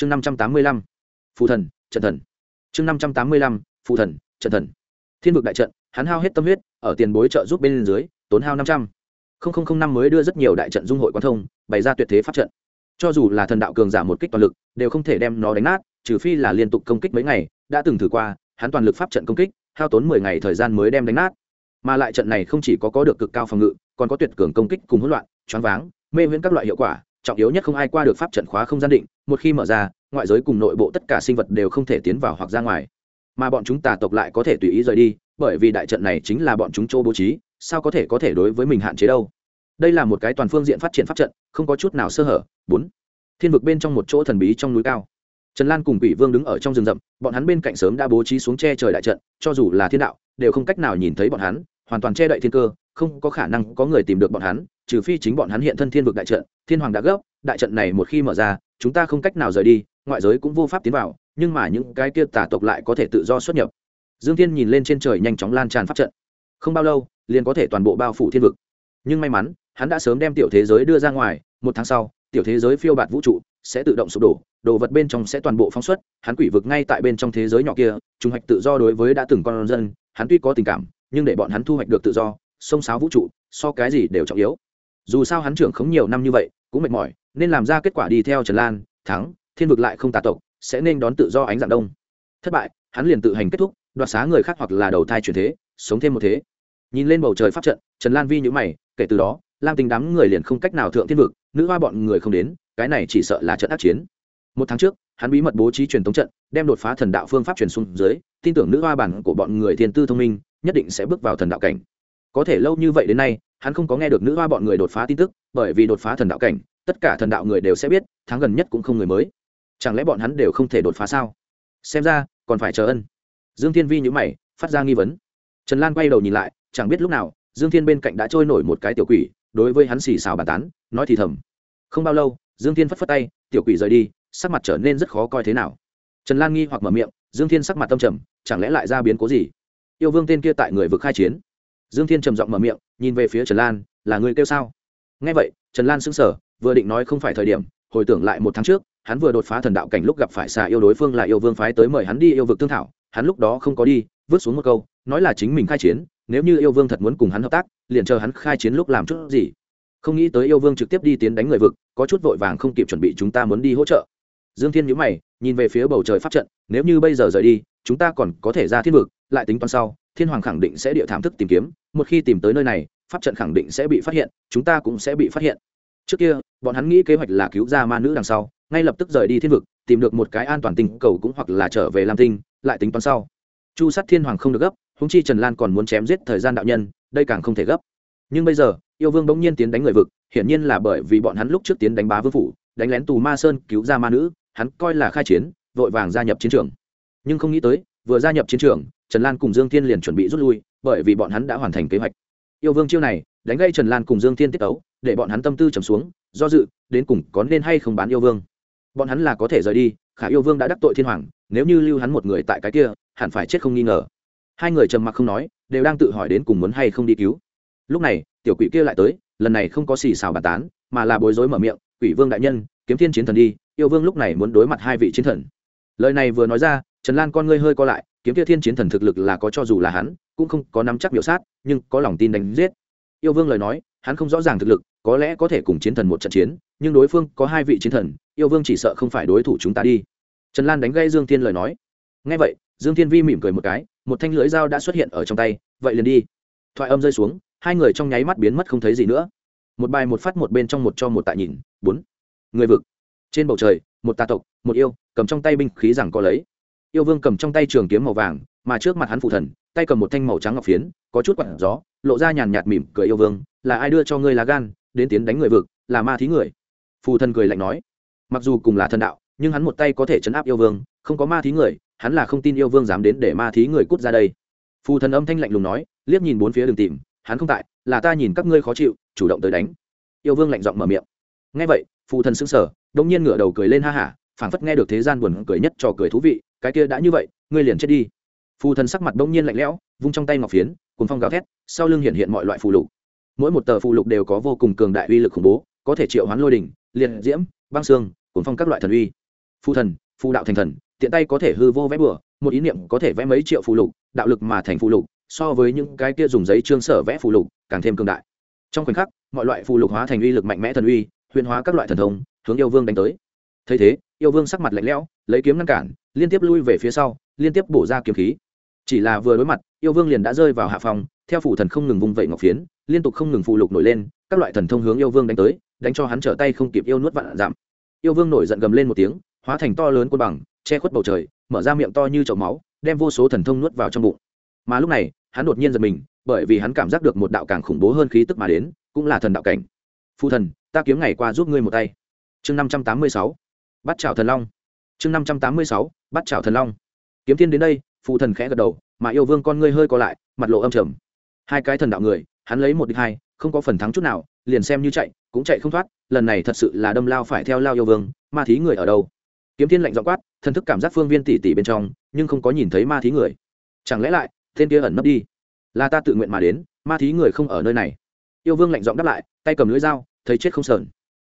chương năm trăm tám mươi lăm, phù thần, trận thần. Chương năm trăm tám mươi lăm, phù thần, trận thần. Thiên vực đại trận, hắn hao hết tâm huyết, ở tiền bối trợ giúp bên dưới, tốn hao năm trăm. Linh năm mới đưa rất nhiều đại trận dung hội quan thông, bày ra tuyệt thế pháp trận. Cho dù là thần đạo cường giả một kích toàn lực, đều không thể đem nó đánh nát, trừ phi là liên tục công kích mấy ngày, đã từng thử qua, hắn toàn lực pháp trận công kích, hao tốn mười ngày thời gian mới đem đánh nát. Mà lại trận này không chỉ có có được cực cao phòng ngự, còn có tuyệt cường công kích cùng hỗn loạn, choáng váng, mê viễn các loại hiệu quả trọng yếu nhất không ai qua được pháp trận khóa không gian định, một khi mở ra, ngoại giới cùng nội bộ tất cả sinh vật đều không thể tiến vào hoặc ra ngoài. Mà bọn chúng tà tộc lại có thể tùy ý rời đi, bởi vì đại trận này chính là bọn chúng chỗ bố trí, sao có thể có thể đối với mình hạn chế đâu? Đây là một cái toàn phương diện phát triển pháp trận, không có chút nào sơ hở. Bốn, thiên vực bên trong một chỗ thần bí trong núi cao. Trần lan cùng quỷ vương đứng ở trong rừng rậm, bọn hắn bên cạnh sớm đã bố trí xuống che trời đại trận, cho dù là thiên đạo, đều không cách nào nhìn thấy bọn hắn, hoàn toàn che đậy thiên cơ không có khả năng có người tìm được bọn hắn, trừ phi chính bọn hắn hiện thân thiên vực đại trận. Thiên hoàng đã gấp, đại trận này một khi mở ra, chúng ta không cách nào rời đi, ngoại giới cũng vô pháp tiến vào, nhưng mà những cái kia tả tộc lại có thể tự do xuất nhập. Dương thiên nhìn lên trên trời nhanh chóng lan tràn pháp trận. Không bao lâu, liền có thể toàn bộ bao phủ thiên vực. Nhưng may mắn, hắn đã sớm đem tiểu thế giới đưa ra ngoài, một tháng sau, tiểu thế giới phiêu bạt vũ trụ sẽ tự động sụp đổ, đồ vật bên trong sẽ toàn bộ phóng xuất, hắn quỷ vực ngay tại bên trong thế giới nhỏ kia trung hoạch tự do đối với đã từng con dân, hắn tuy có tình cảm, nhưng để bọn hắn thu hoạch được tự do sông sáo vũ trụ, so cái gì đều trọng yếu. Dù sao hắn trưởng khống nhiều năm như vậy, cũng mệt mỏi, nên làm ra kết quả đi theo trần lan, thắng, thiên vực lại không tà tộc, sẽ nên đón tự do ánh dạng đông. Thất bại, hắn liền tự hành kết thúc, đoạt xá người khác hoặc là đầu thai chuyển thế, sống thêm một thế. Nhìn lên bầu trời pháp trận, trần lan vi nhữ mày, kể từ đó, lam tình đám người liền không cách nào thượng thiên vực, nữ hoa bọn người không đến, cái này chỉ sợ là trận ác chiến. Một tháng trước, hắn bí mật bố trí truyền thống trận, đem đột phá thần đạo phương pháp truyền xuống dưới, tin tưởng nữ hoa bản của bọn người thiên tư thông minh, nhất định sẽ bước vào thần đạo cảnh có thể lâu như vậy đến nay, hắn không có nghe được nữ hoa bọn người đột phá tin tức, bởi vì đột phá thần đạo cảnh, tất cả thần đạo người đều sẽ biết, tháng gần nhất cũng không người mới. Chẳng lẽ bọn hắn đều không thể đột phá sao? Xem ra, còn phải chờ ân. Dương thiên vi nhữ mày, phát ra nghi vấn. Trần lan quay đầu nhìn lại, chẳng biết lúc nào, dương thiên bên cạnh đã trôi nổi một cái tiểu quỷ, đối với hắn xì xào bàn tán, nói thì thầm. Không bao lâu, dương thiên phất phất tay, tiểu quỷ rời đi, sắc mặt trở nên rất khó coi thế nào. Trần lan nghi hoặc mở miệng, dương thiên sắc mặt tâm trầm, chẳng lẽ lại ra biến cố gì? Yêu vương tên kia tại người vực khai chiến dương thiên trầm giọng mở miệng, nhìn về phía trần lan, là người kêu sao? Nghe vậy, trần lan sững sờ, vừa định nói không phải thời điểm, hồi tưởng lại một tháng trước, hắn vừa đột phá thần đạo cảnh lúc gặp phải xà yêu đối phương là yêu vương phái tới mời hắn đi yêu vực thương thảo, hắn lúc đó không có đi, vứt xuống một câu, nói là chính mình khai chiến, nếu như yêu vương thật muốn cùng hắn hợp tác, liền chờ hắn khai chiến lúc làm chút gì. Không nghĩ tới yêu vương trực tiếp đi tiến đánh người vực, có chút vội vàng không kịp chuẩn bị chúng ta muốn đi hỗ trợ. Dương thiên nhữ mày, nhìn về phía bầu trời pháp trận, nếu như bây giờ rời đi, chúng ta còn có thể ra thiên vực, lại tính toán sau thiên hoàng khẳng định sẽ địa thảm thức tìm kiếm, một khi tìm tới nơi này, pháp trận khẳng định sẽ bị phát hiện, chúng ta cũng sẽ bị phát hiện. Trước kia, bọn hắn nghĩ kế hoạch là cứu ra ma nữ đằng sau, ngay lập tức rời đi thiên vực, tìm được một cái an toàn tinh cầu cũng hoặc là trở về lam tinh, lại tính toán sau. Chu sát thiên hoàng không được gấp húng chi trần lan còn muốn chém giết thời gian đạo nhân, đây càng không thể gấp. Nhưng bây giờ, yêu vương bỗng nhiên tiến đánh người vực, hiển nhiên là bởi vì bọn hắn lúc trước tiến đánh bá vương phủ, đánh lén tù ma sơn cứu ra ma nữ, hắn coi là khai chiến, vội vàng gia nhập chiến trường. Nhưng không nghĩ tới, vừa gia nhập chiến trường trần lan cùng dương thiên liền chuẩn bị rút lui, bởi vì bọn hắn đã hoàn thành kế hoạch. Yêu vương chiêu này, đánh gây trần lan cùng dương thiên tiết tấu, để bọn hắn tâm tư trầm xuống, do dự, đến cùng có nên hay không bán yêu vương. Bọn hắn là có thể rời đi, khả yêu vương đã đắc tội thiên hoàng, nếu như lưu hắn một người tại cái kia, hẳn phải chết không nghi ngờ. Hai người trầm mặc không nói, đều đang tự hỏi đến cùng muốn hay không đi cứu. Lúc này, tiểu quỷ kia lại tới, lần này không có xì xào bàn tán, mà là bối rối mở miệng, quỷ vương đại nhân, kiếm thiên chiến thần đi, yêu vương lúc này muốn đối mặt hai vị chiến thần. Lời này vừa nói ra, trần lan con ngươi hơi co lại kiếm kia thiên chiến thần thực lực là có cho dù là hắn, cũng không có nắm chắc biểu sát, nhưng có lòng tin đánh giết. Yêu vương lời nói, hắn không rõ ràng thực lực, có lẽ có thể cùng chiến thần một trận chiến, nhưng đối phương có hai vị chiến thần, yêu vương chỉ sợ không phải đối thủ chúng ta đi. Trần lan đánh gây dương thiên lời nói. Ngay vậy, dương thiên vi mỉm cười một cái, một thanh lưỡi dao đã xuất hiện ở trong tay, vậy liền đi. Thoại âm rơi xuống, hai người trong nháy mắt biến mất không thấy gì nữa. Một bài một phát một bên trong một cho một tại nhìn, bốn. Người vực. Trên bầu trời, một tà tộc, một yêu, cầm trong tay binh khí rằng có lấy yêu vương cầm trong tay trường kiếm màu vàng, mà trước mặt hắn phụ thần, tay cầm một thanh màu trắng ngọc phiến, có chút quặn gió, lộ ra nhàn nhạt mỉm cười yêu vương, là ai đưa cho ngươi lá gan, đến tiến đánh người vực, là ma thí người? Phù thần cười lạnh nói. Mặc dù cùng là thần đạo, nhưng hắn một tay có thể chấn áp yêu vương, không có ma thí người, hắn là không tin yêu vương dám đến để ma thí người cút ra đây. Phù thần âm thanh lạnh lùng nói, liếc nhìn bốn phía đường tìm, hắn không tại, là ta nhìn các ngươi khó chịu, chủ động tới đánh. Yêu vương lạnh giọng mở miệng. Ngay vậy, phù thần sững sờ đông nhiên ngửa đầu cười lên ha hả, phảng phất nghe được thế gian buồn cười nhất cho cười thú vị cái kia đã như vậy, ngươi liền chết đi. Phù thần sắc mặt đông nhiên lạnh lẽo, vung trong tay ngọc phiến cùng phong gào thét, sau lưng hiện hiện mọi loại phù lục. Mỗi một tờ phù lục đều có vô cùng cường đại uy lực khủng bố, có thể triệu hoán lôi đỉnh, liệt diễm, băng xương cùng phong các loại thần uy. Phù thần, phù đạo thành thần, tiện tay có thể hư vô vẽ bừa, một ý niệm có thể vẽ mấy triệu phù lục, đạo lực mà thành phù lục, so với những cái kia dùng giấy trương sở vẽ phù lục, càng thêm cường đại. Trong khoảnh khắc, mọi loại phù lục hóa thành uy lực mạnh mẽ thần uy, huyền hóa các loại thần thông, hướng yêu vương đánh tới thấy thế, yêu vương sắc mặt lạnh lẽo, lấy kiếm ngăn cản, liên tiếp lui về phía sau, liên tiếp bổ ra kiếm khí. Chỉ là vừa đối mặt, yêu vương liền đã rơi vào hạ phòng, theo phủ thần không ngừng vùng vẫy ngọc phiến, liên tục không ngừng phù lục nổi lên, các loại thần thông hướng yêu vương đánh tới, đánh cho hắn trở tay không kịp yêu nuốt vạn giảm. Yêu vương nổi giận gầm lên một tiếng, hóa thành to lớn côn bằng, che khuất bầu trời, mở ra miệng to như chậu máu, đem vô số thần thông nuốt vào trong bụng. Mà lúc này, hắn đột nhiên giật mình, bởi vì hắn cảm giác được một đạo càng khủng bố hơn khí tức mà đến, cũng là thần đạo cảnh. Phu thần, ta kiếm ngày qua giúp ngươi một tay. Chương năm trăm tám mươi sáu bắt chào thần long. Chương năm trăm tám mươi sáu, bắt chào thần long. Kiếm thiên đến đây phụ thần khẽ gật đầu, mà yêu vương con ngươi hơi co lại, mặt lộ âm trầm. Hai cái thần đạo người, hắn lấy một địch hai, không có phần thắng chút nào, liền xem như chạy, cũng chạy không thoát, lần này thật sự là đâm lao phải theo lao yêu vương, ma thí người ở đâu? Kiếm thiên lạnh dọ quát, thần thức cảm giác phương viên tỉ tỉ bên trong, nhưng không có nhìn thấy ma thí người. Chẳng lẽ lại tên kia ẩn nấp đi? Là ta tự nguyện mà đến, ma thí người không ở nơi này. Yêu vương lạnh giọng đáp lại, tay cầm lưỡi dao, thấy chết không sờn.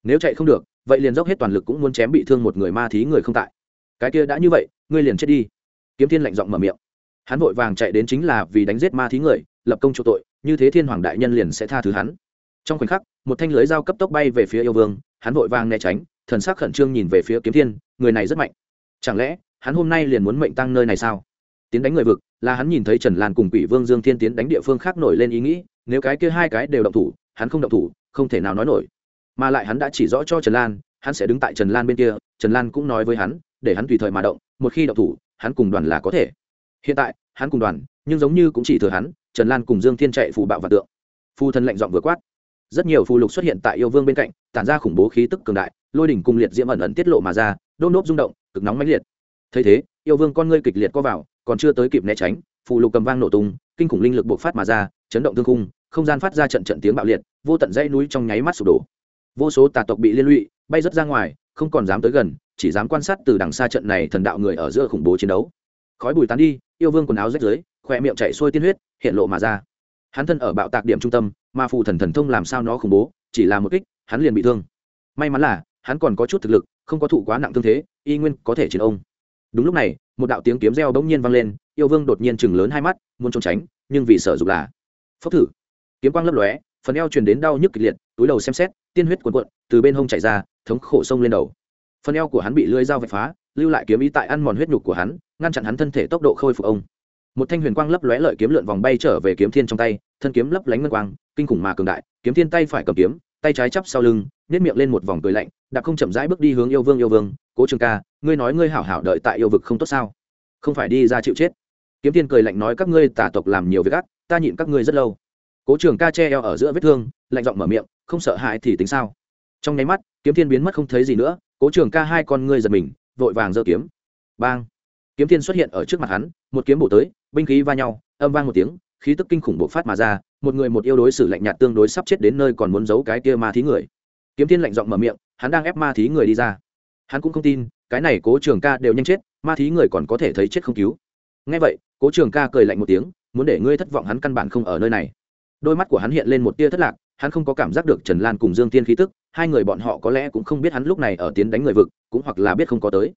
Nếu chạy không được vậy liền dốc hết toàn lực cũng muốn chém bị thương một người ma thí người không tại. Cái kia đã như vậy, ngươi liền chết đi. Kiếm thiên lạnh giọng mở miệng. Hắn vội vàng chạy đến chính là vì đánh giết ma thí người, lập công chỗ tội, như thế thiên hoàng đại nhân liền sẽ tha thứ hắn. Trong khoảnh khắc, một thanh lưới dao cấp tốc bay về phía yêu vương, hắn vội vàng né tránh, thần sắc khẩn trương nhìn về phía kiếm thiên, người này rất mạnh. Chẳng lẽ, hắn hôm nay liền muốn mệnh tăng nơi này sao? Tiến đánh người vực, là hắn nhìn thấy trần lan cùng quỷ vương dương thiên tiến đánh địa phương khác nổi lên ý nghĩ, nếu cái kia hai cái đều động thủ, hắn không động thủ, không thể nào nói nổi mà lại hắn đã chỉ rõ cho trần lan, hắn sẽ đứng tại trần lan bên kia, trần lan cũng nói với hắn, để hắn tùy thời mà động, một khi động thủ, hắn cùng đoàn là có thể. Hiện tại, hắn cùng đoàn, nhưng giống như cũng chỉ thừa hắn, trần lan cùng dương thiên chạy phù bạo và tượng. Phu thân lệnh dọn vừa quát. Rất nhiều phù lục xuất hiện tại yêu vương bên cạnh, tản ra khủng bố khí tức cường đại, lôi đỉnh cung liệt diễm ẩn ẩn tiết lộ mà ra đôn nốt rung động, cực nóng mãnh liệt. Thấy thế, yêu vương con ngươi kịch liệt co vào, còn chưa tới kịp né tránh, phù lục cầm vang nổ tung, kinh khủng linh lực bộc phát mà ra, chấn động thương khung, không gian phát ra trận trận tiếng bạo liệt, vô tận dãy núi trong nháy mắt sụp đổ vô số tà tộc bị liên lụy, bay rất ra ngoài, không còn dám tới gần, chỉ dám quan sát từ đằng xa trận này thần đạo người ở giữa khủng bố chiến đấu. Khói bùi tán đi, yêu vương quần áo rách rưới khoe miệng chạy xuôi tiên huyết, hiện lộ mà ra. Hắn thân ở bạo tạc điểm trung tâm mà phù thần thần thông làm sao nó khủng bố, chỉ là một kích, hắn liền bị thương. May mắn là, hắn còn có chút thực lực, không có thụ quá nặng thương thế, y nguyên có thể chiến ông. Đúng lúc này, một đạo tiếng kiếm reo bỗng nhiên vang lên, yêu vương đột nhiên chừng lớn hai mắt, muốn trốn tránh, nhưng vì sợ dục là. Phốc thử. Kiếm quang lấp lóe, phần eo truyền đến đau nhức kịch liệt, túi đầu xem xét tiên huyết cuồn cuộn, từ bên hông chảy ra, thống khổ sông lên đầu. Phần eo của hắn bị lưỡi dao vạch phá, lưu lại kiếm ý tại ăn mòn huyết nhục của hắn, ngăn chặn hắn thân thể tốc độ khôi phục ông. Một thanh huyền quang lấp lóe lợi kiếm lượn vòng bay trở về kiếm thiên trong tay, thân kiếm lấp lánh ngân quang, kinh khủng mà cường đại, kiếm thiên tay phải cầm kiếm, tay trái chắp sau lưng nếp miệng lên một vòng cười lạnh đạp không chậm rãi bước đi hướng yêu vương yêu vương, cố trường ca, ngươi nói ngươi hảo hảo đợi tại yêu vực không tốt sao? Không phải đi ra chịu chết. Kiếm thiên cười lạnh nói các ngươi tả tộc làm nhiều việc ác, ta nhịn các ngươi rất lâu. Cố trường ca che eo ở giữa vết thương, lạnh giọng mở miệng không sợ hãi thì tính sao? Trong nháy mắt, kiếm thiên biến mất không thấy gì nữa, cố trường ca hai con ngươi giật mình, vội vàng giơ kiếm. Bang! Kiếm thiên xuất hiện ở trước mặt hắn, một kiếm bổ tới, binh khí va nhau, âm vang một tiếng, khí tức kinh khủng bộc phát mà ra, một người một yêu đối xử lạnh nhạt tương đối sắp chết đến nơi còn muốn giấu cái kia ma thí người. Kiếm thiên lạnh giọng mở miệng, hắn đang ép ma thí người đi ra. Hắn cũng không tin, cái này cố trường ca đều nhanh chết, ma thí người còn có thể thấy chết không cứu. Ngay vậy, cố trường ca cười lạnh một tiếng, muốn để ngươi thất vọng hắn căn bản không ở nơi này đôi mắt của hắn hiện lên một tia thất lạc, hắn không có cảm giác được trần lan cùng dương tiên khí tức, hai người bọn họ có lẽ cũng không biết hắn lúc này ở tiến đánh người vực, cũng hoặc là biết không có tới.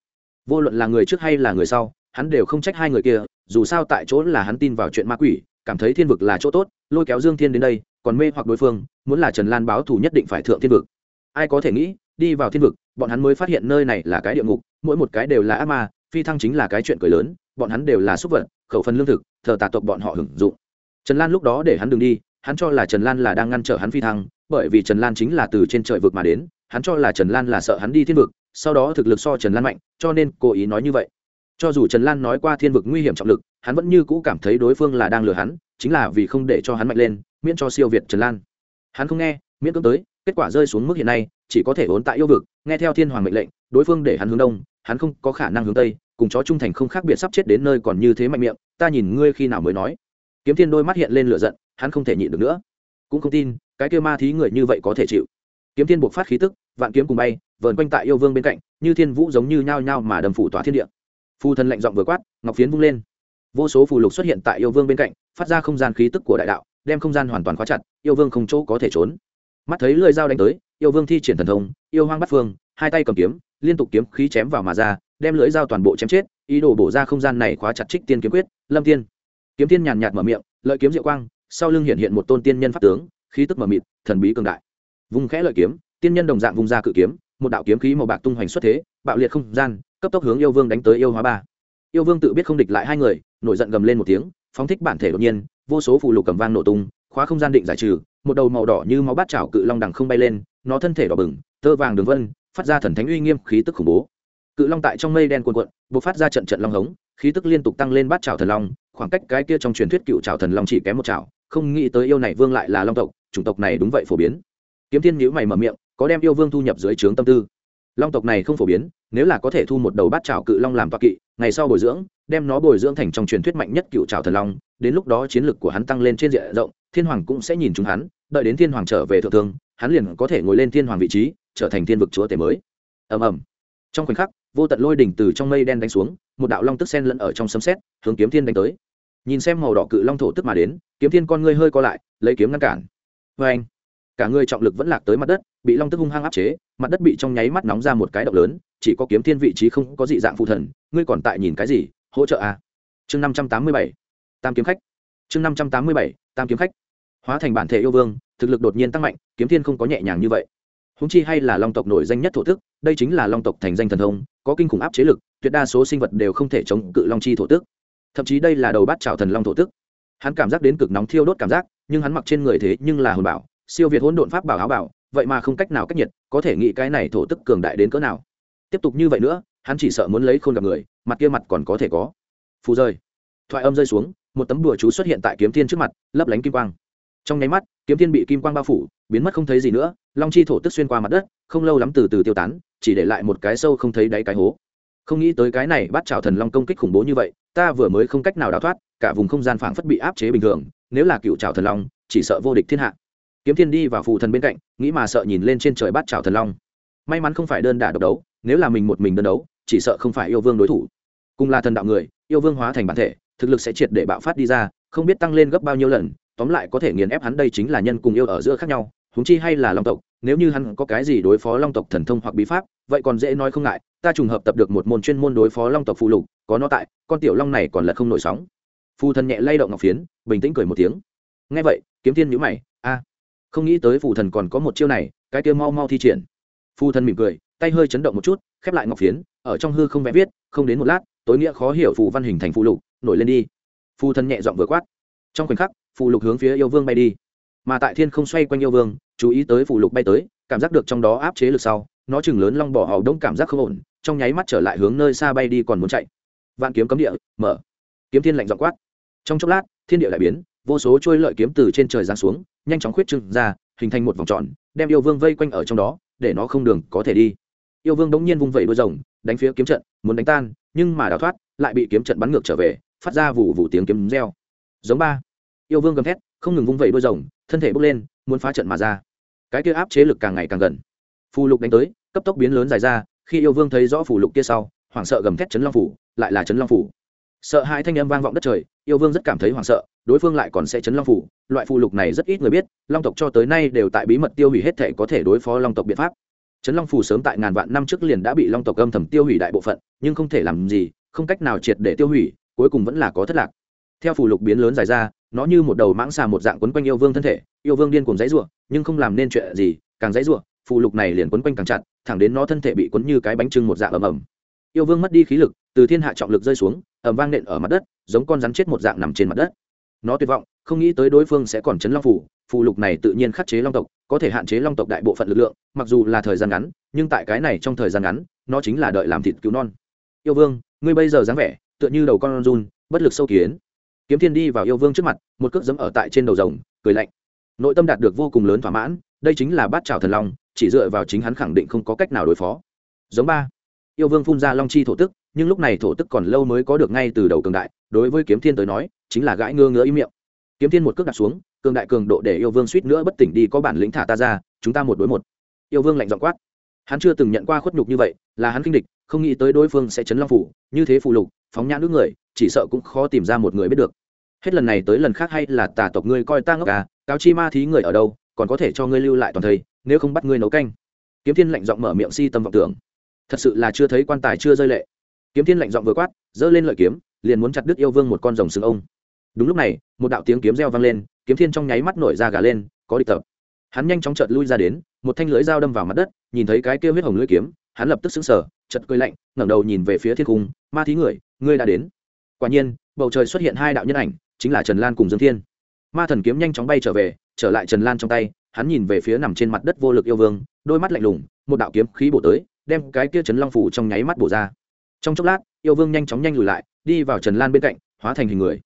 Vô luận là người trước hay là người sau, hắn đều không trách hai người kia, dù sao tại chỗ là hắn tin vào chuyện ma quỷ, cảm thấy thiên vực là chỗ tốt, lôi kéo dương thiên đến đây, còn mê hoặc đối phương, muốn là trần lan báo thù nhất định phải thượng thiên vực. Ai có thể nghĩ, đi vào thiên vực, bọn hắn mới phát hiện nơi này là cái địa ngục, mỗi một cái đều là ác ma, phi thăng chính là cái chuyện cười lớn, bọn hắn đều là súc vật, khẩu phần lương thực, thờ tà tộc bọn họ hưởng dụng. Trần lan lúc đó để hắn đ đi hắn cho là trần lan là đang ngăn trở hắn phi thăng, bởi vì trần lan chính là từ trên trời vực mà đến, hắn cho là trần lan là sợ hắn đi thiên vực, sau đó thực lực so trần lan mạnh, cho nên cố ý nói như vậy. Cho dù trần lan nói qua thiên vực nguy hiểm trọng lực, hắn vẫn như cũ cảm thấy đối phương là đang lừa hắn, chính là vì không để cho hắn mạnh lên, miễn cho siêu việt trần lan. Hắn không nghe, miễn cưỡng tới, kết quả rơi xuống mức hiện nay, chỉ có thể ốn tại yêu vực, nghe theo thiên hoàng mệnh lệnh, đối phương để hắn hướng đông, hắn không có khả năng hướng tây, cùng chó trung thành không khác biệt sắp chết đến nơi còn như thế mạnh miệng, ta nhìn ngươi khi nào mới nói. Kiếm thiên đôi mắt hiện lên lửa giận hắn không thể nhịn được nữa. Cũng không tin, cái kêu ma thí người như vậy có thể chịu. Kiếm thiên buộc phát khí tức, vạn kiếm cùng bay, vờn quanh tại yêu vương bên cạnh, như thiên vũ giống như nhao nhao mà đầm phủ tỏa thiên địa. Phù thần lạnh giọng vừa quát, ngọc phiến vung lên. Vô số phù lục xuất hiện tại yêu vương bên cạnh, phát ra không gian khí tức của đại đạo, đem không gian hoàn toàn khóa chặt, yêu vương không chỗ có thể trốn. Mắt thấy lưỡi dao đánh tới, yêu vương thi triển thần thông, yêu hoang bắt phương, hai tay cầm kiếm, liên tục kiếm khí chém vào mà ra, đem lưỡi dao toàn bộ chém chết, ý đồ bổ ra không gian này khóa chặt trích tiên kiếm quyết, lâm tiên kiếm tiên nhàn nhạt mở miệng, lợi kiếm diệu quang sau lưng hiện hiện một tôn tiên nhân pháp tướng, khí tức mờ mịt, thần bí cường đại. Vùng khẽ lợi kiếm, tiên nhân đồng dạng vùng ra cự kiếm, một đạo kiếm khí màu bạc tung hoành xuất thế, bạo liệt không gian, cấp tốc hướng yêu vương đánh tới yêu hóa ba. Yêu vương tự biết không địch lại hai người, nổi giận gầm lên một tiếng, phóng thích bản thể đột nhiên, vô số phù lục cầm vang nổ tung, khóa không gian định giải trừ, một đầu màu đỏ như máu bát chảo cự long đằng không bay lên, nó thân thể đỏ bừng, tơ vàng đường vân, phát ra thần thánh uy nghiêm khí tức khủng bố. Cự long tại trong mây đen cuồn cuộn, bộc phát ra trận trận long hống, khí tức liên tục tăng lên bát chảo thần long, khoảng cách cái kia trong truyền thuyết cựu chảo thần long chỉ kém một chảo không nghĩ tới yêu này vương lại là long tộc, chủng tộc này đúng vậy phổ biến. Kiếm thiên nhữ mày mở miệng, có đem yêu vương thu nhập dưới trướng tâm tư. Long tộc này không phổ biến, nếu là có thể thu một đầu bát trào cự long làm toa kỵ, ngày sau bồi dưỡng, đem nó bồi dưỡng thành trong truyền thuyết mạnh nhất cựu trào thần long, đến lúc đó chiến lực của hắn tăng lên trên diện rộng, thiên hoàng cũng sẽ nhìn chúng hắn, đợi đến thiên hoàng trở về thượng thương, hắn liền có thể ngồi lên thiên hoàng vị trí, trở thành thiên vực chúa tể mới. Ầm ầm. Trong khoảnh khắc, vô tận lôi đỉnh từ trong mây đen đánh xuống, một đạo long tức sen lẫn ở trong sấm xét hướng kiếm thiên đánh tới nhìn xem màu đỏ cự long thổ tức mà đến, kiếm thiên con ngươi hơi co lại, lấy kiếm ngăn cản. Vê anh, cả ngươi trọng lực vẫn lạc tới mặt đất, bị long tức hung hăng áp chế, mặt đất bị trong nháy mắt nóng ra một cái động lớn, chỉ có kiếm thiên vị trí không có dị dạng phụ thần, ngươi còn tại nhìn cái gì, hỗ trợ à? chương năm trăm tám mươi bảy, tam kiếm khách. Chương năm trăm tám mươi bảy, tam kiếm khách. Hóa thành bản thể yêu vương, thực lực đột nhiên tăng mạnh, kiếm thiên không có nhẹ nhàng như vậy. Húng chi hay là long tộc nổi danh nhất thổ tức, đây chính là long tộc thành danh thần thông, có kinh khủng áp chế lực, tuyệt đa số sinh vật đều không thể chống cự long chi thổ tức thậm chí đây là đầu bát trào thần long thổ tức. Hắn cảm giác đến cực nóng thiêu đốt cảm giác, nhưng hắn mặc trên người thế nhưng là hồn bảo, siêu việt hỗn độn pháp bảo áo bảo, vậy mà không cách nào cách nhiệt, có thể nghĩ cái này thổ tức cường đại đến cỡ nào. Tiếp tục như vậy nữa, hắn chỉ sợ muốn lấy khôn gặp người, mặt kia mặt còn có thể có. Phù rơi. Thoại âm rơi xuống, một tấm đùa chú xuất hiện tại kiếm thiên trước mặt, lấp lánh kim quang. Trong nháy mắt, kiếm thiên bị kim quang bao phủ, biến mất không thấy gì nữa, long chi thổ tức xuyên qua mặt đất, không lâu lắm từ từ tiêu tán, chỉ để lại một cái sâu không thấy đáy cái hố không nghĩ tới cái này bắt chảo thần long công kích khủng bố như vậy, ta vừa mới không cách nào đào thoát, cả vùng không gian phảng phất bị áp chế bình thường, nếu là cựu chảo thần long, chỉ sợ vô địch thiên hạ. Kiếm thiên đi vào phù thần bên cạnh, nghĩ mà sợ nhìn lên trên trời bắt chảo thần long. May mắn không phải đơn đả độc đấu, nếu là mình một mình đơn đấu, chỉ sợ không phải yêu vương đối thủ. Cùng là thần đạo người, yêu vương hóa thành bản thể, thực lực sẽ triệt để bạo phát đi ra, không biết tăng lên gấp bao nhiêu lần, tóm lại có thể nghiền ép hắn đây chính là nhân cùng yêu ở giữa khác nhau huống chi hay là long tộc, nếu như hắn có cái gì đối phó long tộc thần thông hoặc bí pháp, vậy còn dễ nói không ngại, ta trùng hợp tập được một môn chuyên môn đối phó long tộc phụ lục, có nó tại, con tiểu long này còn là không nổi sóng. Phù thần nhẹ lay động ngọc phiến, bình tĩnh cười một tiếng. Ngay vậy, kiếm thiên nhữ mày, a, không nghĩ tới phù thần còn có một chiêu này, cái kia mau mau thi triển. Phù thần mỉm cười, tay hơi chấn động một chút, khép lại ngọc phiến, ở trong hư không vẽ viết, không đến một lát, tối nghĩa khó hiểu phù văn hình thành phù lục, nổi lên đi. Phù thần nhẹ giọng vừa quát. Trong khoảnh khắc phù lục hướng phía yêu vương bay đi mà tại thiên không xoay quanh yêu vương, chú ý tới phù lục bay tới, cảm giác được trong đó áp chế lực sau, nó chừng lớn long bỏ hào đông cảm giác không ổn, trong nháy mắt trở lại hướng nơi xa bay đi còn muốn chạy. Vạn kiếm cấm địa, mở. Kiếm thiên lạnh dọ quát. Trong chốc lát, thiên địa lại biến, vô số trôi lợi kiếm từ trên trời giáng xuống, nhanh chóng khuyết trưng ra, hình thành một vòng tròn, đem yêu vương vây quanh ở trong đó, để nó không đường có thể đi. Yêu vương đống nhiên vung vẩy đôi rồng, đánh phía kiếm trận, muốn đánh tan, nhưng mà đào thoát, lại bị kiếm trận bắn ngược trở về, phát ra vụ vụ tiếng kiếm reo. Giống ba. Yêu vương gầm thét, không ngừng vung vẩy đôi rồng thân thể bốc lên, muốn phá trận mà ra. Cái kia áp chế lực càng ngày càng gần. Phù lục đánh tới, cấp tốc biến lớn dài ra, khi yêu vương thấy rõ phù lục kia sau, hoảng sợ gầm thét chấn long phủ, lại là chấn long phủ. Sợ hai thanh âm vang vọng đất trời, yêu vương rất cảm thấy hoảng sợ, đối phương lại còn sẽ chấn long phủ, loại phù lục này rất ít người biết, long tộc cho tới nay đều tại bí mật tiêu hủy hết thể có thể đối phó long tộc biện pháp. Chấn long phủ sớm tại ngàn vạn năm trước liền đã bị long tộc âm thầm tiêu hủy đại bộ phận, nhưng không thể làm gì, không cách nào triệt để tiêu hủy, cuối cùng vẫn là có thất lạc. Theo phù lục biến lớn dài ra nó như một đầu mãng xà một dạng quấn quanh yêu vương thân thể, yêu vương điên cuồng dãy rủa, nhưng không làm nên chuyện gì, càng dãy rủa phù lục này liền quấn quanh càng chặt, thẳng đến nó thân thể bị quấn như cái bánh trưng một dạng ầm ầm. Yêu vương mất đi khí lực, từ thiên hạ trọng lực rơi xuống, ầm vang nện ở mặt đất, giống con rắn chết một dạng nằm trên mặt đất. Nó tuyệt vọng, không nghĩ tới đối phương sẽ còn chấn long phủ phù lục này tự nhiên khắc chế long tộc, có thể hạn chế long tộc đại bộ phận lực lượng, mặc dù là thời gian ngắn, nhưng tại cái này trong thời gian ngắn, nó chính là đợi làm thịt cứu non. Yêu vương, ngươi bây giờ dáng vẻ, tựa như đầu con run, bất lực sâu kiến kiếm thiên đi vào yêu vương trước mặt, một cước dẫm ở tại trên đầu rồng, cười lạnh. Nội tâm đạt được vô cùng lớn thỏa mãn, đây chính là bát trào thần long, chỉ dựa vào chính hắn khẳng định không có cách nào đối phó. Giống ba. Yêu vương phun ra long chi thổ tức, nhưng lúc này thổ tức còn lâu mới có được ngay từ đầu cường đại, đối với kiếm thiên tới nói, chính là gãi ngơ ngỡ im miệng. Kiếm thiên một cước đặt xuống, cường đại cường độ để yêu vương suýt nữa bất tỉnh đi có bản lĩnh thả ta ra, chúng ta một đối một. Yêu vương lạnh giọng quát. Hắn chưa từng nhận qua khuất nhục như vậy, là hắn kinh địch, không nghĩ tới đối phương sẽ chấn long phủ, như thế phù lục, phóng nhãn nước người, chỉ sợ cũng khó tìm ra một người biết được hết lần này tới lần khác hay là tà tộc ngươi coi ta ngốc à cáo chi ma thí người ở đâu, còn có thể cho ngươi lưu lại toàn thây, nếu không bắt ngươi nấu canh. Kiếm thiên lạnh giọng mở miệng si tâm vọng tưởng. Thật sự là chưa thấy quan tài chưa rơi lệ. Kiếm thiên lạnh giọng vừa quát, giơ lên lợi kiếm, liền muốn chặt đứt yêu vương một con rồng xương ông. Đúng lúc này, một đạo tiếng kiếm reo vang lên, kiếm thiên trong nháy mắt nổi ra gà lên, có địch tập. Hắn nhanh chóng chợt lui ra đến, một thanh lưới dao đâm vào mặt đất, nhìn thấy cái kia huyết hồng lưỡi kiếm, hắn lập tức xứng sở chật cười lạnh, ngẩng đầu nhìn về phía thiên cung, ma thí người, ngươi đã đến. Quả nhiên, bầu trời xuất hiện hai đạo nhân ảnh chính là trần lan cùng dương thiên. Ma thần kiếm nhanh chóng bay trở về, trở lại trần lan trong tay, hắn nhìn về phía nằm trên mặt đất vô lực yêu vương, đôi mắt lạnh lùng, một đạo kiếm khí bổ tới, đem cái kia trấn long phủ trong nháy mắt bổ ra. Trong chốc lát, yêu vương nhanh chóng nhanh lùi lại, đi vào trần lan bên cạnh, hóa thành hình người.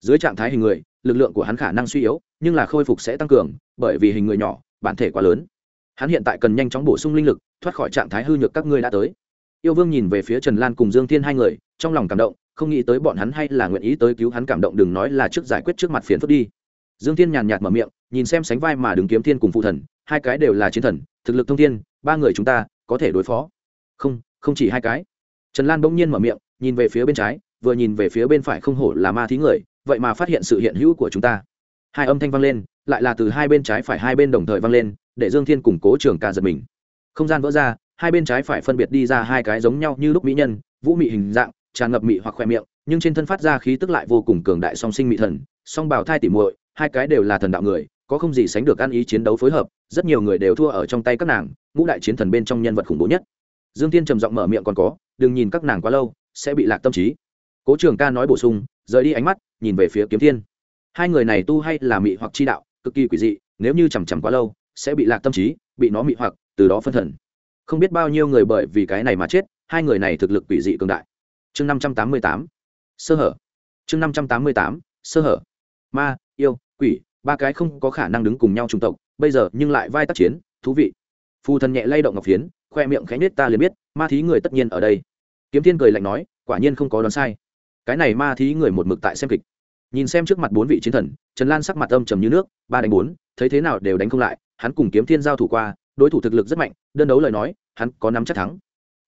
Dưới trạng thái hình người, lực lượng của hắn khả năng suy yếu, nhưng là khôi phục sẽ tăng cường, bởi vì hình người nhỏ, bản thể quá lớn. Hắn hiện tại cần nhanh chóng bổ sung linh lực, thoát khỏi trạng thái hư nhược các ngươi đã tới. Yêu vương nhìn về phía trần lan cùng dương thiên hai người, trong lòng cảm động không nghĩ tới bọn hắn hay là nguyện ý tới cứu hắn cảm động, đừng nói là trước giải quyết trước mặt phiền phức đi. Dương thiên nhàn nhạt mở miệng, nhìn xem sánh vai mà đứng kiếm thiên cùng phụ thần, hai cái đều là chiến thần, thực lực thông thiên, ba người chúng ta có thể đối phó. Không không chỉ hai cái. Trần lan bỗng nhiên mở miệng, nhìn về phía bên trái, vừa nhìn về phía bên phải không hổ là ma thí người, vậy mà phát hiện sự hiện hữu của chúng ta. Hai âm thanh vang lên, lại là từ hai bên trái phải hai bên đồng thời vang lên, để dương thiên củng cố trường ca giật mình. Không gian vỡ ra, hai bên trái phải phân biệt đi ra hai cái giống nhau như lúc mỹ nhân, vũ mị hình dạng tràn ngập mị hoặc khoe miệng, nhưng trên thân phát ra khí tức lại vô cùng cường đại song sinh mị thần, song bào thai tỉ muội, hai cái đều là thần đạo người, có không gì sánh được ăn ý chiến đấu phối hợp, rất nhiều người đều thua ở trong tay các nàng, ngũ đại chiến thần bên trong nhân vật khủng bố nhất. Dương tiên trầm giọng mở miệng còn có, đừng nhìn các nàng quá lâu, sẽ bị lạc tâm trí. Cố trường ca nói bổ sung, rời đi ánh mắt, nhìn về phía kiếm thiên. Hai người này tu hay là mị hoặc chi đạo, cực kỳ quỷ dị, nếu như chằm chằm quá lâu, sẽ bị lạc tâm trí, bị nó mị hoặc, từ đó phân thần. Không biết bao nhiêu người bởi vì cái này mà chết, hai người này thực lực quỷ dị cường đại chương năm trăm tám mươi tám, sơ hở. Chương năm trăm tám mươi tám, sơ hở. Ma, yêu, quỷ, ba cái không có khả năng đứng cùng nhau trùng tộc, bây giờ nhưng lại vai tác chiến, thú vị. Phù thần nhẹ lay động ngọc phiến, khoe miệng khánh nết ta liền biết, ma thí người tất nhiên ở đây. Kiếm thiên cười lạnh nói, quả nhiên không có đoán sai. Cái này ma thí người một mực tại xem kịch. Nhìn xem trước mặt bốn vị chiến thần, trần lan sắc mặt âm trầm như nước, ba đánh bốn, thấy thế nào đều đánh không lại, hắn cùng kiếm thiên giao thủ qua, đối thủ thực lực rất mạnh, đơn đấu lời nói, hắn có nắm chắc thắng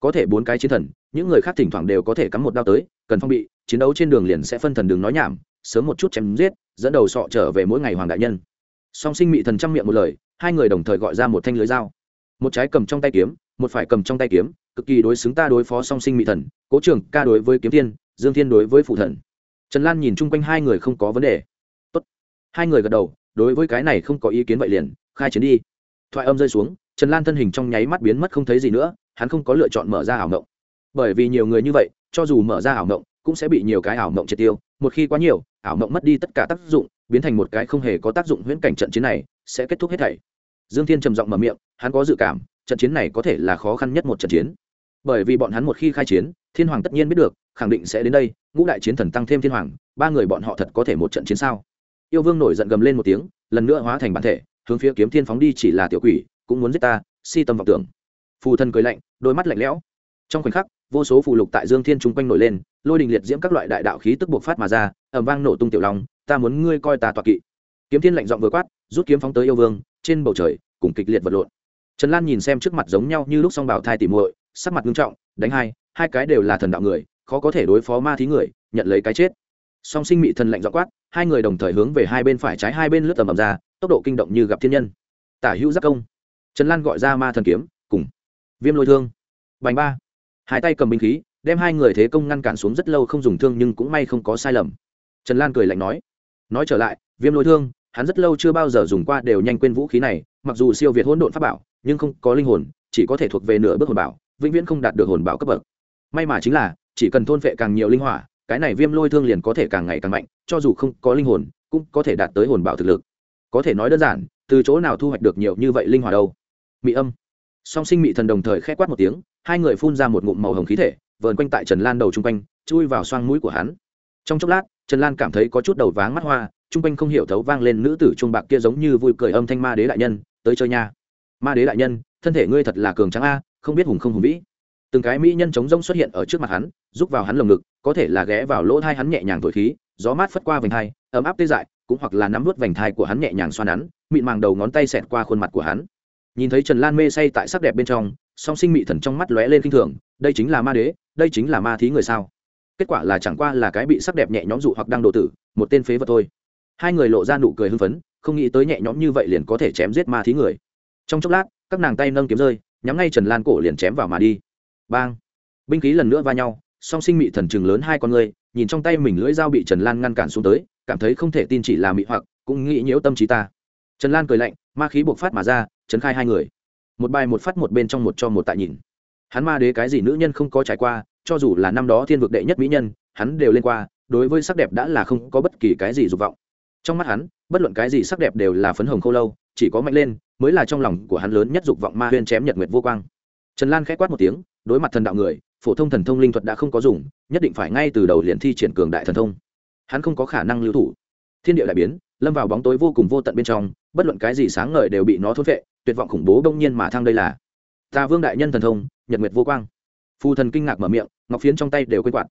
có thể bốn cái chiến thần, những người khác thỉnh thoảng đều có thể cắm một đao tới, cần phong bị, chiến đấu trên đường liền sẽ phân thần đường nói nhảm, sớm một chút chém giết, dẫn đầu sọ trở về mỗi ngày hoàng đại nhân. Song sinh mị thần trăm miệng một lời, hai người đồng thời gọi ra một thanh lưới dao. Một trái cầm trong tay kiếm, một phải cầm trong tay kiếm, cực kỳ đối xứng ta đối phó song sinh mị thần, cố trường, ca đối với kiếm thiên, dương thiên đối với phụ thần. Trần lan nhìn chung quanh hai người không có vấn đề. Tốt. hai người gật đầu, đối với cái này không có ý kiến vậy liền, khai chiến đi. Thoại âm rơi xuống, trần lan thân hình trong nháy mắt biến mất không thấy gì nữa hắn không có lựa chọn mở ra ảo mộng. Bởi vì nhiều người như vậy, cho dù mở ra ảo mộng, cũng sẽ bị nhiều cái ảo mộng triệt tiêu. Một khi quá nhiều, ảo mộng mất đi tất cả tác dụng, biến thành một cái không hề có tác dụng huyễn cảnh trận chiến này, sẽ kết thúc hết thảy. Dương thiên trầm giọng mở miệng, hắn có dự cảm, trận chiến này có thể là khó khăn nhất một trận chiến. Bởi vì bọn hắn một khi khai chiến, thiên hoàng tất nhiên biết được, khẳng định sẽ đến đây, ngũ đại chiến thần tăng thêm thiên hoàng, ba người bọn họ thật có thể một trận chiến sao? Yêu vương nổi giận gầm lên một tiếng, lần nữa hóa thành bản thể, hướng phía kiếm thiên phóng đi chỉ là tiểu quỷ, cũng muốn giết ta, si tâm vọng tưởng phù thân cười lạnh, đôi mắt lạnh lẽo. Trong khoảnh khắc, vô số phù lục tại dương thiên chung quanh nổi lên, lôi đình liệt diễm các loại đại đạo khí tức buộc phát mà ra ẩm vang nổ tung tiểu long, ta muốn ngươi coi ta tọa kỵ. Kiếm thiên lạnh giọng vừa quát, rút kiếm phóng tới yêu vương, trên bầu trời, cùng kịch liệt vật lộn. Trần lan nhìn xem trước mặt giống nhau như lúc song bảo thai tỉ muội, sắc mặt nghiêm trọng, đánh hai hai cái đều là thần đạo người, khó có thể đối phó ma thí người, nhận lấy cái chết. Song sinh mị thần lạnh dọ quát, hai người đồng thời hướng về hai bên phải trái hai bên lướt tầm ầm ra, tốc độ kinh động như gặp thiên nhân. Tả hữu giác công. Trần lan gọi ra ma thần kiếm, cùng viêm lôi thương. Bành ba. Hai tay cầm binh khí, đem hai người thế công ngăn cản xuống rất lâu không dùng thương nhưng cũng may không có sai lầm. Trần lan cười lạnh nói. Nói trở lại, viêm lôi thương, hắn rất lâu chưa bao giờ dùng qua đều nhanh quên vũ khí này, mặc dù siêu việt hỗn độn pháp bảo, nhưng không có linh hồn, chỉ có thể thuộc về nửa bước hồn bảo, vĩnh viễn không đạt được hồn bảo cấp bậc. May mà chính là, chỉ cần thôn phệ càng nhiều linh hỏa, cái này viêm lôi thương liền có thể càng ngày càng mạnh, cho dù không có linh hồn, cũng có thể đạt tới hồn bảo thực lực. Có thể nói đơn giản, từ chỗ nào thu hoạch được nhiều như vậy linh hỏa đâu? Mị âm song sinh mị thần đồng thời k h ẽ quát một tiếng, hai người phun ra một ngụm màu hồng khí thể, vờn quanh tại trần lan đầu chung quanh, chui vào xoang mũi của hắn. Trong chốc lát, trần lan cảm thấy có chút đầu váng mắt hoa, chung quanh không hiểu thấu vang lên nữ tử trung bạc kia giống như vui cười âm thanh ma đế đại nhân, tới chơi nha. Ma đế đại nhân, thân thể ngươi thật là cường trắng a, không biết hùng không hùng vĩ. Từng cái mỹ nhân chống rông xuất hiện ở trước mặt hắn giúp vào hắn lồng ngực, có thể là ghé vào lỗ thai hắn nhẹ nhàng thổi khí, gió mát phất qua vành thai, ấm áp tê dại, cũng hoặc là nắm vút vành thai của hắn nhẹ nhàng xoa nắn, mịn màng đầu ngón tay xẹt qua khuôn mặt của hắn nhìn thấy trần lan mê say tại sắc đẹp bên trong, song sinh mị thần trong mắt lóe lên k i n h thường, đây chính là ma đế, đây chính là ma thí người sao? Kết quả là chẳng qua là cái bị sắc đẹp nhẹ nhõm dụ hoặc đang độ tử, một tên phế vật thôi. Hai người lộ ra nụ cười hưng phấn, không nghĩ tới nhẹ nhõm như vậy liền có thể chém giết ma thí người. Trong chốc lát, các nàng tay nâng kiếm rơi, nhắm ngay trần lan cổ liền chém vào mà đi. Bang! Binh khí lần nữa va nhau, song sinh mị thần chừng lớn hai con ngươi nhìn trong tay mình lưỡi dao bị trần lan ngăn cản xuống tới, cảm thấy không thể tin chỉ là mị hoặc, cũng nghĩ nhiễu tâm trí ta. Trần lan cười lạnh, ma khí buộc phát mà ra chấn khai hai người. Một bài một phát một bên trong một cho một tại nhìn. Hắn ma đế cái gì nữ nhân không có trải qua, cho dù là năm đó thiên vực đệ nhất mỹ nhân, hắn đều lên qua, đối với sắc đẹp đã là không có bất kỳ cái gì dục vọng. Trong mắt hắn, bất luận cái gì sắc đẹp đều là phấn hồng khô lâu, chỉ có mạnh lên, mới là trong lòng của hắn lớn nhất dục vọng ma huyên chém nhật nguyệt vô quang. Trần lan k h á quát một tiếng, đối mặt thần đạo người, phổ thông thần thông linh thuật đã không có dùng, nhất định phải ngay từ đầu liền thi triển cường đại thần thông. Hắn không có khả năng lưu thủ. Thiên địa đại biến, lâm vào bóng tối vô cùng vô tận bên trong, bất luận cái gì sáng ngời đều bị nó thốt vệ tuyệt vọng khủng bố đông nhiên mà thăng đây là. Ta vương đại nhân thần thông, nhật nguyệt vô quang. Phù thần kinh ngạc mở miệng, ngọc phiến trong tay đều quên quạt.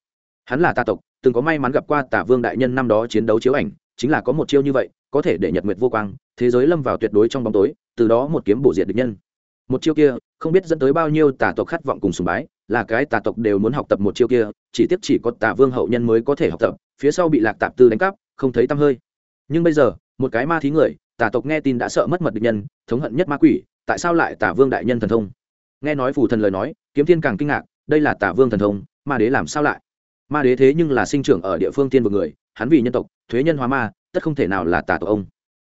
Hắn là ta tộc, từng có may mắn gặp qua tả vương đại nhân năm đó chiến đấu chiếu ảnh, chính là có một chiêu như vậy, có thể để nhật nguyệt vô quang, thế giới lâm vào tuyệt đối trong bóng tối, từ đó một kiếm bổ diệt địch nhân. Một chiêu kia, không biết dẫn tới bao nhiêu tà tộc khát vọng cùng sùng bái, là cái tà tộc đều muốn học tập một chiêu kia, chỉ tiếc chỉ có tà vương hậu nhân mới có thể học tập, phía sau bị lạc tạp tư đánh cắp, không thấy tăm hơi. Nhưng bây giờ, một cái ma thí người tà tộc nghe tin đã sợ mất mật địch nhân, thống hận nhất ma quỷ, tại sao lại Tả vương đại nhân thần thông? Nghe nói phù thần lời nói, kiếm thiên càng kinh ngạc, đây là Tả vương thần thông, ma đế làm sao lại? Ma đế thế nhưng là sinh trưởng ở địa phương tiên vực người, hắn vì nhân tộc, thuế nhân hóa ma, tất không thể nào là tà tộc ông.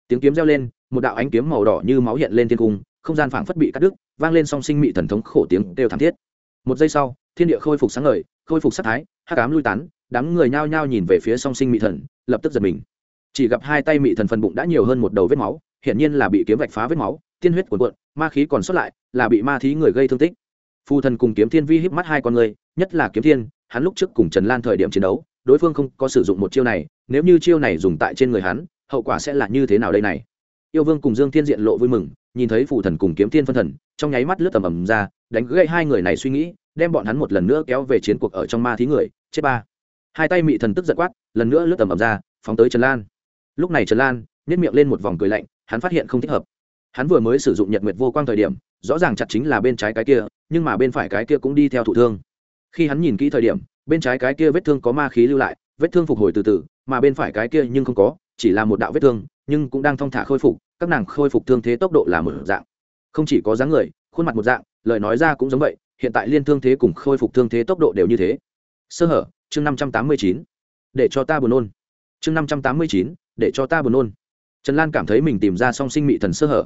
Tiếng kiếm reo lên, một đạo ánh kiếm màu đỏ như máu hiện lên thiên cung, không gian phảng phất bị cắt đứt, vang lên song sinh mị thần thống khổ tiếng đều thảm thiết. Một giây sau, thiên địa khôi phục sáng ngời, khôi phục sắc thái, hắc ám lui tán, đám người nhao nhao nhìn về phía song sinh mị thần, lập tức giật mình chỉ gặp hai tay mị thần phần bụng đã nhiều hơn một đầu vết máu, hiển nhiên là bị kiếm vạch phá vết máu, tiên huyết cuồn cuộn, ma khí còn sót lại, là bị ma thí người gây thương tích. Phù thần cùng kiếm thiên vi híp mắt hai con người, nhất là kiếm thiên, hắn lúc trước cùng trần lan thời điểm chiến đấu, đối phương không có sử dụng một chiêu này, nếu như chiêu này dùng tại trên người hắn, hậu quả sẽ là như thế nào đây này? Yêu vương cùng dương thiên diện lộ vui mừng, nhìn thấy phù thần cùng kiếm thiên phân thần, trong nháy mắt lướt tầm ầm ra, đánh gãy hai người này suy nghĩ, đem bọn hắn một lần nữa kéo về chiến cuộc ở trong ma thí người, chết ba. Hai tay mị thần tức giật quát, lần nữa lướt tầm ầm ra, phóng tới trần lan lúc này trần lan nhét miệng lên một vòng cười lạnh, hắn phát hiện không thích hợp. Hắn vừa mới sử dụng nhật nguyệt vô quang thời điểm, rõ ràng chặt chính là bên trái cái kia, nhưng mà bên phải cái kia cũng đi theo thụ thương. Khi hắn nhìn kỹ thời điểm, bên trái cái kia vết thương có ma khí lưu lại, vết thương phục hồi từ từ, mà bên phải cái kia nhưng không có, chỉ là một đạo vết thương, nhưng cũng đang thong thả khôi phục, các nàng khôi phục thương thế tốc độ là một dạng. Không chỉ có dáng người, khuôn mặt một dạng, lời nói ra cũng giống vậy, hiện tại liên thương thế cùng khôi phục thương thế tốc độ đều như thế. Sơ hở, chương năm trăm tám mươi chín. Để cho ta buồn nôn. Chương năm trăm tám mươi chín để cho ta buồn nôn. Trần lan cảm thấy mình tìm ra song sinh mị thần sơ hở.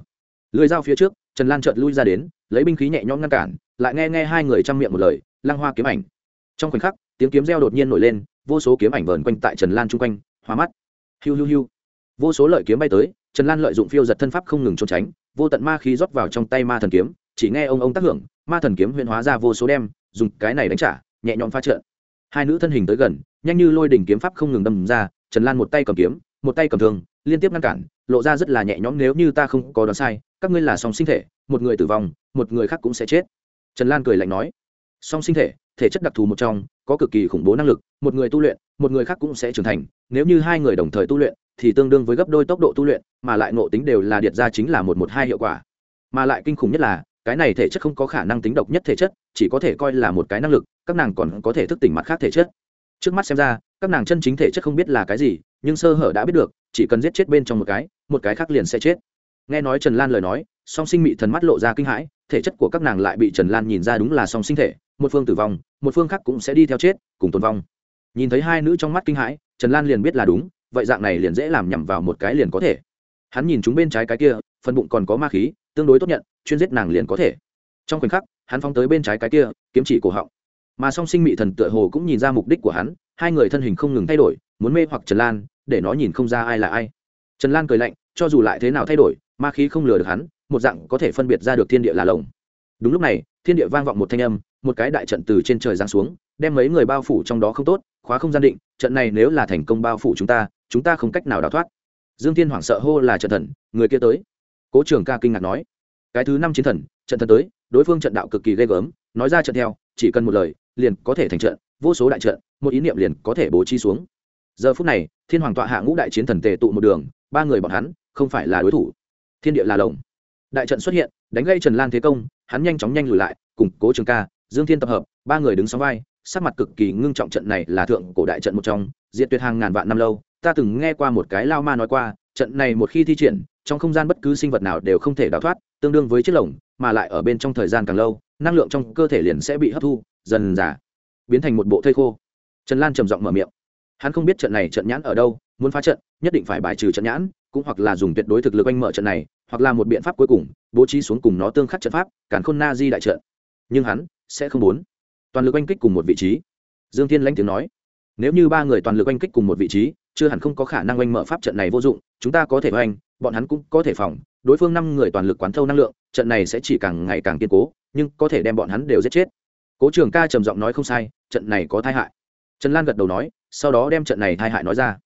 Lưới dao phía trước, trần lan chợt lui ra đến, lấy binh khí nhẹ nhõm ngăn cản, lại nghe nghe hai người chăm miệng một lời lang hoa kiếm ảnh. Trong khoảnh khắc, tiếng kiếm reo đột nhiên nổi lên, vô số kiếm ảnh vờn quanh tại trần lan chung quanh hóa mắt. Hiu hiu hiu. Vô số lợi kiếm bay tới, trần lan lợi dụng phiêu giật thân pháp không ngừng trốn tránh, vô tận ma khí rót vào trong tay ma thần kiếm, chỉ nghe ông ông tác hưởng, ma thần kiếm huyễn hóa ra vô số đem, dùng cái này đánh trả, nhẹ nhõm pha trợn hai nữ thân hình tới gần, nhanh như lôi đỉnh kiếm pháp không ngừng đâm ra, trần lan một tay cầm kiếm một tay cầm thương, liên tiếp ngăn cản, lộ ra rất là nhẹ nhõm, nếu như ta không có đoán sai, các ngươi là song sinh thể, một người tử vong, một người khác cũng sẽ chết. Trần lan cười lạnh nói, song sinh thể thể chất đặc thù một trong, có cực kỳ khủng bố năng lực, một người tu luyện, một người khác cũng sẽ trưởng thành, nếu như hai người đồng thời tu luyện, thì tương đương với gấp đôi tốc độ tu luyện, mà lại ngộ tính đều là điệt ra chính là một một hai hiệu quả. Mà lại kinh khủng nhất là, cái này thể chất không có khả năng tính độc nhất thể chất, chỉ có thể coi là một cái năng lực, các nàng còn có thể thức tỉnh mặt khác thể chất. Trước mắt xem ra, các nàng chân chính thể chất không biết là cái gì nhưng sơ hở đã biết được, chỉ cần giết chết bên trong một cái một cái khác liền sẽ chết. Nghe nói trần lan lời nói, song sinh mị thần mắt lộ ra kinh hãi, thể chất của các nàng lại bị trần lan nhìn ra đúng là song sinh thể, một phương tử vong, một phương khác cũng sẽ đi theo chết, cùng tồn vong. Nhìn thấy hai nữ trong mắt kinh hãi, trần lan liền biết là đúng, vậy dạng này liền dễ làm nhằm vào một cái liền có thể. Hắn nhìn chúng bên trái cái kia, phần bụng còn có ma khí, tương đối tốt nhận, chuyên giết nàng liền có thể. Trong khoảnh khắc, hắn phóng tới bên trái cái kia, kiếm chỉ cổ họng mà song sinh mị thần tựa hồ cũng nhìn ra mục đích của hắn, hai người thân hình không ngừng thay đổi, muốn mê hoặc trần lan, để nó nhìn không ra ai là ai. Trần lan cười lạnh, cho dù lại thế nào thay đổi, ma khí không lừa được hắn, một dạng có thể phân biệt ra được thiên địa là lồng. Đúng lúc này, thiên địa vang vọng một thanh âm, một cái đại trận từ trên trời giáng xuống, đem mấy người bao phủ trong đó không tốt, khóa không gian định, trận này nếu là thành công bao phủ chúng ta chúng ta không cách nào đào thoát. Dương thiên hoảng sợ hô là trận thần, người kia tới. Cố trường ca kinh ngạc nói, cái thứ năm chiến thần, trận thần tới, đối phương trận đạo cực kỳ ghê gớm, nói ra trận theo, chỉ cần một lời liền có thể thành trận, vô số đại trận, một ý niệm liền có thể bố trí xuống. Giờ phút này, thiên hoàng tọa hạ ngũ đại chiến thần tề tụ một đường, ba người bọn hắn không phải là đối thủ. Thiên địa là lồng. Đại trận xuất hiện, đánh gây trần lan thế công, hắn nhanh chóng nhanh lùi lại, củng cố trường ca, dương thiên tập hợp, ba người đứng sóng vai, sắc mặt cực kỳ ngưng trọng trận này là thượng cổ đại trận một trong diện tuyệt hàng ngàn vạn năm lâu, ta từng nghe qua một cái lao ma nói qua, trận này một khi thi triển, trong không gian bất cứ sinh vật nào đều không thể đào thoát, tương đương với chiếc lồng, mà lại ở bên trong thời gian càng lâu, năng lượng trong cơ thể liền sẽ bị hấp thu dần giả biến thành một bộ thây khô. Trần lan trầm giọng mở miệng. Hắn không biết trận này trận nhãn ở đâu, muốn phá trận, nhất định phải bài trừ trận nhãn, cũng hoặc là dùng tuyệt đối thực lực anh mở trận này, hoặc là một biện pháp cuối cùng, bố trí xuống cùng nó tương khắc trận pháp cản khôn na di đại trận. Nhưng hắn sẽ không muốn. Toàn lực oanh kích cùng một vị trí. Dương thiên lãnh tiếng nói. Nếu như ba người toàn lực oanh kích cùng một vị trí, chưa hẳn không có khả năng oanh mở pháp trận này vô dụng, chúng ta có thể oanh, bọn hắn cũng có thể phòng. Đối phương năm người toàn lực quán thâu năng lượng, trận này sẽ chỉ càng ngày càng kiên cố, nhưng có thể đem bọn hắn đều giết chết cố trường ca trầm giọng nói không sai, trận này có tai hại. Trần lan gật đầu nói, sau đó đem trận này tai hại nói ra.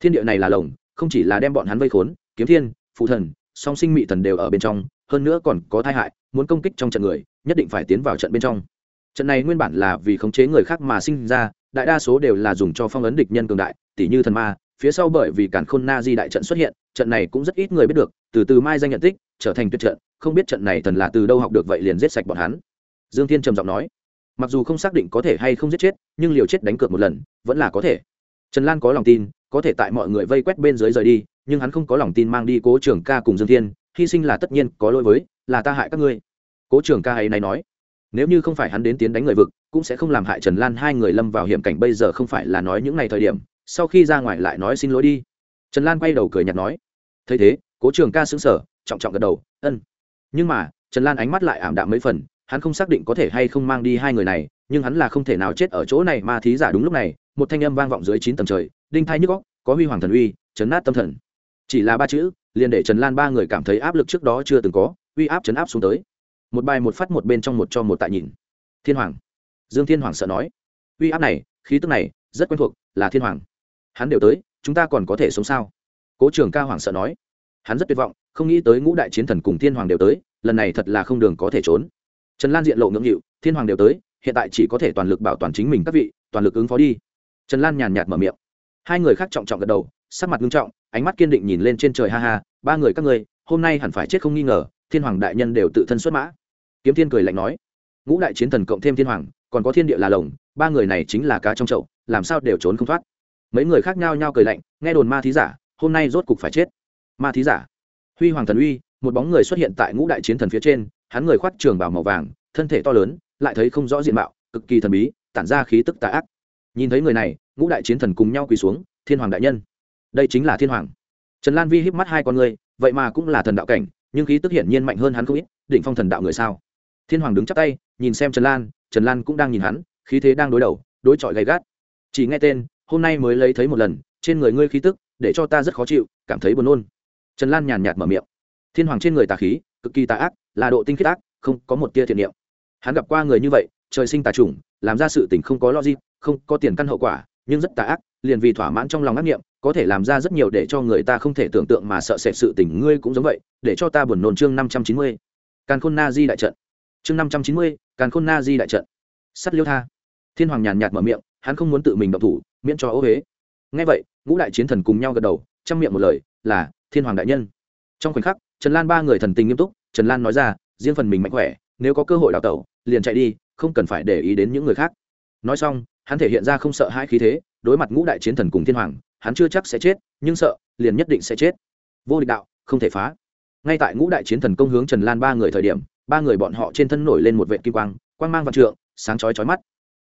Thiên địa này là lồng, không chỉ là đem bọn hắn vây khốn, kiếm thiên, phụ thần, song sinh mị thần đều ở bên trong, hơn nữa còn có tai hại, muốn công kích trong trận người, nhất định phải tiến vào trận bên trong. Trận này nguyên bản là vì khống chế người khác mà sinh ra, đại đa số đều là dùng cho phong ấn địch nhân cường đại tỷ như thần ma, phía sau bởi vì cản khôn na di đại trận xuất hiện, trận này cũng rất ít người biết được, từ từ mai danh nhận tích, trở thành tuyệt trận, không biết trận này thần là từ đâu học được vậy liền giết sạch bọn hắn. Dương thiên trầm giọng nói mặc dù không xác định có thể hay không giết chết, nhưng liều chết đánh cược một lần, vẫn là có thể. Trần lan có lòng tin, có thể tại mọi người vây quét bên dưới rời đi, nhưng hắn không có lòng tin mang đi cố trưởng ca cùng dương thiên, hy sinh là tất nhiên có lỗi với, là ta hại các ngươi. Cố trưởng ca ấy này nói, nếu như không phải hắn đến tiến đánh người vực, cũng sẽ không làm hại trần lan hai người lâm vào hiểm cảnh bây giờ không phải là nói những ngày thời điểm, sau khi ra ngoài lại nói xin lỗi đi. Trần lan quay đầu cười nhạt nói, thấy thế, cố trường ca xứng sở trọng trọng gật đầu ân nhưng mà, trần lan ánh mắt lại ảm đạm mấy phần hắn không xác định có thể hay không mang đi hai người này, nhưng hắn là không thể nào chết ở chỗ này mà thí giả đúng lúc này, một thanh âm vang vọng dưới chín tầng trời, đinh thai nhức góc có huy hoàng thần uy, chấn nát tâm thần. Chỉ là ba chữ, liền để trần lan ba người cảm thấy áp lực trước đó chưa từng có, uy áp chấn áp xuống tới. Một bài một phát một bên trong một cho một tại nhìn. Thiên hoàng. Dương thiên hoàng sợ nói. Uy áp này, khí tức này, rất quen thuộc, là thiên hoàng. Hắn đều tới, chúng ta còn có thể sống sao? Cố trường ca hoàng sợ nói. Hắn rất tuyệt vọng, không nghĩ tới ngũ đại chiến thần cùng thiên hoàng đều tới, lần này thật là không đường có thể trốn trần lan diện lộ ngưỡng hiệu thiên hoàng đều tới, hiện tại chỉ có thể toàn lực bảo toàn chính mình các vị, toàn lực ứng phó đi. Trần lan nhàn nhạt mở miệng. Hai người khác trọng trọng gật đầu, sắc mặt nghiêm trọng, ánh mắt kiên định nhìn lên trên trời ha ha, ba người các ngươi, hôm nay hẳn phải chết không nghi ngờ, thiên hoàng đại nhân đều tự thân xuất mã. Kiếm thiên cười lạnh nói. Ngũ đại chiến thần cộng thêm thiên hoàng, còn có thiên địa là lồng, ba người này chính là cá trong chậu, làm sao đều trốn không thoát. Mấy người khác nhao nhao cười lạnh, nghe đồn ma thí giả, hôm nay rốt cục phải chết. Ma thí giả. Huy hoàng thần uy, một bóng người xuất hiện tại ngũ đại chiến thần phía trên hắn người khoác trường bào màu vàng, thân thể to lớn, lại thấy không rõ diện mạo, cực kỳ thần bí, tản ra khí tức tà ác. Nhìn thấy người này, ngũ đại chiến thần cùng nhau quỳ xuống, thiên hoàng đại nhân, đây chính là thiên hoàng. Trần lan vi híp mắt hai con người vậy mà cũng là thần đạo cảnh, nhưng khí tức hiển nhiên mạnh hơn hắn không ít, đỉnh phong thần đạo người sao? Thiên hoàng đứng chắp tay, nhìn xem trần lan trần lan cũng đang nhìn hắn, khí thế đang đối đầu, đối chọi gay gắt. Chỉ nghe tên, hôm nay mới lấy thấy một lần, trên người ngươi khí tức, để cho ta rất khó chịu, cảm thấy buồn nôn. Trần lan nhàn nhạt mở miệng. Thiên hoàng trên người tà khí, cực kỳ tà ác là độ tinh khiết ác, không có một tia thiện niệm. Hắn gặp qua người như vậy, trời sinh tà chủng, làm ra sự tình không có logic, không có tiền căn hậu quả, nhưng rất tà ác, liền vì thỏa mãn trong lòng ác niệm, có thể làm ra rất nhiều để cho người ta không thể tưởng tượng mà sợ sệt sự tình, ngươi cũng giống vậy, để cho ta buồn nôn chương năm trăm chín mươi. Càn khôn na di đại trận. Chương năm trăm chín mươi, càn khôn na di đại trận. Sắt liêu tha. Thiên hoàng nhàn nhạt mở miệng, hắn không muốn tự mình động thủ, miễn cho ô huế ngay vậy, ngũ đại chiến thần cùng nhau gật đầu chăm miệng một lời là, thiên hoàng đại nhân. Trong khoảnh khắc, trần lan ba người thần tình nghiêm túc trần lan nói ra, riêng phần mình mạnh khỏe, nếu có cơ hội đào tẩu, liền chạy đi, không cần phải để ý đến những người khác. Nói xong, hắn thể hiện ra không sợ hãi khí thế, đối mặt ngũ đại chiến thần cùng thiên hoàng, hắn chưa chắc sẽ chết, nhưng sợ, liền nhất định sẽ chết. Vô địch đạo, không thể phá. Ngay tại ngũ đại chiến thần công hướng trần lan ba người thời điểm, ba người bọn họ trên thân nổi lên một vệ kim quang quang mang vạn trượng, sáng chói chói mắt.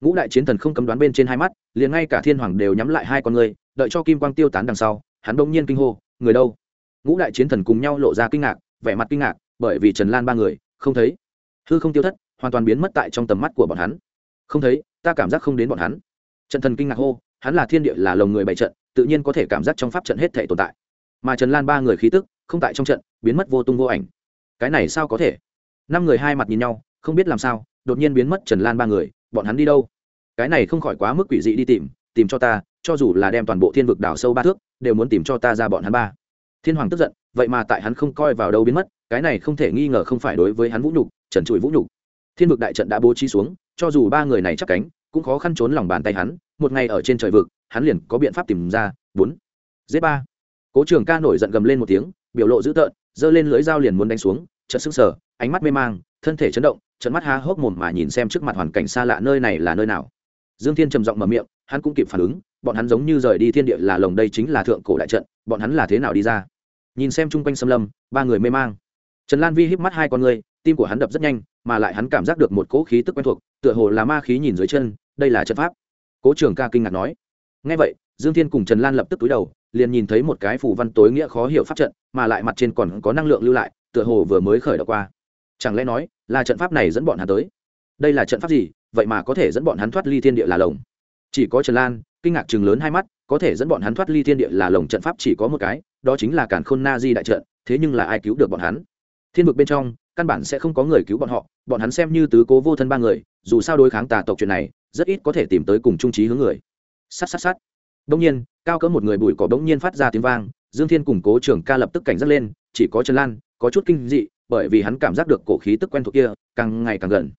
Ngũ đại chiến thần không cấm đoán bên trên hai mắt, liền ngay cả thiên hoàng đều nhắm lại hai con người, đợi cho kim quang tiêu tán đằng sau, hắn bỗng nhiên kinh hô, người đâu? Ngũ đại chiến thần cùng nhau lộ ra kinh ngạc, vẻ mặt kinh ngạc bởi vì trần lan ba người, không thấy. Hư không tiêu thất, hoàn toàn biến mất tại trong tầm mắt của bọn hắn. Không thấy, ta cảm giác không đến bọn hắn. Trận thần kinh ngạc hô, hắn là thiên địa, là lồng người bày trận, tự nhiên có thể cảm giác trong pháp trận hết thể tồn tại. Mà trần lan ba người khí tức, không tại trong trận, biến mất vô tung vô ảnh. Cái này sao có thể? Năm người hai mặt nhìn nhau, không biết làm sao, đột nhiên biến mất trần lan ba người, bọn hắn đi đâu? Cái này không khỏi quá mức quỷ dị đi tìm tìm cho ta, cho dù là đem toàn bộ thiên vực đào sâu ba thước, đều muốn tìm cho ta ra bọn hắn ba. Thiên hoàng tức giận, vậy mà tại hắn không coi vào đâu biến mất cái này không thể nghi ngờ không phải đối với hắn vũ nhục, trần trụi vũ nhục. Thiên vực đại trận đã bố trí xuống, cho dù ba người này chắc cánh, cũng khó khăn trốn lòng bàn tay hắn, một ngày ở trên trời vực, hắn liền có biện pháp tìm ra. Bốn. Z ba. Cố trường ca nổi giận gầm lên một tiếng, biểu lộ dữ tợn, giơ lên lưỡi dao liền muốn đánh xuống trận sững sờ, ánh mắt mê mang, thân thể chấn động trận mắt há hốc mồm mà nhìn xem trước mặt hoàn cảnh xa lạ nơi này là nơi nào. Dương thiên trầm giọng mở miệng, hắn cũng kịp phản ứng, bọn hắn giống như rời đi thiên địa là lồng đây chính là thượng cổ đại trận, bọn hắn là thế nào đi ra? Nhìn xem chung quanh xâm lâm, ba người mê mang trần lan vi híp mắt hai con người tim của hắn đập rất nhanh, mà lại hắn cảm giác được một cỗ khí tức quen thuộc, tựa hồ là ma khí nhìn dưới chân, đây là trận pháp. Cố trường ca kinh ngạc nói. Ngay vậy, dương thiên cùng trần lan lập tức túi đầu, liền nhìn thấy một cái phủ văn tối nghĩa khó hiểu pháp trận, mà lại mặt trên còn có năng lượng lưu lại, tựa hồ vừa mới khởi động qua. Chẳng lẽ nói, là trận pháp này dẫn bọn hắn tới? Đây là trận pháp gì? Vậy mà có thể dẫn bọn hắn thoát ly thiên địa là lồng. Chỉ có trần lan, kinh ngạc chừng lớn hai mắt, có thể dẫn bọn hắn thoát ly thiên địa là lồng trận pháp chỉ có một cái, đó chính là cản khôn na di đại trận, thế nhưng là ai cứu được bọn hắn? Thiên vực bên trong, căn bản sẽ không có người cứu bọn họ, bọn hắn xem như tứ cố vô thân ba người, dù sao đối kháng tà tộc chuyện này, rất ít có thể tìm tới cùng trung trí hướng người. Sát sát sát. Đông nhiên, cao cỡ một người bụi cỏ đông nhiên phát ra tiếng vang, dương thiên củng cố trưởng ca lập tức cảnh giác lên, chỉ có trần lan, có chút kinh dị, bởi vì hắn cảm giác được cổ khí tức quen thuộc kia, càng ngày càng gần.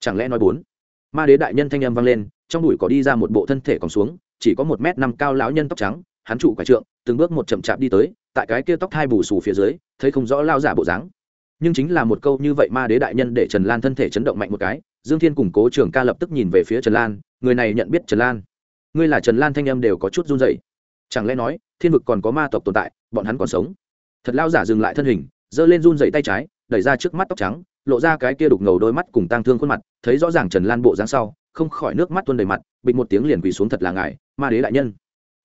Chẳng lẽ nói bốn? Ma đế đại nhân thanh âm vang lên, trong bụi cỏ đi ra một bộ thân thể còn xuống, chỉ có một m năm cao lão nhân tóc trắng, hắn trụ quải trượng, từng bước một chậm chạp đi tới, tại cái kia tóc hai bù xù phía dưới, thấy không rõ lao giả bộ dáng nhưng chính là một câu như vậy ma đế đại nhân để trần lan thân thể chấn động mạnh một cái, dương thiên củng cố trường ca lập tức nhìn về phía trần lan, người này nhận biết trần lan. Ngươi là trần lan thanh âm đều có chút run dậy chẳng lẽ nói, thiên vực còn có ma tộc tồn tại, bọn hắn còn sống? Thật lao giả dừng lại thân hình, giơ lên run dậy tay trái, đẩy ra trước mắt tóc trắng, lộ ra cái kia đục ngầu đôi mắt cùng tang thương khuôn mặt, thấy rõ ràng trần lan bộ dáng sau, không khỏi nước mắt tuôn đầy mặt, bịch một tiếng liền quỳ xuống thật là ngại ma đế đại nhân.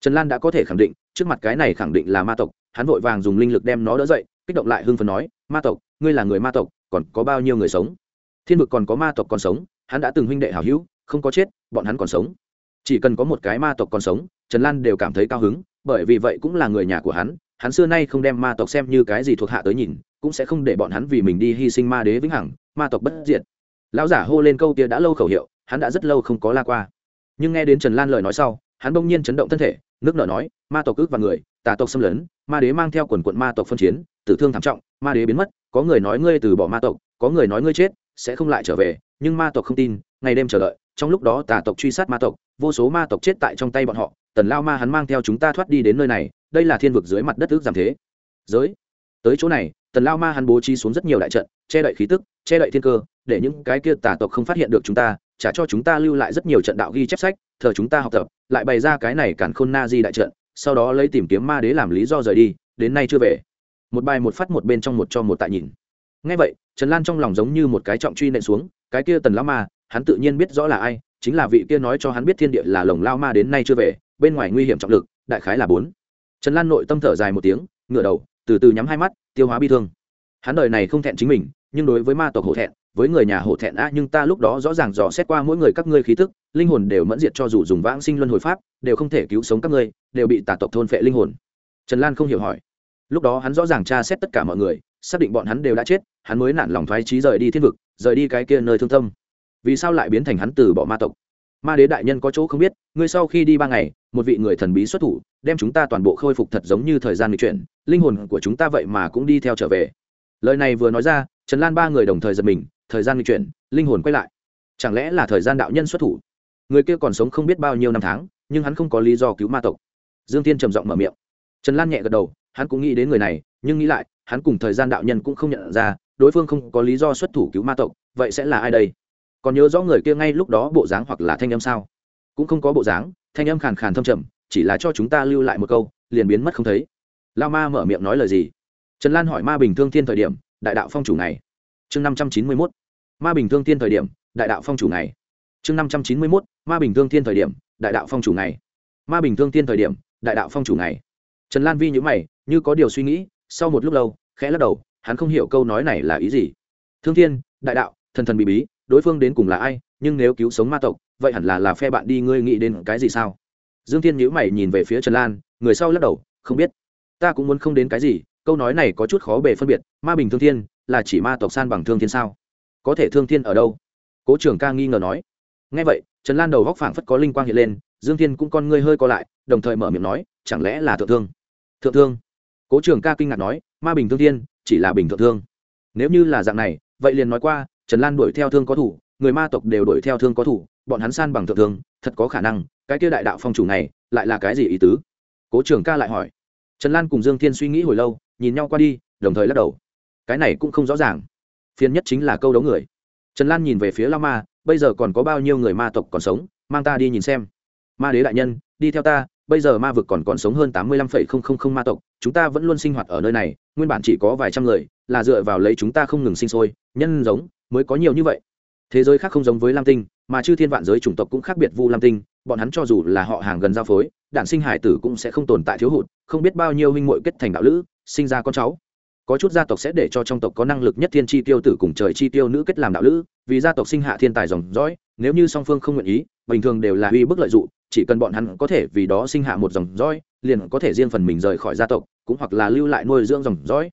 Trần lan đã có thể khẳng định, trước mặt cái này khẳng định là ma tộc, hắn vội vàng dùng linh lực đem nó đỡ dậy, kích động lại hưng phấn nói ma tộc, ngươi là người ma tộc, còn có bao nhiêu người sống? Thiên vực còn có ma tộc còn sống, hắn đã từng huynh đệ hảo hữu, không có chết, bọn hắn còn sống. Chỉ cần có một cái ma tộc còn sống, trần lan đều cảm thấy cao hứng, bởi vì vậy cũng là người nhà của hắn hắn xưa nay không đem ma tộc xem như cái gì thuộc hạ tới nhìn, cũng sẽ không để bọn hắn vì mình đi hy sinh ma đế vĩnh hằng, ma tộc bất diệt. Lão giả hô lên câu kia đã lâu khẩu hiệu, hắn đã rất lâu không có la qua. Nhưng nghe đến trần lan lời nói sau, hắn bỗng nhiên chấn động thân thể, nước nở nói, ma tộc ước và người, tà tộc xâm lấn ma đế mang theo quần quận ma tộc phân chiến, tử thương thảm trọng, ma đế biến mất, có người nói ngươi từ bỏ ma tộc, có người nói ngươi chết, sẽ không lại trở về, nhưng ma tộc không tin, ngày đêm chờ đợi, trong lúc đó tà tộc truy sát ma tộc, vô số ma tộc chết tại trong tay bọn họ, tần lao ma hắn mang theo chúng ta thoát đi đến nơi này, đây là thiên vực dưới mặt đất ước giảm thế. Giới, tới chỗ này, tần lao ma hắn bố trí xuống rất nhiều đại trận, che đậy khí tức, che đậy thiên cơ, để những cái kia tà tộc không phát hiện được chúng ta, trả cho chúng ta lưu lại rất nhiều trận đạo ghi chép sách, thờ chúng ta học tập, lại bày ra cái này cản khôn na di đại trận sau đó lấy tìm kiếm ma đế làm lý do rời đi, đến nay chưa về. Một bài một phát một bên trong một cho một tại nhìn. Ngay vậy, trần lan trong lòng giống như một cái trọng truy nện xuống, cái kia tần lao ma, hắn tự nhiên biết rõ là ai, chính là vị kia nói cho hắn biết thiên địa là lồng lao ma đến nay chưa về, bên ngoài nguy hiểm trọng lực, đại khái là bốn. Trần lan nội tâm thở dài một tiếng, ngửa đầu, từ từ nhắm hai mắt, tiêu hóa bi thương. Hắn đời này không thẹn chính mình, nhưng đối với ma tộc hổ thẹn với người nhà hổ thẹn a nhưng ta lúc đó rõ ràng dò xét qua mỗi người các ngươi khí tức, linh hồn đều mẫn diệt cho dù dùng vãng sinh luân hồi pháp, đều không thể cứu sống các ngươi, đều bị tà tộc thôn phệ linh hồn. Trần lan không hiểu hỏi. Lúc đó hắn rõ ràng tra xét tất cả mọi người, xác định bọn hắn đều đã chết, hắn mới nản lòng thoái trí rời đi thiên vực, rời đi cái kia nơi thương tâm. Vì sao lại biến thành hắn từ bỏ ma tộc? Ma đế đại nhân có chỗ không biết, ngươi sau khi đi ba ngày, một vị người thần bí xuất thủ, đem chúng ta toàn bộ khôi phục thật giống như thời gian lịch chuyển, linh hồn của chúng ta vậy mà cũng đi theo trở về. Lời này vừa nói ra, trần lan ba người đồng thời giật mình thời gian di chuyển, linh hồn quay lại. Chẳng lẽ là thời gian đạo nhân xuất thủ? Người kia còn sống không biết bao nhiêu năm tháng, nhưng hắn không có lý do cứu ma tộc. Dương tiên trầm giọng mở miệng. Trần lan nhẹ gật đầu, hắn cũng nghĩ đến người này, nhưng nghĩ lại, hắn cùng thời gian đạo nhân cũng không nhận ra, đối phương không có lý do xuất thủ cứu ma tộc, vậy sẽ là ai đây? Còn nhớ rõ người kia ngay lúc đó bộ dáng hoặc là thanh âm sao? Cũng không có bộ dáng, thanh âm khàn khàn thâm trầm, chỉ là cho chúng ta lưu lại một câu, liền biến mất không thấy. Lao ma mở miệng nói lời gì? Trần lan hỏi ma bình thương thiên thời điểm, đại đạo phong chủ này chương năm trăm chín mươi mốt, ma bình thương thiên thời điểm, đại đạo phong chủ này chương năm trăm chín mươi mốt, ma bình thương thiên thời điểm, đại đạo phong chủ này ma bình thương thiên thời điểm, đại đạo phong chủ này trần lan vi nhữ mày, như có điều suy nghĩ, sau một lúc lâu, khẽ lắc đầu, hắn không hiểu câu nói này là ý gì. Thương thiên, đại đạo, thần thần bị bí, đối phương đến cùng là ai, nhưng nếu cứu sống ma tộc, vậy hẳn là là phe bạn đi, ngươi nghĩ đến cái gì sao? Dương thiên nhữ mày nhìn về phía trần lan, người sau lắc đầu, không biết. Ta cũng muốn không đến cái gì, câu nói này có chút khó bề phân biệt, ma bình thương thiên là chỉ ma tộc san bằng thương thiên sao? Có thể thương thiên ở đâu? Cố trưởng ca nghi ngờ nói. Ngay vậy, trần lan đầu góc phảng phất có linh quang hiện lên, dương thiên cũng con ngươi hơi co lại, đồng thời mở miệng nói, chẳng lẽ là thượng thương? Thượng thương? Cố trưởng ca kinh ngạc nói, ma bình thương thiên, chỉ là bình thượng thương. Nếu như là dạng này, vậy liền nói qua, trần lan đuổi theo thương có thủ, người ma tộc đều đuổi theo thương có thủ, bọn hắn san bằng thượng thương, thật có khả năng, cái kia đại đạo phong chủ này, lại là cái gì ý tứ? Cố trưởng ca lại hỏi. Trần lan cùng dương thiên suy nghĩ hồi lâu, nhìn nhau qua đi, đồng thời lắc đầu cái này cũng không rõ ràng. Phiền nhất chính là câu đấu người. Trần lan nhìn về phía lao ma, bây giờ còn có bao nhiêu người ma tộc còn sống, mang ta đi nhìn xem. Ma đế đại nhân, đi theo ta, bây giờ ma vực còn còn sống hơn tám mươi lăm phẩy không không không ma tộc, chúng ta vẫn luôn sinh hoạt ở nơi này, nguyên bản chỉ có vài trăm người, là dựa vào lấy chúng ta không ngừng sinh sôi, nhân giống, mới có nhiều như vậy. Thế giới khác không giống với lam tinh, mà chư thiên vạn giới chủng tộc cũng khác biệt vu lam tinh, bọn hắn cho dù là họ hàng gần giao phối, đản sinh hải tử cũng sẽ không tồn tại thiếu hụt, không biết bao nhiêu huynh muội kết thành đạo lữ, sinh ra con cháu có chút gia tộc sẽ để cho trong tộc có năng lực nhất thiên chi tiêu tử cùng trời chi tiêu nữ kết làm đạo lữ, vì gia tộc sinh hạ thiên tài dòng dõi, nếu như song phương không nguyện ý, bình thường đều là uy bức lợi dụng, chỉ cần bọn hắn có thể vì đó sinh hạ một dòng dõi, liền có thể riêng phần mình rời khỏi gia tộc, cũng hoặc là lưu lại nuôi dưỡng dòng dõi.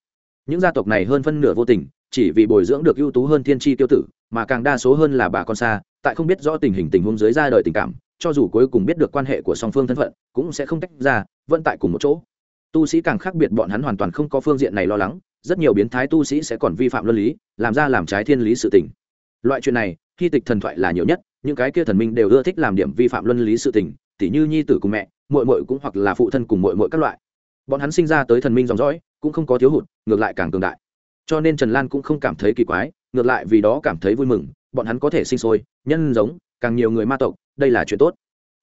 Những gia tộc này hơn phân nửa vô tình, chỉ vì bồi dưỡng được ưu tú hơn thiên tri tiêu tử, mà càng đa số hơn là bà con xa, tại không biết rõ tình hình tình huống dưới ra đời tình cảm, cho dù cuối cùng biết được quan hệ của song phương thân phận, cũng sẽ không tách ra, vẫn tại cùng một chỗ tu sĩ càng khác biệt, bọn hắn hoàn toàn không có phương diện này lo lắng, rất nhiều biến thái tu sĩ sẽ còn vi phạm luân lý, làm ra làm trái thiên lý sự tình. Loại chuyện này, khi tịch thần thoại là nhiều nhất, những cái kia thần minh đều ưa thích làm điểm vi phạm luân lý sự tình, tỉ như nhi tử cùng mẹ, muội muội cũng hoặc là phụ thân cùng muội muội các loại. Bọn hắn sinh ra tới thần minh dòng dõi, cũng không có thiếu hụt, ngược lại càng cường đại. Cho nên trần lan cũng không cảm thấy kỳ quái, ngược lại vì đó cảm thấy vui mừng, bọn hắn có thể sinh sôi, nhân giống, càng nhiều người ma tộc, đây là chuyện tốt.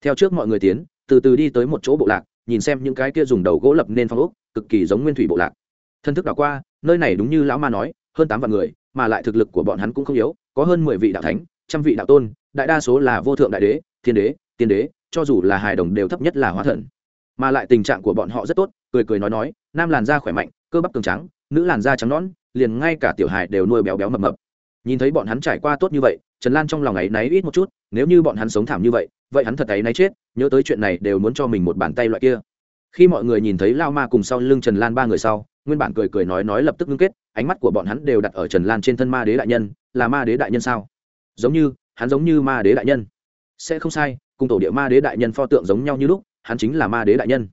Theo trước mọi người tiến, từ từ đi tới một chỗ bộ lạc nhìn xem những cái kia dùng đầu gỗ lập nên phong ốc, cực kỳ giống nguyên thủy bộ lạc. Thân thức đảo qua, nơi này đúng như lão ma nói, hơn tám vạn người, mà lại thực lực của bọn hắn cũng không yếu, có hơn mười vị đạo thánh, trăm vị đạo tôn, đại đa số là vô thượng đại đế, thiên đế, tiên đế, cho dù là hài đồng đều thấp nhất là hóa thần. Mà lại tình trạng của bọn họ rất tốt, cười cười nói nói, nam làn da khỏe mạnh, cơ bắp cường trắng, nữ làn da trắng nõn, liền ngay cả tiểu hài đều nuôi béo béo mập mập nhìn thấy bọn hắn trải qua tốt như vậy, trần lan trong lòng ấy náy ít một chút, nếu như bọn hắn sống thảm như vậy vậy hắn thật ấy náy chết, nhớ tới chuyện này đều muốn cho mình một bàn tay loại kia. Khi mọi người nhìn thấy lao ma cùng sau lưng trần lan ba người sau, nguyên bản cười cười nói nói lập tức ngưng kết, ánh mắt của bọn hắn đều đặt ở trần lan trên thân ma đế đại nhân, là ma đế đại nhân sao? Giống như, hắn giống như ma đế đại nhân. Sẽ không sai, cùng tổ địa ma đế đại nhân pho tượng giống nhau như lúc, hắn chính là ma đế đại nhân.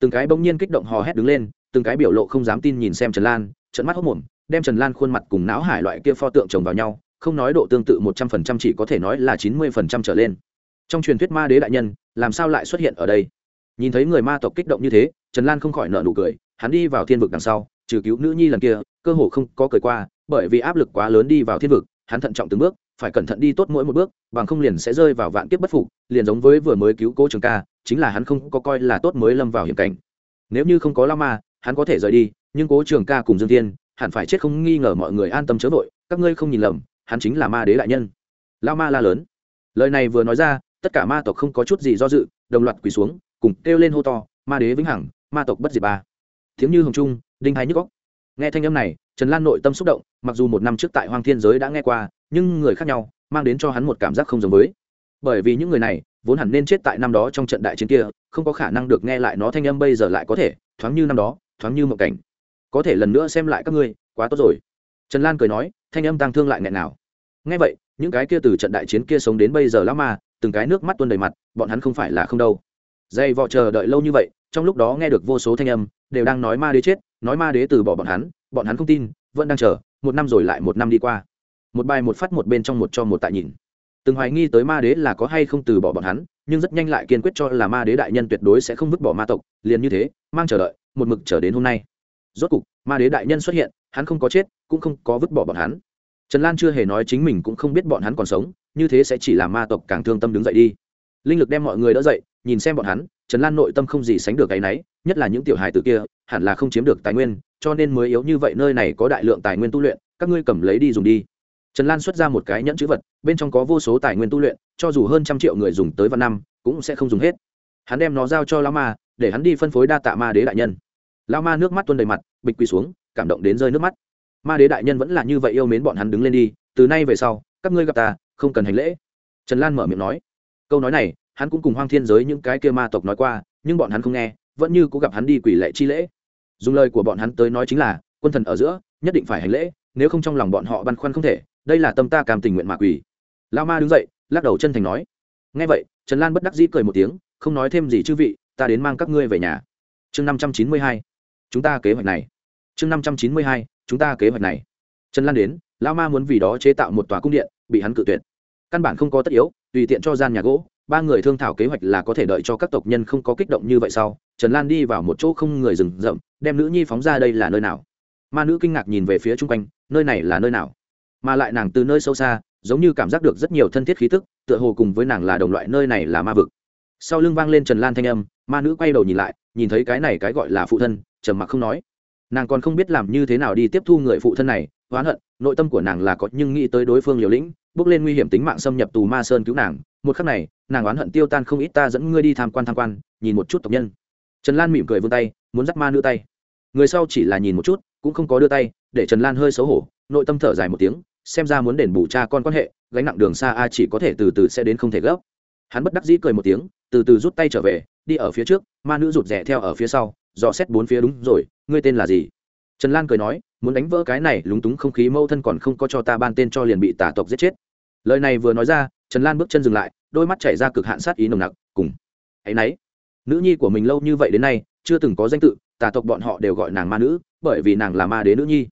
Từng cái bỗng nhiên kích động hò hét đứng lên, từng cái biểu lộ không dám tin nhìn xem trần lan trận mắt hốc mồm đem trần lan khuôn mặt cùng não hải loại kia pho tượng chồng vào nhau, không nói độ tương tự một trăm phần trăm chỉ có thể nói là chín mươi phần trăm trở lên. Trong truyền thuyết ma đế đại nhân, làm sao lại xuất hiện ở đây? Nhìn thấy người ma tộc kích động như thế, trần lan không khỏi nợ nụ cười, hắn đi vào thiên vực đằng sau, trừ cứu nữ nhi lần kia, cơ hồ không có cười qua, bởi vì áp lực quá lớn đi vào thiên vực, hắn thận trọng từng bước, phải cẩn thận đi tốt mỗi một bước, bằng không liền sẽ rơi vào vạn kiếp bất phục, liền giống với vừa mới cứu cố trường ca, chính là hắn không có coi là tốt mới lâm vào hiểm cảnh. Nếu như không có la ma, hắn có thể rời đi, nhưng cố trường ca cùng dương tiên hẳn phải chết không nghi ngờ mọi người an tâm chớ vội, các ngươi không nhìn lầm, hắn chính là ma đế đại nhân. Lao ma la lớn. Lời này vừa nói ra, tất cả ma tộc không có chút gì do dự, đồng loạt quỳ xuống, cùng kêu lên hô to, ma đế vĩnh hằng, ma tộc bất diệt ba. Tiếng như hồng trung, đinh hai nhức góc nghe thanh âm này, trần lan nội tâm xúc động, mặc dù một năm trước tại hoàng thiên giới đã nghe qua, nhưng người khác nhau, mang đến cho hắn một cảm giác không giống với. Bởi vì những người này, vốn hẳn nên chết tại năm đó trong trận đại chiến kia, không có khả năng được nghe lại nó thanh âm bây giờ lại có thể, thoáng như năm đó, thoáng như mộng cảnh có thể lần nữa xem lại các ngươi, quá tốt rồi. Trần lan cười nói, thanh âm tăng thương lại nghẹn nào. Nghe vậy, những cái kia từ trận đại chiến kia sống đến bây giờ lão ma, từng cái nước mắt tuôn đầy mặt, bọn hắn không phải là không đâu. Dây vọ chờ đợi lâu như vậy, trong lúc đó nghe được vô số thanh âm, đều đang nói ma đế chết, nói ma đế từ bỏ bọn hắn bọn hắn không tin, vẫn đang chờ, một năm rồi lại một năm đi qua. Một bài một phát một bên trong một cho một tại nhìn. Từng hoài nghi tới ma đế là có hay không từ bỏ bọn hắn, nhưng rất nhanh lại kiên quyết cho là ma đế đại nhân tuyệt đối sẽ không vứt bỏ ma tộc, liền như thế, mang chờ đợi, một mực chờ đến hôm nay rốt cục, ma đế đại nhân xuất hiện, hắn không có chết, cũng không có vứt bỏ bọn hắn. Trần lan chưa hề nói chính mình cũng không biết bọn hắn còn sống, như thế sẽ chỉ làm ma tộc càng thương tâm đứng dậy đi. Linh lực đem mọi người đỡ dậy, nhìn xem bọn hắn, trần lan nội tâm không gì sánh được cái náy, nhất là những tiểu hài tử kia, hẳn là không chiếm được tài nguyên, cho nên mới yếu như vậy nơi này có đại lượng tài nguyên tu luyện, các ngươi cầm lấy đi dùng đi. Trần lan xuất ra một cái nhẫn chữ vật, bên trong có vô số tài nguyên tu luyện, cho dù hơn trăm triệu người dùng tới văn năm, cũng sẽ không dùng hết. Hắn đem nó giao cho lão ma, để hắn đi phân phối đa tạ ma đế đại nhân lao ma nước mắt tuôn đầy mặt, bịch quỳ xuống, cảm động đến rơi nước mắt. Ma đế đại nhân vẫn là như vậy yêu mến bọn hắn đứng lên đi, từ nay về sau, các ngươi gặp ta, không cần hành lễ. Trần lan mở miệng nói. Câu nói này, hắn cũng cùng hoang thiên giới những cái kia ma tộc nói qua, nhưng bọn hắn không nghe, vẫn như cũng gặp hắn đi quỷ lệ chi lễ. Dùng lời của bọn hắn tới nói chính là, quân thần ở giữa, nhất định phải hành lễ, nếu không trong lòng bọn họ băn khoăn không thể, đây là tâm ta cảm tình nguyện mạ quỷ lao ma đứng dậy, lắc đầu chân thành nói. Nghe vậy, trần lan bất đắc dĩ cười một tiếng, không nói thêm gì chư vị, ta đến mang các ngươi về nhà. Chương năm trăm chín mươi hai chúng ta kế hoạch này. Chương năm trăm chín mươi hai, chúng ta kế hoạch này. Trần lan đến lao ma muốn vì đó chế tạo một tòa cung điện, bị hắn cự tuyệt. Căn bản không có tất yếu, tùy tiện cho gian nhà gỗ, ba người thương thảo kế hoạch là có thể đợi cho các tộc nhân không có kích động như vậy sau. Trần lan đi vào một chỗ không người rừng rậm, đem nữ nhi phóng ra đây là nơi nào? Ma nữ kinh ngạc nhìn về phía chung quanh, nơi này là nơi nào? Mà lại nàng từ nơi sâu xa, giống như cảm giác được rất nhiều thân thiết khí tức, tựa hồ cùng với nàng là đồng loại nơi này là ma vực. Sau lưng vang lên trần lan thanh âm, ma nữ quay đầu nhìn lại nhìn thấy cái này cái gọi là phụ thân, trầm mặc không nói. Nàng còn không biết làm như thế nào đi tiếp thu người phụ thân này, oán hận, nội tâm của nàng là có nhưng nghĩ tới đối phương liều lĩnh, bước lên nguy hiểm tính mạng xâm nhập tù ma sơn cứu nàng. Một khắc này, nàng oán hận tiêu tan không ít ta dẫn ngươi đi tham quan tham quan, nhìn một chút tộc nhân. Trần lan mỉm cười vươn tay, muốn dắt ma đưa tay. Người sau chỉ là nhìn một chút, cũng không có đưa tay, để trần lan hơi xấu hổ, nội tâm thở dài một tiếng, xem ra muốn đền bù cha con quan hệ, gánh nặng đường xa a chỉ có thể từ từ sẽ đến không thể gấp. Hắn bất đắc dĩ cười một tiếng từ từ rút tay trở về, đi ở phía trước, ma nữ rụt rè theo ở phía sau, dò xét bốn phía đúng rồi, ngươi tên là gì? Trần lan cười nói, muốn đánh vỡ cái này lúng túng không khí mâu thân còn không có cho ta ban tên cho liền bị tả tộc giết chết. Lời này vừa nói ra, trần lan bước chân dừng lại, đôi mắt chảy ra cực hạn sát ý nồng nặc, cùng ấ y n ấ y nữ nhi của mình lâu như vậy đến nay, chưa từng có danh tự, tà tộc bọn họ đều gọi nàng ma nữ, bởi vì nàng là ma đế nữ nhi.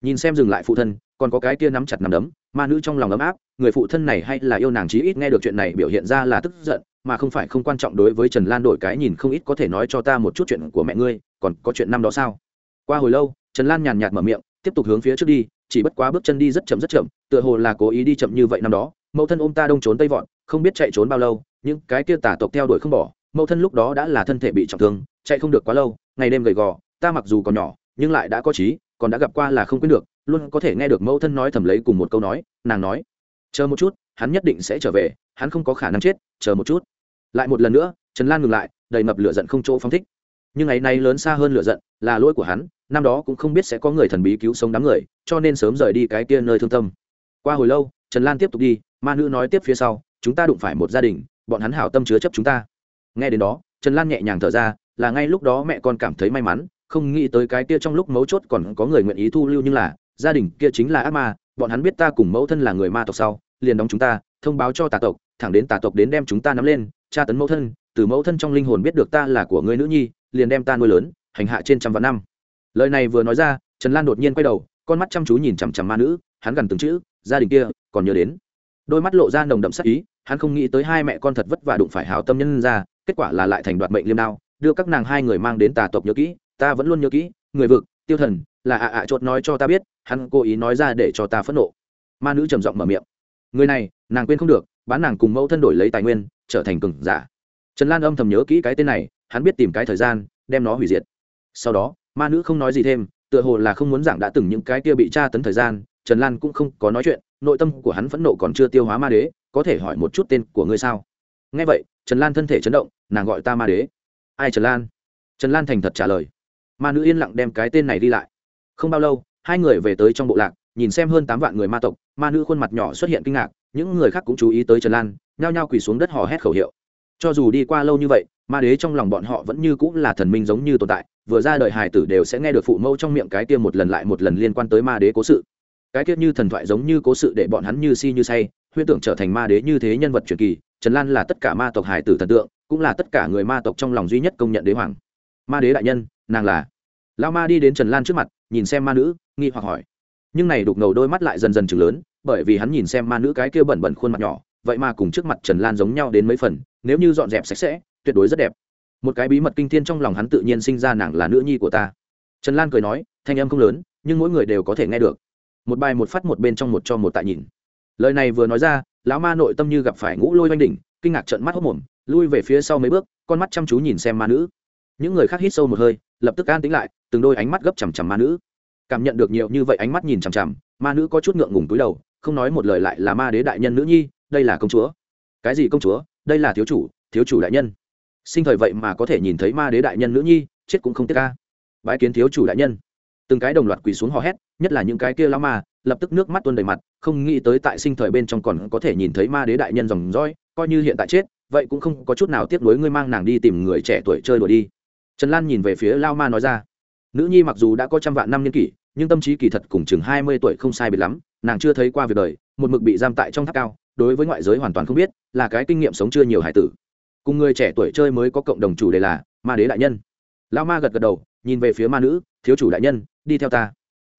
Nhìn xem dừng lại phụ thân, còn có cái kia nắm chặt nắm đấm, ma nữ trong lòng ấm áp, người phụ thân này hay là yêu nàng chí ít nghe được chuyện này biểu hiện ra là tức giận mà không phải không quan trọng đối với trần lan đổi cái nhìn không ít có thể nói cho ta một chút chuyện của mẹ ngươi, còn có chuyện năm đó sao? Qua hồi lâu, trần lan nhàn nhạt mở miệng, tiếp tục hướng phía trước đi, chỉ bất quá bước chân đi rất chậm rất chậm, tựa hồ là cố ý đi chậm như vậy năm đó, mẫu thân ôm ta đông trốn tây vọn, không biết chạy trốn bao lâu nhưng cái kia tả tộc theo đuổi không bỏ, mẫu thân lúc đó đã là thân thể bị trọng thương, chạy không được quá lâu, ngày đêm gầy gò, ta mặc dù còn nhỏ, nhưng lại đã có trí, còn đã gặp qua là không quên được, luôn có thể nghe được mẫu thân nói thầm lấy cùng một câu nói, nàng nói, chờ một chút hắn nhất định sẽ trở về, hắn không có khả năng chết, chờ một chút. Lại một lần nữa, trần lan ngừng lại, đầy ngập lửa giận không chỗ phóng thích. Nhưng ngày nay lớn xa hơn lửa giận, là lỗi của hắn, năm đó cũng không biết sẽ có người thần bí cứu sống đám người, cho nên sớm rời đi cái kia nơi thương tâm. Qua hồi lâu, trần lan tiếp tục đi, ma nữ nói tiếp phía sau, chúng ta đụng phải một gia đình, bọn hắn hảo tâm chứa chấp chúng ta. Nghe đến đó, trần lan nhẹ nhàng thở ra, là ngay lúc đó mẹ con cảm thấy may mắn, không nghĩ tới cái kia trong lúc mấu chốt còn có người nguyện ý thu lưu nhưng là, gia đình kia chính là ác ma, bọn hắn biết ta cùng mẫu thân là người ma tộc sau liền đóng chúng ta, thông báo cho tà tộc, thẳng đến tà tộc đến đem chúng ta nắm lên, tra tấn mẫu thân, từ mẫu thân trong linh hồn biết được ta là của người nữ nhi, liền đem ta nuôi lớn, hành hạ trên trăm vạn năm. Lời này vừa nói ra, trần lan đột nhiên quay đầu, con mắt chăm chú nhìn chằm chằm ma nữ, hắn gần từng chữ, gia đình kia, còn nhớ đến. Đôi mắt lộ ra nồng đậm sắc ý, hắn không nghĩ tới hai mẹ con thật vất vả đụng phải hào tâm nhân ra, kết quả là lại thành đoạt mệnh liêm đao, đưa các nàng hai người mang đến tà tộc nhớ kỹ, ta vẫn luôn nhớ kỹ, người vực, tiêu thần, là ạ ạ chốt nói cho ta biết, hắn cố ý nói ra để cho ta phẫn nộ. Ma nữ trầm giọng mở miệng người này, nàng quên không được, bán nàng cùng mẫu thân đổi lấy tài nguyên, trở thành cừng giả. Trần lan âm thầm nhớ kỹ cái tên này, hắn biết tìm cái thời gian, đem nó hủy diệt. Sau đó, ma nữ không nói gì thêm, tựa hồ là không muốn giảng đã từng những cái kia bị tra tấn thời gian, trần lan cũng không có nói chuyện, nội tâm của hắn phẫn nộ còn chưa tiêu hóa ma đế, có thể hỏi một chút tên của ngươi sao? Nghe vậy, trần lan thân thể chấn động, nàng gọi ta ma đế. Ai trần lan? Trần lan thành thật trả lời. Ma nữ yên lặng đem cái tên này đi lại. Không bao lâu, hai người về tới trong bộ lạc nhìn xem hơn tám vạn người ma tộc, ma nữ khuôn mặt nhỏ xuất hiện kinh ngạc, những người khác cũng chú ý tới trần lan, nhao nhao quỳ xuống đất hò hét khẩu hiệu. Cho dù đi qua lâu như vậy, ma đế trong lòng bọn họ vẫn như cũng là thần minh giống như tồn tại, vừa ra đời hài tử đều sẽ nghe được phụ mẫu trong miệng cái kia một lần lại một lần liên quan tới ma đế cố sự. Cái kia như thần thoại giống như cố sự để bọn hắn như si như say, huyễn tưởng trở thành ma đế như thế nhân vật truyền kỳ, trần lan là tất cả ma tộc hài tử thần tượng, cũng là tất cả người ma tộc trong lòng duy nhất công nhận đế hoàng. Ma đế đại nhân, nàng là. Lao ma đi đến trần lan trước mặt, nhìn xem ma nữ, nghi hoặc hỏi nhưng này đục ngầu đôi mắt lại dần dần chừng lớn, bởi vì hắn nhìn xem ma nữ cái kia bẩn bẩn khuôn mặt nhỏ, vậy mà cùng trước mặt trần lan giống nhau đến mấy phần, nếu như dọn dẹp sạch sẽ, tuyệt đối rất đẹp. Một cái bí mật kinh thiên trong lòng hắn tự nhiên sinh ra nàng là nữ nhi của ta. Trần lan cười nói, thanh âm không lớn, nhưng mỗi người đều có thể nghe được. Một bài một phát một bên trong một cho một tại nhìn. Lời này vừa nói ra, lão ma nội tâm như gặp phải ngũ lôi oanh đỉnh, kinh ngạc trận mắt hốc mồm, lui về phía sau mấy bước, con mắt chăm chú nhìn xem ma nữ. Những người khác hít sâu một hơi, lập tức an tính lại, từng đôi ánh mắt gấp chằm chằm ma nữ cảm nhận được nhiều như vậy ánh mắt nhìn chằm chằm, ma nữ có chút ngượng ngùng túi đầu, không nói một lời lại là ma đế đại nhân nữ nhi, đây là công chúa. Cái gì công chúa? Đây là thiếu chủ thiếu chủ đại nhân. Sinh thời vậy mà có thể nhìn thấy ma đế đại nhân nữ nhi, chết cũng không tiếc ca. Bãi kiến thiếu chủ đại nhân. Từng cái đồng loạt quỳ xuống hò hét, nhất là những cái kia lao ma, lập tức nước mắt tuôn đầy mặt, không nghĩ tới tại sinh thời bên trong còn có thể nhìn thấy ma đế đại nhân dòng roi coi như hiện tại chết, vậy cũng không có chút nào tiếc nuối ngươi mang nàng đi tìm người trẻ tuổi chơi đùa đi. Trần lan nhìn về phía lao ma nói ra nữ nhi mặc dù đã có trăm vạn năm niên kỷ, nhưng tâm trí kỳ thật cùng chừng hai mươi tuổi không sai biệt lắm, nàng chưa thấy qua việc đời, một mực bị giam tại trong tháp cao, đối với ngoại giới hoàn toàn không biết, là cái kinh nghiệm sống chưa nhiều hải tử. Cùng người trẻ tuổi chơi mới có cộng đồng chủ đề là ma đế đại nhân. Lao ma gật gật đầu, nhìn về phía ma nữ, thiếu chủ đại nhân, đi theo ta.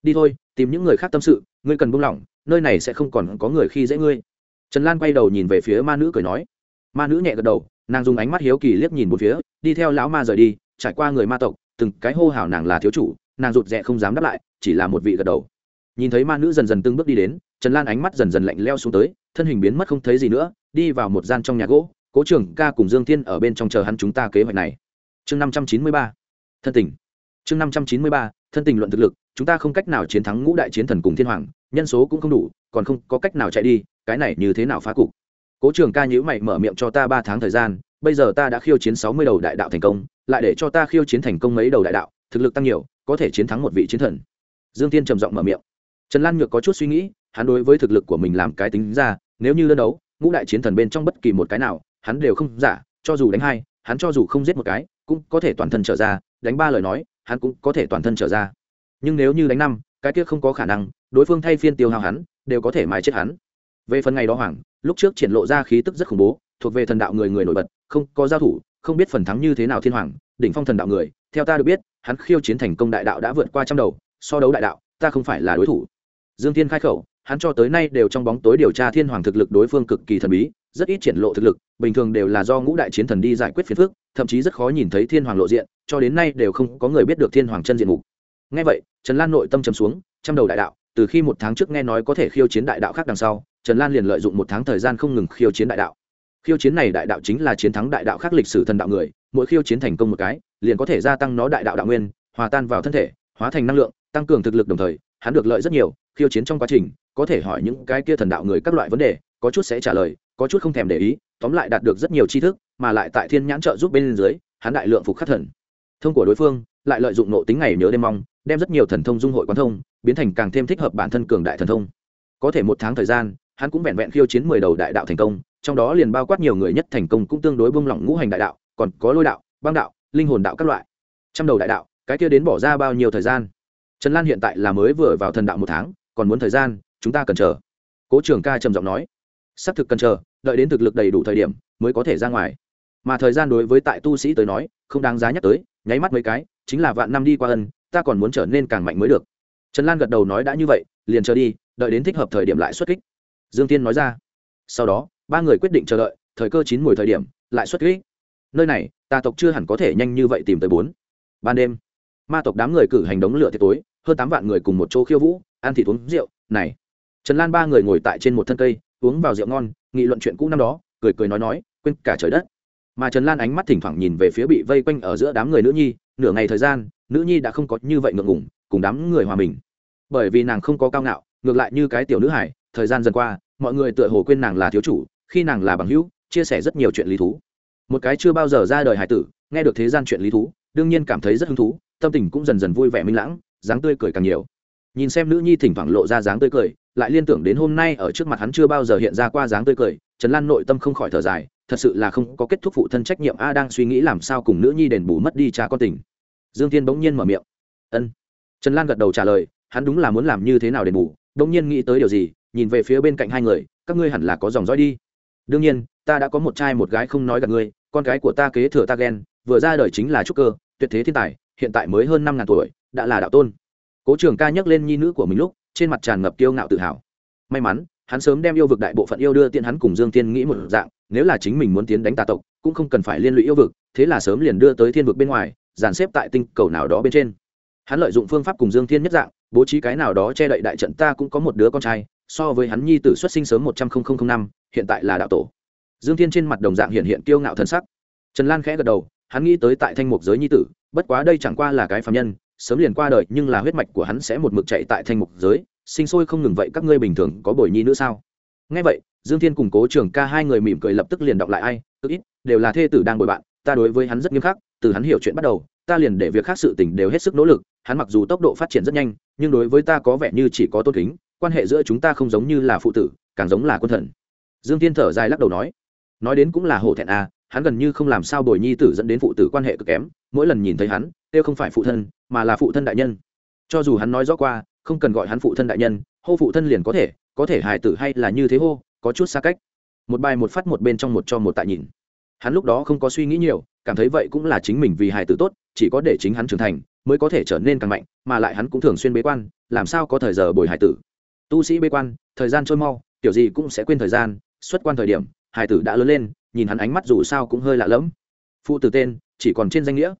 Đi thôi, tìm những người khác tâm sự, ngươi cần buông lỏng, nơi này sẽ không còn có người khi dễ ngươi. Trần lan quay đầu nhìn về phía ma nữ cười nói. Ma nữ nhẹ gật đầu, nàng dùng ánh mắt hiếu kỳ liếc nhìn một phía, đi theo lão ma rời đi, trải qua người ma tộc từng cái hô hào nàng là thiếu chủ, nàng rụt rè không dám đáp lại, chỉ là một vị gật đầu. Nhìn thấy ma nữ dần dần từng bước đi đến, trần lan ánh mắt dần dần lạnh leo xuống tới, thân hình biến mất không thấy gì nữa, đi vào một gian trong nhà gỗ, cố trưởng ca cùng dương thiên ở bên trong chờ hắn chúng ta kế hoạch này. Chương năm trăm chín mươi ba, thân tình. Chương năm trăm chín mươi ba, thân tình luận thực lực, chúng ta không cách nào chiến thắng ngũ đại chiến thần cùng thiên hoàng, nhân số cũng không đủ, còn không có cách nào chạy đi, cái này như thế nào phá cục? Cố trưởng ca nhữ mày mở miệng cho ta ba tháng thời gian bây giờ ta đã khiêu chiến sáu mươi đầu đại đạo thành công, lại để cho ta khiêu chiến thành công mấy đầu đại đạo, thực lực tăng nhiều, có thể chiến thắng một vị chiến thần. Dương tiên trầm giọng mở miệng. Trần lan nhược có chút suy nghĩ, hắn đối với thực lực của mình làm cái tính ra, nếu như đơn đấu, ngũ đại chiến thần bên trong bất kỳ một cái nào, hắn đều không giả, cho dù đánh hai, hắn cho dù không giết một cái, cũng có thể toàn thân trở ra, đánh ba lời nói, hắn cũng có thể toàn thân trở ra. Nhưng nếu như đánh năm, cái kia không có khả năng, đối phương thay phiên tiêu hao hắn, đều có thể mái chết hắn. Về phần ngày đó hoàng, lúc trước triển lộ ra khí tức rất khủng bố, thuộc về thần đạo người người nổi bật không có giao thủ, không biết phần thắng như thế nào thiên hoàng, đỉnh phong thần đạo người, theo ta được biết, hắn khiêu chiến thành công đại đạo đã vượt qua trăm đầu, so đấu đại đạo, ta không phải là đối thủ. Dương thiên khai khẩu, hắn cho tới nay đều trong bóng tối điều tra thiên hoàng thực lực đối phương cực kỳ thần bí, rất ít triển lộ thực lực, bình thường đều là do ngũ đại chiến thần đi giải quyết phiền phức, thậm chí rất khó nhìn thấy thiên hoàng lộ diện, cho đến nay đều không có người biết được thiên hoàng chân diện mục. Ngay vậy, trần lan nội tâm trầm xuống, trăm đầu đại đạo, từ khi một tháng trước nghe nói có thể khiêu chiến đại đạo khác đằng sau, trần lan liền lợi dụng một tháng thời gian không ngừng khiêu chiến đại đạo khiêu chiến này đại đạo chính là chiến thắng đại đạo khác lịch sử thần đạo người, mỗi khiêu chiến thành công một cái, liền có thể gia tăng nó đại đạo đạo nguyên, hòa tan vào thân thể, hóa thành năng lượng, tăng cường thực lực đồng thời, hắn được lợi rất nhiều, khiêu chiến trong quá trình, có thể hỏi những cái kia thần đạo người các loại vấn đề, có chút sẽ trả lời, có chút không thèm để ý, tóm lại đạt được rất nhiều tri thức, mà lại tại thiên nhãn trợ giúp bên dưới, hắn đại lượng phục khắc thần. Thông của đối phương, lại lợi dụng nộ tính ngày nhớ đêm mong, đem rất nhiều thần thông dung hội quán thông, biến thành càng thêm thích hợp bản thân cường đại thần thông. Có thể một tháng thời gian, hắn cũng vẹn vẹn khiêu chiến mười đầu đại đạo thành công trong đó liền bao quát nhiều người nhất thành công cũng tương đối bông lỏng ngũ hành đại đạo, còn có lôi đạo, băng đạo, linh hồn đạo các loại. Trăm đầu đại đạo, cái kia đến bỏ ra bao nhiêu thời gian? Trần lan hiện tại là mới vừa vào thần đạo một tháng, còn muốn thời gian, chúng ta cần chờ. Cố trường ca trầm giọng nói. Xác thực cần chờ, đợi đến thực lực đầy đủ thời điểm, mới có thể ra ngoài. Mà thời gian đối với tại tu sĩ tới nói, không đáng giá nhắc tới, nháy mắt mấy cái, chính là vạn năm đi qua ân, ta còn muốn trở nên càng mạnh mới được. Trần lan gật đầu nói đã như vậy, liền chờ đi, đợi đến thích hợp thời điểm lại xuất kích. Dương tiên nói ra. Sau đó ba người quyết định chờ đợi, thời cơ chín mùi thời điểm, lại xuất kích. Nơi này tà tộc chưa hẳn có thể nhanh như vậy tìm tới bốn. Ban đêm, ma tộc đám người cử hành đống lửa tiệc tối, hơn tám vạn người cùng một chỗ khiêu vũ, ăn thịt uống rượu, này. Trần lan ba người ngồi tại trên một thân cây, uống vào rượu ngon, nghị luận chuyện cũ năm đó, cười cười nói nói, quên cả trời đất. Mà trần lan ánh mắt thỉnh thoảng nhìn về phía bị vây quanh ở giữa đám người nữ nhi, nửa ngày thời gian, nữ nhi đã không có như vậy ngượng ngủng cùng đám người hòa mình. Bởi vì nàng không có cao ngạo, ngược lại như cái tiểu nữ hải, thời gian dần qua, mọi người tựa hồ quên nàng là thiếu chủ khi nàng là bằng hữu, chia sẻ rất nhiều chuyện lý thú. Một cái chưa bao giờ ra đời hải tử, nghe được thế gian chuyện lý thú, đương nhiên cảm thấy rất hứng thú, tâm tình cũng dần dần vui vẻ minh lãng, dáng tươi cười càng nhiều. Nhìn xem nữ nhi thỉnh thoảng lộ ra dáng tươi cười, lại liên tưởng đến hôm nay ở trước mặt hắn chưa bao giờ hiện ra qua dáng tươi cười, trần lan nội tâm không khỏi thở dài, thật sự là không có kết thúc phụ thân trách nhiệm, a đang suy nghĩ làm sao cùng nữ nhi đền bù mất đi cha con tình. Dương tiên bỗng nhiên mở miệng. Ân. Trần lan gật đầu trả lời, hắn đúng là muốn làm như thế nào đền bù, bỗng nhiên nghĩ tới điều gì, nhìn về phía bên cạnh hai người, các ngươi hẳn là có dòng dõi đi đương nhiên, ta đã có một trai một gái không nói gặp ngươi, con gái của ta kế thừa ta ghen vừa ra đời chính là trúc cơ, tuyệt thế thiên tài, hiện tại mới hơn năm ngàn tuổi, đã là đạo tôn. Cố trường ca nhắc lên nhi nữ của mình lúc, trên mặt tràn ngập kiêu ngạo tự hào. May mắn, hắn sớm đem yêu vực đại bộ phận yêu đưa tiện hắn cùng dương tiên nghĩ một dạng, nếu là chính mình muốn tiến đánh tà tộc, cũng không cần phải liên lụy yêu vực, thế là sớm liền đưa tới thiên vực bên ngoài, dàn xếp tại tinh cầu nào đó bên trên. Hắn lợi dụng phương pháp cùng dương thiên nhất dạng, bố trí cái nào đó che đậy đại trận, ta cũng có một đứa con trai so với hắn nhi tử xuất sinh sớm một trăm linh năm, hiện tại là đạo tổ. Dương thiên trên mặt đồng dạng hiện hiện kiêu ngạo thân sắc. Trần lan khẽ gật đầu, hắn nghĩ tới tại thanh mục giới nhi tử, bất quá đây chẳng qua là cái phạm nhân, sớm liền qua đời nhưng là huyết mạch của hắn sẽ một mực chạy tại thanh mục giới, sinh sôi không ngừng vậy các ngươi bình thường có bồi nhi nữa sao? Ngay vậy, dương thiên cùng cố trường ca hai người mỉm cười lập tức liền đọc lại ai tức ít, đều là thê tử đang bồi bạn, ta đối với hắn rất nghiêm khắc, từ hắn hiểu chuyện bắt đầu, ta liền để việc khác sự tình đều hết sức nỗ lực, hắn mặc dù tốc độ phát triển rất nhanh, nhưng đối với ta có vẻ như chỉ có tôn kính quan hệ giữa chúng ta không giống như là phụ tử, càng giống là quân thần. Dương tiên thở dài lắc đầu nói nói đến cũng là hổ thẹn à hắn gần như không làm sao bồi nhi tử dẫn đến phụ tử quan hệ cực kém, mỗi lần nhìn thấy hắn kêu không phải phụ thân, mà là phụ thân đại nhân. Cho dù hắn nói rõ qua, không cần gọi hắn phụ thân đại nhân, hô phụ thân liền có thể có thể hài tử hay là như thế hô, có chút xa cách. Một bài một phát một bên trong một cho một tại nhìn. Hắn lúc đó không có suy nghĩ nhiều, cảm thấy vậy cũng là chính mình vì hài tử tốt, chỉ có để chính hắn trưởng thành, mới có thể trở nên càng mạnh, mà lại hắn cũng thường xuyên bế quan, làm sao có thời giờ bồi hài tử tu sĩ bế quan, thời gian trôi mau, kiểu gì cũng sẽ quên thời gian, xuất quan thời điểm hải tử đã lớn lên, nhìn hắn ánh mắt dù sao cũng hơi lạ lẫm. Phụ tử tên, chỉ còn trên danh nghĩa.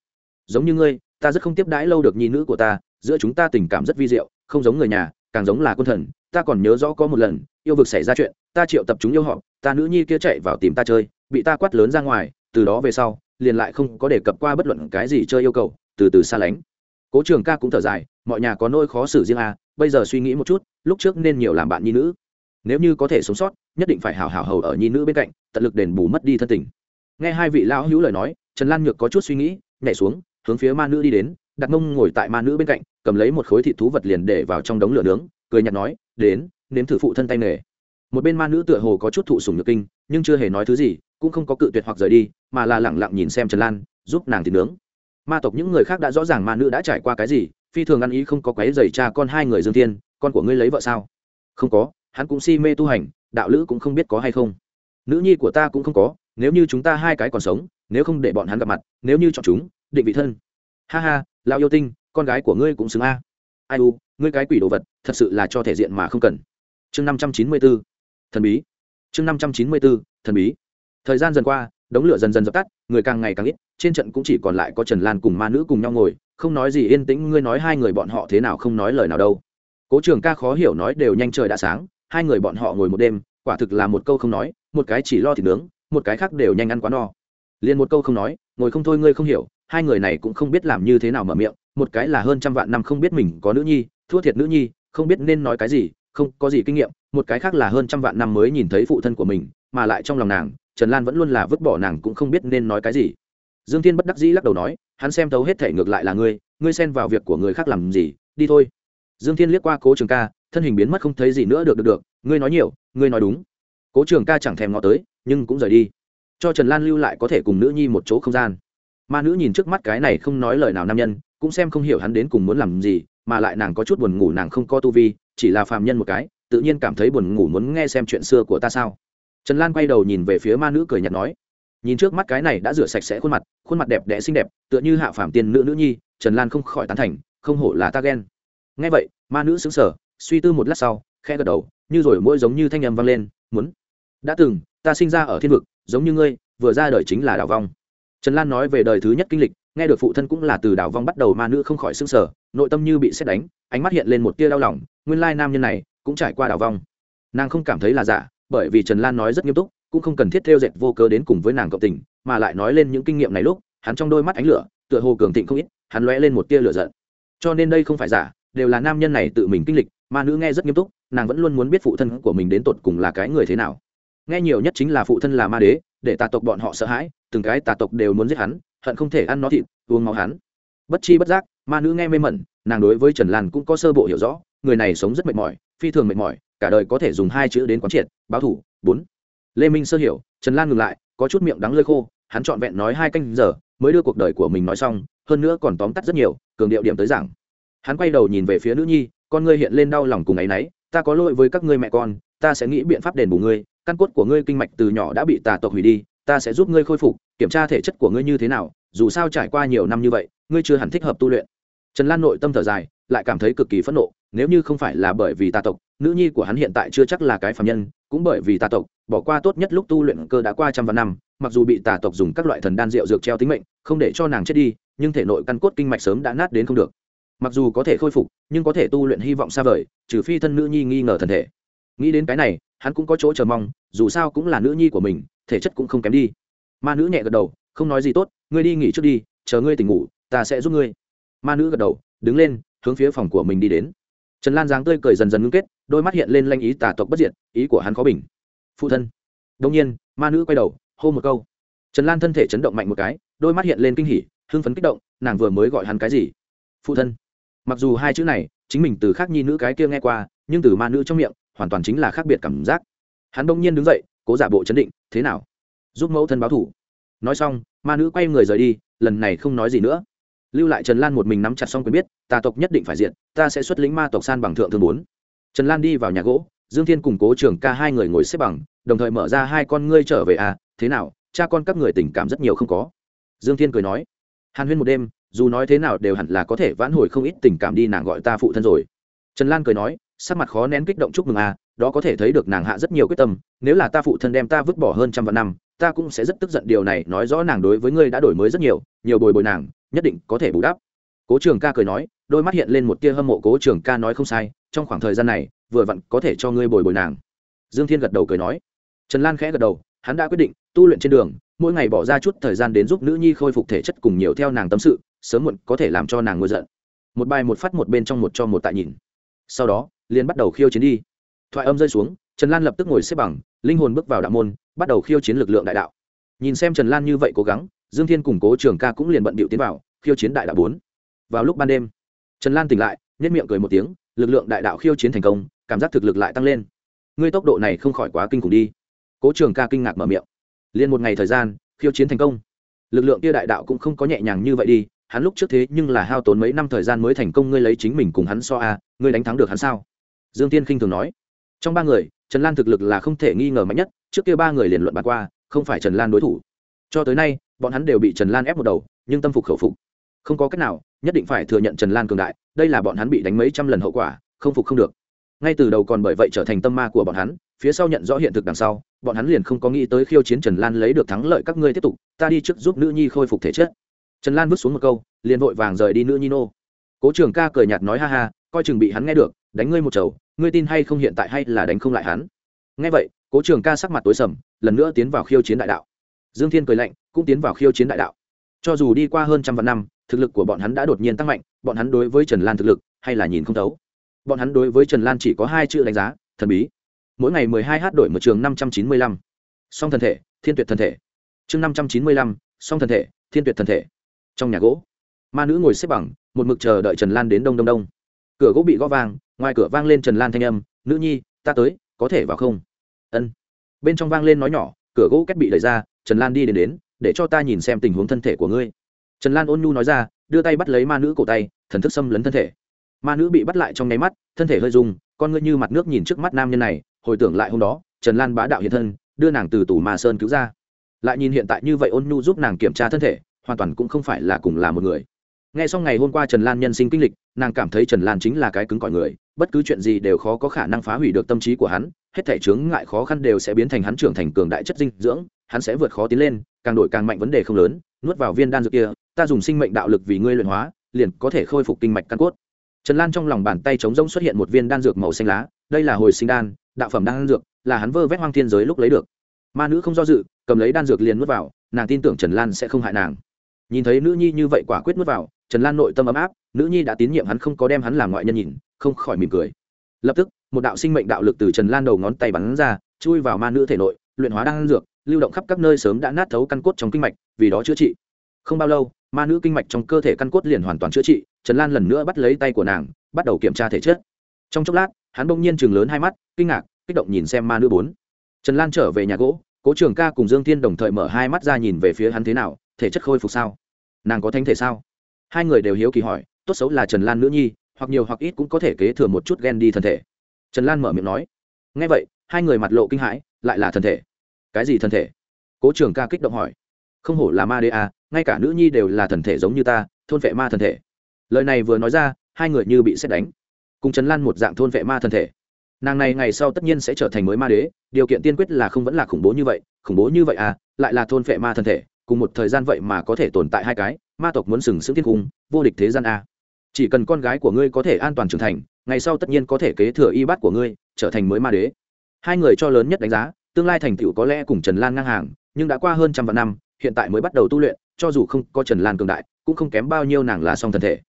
Giống như ngươi, ta rất không tiếp đãi lâu được nhi nữ của ta, giữa chúng ta tình cảm rất vi diệu, không giống người nhà, càng giống là quân thần, ta còn nhớ rõ có một lần, yêu vực xảy ra chuyện, ta triệu tập chúng yêu họ, ta nữ nhi kia chạy vào tìm ta chơi, bị ta quát lớn ra ngoài, từ đó về sau, liền lại không có đề cập qua bất luận cái gì chơi yêu cầu, từ từ xa lánh cố trường ca cũng thở dài, mọi nhà có nỗi khó xử riêng à bây giờ suy nghĩ một chút, lúc trước nên nhiều làm bạn nhi nữ. Nếu như có thể sống sót, nhất định phải hào hào hầu ở nhi nữ bên cạnh, tận lực đền bù mất đi thân tình. Nghe hai vị lão hữu lời nói, trần lan nhược có chút suy nghĩ, nhảy xuống, hướng phía ma nữ đi đến đặt mông ngồi tại ma nữ bên cạnh, cầm lấy một khối thịt thú vật liền để vào trong đống lửa nướng, cười nhặt nói, đến, nếm thử phụ thân tay nghề. Một bên ma nữ tựa hồ có chút thụ sùng nhược kinh, nhưng chưa hề nói thứ gì, cũng không có cự tuyệt hoặc rời đi, mà là lẳng lặng nhìn xem trần lan, giúp nàng thịt nướng ma tộc những người khác đã rõ ràng ma nữ đã trải qua cái gì, phi thường ăn ý không có quấy dày cha con hai người dương thiên, con của ngươi lấy vợ sao? Không có, hắn cũng si mê tu hành, đạo lữ cũng không biết có hay không. Nữ nhi của ta cũng không có, nếu như chúng ta hai cái còn sống, nếu không để bọn hắn gặp mặt, nếu như chọn chúng, định vị thân. Ha ha, lão yêu tinh, con gái của ngươi cũng xứng a. Ai u, ngươi cái quỷ đồ vật, thật sự là cho thể diện mà không cần. Chương năm trăm chín mươi b ố thần bí. Chương năm trăm chín mươi b ố thần bí. Thời gian dần qua, đống lửa dần dần dập tắt, người càng ngày càng ít trên trận cũng chỉ còn lại có trần lan cùng ma nữ cùng nhau ngồi, không nói gì, yên tĩnh, ngươi nói hai người bọn họ thế nào không nói lời nào đâu. Cố trường ca khó hiểu nói đều nhanh trời đã sáng, hai người bọn họ ngồi một đêm, quả thực là một câu không nói, một cái chỉ lo thịt nướng, một cái khác đều nhanh ăn quá no. Liền một câu không nói, ngồi không thôi ngươi không hiểu, hai người này cũng không biết làm như thế nào mở miệng, một cái là hơn trăm vạn năm không biết mình có nữ nhi, thua thiệt nữ nhi, không biết nên nói cái gì, không có gì kinh nghiệm, một cái khác là hơn trăm vạn năm mới nhìn thấy phụ thân của mình, mà lại trong lòng nàng, trần lan vẫn luôn là vứt bỏ nàng cũng không biết nên nói cái gì dương thiên bất đắc dĩ lắc đầu nói, hắn xem thấu hết thể ngược lại là ngươi ngươi xen vào việc của người khác làm gì, đi thôi. Dương thiên liếc qua cố trường ca, thân hình biến mất không thấy gì nữa được được được. Ngươi nói nhiều, ngươi nói đúng. Cố trường ca chẳng thèm ngó tới, nhưng cũng rời đi. Cho trần lan lưu lại có thể cùng nữ nhi một chỗ không gian. Ma nữ nhìn trước mắt cái này không nói lời nào nam nhân, cũng xem không hiểu hắn đến cùng muốn làm gì, mà lại nàng có chút buồn ngủ, nàng không có tu vi, chỉ là phàm nhân một cái, tự nhiên cảm thấy buồn ngủ muốn nghe xem chuyện xưa của ta sao. Trần lan quay đầu nhìn về phía ma nữ cười nhạt nói nhìn trước mắt cái này đã rửa sạch sẽ khuôn mặt khuôn mặt đẹp đẽ xinh đẹp, tựa như hạ phàm tiên nữ nữ nhi, trần lan không khỏi tán thành, không hổ là ta ghen. Ngay vậy, ma nữ xứng sở suy tư một lát sau khe gật đầu, như rồi mỗi giống như thanh âm vang lên, muốn, đã từng, ta sinh ra ở thiên vực, giống như ngươi, vừa ra đời chính là đảo vong. Trần lan nói về đời thứ nhất kinh lịch, nghe được phụ thân cũng là từ đảo vong bắt đầu ma nữ không khỏi xứng sở nội tâm như bị xét đánh, ánh mắt hiện lên một tia đau lòng, nguyên lai nam nhân này cũng trải qua đảo vong. Nàng không cảm thấy là giả, bởi vì trần lan nói rất nghiêm túc cũng không cần thiết theo dệt vô cớ đến cùng với nàng cộng tình, mà lại nói lên những kinh nghiệm này lúc, hắn trong đôi mắt ánh lửa, tựa hồ cường thịnh không ít, hắn lóe lên một tia lửa giận. Cho nên đây không phải giả, đều là nam nhân này tự mình kinh lịch ma nữ nghe rất nghiêm túc, nàng vẫn luôn muốn biết phụ thân của mình đến tột cùng là cái người thế nào. Nghe nhiều nhất chính là phụ thân là ma đế, để tà tộc bọn họ sợ hãi, từng cái tà tộc đều muốn giết hắn, hận không thể ăn nó thịt, uống máu hắn. Bất chi bất giác, ma nữ nghe mê mẩn, nàng đối với trần lan cũng có sơ bộ hiểu rõ, người này sống rất mệt mỏi, phi thường mệt mỏi, cả đời có thể dùng hai chữ đến quán triệt, báo thủ, bốn lê minh sơ hiểu trần lan ngừng lại có chút miệng đắng lơi khô hắn trọn vẹn nói hai canh giờ mới đưa cuộc đời của mình nói xong hơn nữa còn tóm tắt rất nhiều cường điệu điểm tới rằng, hắn quay đầu nhìn về phía nữ nhi con ngươi hiện lên đau lòng cùng ấ y n ấ y ta có lỗi với các ngươi mẹ con ta sẽ nghĩ biện pháp đền bù ngươi căn cốt của ngươi kinh mạch từ nhỏ đã bị tà tộc hủy đi ta sẽ giúp ngươi khôi phục kiểm tra thể chất của ngươi như thế nào dù sao trải qua nhiều năm như vậy ngươi chưa hẳn thích hợp tu luyện. Trần lan nội tâm thở dài lại cảm thấy cực kỳ phẫn nộ nếu như không phải là bởi vì tà tộc nữ nhi của hắn hiện tại chưa chắc là cái phạm nhân cũng bởi vì tà tộc, bỏ qua tốt nhất lúc tu luyện cơ đã qua trăm vạn năm, mặc dù bị tà tộc dùng các loại thần đan rượu dược treo tính mệnh, không để cho nàng chết đi, nhưng thể nội căn cốt kinh mạch sớm đã nát đến không được. Mặc dù có thể khôi phục, nhưng có thể tu luyện hy vọng xa vời, trừ phi thân nữ nhi nghi ngờ thần thể. Nghĩ đến cái này, hắn cũng có chỗ chờ mong, dù sao cũng là nữ nhi của mình, thể chất cũng không kém đi. Ma nữ nhẹ gật đầu, không nói gì tốt, ngươi đi nghỉ trước đi, chờ ngươi tỉnh ngủ, ta sẽ giúp ngươi. Ma nữ gật đầu, đứng lên, hướng phía phòng của mình đi đến trần lan giáng tươi cười dần dần ngưng kết, đôi mắt hiện lên lanh ý tà tộc bất diệt, ý của hắn khó bình. Phụ thân. Đông nhiên, ma nữ quay đầu, hô một câu. Trần lan thân thể chấn động mạnh một cái, đôi mắt hiện lên kinh hỉ, hưng phấn kích động, nàng vừa mới gọi hắn cái gì? Phụ thân. Mặc dù hai chữ này, chính mình từ khác nhi nữ cái kia nghe qua, nhưng từ ma nữ trong miệng, hoàn toàn chính là khác biệt cảm giác. Hắn đông nhiên đứng dậy, cố giả bộ chấn định, thế nào? Giúp mẫu thân báo thủ. Nói xong, ma nữ quay người rời đi, lần này không nói gì nữa lưu lại trần lan một mình nắm chặt xong quyền biết tà tộc nhất định phải diện ta sẽ xuất lĩnh ma tộc san bằng thượng thương bốn. Trần lan đi vào nhà gỗ, dương thiên cùng cố trưởng ca hai người ngồi xếp bằng, đồng thời mở ra hai con ngươi trở về à thế nào, cha con các người tình cảm rất nhiều không có? Dương thiên cười nói, hàn huyên một đêm, dù nói thế nào đều hẳn là có thể vãn hồi không ít tình cảm đi, nàng gọi ta phụ thân rồi. Trần lan cười nói, sắc mặt khó nén kích động chúc mừng à đó có thể thấy được nàng hạ rất nhiều quyết tâm, nếu là ta phụ thân đem ta vứt bỏ hơn trăm vạn năm, ta cũng sẽ rất tức giận điều này, nói rõ nàng đối với ngươi đã đổi mới rất nhiều nhiều bồi bồi nàng nhất định có thể bù đắp. Cố trường ca cười nói, đôi mắt hiện lên một tia hâm mộ cố trường ca nói không sai, trong khoảng thời gian này, vừa vặn có thể cho ngươi bồi bồi nàng. Dương thiên gật đầu cười nói. Trần lan khẽ gật đầu, hắn đã quyết định, tu luyện trên đường, mỗi ngày bỏ ra chút thời gian đến giúp nữ nhi khôi phục thể chất cùng nhiều theo nàng tâm sự, sớm muộn có thể làm cho nàng ngôi giận. Một bài một phát một bên trong một cho một tại nhìn. Sau đó, liền bắt đầu khiêu chiến đi. Thoại âm rơi xuống, trần lan lập tức ngồi xếp bằng, linh hồn bước vào đạo môn, bắt đầu khiêu chiến lực lượng đại đạo. Nhìn xem trần lan như vậy cố gắng dương thiên củng cố trường ca cũng liền bận bịu tiến vào, khiêu chiến đại đạo bốn. Vào lúc ban đêm, trần lan tỉnh lại nhất miệng cười một tiếng, lực lượng đại đạo khiêu chiến thành công, cảm giác thực lực lại tăng lên. Ngươi tốc độ này không khỏi quá kinh khủng đi. Cố trường ca kinh ngạc mở miệng. Liền một ngày thời gian, khiêu chiến thành công. Lực lượng kia đại đạo cũng không có nhẹ nhàng như vậy đi, hắn lúc trước thế nhưng là hao tốn mấy năm thời gian mới thành công, ngươi lấy chính mình cùng hắn so a, ngươi đánh thắng được hắn sao? Dương tiên khinh thường nói. Trong ba người, trần lan thực lực là không thể nghi ngờ mạnh nhất, trước kia ba người liền luận bàn qua, không phải trần lan đối thủ cho tới nay, bọn hắn đều bị trần lan ép một đầu, nhưng tâm phục khẩu phục. Không có cách nào, nhất định phải thừa nhận trần lan cường đại, đây là bọn hắn bị đánh mấy trăm lần hậu quả, không phục không được. Ngay từ đầu còn bởi vậy trở thành tâm ma của bọn hắn, phía sau nhận rõ hiện thực đằng sau, bọn hắn liền không có nghĩ tới khiêu chiến trần lan lấy được thắng lợi các ngươi tiếp tục, ta đi trước giúp nữ nhi khôi phục thể chất. Trần lan vứt xuống một câu, liền vội vàng rời đi nữ nhi nô. Cố trường ca cười nhạt nói ha ha, coi chừng bị hắn nghe được, đánh ngươi một chầu, ngươi tin hay không hiện tại hay là đánh không lại hắn. Nghe vậy, cố trường ca sắc mặt tối sầm, lần nữa tiến vào khiêu chiến đại đạo dương thiên cười lạnh, cũng tiến vào khiêu chiến đại đạo. Cho dù đi qua hơn trăm vạn năm, thực lực của bọn hắn đã đột nhiên tăng mạnh, bọn hắn đối với trần lan thực lực, hay là nhìn không thấu. Bọn hắn đối với trần lan chỉ có hai chữ đánh giá, thần bí. Mỗi ngày mười hai h đổi một trường năm trăm chín mươi lăm. Song thân thể, thiên tuyệt thân thể. Chương năm trăm chín mươi lăm, song thân thể, thiên tuyệt thân thể. Trong nhà gỗ, ma nữ ngồi xếp bằng, một mực chờ đợi trần lan đến đông đông đông. Cửa gỗ bị gõ vang, ngoài cửa vang lên trần lan thanh âm, nữ nhi, ta tới, có thể vào không? Ân. Bên trong vang lên nói nhỏ, cửa gỗ két bị đẩy ra trần lan đi đến đến, để cho ta nhìn xem tình huống thân thể của ngươi. Trần lan ôn nhu nói ra, đưa tay bắt lấy ma nữ cổ tay, thần thức xâm lấn thân thể. Ma nữ bị bắt lại trong nháy mắt, thân thể hơi r con ngươi như mặt nước nhìn trước mắt nam nhân này, hồi tưởng lại hôm đó, trần lan bá đạo hiện thân, đưa nàng từ tủ ma sơn cứu ra. Lại nhìn hiện tại như vậy ôn nhu giúp nàng kiểm tra thân thể, hoàn toàn cũng không phải là cùng là một người. Ngay sau ngày hôm qua trần lan nhân sinh kinh lịch, nàng cảm thấy trần lan chính là cái cứng cỏi người, bất cứ chuyện gì đều khó có khả năng phá hủy được tâm trí của hắn, hết thể chướng ngại khó khăn đều sẽ biến thành hắn trưởng thành cường đại chất dinh dưỡng hắn sẽ vượt khó tiến lên, càng đổi càng mạnh vấn đề không lớn, nuốt vào viên đan dược kia, ta dùng sinh mệnh đạo lực vì ngươi luyện hóa, liền có thể khôi phục kinh mạch căn cốt. Trần lan trong lòng bàn tay trống rỗng xuất hiện một viên đan dược màu xanh lá, đây là hồi sinh đan, đạo phẩm đan dược, là hắn vơ vét hoang thiên giới lúc lấy được. Ma nữ không do dự, cầm lấy đan dược liền nuốt vào, nàng tin tưởng trần lan sẽ không hại nàng. Nhìn thấy nữ nhi như vậy quả quyết nuốt vào, trần lan nội tâm ấm áp, nữ nhi đã tín nhiệm hắn không có đem hắn làm ngoại nhân nhìn, không khỏi mỉm cười. Lập tức, một đạo sinh mệnh đạo lực từ trần lan đầu ngón tay bắn ra, chui vào ma nữ thể nội, luyện hóa đan dược lưu động khắp các nơi sớm đã nát thấu căn cốt trong kinh mạch, vì đó chữa trị. Không bao lâu, ma nữ kinh mạch trong cơ thể căn cốt liền hoàn toàn chữa trị, trần lan lần nữa bắt lấy tay của nàng, bắt đầu kiểm tra thể chất. Trong chốc lát, hắn bỗng nhiên chừng lớn hai mắt, kinh ngạc, kích động nhìn xem ma nữ bốn. Trần lan trở về nhà gỗ, cố trường ca cùng dương thiên đồng thời mở hai mắt ra nhìn về phía hắn thế nào, thể chất khôi phục sao? Nàng có thánh thể sao? Hai người đều hiếu kỳ hỏi, tốt xấu là trần lan nữ nhi, hoặc nhiều hoặc ít cũng có thể kế thừa một chút ghen đi thân thể. Trần lan mở miệng nói ngay vậy, hai người mặt lộ kinh hãi, lại là thân thể cái gì thân thể? Cố trường ca kích động hỏi. Không hổ là ma đê à ngay cả nữ nhi đều là thần thể giống như ta, thôn vệ ma thần thể. Lời này vừa nói ra, hai người như bị xét đánh. Cùng chấn lan một dạng thôn vệ ma thần thể. Nàng này ngày sau tất nhiên sẽ trở thành mới ma đế, điều kiện tiên quyết là không vẫn là khủng bố như vậy, khủng bố như vậy à lại là thôn vệ ma thần thể, cùng một thời gian vậy mà có thể tồn tại hai cái, ma tộc muốn sừng sững thiên cung, vô địch thế gian a chỉ cần con gái của ngươi có thể an toàn trưởng thành, ngày sau tất nhiên có thể kế thừa y bát của ngươi, trở thành mới ma đế. Hai người cho lớn nhất đánh giá tương lai thành tựu có lẽ cùng trần lan ngang hàng, nhưng đã qua hơn trăm vạn năm, hiện tại mới bắt đầu tu luyện, cho dù không có trần lan cường đại, cũng không kém bao nhiêu nàng là song thân thể.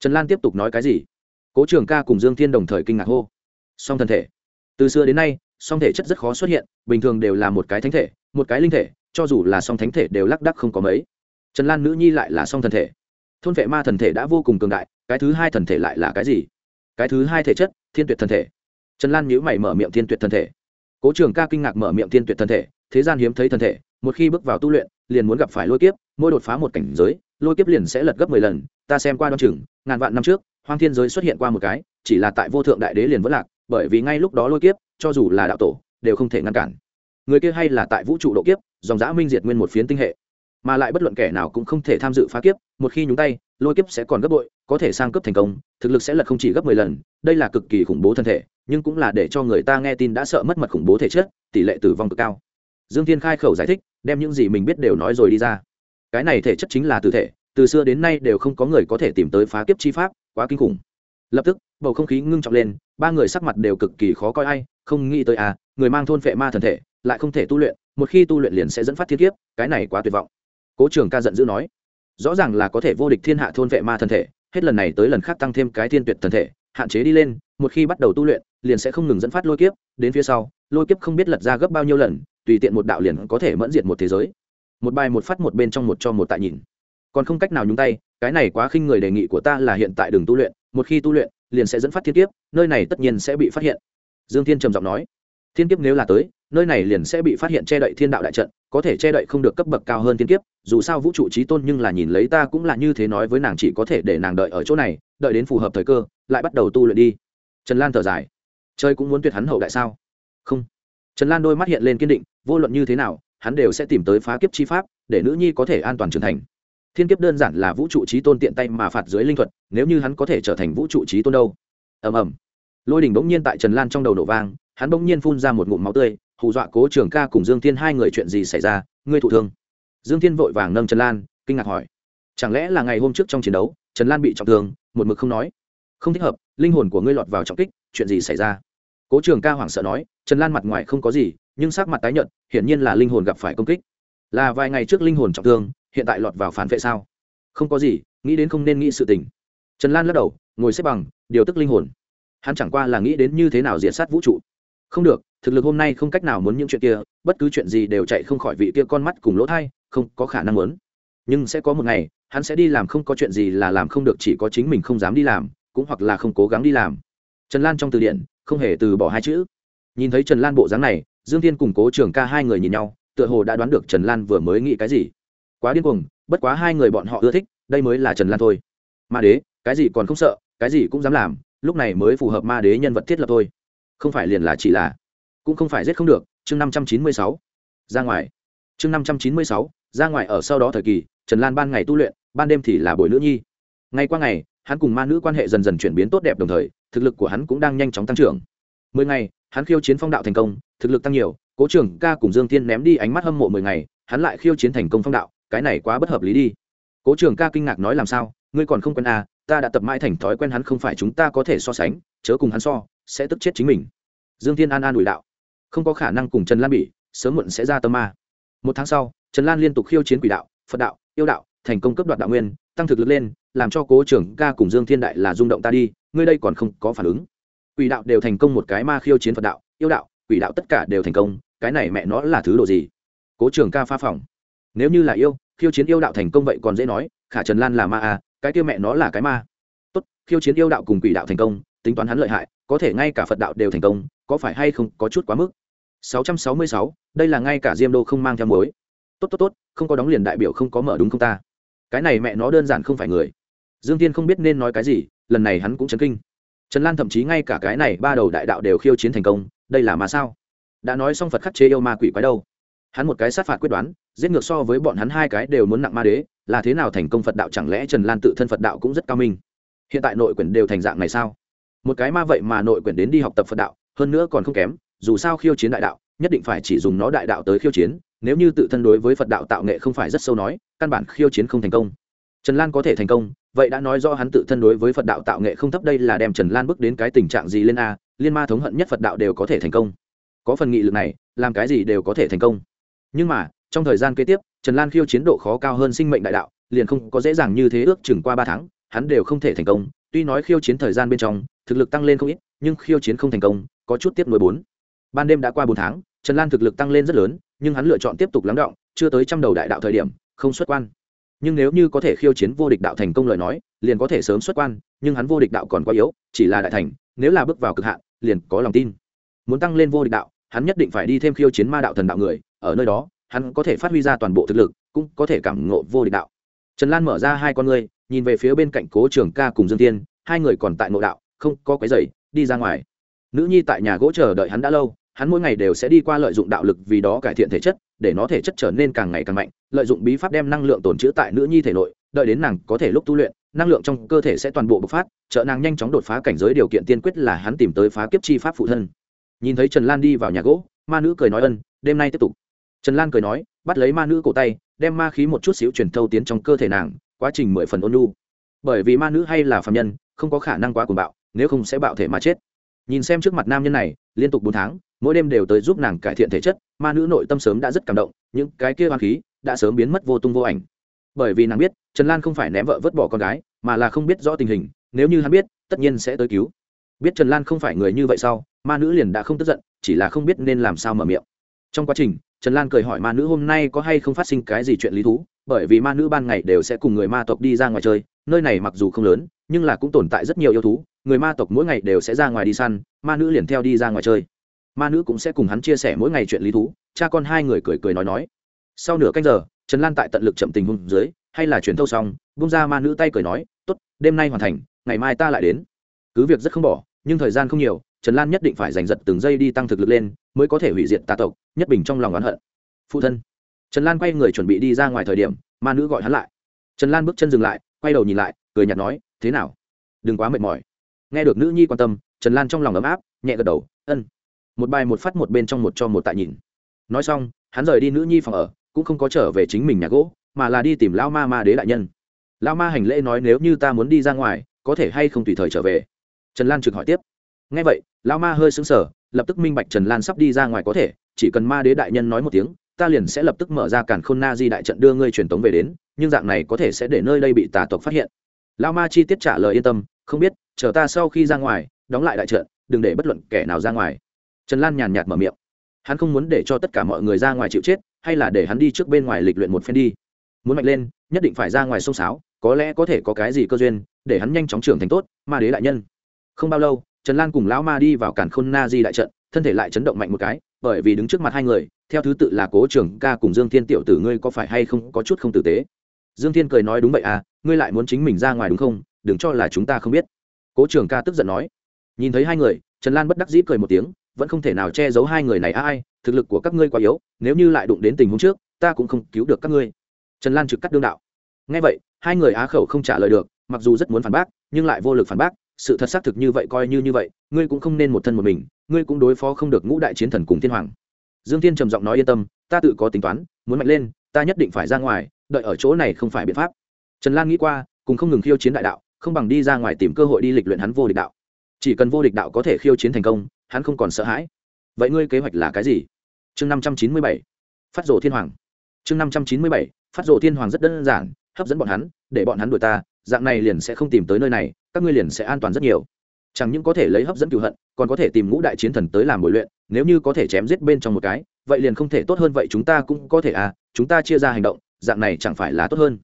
Trần lan tiếp tục nói cái gì? Cố trường ca cùng dương thiên đồng thời kinh ngạc hô. Song thân thể? Từ xưa đến nay, song thể chất rất khó xuất hiện, bình thường đều là một cái thánh thể, một cái linh thể, cho dù là song thánh thể đều lắc đắc không có mấy. Trần lan nữ nhi lại là song thần thể. Thôn vệ ma thần thể đã vô cùng cường đại, cái thứ hai thần thể lại là cái gì? Cái thứ hai thể chất, thiên tuyệt thần thể. Trần lan nhíu mày mở miệng thiên tuyệt thần thể cố trường ca kinh ngạc mở miệng thiên tuyệt thần thể, thế gian hiếm thấy thần thể, một khi bước vào tu luyện, liền muốn gặp phải lôi kiếp, mỗi đột phá một cảnh giới, lôi kiếp liền sẽ lật gấp mười lần, ta xem qua đ o a n chừng, ngàn vạn năm trước, hoang thiên giới xuất hiện qua một cái, chỉ là tại vô thượng đại đế liền vẫn lạc, bởi vì ngay lúc đó lôi kiếp, cho dù là đạo tổ, đều không thể ngăn cản. Người kia hay là tại vũ trụ độ kiếp, dòng giã minh diệt nguyên một phiến tinh hệ, mà lại bất luận kẻ nào cũng không thể tham dự phá kiếp, một khi nhúng tay, lôi kiếp sẽ còn gấp bội, có thể sang cấp thành công, thực lực sẽ lật không chỉ gấp mười lần, đây là cực kỳ khủng bố thân thể nhưng cũng là để cho người ta nghe tin đã sợ mất mật khủng bố thể chất, tỷ lệ tử vong cực cao. Dương thiên khai khẩu giải thích, đem những gì mình biết đều nói rồi đi ra. Cái này thể chất chính là tử thể, từ xưa đến nay đều không có người có thể tìm tới phá kiếp chi pháp, quá kinh khủng. Lập tức, bầu không khí ngưng trọng lên, ba người sắc mặt đều cực kỳ khó coi ai, không nghĩ tới à người mang thôn phệ ma thần thể, lại không thể tu luyện, một khi tu luyện liền sẽ dẫn phát thiên kiếp, cái này quá tuyệt vọng. Cố trường ca giận dữ nói, rõ ràng là có thể vô địch thiên hạ thôn vệ ma thần thể, hết lần này tới lần khác tăng thêm cái thiên tuyệt thần thể, hạn chế đi lên, một khi bắt đầu tu luyện liền sẽ không ngừng dẫn phát lôi kiếp, đến phía sau, lôi kiếp không biết lật ra gấp bao nhiêu lần, tùy tiện một đạo liền có thể mẫn diệt một thế giới. Một bài một phát một bên trong một cho một tại nhìn. Còn không cách nào nhúng tay, cái này quá khinh người đề nghị của ta là hiện tại đường tu luyện, một khi tu luyện, liền sẽ dẫn phát thiên kiếp, nơi này tất nhiên sẽ bị phát hiện. Dương thiên trầm giọng nói. Thiên kiếp nếu là tới, nơi này liền sẽ bị phát hiện che đậy thiên đạo đại trận, có thể che đậy không được cấp bậc cao hơn thiên kiếp, dù sao vũ trụ trí tôn nhưng là nhìn lấy ta cũng là như thế nói với nàng chỉ có thể để nàng đợi ở chỗ này, đợi đến phù hợp thời cơ, lại bắt đầu tu luyện đi. Trần lan thở dài chơi cũng muốn tuyệt hắn hậu đại sao? Không. Trần lan đôi mắt hiện lên kiên định, vô luận như thế nào, hắn đều sẽ tìm tới phá kiếp chi pháp, để nữ nhi có thể an toàn trưởng thành. Thiên kiếp đơn giản là vũ trụ trí tôn tiện tay mà phạt dưới linh thuật, nếu như hắn có thể trở thành vũ trụ trí tôn đâu. Ầm ầm. Lôi đình bỗng nhiên tại trần lan trong đầu nổ vang, hắn bỗng nhiên phun ra một ngụm máu tươi, hù dọa cố trường ca cùng dương thiên hai người chuyện gì xảy ra, ngươi thụ thương. Dương thiên vội vàng nâng trần lan, kinh ngạc hỏi. Chẳng lẽ là ngày hôm trước trong chiến đấu, trần lan bị trọng thương, một mực không nói. Không thích hợp linh hồn của ngươi lọt vào trọng kích, chuyện gì xảy ra? Cố trường ca hoảng sợ nói, trần lan mặt ngoài không có gì, nhưng sắc mặt tái nhợt, hiển nhiên là linh hồn gặp phải công kích. Là vài ngày trước linh hồn trọng thương, hiện tại lọt vào phản vệ sao? Không có gì, nghĩ đến không nên nghĩ sự tình. Trần lan lắc đầu, ngồi xếp bằng, điều tức linh hồn. Hắn chẳng qua là nghĩ đến như thế nào diệt sát vũ trụ. Không được, thực lực hôm nay không cách nào muốn những chuyện kia, bất cứ chuyện gì đều chạy không khỏi vị kia con mắt cùng lỗ thai, không có khả năng muốn. Nhưng sẽ có một ngày, hắn sẽ đi làm không có chuyện gì là làm không được chỉ có chính mình không dám đi làm cũng hoặc là không cố gắng đi làm. Trần lan trong từ điển, không hề từ bỏ hai chữ. Nhìn thấy trần lan bộ dáng này, dương thiên cùng cố trường ca hai người nhìn nhau, tựa hồ đã đoán được trần lan vừa mới nghĩ cái gì. Quá điên cuồng, bất quá hai người bọn họ ưa thích, đây mới là trần lan thôi. Ma đế, cái gì còn không sợ, cái gì cũng dám làm, lúc này mới phù hợp ma đế nhân vật thiết lập thôi. Không phải liền là chỉ là, cũng không phải giết không được, chương năm trăm chín mươi sáu, ra ngoài. Chương năm trăm chín mươi sáu, ra ngoài ở sau đó thời kỳ, trần lan ban ngày tu luyện, ban đêm thì là buổi nữ nhi. Ngày qua ngày hắn cùng ma nữ quan hệ dần dần chuyển biến tốt đẹp đồng thời, thực lực của hắn cũng đang nhanh chóng tăng trưởng. Mười ngày, hắn khiêu chiến phong đạo thành công, thực lực tăng nhiều, cố trưởng ca cùng dương tiên ném đi ánh mắt hâm mộ mười ngày, hắn lại khiêu chiến thành công phong đạo, cái này quá bất hợp lý đi. Cố trưởng ca kinh ngạc nói làm sao, ngươi còn không quen à ta đã tập mãi thành thói quen hắn không phải chúng ta có thể so sánh, chớ cùng hắn so, sẽ tức chết chính mình. Dương thiên an an ủi đạo. Không có khả năng cùng trần lan bị, sớm muộn sẽ ra tâm ma. Một tháng sau, trần lan liên tục khiêu chiến quỷ đạo, phật đạo, yêu đạo thành công cấp đoạt đạo nguyên tăng thực lực lên làm cho cố trưởng ca cùng dương thiên đại là rung động ta đi ngươi đây còn không có phản ứng. Quỷ đạo đều thành công một cái ma khiêu chiến phật đạo yêu đạo quỷ đạo tất cả đều thành công cái này mẹ nó là thứ đồ gì? Cố trưởng ca pha phòng. Nếu như là yêu khiêu chiến yêu đạo thành công vậy còn dễ nói khả trần lan là ma à cái kia mẹ nó là cái ma. Tốt khiêu chiến yêu đạo cùng quỷ đạo thành công tính toán hắn lợi hại có thể ngay cả phật đạo đều thành công có phải hay không có chút quá mức? 666, đây là ngay cả diêm đô không mang theo mối tốt tốt tốt không có đóng liền đại biểu không có mở đúng không ta? Cái này mẹ nó đơn giản không phải người. Dương tiên không biết nên nói cái gì, lần này hắn cũng chấn kinh. Trần lan thậm chí ngay cả cái này ba đầu đại đạo đều khiêu chiến thành công, đây là mà sao? Đã nói xong phật khắc chế yêu ma quỷ quái đâu? Hắn một cái sát phạt quyết đoán, giết ngược so với bọn hắn hai cái đều muốn nặng ma đế, là thế nào thành công phật đạo chẳng lẽ trần lan tự thân phật đạo cũng rất cao minh? Hiện tại nội quyển đều thành dạng này sao? Một cái ma vậy mà nội quyển đến đi học tập phật đạo, hơn nữa còn không kém, dù sao khiêu chiến đại đạo, nhất định phải chỉ dùng nó đại đạo tới khiêu chiến nếu như tự thân đối với phật đạo tạo nghệ không phải rất sâu nói, căn bản khiêu chiến không thành công. Trần lan có thể thành công, vậy đã nói do hắn tự thân đối với phật đạo tạo nghệ không thấp đây là đem trần lan bước đến cái tình trạng gì lên a, liên ma thống hận nhất phật đạo đều có thể thành công. Có phần nghị lực này, làm cái gì đều có thể thành công. Nhưng mà, trong thời gian kế tiếp, trần lan khiêu chiến độ khó cao hơn sinh mệnh đại đạo, liền không có dễ dàng như thế ước chừng qua ba tháng, hắn đều không thể thành công. Tuy nói khiêu chiến thời gian bên trong, thực lực tăng lên không ít, nhưng khiêu chiến không thành công, có chút tiếp nối bốn. Ban đêm đã qua bốn tháng, trần lan thực lực tăng lên rất lớn nhưng hắn lựa chọn tiếp tục lắng động, chưa tới trăm đầu đại đạo thời điểm, không xuất quan. Nhưng nếu như có thể khiêu chiến vô địch đạo thành công lời nói, liền có thể sớm xuất quan, nhưng hắn vô địch đạo còn quá yếu, chỉ là đại thành, nếu là bước vào cực hạn, liền có lòng tin. Muốn tăng lên vô địch đạo, hắn nhất định phải đi thêm khiêu chiến ma đạo thần đạo người, ở nơi đó, hắn có thể phát huy ra toàn bộ thực lực, cũng có thể cảm ngộ vô địch đạo. Trần lan mở ra hai con ngươi, nhìn về phía bên cạnh cố trường ca cùng dương tiên hai người còn tại ngộ đạo, không có quái dày đi ra ngoài. Nữ nhi tại nhà gỗ chờ đợi hắn đã lâu hắn mỗi ngày đều sẽ đi qua lợi dụng đạo lực vì đó cải thiện thể chất, để nó thể chất trở nên càng ngày càng mạnh, lợi dụng bí pháp đem năng lượng tồn trữ tại nữ nhi thể nội, đợi đến nàng có thể lúc tu luyện, năng lượng trong cơ thể sẽ toàn bộ bộc phát, trợ nàng nhanh chóng đột phá cảnh giới điều kiện tiên quyết là hắn tìm tới phá kiếp chi pháp phụ thân. Nhìn thấy trần lan đi vào nhà gỗ, ma nữ cười nói ân, đêm nay tiếp tục. Trần lan cười nói, bắt lấy ma nữ cổ tay, đem ma khí một chút xíu truyền thâu tiến trong cơ thể nàng, quá trình mười phần ôn lu bởi vì ma nữ hay là phạm nhân, không có khả năng quá cuồng bạo, nếu không sẽ bạo thể mà chết. Nhìn xem trước mặt nam nhân này liên tục bốn tháng, mỗi đêm đều tới giúp nàng cải thiện thể chất, ma nữ nội tâm sớm đã rất cảm động, những cái kia hoang khí đã sớm biến mất vô tung vô ảnh. Bởi vì nàng biết, trần lan không phải ném vợ vứt bỏ con gái, mà là không biết rõ tình hình, nếu như hắn biết, tất nhiên sẽ tới cứu. Biết trần lan không phải người như vậy sau, ma nữ liền đã không tức giận, chỉ là không biết nên làm sao mở miệng. Trong quá trình, trần lan cười hỏi ma nữ hôm nay có hay không phát sinh cái gì chuyện lý thú, bởi vì ma nữ ban ngày đều sẽ cùng người ma tộc đi ra ngoài chơi, nơi này mặc dù không lớn, nhưng là cũng tồn tại rất nhiều yêu thú người ma tộc mỗi ngày đều sẽ ra ngoài đi săn, ma nữ liền theo đi ra ngoài chơi. Ma nữ cũng sẽ cùng hắn chia sẻ mỗi ngày chuyện lý thú, cha con hai người cười cười nói nói. Sau nửa canh giờ, trần lan tại tận lực chậm tình hung dưới, hay là chuyển thâu xong bung ra ma nữ tay cười nói t ố t đêm nay hoàn thành, ngày mai ta lại đến. Cứ việc rất không bỏ, nhưng thời gian không nhiều, trần lan nhất định phải giành giật từng giây đi tăng thực lực lên, mới có thể hủy diệt tà tộc, nhất bình trong lòng oán hận. Phụ thân. Trần lan quay người chuẩn bị đi ra ngoài thời điểm, ma nữ gọi hắn lại. Trần lan bước chân dừng lại, quay đầu nhìn lại, cười nhạt nói, thế nào? Đừng quá mệt mỏi nghe được nữ nhi quan tâm, trần lan trong lòng ấm áp, nhẹ gật đầu, ân. Một bài một phát một bên trong một cho một tại nhìn. Nói xong, hắn rời đi nữ nhi phòng ở, cũng không có trở về chính mình nhà gỗ, mà là đi tìm lao ma ma đế đại nhân. Lao ma hành lễ nói, nếu như ta muốn đi ra ngoài, có thể hay không tùy thời trở về? Trần lan trực hỏi tiếp. Ngay vậy lao ma hơi xứng sở lập tức minh bạch trần lan sắp đi ra ngoài có thể, chỉ cần ma đế đại nhân nói một tiếng, ta liền sẽ lập tức mở ra cản khôn na di đại trận đưa ngươi truyền tống về đến, nhưng dạng này có thể sẽ để nơi đây bị tà tộc phát hiện. Lao ma chi tiết trả lời yên tâm không biết, chờ ta sau khi ra ngoài, đóng lại đại trận, đừng để bất luận kẻ nào ra ngoài. Trần lan nhàn nhạt mở miệng. Hắn không muốn để cho tất cả mọi người ra ngoài chịu chết, hay là để hắn đi trước bên ngoài lịch luyện một phen đi. Muốn mạnh lên, nhất định phải ra ngoài sông sáo, có lẽ có thể có cái gì cơ duyên, để hắn nhanh chóng trưởng thành tốt, ma đế đại nhân. Không bao lâu, trần lan cùng lão ma đi vào cản khôn na di đại trận, thân thể lại chấn động mạnh một cái, bởi vì đứng trước mặt hai người, theo thứ tự là cố trưởng ca cùng dương thiên tiểu tử ngươi có phải hay không có chút không tử tế? Dương thiên cười nói, đúng vậy à ngươi lại muốn chính mình ra ngoài đúng không? Đừng cho là chúng ta không biết. Cố trưởng ca tức giận nói. Nhìn thấy hai người, trần lan bất đắc dĩ cười một tiếng, vẫn không thể nào che giấu hai người này. Ai, thực lực của các ngươi quá yếu, nếu như lại đụng đến tình huống trước, ta cũng không cứu được các ngươi. Trần lan trực cắt đương đạo. Ngay vậy, hai người á khẩu không trả lời được, mặc dù rất muốn phản bác, nhưng lại vô lực phản bác. Sự thật xác thực như vậy, coi như như vậy, ngươi cũng không nên một thân một mình, ngươi cũng đối phó không được ngũ đại chiến thần cùng thiên hoàng. Dương thiên trầm giọng nói yên tâm, ta tự có tính toán, muốn mạnh lên, ta nhất định phải ra ngoài, đợi ở chỗ này không phải biện pháp. Trần lan nghĩ qua, cùng không ngừng khiêu chiến đại đạo không bằng đi ra ngoài tìm cơ hội đi lịch luyện hắn vô địch đạo. Chỉ cần vô địch đạo có thể khiêu chiến thành công, hắn không còn sợ hãi. Vậy ngươi kế hoạch là cái gì? Chương năm trăm chín mươi bảy, phát rổ thiên hoàng. Chương năm trăm chín mươi bảy, phát rổ thiên hoàng rất đơn giản, hấp dẫn bọn hắn, để bọn hắn đuổi ta, dạng này liền sẽ không tìm tới nơi này, các ngươi liền sẽ an toàn rất nhiều. Chẳng những có thể lấy hấp dẫn cựu hận, còn có thể tìm ngũ đại chiến thần tới làm bồi luyện, nếu như có thể chém giết bên trong một cái, vậy liền không thể tốt hơn, vậy chúng ta cũng có thể à chúng ta chia ra hành động, dạng này chẳng phải là tốt hơn.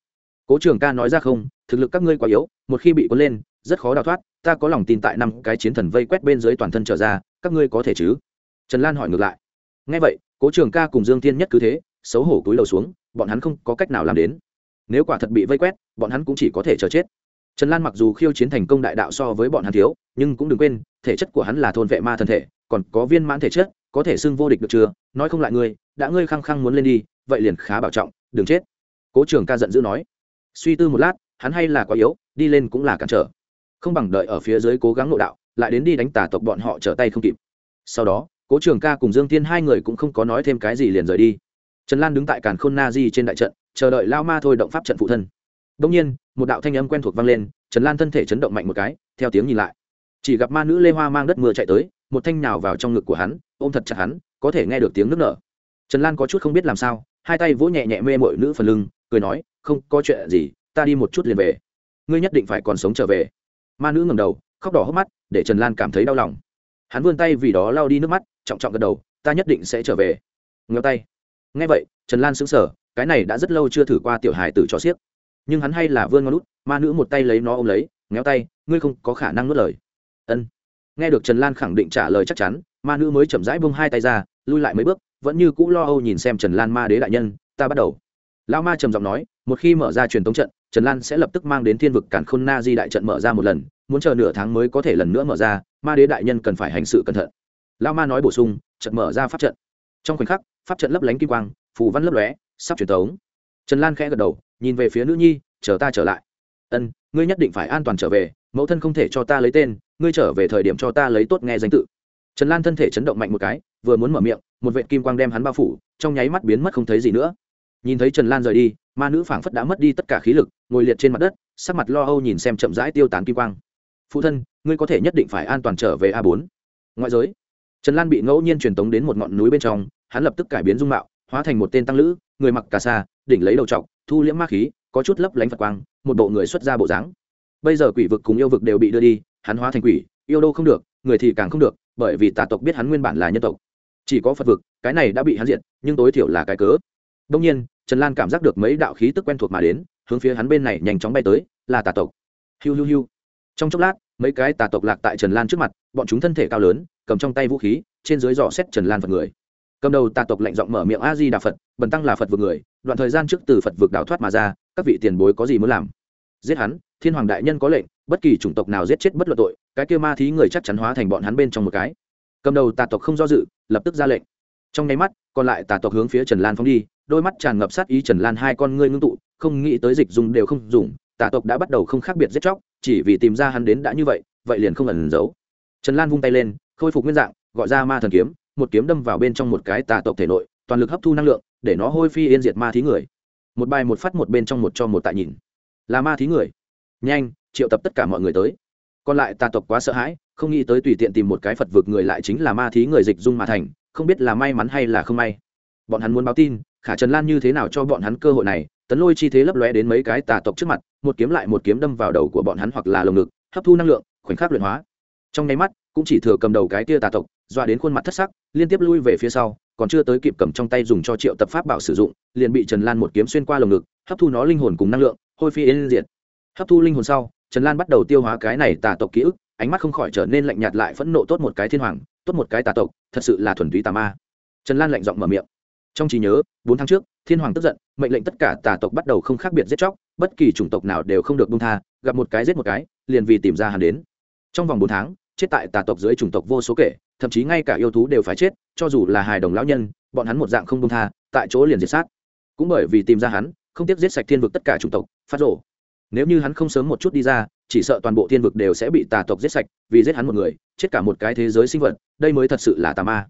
Cố trường ca nói ra không thực lực các ngươi quá yếu, một khi bị cuốn lên, rất khó đào thoát, ta có lòng tin tại năm cái chiến thần vây quét bên dưới toàn thân trở ra, các ngươi có thể chứ? Trần lan hỏi ngược lại. Ngay vậy, cố trường ca cùng dương tiên nhất cứ thế, xấu hổ cúi đầu xuống, bọn hắn không có cách nào làm đến. Nếu quả thật bị vây quét, bọn hắn cũng chỉ có thể chờ chết. Trần lan mặc dù khiêu chiến thành công đại đạo so với bọn hắn thiếu, nhưng cũng đừng quên, thể chất của hắn là thôn vệ ma thân thể, còn có viên mãn thể chất, có thể xưng vô địch được chưa? Nói không lại ngươi, đã ngươi khăng khăng muốn lên đi, vậy liền khá bảo trọng, đừng chết. Cố trường ca giận dữ nói. Suy tư một lát hắn hay là quá yếu, đi lên cũng là cản trở. Không bằng đợi ở phía dưới cố gắng nội đạo, lại đến đi đánh tà tộc bọn họ trở tay không kịp. Sau đó, cố trường ca cùng dương tiên hai người cũng không có nói thêm cái gì liền rời đi. Trần lan đứng tại càn khôn na di trên đại trận, chờ đợi lao ma thôi động pháp trận phụ thân. Đông nhiên, một đạo thanh âm quen thuộc vang lên, trần lan thân thể chấn động mạnh một cái, theo tiếng nhìn lại. Chỉ gặp ma nữ lê hoa mang đất mưa chạy tới, một thanh nào vào trong ngực của hắn, ôm thật chặt hắn, có thể nghe được tiếng nước nở. Trần lan có chút không biết làm sao, hai tay vỗ nhẹ nhẹ mê mội nữ phần lưng, cười nói, không có chuyện gì ta đi một chút liền về. Ngươi nhất định phải còn sống trở về. Ma nữ ngầm đầu, khóc đỏ hốc mắt, để trần lan cảm thấy đau lòng. Hắn vươn tay vì đó lao đi nước mắt, trọng trọng gật đầu, ta nhất định sẽ trở về. Ngheo tay. Nghe vậy, trần lan xứng sở cái này đã rất lâu chưa thử qua tiểu hài tử cho xiếc. Nhưng hắn hay là vươn ngon lút ma nữ một tay lấy nó ôm lấy, ngheo tay, ngươi không có khả năng nuốt lời. Ân. Nghe được trần lan khẳng định trả lời chắc chắn, ma nữ mới chậm rãi bông hai tay ra, lui lại mấy bước, vẫn như cũ lo âu nhìn xem trần lan ma đế đại nhân, ta bắt đầu. Lão ma trầm giọng nói, một khi mở ra truyền tống trận trần lan sẽ lập tức mang đến thiên vực cản khôn na di đại trận mở ra một lần, muốn chờ nửa tháng mới có thể lần nữa mở ra, ma đế đại nhân cần phải hành sự cẩn thận. Lão ma nói bổ sung, trận mở ra pháp trận. Trong khoảnh khắc, pháp trận lấp lánh kim quang, phù văn lấp lóe, sắp truyền tống trần lan khẽ gật đầu, nhìn về phía nữ nhi, chờ ta trở lại. Ân, ngươi nhất định phải an toàn trở về, mẫu thân không thể cho ta lấy tên, ngươi trở về thời điểm cho ta lấy tốt nghe danh tự. Trần lan thân thể chấn động mạnh một cái, vừa muốn mở miệng, một vệ kim quang đem hắn bao phủ, trong nháy mắt biến mất không thấy gì nữa nhìn thấy trần lan rời đi, ma nữ phảng phất đã mất đi tất cả khí lực, ngồi liệt trên mặt đất, sắc mặt lo âu nhìn xem chậm rãi tiêu tán kim quang. Phụ thân, ngươi có thể nhất định phải an toàn trở về a bốn. Ngoại giới, trần lan bị ngẫu nhiên truyền tống đến một ngọn núi bên trong, hắn lập tức cải biến dung mạo, hóa thành một tên tăng lữ, người mặc cà sa, đỉnh lấy đầu trọc, thu liễm ma khí, có chút lấp lánh phật quang, một bộ người xuất ra bộ dáng. Bây giờ quỷ vực cùng yêu vực đều bị đưa đi, hắn hóa thành quỷ, yêu đô không được, người thì càng không được, bởi vì tà tộc biết hắn nguyên bản là nhân tộc. Chỉ có phật vực, cái này đã bị hắn diệt, nhưng tối thiểu là cái cớ đông nhiên, trần lan cảm giác được mấy đạo khí tức quen thuộc mà đến, hướng phía hắn bên này nhanh chóng bay tới, là tà tộc. Hiu hiu hiu. Trong chốc lát, mấy cái tà tộc lạc tại trần lan trước mặt, bọn chúng thân thể cao lớn, cầm trong tay vũ khí, trên dưới dò xét trần lan phật người. Cầm đầu tà tộc lạnh giọng mở miệng a di đà phật, bần tăng là phật vực người, đoạn thời gian trước từ phật vực đào thoát mà ra, các vị tiền bối có gì muốn làm? Giết hắn, thiên hoàng đại nhân có lệnh, bất kỳ chủng tộc nào giết chết bất luận tội, cái kia ma thí người chắc chắn hóa thành bọn hắn bên trong một cái. Cầm đầu tà tộc không do dự, lập tức ra lệnh. Trong nháy mắt, còn lại tà tộc hướng phía trần lan phóng đi đôi mắt tràn ngập sát ý trần lan hai con ngươi ngưng tụ, không nghĩ tới dịch dùng đều không dùng tà tộc đã bắt đầu không khác biệt giết chóc, chỉ vì tìm ra hắn đến đã như vậy vậy liền không ẩn giấu. Trần lan vung tay lên, khôi phục nguyên dạng, gọi ra ma thần kiếm, một kiếm đâm vào bên trong một cái tà tộc thể nội, toàn lực hấp thu năng lượng, để nó hôi phi yên diệt ma thí người. Một bài một phát một bên trong một cho một tại nhìn. Là ma thí người. Nhanh, triệu tập tất cả mọi người tới. Còn lại tà tộc quá sợ hãi, không nghĩ tới tùy tiện tìm một cái phật vực người lại chính là ma thí người dịch dung mà thành, không biết là may mắn hay là không may. Bọn hắn muốn báo tin khả trần lan như thế nào cho bọn hắn cơ hội này, tấn lôi chi thế lấp lóe đến mấy cái tà tộc trước mặt, một kiếm lại một kiếm đâm vào đầu của bọn hắn hoặc là lồng ngực, hấp thu năng lượng, khoảnh khắc luyện hóa. Trong nháy mắt, cũng chỉ thừa cầm đầu cái tia tà tộc doa đến khuôn mặt thất sắc, liên tiếp lui về phía sau, còn chưa tới kịp cầm trong tay dùng cho triệu tập pháp bảo sử dụng, liền bị trần lan một kiếm xuyên qua lồng ngực, hấp thu nó linh hồn cùng năng lượng, hôi phi yên diệt. Hấp thu linh hồn sau, trần lan bắt đầu tiêu hóa cái này tà tộc ký ức, ánh mắt không khỏi trở nên lạnh nhạt lại phẫn nộ tốt một cái thiên hoàng, tốt một cái tà tộc, thật sự là thuần túy tà ma. Trần lan lạnh giọng mở miệng trong trí nhớ, bốn tháng trước, thiên hoàng tức giận, mệnh lệnh tất cả tà tộc bắt đầu không khác biệt giết chóc, bất kỳ chủng tộc nào đều không được bung tha, gặp một cái giết một cái, liền vì tìm ra hắn đến. Trong vòng bốn tháng, chết tại tà tộc dưới chủng tộc vô số kể, thậm chí ngay cả yêu thú đều phải chết, cho dù là hài đồng lão nhân, bọn hắn một dạng không bung tha, tại chỗ liền diệt sát. Cũng bởi vì tìm ra hắn, không tiếc giết sạch thiên vực tất cả chủng tộc, phát rổ nếu như hắn không sớm một chút đi ra, chỉ sợ toàn bộ thiên vực đều sẽ bị tà tộc giết sạch, vì giết hắn một người, chết cả một cái thế giới sinh vật, đây mới thật sự là tà ma.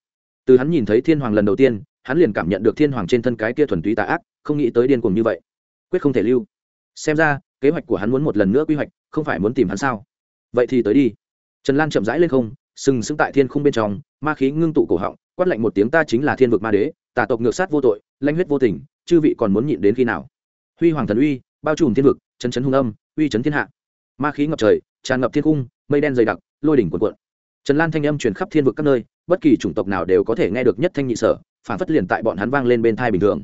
Từ hắn nhìn thấy thiên hoàng lần đầu tiên hắn liền cảm nhận được thiên hoàng trên thân cái kia thuần túy tà ác, không nghĩ tới điên cuồng như vậy. Quyết không thể lưu. Xem ra, kế hoạch của hắn muốn một lần nữa quy hoạch, không phải muốn tìm hắn sao? Vậy thì tới đi. Trần lan chậm rãi lên không, sừng sững tại thiên khung bên trong, ma khí ngưng tụ cổ họng, quát lạnh một tiếng ta chính là thiên vực ma đế, tà tộc ngược sát vô tội lanh huyết vô tình, chư vị còn muốn nhịn đến khi nào? Huy hoàng thần uy, bao trùm thiên vực chân chấn hung âm, uy chấn thiên hạ. Ma khí ngập trời, tràn ngập thiên cung mây đen dày đặc, lôi đỉnh cuộn cuộn. Trần lan thanh âm truyền khắp thiên vực các nơi, bất kỳ chủng tộc nào đều có thể nghe được nhất thanh nhị sở phản phất liền tại bọn hắn vang lên bên thai bình thường.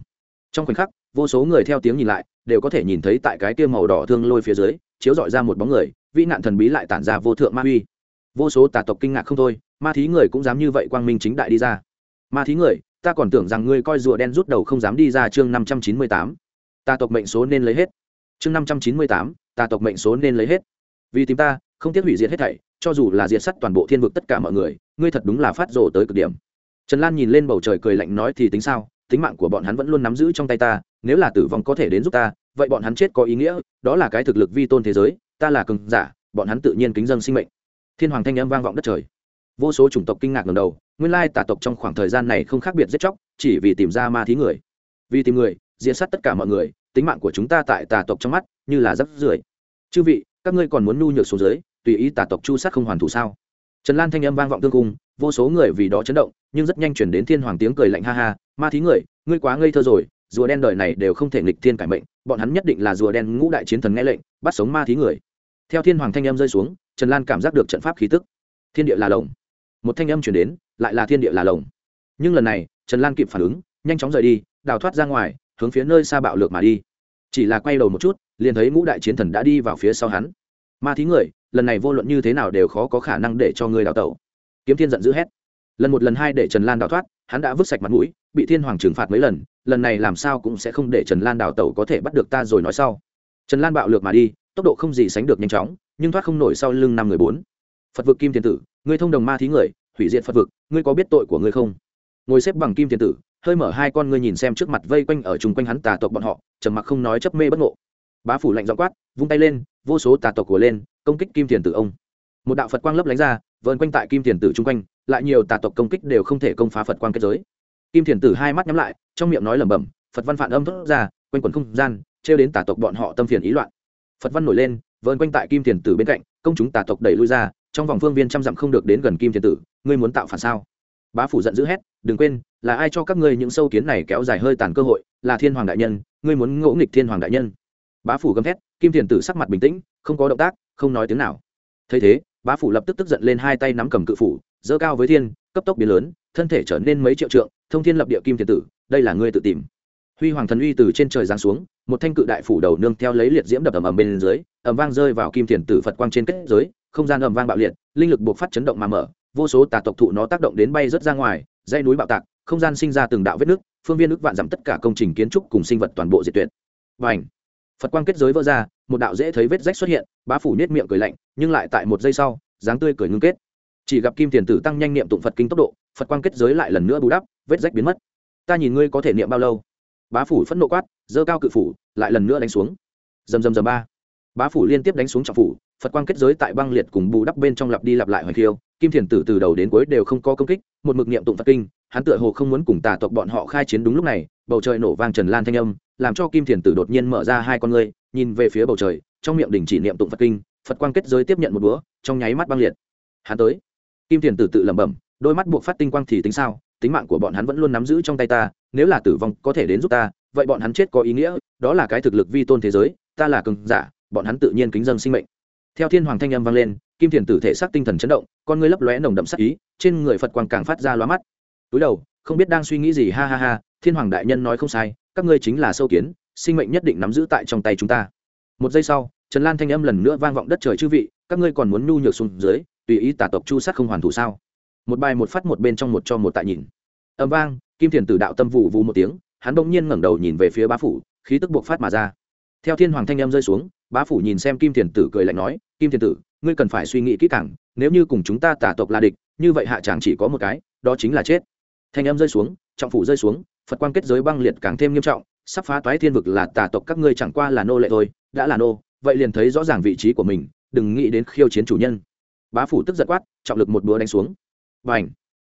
Trong khoảnh khắc, vô số người theo tiếng nhìn lại, đều có thể nhìn thấy tại cái kia màu đỏ thương lôi phía dưới, chiếu dọi ra một bóng người, vĩ nạn thần bí lại tản ra vô thượng ma uy vô số tà tộc kinh ngạc không thôi, ma thí người cũng dám như vậy quang minh chính đại đi ra. Ma thí người, ta còn tưởng rằng ngươi coi rùa đen rút đầu không dám đi ra chương năm trăm chín mươi tám. Tà tộc mệnh số nên lấy hết. Chương năm trăm chín mươi tám tà tộc mệnh số nên lấy hết. Vì tìm ta, không tiếc hủy diệt hết thảy, cho dù là diệt sắt toàn bộ thiên vực tất cả mọi người, ngươi thật đúng là phát rồ tới cực điểm trần lan nhìn lên bầu trời cười lạnh nói thì tính sao, tính mạng của bọn hắn vẫn luôn nắm giữ trong tay ta, nếu là tử vong có thể đến giúp ta, vậy bọn hắn chết có ý nghĩa, đó là cái thực lực vi tôn thế giới, ta là cường giả, bọn hắn tự nhiên kính dân sinh mệnh. Thiên hoàng thanh âm vang vọng đất trời. Vô số chủng tộc kinh ngạc ngầm đầu, nguyên lai tà tộc trong khoảng thời gian này không khác biệt giết chóc, chỉ vì tìm ra ma thí người. Vì tìm người diễn sát tất cả mọi người, tính mạng của chúng ta tại tà tộc trong mắt, như là rắp rưởi. Chư vị, các ngươi còn muốn nhu nhược xuống dưới, tùy ý tà tộc chu sát không hoàn thủ sao? Trần lan thanh âm vang vọng tương cung, vô số người vì đó chấn động nhưng rất nhanh chuyển đến thiên hoàng tiếng cười lạnh ha ha, ma thí người, ngươi quá ngây thơ rồi, rùa đen đời này đều không thể nghịch thiên cải mệnh, bọn hắn nhất định là rùa đen ngũ đại chiến thần nghe lệnh, bắt sống ma thí người. Theo thiên hoàng thanh âm rơi xuống, trần lan cảm giác được trận pháp khí tức. Thiên địa là lồng. Một thanh âm chuyển đến, lại là thiên địa là lồng. Nhưng lần này, trần lan kịp phản ứng, nhanh chóng rời đi, đào thoát ra ngoài, hướng phía nơi xa bạo lược mà đi. Chỉ là quay đầu một chút, liền thấy ngũ đại chiến thần đã đi vào phía sau hắn. Ma thí người, lần này vô luận như thế nào đều khó có khả năng để cho ngươi đào tẩu. Kiếm thiên giận dữ hét lần một lần hai để trần lan đào thoát hắn đã vứt sạch mặt mũi bị thiên hoàng trừng phạt mấy lần lần này làm sao cũng sẽ không để trần lan đào tẩu có thể bắt được ta rồi nói sau trần lan bạo lược mà đi tốc độ không gì sánh được nhanh chóng nhưng thoát không nổi sau lưng năm người bốn phật vực kim thiên tử ngươi thông đồng ma thí người hủy diện phật vực ngươi có biết tội của ngươi không ngồi xếp bằng kim thiên tử hơi mở hai con ngươi nhìn xem trước mặt vây quanh ở chung quanh hắn tà tộc bọn họ trầm mặc không nói chấp mê bất ngộ bá phủ lạnh dọ quát vung tay lên vô số tà tộc của lên công kích kim thiền tử ông một đạo phật quang lấp lánh ra vờn quanh tại kim thiền tử chung quanh lại nhiều tà tộc công kích đều không thể công phá phật quang kết giới. Kim thiền tử hai mắt nhắm lại, trong miệng nói lẩm bẩm, phật văn phản âm thốt ra, quanh quần không gian, trêu đến tà tộc bọn họ tâm phiền ý loạn. Phật văn nổi lên, vờn quanh tại kim thiền tử bên cạnh, công chúng tà tộc đẩy lui ra, trong vòng phương viên trăm dặm không được đến gần kim thiền tử, ngươi muốn tạo phản sao? Bá phủ giận dữ hét, đừng quên, là ai cho các ngươi những sâu kiến này kéo dài hơi tàn cơ hội, là thiên hoàng đại nhân, ngươi muốn ngỗ nghịch thiên hoàng đại nhân. Bá phủ gầm thét, kim thiền tử sắc mặt bình tĩnh, không có động tác, không nói tiếng nào. Thấy thế, bá phủ lập tức tức giận lên hai tay nắm cầm cự phủ dơ cao với thiên, cấp tốc biến lớn, thân thể trở nên mấy triệu trượng, thông thiên lập địa kim thiên tử, đây là ngươi tự tìm. Huy hoàng thần uy từ trên trời giáng xuống, một thanh cự đại phủ đầu nương theo lấy liệt diễm đập ầm ầm bên dưới, ầm vang rơi vào kim thiền tử phật quang trên kết giới, không gian ầm vang bạo liệt, linh lực buộc phát chấn động mà mở, vô số tà tộc thụ nó tác động đến bay rất ra ngoài dây núi bạo tạc, không gian sinh ra từng đạo vết nước, phương viên nước vạn giảm tất cả công trình kiến trúc cùng sinh vật toàn bộ diệt tuyệt. Và ảnh phật quang kết giới vỡ ra, một đạo dễ thấy vết rách xuất hiện, bá phủ nết miệng cười lạnh, nhưng lại tại một giây sau, dáng tươi cười ngưng kết chỉ gặp kim tiền tử tăng nhanh niệm tụng phật kinh tốc độ, phật quang kết giới lại lần nữa bù đắp, vết rách biến mất. Ta nhìn ngươi có thể niệm bao lâu? Bá phủ phẫn nộ quát dơ cao cự phủ, lại lần nữa đánh xuống. Dầm dầm dầm ba. Bá phủ liên tiếp đánh xuống trọng phủ, phật quang kết giới tại băng liệt cùng bù đắp bên trong lặp đi lặp lại hoài khiêu. Kim thiền tử từ đầu đến cuối đều không có công kích, một mực niệm tụng phật kinh, hắn tựa hồ không muốn cùng tà tộc bọn họ khai chiến đúng lúc này, bầu trời nổ vang trần lan thanh âm, làm cho kim thiền tử đột nhiên mở ra hai con ngươi, nhìn về phía bầu trời, trong miệng đình chỉ niệm tụng phật kinh, phật quang kết giới tiếp nhận một búa trong nháy mắt băng liệt. Hắn tới kim thiền tử tự lẩm bẩm, đôi mắt buộc phát tinh quang thì tính sao? Tính mạng của bọn hắn vẫn luôn nắm giữ trong tay ta, nếu là tử vong có thể đến giúp ta, vậy bọn hắn chết có ý nghĩa, đó là cái thực lực vi tôn thế giới, ta là cường giả, bọn hắn tự nhiên kính dân sinh mệnh. Theo thiên hoàng thanh âm vang lên, kim thiền tử thể xác tinh thần chấn động, con ngươi lấp lóe nồng đậm sắc ý, trên người phật quang càng phát ra lóa mắt. Túi đầu, không biết đang suy nghĩ gì, ha ha ha, thiên hoàng đại nhân nói không sai, các ngươi chính là sâu kiến, sinh mệnh nhất định nắm giữ tại trong tay chúng ta. Một giây sau, trần lan thanh âm lần nữa vang vọng đất trời chư vị, các ngươi còn muốn nhu nhược xuống dưới tùy ý tà tộc chu sát không hoàn thủ sao? Một bài một phát một bên trong một cho một tại nhìn. Âm vang, kim thiền tử đạo tâm vụ vụ một tiếng, hắn bỗng nhiên ngẩng đầu nhìn về phía bá phủ, khí tức buộc phát mà ra. Theo thiên hoàng thanh âm rơi xuống, bá phủ nhìn xem kim thiền tử cười lạnh nói, kim thiền tử, ngươi cần phải suy nghĩ kỹ càng, nếu như cùng chúng ta tả tộc là địch, như vậy hạ chàng chỉ có một cái, đó chính là chết. Thanh âm rơi xuống, trọng phủ rơi xuống, phật quan kết giới băng liệt càng thêm nghiêm trọng, sắp phá toái thiên vực là tà tộc các ngươi chẳng qua là nô lệ thôi, đã là nô, vậy liền thấy rõ ràng vị trí của mình, đừng nghĩ đến khiêu chiến chủ nhân bá phủ tức giật quát, trọng lực một búa đánh xuống. B à n h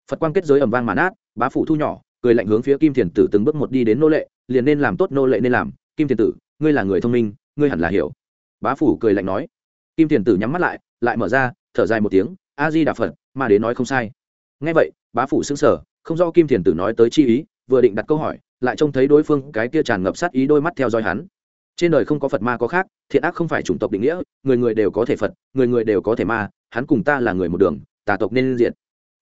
phật quan kết giới ẩm vang màn át bá phủ thu nhỏ, cười lạnh hướng phía kim thiền tử từng bước một đi đến nô lệ, liền nên làm tốt nô lệ nên làm. Kim thiền tử, ngươi là người thông minh, ngươi hẳn là hiểu. Bá phủ cười lạnh nói. Kim thiền tử nhắm mắt lại lại mở ra, thở dài một tiếng a di đà phật mà đến nói không sai. Ngay vậy, bá phủ xứng sở không do kim thiền tử nói tới chi ý, vừa định đặt câu hỏi, lại trông thấy đối phương cái kia tràn ngập sát ý đôi mắt theo dõi hắn. Trên đời không có phật ma có khác, thiện ác không phải chủng tộc định nghĩa, người người đều có thể phật, người người đều có thể ma hắn cùng ta là người một đường, tà tộc nên diện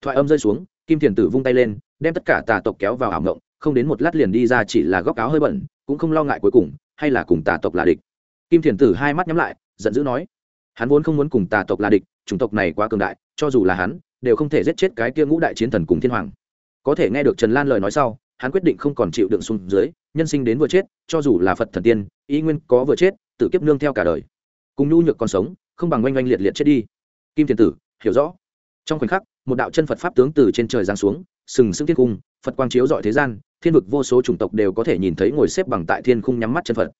thoại âm rơi xuống, kim thiền tử vung tay lên, đem tất cả tà tộc kéo vào ảo ngộng, không đến một lát liền đi ra chỉ là góc áo hơi bẩn, cũng không lo ngại cuối cùng, hay là cùng tà tộc là địch. Kim thiền tử hai mắt nhắm lại, giận dữ nói, hắn vốn không muốn cùng tà tộc là địch, chủng tộc này quá cường đại, cho dù là hắn, đều không thể giết chết cái kia ngũ đại chiến thần cùng thiên hoàng. Có thể nghe được trần lan lời nói sau, hắn quyết định không còn chịu đựng xuống dưới, nhân sinh đến vừa chết, cho dù là phật thần tiên, ý nguyên có vừa chết, tự kiếp nương theo cả đời. Cùng nhu nhược còn sống, không bằng oanh oanh liệt liệt chết đi kim thiền tử, hiểu rõ. Trong khoảnh khắc, một đạo chân phật pháp tướng từ trên trời giáng xuống, sừng sững thiên cung, phật quang chiếu dọi thế gian, thiên vực vô số chủng tộc đều có thể nhìn thấy ngồi xếp bằng tại thiên khung nhắm mắt chân phật.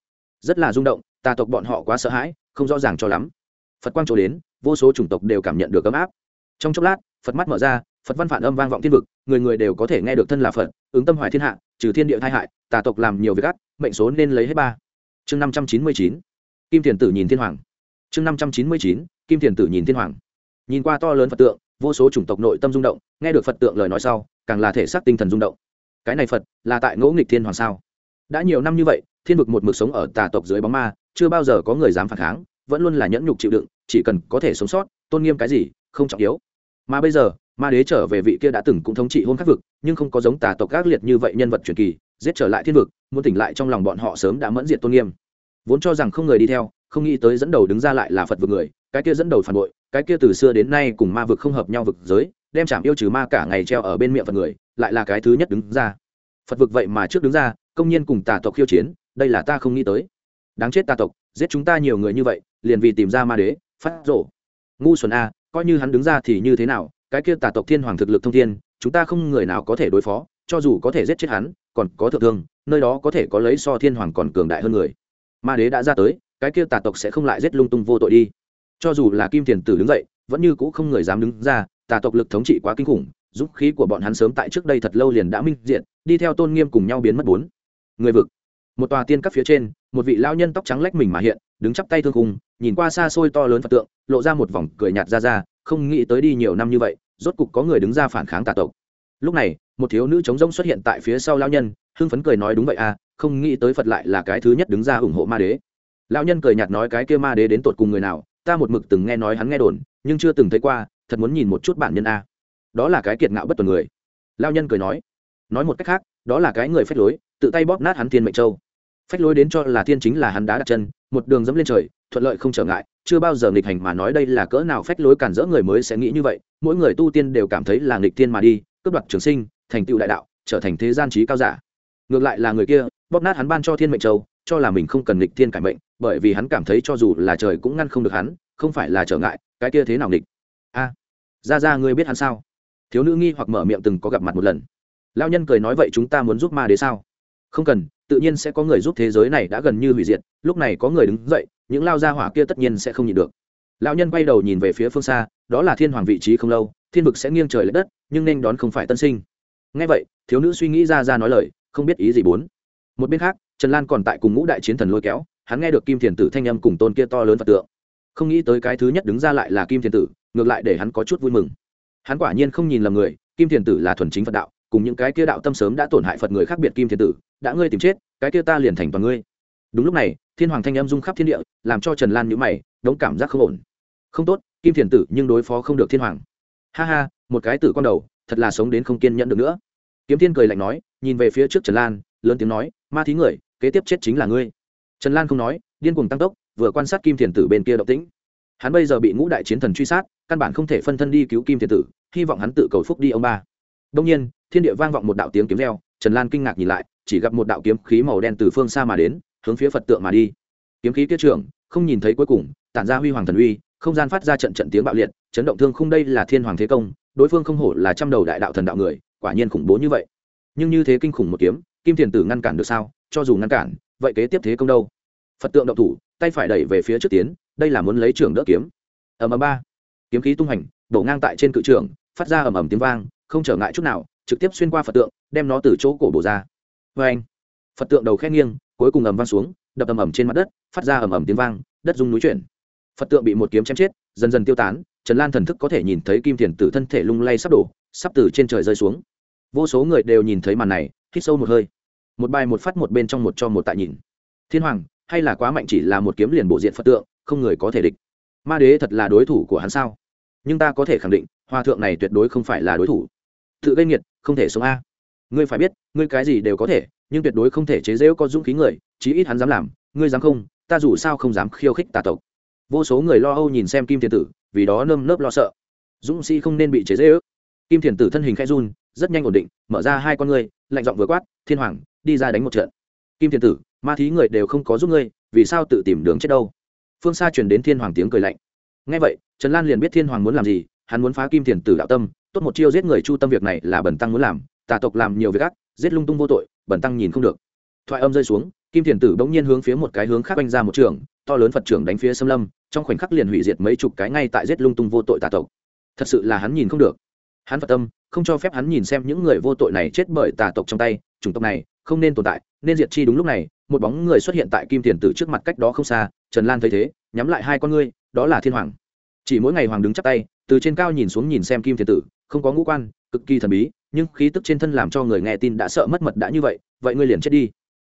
Rất là rung động, tà tộc bọn họ quá sợ hãi, không rõ ràng cho lắm. Phật quang trổ đến, vô số chủng tộc đều cảm nhận được ấm áp. Trong chốc lát, phật mắt mở ra, phật văn phản âm vang vọng thiên vực, người người đều có thể nghe được thân là phật, ứng tâm hoài thiên hạ, trừ thiên địa tai hại, tà tộc làm nhiều việc ác, mệnh số nên lấy hết ba. Chương năm trăm chín mươi chín, kim thiền tử nhìn thiên hoàng. Chương năm trăm chín mươi chín, kim thiền tử nhìn thiên hoàng nhìn qua to lớn phật tượng, vô số chủng tộc nội tâm rung động, nghe được phật tượng lời nói sau, càng là thể xác tinh thần rung động. Cái này phật, là tại ngỗ nghịch thiên hoàng sao? Đã nhiều năm như vậy, thiên vực một mực sống ở tà tộc dưới bóng ma, chưa bao giờ có người dám phản kháng, vẫn luôn là nhẫn nhục chịu đựng, chỉ cần có thể sống sót, tôn nghiêm cái gì, không trọng yếu. Mà bây giờ, ma đế trở về vị kia đã từng cũng thống trị hôn khắc vực, nhưng không có giống tà tộc gác liệt như vậy nhân vật truyền kỳ, giết trở lại thiên vực, muốn tỉnh lại trong lòng bọn họ sớm đã mẫn diệt tôn nghiêm. Vốn cho rằng không người đi theo, không nghĩ tới dẫn đầu đứng ra lại là phật vực người, cái kia dẫn đầu phản bội cái kia từ xưa đến nay cùng ma vực không hợp nhau vực giới, đem chạm yêu trừ ma cả ngày treo ở bên miệng phật người, lại là cái thứ nhất đứng ra. Phật vực vậy mà trước đứng ra, công nhiên cùng tà tộc khiêu chiến, đây là ta không nghĩ tới. Đáng chết tà tộc, giết chúng ta nhiều người như vậy, liền vì tìm ra ma đế, phát rổ ngu xuẩn a, coi như hắn đứng ra thì như thế nào, cái kia tà tộc thiên hoàng thực lực thông thiên, chúng ta không người nào có thể đối phó, cho dù có thể giết chết hắn, còn có thượng thương, nơi đó có thể có lấy so thiên hoàng còn cường đại hơn người. Ma đế đã ra tới, cái kia tà tộc sẽ không lại giết lung tung vô tội đi cho dù là kim thiền tử đứng dậy, vẫn như cũ không người dám đứng ra, tà tộc lực thống trị quá kinh khủng, dũng khí của bọn hắn sớm tại trước đây thật lâu liền đã minh diện đi theo tôn nghiêm cùng nhau biến mất bốn. Người vực. Một tòa tiên các phía trên, một vị lao nhân tóc trắng lách mình mà hiện, đứng chắp tay thương khung, nhìn qua xa xôi to lớn phật tượng, lộ ra một vòng cười nhạt ra ra, không nghĩ tới đi nhiều năm như vậy, rốt cục có người đứng ra phản kháng tà tộc. Lúc này, một thiếu nữ trống rỗng xuất hiện tại phía sau lao nhân, hưng phấn cười nói đúng vậy à không nghĩ tới phật lại là cái thứ nhất đứng ra ủng hộ ma đế. Lão nhân cười nhạt nói cái kia ma đế đến tột cùng người nào ta một mực từng nghe nói hắn nghe đồn, nhưng chưa từng thấy qua, thật muốn nhìn một chút bản nhân a. Đó là cái kiệt ngạo bất tuần người. Lão nhân cười nói. Nói một cách khác, đó là cái người phách lối, tự tay bóp nát hắn thiên mệnh châu. Phách lối đến cho là thiên chính là hắn đá đặt chân, một đường dẫm lên trời, thuận lợi không trở ngại, chưa bao giờ nghịch hành mà nói đây là cỡ nào phách lối cản rỡ người mới sẽ nghĩ như vậy, mỗi người tu tiên đều cảm thấy là nghịch tiên mà đi, cướp đoạt trường sinh, thành tựu đại đạo, trở thành thế gian trí cao giả. Ngược lại là người kia, bóp nát hắn ban cho thiên mệnh châu cho là mình không cần nghịch thiên cải mệnh, bởi vì hắn cảm thấy cho dù là trời cũng ngăn không được hắn, không phải là trở ngại, cái kia thế nào nghịch? A ra ra ngươi biết hắn sao? Thiếu nữ nghi hoặc mở miệng từng có gặp mặt một lần. Lao nhân cười nói vậy chúng ta muốn giúp ma đế sao? Không cần, tự nhiên sẽ có người giúp thế giới này đã gần như hủy diệt, lúc này có người đứng dậy, những lao gia hỏa kia tất nhiên sẽ không nhịn được. Lão nhân quay đầu nhìn về phía phương xa, đó là thiên hoàng vị trí không lâu, thiên vực sẽ nghiêng trời l ệ đất, nhưng nên đón không phải tân sinh. Ngay vậy, thiếu nữ suy nghĩ ra ra nói lời, không biết ý gì bốn. Một bên khác trần lan còn tại cùng ngũ đại chiến thần lôi kéo, hắn nghe được kim thiền tử thanh âm cùng tôn kia to lớn phật tượng. Không nghĩ tới cái thứ nhất đứng ra lại là kim thiền tử, ngược lại để hắn có chút vui mừng. Hắn quả nhiên không nhìn lầm người, kim thiền tử là thuần chính phật đạo, cùng những cái kia đạo tâm sớm đã tổn hại phật người khác biệt kim thiền tử, đã ngươi tìm chết, cái kia ta liền thành toàn ngươi. Đúng lúc này, thiên hoàng thanh âm rung khắp thiên địa, làm cho trần lan nhữ mày, đống cảm giác không ổn. Không tốt, kim thiền tử nhưng đối phó không được thiên hoàng. Ha ha, một cái tử con đầu, thật là sống đến không kiên nhẫn được nữa. Kiếm thiên cười lạnh nói, nhìn về phía trước trần lan, lớn tiếng nói, ma thí người kế tiếp chết chính là ngươi. Trần lan không nói, điên cuồng tăng tốc, vừa quan sát kim thiền tử bên kia động tĩnh. Hắn bây giờ bị ngũ đại chiến thần truy sát, căn bản không thể phân thân đi cứu kim thiền tử, hy vọng hắn tự cầu phúc đi ông ba. Đông nhiên, thiên địa vang vọng một đạo tiếng kiếm reo, trần lan kinh ngạc nhìn lại, chỉ gặp một đạo kiếm khí màu đen từ phương xa mà đến, hướng phía phật tượng mà đi. Kiếm khí kia trưởng, không nhìn thấy cuối cùng, tản ra huy hoàng thần uy, không gian phát ra trận trận tiếng bạo liệt, chấn động thương không đây là thiên hoàng thế công, đối phương không hổ là trăm đầu đại đạo thần đạo người, quả nhiên khủng bố như vậy. Nhưng như thế kinh khủng một kiếm, kim thiền tử ngăn cản được sao? Cho dù ngăn cản, vậy kế tiếp thế công đâu? Phật tượng động thủ, tay phải đẩy về phía trước tiến, đây là muốn lấy trưởng đỡ kiếm. Ầm ầm ba. Kiếm khí tung hành, đổ ngang tại trên cự trường, phát ra ầm ầm tiếng vang, không trở ngại chút nào, trực tiếp xuyên qua phật tượng, đem nó từ chỗ cổ bổ ra. Vê anh phật tượng đầu khét nghiêng, cuối cùng ầm vang xuống, đập ầm ầm trên mặt đất, phát ra ầm ầm tiếng vang, đất rung núi chuyển. Phật tượng bị một kiếm chém chết, dần dần tiêu tán, trần lan thần thức có thể nhìn thấy kim thiền tử thân thể lung lay sắp đổ, sắp từ trên trời rơi xuống. Vô số người đều nhìn thấy màn này, hít sâu một hơi một bài một phát một bên trong một cho một tại nhìn. Thiên hoàng, hay là quá mạnh chỉ là một kiếm liền bộ diện phật tượng, không người có thể địch. Ma đế thật là đối thủ của hắn sao? Nhưng ta có thể khẳng định, hòa thượng này tuyệt đối không phải là đối thủ. Tự gây nghiệt, không thể sống a. Ngươi phải biết, ngươi cái gì đều có thể, nhưng tuyệt đối không thể chế dễu có dũng khí người, chí ít hắn dám làm, ngươi dám không, ta dù sao không dám khiêu khích tà tộc. Vô số người lo âu nhìn xem kim thiền tử, vì đó nơm nớp lo sợ. Dũng sĩ không nên bị chế dễ ước kim thiền tử thân hình khẽ run rất nhanh ổn định, mở ra hai con ngươi, lạnh giọng vừa quát, thiên hoàng, đi ra đánh một trận. Kim Thiên tử, ma thí người đều không có giúp ngươi, vì sao tự tìm đường chết đâu? Phương xa truyền đến thiên hoàng tiếng cười lạnh. Ngay vậy, trần lan liền biết thiên hoàng muốn làm gì, hắn muốn phá kim Thiên tử đạo tâm, tốt một chiêu giết người chu tâm việc này là bẩn tăng muốn làm, tà tộc làm nhiều việc ác, giết lung tung vô tội bẩn tăng nhìn không được. Thoại âm rơi xuống, kim thiền tử bỗng nhiên hướng phía một cái hướng khác oanh ra một trường, to lớn phật trưởng đánh phía xâm lâm, trong khoảnh khắc liền hủy diệt mấy chục cái ngay tại giết lung tung vô tội tà tộc. Thật sự là hắn nhìn không được hắn phật tâm, không cho phép hắn nhìn xem những người vô tội này chết bởi tà tộc trong tay, chủng tộc này không nên tồn tại, nên diệt chi đúng lúc này, một bóng người xuất hiện tại kim tiền tử trước mặt cách đó không xa, trần lan thấy thế, nhắm lại hai con ngươi, đó là thiên hoàng. Chỉ mỗi ngày hoàng đứng chắp tay, từ trên cao nhìn xuống nhìn xem kim thiền tử, không có ngũ quan, cực kỳ thần bí, nhưng khí tức trên thân làm cho người nghe tin đã sợ mất mật đã như vậy vậy ngươi liền chết đi.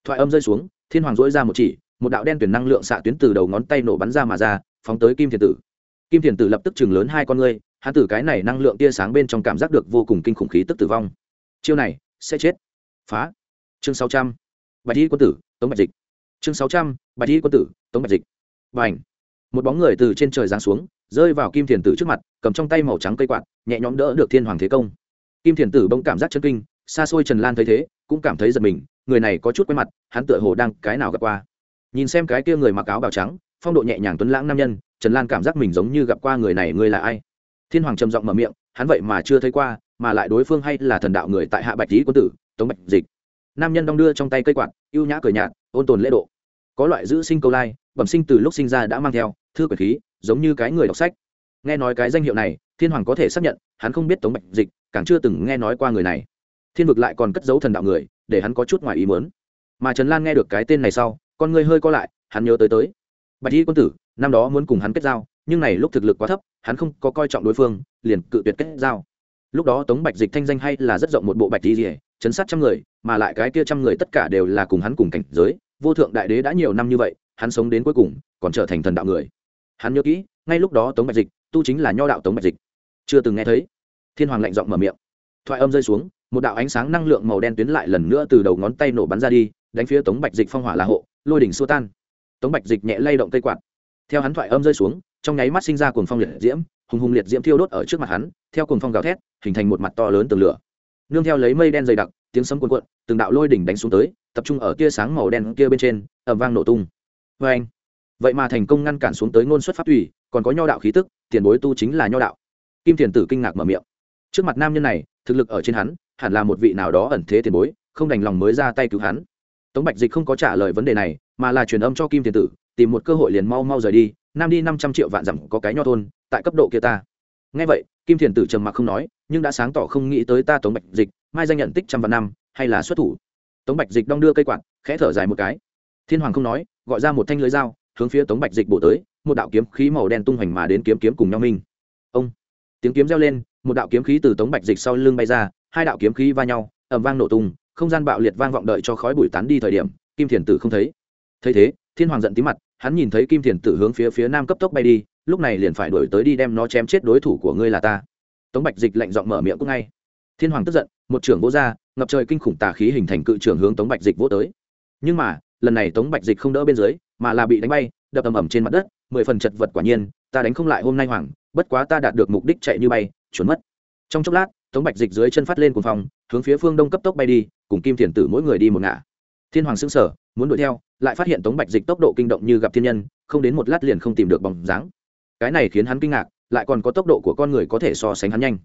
Thoại âm rơi xuống, thiên hoàng dỗi ra một chỉ, một đạo đen tuyển năng lượng xạ tuyến từ đầu ngón tay nổ bắn ra mà ra, phóng tới kim thiền tử. Kim thiền tử lập tức chừng lớn hai con ngươi hắn tử cái này năng lượng tia sáng bên trong cảm giác được vô cùng kinh khủng khí tức tử vong. Chiêu này, sẽ chết. Phá. Chương sáu trăm. Bạch y quân tử, tống bạch dịch. Chương sáu trăm, bạch y quân tử, tống bạch dịch. Và ảnh một bóng người từ trên trời giáng xuống, rơi vào kim thiền tử trước mặt, cầm trong tay màu trắng cây quạt, nhẹ nhõm đỡ được thiên hoàng thế công. Kim thiền tử bỗng cảm giác chân kinh, xa xôi trần lan thấy thế, cũng cảm thấy giật mình, người này có chút quen mặt, hắn tựa hồ đang cái nào gặp qua. Nhìn xem cái kia người mặc áo bào trắng, phong độ nhẹ nhàng tuấn lãng nam nhân, trần lan cảm giác mình giống như gặp qua người này ngươi là ai? Thiên hoàng trầm giọng mở miệng, hắn vậy mà chưa thấy qua, mà lại đối phương hay là thần đạo người tại hạ bạch lý quân tử, tống bạch dịch. Nam nhân đong đưa trong tay cây quạt, ưu nhã cười nhạt, ôn tồn lễ độ. Có loại giữ sinh câu lai, bẩm sinh từ lúc sinh ra đã mang theo, thư quyển khí, giống như cái người đọc sách. Nghe nói cái danh hiệu này, thiên hoàng có thể xác nhận, hắn không biết tống bạch dịch, càng chưa từng nghe nói qua người này. Thiên vực lại còn cất giấu thần đạo người, để hắn có chút ngoài ý muốn. Mà trần lan nghe được cái tên này sau, con người hơi co lại, hắn nhớ tới tới. Bạch y quân tử, năm đó muốn cùng hắn kết giao nhưng này lúc thực lực quá thấp, hắn không có coi trọng đối phương, liền cự tuyệt kết giao. Lúc đó tống bạch dịch thanh danh hay là rất rộng một bộ bạch y rỉa chấn sát trăm người, mà lại cái kia trăm người tất cả đều là cùng hắn cùng cảnh giới. Vô thượng đại đế đã nhiều năm như vậy, hắn sống đến cuối cùng, còn trở thành thần đạo người. Hắn nhớ kỹ, ngay lúc đó tống bạch dịch, tu chính là nho đạo tống bạch dịch. Chưa từng nghe thấy. Thiên hoàng lạnh giọng mở miệng. Thoại âm rơi xuống, một đạo ánh sáng năng lượng màu đen tuyến lại lần nữa từ đầu ngón tay nổ bắn ra đi, đánh phía tống bạch dịch phong hỏa là hộ, lôi đỉnh xua tan. Tống bạch dịch nhẹ lay động cây quạt. Theo hắn thoại âm rơi xuống trong nháy mắt sinh ra cuồng phong liệt diễm, hùng hùng liệt diễm thiêu đốt ở trước mặt hắn, theo cuồng phong gào thét, hình thành một mặt to lớn tường lửa. Nương theo lấy mây đen dày đặc, tiếng sấm cuồn cuộn, từng đạo lôi đỉnh đánh xuống tới, tập trung ở tia sáng màu đen kia bên trên ẩm vang nổ tung. Vê anh vậy mà thành công ngăn cản xuống tới ngôn xuất pháp thủy còn có nho đạo khí tức, tiền bối tu chính là nho đạo. Kim thiền tử kinh ngạc mở miệng. Trước mặt nam nhân này, thực lực ở trên hắn, hẳn là một vị nào đó ẩn thế tiền bối, không đành lòng mới ra tay cứu hắn. Tống bạch dịch không có trả lời vấn đề này, mà là truyền âm cho kim thiền tử tìm một cơ hội liền mau mau rời đi, nam đi năm trăm triệu vạn dặm có cái nho thôn, tại cấp độ kia ta. Nghe vậy, kim thiền tử trầm mặc không nói, nhưng đã sáng tỏ không nghĩ tới ta tống bạch dịch, mai danh nhận tích trăm vạn năm, hay là xuất thủ. Tống bạch dịch đong đưa cây quạt, khẽ thở dài một cái. Thiên hoàng không nói, gọi ra một thanh lưới dao, hướng phía tống bạch dịch bổ tới, một đạo kiếm khí màu đen tung hoành mà đến kiếm kiếm cùng nhau minh. Ông! Tiếng kiếm reo lên, một đạo kiếm khí từ tống bạch dịch sau lưng bay ra, hai đạo kiếm khí va nhau ẩm vang nổ tung, không gian bạo liệt vang vọng đợi cho khói bụi tán đi thời điểm, kim thiền tử không thấy. Thấy thế, thiên hoàng giận tí mặt hắn nhìn thấy kim thiền tử hướng phía phía nam cấp tốc bay đi, lúc này liền phải đổi tới đi đem nó chém chết đối thủ của ngươi là ta. Tống bạch dịch lạnh giọng mở miệng cũng ngay. Thiên hoàng tức giận, một trưởng vỗ ra, ngập trời kinh khủng tà khí hình thành cự trưởng hướng tống bạch dịch vỗ tới. Nhưng mà, lần này tống bạch dịch không đỡ bên dưới, mà là bị đánh bay, đập ầm ầm trên mặt đất, mười phần chật vật quả nhiên, ta đánh không lại hôm nay hoàng, bất quá ta đạt được mục đích chạy như bay trốn mất. Trong chốc lát, tống bạch dịch dưới chân phát lên cùng phòng hướng phía phương đông cấp tốc bay đi, cùng kim thiền tử mỗi người đi một ngả. Thiên hoàng xứng sở muốn đuổi theo lại phát hiện tống bạch dịch tốc độ kinh động như gặp thiên nhân không đến một lát liền không tìm được bóng dáng. Cái này khiến hắn kinh ngạc lại còn có tốc độ của con người có thể so sánh hắn nhanh.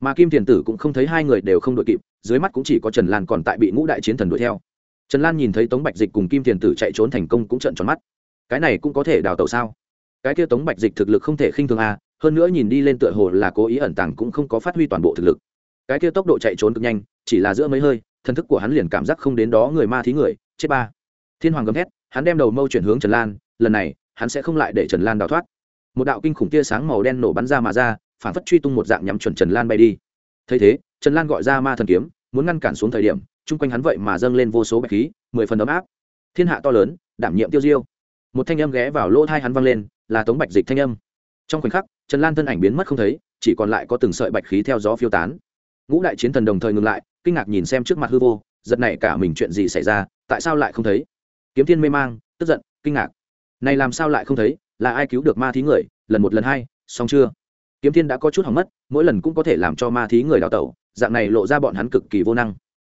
Mà kim thiền tử cũng không thấy hai người đều không đội kịp dưới mắt cũng chỉ có trần lan còn tại bị ngũ đại chiến thần đuổi theo. Trần lan nhìn thấy tống bạch dịch cùng kim thiền tử chạy trốn thành công cũng trận tròn mắt. Cái này cũng có thể đào tẩu sao? Cái kia tống bạch dịch thực lực không thể khinh thường à, hơn nữa nhìn đi lên tựa hồ là cố ý ẩn tàng cũng không có phát huy toàn bộ thực lực. Cái kia tốc độ chạy trốn cực nhanh chỉ là giữa mấy hơi thần thức của hắn liền cảm giác không đến đó người ma thí người chết ba thiên hoàng gầm thét, hắn đem đầu mâu chuyển hướng trần lan, lần này, hắn sẽ không lại để trần lan đào thoát. Một đạo kinh khủng tia sáng màu đen nổ bắn ra mà ra, phản phất truy tung một dạng nhắm chuẩn trần lan bay đi. Thấy thế, trần lan gọi ra ma thần kiếm, muốn ngăn cản xuống thời điểm, chung quanh hắn vậy mà dâng lên vô số bạch khí, mười phần ấm áp. Thiên hạ to lớn, đảm nhiệm tiêu diêu. Một thanh âm ghé vào lỗ thai hắn vang lên, là tống bạch dịch thanh âm. Trong khoảnh khắc, trần lan thân ảnh biến mất không thấy, chỉ còn lại có từng sợi bạch khí theo gió phiêu tán. Ngũ đại chiến thần đồng thời ngừng lại, kinh ngạc nhìn xem trước mặt hư vô, giật này cả mình chuyện gì xảy ra, tại sao lại không thấy? Kiếm thiên mê mang, tức giận, kinh ngạc. Này làm sao lại không thấy, là ai cứu được ma thí người, lần một lần hai, xong chưa? Kiếm thiên đã có chút hỏng mất, mỗi lần cũng có thể làm cho ma thí người đào tẩu, dạng này lộ ra bọn hắn cực kỳ vô năng.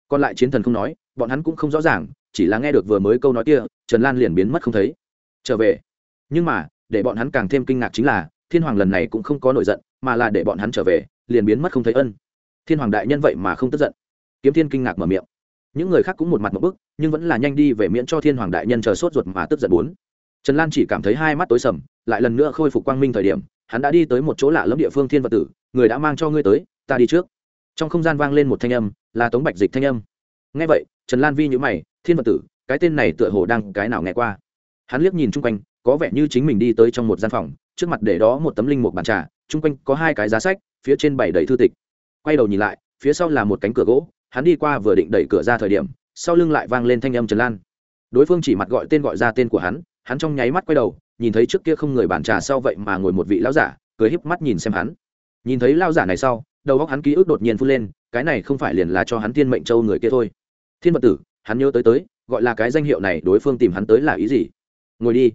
Còn lại chiến thần không nói, bọn hắn cũng không rõ ràng, chỉ là nghe được vừa mới câu nói kia, trần lan liền biến mất không thấy. Trở về. Nhưng mà, để bọn hắn càng thêm kinh ngạc chính là, thiên hoàng lần này cũng không có nổi giận, mà là để bọn hắn trở về, liền biến mất không thấy ân. Thiên hoàng đại nhân vậy mà không tức giận. Kiếm thiên kinh ngạc mở miệng những người khác cũng một mặt một bức, nhưng vẫn là nhanh đi về miễn cho thiên hoàng đại nhân chờ sốt ruột mà tức giận bốn. Trần lan chỉ cảm thấy hai mắt tối sầm, lại lần nữa khôi phục quang minh thời điểm, hắn đã đi tới một chỗ lạ lẫm địa phương thiên vật tử, người đã mang cho ngươi tới, ta đi trước. Trong không gian vang lên một thanh âm, là tống bạch dịch thanh âm. Nghe vậy, trần lan vi nhữ mày, thiên vật tử, cái tên này tựa hồ đang cái nào nghe qua? Hắn liếc nhìn chung quanh, có vẻ như chính mình đi tới trong một gian phòng, trước mặt để đó một tấm linh mục bàn trà chung quanh có hai cái giá sách, phía trên bảy đầy thư tịch. Quay đầu nhìn lại, phía sau là một cánh cửa gỗ hắn đi qua vừa định đẩy cửa ra thời điểm, sau lưng lại vang lên thanh âm trần lan. Đối phương chỉ mặt gọi tên gọi ra tên của hắn hắn trong nháy mắt quay đầu, nhìn thấy trước kia không người bàn trà sau vậy mà ngồi một vị lão giả, cười híp mắt nhìn xem hắn. Nhìn thấy lão giả này sau, đầu óc hắn ký ức đột nhiên phun lên, cái này không phải liền là cho hắn thiên mệnh châu người kia thôi. Thiên vận tử, hắn nhớ tới tới, gọi là cái danh hiệu này đối phương tìm hắn tới là ý gì? Ngồi đi.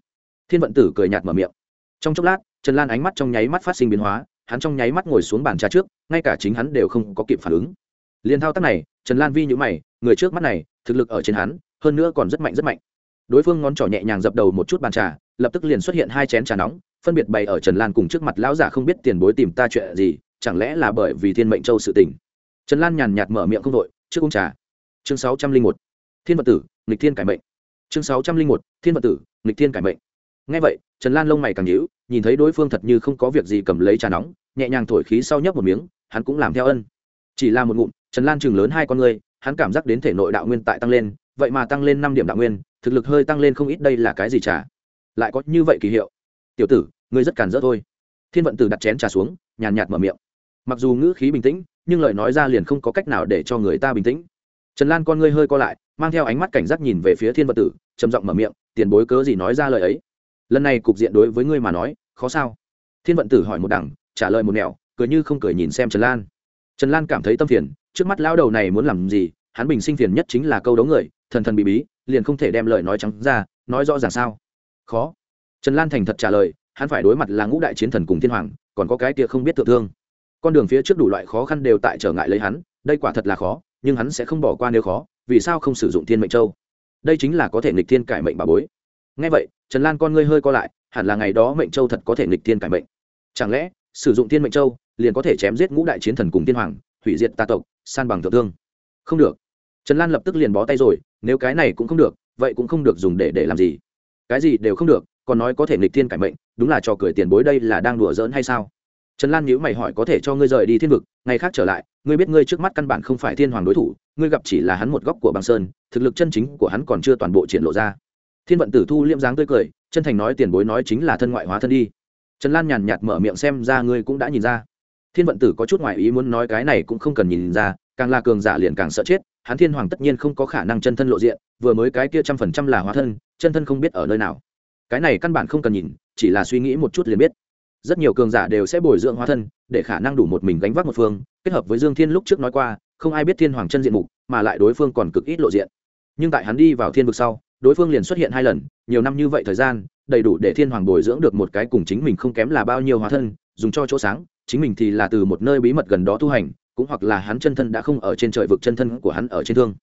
Thiên vận tử cười nhạt mở miệng. Trong chốc lát, trần lan ánh mắt trong nháy mắt phát sinh biến hóa, hắn trong nháy mắt ngồi xuống bàn trà trước, ngay cả chính hắn đều không có kịp phản ứng liền thao tác này, trần lan vi nhữ mày, người trước mắt này, thực lực ở trên hắn, hơn nữa còn rất mạnh rất mạnh. Đối phương ngón trỏ nhẹ nhàng dập đầu một chút bàn trà, lập tức liền xuất hiện hai chén trà nóng, phân biệt bày ở trần lan cùng trước mặt lão giả không biết tiền bối tìm ta chuyện gì, chẳng lẽ là bởi vì thiên mệnh châu sự tình. Trần lan nhàn nhạt mở miệng không đội, trước uống trà. Chương sáu trăm linh một, thiên vật tử, nghịch thiên cải mệnh. Chương sáu trăm linh một, thiên vật tử, nghịch thiên cải mệnh. Ngay vậy, trần lan lông mày càng nhíu, nhìn thấy đối phương thật như không có việc gì cầm lấy trà nóng, nhẹ nhàng thổi khí sau nhấp một miếng, hắn cũng làm theo ân chỉ là một ngụm, trần lan chừng lớn hai con người hắn cảm giác đến thể nội đạo nguyên tại tăng lên, vậy mà tăng lên năm điểm đạo nguyên, thực lực hơi tăng lên không ít đây là cái gì trả? lại có như vậy kỳ hiệu. Tiểu tử, ngươi rất cản rỡ thôi. Thiên vận tử đặt chén trà xuống, nhàn nhạt mở miệng. Mặc dù ngữ khí bình tĩnh, nhưng lời nói ra liền không có cách nào để cho người ta bình tĩnh. Trần lan con ngươi hơi co lại, mang theo ánh mắt cảnh giác nhìn về phía thiên vận tử, trầm giọng mở miệng, tiền bối cớ gì nói ra lời ấy? Lần này cục diện đối với ngươi mà nói, khó sao? Thiên vận tử hỏi một đằng, trả lời một nẻo, cười như không cười nhìn xem trần lan trần lan cảm thấy tâm phiền, trước mắt lão đầu này muốn làm gì, hắn bình sinh phiền nhất chính là câu đấu người, thần thần bị bí, liền không thể đem lời nói trắng ra, nói rõ ràng sao? Khó. Trần lan thành thật trả lời, hắn phải đối mặt là ngũ đại chiến thần cùng thiên hoàng, còn có cái kia không biết thượng thương. Con đường phía trước đủ loại khó khăn đều tại trở ngại lấy hắn, đây quả thật là khó, nhưng hắn sẽ không bỏ qua nếu khó, vì sao không sử dụng thiên mệnh châu? Đây chính là có thể nghịch thiên cải mệnh bà bối. Ngay vậy, trần lan con ngươi hơi co lại, hẳn là ngày đó mệnh châu thật có thể nghịch thiên cải mệnh. Chẳng lẽ, sử dụng thiên mệnh châu liền có thể chém giết ngũ đại chiến thần cùng tiên hoàng, hủy diệt tà tộc, san bằng thượng thương. Không được. Trần lan lập tức liền bó tay rồi, nếu cái này cũng không được, vậy cũng không được dùng để để làm gì. Cái gì đều không được, còn nói có thể nghịch thiên cải mệnh, đúng là trò cười tiền bối đây là đang đùa giỡn hay sao? Trần lan nhíu mày hỏi có thể cho ngươi rời đi thiên vực, ngày khác trở lại, ngươi biết ngươi trước mắt căn bản không phải thiên hoàng đối thủ, ngươi gặp chỉ là hắn một góc của băng sơn, thực lực chân chính của hắn còn chưa toàn bộ triển lộ ra. Thiên vận tử thu liễm dáng tươi cười, chân thành nói tiền bối nói chính là thân ngoại hóa thân đi. Trần lan nhàn nhạt mở miệng xem ra ngươi cũng đã nhìn ra thiên vận tử có chút ngoại ý muốn nói cái này cũng không cần nhìn ra, càng là cường giả liền càng sợ chết, hắn thiên hoàng tất nhiên không có khả năng chân thân lộ diện, vừa mới cái kia trăm phần trăm là hóa thân, chân thân không biết ở nơi nào. Cái này căn bản không cần nhìn, chỉ là suy nghĩ một chút liền biết. Rất nhiều cường giả đều sẽ bồi dưỡng hóa thân, để khả năng đủ một mình gánh vác một phương, kết hợp với dương thiên lúc trước nói qua, không ai biết thiên hoàng chân diện mục, mà lại đối phương còn cực ít lộ diện. Nhưng tại hắn đi vào thiên vực sau, đối phương liền xuất hiện hai lần, nhiều năm như vậy thời gian, đầy đủ để thiên hoàng bồi dưỡng được một cái cùng chính mình không kém là bao nhiêu hóa thân, dùng cho chỗ sáng chính mình thì là từ một nơi bí mật gần đó tu hành, cũng hoặc là hắn chân thân đã không ở trên trời vực chân thân của hắn ở trên thương.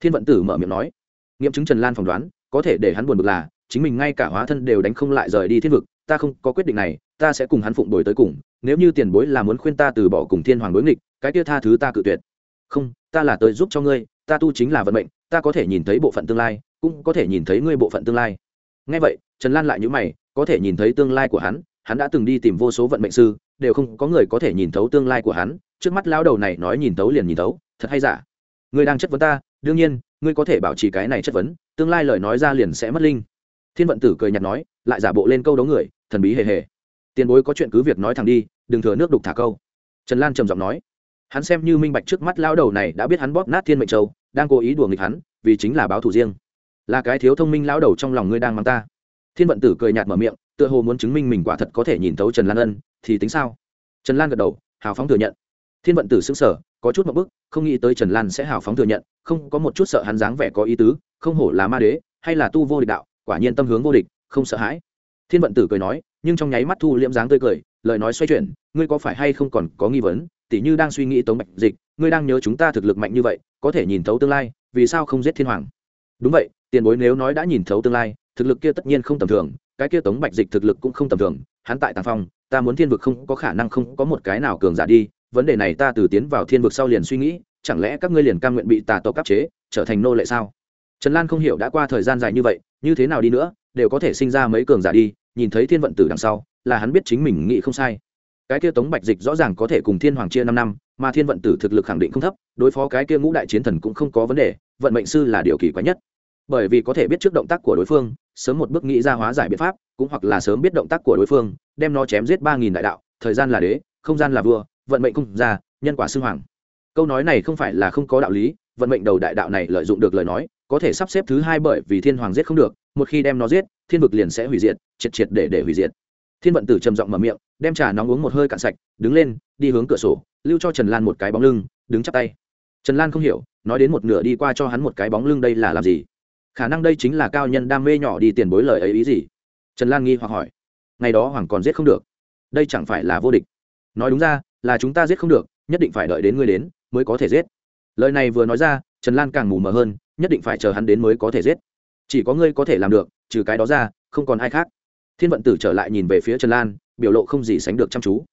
Thiên vận tử mở miệng nói, nghiệm chứng trần lan phỏng đoán, có thể để hắn buồn bực là, chính mình ngay cả hóa thân đều đánh không lại rời đi thiên vực, ta không có quyết định này, ta sẽ cùng hắn phụng đổi tới cùng, nếu như tiền bối là muốn khuyên ta từ bỏ cùng thiên hoàng đối nghịch, cái kia tha thứ ta cự tuyệt. Không, ta là tới giúp cho ngươi, ta tu chính là vận mệnh, ta có thể nhìn thấy bộ phận tương lai, cũng có thể nhìn thấy ngươi bộ phận tương lai. Ngay vậy, trần lan lại nhữ mày, có thể nhìn thấy tương lai của hắn hắn đã từng đi tìm vô số vận mệnh sư đều không có người có thể nhìn thấu tương lai của hắn, trước mắt lão đầu này nói nhìn thấu liền nhìn thấu, thật hay giả? Ngươi đang chất vấn ta, đương nhiên, ngươi có thể bảo trì cái này chất vấn, tương lai lời nói ra liền sẽ mất linh. Thiên vận tử cười nhạt nói, lại giả bộ lên câu đấu người, thần bí hề hề. Tiền bối có chuyện cứ việc nói thẳng đi, đừng thừa nước đục thả câu. Trần lan trầm giọng nói. Hắn xem như minh bạch trước mắt lao đầu này đã biết hắn bóp nát thiên mệnh châu, đang cố ý đùa nghịch hắn, vì chính là báo thủ riêng. Là cái thiếu thông minh lao đầu trong lòng ngươi đang mang ta. Thiên vận tử cười nhạt mở miệng tựa hồ muốn chứng minh mình quả thật có thể nhìn thấu trần lan ân, thì tính sao? Trần lan gật đầu, hào phóng thừa nhận. Thiên vận tử xứng sở có chút một bức, không nghĩ tới trần lan sẽ hào phóng thừa nhận, không có một chút sợ hắn dáng vẻ có ý tứ, không hổ là ma đế, hay là tu vô địch đạo, quả nhiên tâm hướng vô địch, không sợ hãi. Thiên vận tử cười nói, nhưng trong nháy mắt thu liễm dáng tươi cười, lời nói xoay chuyển, ngươi có phải hay không còn có nghi vấn, tỉ như đang suy nghĩ tống bạch dịch, ngươi đang nhớ chúng ta thực lực mạnh như vậy, có thể nhìn thấu tương lai, vì sao không giết thiên hoàng? Đúng vậy, tiền bối nếu nói đã nhìn thấu tương lai, thực lực kia tất nhiên không tầm thường cái kia tống bạch dịch thực lực cũng không tầm thường, hắn tại tàng phong, ta muốn thiên vực không có khả năng không có một cái nào cường giả đi, vấn đề này ta từ tiến vào thiên vực sau liền suy nghĩ, chẳng lẽ các ngươi liền cam nguyện bị tà tộc áp chế, trở thành nô lệ sao? Trần lan không hiểu đã qua thời gian dài như vậy, như thế nào đi nữa, đều có thể sinh ra mấy cường giả đi, nhìn thấy thiên vận tử đằng sau, là hắn biết chính mình nghĩ không sai. Cái kia tống bạch dịch rõ ràng có thể cùng thiên hoàng chia năm năm, mà thiên vận tử thực lực khẳng định không thấp, đối phó cái kia ngũ đại chiến thần cũng không có vấn đề, vận mệnh sư là điều kỳ quái nhất. Bởi vì có thể biết trước động tác của đối phương sớm một bước nghĩ ra hóa giải biện pháp, cũng hoặc là sớm biết động tác của đối phương, đem nó chém giết ba nghìn đại đạo, thời gian là đế, không gian là vua, vận mệnh không ra, nhân quả xưng hoàng. Câu nói này không phải là không có đạo lý, vận mệnh đầu đại đạo này lợi dụng được lời nói, có thể sắp xếp thứ hai bởi vì thiên hoàng giết không được, một khi đem nó giết, thiên vực liền sẽ hủy diệt, triệt triệt để để hủy diệt. Thiên vận tử trầm giọng mở miệng, đem trà nóng uống một hơi cạn sạch, đứng lên, đi hướng cửa sổ, lưu cho trần lan một cái bóng lưng, đứng chắp tay. Trần lan không hiểu, nói đến một nửa đi qua cho hắn một cái bóng lưng đây là làm gì? Khả năng đây chính là cao nhân đam mê nhỏ đi tiền bối lời ấy ý gì? Trần lan nghi hoặc hỏi. Ngày đó hoàng còn giết không được. Đây chẳng phải là vô địch. Nói đúng ra, là chúng ta giết không được, nhất định phải đợi đến ngươi đến mới có thể giết. Lời này vừa nói ra, trần lan càng mù mờ hơn, nhất định phải chờ hắn đến mới có thể giết. Chỉ có ngươi có thể làm được, trừ cái đó ra, không còn ai khác. Thiên vận tử trở lại nhìn về phía trần lan, biểu lộ không gì sánh được chăm chú.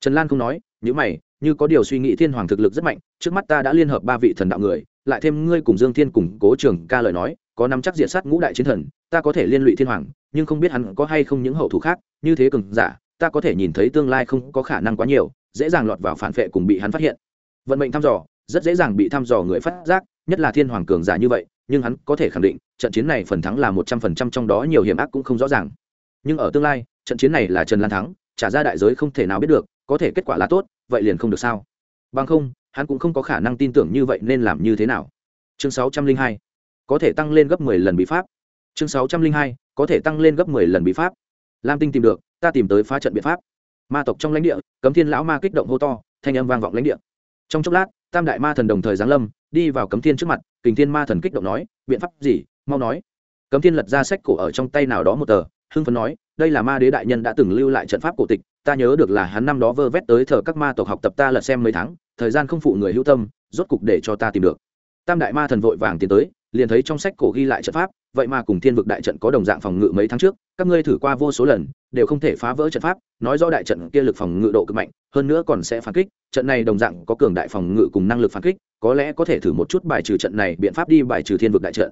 Trần lan không nói những mày, như có điều suy nghĩ thiên hoàng thực lực rất mạnh, trước mắt ta đã liên hợp ba vị thần đạo người, lại thêm ngươi cùng dương thiên cùng cố trường ca lời nói có nắm chắc diện sát ngũ đại chiến thần, ta có thể liên lụy thiên hoàng, nhưng không biết hắn có hay không những hậu thủ khác, như thế cường giả, ta có thể nhìn thấy tương lai không có khả năng quá nhiều, dễ dàng lọt vào phản vệ cùng bị hắn phát hiện. Vận mệnh thăm dò, rất dễ dàng bị thăm dò người phát giác, nhất là thiên hoàng cường giả như vậy, nhưng hắn có thể khẳng định, trận chiến này phần thắng là một trăm phần trăm trong đó nhiều hiểm ác cũng không rõ ràng. Nhưng ở tương lai, trận chiến này là trần lan thắng, trả ra đại giới không thể nào biết được, có thể kết quả là tốt, vậy liền không được sao? Bằng không, hắn cũng không có khả năng tin tưởng như vậy nên làm như thế nào. Chương sáu trăm linh hai có thể tăng lên gấp mười lần bí pháp. Chương sáu trăm linh hai, có thể tăng lên gấp mười lần bí pháp. Lam tinh tìm được, ta tìm tới phá trận biện pháp. Ma tộc trong lãnh địa, cấm thiên lão ma kích động hô to, thanh âm vang vọng lãnh địa. Trong chốc lát, tam đại ma thần đồng thời giáng lâm, đi vào cấm thiên trước mặt, kình thiên ma thần kích động nói, biện pháp gì? Mau nói. Cấm thiên lật ra sách cổ ở trong tay nào đó một tờ, hưng phấn nói, đây là ma đế đại nhân đã từng lưu lại trận pháp cổ tịch, ta nhớ được là hắn năm đó vơ vét tới thờ các ma tộc học tập ta lật xem mấy tháng, thời gian không phụ người hữu tâm, rốt cục để cho ta tìm được. Tam đại ma thần vội vàng tiến tới liền thấy trong sách cổ ghi lại trận pháp, vậy mà cùng thiên vực đại trận có đồng dạng phòng ngự mấy tháng trước, các ngươi thử qua vô số lần, đều không thể phá vỡ trận pháp, nói do đại trận kia lực phòng ngự độ cực mạnh, hơn nữa còn sẽ phản kích, trận này đồng dạng có cường đại phòng ngự cùng năng lực phản kích, có lẽ có thể thử một chút bài trừ trận này biện pháp đi bài trừ thiên vực đại trận.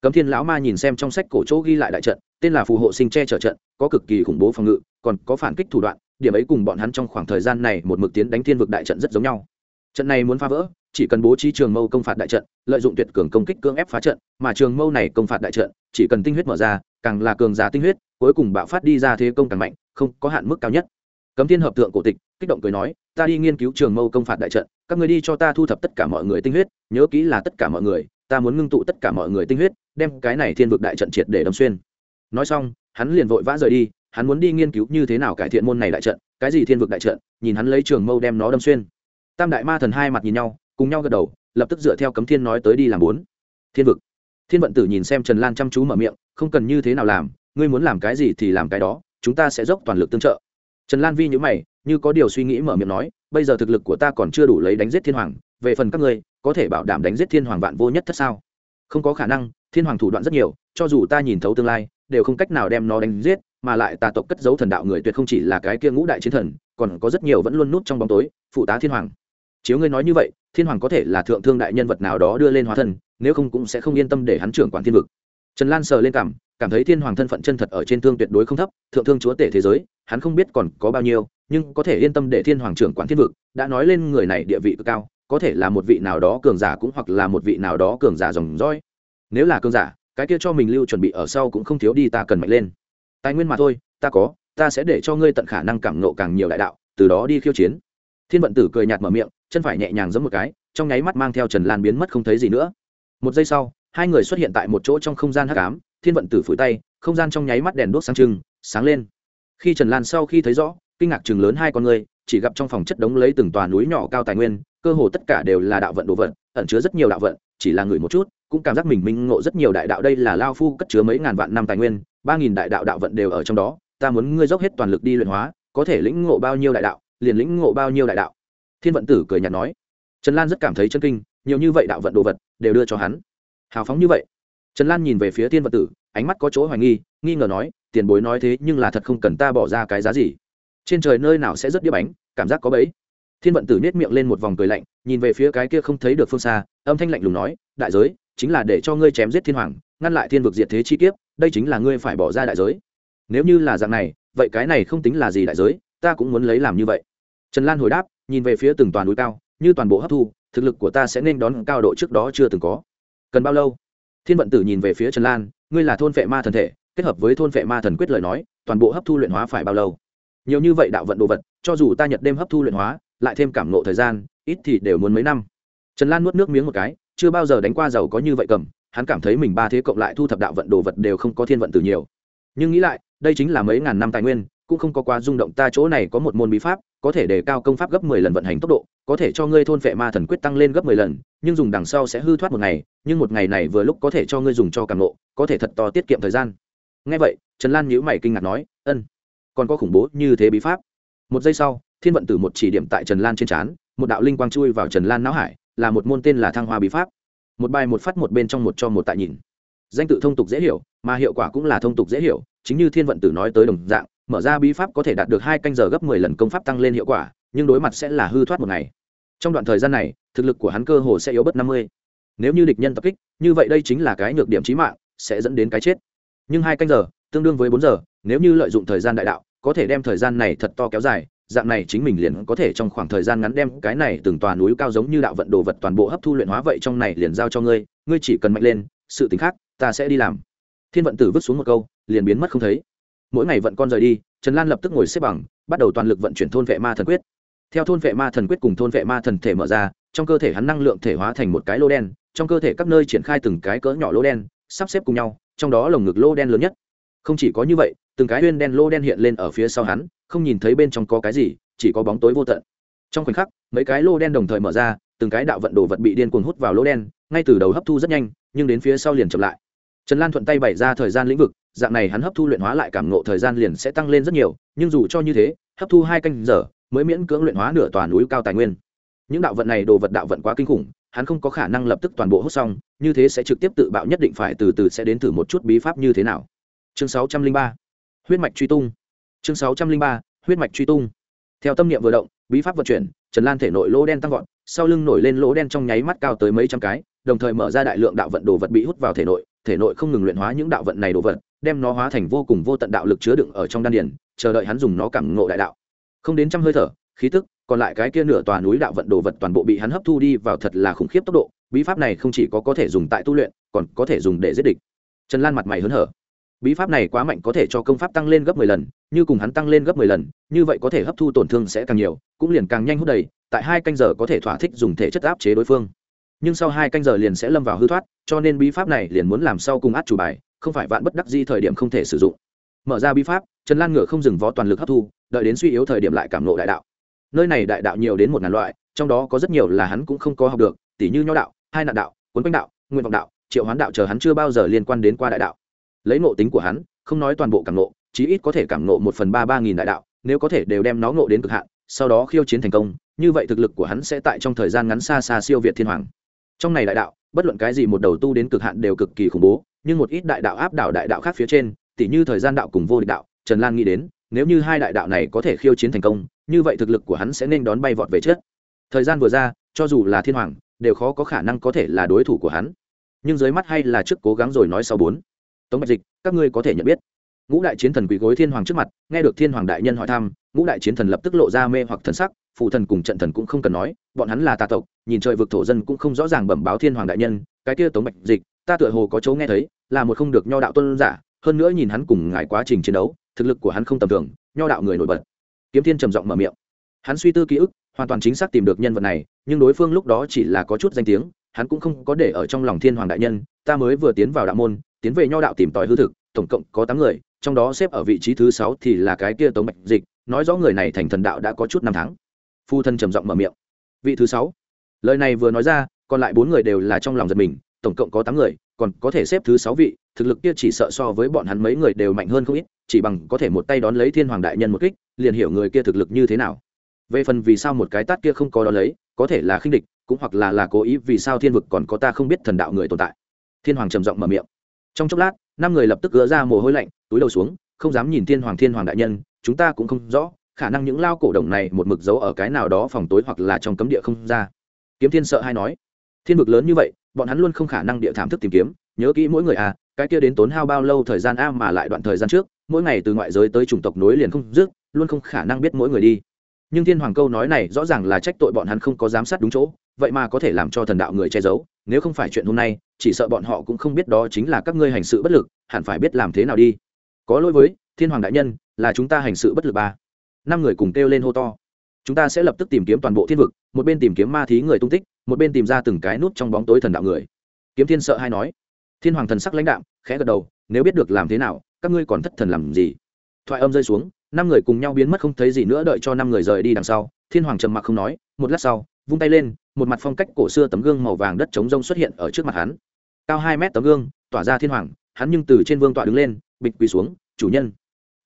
Cấm thiên lão ma nhìn xem trong sách cổ chỗ ghi lại đại trận, tên là phù hộ sinh che chở trận, có cực kỳ khủng bố phòng ngự, còn có phản kích thủ đoạn, điểm ấy cùng bọn hắn trong khoảng thời gian này một mực tiến đánh thiên vực đại trận rất giống nhau. Trận này muốn phá vỡ chỉ cần bố trí trường mâu công phạt đại trận, lợi dụng tuyệt cường công kích cưỡng ép phá trận, mà trường mâu này công phạt đại trận, chỉ cần tinh huyết mở ra, càng là cường giá tinh huyết, cuối cùng bạo phát đi ra thế công càng mạnh, không có hạn mức cao nhất. Cấm thiên hợp thượng cổ tịch, kích động cười nói, ta đi nghiên cứu trường mâu công phạt đại trận, các người đi cho ta thu thập tất cả mọi người tinh huyết, nhớ kỹ là tất cả mọi người, ta muốn ngưng tụ tất cả mọi người tinh huyết, đem cái này thiên vực đại trận triệt để đâm xuyên. Nói xong, hắn liền vội vã rời đi, hắn muốn đi nghiên cứu như thế nào cải thiện môn này đại trận, cái gì thiên vực đại trận, nhìn hắn lấy trường mâu đem nó đâm xuyên. Tam đại ma thần hai mặt nhìn nhau cùng nhau gật đầu, lập tức dựa theo cấm thiên nói tới đi làm bốn. Thiên vực. Thiên vận tử nhìn xem trần lan chăm chú mở miệng, không cần như thế nào làm, ngươi muốn làm cái gì thì làm cái đó, chúng ta sẽ dốc toàn lực tương trợ. Trần lan vi nhữ mày, như có điều suy nghĩ mở miệng nói, bây giờ thực lực của ta còn chưa đủ lấy đánh giết thiên hoàng, về phần các ngươi, có thể bảo đảm đánh giết thiên hoàng vạn vô nhất thất sao? Không có khả năng, thiên hoàng thủ đoạn rất nhiều, cho dù ta nhìn thấu tương lai, đều không cách nào đem nó đánh giết, mà lại tà tộc cất giấu thần đạo người tuyệt không chỉ là cái kia ngũ đại chiến thần, còn có rất nhiều vẫn luôn nút trong bóng tối, phụ tá thiên hoàng chiếu ngươi nói như vậy, thiên hoàng có thể là thượng thương đại nhân vật nào đó đưa lên hóa thân, nếu không cũng sẽ không yên tâm để hắn trưởng quản thiên vực. Trần lan sờ lên cảm cảm thấy thiên hoàng thân phận chân thật ở trên thương tuyệt đối không thấp, thượng thương chúa tể thế giới, hắn không biết còn có bao nhiêu, nhưng có thể yên tâm để thiên hoàng trưởng quản thiên vực, đã nói lên người này địa vị cực cao, có thể là một vị nào đó cường giả cũng hoặc là một vị nào đó cường giả dòng dõi nếu là cường giả, cái kia cho mình lưu chuẩn bị ở sau cũng không thiếu đi, ta cần mạnh lên. Tài nguyên mà thôi, ta có, ta sẽ để cho ngươi tận khả năng cảm nộ càng nhiều đại đạo, từ đó đi khiêu chiến. Thiên vận tử cười nhạt mở miệng chân phải nhẹ nhàng giẫm một cái, trong nháy mắt mang theo trần lan biến mất không thấy gì nữa. Một giây sau, hai người xuất hiện tại một chỗ trong không gian hắc ám, thiên vận tử phủi tay, không gian trong nháy mắt đèn đuốc sáng trưng, sáng lên. Khi trần lan sau khi thấy rõ, kinh ngạc chừng lớn hai con người, chỉ gặp trong phòng chất đống lấy từng tòa núi nhỏ cao tài nguyên, cơ hồ tất cả đều là đạo vận đồ vận ẩn chứa rất nhiều đạo vận, chỉ là người một chút, cũng cảm giác mình minh ngộ rất nhiều đại đạo đây là lao phu cất chứa mấy ngàn vạn năm tài nguyên, ba nghìn đại đạo đạo vận đều ở trong đó, ta muốn ngươi dốc hết toàn lực đi luyện hóa, có thể lĩnh ngộ bao nhiêu đại đạo, liền lĩnh ngộ bao nhiêu đại đạo thiên vận tử cười nhạt nói, trần lan rất cảm thấy chân kinh, nhiều như vậy đạo vận đồ vật đều đưa cho hắn. Hào phóng như vậy. Trần lan nhìn về phía thiên vận tử, ánh mắt có chỗ hoài nghi nghi ngờ nói, tiền bối nói thế nhưng là thật không cần ta bỏ ra cái giá gì. Trên trời nơi nào sẽ rất đĩa bánh, cảm giác có bẫy. thiên vận tử nết miệng lên một vòng cười lạnh, nhìn về phía cái kia không thấy được phương xa, âm thanh lạnh lùng nói, đại giới, chính là để cho ngươi chém giết thiên hoàng, ngăn lại thiên vực diệt thế chi kiếp, đây chính là ngươi phải bỏ ra đại giới. Nếu như là dạng này, vậy cái này không tính là gì đại giới, ta cũng muốn lấy làm như vậy trần lan hồi đáp, nhìn về phía từng toàn núi cao, như toàn bộ hấp thu, thực lực của ta sẽ nên đón cao độ trước đó chưa từng có. Cần bao lâu? Thiên vận tử nhìn về phía trần lan, ngươi là thôn vệ ma thần thể, kết hợp với thôn vệ ma thần quyết lời nói, toàn bộ hấp thu luyện hóa phải bao lâu? Nhiều như vậy đạo vận đồ vật, cho dù ta nhật đêm hấp thu luyện hóa, lại thêm cảm nộ thời gian, ít thì đều muốn mấy năm. Trần lan nuốt nước miếng một cái, chưa bao giờ đánh qua giàu có như vậy cầm, hắn cảm thấy mình ba thế cộng lại thu thập đạo vận đồ vật đều không có thiên vận tử nhiều. Nhưng nghĩ lại, đây chính là mấy ngàn năm tài nguyên cũng không có quá rung động ta chỗ này có một môn bí pháp, có thể đề cao công pháp gấp mười lần vận hành tốc độ, có thể cho ngươi thôn phệ ma thần quyết tăng lên gấp mười lần, nhưng dùng đằng sau sẽ hư thoát một ngày, nhưng một ngày này vừa lúc có thể cho ngươi dùng cho càng nộ có thể thật to tiết kiệm thời gian. Ngay vậy, trần lan nhíu mày kinh ngạc nói, ân, còn có khủng bố như thế bí pháp. Một giây sau, thiên vận tử một chỉ điểm tại trần lan trên trán, một đạo linh quang chui vào trần lan não hải, là một môn tên là thăng hoa bí pháp. Một bài một phát một bên trong một cho một tại nhìn. Danh tự thông tục dễ hiểu, mà hiệu quả cũng là thông tục dễ hiểu, chính như thiên vận tử nói tới đồng dạng mở ra bí pháp có thể đạt được hai canh giờ gấp mười lần công pháp tăng lên hiệu quả, nhưng đối mặt sẽ là hư thoát một ngày. Trong đoạn thời gian này, thực lực của hắn cơ hồ sẽ yếu bớt năm mươi. Nếu như địch nhân tập kích, như vậy đây chính là cái nhược điểm trí mạng, sẽ dẫn đến cái chết. Nhưng hai canh giờ, tương đương với bốn giờ, nếu như lợi dụng thời gian đại đạo, có thể đem thời gian này thật to kéo dài, dạng này chính mình liền có thể trong khoảng thời gian ngắn đem cái này từng tòa núi cao giống như đạo vận đồ vật toàn bộ hấp thu luyện hóa vậy trong này liền giao cho ngươi ngươi chỉ cần mạnh lên, sự t khác, ta sẽ đi làm. Thiên vận tử vứt xuống một câu, liền biến mất không thấy mỗi ngày vận con rời đi, trần lan lập tức ngồi xếp bằng, bắt đầu toàn lực vận chuyển thôn vệ ma thần quyết. Theo thôn vệ ma thần quyết cùng thôn vệ ma thần thể mở ra, trong cơ thể hắn năng lượng thể hóa thành một cái lô đen, trong cơ thể các nơi triển khai từng cái cỡ nhỏ lô đen, sắp xếp cùng nhau, trong đó lồng ngực lô đen lớn nhất. Không chỉ có như vậy, từng cái huyên đen lô đen hiện lên ở phía sau hắn, không nhìn thấy bên trong có cái gì, chỉ có bóng tối vô tận. Trong khoảnh khắc, mấy cái lô đen đồng thời mở ra, từng cái đạo vận đồ vật bị điên cuồng hút vào lô đen, ngay từ đầu hấp thu rất nhanh, nhưng đến phía sau liền chậm lại trần lan thuận tay bày ra thời gian lĩnh vực, dạng này hắn hấp thu luyện hóa lại cảm nộ thời gian liền sẽ tăng lên rất nhiều, nhưng dù cho như thế, hấp thu hai canh giờ mới miễn cưỡng luyện hóa nửa tòa núi cao tài nguyên. Những đạo vận này đồ vật đạo vận quá kinh khủng, hắn không có khả năng lập tức toàn bộ hút xong, như thế sẽ trực tiếp tự bạo nhất định phải từ từ sẽ đến thử một chút bí pháp như thế nào. Chương sáu trăm linh ba, huyết mạch truy tung. Chương sáu trăm linh ba, huyết mạch truy tung. Theo tâm niệm vừa động, bí pháp vận chuyển, trần lan thể nội lỗ đen tăng vọt, sau lưng nổi lên lỗ đen trong nháy mắt cao tới mấy trăm cái, đồng thời mở ra đại lượng đạo vận đồ vật bị hút vào thể nội thể nội không ngừng luyện hóa những đạo vận này đồ vật, đem nó hóa thành vô cùng vô tận đạo lực chứa đựng ở trong đan điền, chờ đợi hắn dùng nó cảm ngộ đại đạo. Không đến trăm hơi thở, khí tức, còn lại cái kia nửa tòa núi đạo vận đồ vật toàn bộ bị hắn hấp thu đi vào thật là khủng khiếp tốc độ, bí pháp này không chỉ có có thể dùng tại tu luyện, còn có thể dùng để giết địch. Trần lan mặt mày hớn hở. Bí pháp này quá mạnh có thể cho công pháp tăng lên gấp mười lần, như cùng hắn tăng lên gấp mười lần, như vậy có thể hấp thu tổn thương sẽ càng nhiều, cũng liền càng nhanh hút đầy, tại hai canh giờ có thể thỏa thích dùng thể chất áp chế đối phương nhưng sau hai canh giờ liền sẽ lâm vào hư thoát, cho nên bí pháp này liền muốn làm sau cùng át chủ bài, không phải vạn bất đắc di thời điểm không thể sử dụng. Mở ra bí pháp, trần lan ngựa không dừng vó toàn lực hấp thu, đợi đến suy yếu thời điểm lại cảm nộ đại đạo. Nơi này đại đạo nhiều đến một ngàn loại, trong đó có rất nhiều là hắn cũng không có học được, tỉ như nho đạo, hai nạn đạo, cuốn quanh đạo, nguyện vọng đạo, triệu hoán đạo chờ hắn chưa bao giờ liên quan đến qua đại đạo. Lấy ngộ tính của hắn, không nói toàn bộ cảm ngộ, chí ít có thể cảm ngộ một phần ba ba nghìn đại đạo, nếu có thể đều đem nó ngộ đến cực hạn, sau đó khiêu chiến thành công, như vậy thực lực của hắn sẽ tại trong thời gian ngắn xa xa siêu việt thiên hoàng trong này đại đạo, bất luận cái gì một đầu tu đến cực hạn đều cực kỳ khủng bố, nhưng một ít đại đạo áp đảo đại đạo khác phía trên, tỉ như thời gian đạo cùng vô địch đạo, trần lan nghĩ đến, nếu như hai đại đạo này có thể khiêu chiến thành công, như vậy thực lực của hắn sẽ nên đón bay vọt về trước. Thời gian vừa ra, cho dù là thiên hoàng, đều khó có khả năng có thể là đối thủ của hắn. Nhưng dưới mắt hay là trước cố gắng rồi nói sau bốn. Tống bạch dịch, các ngươi có thể nhận biết, ngũ đại chiến thần quỳ gối thiên hoàng trước mặt, nghe được thiên hoàng đại nhân hỏi thăm, ngũ đại chiến thần lập tức lộ ra mê hoặc thần sắc phụ thần cùng trận thần cũng không cần nói bọn hắn là tà tộc, nhìn trời vực thổ dân cũng không rõ ràng bẩm báo thiên hoàng đại nhân, cái kia tống bạch dịch, ta tựa hồ có chỗ nghe thấy, là một không được nho đạo tuân giả, hơn nữa nhìn hắn cùng ngài quá trình chiến đấu, thực lực của hắn không tầm thường, nho đạo người nổi bật. Kiếm thiên trầm giọng mở miệng. Hắn suy tư ký ức, hoàn toàn chính xác tìm được nhân vật này, nhưng đối phương lúc đó chỉ là có chút danh tiếng, hắn cũng không có để ở trong lòng thiên hoàng đại nhân, ta mới vừa tiến vào đạo môn, tiến về nho đạo tìm tòi hư thực, tổng cộng có tám người, trong đó xếp ở vị trí thứ sáu thì là cái kia tống bạch dịch, nói rõ người này thành thần đạo đã có chút năm tháng. Phu thân trầm giọng mở miệng vị thứ sáu. Lời này vừa nói ra, còn lại bốn người đều là trong lòng giật mình, tổng cộng có tám người, còn có thể xếp thứ sáu vị, thực lực kia chỉ sợ so với bọn hắn mấy người đều mạnh hơn không ít, chỉ bằng có thể một tay đón lấy thiên hoàng đại nhân một kích, liền hiểu người kia thực lực như thế nào. Về phần vì sao một cái tát kia không có đón lấy, có thể là khinh địch, cũng hoặc là là cố ý vì sao thiên vực còn có ta không biết thần đạo người tồn tại. Thiên hoàng trầm giọng mở miệng. Trong chốc lát, năm người lập tức gỡ ra mồ hôi lạnh, túi đầu xuống, không dám nhìn thiên hoàng thiên hoàng đại nhân, chúng ta cũng không rõ khả năng những lao cổ đồng này một mực giấu ở cái nào đó phòng tối hoặc là trong cấm địa không ra. Kiếm thiên sợ hay nói, thiên vực lớn như vậy, bọn hắn luôn không khả năng địa thảm thức tìm kiếm. Nhớ kỹ mỗi người à cái kia đến tốn hao bao lâu thời gian a mà lại đoạn thời gian trước, mỗi ngày từ ngoại giới tới chủng tộc nối liền không dứt, luôn không khả năng biết mỗi người đi. Nhưng thiên hoàng câu nói này rõ ràng là trách tội bọn hắn không có giám sát đúng chỗ, vậy mà có thể làm cho thần đạo người che giấu, nếu không phải chuyện hôm nay, chỉ sợ bọn họ cũng không biết đó chính là các ngươi hành sự bất lực, hẳn phải biết làm thế nào đi. Có lỗi với thiên hoàng đại nhân, là chúng ta hành sự bất lực ba năm người cùng kêu lên hô to. Chúng ta sẽ lập tức tìm kiếm toàn bộ thiên vực, một bên tìm kiếm ma thí người tung tích, một bên tìm ra từng cái nút trong bóng tối thần đạo người. Kiếm thiên sợ hay nói. Thiên hoàng thần sắc lãnh đạm, khẽ gật đầu, nếu biết được làm thế nào, các ngươi còn thất thần làm gì? Thoại âm rơi xuống, năm người cùng nhau biến mất không thấy gì nữa đợi cho năm người rời đi đằng sau. Thiên hoàng trầm mặc không nói, một lát sau, vung tay lên, một mặt phong cách cổ xưa tấm gương màu vàng đất trống rông xuất hiện ở trước mặt hắn. Cao hai mét tấm gương, tỏa ra thiên hoàng, hắn nhưng từ trên vương tọa đứng lên, bịch quỳ xuống, chủ nhân,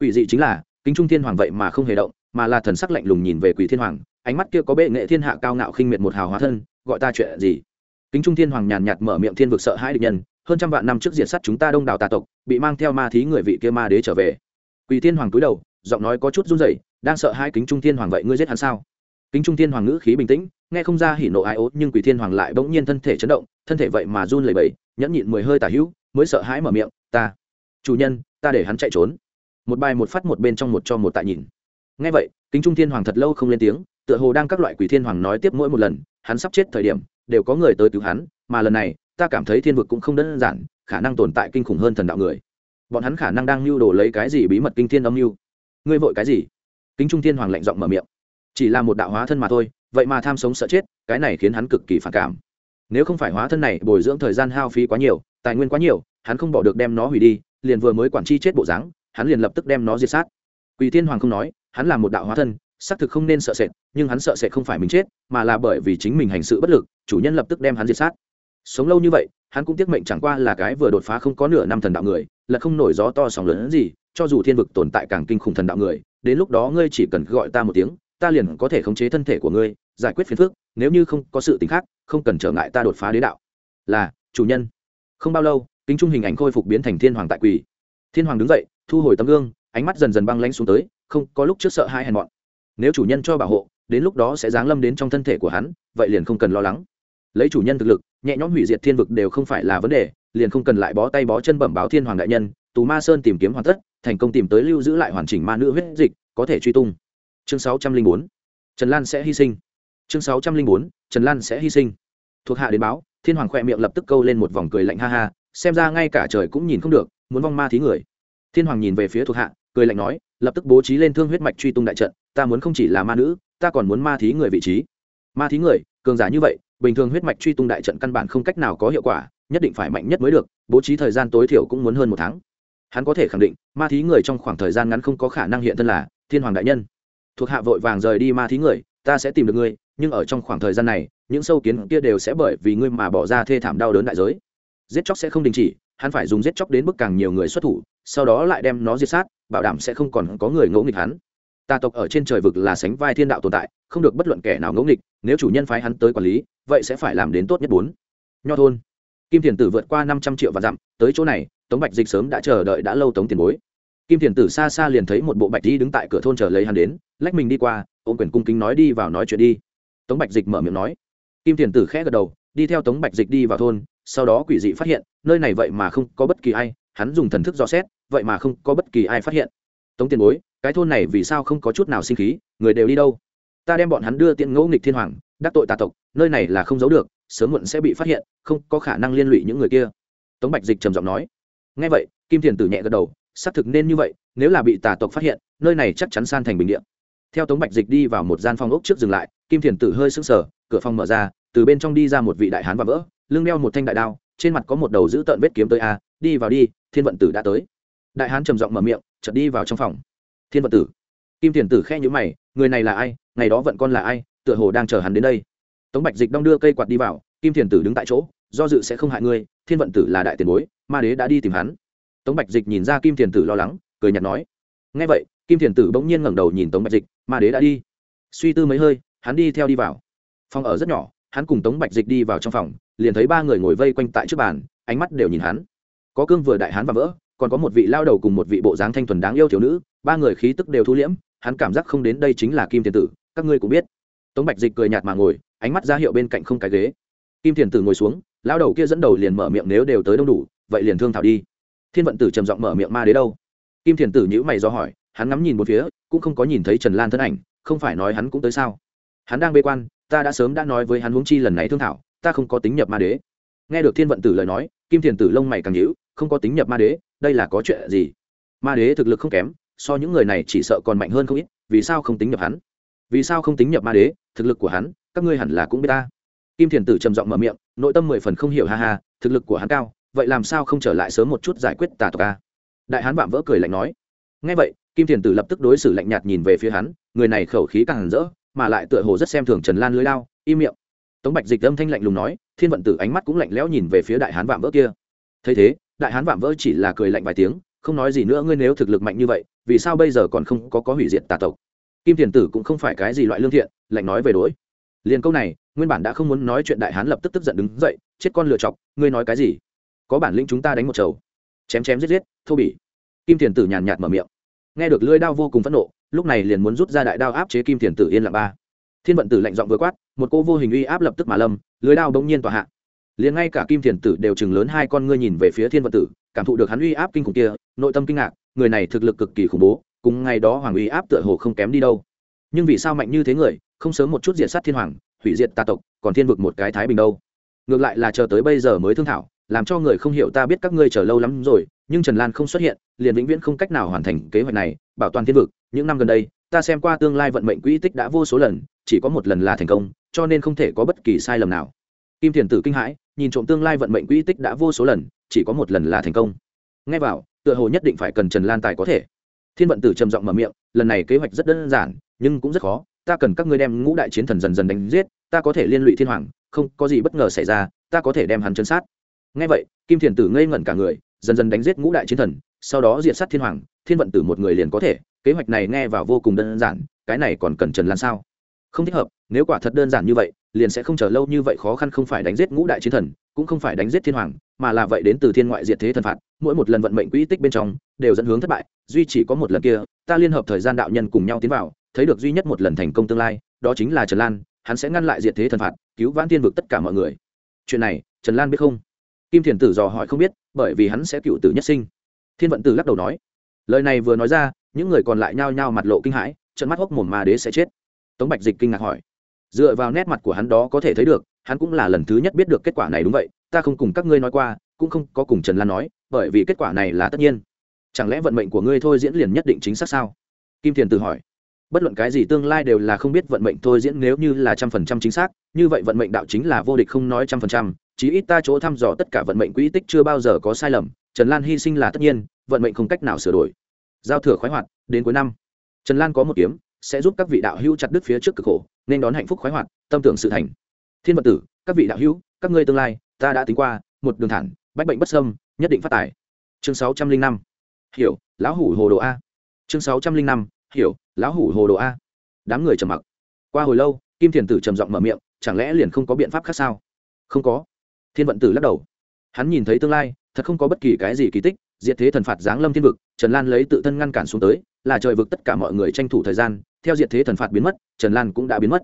quỷ dị chính là kính trung thiên hoàng vậy mà không hề động, mà là thần sắc lạnh lùng nhìn về quỷ thiên hoàng, ánh mắt kia có bệ nghệ thiên hạ cao ngạo khinh miệt một hào hóa thân, gọi ta chuyện gì? Kính trung thiên hoàng nhàn nhạt mở miệng thiên vực sợ hãi địch nhân, hơn trăm vạn năm trước diệt sắt chúng ta đông đảo tà tộc, bị mang theo ma thí người vị kia ma đế trở về. Quỷ thiên hoàng cúi đầu, giọng nói có chút run rẩy, đang sợ hai kính trung thiên hoàng vậy ngươi giết hắn sao? Kính trung thiên hoàng ngữ khí bình tĩnh, nghe không ra hỉ nộ ai ố nhưng quỷ thiên hoàng lại bỗng nhiên thân thể chấn động, thân thể vậy mà run lẩy bẩy, nhẫn nhịn mười hơi tả hữu, mới sợ hãi mở miệng, ta, chủ nhân, ta để hắn chạy trốn một bài một phát một bên trong một cho một tại nhìn. Ngay vậy, kính trung thiên hoàng thật lâu không lên tiếng, tựa hồ đang các loại quỷ thiên hoàng nói tiếp mỗi một lần, hắn sắp chết thời điểm, đều có người tới cứu hắn, mà lần này, ta cảm thấy thiên vực cũng không đơn giản, khả năng tồn tại kinh khủng hơn thần đạo người. Bọn hắn khả năng đang mưu đồ lấy cái gì bí mật kinh thiên âm mưu. Ngươi vội cái gì? Kính trung thiên hoàng lạnh giọng mở miệng. Chỉ là một đạo hóa thân mà thôi, vậy mà tham sống sợ chết, cái này khiến hắn cực kỳ phản cảm. Nếu không phải hóa thân này bồi dưỡng thời gian hao phí quá nhiều, tài nguyên quá nhiều, hắn không bỏ được đem nó hủy đi, liền vừa mới quản chi chết bộ dáng hắn liền lập tức đem nó diệt sát. Quỳ thiên hoàng không nói, hắn là một đạo hóa thân, xác thực không nên sợ sệt, nhưng hắn sợ sệt không phải mình chết, mà là bởi vì chính mình hành sự bất lực, chủ nhân lập tức đem hắn diệt sát. Sống lâu như vậy, hắn cũng tiếc mệnh chẳng qua là cái vừa đột phá không có nửa năm thần đạo người, là không nổi gió to sóng lớn gì, cho dù thiên vực tồn tại càng kinh khủng thần đạo người, đến lúc đó ngươi chỉ cần gọi ta một tiếng, ta liền có thể khống chế thân thể của ngươi, giải quyết phiền phức, nếu như không có sự t khác, không cần trở ngại ta đột phá đế đạo. Là, chủ nhân. Không bao lâu, kính trung hình ảnh khôi phục biến thành thiên hoàng tại quỳ. Thiên hoàng đứng dậy thu hồi tấm gương, ánh mắt dần dần băng lanh xuống tới, không, có lúc trước sợ hai hèn mọn. Nếu chủ nhân cho bảo hộ, đến lúc đó sẽ giáng lâm đến trong thân thể của hắn, vậy liền không cần lo lắng. Lấy chủ nhân thực lực, nhẹ nhõm hủy diệt thiên vực đều không phải là vấn đề, liền không cần lại bó tay bó chân bẩm báo thiên hoàng đại nhân, tù ma sơn tìm kiếm hoàn tất, thành công tìm tới lưu giữ lại hoàn chỉnh ma nữ huyết dịch, có thể truy tung. Chương sáu trăm linh bốn, trần lan sẽ hy sinh. Chương sáu trăm linh bốn, trần lan sẽ hy sinh. Thuộc hạ đến báo, thiên hoàng khoe miệng lập tức câu lên một vòng cười lạnh ha ha, xem ra ngay cả trời cũng nhìn không được, muốn vong ma thí người thiên hoàng nhìn về phía thuộc hạ, cười lạnh nói, lập tức bố trí lên thương huyết mạch truy tung đại trận, ta muốn không chỉ là ma nữ, ta còn muốn ma thí người vị trí. Ma thí người, cường giả như vậy, bình thường huyết mạch truy tung đại trận căn bản không cách nào có hiệu quả, nhất định phải mạnh nhất mới được, bố trí thời gian tối thiểu cũng muốn hơn một tháng. Hắn có thể khẳng định, ma thí người trong khoảng thời gian ngắn không có khả năng hiện thân là thiên hoàng đại nhân. Thuộc hạ vội vàng rời đi ma thí người, ta sẽ tìm được ngươi, nhưng ở trong khoảng thời gian này, những sâu kiến kia đều sẽ bởi vì ngươi mà bỏ ra thê thảm đau đớn đại giới. Giết chóc sẽ không đình chỉ hắn phải dùng giết chóc đến mức càng nhiều người xuất thủ, sau đó lại đem nó diệt sát, bảo đảm sẽ không còn có người ngẫu nghịch hắn. Tà tộc ở trên trời vực là sánh vai thiên đạo tồn tại, không được bất luận kẻ nào ngẫu nghịch, nếu chủ nhân phái hắn tới quản lý, vậy sẽ phải làm đến tốt nhất bốn. Nho thôn. Kim thiền tử vượt qua năm trăm triệu và dặm, tới chỗ này, tống bạch dịch sớm đã chờ đợi đã lâu tống tiền bối. Kim thiền tử xa xa liền thấy một bộ bạch đi đứng tại cửa thôn chờ lấy hắn đến, lách mình đi qua, ôm quyền cung kính nói đi vào nói chuyện đi. Tống bạch dịch mở miệng nói. Kim thiền tử khẽ gật đầu, đi theo tống bạch dịch đi vào thôn sau đó quỷ dị phát hiện, nơi này vậy mà không có bất kỳ ai, hắn dùng thần thức dò xét, vậy mà không có bất kỳ ai phát hiện. Tống tiền bối, cái thôn này vì sao không có chút nào sinh khí, người đều đi đâu? Ta đem bọn hắn đưa tiện ngẫu nghịch thiên hoàng, đắc tội tà tộc, nơi này là không giấu được, sớm muộn sẽ bị phát hiện, không có khả năng liên lụy những người kia. Tống bạch dịch trầm giọng nói. Ngay vậy, kim thiền tử nhẹ gật đầu, xác thực nên như vậy, nếu là bị tà tộc phát hiện, nơi này chắc chắn san thành bình điện theo tống bạch dịch đi vào một gian phòng ốc trước dừng lại, kim thiền tử hơi sững sờ, cửa phòng mở ra, từ bên trong đi ra một vị đại hán và vỡ lưng đeo một thanh đại đao, trên mặt có một đầu giữ tợn vết kiếm tới a, đi vào đi, thiên vận tử đã tới. Đại hán trầm giọng mở miệng, chợt đi vào trong phòng. Thiên vận tử. Kim thiền tử khe nhữ mày, người này là ai, ngày đó vận con là ai, tựa hồ đang chờ hắn đến đây. Tống bạch dịch đong đưa cây quạt đi vào, kim thiền tử đứng tại chỗ, do dự sẽ không hại ngươi, thiên vận tử là đại tiền bối, ma đế đã đi tìm hắn. Tống bạch dịch nhìn ra kim thiền tử lo lắng, cười nhạt nói. Ngay vậy, kim thiền tử bỗng nhiên ngẩng đầu nhìn tống bạch dịch, ma đế đã đi. Suy tư mấy hơi, hắn đi theo đi vào. Phòng ở rất nhỏ, hắn cùng tống bạch dịch đi vào trong phòng liền thấy ba người ngồi vây quanh tại trước bàn, ánh mắt đều nhìn hắn. Có cương vừa đại hắn và vỡ, còn có một vị lao đầu cùng một vị bộ dáng thanh thuần đáng yêu thiếu nữ, ba người khí tức đều thu liễm, hắn cảm giác không đến đây chính là kim thiền tử, các ngươi cũng biết. Tống bạch dịch cười nhạt mà ngồi, ánh mắt ra hiệu bên cạnh không cái ghế. Kim thiền tử ngồi xuống, lao đầu kia dẫn đầu liền mở miệng nếu đều tới đông đủ, vậy liền thương thảo đi. Thiên vận tử trầm giọng mở miệng ma đế đâu? Kim thiền tử nhữ mày do hỏi, hắn ngắm nhìn một phía, cũng không có nhìn thấy trần lan thân ảnh, không phải nói hắn cũng tới sao? Hắn đang bê quan, ta đã sớm đã nói với hắn huống chi lần này thương thảo ta không có tính nhập ma đế. Nghe được thiên vận tử lời nói, kim thiền tử lông mày càng nhữ không có tính nhập ma đế, đây là có chuyện gì? Ma đế thực lực không kém, so những người này chỉ sợ còn mạnh hơn không ít, vì sao không tính nhập hắn? Vì sao không tính nhập ma đế, thực lực của hắn, các ngươi hẳn là cũng biết ta. Kim thiền tử trầm giọng mở miệng, nội tâm mười phần không hiểu, ha ha, thực lực của hắn cao, vậy làm sao không trở lại sớm một chút giải quyết tà tộc ta? đại hán vạm vỡ cười lạnh nói. Ngay vậy, kim thiền tử lập tức đối xử lạnh nhạt nhìn về phía hắn, người này khẩu khí càng rỡ, mà lại tựa hồ rất xem thường trần lan lưới lao, im miệng tống bạch dịch âm thanh lạnh lùng nói, thiên vận tử ánh mắt cũng lạnh lẽo nhìn về phía đại hán vạm vỡ kia. Thấy thế, đại hán vạm vỡ chỉ là cười lạnh vài tiếng, không nói gì nữa, ngươi nếu thực lực mạnh như vậy, vì sao bây giờ còn không có có hủy diệt tà tộc? Kim thiền tử cũng không phải cái gì loại lương thiện, lạnh nói về đối. Liền câu này, nguyên bản đã không muốn nói chuyện đại hán lập tức tức giận đứng dậy, chết con lựa chọc, ngươi nói cái gì? Có bản lĩnh chúng ta đánh một chầu. Chém chém giết giết, thô bỉ. Kim thiền tử nhàn nhạt mở miệng. Nghe được lưỡi đao vô cùng phẫn nộ, lúc này liền muốn rút ra đại đao áp chế kim thiền tử yên lặng ba thiên vận tử lạnh giọng vừa quát, một cô vô hình uy áp lập tức mà lâm, lưới đao bỗng nhiên tỏa hạ. Liền ngay cả kim thiền tử đều chừng lớn hai con ngươi nhìn về phía thiên vận tử, cảm thụ được hắn uy áp kinh khủng kia, nội tâm kinh ngạc, người này thực lực cực kỳ khủng bố, cùng ngày đó hoàng uy áp tựa hồ không kém đi đâu. Nhưng vì sao mạnh như thế người, không sớm một chút diệt sát thiên hoàng, hủy diệt tà tộc, còn thiên vực một cái thái bình đâu? Ngược lại là chờ tới bây giờ mới thương thảo, làm cho người không hiểu ta biết các ngươi chờ lâu lắm rồi, nhưng trần lan không xuất hiện, liền vĩnh viễn không cách nào hoàn thành kế hoạch này, bảo toàn thiên vực, những năm gần đây, ta xem qua tương lai vận mệnh quỹ tích đã vô số lần chỉ có một lần là thành công, cho nên không thể có bất kỳ sai lầm nào. Kim thiền tử kinh hãi, nhìn trộm tương lai vận mệnh quỹ tích đã vô số lần, chỉ có một lần là thành công. Ngay vào, tựa hồ nhất định phải cần trần lan tài có thể. Thiên vận tử trầm giọng mở miệng, lần này kế hoạch rất đơn giản, nhưng cũng rất khó, ta cần các ngươi đem ngũ đại chiến thần dần dần đánh giết, ta có thể liên lụy thiên hoàng, không có gì bất ngờ xảy ra, ta có thể đem hắn chân sát. Ngay vậy, kim thiền tử ngây ngẩn cả người, dần dần đánh giết ngũ đại chiến thần, sau đó diệt sát thiên hoàng, thiên vận tử một người liền có thể, kế hoạch này nghe vào vô cùng đơn giản, cái này còn cần trần lan sao? Không thích hợp, nếu quả thật đơn giản như vậy, liền sẽ không chờ lâu như vậy khó khăn không phải đánh giết ngũ đại chiến thần, cũng không phải đánh giết thiên hoàng, mà là vậy đến từ thiên ngoại diệt thế thần phạt, mỗi một lần vận mệnh quỹ tích bên trong, đều dẫn hướng thất bại, duy chỉ có một lần kia, ta liên hợp thời gian đạo nhân cùng nhau tiến vào, thấy được duy nhất một lần thành công tương lai, đó chính là trần lan, hắn sẽ ngăn lại diệt thế thần phạt, cứu vãn tiên vực tất cả mọi người. Chuyện này, trần lan biết không? Kim thiền tử dò hỏi không biết, bởi vì hắn sẽ cựu tử nhất sinh. Thiên vận tử lắc đầu nói. Lời này vừa nói ra, những người còn lại nhao nhao mặt lộ kinh hãi trận mắt hốc mồm mà đế sẽ chết tống bạch dịch kinh ngạc hỏi. Dựa vào nét mặt của hắn đó có thể thấy được, hắn cũng là lần thứ nhất biết được kết quả này đúng vậy, ta không cùng các ngươi nói qua, cũng không có cùng trần lan nói, bởi vì kết quả này là tất nhiên. Chẳng lẽ vận mệnh của ngươi thôi diễn liền nhất định chính xác sao? Kim thiền tự hỏi. Bất luận cái gì tương lai đều là không biết vận mệnh thôi diễn nếu như là trăm phần trăm chính xác, như vậy vận mệnh đạo chính là vô địch không nói trăm phần trăm, chí ít ta chỗ thăm dò tất cả vận mệnh quỹ tích chưa bao giờ có sai lầm, trần lan hy sinh là tất nhiên, vận mệnh không cách nào sửa đổi. Giao thừa khoái hoạt, đến cuối năm. Trần lan có một kiếm sẽ giúp các vị đạo hữu chặt đứt phía trước cực khổ, nên đón hạnh phúc khoái hoạt, tâm tưởng sự thành. Thiên vật tử, các vị đạo hữu, các ngươi tương lai, ta đã tính qua, một đường thẳng, bách bệnh bất sâm nhất định phát tài. Chương sáu trăm linh năm. Hiểu, lão hủ hồ đồ a. Chương sáu trăm linh năm. Hiểu, lão hủ hồ đồ a. Đám người trầm mặc. Qua hồi lâu, kim thiền tử trầm giọng mở miệng, chẳng lẽ liền không có biện pháp khác sao? Không có. Thiên vận tử lắc đầu. Hắn nhìn thấy tương lai, thật không có bất kỳ cái gì kỳ tích, diệt thế thần phạt giáng lâm thiên vực, trần lan lấy tự thân ngăn cản xuống tới là trời vực tất cả mọi người tranh thủ thời gian, theo diệt thế thần phạt biến mất, trần lan cũng đã biến mất.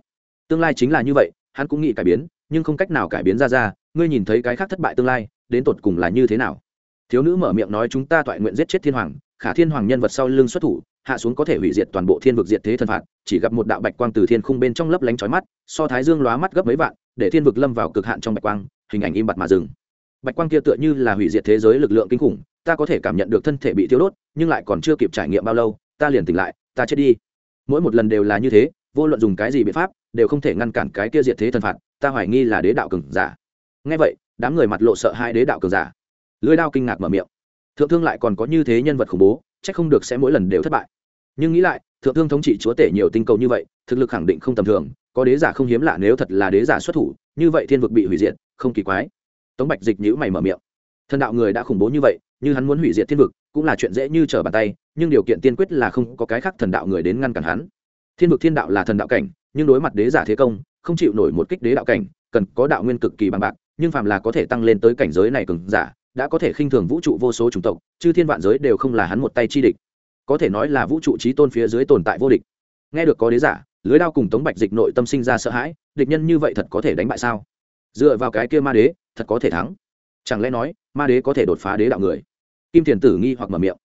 Tương lai chính là như vậy, hắn cũng nghĩ cải biến, nhưng không cách nào cải biến ra ra, ngươi nhìn thấy cái khác thất bại tương lai, đến tột cùng là như thế nào? Thiếu nữ mở miệng nói chúng ta toại nguyện giết chết thiên hoàng, khả thiên hoàng nhân vật sau lưng xuất thủ, hạ xuống có thể hủy diệt toàn bộ thiên vực diệt thế thần phạt, chỉ gặp một đạo bạch quang từ thiên khung bên trong lấp lánh chói mắt, so thái dương lóa mắt gấp mấy vạn, để thiên vực lâm vào cực hạn trong bạch quang, hình ảnh im bặt mà dừng. Bạch quang kia tựa như là hủy diệt thế giới lực lượng kinh khủng, ta có thể cảm nhận được thân thể bị thiêu đốt, nhưng lại còn chưa kịp trải nghiệm bao lâu ta liền tỉnh lại, ta chết đi. Mỗi một lần đều là như thế, vô luận dùng cái gì biện pháp, đều không thể ngăn cản cái kia diệt thế thần phạt, ta hoài nghi là đế đạo cường giả. Ngay vậy, đám người mặt lộ sợ hai đế đạo cường giả. Lưới đao kinh ngạc mở miệng. Thượng thương lại còn có như thế nhân vật khủng bố c h ắ c không được sẽ mỗi lần đều thất bại. Nhưng nghĩ lại, thượng thương thống trị chúa tể nhiều tinh cầu như vậy, thực lực khẳng định không tầm thường, có đế giả không hiếm lạ nếu thật là đế giả xuất thủ, như vậy thiên vực bị hủy diệt, không kỳ quái. Tống bạch dịch nhữ mày mở miệng. Thần đạo người đã khủng bố như vậy, như hắn muốn hủy diệt thiên vực cũng là chuyện dễ như trở bàn tay, nhưng điều kiện tiên quyết là không có cái khác thần đạo người đến ngăn cản hắn. Thiên vực thiên đạo là thần đạo cảnh, nhưng đối mặt đế giả thế công, không chịu nổi một kích đế đạo cảnh, cần có đạo nguyên cực kỳ bằng bạc, nhưng phàm là có thể tăng lên tới cảnh giới này cường giả, đã có thể khinh thường vũ trụ vô số chủng tộc chứ thiên vạn giới đều không là hắn một tay chi địch. Có thể nói là vũ trụ trí tôn phía dưới tồn tại vô địch. Nghe được có đế giả, lưới đao cùng tống bạch dịch nội tâm sinh ra sợ hãi, địch nhân như vậy thật có thể đánh bại sao? Dựa vào cái kia ma đế, thật có thể thắng. Chẳng lẽ nói, ma đế có thể đột phá đế đạo người? Kim thiền tử nghi hoặc mở miệng.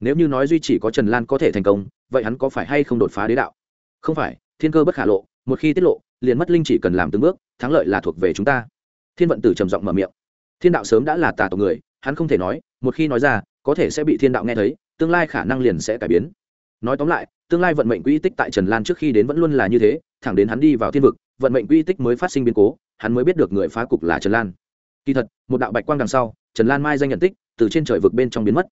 Nếu như nói duy chỉ có trần lan có thể thành công, vậy hắn có phải hay không đột phá đế đạo? Không phải, thiên cơ bất khả lộ, một khi tiết lộ, liền mất linh chỉ cần làm từng bước, thắng lợi là thuộc về chúng ta. Thiên vận tử trầm giọng mở miệng. Thiên đạo sớm đã là tà tộc người, hắn không thể nói, một khi nói ra, có thể sẽ bị thiên đạo nghe thấy, tương lai khả năng liền sẽ cải biến. Nói tóm lại, tương lai vận mệnh quỹ tích tại trần lan trước khi đến vẫn luôn là như thế, thẳng đến hắn đi vào thiên vực, vận mệnh quỹ tích mới phát sinh biến cố, hắn mới biết được người phá cục là trần lan. Kỳ thật, một đạo bạch quang đằng sau, trần lan mai danh nhận tích từ trên trời vực bên trong biến mất.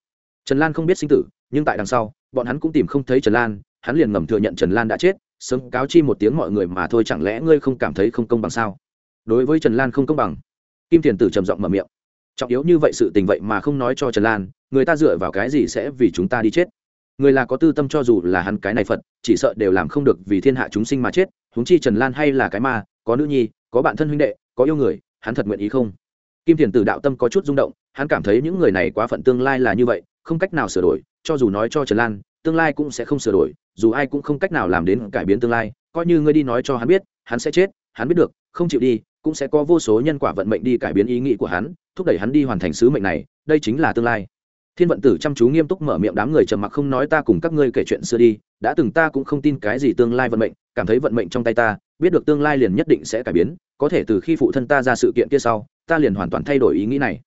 Trần lan không biết sinh tử, nhưng tại đằng sau, bọn hắn cũng tìm không thấy trần lan, hắn liền ngầm thừa nhận trần lan đã chết, sớm cáo chi một tiếng mọi người mà thôi, chẳng lẽ ngươi không cảm thấy không công bằng sao? Đối với trần lan không công bằng, kim thiền tử trầm giọng mở miệng. Trọng yếu như vậy sự tình vậy mà không nói cho trần lan, người ta dựa vào cái gì sẽ vì chúng ta đi chết? Người là có tư tâm cho dù là hắn cái này phật, chỉ sợ đều làm không được vì thiên hạ chúng sinh mà chết, huống chi trần lan hay là cái ma, có nữ nhi, có bạn thân huynh đệ, có yêu người, hắn thật nguyện ý không? Kim thiền tử đạo tâm có chút rung động hắn cảm thấy những người này quá phận tương lai là như vậy, không cách nào sửa đổi, cho dù nói cho trần lan, tương lai cũng sẽ không sửa đổi, dù ai cũng không cách nào làm đến cải biến tương lai, coi như ngươi đi nói cho hắn biết, hắn sẽ chết, hắn biết được, không chịu đi, cũng sẽ có vô số nhân quả vận mệnh đi cải biến ý nghĩ của hắn, thúc đẩy hắn đi hoàn thành sứ mệnh này, đây chính là tương lai. Thiên vận tử chăm chú nghiêm túc mở miệng đám người trầm mặc không nói ta cùng các ngươi kể chuyện xưa đi, đã từng ta cũng không tin cái gì tương lai vận mệnh, cảm thấy vận mệnh trong tay ta, biết được tương lai liền nhất định sẽ cải biến, có thể từ khi phụ thân ta ra sự kiện kia sau, ta liền hoàn toàn thay đổi ý nghĩ này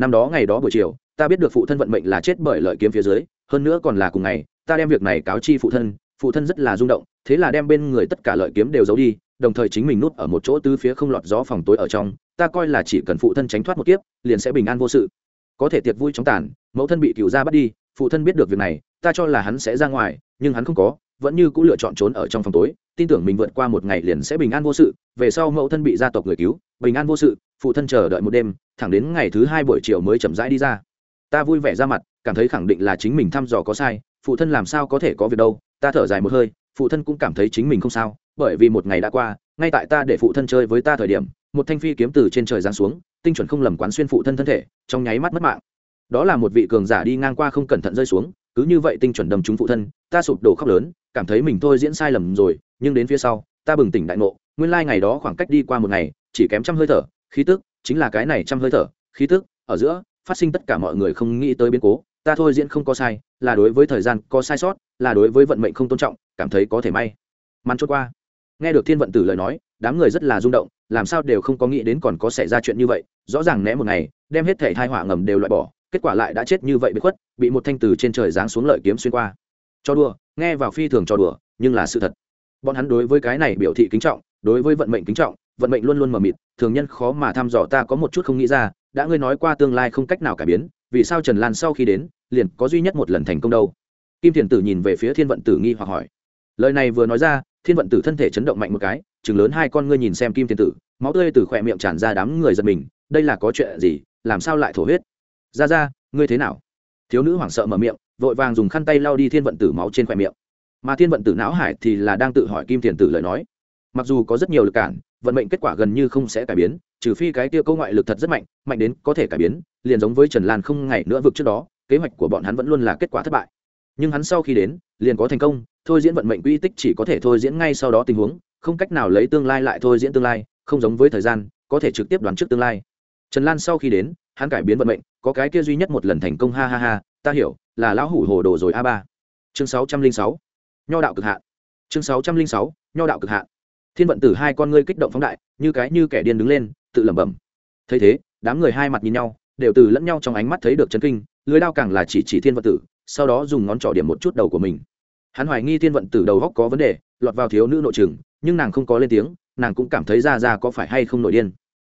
năm đó ngày đó buổi chiều, ta biết được phụ thân vận mệnh là chết bởi lợi kiếm phía dưới, hơn nữa còn là cùng ngày, ta đem việc này cáo chi phụ thân phụ thân rất là rung động, thế là đem bên người tất cả lợi kiếm đều giấu đi, đồng thời chính mình nút ở một chỗ tứ phía không lọt gió phòng tối ở trong, ta coi là chỉ cần phụ thân tránh thoát một kiếp, liền sẽ bình an vô sự. Có thể tiệc vui chóng tàn, mẫu thân bị cựu gia bắt đi, phụ thân biết được việc này, ta cho là hắn sẽ ra ngoài, nhưng hắn không có vẫn như cũng lựa chọn trốn ở trong phòng tối, tin tưởng mình vượt qua một ngày liền sẽ bình an vô sự, về sau mẫu thân bị gia tộc người cứu, bình an vô sự, phụ thân chờ đợi một đêm, thẳng đến ngày thứ hai buổi chiều mới chậm rãi đi ra. Ta vui vẻ ra mặt, cảm thấy khẳng định là chính mình thăm dò có sai, phụ thân làm sao có thể có việc đâu, ta thở dài một hơi, phụ thân cũng cảm thấy chính mình không sao, bởi vì một ngày đã qua, ngay tại ta để phụ thân chơi với ta thời điểm, một thanh phi kiếm từ trên trời giáng xuống, tinh chuẩn không lầm quán xuyên phụ thân thân thể, trong nháy mắt mất mạng. Đó là một vị cường giả đi ngang qua không cẩn thận rơi xuống cứ như vậy tinh chuẩn đầm trúng phụ thân, ta sụp đổ khóc lớn, cảm thấy mình thôi diễn sai lầm rồi, nhưng đến phía sau, ta bừng tỉnh đại ngộ, nguyên lai ngày đó khoảng cách đi qua một ngày, chỉ kém trăm hơi thở, khí tức, chính là cái này trăm hơi thở, khí tức, ở giữa, phát sinh tất cả mọi người không nghĩ tới biến cố, ta thôi diễn không có sai, là đối với thời gian có sai sót, là đối với vận mệnh không tôn trọng, cảm thấy có thể may. Mắn trôi qua, nghe được thiên vận tử lời nói, đám người rất là rung động, làm sao đều không có nghĩ đến còn có xảy ra chuyện như vậy, rõ ràng né một ngày, đem hết thể thai họa ngầm đều loại bỏ kết quả lại đã chết như vậy bị khuất, bị một thanh từ trên trời giáng xuống lợi kiếm xuyên qua. Cho đùa, nghe vào phi thường cho đùa, nhưng là sự thật. Bọn hắn đối với cái này biểu thị kính trọng, đối với vận mệnh kính trọng, vận mệnh luôn luôn mờ mịt, thường nhân khó mà thăm dò, ta có một chút không nghĩ ra, đã ngươi nói qua tương lai không cách nào cải biến, vì sao trần lan sau khi đến, liền có duy nhất một lần thành công đâu? Kim thiền tử nhìn về phía thiên vận tử nghi hoặc hỏi. Lời này vừa nói ra, thiên vận tử thân thể chấn động mạnh một cái, chừng lớn hai con ngươi nhìn xem kim thiền tử, máu tươi từ khỏe miệng tràn ra đám người giật mình, đây là có chuyện gì, làm sao lại thổ huyết? Ra ra, ngươi thế nào? Thiếu nữ hoảng sợ mở miệng, vội vàng dùng khăn tay lau đi thiên vận tử máu trên khoe miệng. Mà thiên vận tử não hải thì là đang tự hỏi kim thiền tử lời nói. Mặc dù có rất nhiều lực cản, vận mệnh kết quả gần như không sẽ cải biến, trừ phi cái kia câu ngoại lực thật rất mạnh mạnh đến có thể cải biến, liền giống với trần lan không ngày nữa vực trước đó, kế hoạch của bọn hắn vẫn luôn là kết quả thất bại. Nhưng hắn sau khi đến, liền có thành công, thôi diễn vận mệnh quy tích chỉ có thể thôi diễn ngay sau đó tình huống, không cách nào lấy tương lai lại thôi diễn tương lai, không giống với thời gian, có thể trực tiếp đoán trước tương lai. Trần lan sau khi đến, hắn cải biến vận mệnh có cái kia duy nhất một lần thành công, ha ha ha, ta hiểu, là lão hủ hồ đồ rồi, a ba. Chương sáu trăm linh sáu. Nho đạo cực hạn. Chương sáu trăm linh sáu, nho đạo cực hạn. Thiên vận tử hai con ngươi kích động phóng đại, như cái như kẻ điên đứng lên, tự lẩm bẩm. Thấy thế, đám người hai mặt nhìn nhau, đều từ lẫn nhau trong ánh mắt thấy được chấn kinh, lưới đao càng là chỉ chỉ thiên vận tử, sau đó dùng ngón trỏ điểm một chút đầu của mình. Hắn hoài nghi thiên vận tử đầu góc có vấn đề, lọt vào thiếu nữ nội trường nhưng nàng không có lên tiếng, nàng cũng cảm thấy ra ra có phải hay không nội điên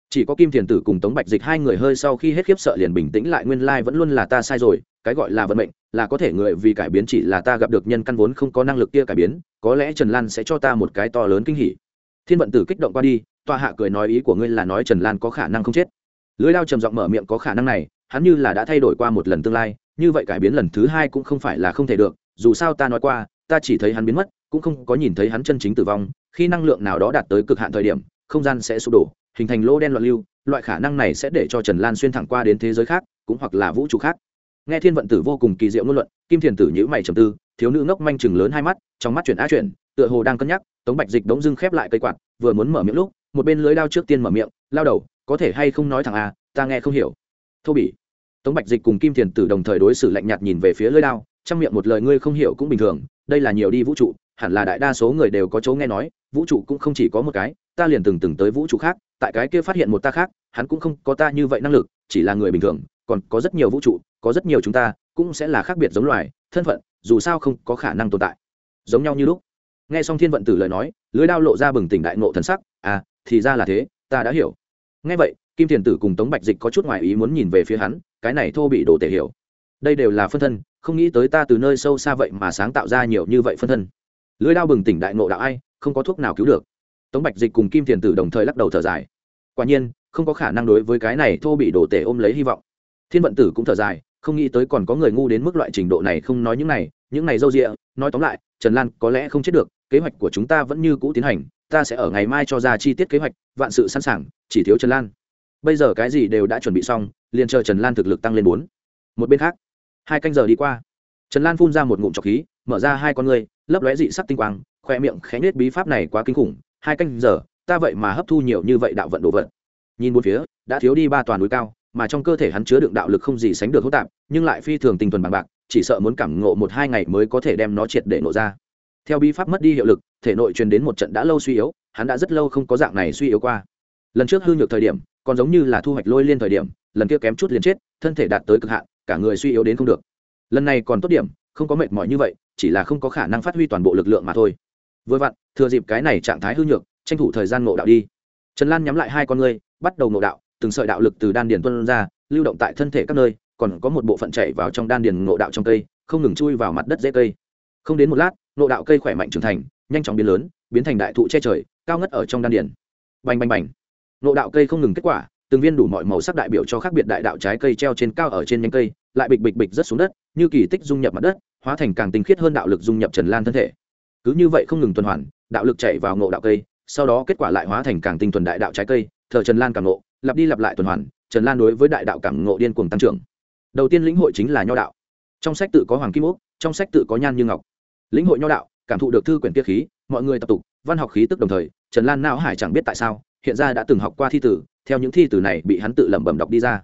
chỉ có kim thiền tử cùng tống bạch dịch hai người hơi sau khi hết khiếp sợ liền bình tĩnh lại nguyên lai vẫn luôn là ta sai rồi, cái gọi là vận mệnh, là có thể người vì cải biến chỉ là ta gặp được nhân căn vốn không có năng lực kia cải biến, có lẽ trần lan sẽ cho ta một cái to lớn kinh hỉ. Thiên vận tử kích động qua đi, tòa hạ cười nói ý của ngươi là nói trần lan có khả năng không chết. Lưới lao trầm giọng mở miệng có khả năng này, hắn như là đã thay đổi qua một lần tương lai, như vậy cải biến lần thứ hai cũng không phải là không thể được, dù sao ta nói qua, ta chỉ thấy hắn biến mất, cũng không có nhìn thấy hắn chân chính tử vong, khi năng lượng nào đó đạt tới cực hạn thời điểm, không gian sẽ sụp đổ hình thành lỗ đen loạn lưu, loại khả năng này sẽ để cho trần lan xuyên thẳng qua đến thế giới khác, cũng hoặc là vũ trụ khác. Nghe thiên vận tử vô cùng kỳ diệu ngôn luận, kim thiền tử nhữ mày trầm tư, thiếu nữ ngốc manh chừng lớn hai mắt, trong mắt chuyển á chuyển, tựa hồ đang cân nhắc, tống bạch dịch đống dưng khép lại cây quạt, vừa muốn mở miệng lúc, một bên lưới đao trước tiên mở miệng, lao đầu, có thể hay không nói thẳng à ta nghe không hiểu. Thô bỉ. Tống bạch dịch cùng kim thiền tử đồng thời đối xử lạnh nhạt nhìn về phía lưới đao, trong miệng một lời ngươi không hiểu cũng bình thường, đây là nhiều đi vũ trụ, hẳn là đại đa số người đều có chỗ nghe nói, vũ trụ cũng không chỉ có một cái, ta liền từng từng tới vũ trụ khác tại cái kia phát hiện một ta khác, hắn cũng không có ta như vậy năng lực, chỉ là người bình thường, còn có rất nhiều vũ trụ, có rất nhiều chúng ta, cũng sẽ là khác biệt giống loài, thân phận, dù sao không có khả năng tồn tại. Giống nhau như lúc. Nghe xong thiên vận tử lời nói, lưới đao lộ ra bừng tỉnh đại ngộ thần sắc à thì ra là thế, ta đã hiểu. Nghe vậy, kim thiền tử cùng tống bạch dịch có chút ngoài ý muốn nhìn về phía hắn, cái này thô bị đồ tể hiểu. Đây đều là phân thân, không nghĩ tới ta từ nơi sâu xa vậy mà sáng tạo ra nhiều như vậy phân thân. Lưới đao bừng tỉnh đại ngộ đạo ai, không có thuốc nào cứu được tống bạch dịch cùng kim thiền tử đồng thời lắc đầu thở dài. Quả nhiên không có khả năng đối với cái này thô bị đồ tể ôm lấy hy vọng. Thiên vận tử cũng thở dài không nghĩ tới còn có người ngu đến mức loại trình độ này không nói những này những này d â u rịa nói tóm lại trần lan có lẽ không chết được kế hoạch của chúng ta vẫn như cũ tiến hành ta sẽ ở ngày mai cho ra chi tiết kế hoạch vạn sự sẵn sàng chỉ thiếu trần lan. Bây giờ cái gì đều đã chuẩn bị xong liền chờ trần lan thực lực tăng lên bốn. Một bên khác hai canh giờ đi qua. Trần lan phun ra một ngụm trọc khí mở ra hai con người, lấp lóe dị sắc tinh quang khoe miệng khẽ nết bí pháp này quá kinh khủng hai canh giờ, ta vậy mà hấp thu nhiều như vậy đạo vận đồ vật. Nhìn một phía, đã thiếu đi ba toàn núi cao, mà trong cơ thể hắn chứa đựng đạo lực không gì sánh được hỗn tạp, nhưng lại phi thường tinh thuần bằng bạc, chỉ sợ muốn cảm ngộ một hai ngày mới có thể đem nó triệt để nổ ra. Theo bi pháp mất đi hiệu lực, thể nội truyền đến một trận đã lâu suy yếu, hắn đã rất lâu không có dạng này suy yếu qua. Lần trước hư nhược thời điểm, còn giống như là thu hoạch lôi liên thời điểm, lần kia kém chút liền chết, thân thể đạt tới cực hạn, cả người suy yếu đến không được. Lần này còn tốt điểm, không có mệt mỏi như vậy, chỉ là không có khả năng phát huy toàn bộ lực lượng mà thôi vừa vặn, thừa dịp cái này trạng thái hư nhược, tranh thủ thời gian ngộ đạo đi. Trần lan nhắm lại hai con ngươi, bắt đầu ngộ đạo, từng sợi đạo lực từ đan điền tuân ra, lưu động tại thân thể các nơi, còn có một bộ phận chảy vào trong đan điền ngộ đạo trong cây, không ngừng chui vào mặt đất dễ cây. Không đến một lát, ngộ đạo cây khỏe mạnh trưởng thành, nhanh chóng biến lớn, biến thành đại thụ che trời, cao ngất ở trong đan điền. Bành bành bành. Ngộ đạo cây không ngừng kết quả, từng viên đủ mọi màu sắc đại biểu cho khác biệt đại đạo trái cây treo trên cao ở trên nhánh cây, lại bịch bịch bịch rất xuống đất, như kỳ tích dung nhập mặt đất, hóa thành càng tinh khiết hơn đạo lực dung nhập trần lan thân thể cứ như vậy không ngừng tuần hoàn, đạo lực chạy vào ngộ đạo cây, sau đó kết quả lại hóa thành càng tinh thuần đại đạo trái cây, thờ trần lan càng ngộ, lặp đi lặp lại tuần hoàn, trần lan đối với đại đạo cảm ngộ điên cuồng tăng trưởng. Đầu tiên lĩnh hội chính là nho đạo. Trong sách tự có hoàng kim úc, trong sách tự có nhan như ngọc. Lĩnh hội nho đạo, cảm thụ được thư quyển kia khí, mọi người tập tục, văn học khí tức đồng thời, trần lan não hải chẳng biết tại sao, hiện ra đã từng học qua thi tử, theo những thi tử này bị hắn tự lẩm bẩm đọc đi ra.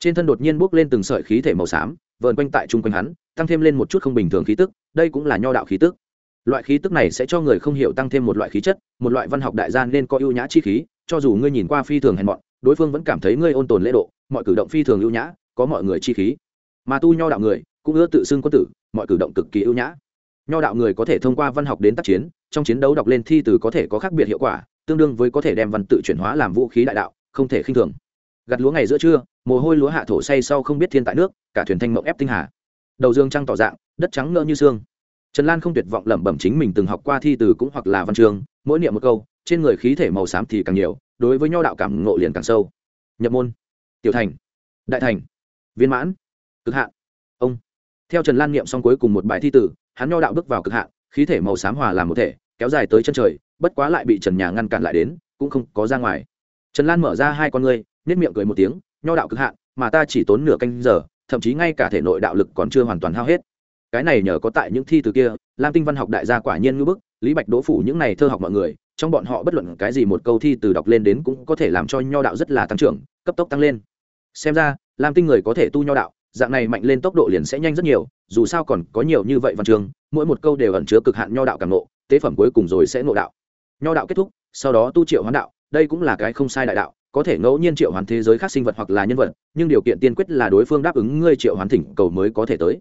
Trên thân đột nhiên bốc lên từng sợi khí thể màu xám, vờn quanh tại chung quanh hắn, tăng thêm lên một chút không bình thường khí tức, đây cũng là nho đạo khí tức loại khí tức này sẽ cho người không hiểu tăng thêm một loại khí chất, một loại văn học đại gia nên có ưu nhã chi khí, cho dù ngươi nhìn qua phi thường hèn mọn, đối phương vẫn cảm thấy ngươi ôn tồn lễ độ, mọi cử động phi thường ưu nhã, có mọi người chi khí. Mà tu nho đạo người, cũng ưa tự xưng quân tử, mọi cử động cực kỳ ưu nhã. Nho đạo người có thể thông qua văn học đến tác chiến, trong chiến đấu đọc lên thi từ có thể có khác biệt hiệu quả, tương đương với có thể đem văn tự chuyển hóa làm vũ khí đại đạo, không thể khinh thường. Gặt lúa ngày giữa trưa, mồ hôi lúa hạ thổ say sau không biết thiên tại nước, cả thuyền thanh mộng ép tinh hà. Đầu dương trăng tỏ dạng, đất trắng ngỡ như xương trần lan không tuyệt vọng lẩm bẩm chính mình từng học qua thi từ cũng hoặc là văn chương, mỗi niệm một câu, trên người khí thể màu xám thì càng nhiều, đối với nho đạo cảm ngộ liền càng sâu. Nhập môn. Tiểu thành. Đại thành. Viên mãn. Cực hạn ông. Theo trần lan niệm xong cuối cùng một bài thi tử hắn nho đạo bước vào cực hạn khí thể màu xám hòa làm một thể, kéo dài tới chân trời, bất quá lại bị trần nhà ngăn cản lại đến, cũng không có ra ngoài. Trần lan mở ra hai con ngươi nếp miệng cười một tiếng, nho đạo cực hạn mà ta chỉ tốn nửa canh giờ, thậm chí ngay cả thể nội đạo lực còn chưa hoàn toàn hao hết cái này nhờ có tại những thi từ kia, lam tinh văn học đại gia quả nhiên ngưỡng bức, lý bạch đỗ phủ những này thơ học mọi người, trong bọn họ bất luận cái gì một câu thi từ đọc lên đến cũng có thể làm cho nho đạo rất là tăng trưởng, cấp tốc tăng lên. Xem ra, lam tinh người có thể tu nho đạo, dạng này mạnh lên tốc độ liền sẽ nhanh rất nhiều, dù sao còn có nhiều như vậy văn trường mỗi một câu đều ẩn chứa cực hạn nho đạo càng nộ tế phẩm cuối cùng rồi sẽ nộ đạo. Nho đạo kết thúc, sau đó tu triệu hoán đạo, đây cũng là cái không sai đại đạo, có thể ngẫu nhiên triệu hoán thế giới khác sinh vật hoặc là nhân vật, nhưng điều kiện tiên quyết là đối phương đáp ứng ngươi triệu hoán thỉnh cầu mới có thể tới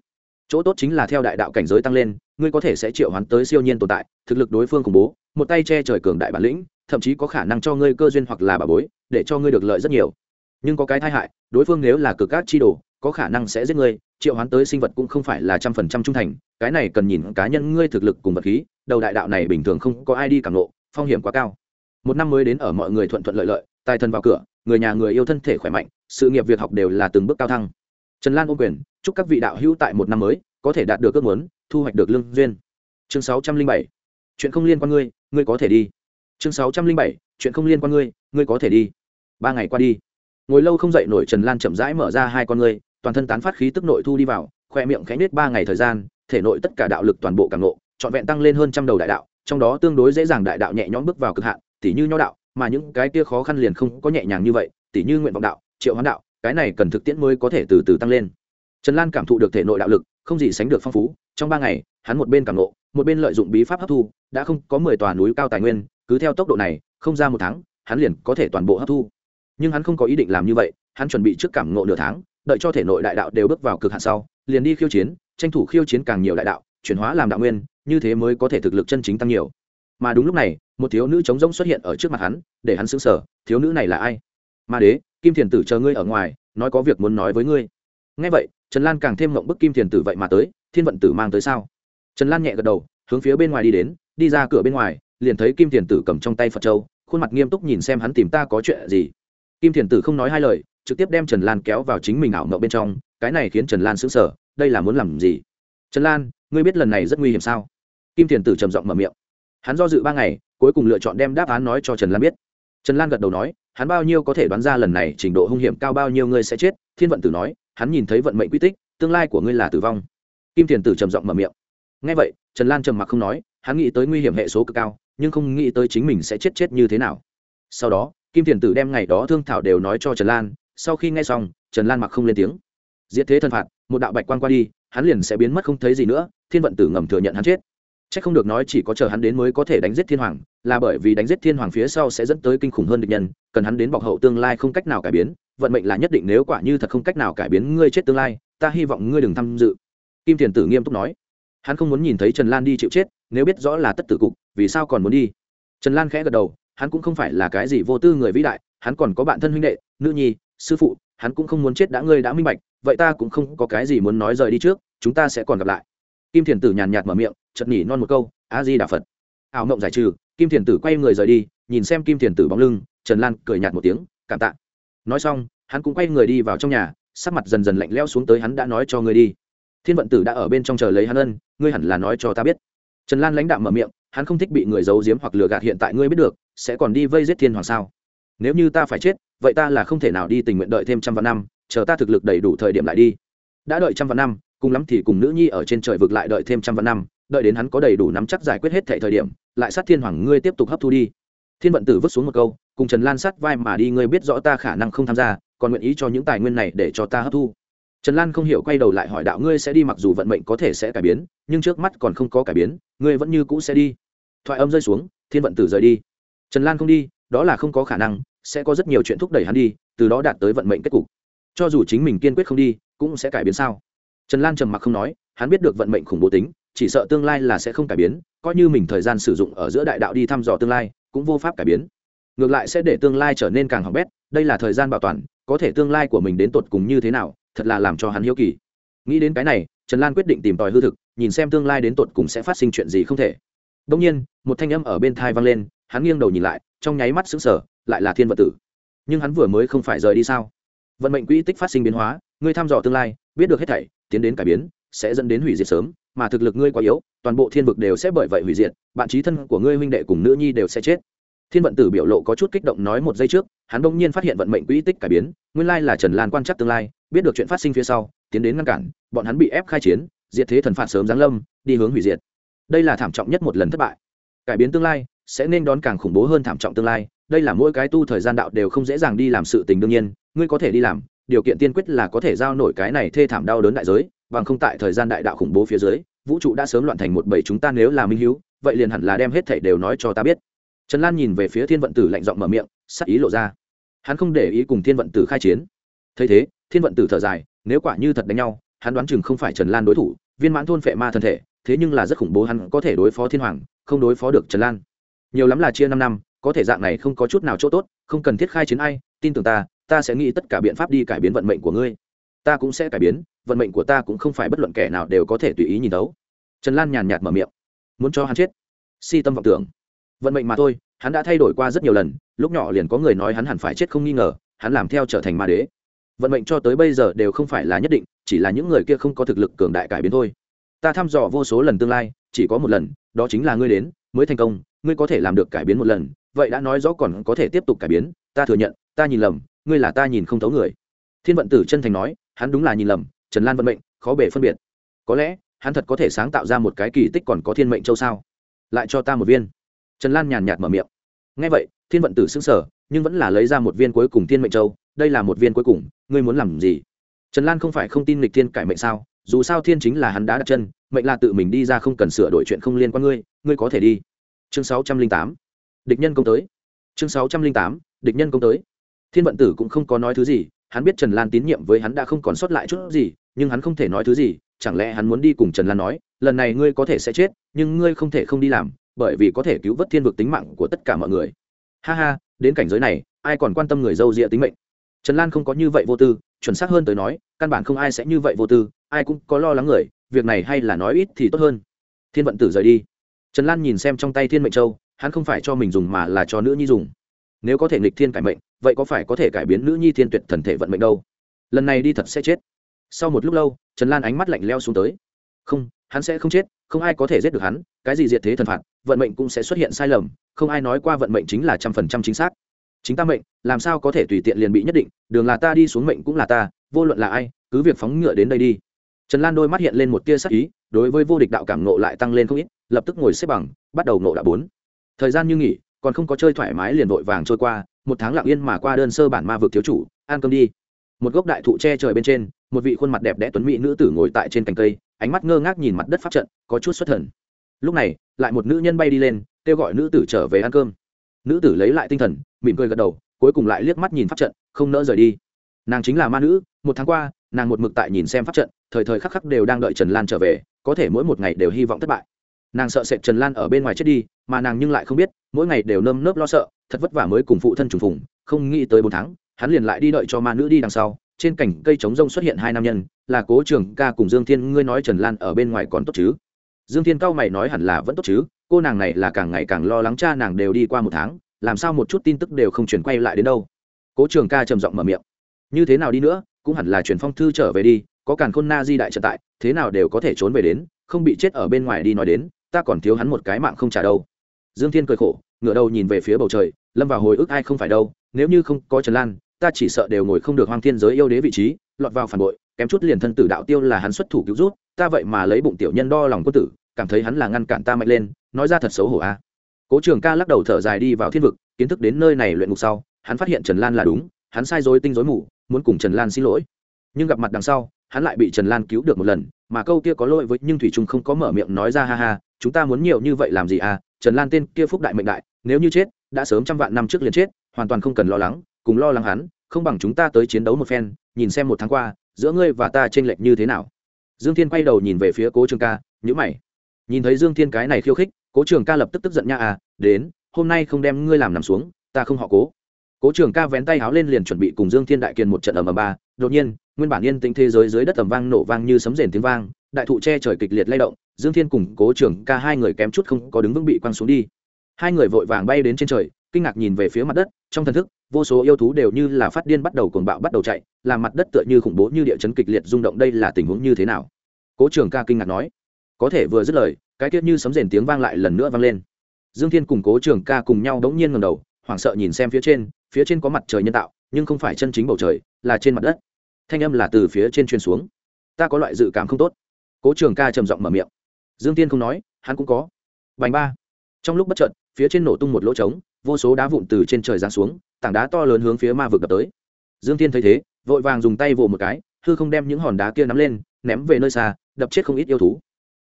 chỗ tốt chính là theo đại đạo cảnh giới tăng lên, ngươi có thể sẽ triệu hoán tới siêu nhiên tồn tại, thực lực đối phương khủng bố, một tay che trời cường đại bản lĩnh, thậm chí có khả năng cho ngươi cơ duyên hoặc là bà bối, để cho ngươi được lợi rất nhiều. Nhưng có cái tai hại, đối phương nếu là cực các chi đồ, có khả năng sẽ giết ngươi, triệu hoán tới sinh vật cũng không phải là trăm phần trăm trung thành, cái này cần nhìn cá nhân ngươi thực lực cùng vật khí, đầu đại đạo này bình thường không có ai đi cảm lộ phong hiểm quá cao. Một năm mới đến ở mọi người thuận thuận lợi lợi, tài thần vào cửa, người nhà người yêu thân thể khỏe mạnh, sự nghiệp việc học đều là từng bước cao thăng. Trần lan ô quyền chúc các vị đạo hữu tại một năm mới, có thể đạt được ước muốn, thu hoạch được lương duyên. Chương sáu trăm linh bảy, chuyện không liên quan ngươi ngươi có thể đi. Chương sáu trăm linh bảy, chuyện không liên quan ngươi ngươi có thể đi. Ba ngày qua đi, ngồi lâu không dậy nổi trần lan chậm rãi mở ra hai con ngươi, toàn thân tán phát khí tức nội thu đi vào, khoe miệng khẽ nết ba ngày thời gian, thể nội tất cả đạo lực toàn bộ càng nộ trọn vẹn tăng lên hơn trăm đầu đại đạo, trong đó tương đối dễ dàng đại đạo nhẹ nhõm bước vào cực hạn, tỉ như nho đạo, mà những cái kia khó khăn liền không có nhẹ nhàng như vậy, tỉ như nguyện vọng đạo, triệu hoán đạo, cái này cần thực tiễn mới có thể từ từ tăng lên trần lan cảm thụ được thể nội đạo lực, không gì sánh được phong phú. Trong ba ngày, hắn một bên cảm nộ một bên lợi dụng bí pháp hấp thu, đã không có mười tòa núi cao tài nguyên, cứ theo tốc độ này, không ra một tháng, hắn liền có thể toàn bộ hấp thu. Nhưng hắn không có ý định làm như vậy, hắn chuẩn bị trước cảm ngộ nửa tháng, đợi cho thể nội đại đạo đều bước vào cực hạn sau, liền đi khiêu chiến, tranh thủ khiêu chiến càng nhiều đại đạo, chuyển hóa làm đạo nguyên, như thế mới có thể thực lực chân chính tăng nhiều. Mà đúng lúc này, một thiếu nữ trống rỗng xuất hiện ở trước mặt hắn, để hắn xứng sở thiếu nữ này là ai? Ma đế, kim thiền tử chờ ngươi ở ngoài, nói có việc muốn nói với ngươi. Ngay vậy trần lan càng thêm mộng bức kim thiền tử vậy mà tới, thiên vận tử mang tới sao? Trần lan nhẹ gật đầu, hướng phía bên ngoài đi đến, đi ra cửa bên ngoài, liền thấy kim thiền tử cầm trong tay phật châu, khuôn mặt nghiêm túc nhìn xem hắn tìm ta có chuyện gì. Kim thiền tử không nói hai lời, trực tiếp đem trần lan kéo vào chính mình ảo mộng bên trong, cái này khiến trần lan sững sờ, đây là muốn làm gì? Trần lan, ngươi biết lần này rất nguy hiểm sao? Kim thiền tử trầm giọng mở miệng. Hắn do dự ba ngày, cuối cùng lựa chọn đem đáp án nói cho trần lan biết. Trần lan gật đầu nói, hắn bao nhiêu có thể đoán ra lần này trình độ hung hiểm cao bao nhiêu ngươi sẽ chết, thiên vận tử nói hắn nhìn thấy vận mệnh quy tích, tương lai của ngươi là tử vong. Kim thiền tử trầm giọng mở miệng. Ngay vậy, trần lan trầm mặc không nói, hắn nghĩ tới nguy hiểm hệ số cực cao, nhưng không nghĩ tới chính mình sẽ chết chết như thế nào. Sau đó, kim thiền tử đem ngày đó thương thảo đều nói cho trần lan, sau khi nghe xong, trần lan mặc không lên tiếng. Diệt thế thân phạt, một đạo bạch quan qua đi, hắn liền sẽ biến mất không thấy gì nữa, thiên vận tử ngầm thừa nhận hắn chết. C h ắ c không được nói chỉ có chờ hắn đến mới có thể đánh giết thiên hoàng, là bởi vì đánh giết thiên hoàng phía sau sẽ dẫn tới kinh khủng hơn địch nhân, cần hắn đến bọc hậu tương lai không cách nào cải biến vận mệnh là nhất định nếu quả như thật không cách nào cải biến ngươi chết tương lai, ta hy vọng ngươi đừng tham dự. Kim thiền tử nghiêm túc nói. Hắn không muốn nhìn thấy trần lan đi chịu chết, nếu biết rõ là tất tử cục, vì sao còn muốn đi? Trần lan khẽ gật đầu, hắn cũng không phải là cái gì vô tư người vĩ đại, hắn còn có bạn thân huynh đệ, nữ nhi, sư phụ, hắn cũng không muốn chết đã ngươi đã minh bạch, vậy ta cũng không có cái gì muốn nói rời đi trước, chúng ta sẽ còn gặp lại. Kim thiền tử nhàn nhạt mở miệng chật nhỉ non một câu, a di đà phật. Ảo mộng giải trừ, kim thiền tử quay người rời đi, nhìn xem kim thiền tử bóng lưng, trần lan cười nhạt một tiếng, cảm tạ nói xong, hắn cũng quay người đi vào trong nhà, sắc mặt dần dần lạnh leo xuống tới hắn đã nói cho ngươi đi. Thiên vận tử đã ở bên trong chờ lấy hắn ân, ngươi hẳn là nói cho ta biết. Trần lan lãnh đạm mở miệng, hắn không thích bị người giấu giếm hoặc lừa gạt hiện tại ngươi biết được, sẽ còn đi vây giết thiên hoàng sao? Nếu như ta phải chết, vậy ta là không thể nào đi tình nguyện đợi thêm trăm vạn năm, chờ ta thực lực đầy đủ thời điểm lại đi. Đã đợi trăm vạn năm, cùng lắm thì cùng nữ nhi ở trên trời vực lại đợi thêm trăm vạn năm, đợi đến hắn có đầy đủ nắm chắc giải quyết hết thệ thời điểm, lại sát thiên hoàng ngươi tiếp tục hấp thu đi thiên vận tử vứt xuống một câu, cùng trần lan sát vai mà đi, ngươi biết rõ ta khả năng không tham gia, còn nguyện ý cho những tài nguyên này để cho ta hấp thu. Trần lan không hiểu quay đầu lại hỏi đạo, ngươi sẽ đi mặc dù vận mệnh có thể sẽ cải biến, nhưng trước mắt còn không có cải biến, ngươi vẫn như cũ sẽ đi. Thoại âm rơi xuống, thiên vận tử rời đi. Trần lan không đi, đó là không có khả năng, sẽ có rất nhiều chuyện thúc đẩy hắn đi, từ đó đạt tới vận mệnh kết cục. Cho dù chính mình kiên quyết không đi, cũng sẽ cải biến sao? Trần lan trầm mặc không nói, hắn biết được vận mệnh khủng bố tính, chỉ sợ tương lai là sẽ không cải biến, coi như mình thời gian sử dụng ở giữa đại đạo đi thăm dò tương lai cũng vô pháp cải biến. Ngược lại sẽ để tương lai trở nên càng hỏng bét, đây là thời gian bảo toàn, có thể tương lai của mình đến tột cùng như thế nào, thật là làm cho hắn hiếu kỳ. Nghĩ đến cái này, trần lan quyết định tìm tòi hư thực, nhìn xem tương lai đến tột cùng sẽ phát sinh chuyện gì không thể. Đông nhiên, một thanh âm ở bên thai vang lên, hắn nghiêng đầu nhìn lại, trong nháy mắt xứng sở lại là thiên vật tử. Nhưng hắn vừa mới không phải rời đi sao? Vận mệnh quỹ tích phát sinh biến hóa, ngươi thăm dò tương lai, biết được hết thảy, tiến đến cải biến sẽ dẫn đến hủy diệt sớm, mà thực lực ngươi quá yếu, toàn bộ thiên vực đều sẽ bởi vậy hủy diệt, bạn trí thân của ngươi huynh đệ cùng nữ nhi đều sẽ chết. Thiên vận tử biểu lộ có chút kích động nói một giây trước, hắn bỗng nhiên phát hiện vận mệnh quỹ tích cải biến, nguyên lai là trần lan quan chắc tương lai, biết được chuyện phát sinh phía sau, tiến đến ngăn cản, bọn hắn bị ép khai chiến, diệt thế thần phạt sớm giáng lâm, đi hướng hủy diệt. Đây là thảm trọng nhất một lần thất bại. Cải biến tương lai, sẽ nên đón càng khủng bố hơn thảm trọng tương lai, đây là mỗi cái tu thời gian đạo đều không dễ dàng đi làm sự tình đương nhiên, ngươi có thể đi làm, điều kiện tiên quyết là có thể giao nổi cái này thê thảm đau đớn đại giới bằng không tại thời gian đại đạo khủng bố phía dưới, vũ trụ đã sớm loạn thành một bầy chúng ta nếu là minh hữu vậy liền hẳn là đem hết thảy đều nói cho ta biết. Trần lan nhìn về phía thiên vận tử lạnh giọng mở miệng, sắc ý lộ ra. Hắn không để ý cùng thiên vận tử khai chiến. Thấy thế, thiên vận tử thở dài, nếu quả như thật đánh nhau, hắn đoán chừng không phải trần lan đối thủ, viên mãn thôn phệ ma thân thể, thế nhưng là rất khủng bố hắn có thể đối phó thiên hoàng, không đối phó được trần lan. Nhiều lắm là chia năm năm, có thể dạng này không có chút nào chỗ tốt, không cần thiết khai chiến ai, tin tưởng ta ta sẽ nghĩ tất cả biện pháp đi cải biến vận mệnh của ngươi ta cũng sẽ cải biến, vận mệnh của ta cũng không phải bất luận kẻ nào đều có thể tùy ý nhìn đấu trần lan nhàn nhạt mở miệng. Muốn cho hắn chết? Si tâm vọng tưởng. Vận mệnh mà thôi, hắn đã thay đổi qua rất nhiều lần, lúc nhỏ liền có người nói hắn hẳn phải chết không nghi ngờ, hắn làm theo trở thành ma đế. Vận mệnh cho tới bây giờ đều không phải là nhất định, chỉ là những người kia không có thực lực cường đại cải biến thôi. Ta thăm dò vô số lần tương lai, chỉ có một lần, đó chính là ngươi đến, mới thành công, ngươi có thể làm được cải biến một lần, vậy đã nói rõ còn có thể tiếp tục cải biến, ta thừa nhận, ta nhìn lầm, ngươi là ta nhìn không thấu người. Thiên vận tử chân thành nói hắn đúng là nhìn lầm, trần lan vận mệnh, khó bể phân biệt. Có lẽ, hắn thật có thể sáng tạo ra một cái kỳ tích còn có thiên mệnh châu sao? Lại cho ta một viên. Trần lan nhàn nhạt mở miệng. Ngay vậy, thiên vận tử xứng sở nhưng vẫn là lấy ra một viên cuối cùng thiên mệnh châu, đây là một viên cuối cùng, ngươi muốn làm gì? Trần lan không phải không tin lịch thiên cải mệnh sao? Dù sao thiên chính là hắn đã đặt chân, mệnh là tự mình đi ra không cần sửa đổi chuyện không liên quan ngươi ngươi có thể đi. Chương sáu trăm linh tám. Địch nhân công tới. Chương sáu trăm linh tám, địch nhân công tới. Thiên vận tử cũng không có nói thứ gì hắn biết trần lan tín nhiệm với hắn đã không còn sót lại chút gì, nhưng hắn không thể nói thứ gì, chẳng lẽ hắn muốn đi cùng trần lan nói, lần này ngươi có thể sẽ chết, nhưng ngươi không thể không đi làm, bởi vì có thể cứu vớt thiên vực tính mạng của tất cả mọi người. Ha ha, đến cảnh giới này, ai còn quan tâm người dâu rịa tính mệnh? Trần lan không có như vậy vô tư, chuẩn xác hơn tới nói, căn bản không ai sẽ như vậy vô tư, ai cũng có lo lắng người, việc này hay là nói ít thì tốt hơn. Thiên vận tử rời đi. Trần lan nhìn xem trong tay thiên mệnh châu, hắn không phải cho mình dùng mà là cho nữ nhi dùng nếu có thể nghịch thiên cải mệnh, vậy có phải có thể cải biến nữ nhi thiên tuyệt thần thể vận mệnh đâu? Lần này đi thật sẽ chết. Sau một lúc lâu, trần lan ánh mắt lạnh leo xuống tới. Không, hắn sẽ không chết, không ai có thể giết được hắn, cái gì diệt thế thần phạt, vận mệnh cũng sẽ xuất hiện sai lầm, không ai nói qua vận mệnh chính là trăm phần trăm chính xác. Chính ta mệnh, làm sao có thể tùy tiện liền bị nhất định, đường là ta đi xuống mệnh cũng là ta, vô luận là ai, cứ việc phóng ngựa đến đây đi. Trần lan đôi mắt hiện lên một tia sắc ý, đối với vô địch đạo cảm nộ lại tăng lên không ít, lập tức ngồi xếp bằng, bắt đầu nộ đạo bốn. Thời gian như nghỉ còn không có chơi thoải mái liền vội vàng trôi qua, một tháng lặng yên mà qua đơn sơ bản ma vực thiếu chủ, ăn cơm đi. Một gốc đại thụ che trời bên trên, một vị khuôn mặt đẹp đẽ tuấn mỹ nữ tử ngồi tại trên cành cây, ánh mắt ngơ ngác nhìn mặt đất pháp trận, có chút xuất thần. Lúc này, lại một nữ nhân bay đi lên, kêu gọi nữ tử trở về ăn cơm. Nữ tử lấy lại tinh thần, mỉm cười gật đầu, cuối cùng lại liếc mắt nhìn pháp trận, không nỡ rời đi. Nàng chính là ma nữ, một tháng qua, nàng một mực tại nhìn xem pháp trận, thời thời khắc khắc đều đang đợi trần lan trở về, có thể mỗi một ngày đều hy vọng thất bại. Nàng sợ sệt trần lan ở bên ngoài chết đi mà nàng nhưng lại không biết, mỗi ngày đều nơm nớp lo sợ, thật vất vả mới cùng phụ thân trùng phùng, không nghĩ tới bốn tháng, hắn liền lại đi đợi cho ma nữ đi đằng sau. Trên cảnh cây trống rông xuất hiện hai nam nhân, là cố trường ca cùng dương thiên, ngươi nói trần lan ở bên ngoài còn tốt chứ? Dương thiên cao mày nói hẳn là vẫn tốt chứ, cô nàng này là càng ngày càng lo lắng cha nàng đều đi qua một tháng, làm sao một chút tin tức đều không chuyển quay lại đến đâu? Cố trường ca trầm giọng mở miệng. Như thế nào đi nữa, cũng hẳn là chuyển phong thư trở về đi, có càn khôn na di đại trận tại, thế nào đều có thể trốn về đến, không bị chết ở bên ngoài đi nói đến, ta còn thiếu hắn một cái mạng không trả đâu dương thiên cười khổ, ngửa đầu nhìn về phía bầu trời, lâm vào hồi ức ai không phải đâu, nếu như không có trần lan, ta chỉ sợ đều ngồi không được hoang thiên giới yêu đế vị trí, lọt vào phản bội, kém chút liền thân tử đạo tiêu là hắn xuất thủ cứu rút, ta vậy mà lấy bụng tiểu nhân đo lòng quân tử, cảm thấy hắn là ngăn cản ta mạnh lên, nói ra thật xấu hổ a. À. Cố trường ca lắc đầu thở dài đi vào thiên vực, kiến thức đến nơi này luyện ngục sau, hắn phát hiện trần lan là đúng, hắn sai dối tinh dối mù, muốn cùng trần lan xin lỗi. Nhưng gặp mặt đằng sau, hắn lại bị trần lan cứu được một lần, mà câu kia có lỗi với, nhưng thủy trung không có mở miệng nói ra ha ha, chúng ta muốn nhiều như vậy làm gì à trần lan tên kia phúc đại mệnh đại, nếu như chết, đã sớm trăm vạn năm trước liền chết, hoàn toàn không cần lo lắng, cùng lo lắng hắn, không bằng chúng ta tới chiến đấu một phen, nhìn xem một tháng qua, giữa ngươi và ta t r ê n lệch như thế nào. Dương thiên quay đầu nhìn về phía cố trường ca nhữ mày. Nhìn thấy dương thiên cái này khiêu khích, cố trường ca lập tức tức giận nha à đến, hôm nay không đem ngươi làm nằm xuống, ta không họ cố. Cố trường ca vén tay háo lên liền chuẩn bị cùng dương thiên đại kiền một trận ầm ầm ba. Đột nhiên, nguyên bản yên tĩnh thế giới dưới đất tầm vang nổ vang như sấm rền tiếng vang đại thụ che trời kịch liệt lay động, dương thiên cùng cố trường ca hai người kém chút không có đứng vững bị quăng xuống đi. Hai người vội vàng bay đến trên trời, kinh ngạc nhìn về phía mặt đất, trong thần thức, vô số yêu thú đều như là phát điên bắt đầu cuồng bạo bắt đầu chạy làm mặt đất tựa như khủng bố như địa chấn kịch liệt rung động đây là tình huống như thế nào? Cố trường ca kinh ngạc nói. Có thể vừa dứt lời, cái tiết như sấm rền tiếng vang lại lần nữa vang lên. Dương thiên cùng cố trường ca cùng nhau đống nhiên ngầm đầu, hoảng sợ nhìn xem phía trên phía trên có mặt trời nhân tạo, nhưng không phải chân chính bầu trời, là trên mặt đất. Thanh âm là từ phía trên truyền xuống. Ta có loại dự cảm không tốt cố trường ca trầm giọng mở miệng. Dương tiên không nói, hắn cũng có. Bành ba. Trong lúc bất trợn phía trên nổ tung một lỗ trống, vô số đá vụn từ trên trời giáng xuống, tảng đá to lớn hướng phía ma vực đập tới. Dương tiên thấy thế, vội vàng dùng tay vỗ một cái, hư không đem những hòn đá kia nắm lên, ném về nơi xa, đập chết không ít yêu thú.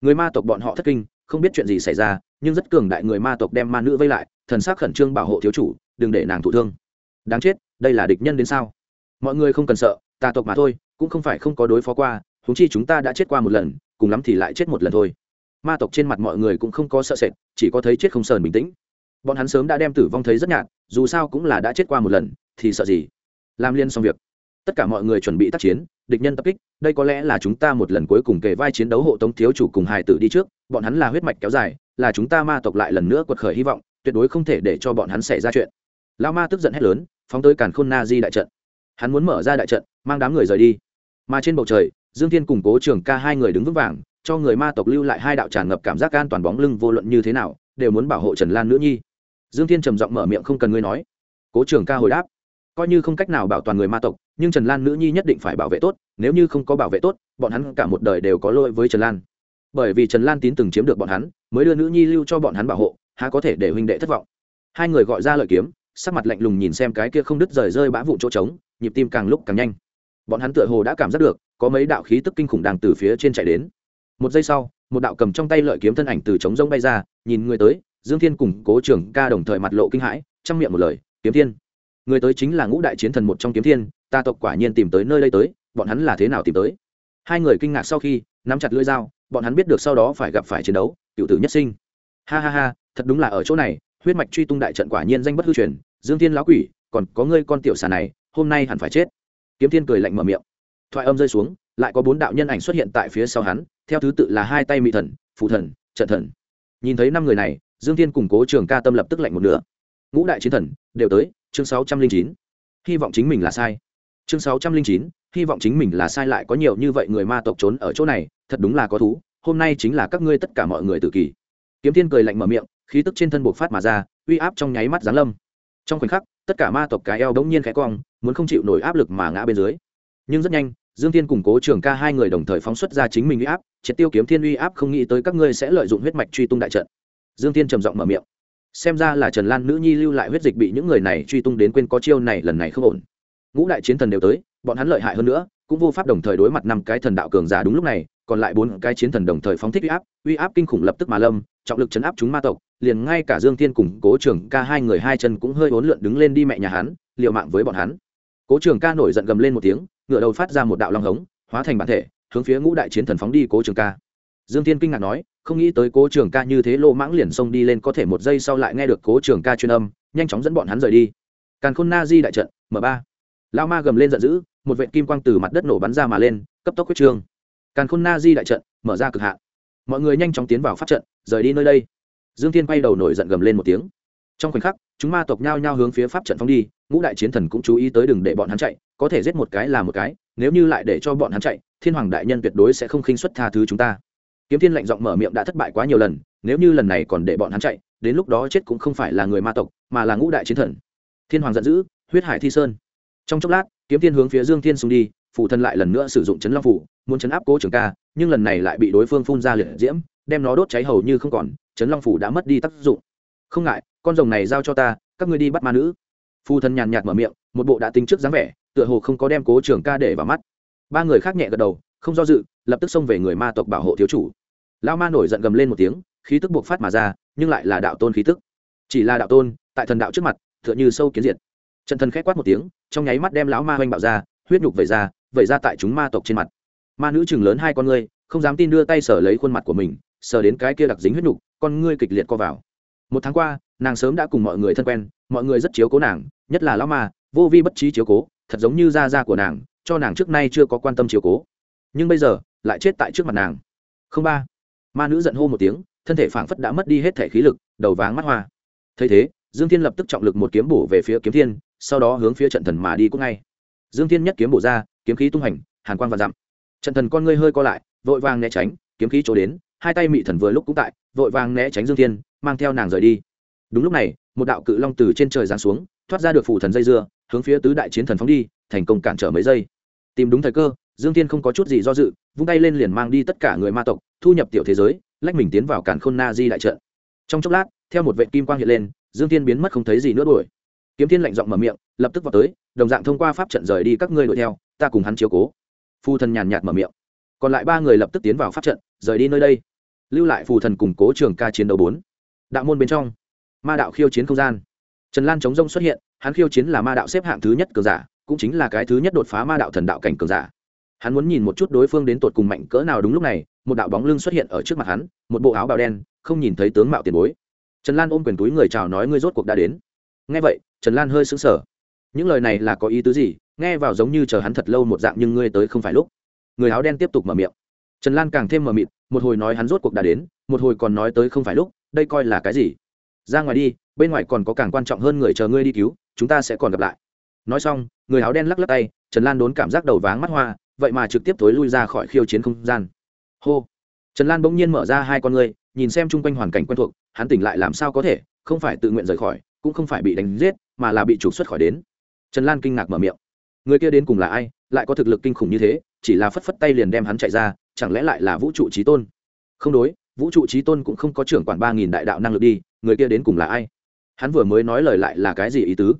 Người ma tộc bọn họ thất kinh, không biết chuyện gì xảy ra, nhưng rất cường đại người ma tộc đem ma nữ vây lại, thần sắc khẩn trương bảo hộ thiếu chủ, đừng để nàng thụ thương. Đáng chết, đây là địch nhân đến sao? Mọi người không cần sợ, tà tộc mà thôi, cũng không phải không có đối phó qua húng chi chúng ta đã chết qua một lần, cùng lắm thì lại chết một lần thôi. Ma tộc trên mặt mọi người cũng không có sợ sệt, chỉ có thấy chết không sờn bình tĩnh. Bọn hắn sớm đã đem tử vong thấy rất nhạt, dù sao cũng là đã chết qua một lần, thì sợ gì? Làm liên xong việc. Tất cả mọi người chuẩn bị tác chiến, địch nhân tập kích, đây có lẽ là chúng ta một lần cuối cùng kề vai chiến đấu hộ tống thiếu chủ cùng hài tử đi trước, bọn hắn là huyết mạch kéo dài, là chúng ta ma tộc lại lần nữa quật khởi hy vọng, tuyệt đối không thể để cho bọn hắn xảy ra chuyện. Lao ma tức giận hét lớn, phóng tới càn khôn na di đại trận. Hắn muốn mở ra đại trận, mang đám người rời đi. Mà trên bầu trời dương thiên cùng cố trường ca hai người đứng vững vàng, cho người ma tộc lưu lại hai đạo tràn ngập cảm giác an toàn bóng lưng vô luận như thế nào, đều muốn bảo hộ trần lan nữ nhi. Dương thiên trầm giọng mở miệng không cần ngươi nói. Cố trường ca hồi đáp, coi như không cách nào bảo toàn người ma tộc, nhưng trần lan nữ nhi nhất định phải bảo vệ tốt, nếu như không có bảo vệ tốt, bọn hắn cả một đời đều có lỗi với trần lan. Bởi vì trần lan tín từng chiếm được bọn hắn, mới đưa nữ nhi lưu cho bọn hắn bảo hộ, há có thể để huynh đệ thất vọng. Hai người gọi ra lợi kiếm, sắc mặt lạnh lùng nhìn xem cái kia không đứt rời rơi bã vụn chỗ trống, nhịp tim càng lúc càng nhanh. Bọn hắn tựa hồ đã cảm giác được có mấy đạo khí tức kinh khủng đang từ phía trên chạy đến. Một giây sau, một đạo cầm trong tay lợi kiếm thân ảnh từ trống rông bay ra, nhìn người tới, dương thiên cùng cố trưởng ca đồng thời mặt lộ kinh hãi trong miệng một lời, kiếm thiên, người tới chính là ngũ đại chiến thần một trong kiếm thiên, ta tộc quả nhiên tìm tới nơi đây tới, bọn hắn là thế nào tìm tới? Hai người kinh ngạc sau khi, nắm chặt lưỡi dao, bọn hắn biết được sau đó phải gặp phải chiến đấu, cựu tử nhất sinh. Ha ha ha, thật đúng là ở chỗ này, huyết mạch truy tung đại trận quả nhiên danh bất hư truyền, dương thiên lão quỷ, còn có ngươi con tiểu xà này, hôm nay hẳn phải chết. Kiếm thiên cười lạnh mở miệng thoại âm rơi xuống, lại có bốn đạo nhân ảnh xuất hiện tại phía sau hắn, theo thứ tự là hai tay mỹ thần phụ thần, trận thần. Nhìn thấy năm người này, dương thiên củng cố trường ca tâm lập tức lạnh một nửa. Ngũ đại chiến thần, đều tới, chương sáu trăm linh chín. Hy vọng chính mình là sai. Chương sáu trăm linh chín, hy vọng chính mình là sai lại có nhiều như vậy người ma tộc trốn ở chỗ này, thật đúng là có thú, hôm nay chính là các ngươi tất cả mọi người tự kỷ. Kiếm thiên cười lạnh mở miệng, khí tức trên thân buộc phát mà ra, uy áp trong nháy mắt giáng lâm. Trong khoảnh khắc, tất cả ma tộc cái eo bỗng nhiên khẽ cong, muốn không chịu nổi áp lực mà ngã bên dưới. Nhưng rất nhanh dương thiên củng cố trường ca hai người đồng thời phóng xuất ra chính mình uy áp, triệt tiêu kiếm thiên uy áp không nghĩ tới các ngươi sẽ lợi dụng huyết mạch truy tung đại trận. Dương thiên trầm giọng mở miệng. Xem ra là trần lan nữ nhi lưu lại huyết dịch bị những người này truy tung đến quên có chiêu này lần này không ổn. Ngũ đại chiến thần đều tới, bọn hắn lợi hại hơn nữa, cũng vô pháp đồng thời đối mặt năm cái thần đạo cường giả đúng lúc này, còn lại bốn cái chiến thần đồng thời phóng thích uy áp uy áp kinh khủng lập tức mà lâm, trọng lực chấn áp chúng ma tộc, liền ngay cả dương thiên cùng cố trường ca hai người hai chân cũng hơi uốn lượn đứng lên đi mẹ nhà hắn liệu mạng với bọn hắn. Cố trường ca nổi giận gầm lên một tiếng ngựa đầu phát ra một đạo long hống, hóa thành bản thể, hướng phía ngũ đại chiến thần phóng đi cố trường ca. Dương thiên kinh ngạc nói, không nghĩ tới cố trường ca như thế lô mãng liền xông đi lên có thể một giây sau lại nghe được cố trường ca chuyên âm, nhanh chóng dẫn bọn hắn rời đi. Càn khôn na di đại trận m ba. Lao ma gầm lên giận dữ, một vệ kim quang từ mặt đất nổ bắn ra mà lên, cấp tốc quyết trương càn khôn na di đại trận, mở ra cực hạn. Mọi người nhanh chóng tiến vào pháp trận, rời đi nơi đây. Dương thiên quay đầu nổi giận gầm lên một tiếng trong khoảnh khắc, chúng ma tộc nhao nhao hướng phía pháp trận phóng đi, ngũ đại chiến thần cũng chú ý tới đừng để bọn hắn chạy, có thể giết một cái là một cái, nếu như lại để cho bọn hắn chạy, thiên hoàng đại nhân tuyệt đối sẽ không khinh xuất tha thứ chúng ta. Kiếm thiên lạnh giọng mở miệng đã thất bại quá nhiều lần, nếu như lần này còn để bọn hắn chạy, đến lúc đó chết cũng không phải là người ma tộc, mà là ngũ đại chiến thần. Thiên hoàng giận dữ, huyết hải thi sơn. Trong chốc lát, kiếm thiên hướng phía dương thiên xung đi, phụ thân lại lần nữa sử dụng chấn long phủ, muốn chấn áp cố trường ca, nhưng lần này lại bị đối phương phun ra liệt diễm, đem nó đốt cháy hầu như không còn, chấn long phủ đã mất đi tác dụng không ngại, con rồng này giao cho ta, các ngươi đi bắt ma nữ. Phu thân nhàn nhạt mở miệng, một bộ đã tính trước dáng vẻ, tựa hồ không có đem cố trường ca để vào mắt. Ba người khác nhẹ gật đầu, không do dự, lập tức xông về người ma tộc bảo hộ thiếu chủ. Lao ma nổi giận gầm lên một tiếng, khí tức buộc phát mà ra, nhưng lại là đạo tôn khí tức. Chỉ là đạo tôn, tại thần đạo trước mặt, tựa như sâu kiến diệt. Trần thần khét quát một tiếng, trong nháy mắt đem lão ma hoanh bạo ra, huyết nhục vẩy ra vẩy ra tại chúng ma tộc trên mặt. Ma nữ chừng lớn hai con ngươi, không dám tin đưa tay sở lấy khuôn mặt của mình, sờ đến cái kia đặc dính huyết nhục, con ngươi kịch liệt co vào một tháng qua, nàng sớm đã cùng mọi người thân quen, mọi người rất chiếu cố nàng, nhất là lão ma, vô vi bất trí chiếu cố, thật giống như da da của nàng, cho nàng trước nay chưa có quan tâm chiếu cố. Nhưng bây giờ, lại chết tại trước mặt nàng. Không ba. Ma nữ giận hô một tiếng, thân thể phảng phất đã mất đi hết thể khí lực, đầu váng mắt hoa. Thấy thế, dương thiên lập tức trọng lực một kiếm bổ về phía kiếm thiên, sau đó hướng phía trận thần mà đi cũng ngay. Dương thiên nhất kiếm bổ ra, kiếm khí tung hành, hàn quang và dặm. Trận thần con ngươi hơi co lại, vội vàng né tránh, kiếm khí trổ đến, hai tay mị thần vừa lúc cũng tại, vội vàng né tránh dương thiên mang theo nàng rời đi. Đúng lúc này, một đạo cự long từ trên trời giáng xuống, thoát ra được phủ thần dây dưa, hướng phía tứ đại chiến thần phóng đi, thành công cản trở mấy giây. Tìm đúng thời cơ, dương thiên không có chút gì do dự, vung tay lên liền mang đi tất cả người ma tộc, thu nhập tiểu thế giới, lách mình tiến vào cản khôn na di đại trận. Trong chốc lát, theo một vệ kim quang hiện lên, dương thiên biến mất không thấy gì nữa đuổi kiếm thiên lạnh giọng mở miệng, lập tức vào tới, đồng dạng thông qua pháp trận rời đi các ngươi đuổi theo, ta cùng hắn chiếu cố. Phu thần nhàn nhạt mở miệng. Còn lại ba người lập tức tiến vào pháp trận, rời đi nơi đây. Lưu lại phù thần cùng cố trường ca chiến đấu bốn đạo môn bên trong. Ma đạo khiêu chiến không gian. Trần lan chống rông xuất hiện, hắn khiêu chiến là ma đạo xếp hạng thứ nhất cường giả, cũng chính là cái thứ nhất đột phá ma đạo thần đạo cảnh cường giả. Hắn muốn nhìn một chút đối phương đến tột cùng mạnh cỡ nào đúng lúc này, một đạo bóng lưng xuất hiện ở trước mặt hắn, một bộ áo bào đen, không nhìn thấy tướng mạo tiền bối. Trần lan ôm quyền túi người chào nói ngươi rốt cuộc đã đến. Nghe vậy, trần lan hơi sững sờ. Những lời này là có ý tứ gì? Nghe vào giống như chờ hắn thật lâu một dạng nhưng ngươi tới không phải lúc. Người áo đen tiếp tục mở miệng. Trần lan càng thêm mờ mịt, một hồi nói hắn rốt cuộc đã đến, một hồi còn nói tới không phải lúc đây coi là cái gì? Ra ngoài đi, bên ngoài còn có càng quan trọng hơn người chờ ngươi đi cứu, chúng ta sẽ còn gặp lại. Nói xong, người áo đen lắc lắc tay, trần lan đốn cảm giác đầu váng mắt hoa, vậy mà trực tiếp thối lui ra khỏi khiêu chiến không gian. Hô! Trần lan bỗng nhiên mở ra hai con ngươi, nhìn xem chung quanh hoàn cảnh quen thuộc, hắn tỉnh lại làm sao có thể, không phải tự nguyện rời khỏi, cũng không phải bị đánh giết, mà là bị trục xuất khỏi đến. Trần lan kinh ngạc mở miệng. Người kia đến cùng là ai, lại có thực lực kinh khủng như thế, chỉ là phất phất tay liền đem hắn chạy ra, chẳng lẽ lại là vũ trụ trí tôn? Không đối vũ trụ trí tôn cũng không có trưởng quản ba nghìn đại đạo năng lực đi, người kia đến cùng là ai? Hắn vừa mới nói lời lại là cái gì ý tứ?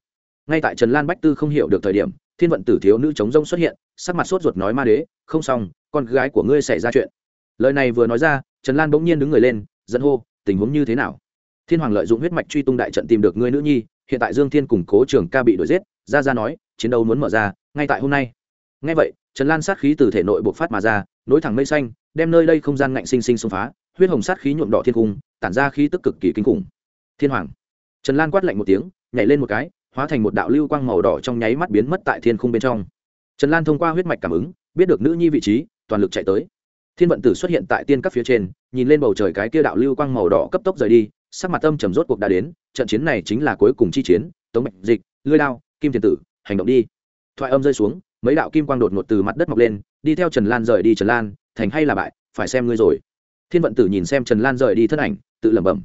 Ngay tại trần lan bách tư không hiểu được thời điểm, thiên vận tử thiếu nữ chống rông xuất hiện, sắc mặt sốt ruột nói, ma đế, không xong, con gái của ngươi xảy ra chuyện. Lời này vừa nói ra, trần lan bỗng nhiên đứng người lên dẫn hô, tình huống như thế nào? Thiên hoàng lợi dụng huyết mạch truy tung đại trận tìm được ngươi nữ nhi, hiện tại dương thiên củng cố trường ca bị đuổi giết, ra ra nói, chiến đấu muốn mở ra, ngay tại hôm nay. Ngay vậy, trần lan sát khí từ thể nội bộc phát mà ra, nối thẳng mây xanh, đem nơi đây không gian ngạnh sinh sinh xông phá huyết hồng sát khí nhuộm đỏ thiên cung tản ra khí tức cực kỳ kinh khủng. Thiên hoàng. Trần lan quát lạnh một tiếng, nhảy lên một cái, hóa thành một đạo lưu quang màu đỏ trong nháy mắt biến mất tại thiên khung bên trong. Trần lan thông qua huyết mạch cảm ứng, biết được nữ nhi vị trí, toàn lực chạy tới. Thiên vận tử xuất hiện tại tiên các phía trên, nhìn lên bầu trời cái kia đạo lưu quang màu đỏ cấp tốc rời đi, sắc mặt âm trầm rốt cuộc đã đến, trận chiến này chính là cuối cùng chi chiến, tống mạch dịch lưới đao, kim thiên tử, hành động đi. Thoại âm rơi xuống, mấy đạo kim quang đột ngột từ mặt đất mọc lên, đi theo trần lan rời đi trần lan, thành hay là bại, phải xem ngươi rồi thiên vận tử nhìn xem trần lan rời đi thân ảnh, tự lẩm bẩm.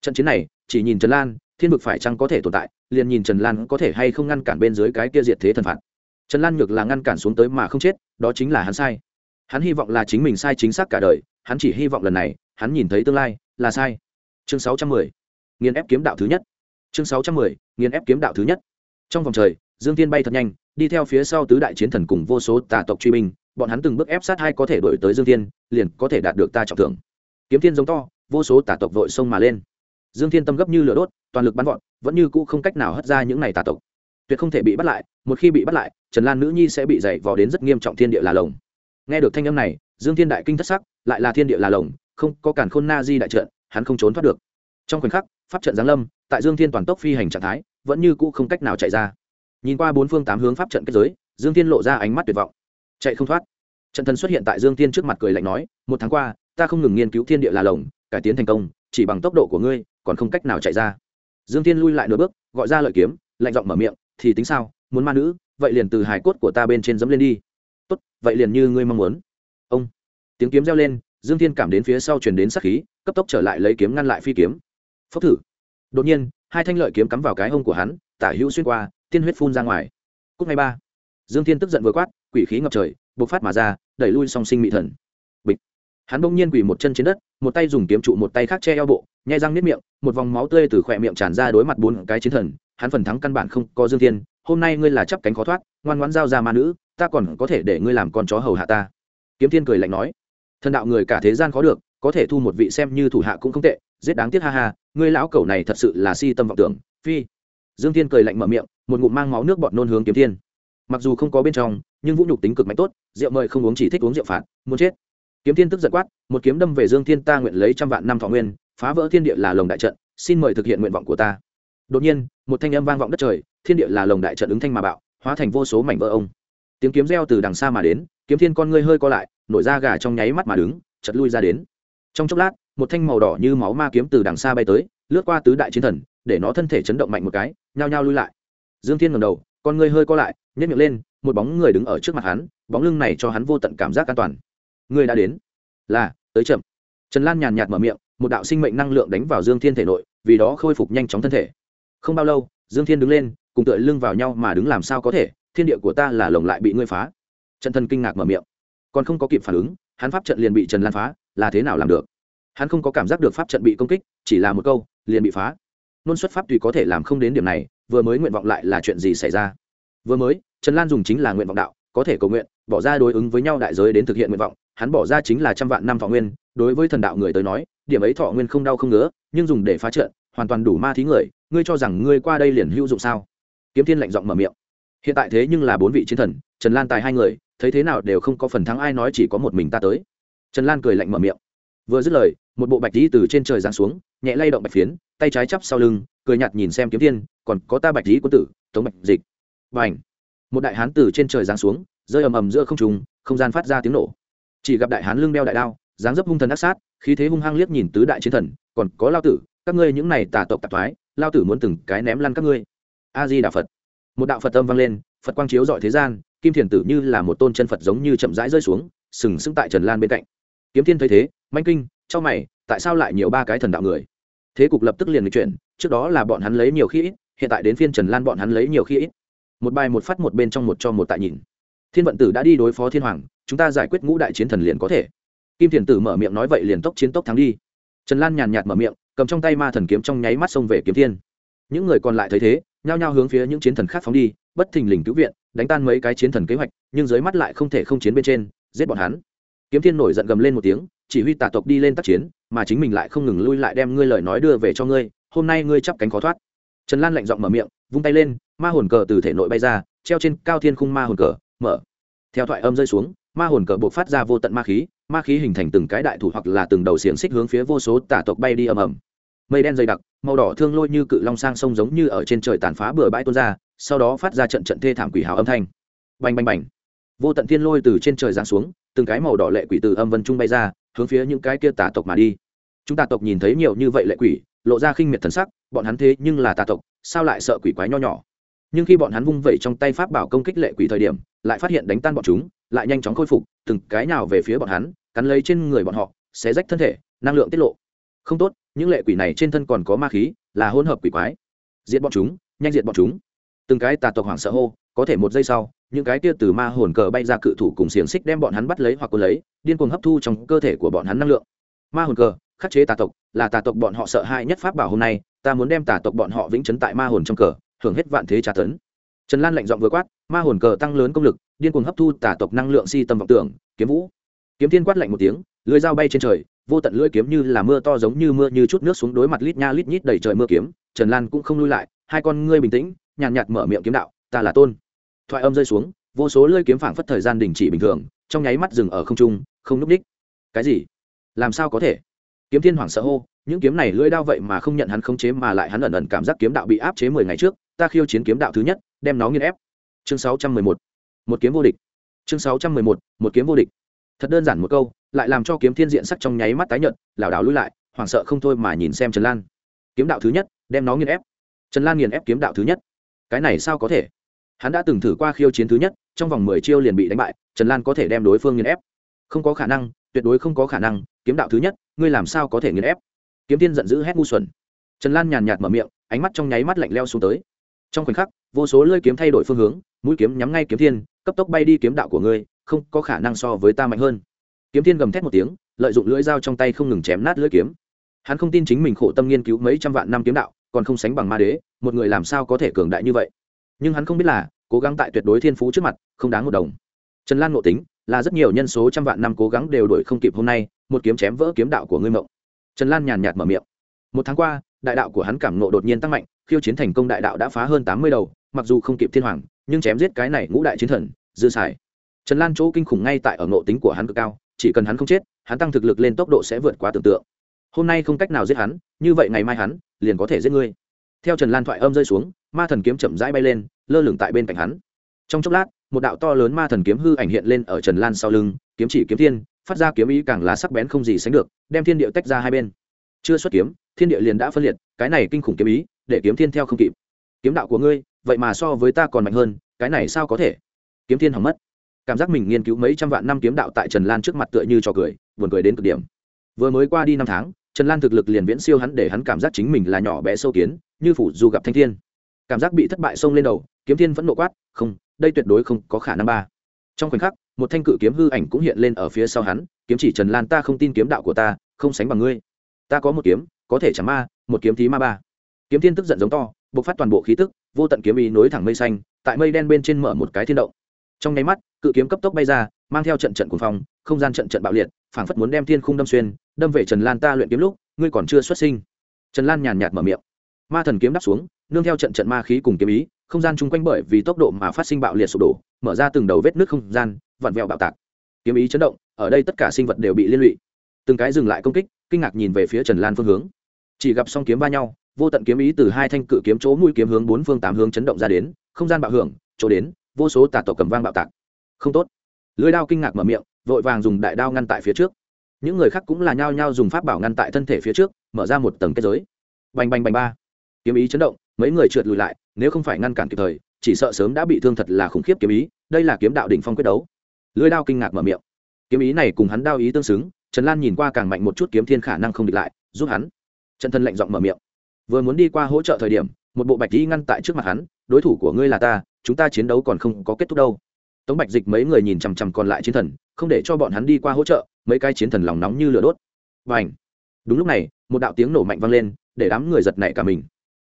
Trận chiến này, chỉ nhìn trần lan, thiên vực phải chăng có thể tồn tại, liền nhìn trần lan có thể hay không ngăn cản bên dưới cái kia diệt thế thần phạt. Trần lan ngược là ngăn cản xuống tới mà không chết, đó chính là hắn sai. Hắn hy vọng là chính mình sai chính xác cả đời, hắn chỉ hy vọng lần này, hắn nhìn thấy tương lai, là sai. Chương sáu trăm mười. Nghiền ép kiếm đạo thứ nhất. Chương sáu trăm mười, nghiền ép kiếm đạo thứ nhất. Trong vòng trời, dương tiên bay thật nhanh, đi theo phía sau tứ đại chiến thần cùng vô số tà tộc truy binh, bọn hắn từng bước ép sát hai có thể đổi tới dương tiên liền có thể đạt được ta trọng thưởng kiếm thiên giống to, vô số tà tộc vội xông mà lên. Dương thiên tâm gấp như lửa đốt, toàn lực bắn vọt, vẫn như cũ không cách nào hất ra những này tà tộc. Tuyệt không thể bị bắt lại, một khi bị bắt lại, trần lan nữ nhi sẽ bị dày vò đến rất nghiêm trọng thiên địa là lồng. Nghe được thanh âm này, dương thiên đại kinh thất sắc, lại là thiên địa là lồng, không có cản khôn na di đại trận, hắn không trốn thoát được. Trong khoảnh khắc, pháp trận giáng lâm, tại dương thiên toàn tốc phi hành trạng thái, vẫn như cũ không cách nào chạy ra. Nhìn qua bốn phương tám hướng pháp trận kết giới, dương Thiên lộ ra ánh mắt tuyệt vọng. Chạy không thoát. Trận thần xuất hiện tại dương Thiên trước mặt cười lạnh nói, một tháng qua ta không ngừng nghiên cứu thiên địa là lồng, cải tiến thành công, chỉ bằng tốc độ của ngươi, còn không cách nào chạy ra. Dương Thiên lui lại nửa bước, gọi ra lợi kiếm, lạnh giọng mở miệng, thì tính sao, muốn ma nữ, vậy liền từ hài cốt của ta bên trên dẫm lên đi. Tốt, vậy liền như ngươi mong muốn. Ông, tiếng kiếm reo lên, dương thiên cảm đến phía sau truyền đến sát khí, cấp tốc trở lại lấy kiếm ngăn lại phi kiếm. Phốc thử. Đột nhiên, hai thanh lợi kiếm cắm vào cái hông của hắn, tả hữu xuyên qua, tiên huyết phun ra ngoài. Cúc ngày ba. Dương thiên tức giận vừa quát, quỷ khí ngập trời, bộc phát mà ra, đẩy lui song sinh mị thần hắn bỗng nhiên quỳ một chân trên đất, một tay dùng kiếm trụ một tay khác che eo bộ, nhai răng nếp miệng, một vòng máu tươi từ khỏe miệng tràn ra đối mặt bốn cái chiến thần, hắn phần thắng căn bản không có dương thiên, hôm nay ngươi là chấp cánh khó thoát, ngoan ngoãn giao ra ma nữ, ta còn có thể để ngươi làm con chó hầu hạ ta. Kiếm thiên cười lạnh nói. Thần đạo người cả thế gian khó được, có thể thu một vị xem như thủ hạ cũng không tệ, giết đáng tiếc ha ha, ngươi lão cẩu này thật sự là si tâm vọng tưởng, phi. Dương thiên cười lạnh mở miệng, một ngụm mang máu nước bọt nôn hướng kiếm thiên. Mặc dù không có bên trong, nhưng vũ nhục tính cực mạnh tốt, rượu mời không uống chỉ thích uống rượu phạt, muốn chết kiếm thiên tức giận quát, một kiếm đâm về dương thiên ta nguyện lấy trăm vạn năm thọ nguyên, phá vỡ thiên địa là lồng đại trận, xin mời thực hiện nguyện vọng của ta. Đột nhiên, một thanh âm vang vọng đất trời, thiên địa là lồng đại trận ứng thanh mà bạo, hóa thành vô số mảnh vỡ ông. Tiếng kiếm reo từ đằng xa mà đến, kiếm thiên con ngươi hơi co lại, nổi ra gà trong nháy mắt mà đứng chật lui ra đến. Trong chốc lát, một thanh màu đỏ như máu ma kiếm từ đằng xa bay tới, lướt qua tứ đại chiến thần, để nó thân thể chấn động mạnh một cái, nhao nhao lui lại. Dương thiên ngầm đầu, con ngươi hơi co lại nhét miệng lên, một bóng người đứng ở trước mặt hắn, bóng lưng này cho hắn vô tận cảm giác an toàn. Ngươi đã đến. Là, tới chậm. Trần lan nhàn nhạt mở miệng, một đạo sinh mệnh năng lượng đánh vào dương thiên thể nội, vì đó khôi phục nhanh chóng thân thể. Không bao lâu, dương thiên đứng lên, cùng tựa lưng vào nhau mà đứng làm sao có thể, thiên địa của ta là lồng lại bị ngươi phá. Trần thân kinh ngạc mở miệng. Còn không có kịp phản ứng, hắn pháp trận liền bị trần lan phá, là thế nào làm được? Hắn không có cảm giác được pháp trận bị công kích, chỉ là một câu, liền bị phá. Nôn xuất pháp tùy có thể làm không đến điểm này, vừa mới nguyện vọng lại là chuyện gì xảy ra? Vừa mới, trần lan dùng chính là nguyện vọng đạo, có thể cầu nguyện, bỏ ra đối ứng với nhau đại giới đến thực hiện nguyện vọng hắn bỏ ra chính là trăm vạn năm thọ nguyên, đối với thần đạo người tới nói, điểm ấy thọ nguyên không đau không ngứa, nhưng dùng để phá trận, hoàn toàn đủ ma thí người, ngươi cho rằng ngươi qua đây liền hữu dụng sao? Kiếm thiên lạnh giọng mở miệng. Hiện tại thế nhưng là bốn vị chiến thần, trần lan tài hai người, thấy thế nào đều không có phần thắng ai nói chỉ có một mình ta tới. Trần lan cười lạnh mở miệng. Vừa dứt lời, một bộ bạch tí từ trên trời giáng xuống, nhẹ lay động bạch phiến, tay trái chắp sau lưng, cười nhạt nhìn xem kiếm thiên, còn có ta bạch tí quân tử, tống bạch dịch. Và ảnh một đại hán từ trên trời giáng xuống, rơi ầm ầm giữa không trùng không gian phát ra tiếng nổ chỉ gặp đại hán lưng đeo đại đao, dáng dấp hung thần ác sát, khí thế hung hăng liếc nhìn tứ đại chiến thần, còn có lao tử, các ngươi những này tà tộc tạp thoái lao tử muốn từng cái ném lăn các ngươi. A di đà phật một đạo phật âm vang lên, phật quang chiếu dọi thế gian, kim thiền tử như là một tôn chân phật giống như chậm rãi rơi xuống, sừng sững tại trần lan bên cạnh. Kiếm thiên thấy thế manh kinh cho mày, tại sao lại nhiều ba cái thần đạo người? Thế cục lập tức liền lịch chuyển, trước đó là bọn hắn lấy nhiều khi ít, hiện tại đến phiên trần lan bọn hắn lấy nhiều khi ít. Một bài một phát một bên trong một cho một tại nhìn thiên vận tử đã đi đối phó thiên hoàng, chúng ta giải quyết ngũ đại chiến thần liền có thể. Kim thiền tử mở miệng nói vậy liền tốc chiến tốc thắng đi. Trần lan nhàn nhạt mở miệng, cầm trong tay ma thần kiếm trong nháy mắt xông về kiếm thiên. Những người còn lại thấy thế, nhao nhao hướng phía những chiến thần khác phóng đi, bất thình lình cứu viện, đánh tan mấy cái chiến thần kế hoạch, nhưng dưới mắt lại không thể không chiến bên trên, giết bọn hắn. Kiếm thiên nổi giận gầm lên một tiếng, chỉ huy tà tộc đi lên tác chiến, mà chính mình lại không ngừng lui lại đem ngươi lời nói đưa về cho ngươi, hôm nay ngươi chắp cánh khó thoát. Trần lan lạnh giọng mở miệng, vung tay lên, ma hồn cờ từ thể nội bay ra, treo trên cao thiên khung ma hồn cờ mở. Theo thoại âm rơi xuống, ma hồn cờ buộc phát ra vô tận ma khí ma khí hình thành từng cái đại thủ hoặc là từng đầu xiềng xích hướng phía vô số tả tộc bay đi ầm ầm. Mây đen dày đặc, màu đỏ thương lôi như cự long sang sông giống như ở trên trời tàn phá bừa bãi tuôn ra, sau đó phát ra trận trận thê thảm quỷ hào âm thanh. Bành bành bành. Vô tận thiên lôi từ trên trời giáng xuống, từng cái màu đỏ lệ quỷ từ âm vân trung bay ra, hướng phía những cái kia tà tộc mà đi. Chúng tà tộc nhìn thấy nhiều như vậy lệ quỷ, lộ ra khinh miệt thần sắc, bọn hắn thế nhưng là tà tộc, sao lại sợ quỷ quái nho nhỏ? Nhưng khi bọn hắn vung vẩy trong tay pháp bảo công kích lệ quỷ thời điểm, lại phát hiện đánh tan bọn chúng, lại nhanh chóng khôi phục, từng cái nào về phía bọn hắn, cắn lấy trên người bọn họ, xé rách thân thể, năng lượng tiết lộ. Không tốt, những lệ quỷ này trên thân còn có ma khí, là hỗn hợp quỷ quái. Diệt bọn chúng, nhanh diệt bọn chúng. Từng cái tà tộc hoảng sợ hô, có thể một giây sau, những cái kia từ ma hồn cờ bay ra cự thủ cùng xiềng xích đem bọn hắn bắt lấy hoặc cuốn lấy, điên cuồng hấp thu trong cơ thể của bọn hắn năng lượng. Ma hồn cờ, khắc chế tà tộc, là tà tộc bọn họ sợ hãi nhất pháp bảo hôm nay, ta muốn đem tà tộc bọn họ vĩnh chấn tại ma hồn trong cờ hưởng hết vạn thế tra tấn. Trần lan lạnh giọng vừa quát, ma hồn cờ tăng lớn công lực, điên cuồng hấp thu tà tộc năng lượng si tâm vọng tưởng, kiếm vũ. Kiếm thiên quát lạnh một tiếng, lưới dao bay trên trời, vô tận lưỡi kiếm như là mưa to giống như mưa như chút nước xuống đối mặt lít nha lít nhít đầy trời mưa kiếm. Trần lan cũng không lui lại, hai con ngươi bình tĩnh, nhàn nhạt mở miệng kiếm đạo, ta là tôn. Thoại âm rơi xuống, vô số lưỡi kiếm phảng phất thời gian đình chỉ bình thường, trong nháy mắt dừng ở không trung, không núp đích cái gì? Làm sao có thể? Kiếm thiên hoảng sợ hô những kiếm này lưỡi đao vậy mà không nhận hắn khống chế mà lại hắn ẩn ẩn cảm giác kiếm đạo bị áp chế mười ngày trước, ta khiêu chiến kiếm đạo thứ nhất, đem nó nghiên ép. Chương sáu trăm mười một. Một kiếm vô địch. Chương sáu trăm mười một một kiếm vô địch. Thật đơn giản một câu, lại làm cho kiếm thiên diện sắc trong nháy mắt tái nhợt, lảo đảo lui lại, hoảng sợ không thôi mà nhìn xem trần lan. Kiếm đạo thứ nhất, đem nó nghiền ép. Trần lan nghiền ép kiếm đạo thứ nhất. Cái này sao có thể? Hắn đã từng thử qua khiêu chiến thứ nhất, trong vòng mười chiêu liền bị đánh bại, trần lan có thể đem đối phương nghiền ép. Không có khả năng, tuyệt đối không có khả năng, kiếm đạo thứ nhất, ngươi làm sao có thể nghiền ép? Kiếm tiên giận dữ hét ngu xuẩn. Trần lan nhàn nhạt mở miệng, ánh mắt trong nháy mắt lạnh leo xuống tới. Trong khoảnh khắc, vô số lơi kiếm thay đổi phương hướng, mũi kiếm nhắm ngay kiếm thiên, cấp tốc bay đi kiếm đạo của ngươi, không có khả năng so với ta mạnh hơn. Kiếm thiên gầm thét một tiếng, lợi dụng lưỡi dao trong tay không ngừng chém nát lưỡi kiếm. Hắn không tin chính mình khổ tâm nghiên cứu mấy trăm vạn năm kiếm đạo, còn không sánh bằng ma đế, một người làm sao có thể cường đại như vậy? Nhưng hắn không biết là, cố gắng tại tuyệt đối thiên phú trước mặt, không đáng một đồng. Trần lan ngộ tính, là rất nhiều nhân số trăm vạn năm cố gắng đều đổi không kịp hôm nay, một kiếm chém vỡ kiếm đạo của ngươi mộng trần lan nhàn nhạt mở miệng. Một tháng qua, đại đạo của hắn cảm nộ đột nhiên tăng mạnh, khiêu chiến thành công đại đạo đã phá hơn tám mươi đầu, mặc dù không kịp thiên hoàng, nhưng chém giết cái này ngũ đại chiến thần, dư xài. Trần lan chỗ kinh khủng ngay tại ở ngộ tính của hắn cực cao, chỉ cần hắn không chết, hắn tăng thực lực lên tốc độ sẽ vượt quá tưởng tượng. Hôm nay không cách nào giết hắn, như vậy ngày mai hắn, liền có thể giết ngươi. Theo trần lan thoại âm rơi xuống, ma thần kiếm chậm rãi bay lên, lơ lửng tại bên cạnh hắn. Trong chốc lát, một đạo to lớn ma thần kiếm hư ảnh hiện lên ở trần lan sau lưng, kiếm chỉ kiếm thiên phát ra kiếm ý càng là sắc bén không gì sánh được, đem thiên địa tách ra hai bên. Chưa xuất kiếm, thiên địa liền đã phân liệt, cái này kinh khủng kiếm ý, để kiếm thiên theo không kịp. Kiếm đạo của ngươi, vậy mà so với ta còn mạnh hơn, cái này sao có thể? Kiếm thiên hỏng mất. Cảm giác mình nghiên cứu mấy trăm vạn năm kiếm đạo tại trần lan trước mặt tựa như trò cười, buồn cười đến cực điểm. Vừa mới qua đi năm tháng, trần lan thực lực liền viễn siêu hắn để hắn cảm giác chính mình là nhỏ bé sâu kiến, như phủ dù gặp thanh thiên. Cảm giác bị thất bại xông lên đầu, kiếm thiên vẫn nộ quát, không, đây tuyệt đối không có khả năng ba. Trong khoảnh khắc một thanh cự kiếm hư ảnh cũng hiện lên ở phía sau hắn, kiếm chỉ trần lan, ta không tin kiếm đạo của ta, không sánh bằng ngươi. Ta có một kiếm, có thể chẳng ma, một kiếm thí ma ba. Kiếm thiên tức giận giống to, bộc phát toàn bộ khí tức, vô tận kiếm ý nối thẳng mây xanh, tại mây đen bên trên mở một cái thiên động. Trong nháy mắt, cự kiếm cấp tốc bay ra, mang theo trận trận cuồng phong, không gian trận trận bạo liệt, phảng phất muốn đem thiên khung đâm xuyên, đâm về trần lan ta luyện kiếm lúc, ngươi còn chưa xuất sinh. Trần lan nhàn nhạt mở miệng. Ma thần kiếm đắp xuống, nương theo trận trận ma khí cùng kiếm ý không gian chung quanh bởi vì tốc độ mà phát sinh bạo liệt sụp đổ, mở ra từng đầu vết nước không gian, vặn vẹo bạo tạc. Kiếm ý chấn động, ở đây tất cả sinh vật đều bị liên lụy. Từng cái dừng lại công kích, kinh ngạc nhìn về phía trần lan phương hướng. Chỉ gặp song kiếm va nhau, vô tận kiếm ý từ hai thanh cự kiếm chỗ mũi kiếm hướng bốn phương tám hướng chấn động ra đến, không gian bạo hưởng, chỗ đến, vô số tà tổ cầm vang bạo tạc. Không tốt. Lưới đao kinh ngạc mở miệng, vội vàng dùng đại đao ngăn tại phía trước. Những người khác cũng là nhao nhao dùng pháp bảo ngăn tại thân thể phía trước, mở ra một tầng kết giới. Bành bành bành ba. Kiếm ý chấn động, mấy người trượt lùi lại nếu không phải ngăn cản kịp thời, chỉ sợ sớm đã bị thương thật là khủng khiếp kiếm ý, đây là kiếm đạo đỉnh phong quyết đấu. Lưới đao kinh ngạc mở miệng. Kiếm ý này cùng hắn đao ý tương xứng, trần lan nhìn qua càng mạnh một chút kiếm thiên khả năng không địch lại, giúp hắn. Chân thân lạnh giọng mở miệng. Vừa muốn đi qua hỗ trợ thời điểm, một bộ bạch y ngăn tại trước mặt hắn, đối thủ của ngươi là ta, chúng ta chiến đấu còn không có kết thúc đâu. Tống bạch dịch mấy người nhìn chằm chằm còn lại chiến thần, không để cho bọn hắn đi qua hỗ trợ, mấy cái chiến thần lòng nóng như lửa đốt. Và ảnh đúng lúc này, một đạo tiếng nổ mạnh vang lên, để đám người giật nảy cả mình.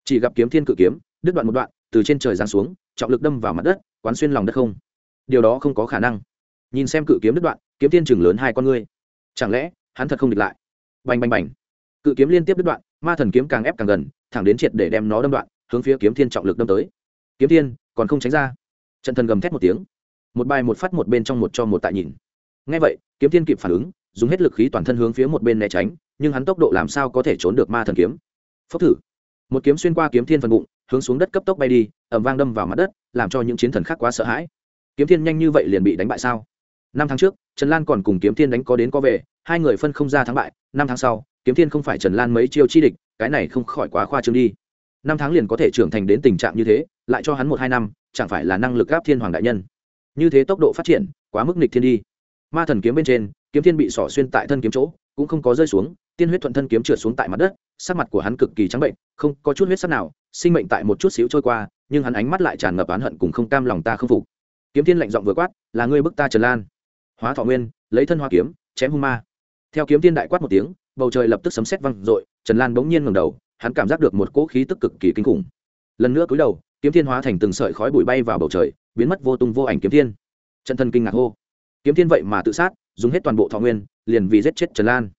Chỉ gặp kiếm thiên cự kiếm đứt đoạn một đoạn, từ trên trời giáng xuống, trọng lực đâm vào mặt đất, quán xuyên lòng đất không. Điều đó không có khả năng. Nhìn xem cự kiếm đứt đoạn, kiếm thiên chừng lớn hai con ngươi. Chẳng lẽ, hắn thật không địch lại? Bành bành bành. Cự kiếm liên tiếp đứt đoạn, ma thần kiếm càng ép càng gần, thẳng đến triệt để đem nó đâm đoạn, hướng phía kiếm thiên trọng lực đâm tới. Kiếm thiên còn không tránh ra. Trận thần gầm thét một tiếng. Một bài một phát một bên trong một cho một tại nhìn. Ngay vậy, kiếm thiên kịp phản ứng, dùng hết lực khí toàn thân hướng phía một bên né tránh, nhưng hắn tốc độ làm sao có thể trốn được ma thần kiếm? Phốc thử. Một kiếm xuyên qua kiếm thiên phần bụng hướng xuống đất cấp tốc bay đi ẩm vang đâm vào mặt đất, làm cho những chiến thần khác quá sợ hãi. Kiếm thiên nhanh như vậy liền bị đánh bại sao? Năm tháng trước, trần lan còn cùng kiếm thiên đánh có đến có về, hai người phân không ra thắng bại, năm tháng sau, kiếm thiên không phải trần lan mấy chiêu chi địch, cái này không khỏi quá khoa trương đi. Năm tháng liền có thể trưởng thành đến tình trạng như thế, lại cho hắn một hai năm, chẳng phải là năng lực gáp thiên hoàng đại nhân. Như thế tốc độ phát triển, quá mức nịch thiên đi. Ma thần kiếm bên trên, kiếm thiên bị sỏ xuyên tại thân kiếm chỗ, cũng không có rơi xuống, tiên huyết thuận thân kiếm trượt xuống tại mặt đất sắc mặt của hắn cực kỳ trắng bệnh, không có chút huyết sắc nào, sinh mệnh tại một chút xíu trôi qua, nhưng hắn ánh mắt lại tràn ngập oán hận cùng không cam lòng ta không phục. Kiếm thiên lạnh giọng vừa quát, là ngươi bức ta trần lan. Hóa thọ nguyên, lấy thân hoa kiếm, chém hung ma. Theo kiếm thiên đại quát một tiếng, bầu trời lập tức sấm sét văng rội trần lan bỗng nhiên ngẩng đầu, hắn cảm giác được một cỗ khí tức cực kỳ kinh khủng. Lần nữa cúi đầu, kiếm thiên hóa thành từng sợi khói bụi bay vào bầu trời, biến mất vô tung vô ảnh kiếm thiên chân thân kinh ngạc hô. Kiếm thiên vậy mà tự sát, dùng hết toàn bộ thọ nguyên, liền vì giết chết trần lan.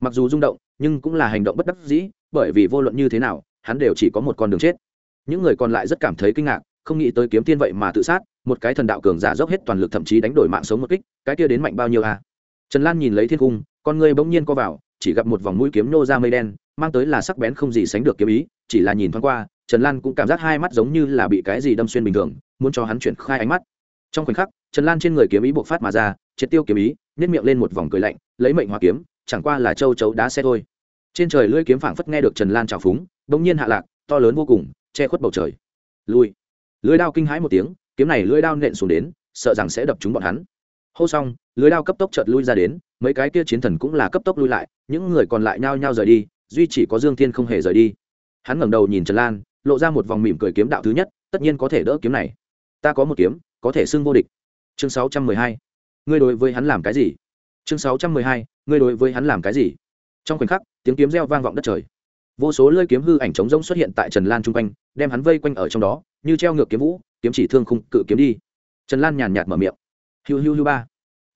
Mặc dù rung động nhưng cũng là hành động bất đắc dĩ, bởi vì vô luận như thế nào, hắn đều chỉ có một con đường chết. Những người còn lại rất cảm thấy kinh ngạc, không nghĩ tới kiếm thiên vậy mà tự sát, một cái thần đạo cường giả dốc hết toàn lực thậm chí đánh đổi mạng sống một kích, cái kia đến mạnh bao nhiêu à? Trần lan nhìn lấy thiên cung, con người bỗng nhiên co vào, chỉ gặp một vòng mũi kiếm nô ra mây đen, mang tới là sắc bén không gì sánh được kiếm ý, chỉ là nhìn thoáng qua, trần lan cũng cảm giác hai mắt giống như là bị cái gì đâm xuyên bình thường, muốn cho hắn chuyển khai ánh mắt. Trong khoảnh khắc, trần lan trên người kiếm ý bộc phát mà ra, triệt tiêu kiếm ý nếp miệng lên một vòng cười lạnh, lấy mệnh hoa kiếm chẳng qua là châu chấu đá xe thôi. Trên trời lưỡi kiếm phảng phất nghe được trần lan trào phúng, bỗng nhiên hạ lạc, to lớn vô cùng, che khuất bầu trời. Lui. Lưỡi đao kinh hãi một tiếng, kiếm này lưỡi đao nện xuống đến, sợ rằng sẽ đập trúng bọn hắn. Hô xong, lưỡi đao cấp tốc chợt lui ra đến, mấy cái kia chiến thần cũng là cấp tốc lui lại, những người còn lại nhao nhao rời đi, duy chỉ có dương thiên không hề rời đi. Hắn ngẩng đầu nhìn trần lan, lộ ra một vòng mỉm cười kiếm đạo thứ nhất, tất nhiên có thể đỡ kiếm này. Ta có một kiếm, có thể xưng vô địch. Chương sáu trăm mười hai. Ngươi đối với hắn làm cái gì? Chương sáu trăm mười hai, ngươi đối với hắn làm cái gì? Trong khoảnh khắc, tiếng kiếm reo vang vọng đất trời. Vô số lơi kiếm hư ảnh trống rỗng xuất hiện tại trần lan chung quanh, đem hắn vây quanh ở trong đó, như treo ngược kiếm vũ, kiếm chỉ thương khung cự kiếm đi. Trần lan nhàn nhạt mở miệng. Hiu hiu hiu ba.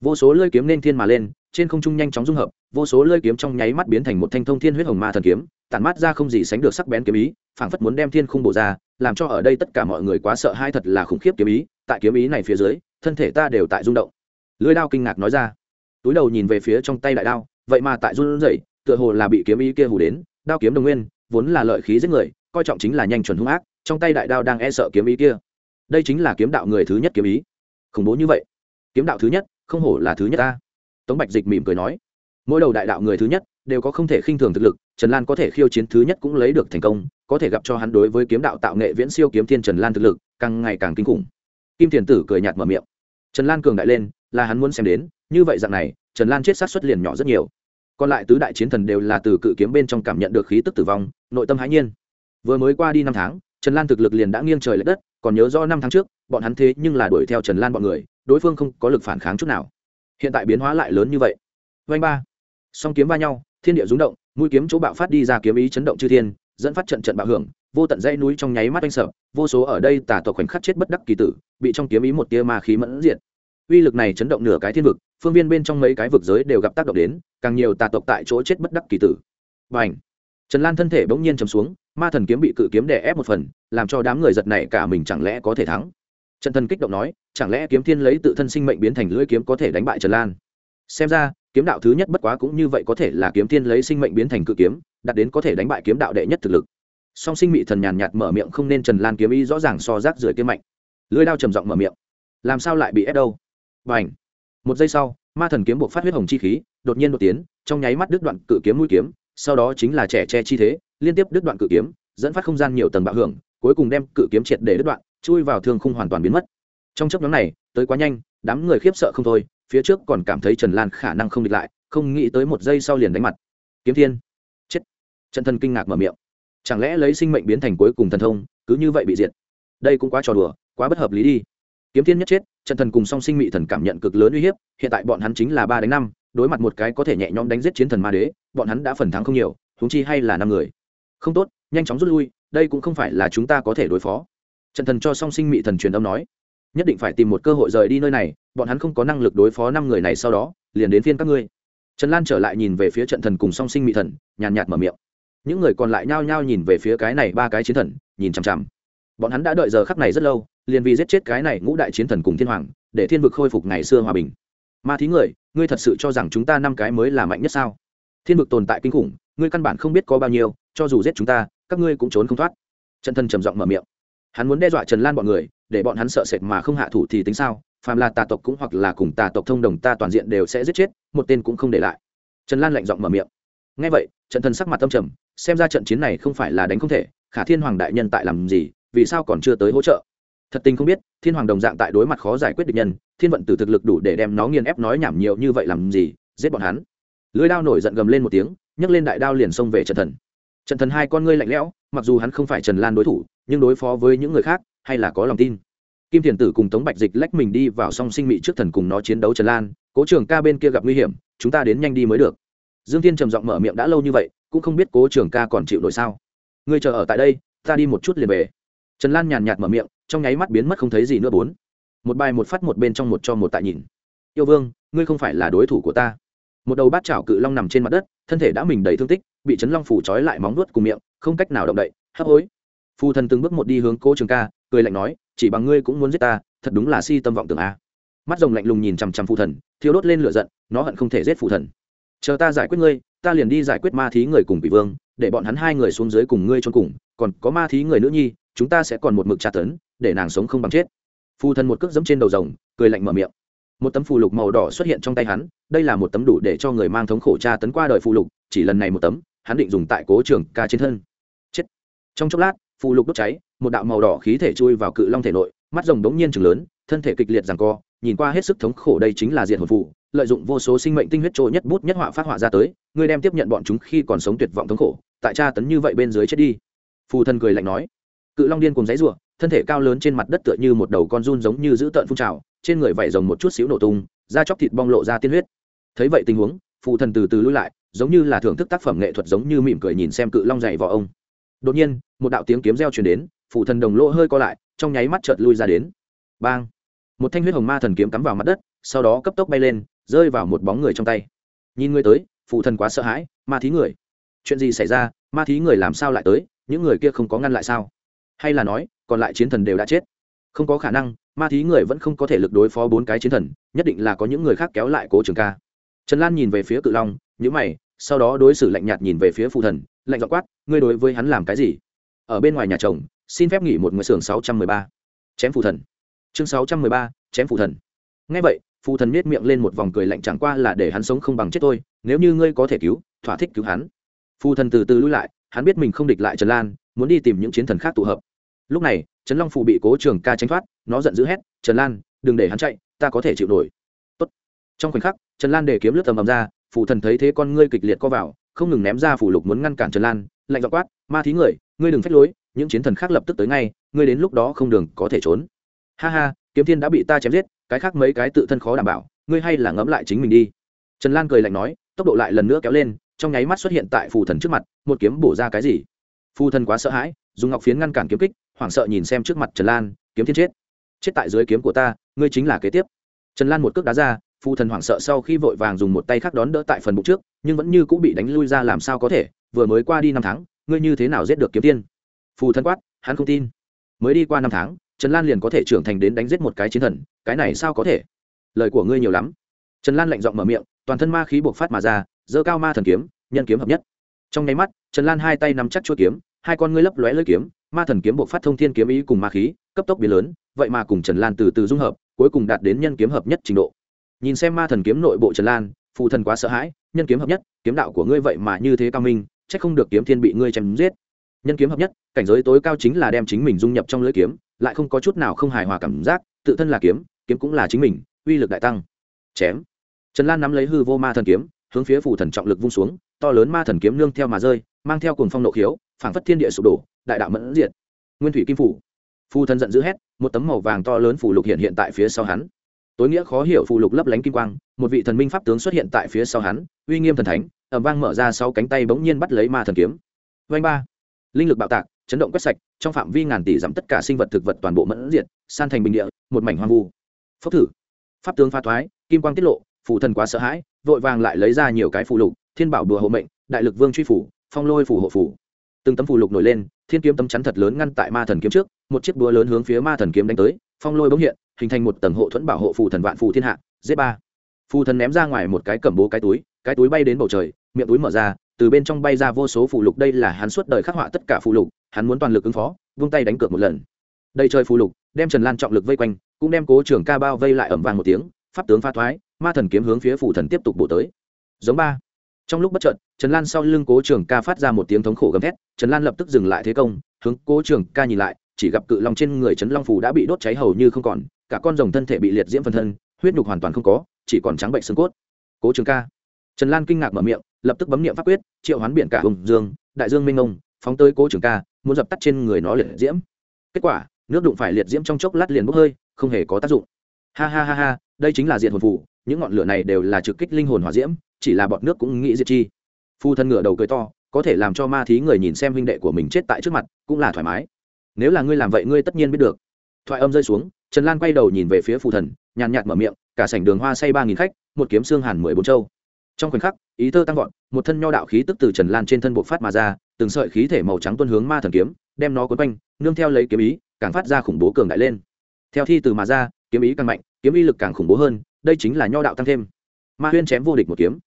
Vô số lơi kiếm nên thiên mà lên, trên không trung nhanh chóng dung hợp, vô số lơi kiếm trong nháy mắt biến thành một thanh thông thiên huyết hồng ma thần kiếm, tản mát ra không gì sánh được sắc bén kiếm ý, phảng phất muốn đem thiên khung bổ ra, làm cho ở đây tất cả mọi người quá sợ hai thật là khủng khiếp kiếm ý, tại kiếm ý này phía dưới, thân thể ta đều tại rung động. Lưới đao kinh ngạc nói ra túi đầu nhìn về phía trong tay đại đao, vậy mà tại run rẩy, tựa hồ là bị kiếm ý kia hù đến, đao kiếm đồng nguyên, vốn là lợi khí giết người, coi trọng chính là nhanh chuẩn hung ác, trong tay đại đao đang e sợ kiếm ý kia. Đây chính là kiếm đạo người thứ nhất kiếm ý. Khủng bố như vậy. Kiếm đạo thứ nhất, không hổ là thứ nhất ta. Tống bạch dịch mỉm cười nói. Mỗi đầu đại đạo người thứ nhất, đều có không thể khinh thường thực lực, trần lan có thể khiêu chiến thứ nhất cũng lấy được thành công, có thể gặp cho hắn đối với kiếm đạo tạo nghệ viễn siêu kiếm thiên trần lan thực lực, càng ngày càng kinh khủng. Kim thiền tử cười nhạt mở miệng. Trần lan cường đại lên, là hắn muốn xem đến như vậy dạng này, trần lan chết sát xuất liền nhỏ rất nhiều. Còn lại tứ đại chiến thần đều là từ cự kiếm bên trong cảm nhận được khí tức tử vong, nội tâm hãi nhiên. Vừa mới qua đi năm tháng, trần lan thực lực liền đã nghiêng trời l ệ đất, còn nhớ rõ năm tháng trước, bọn hắn thế nhưng là đuổi theo trần lan bọn người, đối phương không có lực phản kháng chút nào. Hiện tại biến hóa lại lớn như vậy. Vanh ba. Song kiếm va nhau, thiên địa rúng động, mũi kiếm chỗ bạo phát đi ra kiếm ý chấn động chư thiên, dẫn phát trận trận bạo hưởng, vô tận dãy núi trong nháy mắt oanh sợ vô số ở đây tả tộc khoảnh khắc chết bất đắc kỳ tử, bị trong kiếm ý một tia ma khí mẫn diệt uy lực này chấn động nửa cái thiên vực, phương viên bên trong mấy cái vực giới đều gặp tác động đến, càng nhiều tà tộc tại chỗ chết bất đắc kỳ tử. Và ảnh trần lan thân thể bỗng nhiên chầm xuống, ma thần kiếm bị cự kiếm đè ép một phần, làm cho đám người giật này cả mình chẳng lẽ có thể thắng? Trần thần kích động nói, chẳng lẽ kiếm thiên lấy tự thân sinh mệnh biến thành lưỡi kiếm có thể đánh bại trần lan? Xem ra, kiếm đạo thứ nhất bất quá cũng như vậy có thể là kiếm thiên lấy sinh mệnh biến thành cự kiếm đặt đến có thể đánh bại kiếm đạo đệ nhất thực lực. Song sinh mị thần nhàn nhạt mở miệng không nên trần lan kiếm ý rõ ràng so rác rưởi kiếm mạnh. Lưỡi đao trầm giọng mở miệng. Làm sao lại bị ép đâu? Và ảnh. Một giây sau, ma thần kiếm buộc phát huyết hồng chi khí, đột nhiên đột tiến, trong nháy mắt đứt đoạn cự kiếm mũi kiếm, sau đó chính là trẻ che chi thế, liên tiếp đứt đoạn cự kiếm, dẫn phát không gian nhiều tầng bạo hưởng, cuối cùng đem cự kiếm triệt để đứt đoạn, chui vào thương khung hoàn toàn biến mất. Trong chấp nhóm này, tới quá nhanh, đám người khiếp sợ không thôi, phía trước còn cảm thấy trần lan khả năng không địch lại, không nghĩ tới một giây sau liền đánh mặt. Kiếm thiên. Chết. Trần thần kinh ngạc mở miệng. Chẳng lẽ lấy sinh mệnh biến thành cuối cùng thần thông, cứ như vậy bị diệt? Đây cũng quá trò đùa, quá bất hợp lý đi kiếm thiên nhất chết trần thần cùng song sinh mị thần cảm nhận cực lớn uy hiếp, hiện tại bọn hắn chính là ba đánh năm, đối mặt một cái có thể nhẹ nhõm đánh giết chiến thần ma đế, bọn hắn đã phần thắng không nhiều thúng chi hay là năm người. Không tốt, nhanh chóng rút lui, đây cũng không phải là chúng ta có thể đối phó. Trần thần cho song sinh mị thần truyền âm nói, nhất định phải tìm một cơ hội rời đi nơi này, bọn hắn không có năng lực đối phó năm người này sau đó, liền đến phiên các ngươi. Trần lan trở lại nhìn về phía trận thần cùng song sinh mị thần, nhàn nhạt mở miệng. Những người còn lại nhao nhao nhìn về phía cái này ba cái chiến thần, nhìn chằm chằm. Bọn hắn đã đợi giờ khắc này rất lâu liền vì giết chết cái này ngũ đại chiến thần cùng thiên hoàng, để thiên vực khôi phục ngày xưa hòa bình. Ma thí người, ngươi thật sự cho rằng chúng ta năm cái mới là mạnh nhất sao? Thiên vực tồn tại kinh khủng, ngươi căn bản không biết có bao nhiêu, cho dù giết chúng ta, các ngươi cũng trốn không thoát. Trần thần trầm giọng mở miệng. Hắn muốn đe dọa trần lan bọn người, để bọn hắn sợ sệt mà không hạ thủ thì tính sao? Phàm là tà tộc cũng hoặc là cùng tà tộc thông đồng ta toàn diện đều sẽ giết chết, một tên cũng không để lại. Trần lan lạnh giọng mở miệng. Ngay vậy, trần thần sắc mặt tâm trầm, xem ra trận chiến này không phải là đánh không thể, khả thiên hoàng đại nhân tại làm gì, vì sao còn chưa tới hỗ trợ? Thật tình không biết, thiên hoàng đồng dạng tại đối mặt khó giải quyết được nhân, thiên vận tử thực lực đủ để đem nó nghiền ép nói nhảm nhiều như vậy làm gì, giết bọn hắn. Lưới đao nổi giận gầm lên một tiếng, nhấc lên đại đao liền xông về trần thần. Trần thần hai con ngươi lạnh lẽo, mặc dù hắn không phải trần lan đối thủ, nhưng đối phó với những người khác, hay là có lòng tin. Kim thiền tử cùng tống bạch dịch lách mình đi vào song sinh mị trước thần cùng nó chiến đấu trần lan, cố trường ca bên kia gặp nguy hiểm, chúng ta đến nhanh đi mới được. Dương thiên trầm giọng mở miệng đã lâu như vậy, cũng không biết cố trường ca còn chịu nổi sao. Ngươi chờ ở tại đây, ta đi một chút liền về. Trần lan nhàn nhạt mở miệng trong nháy mắt biến mất không thấy gì nữa bốn. Một bài một phát một bên trong một cho một tại nhìn. Yêu vương, ngươi không phải là đối thủ của ta. Một đầu bát chảo cự long nằm trên mặt đất, thân thể đã mình đầy thương tích, bị chấn long phủ trói lại móng nuốt cùng miệng, không cách nào động đậy, hấp hối. Phù thần từng bước một đi hướng cô trường ca, cười lạnh nói, chỉ bằng ngươi cũng muốn giết ta, thật đúng là si tâm vọng tưởng a. Mắt rồng lạnh lùng nhìn chằm chằm phù thần thiếu đốt lên lửa giận, nó hận không thể giết phù thần. Chờ ta giải quyết ngươi, ta liền đi giải quyết ma thí người cùng bị vương, để bọn hắn hai người xuống dưới cùng ngươi trốn cùng, còn có ma thí người nữ nhi, chúng ta sẽ còn một mực tra tấn để nàng sống không bằng chết. Phù thần một cước dẫm trên đầu rồng, cười lạnh mở miệng. Một tấm phù lục màu đỏ xuất hiện trong tay hắn, đây là một tấm đủ để cho người mang thống khổ tra tấn qua đời phù lục, chỉ lần này một tấm, hắn định dùng tại cố trường ca trên thân. Chết. Trong chốc lát, phù lục đốt cháy, một đạo màu đỏ khí thể chui vào cự long thể nội, mắt rồng đống nhiên chừng lớn, thân thể kịch liệt rằng co, nhìn qua hết sức thống khổ đây chính là diện hồn phù, lợi dụng vô số sinh mệnh tinh huyết trôi nhất bút nhất họa phát họa ra tới, ngươi đem tiếp nhận bọn chúng khi còn sống tuyệt vọng thống khổ, tại tra tấn như vậy bên dưới chết đi. Phù thần cười lạnh nói. Cự long điên cùng giấy rủa thân thể cao lớn trên mặt đất tựa như một đầu con run giống như giữ tợn phun trào, trên người vảy rồng một chút xíu nổ tung, da chóc thịt bong lộ ra tiên huyết. Thấy vậy tình huống, phụ thần từ từ lui lại, giống như là thưởng thức tác phẩm nghệ thuật giống như mỉm cười nhìn xem cự long dày vào ông. Đột nhiên, một đạo tiếng kiếm reo truyền đến, phụ thần đồng lỗ hơi co lại, trong nháy mắt chợt lui ra đến. Bang! Một thanh huyết hồng ma thần kiếm cắm vào mặt đất, sau đó cấp tốc bay lên, rơi vào một bóng người trong tay. Nhìn người tới, phụ thần quá sợ hãi, ma thí người. Chuyện gì xảy ra, ma thí người làm sao lại tới, những người kia không có ngăn lại sao? Hay là nói, còn lại chiến thần đều đã chết. Không có khả năng, ma thí người vẫn không có thể lực đối phó bốn cái chiến thần, nhất định là có những người khác kéo lại cố trường ca. Trần lan nhìn về phía cự long nhữ mày, sau đó đối xử lạnh nhạt nhìn về phía phù thần, lạnh dọ quát, ngươi đối với hắn làm cái gì? Ở bên ngoài nhà chồng, xin phép nghỉ một người xưởng sáu trăm mười ba. Chém phù thần. Chương sáu trăm mười ba, chém phù thần. Ngay vậy phù thần miết miệng lên một vòng cười lạnh chẳng qua là để hắn sống không bằng chết tôi nếu như ngươi có thể cứu, thỏa thích cứu hắn. Phù thần từ từ lui lại, hắn biết mình không địch lại trần lan, muốn đi tìm những chiến thần khác tụ hợp lúc này, trấn long phù bị cố trường ca tránh thoát, nó giận dữ hét, trần lan, đừng để hắn chạy, ta có thể chịu nổi. Tốt. trong khoảnh khắc, trần lan để kiếm lướt tầm ầm ra phù thần thấy thế con ngươi kịch liệt co vào, không ngừng ném ra phủ lục muốn ngăn cản trần lan, lạnh dọc quát, ma thí người, ngươi đừng phép lối, những chiến thần khác lập tức tới ngay, ngươi đến lúc đó không đường có thể trốn. Ha ha, kiếm thiên đã bị ta chém giết, cái khác mấy cái tự thân khó đảm bảo, ngươi hay là ngẫm lại chính mình đi. Trần lan cười lạnh nói, tốc độ lại lần nữa kéo lên, trong nháy mắt xuất hiện tại phù thần trước mặt, một kiếm bổ ra cái gì? Phù thần quá sợ hãi, dùng ngọc phiến ngăn cản kiếm kích hoảng sợ nhìn xem trước mặt trần lan, kiếm thiên chết. Chết tại dưới kiếm của ta, ngươi chính là kế tiếp. Trần lan một cước đá ra phù thần hoảng sợ sau khi vội vàng dùng một tay khác đón đỡ tại phần bụng trước, nhưng vẫn như cũng bị đánh lui ra làm sao có thể, vừa mới qua đi năm tháng, ngươi như thế nào giết được kiếm tiên? Phù thần quát, hắn không tin. Mới đi qua năm tháng, trần lan liền có thể trưởng thành đến đánh giết một cái chiến thần, cái này sao có thể? Lời của ngươi nhiều lắm. Trần lan lạnh giọng mở miệng, toàn thân ma khí buộc phát mà ra dơ cao ma thần kiếm, nhân kiếm hợp nhất. Trong nháy mắt, trần lan hai tay nắm chắc chuỗi kiếm, hai con ngươi lấp lóe lưỡi kiếm ma thần kiếm buộc phát thông thiên kiếm ý cùng ma khí, cấp tốc biến lớn, vậy mà cùng trần lan từ từ dung hợp, cuối cùng đạt đến nhân kiếm hợp nhất trình độ. Nhìn xem ma thần kiếm nội bộ trần lan, phụ thần quá sợ hãi, nhân kiếm hợp nhất, kiếm đạo của ngươi vậy mà như thế cao minh c h ắ c không được kiếm thiên bị ngươi chém giết. Nhân kiếm hợp nhất, cảnh giới tối cao chính là đem chính mình dung nhập trong lưỡi kiếm, lại không có chút nào không hài hòa cảm giác, tự thân là kiếm kiếm cũng là chính mình, uy lực đại tăng. Chém. Trần lan nắm lấy hư vô ma thần kiếm, hướng phía phủ thần trọng lực vung xuống, to lớn ma thần kiếm nương theo mà rơi, mang theo cùng phong nộ khiếu, phảng phất thiên địa sụp đổ đại đạo mẫn diệt. Nguyên thủy kim phủ. Phù thần giận dữ hét, một tấm màu vàng to lớn phủ lục hiện hiện tại phía sau hắn. Tối nghĩa khó hiểu phù lục lấp lánh kim quang, một vị thần minh pháp tướng xuất hiện tại phía sau hắn, uy nghiêm thần thánh ẩm vang mở ra sau cánh tay bỗng nhiên bắt lấy ma thần kiếm. Vanh ba. Linh lực bạo tạc, chấn động quét sạch, trong phạm vi ngàn tỷ giảm tất cả sinh vật thực vật toàn bộ mẫn diệt, san thành bình địa, một mảnh hoang vu. Phốc thử. Pháp tướng pha thoái, kim quang tiết lộ, phù thần quá sợ hãi, vội vàng lại lấy ra nhiều cái phù lục, thiên bảo đùa hộ mệnh, đại lực vương truy phủ, phong lôi phủ hộ phủ. Từng tấm phù lục nổi lên thiên kiếm tấm chắn thật lớn ngăn tại ma thần kiếm trước, một chiếc búa lớn hướng phía ma thần kiếm đánh tới, phong lôi bỗng hiện, hình thành một tầng hộ thuẫn bảo hộ phù thần vạn phù thiên hạ z ba. Phù thần ném ra ngoài một cái cầm bố cái túi cái túi bay đến bầu trời, miệng túi mở ra, từ bên trong bay ra vô số phù lục, đây là hắn suốt đời khắc họa tất cả phù lục, hắn muốn toàn lực ứng phó, vung tay đánh cược một lần. Đây chơi phù lục, đem trần lan trọng lực vây quanh, cũng đem cố trưởng ca bao vây lại ẩm vàng một tiếng, pháp tướng pha thoái, ma thần kiếm hướng phía phù thần tiếp tục bổ tới. Giống ba trong lúc bất chợt, trần lan sau lưng cố trường ca phát ra một tiếng thống khổ gầm thét, trần lan lập tức dừng lại thế công, hướng cố trường ca nhìn lại, chỉ gặp cự long trên người trấn long phù đã bị đốt cháy hầu như không còn, cả con rồng thân thể bị liệt diễm phần thân, huyết nhục hoàn toàn không có, chỉ còn trắng bệnh xương cốt. Cố trường ca. Trần lan kinh ngạc mở miệng, lập tức bấm niệm pháp quyết, triệu hoán biển cả hùng dương, đại dương minh ông phóng tới cố trường ca, muốn dập tắt trên người nó liệt diễm. Kết quả, nước đụng phải liệt diễm trong chốc lát liền bốc hơi, không hề có tác dụng. Ha ha ha ha, đây chính là diện hồn phủ những ngọn lửa này đều là trực kích linh hồn hỏa diễm chỉ là bọn nước cũng nghĩ diệt chi. Phu thân ngửa đầu cười to, có thể làm cho ma thí người nhìn xem huynh đệ của mình chết tại trước mặt, cũng là thoải mái. Nếu là ngươi làm vậy ngươi tất nhiên biết được. Thoại âm rơi xuống, trần lan quay đầu nhìn về phía phù thần, nhàn nhạt mở miệng, cả sảnh đường hoa say ba nghìn khách, một kiếm xương hàn mười bốn châu. Trong khoảnh khắc, ý thơ tăng vọt, một thân nho đạo khí tức từ trần lan trên thân buộc phát mà ra, từng sợi khí thể màu trắng tuân hướng ma thần kiếm, đem nó quấn quanh, nương theo lấy kiếm ý, càng phát ra khủng bố cường đại lên. Theo thi từ mà ra, kiếm ý càng mạnh, kiếm ý lực càng khủng bố hơn, đây chính là nho đạo tăng thêm. Ma huyên chém vô địch một kiếm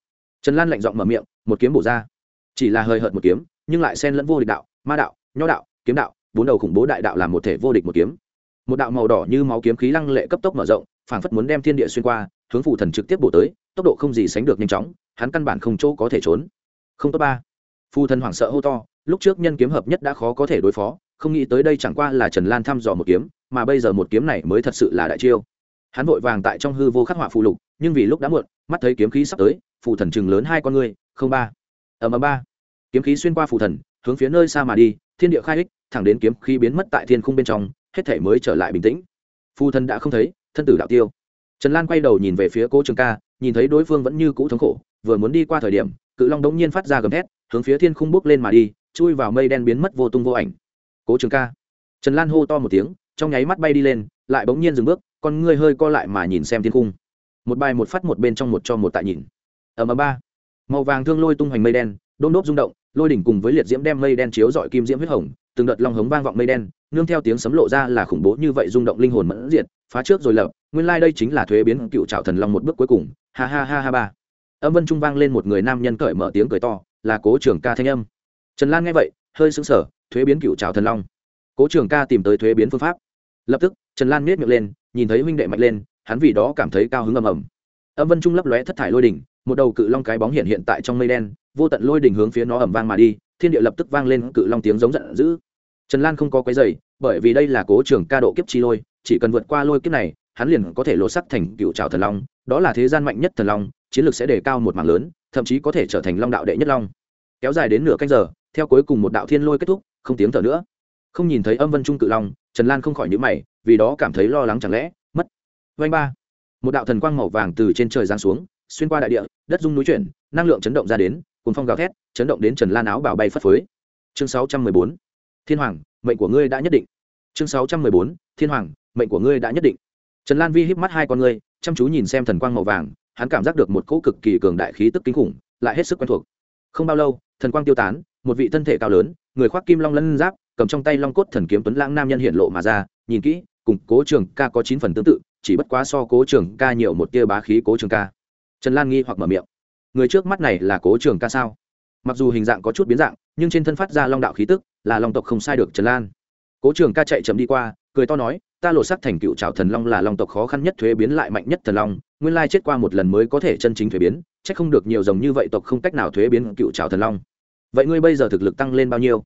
trần lan lạnh giọng mở miệng, một kiếm bổ ra. Chỉ là hơi hợt một kiếm, nhưng lại xen lẫn vô địch đạo, ma đạo, nho đạo, kiếm đạo, bốn đầu khủng bố đại đạo làm một thể vô địch một kiếm. Một đạo màu đỏ như máu kiếm khí lăng lệ cấp tốc mở rộng, phảng phất muốn đem thiên địa xuyên qua, hướng phủ thần trực tiếp bổ tới, tốc độ không gì sánh được nhanh chóng, hắn căn bản không chỗ có thể trốn. Không tốt ba. Phù thần hoảng sợ hô to, lúc trước nhân kiếm hợp nhất đã khó có thể đối phó, không nghĩ tới đây chẳng qua là trần lan thăm dò một kiếm, mà bây giờ một kiếm này mới thật sự là đại chiêu. Hắn vội vàng tại trong hư vô khắc họa phù lục, nhưng vì lúc đã muộn, mắt thấy kiếm khí sắp tới phù thần chừng lớn hai con ngươi, không ba. Ở ầm ba. Kiếm khí xuyên qua phù thần, hướng phía nơi xa mà đi, thiên địa khai ích thẳng đến kiếm khí biến mất tại thiên khung bên trong, hết thể mới trở lại bình tĩnh. Phù thần đã không thấy, thân tử đạo tiêu. Trần lan quay đầu nhìn về phía cố trường ca, nhìn thấy đối phương vẫn như cũ thống khổ, vừa muốn đi qua thời điểm, cự long đống nhiên phát ra gầm thét, hướng phía thiên khung bốc lên mà đi, chui vào mây đen biến mất vô tung vô ảnh. Cố trường ca. Trần lan hô to một tiếng, trong nháy mắt bay đi lên, lại bỗng nhiên dừng bước, con ngươi hơi co lại mà nhìn xem thiên khung. Một bài một phát một bên trong một cho một tại nhìn ở ầm ba. Màu vàng thương lôi tung hoành mây đen, đôn đốt rung động, lôi đỉnh cùng với liệt diễm đem mây đen chiếu dọi kim diễm huyết hồng, từng đợt long hống vang vọng mây đen, nương theo tiếng sấm lộ ra là khủng bố như vậy rung động linh hồn mẫn diệt, phá trước rồi lập, nguyên lai đây chính là thuế biến cựu trào thần long một bước cuối cùng. Ha ha ha ha ba. Âm vân trung vang lên một người nam nhân cởi mở tiếng cười to, là cố trưởng ca thanh âm. Trần lan nghe vậy, hơi sững sờ, thuế biến cựu trào thần long. Cố trưởng ca tìm tới thuế biến phương pháp. Lập tức, trần lan miết miệng lên, nhìn thấy huynh đệ mạnh lên, hắn vì đó cảm thấy cao hứng ầm ầm âm vân trung lấp lóe thất thải lôi đỉnh, một đầu cự long cái bóng hiện hiện tại trong mây đen, vô tận lôi đỉnh hướng phía nó ẩm vang mà đi, thiên địa lập tức vang lên cự long tiếng giống giận dữ. Trần lan không có quấy dày bởi vì đây là cố trưởng ca độ kiếp chi lôi, chỉ cần vượt qua lôi kiếp này, hắn liền có thể lột sắc thành cựu trào thần long, đó là thế gian mạnh nhất thần long, chiến lược sẽ đề cao một mảng lớn, thậm chí có thể trở thành long đạo đệ nhất long. Kéo dài đến nửa canh giờ, theo cuối cùng một đạo thiên lôi kết thúc, không tiếng thở nữa. Không nhìn thấy âm vân trung cự long, trần lan không khỏi nhữ mày, vì đó cảm thấy lo lắng chẳng lẽ, mất. Vanh ba một đạo thần quang màu vàng từ trên trời giáng xuống, xuyên qua đại địa, đất dung núi chuyển, năng lượng chấn động ra đến cùng phong gào thét, chấn động đến trần lan áo bảo bay phất phới. Chương sáu trăm mười bốn, thiên hoàng, mệnh của ngươi đã nhất định. Chương sáu trăm mười bốn, thiên hoàng, mệnh của ngươi đã nhất định. Trần lan vi híp mắt hai con ngươi, chăm chú nhìn xem thần quang màu vàng, hắn cảm giác được một cỗ cực kỳ cường đại khí tức kinh khủng, lại hết sức quen thuộc. Không bao lâu, thần quang tiêu tán, một vị thân thể cao lớn, người khoác kim long lân giáp, cầm trong tay long cốt thần kiếm tuấn lãng nam nhân hiện lộ mà ra, nhìn kỹ, cùng cố trường ca có chín phần tương tự chỉ bất quá so cố trường ca nhiều một tia bá khí cố trường ca. Trần lan nghi hoặc mở miệng. Người trước mắt này là cố trường ca sao? Mặc dù hình dạng có chút biến dạng, nhưng trên thân phát ra long đạo khí tức, là long tộc không sai được trần lan. Cố trường ca chạy chậm đi qua, cười to nói, ta lột sắc thành cựu trào thần long là long tộc khó khăn nhất thuế biến lại mạnh nhất thần long, nguyên lai chết qua một lần mới có thể chân chính thuế biến c h ắ c không được nhiều dòng như vậy tộc không cách nào thuế biến cựu trào thần long. Vậy ngươi bây giờ thực lực tăng lên bao nhiêu?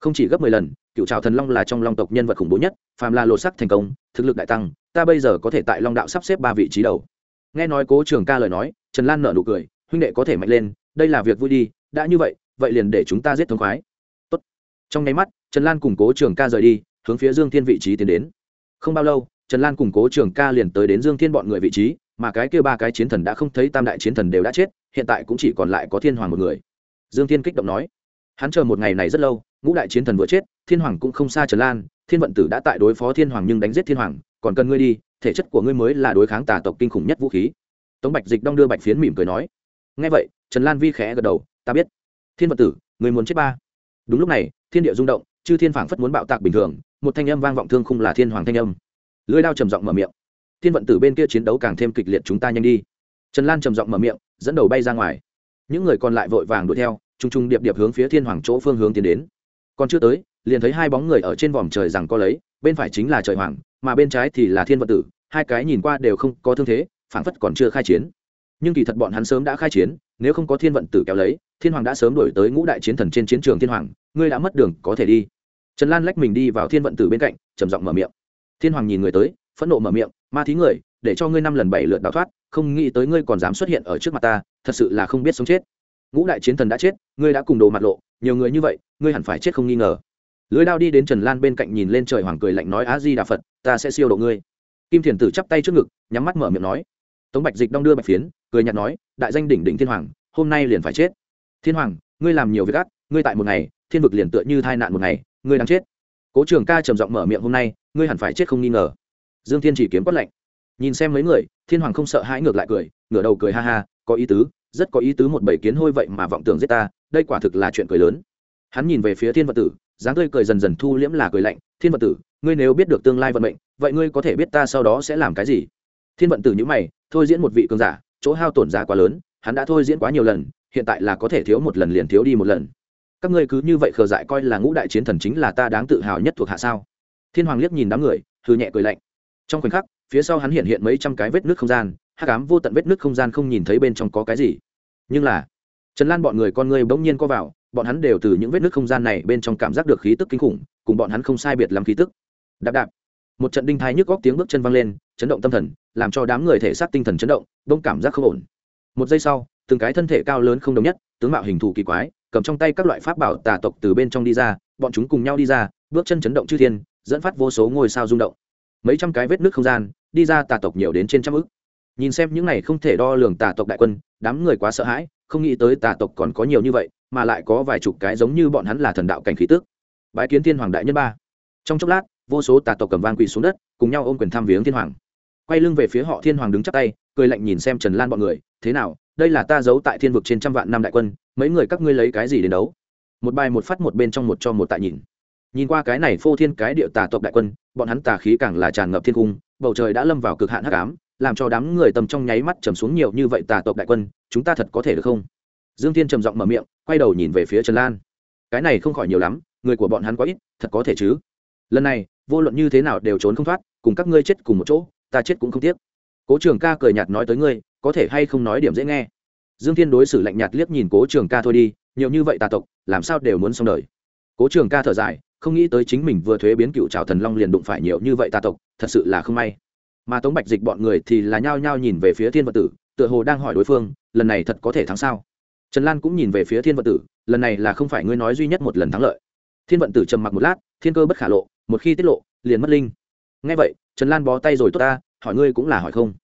Không chỉ gấp mười lần, cựu trào thần long là trong long tộc nhân vật khủng bố nhất, phàm là lột sắc thành công, thực lực đại tăng ta bây giờ có thể tại long đạo sắp xếp ba vị trí đầu. Nghe nói cố trường ca lời nói, trần lan nợ nụ cười, huynh đệ có thể mạnh lên, đây là việc vui đi, đã như vậy vậy liền để chúng ta giết thống khoái. Tốt. trong nháy mắt, trần lan cùng cố trường ca rời đi, hướng phía dương thiên vị trí tiến đến. Không bao lâu, trần lan cùng cố trường ca liền tới đến dương thiên bọn người vị trí, mà cái kia ba cái chiến thần đã không thấy tam đại chiến thần đều đã chết, hiện tại cũng chỉ còn lại có thiên hoàng một người. Dương thiên kích động nói. Hắn chờ một ngày này rất lâu, ngũ đại chiến thần vừa chết, thiên hoàng cũng không xa trần lan, thiên vận tử đã tại đối phó thiên hoàng nhưng đánh giết thiên hoàng còn cần ngươi đi, thể chất của ngươi mới là đối kháng tà tộc kinh khủng nhất vũ khí. Tống bạch dịch đong đưa bạch phiến mỉm cười nói. Ngay vậy, trần lan vi khẽ gật đầu, ta biết. Thiên vận tử, người muốn chết ba. Đúng lúc này, thiên địa rung động, chư thiên phảng phất muốn bạo tạc bình thường, một thanh âm vang vọng thương khung là thiên hoàng thanh âm. Lưới đao trầm giọng mở miệng. Thiên vận tử bên kia chiến đấu càng thêm kịch liệt, chúng ta nhanh đi. Trần lan trầm giọng mở miệng, dẫn đầu bay ra ngoài. Những người còn lại vội vàng đuổi theo t r u n g t r u n g điệp điệp hướng phía thiên hoàng chỗ phương hướng tiến đến. Còn chưa tới, liền thấy hai bóng người ở trên vòm trời rằng có lấy bên phải chính là trời hoàng, mà bên trái thì là thiên vận tử, hai cái nhìn qua đều không có thương thế, phảng phất còn chưa khai chiến. Nhưng kỳ thật bọn hắn sớm đã khai chiến, nếu không có thiên vận tử kéo lấy, thiên hoàng đã sớm đổi tới ngũ đại chiến thần trên chiến trường thiên hoàng, ngươi đã mất đường, có thể đi. Trần lan lách mình đi vào thiên vận tử bên cạnh, trầm giọng mở miệng. Thiên hoàng nhìn người tới, phẫn nộ mở miệng, ma thí người, để cho ngươi năm lần bảy lượt đào thoát, không nghĩ tới ngươi còn dám xuất hiện ở trước mặt ta, thật sự là không biết sống chết. Ngũ đại chiến thần đã chết, ngươi đã cùng đồ mặt lộ, nhiều người như vậy, ngươi hẳn phải chết không nghi ngờ lưới đao đi đến trần lan bên cạnh nhìn lên trời hoàng cười lạnh nói á di đà phật, ta sẽ siêu độ ngươi. Kim thiền tử chắp tay trước ngực, nhắm mắt mở miệng nói. Tống bạch dịch đong đưa bạch phiến, cười nhạt nói, đại danh đỉnh đỉnh thiên hoàng, hôm nay liền phải chết. Thiên hoàng, ngươi làm nhiều việc ác, ngươi tại một ngày, thiên vực liền tựa như tai nạn một ngày, ngươi đang chết. Cố trường ca trầm giọng mở miệng, hôm nay, ngươi hẳn phải chết không nghi ngờ. Dương thiên chỉ kiếm quất lạnh. Nhìn xem mấy người, thiên hoàng không sợ hãi ngược lại cười, ngửa đầu cười ha ha, có ý tứ, rất có ý tứ một bảy kiến hôi vậy mà vọng tưởng giết ta, đây quả thực là chuyện cười lớn. Hắn nhìn về phía thiên vật tử dáng tươi cười dần dần thu liễm là cười lạnh, thiên vận tử, ngươi nếu biết được tương lai vận mệnh, vậy ngươi có thể biết ta sau đó sẽ làm cái gì? Thiên vận tử nhữ mày, thôi diễn một vị cường giả, chỗ hao tổn giá quá lớn, hắn đã thôi diễn quá nhiều lần, hiện tại là có thể thiếu một lần liền thiếu đi một lần. Các ngươi cứ như vậy khờ dại coi là ngũ đại chiến thần chính là ta đáng tự hào nhất thuộc hạ sao? Thiên hoàng liếc nhìn đám người thư nhẹ cười lạnh. Trong khoảnh khắc, phía sau hắn hiện hiện mấy trăm cái vết nước không gian, hắc ám vô tận vết nước không gian không nhìn thấy bên trong có cái gì. Nhưng là, trần lan bọn người con ngươi bỗng nhiên co vào bọn hắn đều từ những vết nước không gian này bên trong cảm giác được khí tức kinh khủng, cùng bọn hắn không sai biệt lắm khí tức. Đạp đạp. Một trận đinh thai nhức góc tiếng bước chân văng lên, chấn động tâm thần, làm cho đám người thể xác tinh thần chấn động, đông cảm giác không ổn. Một giây sau, từng cái thân thể cao lớn không đồng nhất, tướng mạo hình thù kỳ quái, cầm trong tay các loại pháp bảo tà tộc từ bên trong đi ra, bọn chúng cùng nhau đi ra, bước chân chấn động chư thiên, dẫn phát vô số ngôi sao rung động. Mấy trăm cái vết nước không gian, đi ra tà tộc nhiều đến trên trăm ức. Nhìn xem những này không thể đo lường tà tộc đại quân, đám người quá sợ hãi không nghĩ tới tà tộc còn có nhiều như vậy, mà lại có vài chục cái giống như bọn hắn là thần đạo cảnh khí tước bái kiến thiên hoàng đại nhân ba. Trong chốc lát, vô số tà tộc cầm vang quỳ xuống đất, cùng nhau ôm quyền tham viếng thiên hoàng. Quay lưng về phía họ, thiên hoàng đứng chắc tay, cười lạnh nhìn xem trần lan bọn người, thế nào, đây là ta giấu tại thiên vực trên trăm vạn năm đại quân, mấy người các ngươi lấy cái gì đến đấu? Một bài một phát một bên trong một cho một tại nhìn. Nhìn qua cái này phô thiên cái điệu tà tộc đại quân, bọn hắn tà khí càng là tràn ngập thiên cung, bầu trời đã lâm vào cực hạn hắc ám làm cho đám người tầm trong nháy mắt trầm xuống nhiều như vậy tà tộc đại quân, chúng ta thật có thể được không? Dương thiên trầm giọng mở miệng, quay đầu nhìn về phía trần lan. Cái này không khỏi nhiều lắm, người của bọn hắn quá ít, thật có thể chứ? Lần này, vô luận như thế nào đều trốn không thoát, cùng các ngươi chết cùng một chỗ, ta chết cũng không tiếc. Cố trường ca cười nhạt nói tới ngươi, có thể hay không nói điểm dễ nghe? Dương thiên đối xử lạnh nhạt liếc nhìn cố trường ca thôi đi, nhiều như vậy tà tộc, làm sao đều muốn xong đời? Cố trường ca thở dài, không nghĩ tới chính mình vừa thuế biến cựu trào thần long liền đụng phải nhiều như vậy tà tộc, thật sự là không may mà tống bạch dịch bọn người thì là nhao nhao nhìn về phía thiên vật tử, tựa hồ đang hỏi đối phương, lần này thật có thể thắng sao? Trần lan cũng nhìn về phía thiên vận tử, lần này là không phải ngươi nói duy nhất một lần thắng lợi. Thiên vận tử trầm mặc một lát, thiên cơ bất khả lộ, một khi tiết lộ, liền mất linh. Ngay vậy, trần lan bó tay rồi tốt ta, hỏi ngươi cũng là hỏi không?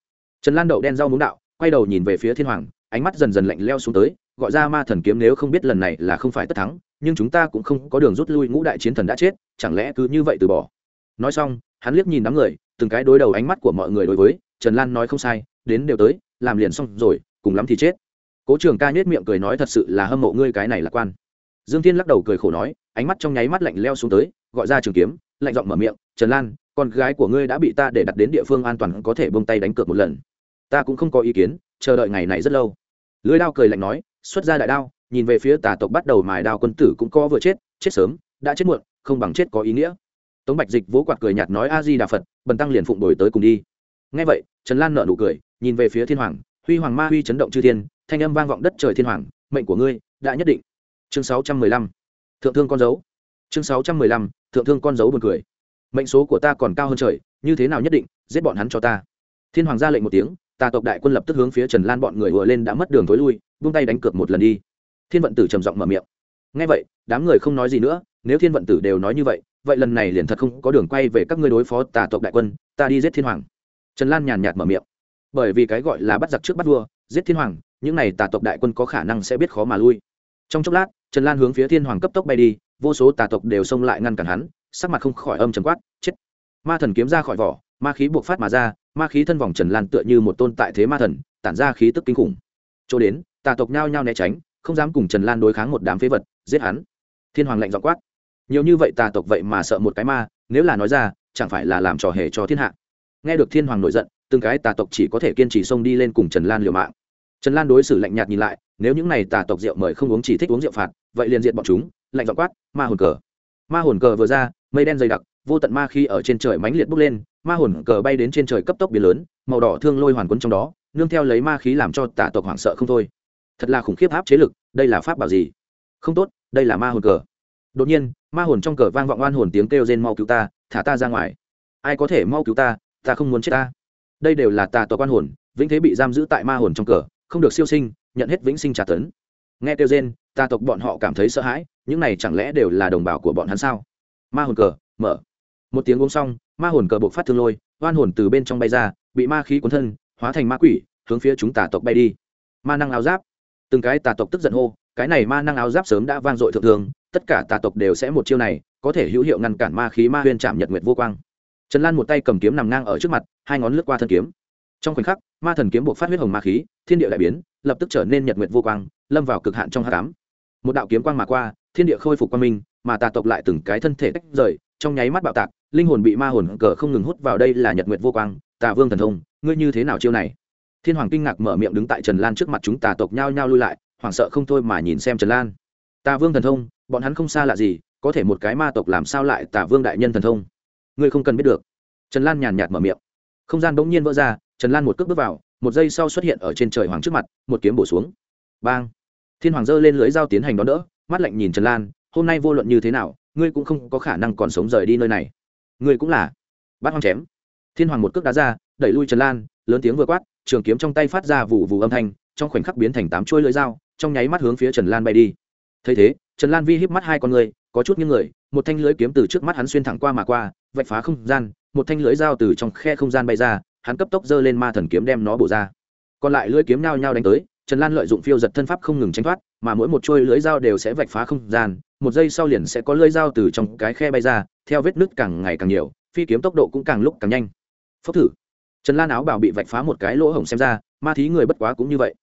Trần lan đậu đen rau muống đạo, quay đầu nhìn về phía thiên hoàng, ánh mắt dần dần lạnh leo xuống tới, gọi ra ma thần kiếm nếu không biết lần này là không phải tất thắng, nhưng chúng ta cũng không có đường rút lui ngũ đại chiến thần đã chết, chẳng lẽ cứ như vậy từ bỏ? Nói xong hắn liếc nhìn đám người, từng cái đối đầu ánh mắt của mọi người đối với, trần lan nói không sai, đến đều tới, làm liền xong rồi, cùng lắm thì chết. Cố trường ca nhếch miệng cười nói thật sự là hâm mộ ngươi cái này lạc quan. Dương thiên lắc đầu cười khổ nói, ánh mắt trong nháy mắt lạnh leo xuống tới, gọi ra trường kiếm, lạnh giọng mở miệng, trần lan, con gái của ngươi đã bị ta để đặt đến địa phương an toàn có thể bông tay đánh cược một lần. Ta cũng không có ý kiến, chờ đợi ngày này rất lâu. Lưới đao cười lạnh nói, xuất ra đại đao, nhìn về phía tà tộc bắt đầu mài đao quân tử cũng có vừa chết chết sớm, đã chết muộn, không bằng chết có ý nghĩa tống bạch dịch vỗ quạt cười nhạt nói, a di đà phật, bần tăng liền phụng đổi tới cùng đi. Ngay vậy, trần lan nợ nụ cười, nhìn về phía thiên hoàng, huy hoàng ma huy chấn động chư thiên, thanh âm vang vọng đất trời thiên hoàng, mệnh của ngươi đã nhất định. Chương sáu trăm mười lăm, thượng thương con dấu. Chương sáu trăm mười lăm, thượng thương con dấu buồn cười. Mệnh số của ta còn cao hơn trời, như thế nào nhất định, giết bọn hắn cho ta. Thiên hoàng ra lệnh một tiếng, tà tộc đại quân lập tức hướng phía trần lan bọn người vừa lên đã mất đường thối lui, vung tay đánh cược một lần đi. Thiên vận tử trầm giọng mở miệng. Ngay vậy, đám người không nói gì nữa, nếu thiên vận tử đều nói như vậy vậy lần này liền thật không có đường quay về các ngươi đối phó tà tộc đại quân, ta đi giết thiên hoàng. Trần lan nhàn nhạt mở miệng. Bởi vì cái gọi là bắt giặc trước bắt vua, giết thiên hoàng, những này tà tộc đại quân có khả năng sẽ biết khó mà lui. Trong chốc lát, trần lan hướng phía thiên hoàng cấp tốc bay đi, vô số tà tộc đều xông lại ngăn cản hắn, sắc mặt không khỏi âm trầm quát, chết! Ma thần kiếm ra khỏi vỏ, ma khí buộc phát mà ra, ma khí thân vòng trần lan tựa như một tôn tại thế ma thần, tản ra khí tức kinh khủng. Chỗ đến, tà tộc nhao nhao né tránh, không dám cùng trần lan đối kháng một đám phế vật, giết hắn. Thiên hoàng lạnh dọ quát nhiều như vậy tà tộc vậy mà sợ một cái ma, nếu là nói ra, chẳng phải là làm trò hề cho thiên hạ. Nghe được thiên hoàng nổi giận, từng cái tà tộc chỉ có thể kiên trì xông đi lên cùng trần lan liều mạng. Trần lan đối xử lạnh nhạt nhìn lại, nếu những này tà tộc rượu mời không uống chỉ thích uống rượu phạt, vậy liền diện bọn chúng, lạnh dọ quát, ma hồn cờ. Ma hồn cờ vừa ra, mây đen dày đặc, vô tận ma khi ở trên trời mãnh liệt bốc lên, ma hồn cờ bay đến trên trời cấp tốc biến lớn, màu đỏ thương lôi hoàn quấn trong đó, nương theo lấy ma khí làm cho tà tộc hoảng sợ không thôi. Thật là khủng khiếp áp chế lực, đây là pháp bảo gì? Không tốt, đây là ma hồn cờ. Đột nhiên ma hồn trong cờ vang vọng oan hồn tiếng kêu rên mau cứu ta, thả ta ra ngoài. Ai có thể mau cứu ta ta không muốn chết ta. Đây đều là tà tòa oan hồn, vĩnh thế bị giam giữ tại ma hồn trong cờ, không được siêu sinh, nhận hết vĩnh sinh trả tấn. Nghe kêu rên, tà tộc bọn họ cảm thấy sợ hãi, những này chẳng lẽ đều là đồng bào của bọn hắn sao? Ma hồn cờ, mở. Một tiếng uống xong, ma hồn cờ buộc phát thương lôi, oan hồn từ bên trong bay ra, bị ma khí cuốn thân, hóa thành ma quỷ, hướng phía chúng tà tộc bay đi. Ma năng áo giáp. Từng cái tà tộc tức giận hô, cái này ma năng áo giáp sớm đã vang dội thượng thường tất cả tà tộc đều sẽ một chiêu này, có thể hữu hiệu ngăn cản ma khí ma huyên chạm nhật nguyệt vô quang. Trần lan một tay cầm kiếm nằm ngang ở trước mặt, hai ngón lướt qua thân kiếm. Trong khoảnh khắc, ma thần kiếm buộc phát huyết hồng ma khí, thiên địa đại biến, lập tức trở nên nhật nguyệt vô quang, lâm vào cực hạn trong h tám một đạo kiếm quang mà qua, thiên địa khôi phục quang minh, mà tà tộc lại từng cái thân thể tách rời, trong nháy mắt bạo tạc, linh hồn bị ma hồn cờ không ngừng hút vào đây là nhật nguyệt vô quang. Tà vương thần thông, ngươi như thế nào chiêu này? Thiên hoàng kinh ngạc mở miệng đứng tại trần lan trước mặt chúng tà tộc nhao nhao lui lại, hoảng sợ không thôi mà nhìn xem trần lan. Tà vương thần thông bọn hắn không xa lạ gì, có thể một cái ma tộc làm sao lại tả vương đại nhân thần thông. Ngươi không cần biết được. Trần lan nhàn nhạt mở miệng. Không gian bỗng nhiên vỡ ra, trần lan một cước bước vào, một giây sau xuất hiện ở trên trời hoàng trước mặt, một kiếm bổ xuống. Bang! Thiên hoàng giơ lên lưới dao tiến hành đón đỡ, mắt lạnh nhìn trần lan, hôm nay vô luận như thế nào, ngươi cũng không có khả năng còn sống rời đi nơi này. Ngươi cũng là. Bát hoang chém. Thiên hoàng một cước đá ra, đẩy lui trần lan, lớn tiếng vừa quát, trường kiếm trong tay phát ra vụ vụ âm thanh, trong khoảnh khắc biến thành tám chuôi lưỡi dao, trong nháy mắt hướng phía trần lan bay đi. Thấy thế trần lan vi híp mắt hai con người, có chút những người, một thanh lưới kiếm từ trước mắt hắn xuyên thẳng qua mà qua, vạch phá không gian, một thanh lưới dao từ trong khe không gian bay ra, hắn cấp tốc giơ lên ma thần kiếm đem nó bổ ra. Còn lại lưới kiếm nhao nhao đánh tới, trần lan lợi dụng phiêu giật thân pháp không ngừng tránh thoát, mà mỗi một chuôi lưới dao đều sẽ vạch phá không gian, một giây sau liền sẽ có lưới dao từ trong cái khe bay ra, theo vết nứt càng ngày càng nhiều, phi kiếm tốc độ cũng càng lúc càng nhanh. Phốc thử. Trần lan áo bảo bị vạch phá một cái lỗ hổng xem ra, ma thí người bất quá cũng như vậy.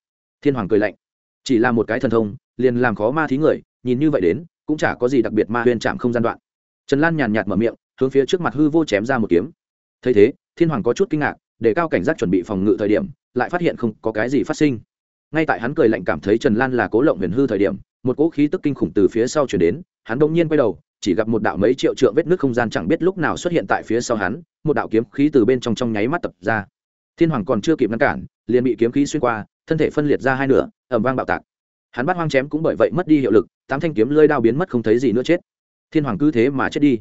Thiên hoàng cười lạnh. Chỉ là một cái thần thông, liền làm khó ma thí người nhìn như vậy đến, cũng chả có gì đặc biệt ma huyên chạm không gian đoạn. Trần lan nhàn nhạt mở miệng, hướng phía trước mặt hư vô chém ra một kiếm. Thấy thế, thiên hoàng có chút kinh ngạc, để cao cảnh giác chuẩn bị phòng ngự thời điểm, lại phát hiện không có cái gì phát sinh. Ngay tại hắn cười lạnh cảm thấy trần lan là cố lộng huyền hư thời điểm, một cỗ khí tức kinh khủng từ phía sau chuyển đến, hắn đông nhiên quay đầu, chỉ gặp một đạo mấy triệu trượng vết nước không gian chẳng biết lúc nào xuất hiện tại phía sau hắn, một đạo kiếm khí từ bên trong trong nháy mắt tập ra. Thiên hoàng còn chưa kịp ngăn cản, liền bị kiếm khí xuyên qua, thân thể phân liệt ra hai nửa ẩm vang bạo tạc. Hắn bắt hoang chém cũng bởi vậy mất đi hiệu lực tám thanh kiếm lưỡi đao biến mất không thấy gì nữa chết. Thiên hoàng cứ thế mà chết đi.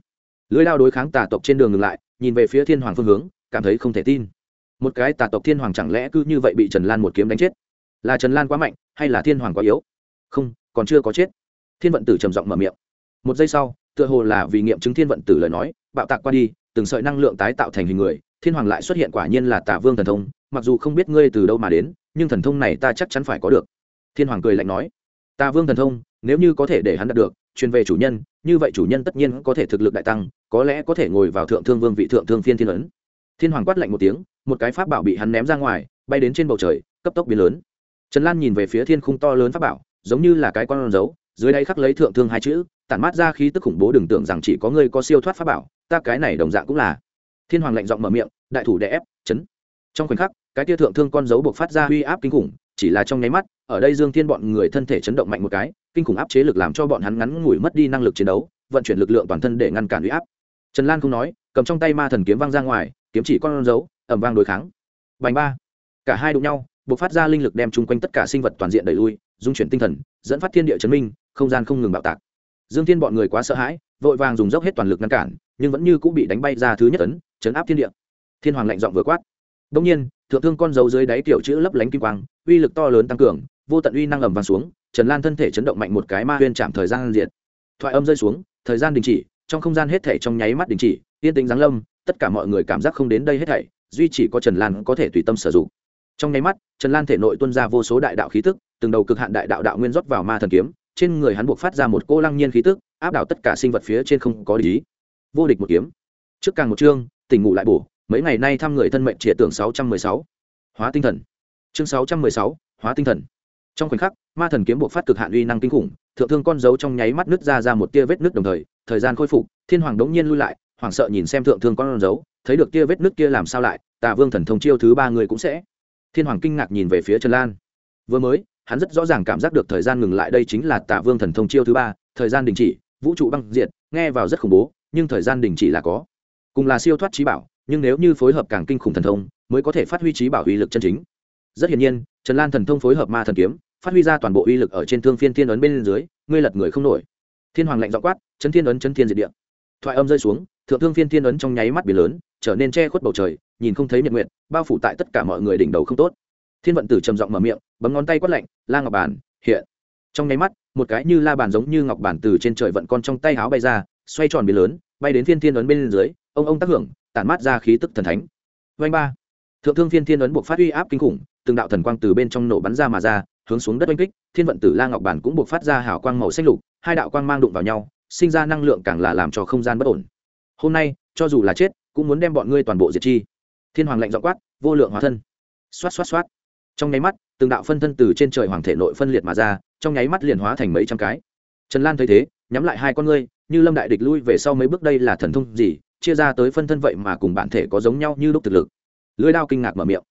Lưỡi đao đối kháng tà tộc trên đường ngừng lại, nhìn về phía thiên hoàng phương hướng, cảm thấy không thể tin. Một cái tà tộc thiên hoàng chẳng lẽ cứ như vậy bị trần lan một kiếm đánh chết? Là trần lan quá mạnh, hay là thiên hoàng quá yếu? Không, còn chưa có chết. Thiên vận tử trầm giọng mở miệng. Một giây sau, tựa hồ là vì nghiệm chứng thiên vận tử lời nói, bạo tạc qua đi, từng sợi năng lượng tái tạo thành hình người, thiên hoàng lại xuất hiện quả nhiên là tả vương thần thông, mặc dù không biết ngươi từ đâu mà đến, nhưng thần thông này ta chắc chắn phải có được. Thiên hoàng cười lạnh nói. Tà vương thần thông nếu như có thể để hắn đạt được, truyền về chủ nhân, như vậy chủ nhân tất nhiên có thể thực lực đại tăng, có lẽ có thể ngồi vào thượng thương vương vị thượng thương phiên thiên ấn. Thiên hoàng quát lạnh một tiếng, một cái pháp bảo bị hắn ném ra ngoài, bay đến trên bầu trời, cấp tốc biến lớn. Trần lan nhìn về phía thiên khung to lớn pháp bảo, giống như là cái con dấu, dưới đây khắc lấy thượng thương hai chữ, tản mát ra khí tức khủng bố đừng tưởng rằng chỉ có ngươi có siêu thoát pháp bảo, ta cái này đồng dạng cũng là. Thiên hoàng lạnh giọng mở miệng, đại thủ đè ép, chấn. Trong khoảnh khắc, cái tia thượng thương con dấu buộc phát ra uy áp kinh khủng, chỉ là trong nháy mắt ở đây dương thiên bọn người thân thể chấn động mạnh một cái kinh khủng áp chế lực làm cho bọn hắn ngắn ngủi mất đi năng lực chiến đấu vận chuyển lực lượng toàn thân để ngăn cản uy áp. Trần lan không nói cầm trong tay ma thần kiếm văng ra ngoài kiếm chỉ con dấu ẩm vang đối kháng. Bành ba. Cả hai đụng nhau buộc phát ra linh lực đem chung quanh tất cả sinh vật toàn diện đẩy lui dung chuyển tinh thần dẫn phát thiên địa chấn minh không gian không ngừng bạo tạc. Dương thiên bọn người quá sợ hãi vội vàng dùng dốc hết toàn lực ngăn cản nhưng vẫn như cũng bị đánh bay ra thứ nhất tấn, chấn áp thiên địa. Thiên hoàng lạnh giọng vừa quát. Đông nhiên thượng thương con dấu dưới đáy tiểu chữ lấp lánh kim quang uy lực to lớn tăng cường vô tận uy năng ầm vang xuống trần lan thân thể chấn động mạnh một cái ma huyên chạm thời gian diệt, thoại âm rơi xuống thời gian đình chỉ trong không gian hết thảy trong nháy mắt đình chỉ yên tĩnh giáng lâm tất cả mọi người cảm giác không đến đây hết thảy duy chỉ có trần lan có thể tùy tâm sử dụng. Trong nháy mắt trần lan thể nội tuân ra vô số đại đạo khí tức từng đầu cực hạn đại đạo đạo nguyên rót vào ma thần kiếm trên người hắn buộc phát ra một cô lăng nhiên khí tức áp đảo tất cả sinh vật phía trên không có lý. Vô địch một kiếm. Trước càng một chương tỉnh ngủ lại bổ mấy ngày nay thăm người thân mệnh trịa tưởng sáu trăm mười sáu. Hóa tinh thần. Chương sáu trăm mười sáu hóa tinh thần trong khoảnh khắc, ma thần kiếm buộc phát cực hạn uy năng kinh khủng, thượng thương con dấu trong nháy mắt nứt ra ra một tia vết nứt đồng thời thời gian khôi phục, thiên hoàng đống nhiên lui lại, hoảng sợ nhìn xem thượng thương con dấu, thấy được tia vết nứt kia làm sao lại, tà vương thần thông chiêu thứ ba người cũng sẽ. Thiên hoàng kinh ngạc nhìn về phía trần lan. Vừa mới, hắn rất rõ ràng cảm giác được thời gian ngừng lại đây chính là tà vương thần thông chiêu thứ ba, thời gian đình chỉ, vũ trụ băng diệt, nghe vào rất khủng bố, nhưng thời gian đình chỉ là có. Cùng là siêu thoát trí bảo, nhưng nếu như phối hợp càng kinh khủng thần thông, mới có thể phát huy trí bảo uy lực chân chính. Rất hiển nhiên, trần lan thần thông phối hợp ma thần kiếm phát huy ra toàn bộ uy lực ở trên thương phiên thiên ấn bên dưới, ngươi lật người không nổi. Thiên hoàng lạnh dọ quát, chấn thiên ấn, chấn thiên diệt địa. Thoại âm rơi xuống, thượng thương phiên thiên ấn trong nháy mắt biển lớn, trở nên che khuất bầu trời, nhìn không thấy nhật nguyện bao phủ tại tất cả mọi người đỉnh đầu không tốt. Thiên vận tử trầm giọng mở miệng, bấm ngón tay quát lạnh, la ngọc bản, hiện. Trong nháy mắt, một cái như la bàn giống như ngọc bản từ trên trời vận con trong tay háo bay ra, xoay tròn biển lớn, bay đến thiên thiên ấn bên dưới, ông ông tác hưởng, tản mát ra khí tức thần thánh. Vanh ba. Thượng thương phiên thiên ấn buộc phát uy áp kinh khủng, từng đạo thần quang từ bên trong nổ bắn ra mà ra hướng xuống đất oanh kích, thiên vận tử la ngọc bản cũng buộc phát ra hào quang màu xanh lục, hai đạo quang mang đụng vào nhau, sinh ra năng lượng càng là làm cho không gian bất ổn. Hôm nay, cho dù là chết, cũng muốn đem bọn ngươi toàn bộ diệt chi. Thiên hoàng lạnh dọ quát, vô lượng hóa thân. Xoát xoát xoát. Trong nháy mắt, từng đạo phân thân từ trên trời hoàng thể nội phân liệt mà ra, trong nháy mắt liền hóa thành mấy trăm cái. Trần lan thấy thế, nhắm lại hai con ngươi, như lâm đại địch lui về sau mấy bước đây là thần thông gì, chia ra tới phân thân vậy mà cùng bản thể có giống nhau như lúc thực lực. Lưới đao kinh ngạc mở miệng.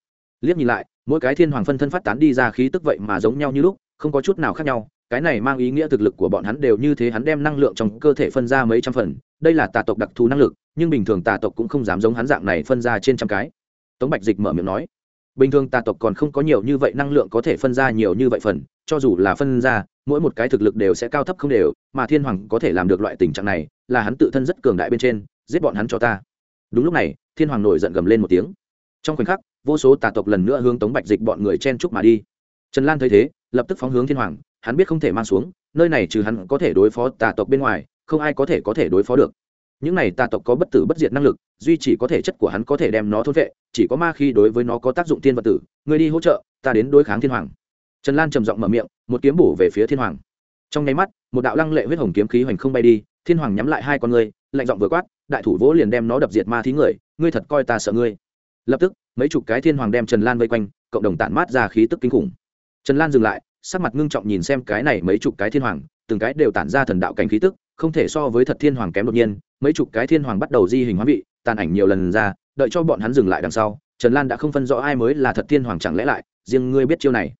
Liếc nhìn lại mỗi cái thiên hoàng phân thân phát tán đi ra khí tức vậy mà giống nhau như lúc, không có chút nào khác nhau, cái này mang ý nghĩa thực lực của bọn hắn đều như thế hắn đem năng lượng trong cơ thể phân ra mấy trăm phần, đây là tà tộc đặc thù năng lực, nhưng bình thường tà tộc cũng không dám giống hắn dạng này phân ra trên trăm cái. Tống bạch dịch mở miệng nói, bình thường tà tộc còn không có nhiều như vậy năng lượng có thể phân ra nhiều như vậy phần, cho dù là phân ra, mỗi một cái thực lực đều sẽ cao thấp không đều, mà thiên hoàng có thể làm được loại tình trạng này, là hắn tự thân rất cường đại bên trên, giết bọn hắn cho ta. Đúng lúc này, thiên hoàng nổi giận gầm lên một tiếng. Trong khoảnh khắc vô số tà tộc lần nữa hướng tống bạch dịch bọn người chen chúc mà đi. Trần lan thấy thế, lập tức phóng hướng thiên hoàng, hắn biết không thể mang xuống, nơi này trừ hắn có thể đối phó tà tộc bên ngoài, không ai có thể có thể đối phó được. Những này tà tộc có bất tử bất diệt năng lực, duy chỉ có thể chất của hắn có thể đem nó thôn vệ, chỉ có ma khi đối với nó có tác dụng thiên vật tử, người đi hỗ trợ, ta đến đối kháng thiên hoàng. Trần lan trầm giọng mở miệng, một kiếm bổ về phía thiên hoàng. Trong nháy mắt, một đạo lăng lệ huyết hồng kiếm khí hoành không bay đi, thiên hoàng nhắm lại hai con ngươi, lạnh giọng vừa quát, đại thủ vỗ liền đem nó đập diệt ma thí người, ngươi thật coi ta sợ ngươi lập tức, mấy chục cái thiên hoàng đem trần lan vây quanh, cộng đồng tản mát ra khí tức kinh khủng. Trần lan dừng lại, sắc mặt ngưng trọng nhìn xem cái này mấy chục cái thiên hoàng, từng cái đều tản ra thần đạo cảnh khí tức, không thể so với thật thiên hoàng kém đột nhiên. Mấy chục cái thiên hoàng bắt đầu di hình hóa vị, tàn ảnh nhiều lần ra, đợi cho bọn hắn dừng lại đằng sau, trần lan đã không phân rõ ai mới là thật thiên hoàng chẳng lẽ lại, riêng ngươi biết chiêu này.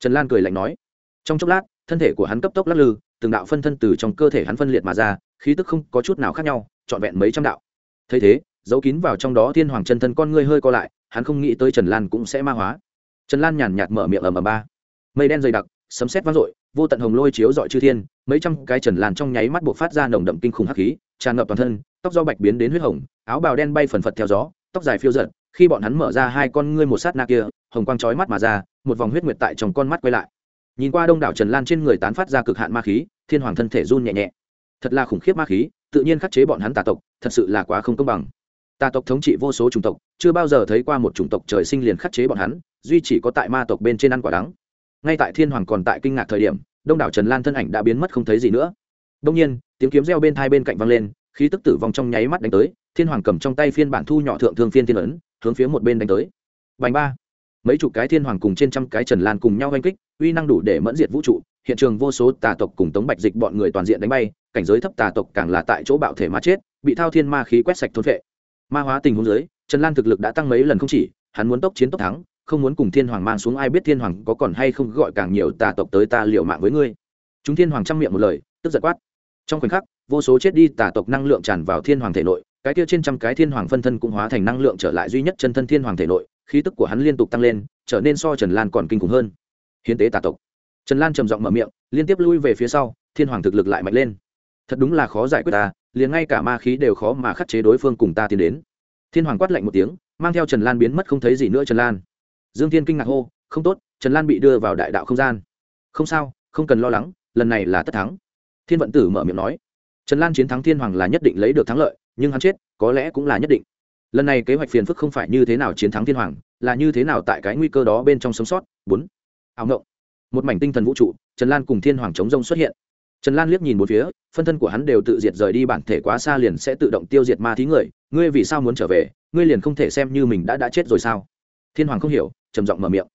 Trần lan cười lạnh nói. Trong chốc lát, thân thể của hắn cấp tốc lắc lư, từng đạo phân thân từ trong cơ thể hắn phân liệt mà ra, khí tức không có chút nào khác nhau, trọn vẹn mấy trăm đạo. Thấy thế giấu kín vào trong đó thiên hoàng chân thân con ngươi hơi co lại, hắn không nghĩ tới trần lan cũng sẽ ma hóa. Trần lan nhàn nhạt mở miệng ầm ầm ba. Mây đen dày đặc, sấm sét vang dội, vô tận hồng lôi chiếu dọi chư thiên, mấy trăm cái trần lan trong nháy mắt buộc phát ra nồng đậm kinh khủng hắc khí, tràn ngập toàn thân, tóc do bạch biến đến huyết hồng, áo bào đen bay phần phật theo gió, tóc dài phiêu giật, khi bọn hắn mở ra hai con ngươi một sát na kia, hồng quang chói mắt mà ra, một vòng huyết nguyệt tại trong con mắt quay lại. Nhìn qua đông đảo trần lan trên người tán phát ra cực hạn ma khí, thiên hoàng thân thể run nhẹ nhẹ. Thật là khủng khiếp ma khí, tự nhiên khắc chế bọn hắn tà tộc, thật sự là quá không công bằng tà tộc thống trị vô số chủng tộc, chưa bao giờ thấy qua một chủng tộc trời sinh liền khắc chế bọn hắn, duy chỉ có tại ma tộc bên trên ăn quả đắng. Ngay tại thiên hoàng còn tại kinh ngạc thời điểm, đông đảo trần lan thân ảnh đã biến mất không thấy gì nữa. Đông nhiên, tiếng kiếm reo bên thai bên cạnh vang lên, khí tức tử vong trong nháy mắt đánh tới, thiên hoàng cầm trong tay phiên bản thu nhỏ thượng thương phiên thiên ấn, hướng phía một bên đánh tới. Bành ba! Mấy chục cái thiên hoàng cùng trên trăm cái trần lan cùng nhau oanh kích, uy năng đủ để mẫn diệt vũ trụ, hiện trường vô số tà tộc cùng tống bạch dịch bọn người toàn diện đánh bay, cảnh giới thấp tà tộc càng là tại chỗ bạo thể ma chết, bị thao thiên ma khí quét sạch thôn vệ ma hóa tình huống dưới, trần lan thực lực đã tăng mấy lần không chỉ hắn muốn tốc chiến tốc thắng không muốn cùng thiên hoàng mang xuống ai biết thiên hoàng có còn hay không gọi càng nhiều tà tộc tới ta liệu mạng với ngươi. Chúng thiên hoàng chăm miệng một lời tức giật quát. Trong khoảnh khắc vô số chết đi tà tộc năng lượng tràn vào thiên hoàng thể nội cái kia trên trăm cái thiên hoàng phân thân cũng hóa thành năng lượng trở lại duy nhất chân thân thiên hoàng thể nội khí tức của hắn liên tục tăng lên trở nên so trần lan còn kinh khủng hơn. Hiến tế tà tộc. Trần lan trầm giọng mở miệng liên tiếp lui về phía sau thiên hoàng thực lực lại mạnh lên. Thật đúng là khó giải quyết ta liền ngay cả ma khí đều khó mà khắc chế đối phương cùng ta tiến đến. Thiên hoàng quát lạnh một tiếng, mang theo trần lan biến mất không thấy gì nữa trần lan. Dương thiên kinh ngạc hô, không tốt, trần lan bị đưa vào đại đạo không gian. Không sao, không cần lo lắng, lần này là tất thắng. Thiên vận tử mở miệng nói. Trần lan chiến thắng thiên hoàng là nhất định lấy được thắng lợi, nhưng hắn chết, có lẽ cũng là nhất định. Lần này kế hoạch phiền phức không phải như thế nào chiến thắng thiên hoàng, là như thế nào tại cái nguy cơ đó bên trong sống sót. Bốn. Ảo ngộng. Một mảnh tinh thần vũ trụ, trần lan cùng thiên hoàng chống rông xuất hiện trần lan liếc nhìn một phía, phân thân của hắn đều tự diệt rời đi, bản thể quá xa liền sẽ tự động tiêu diệt ma thí người. Ngươi vì sao muốn trở về? Ngươi liền không thể xem như mình đã đã chết rồi sao? Thiên hoàng không hiểu, trầm giọng mở miệng.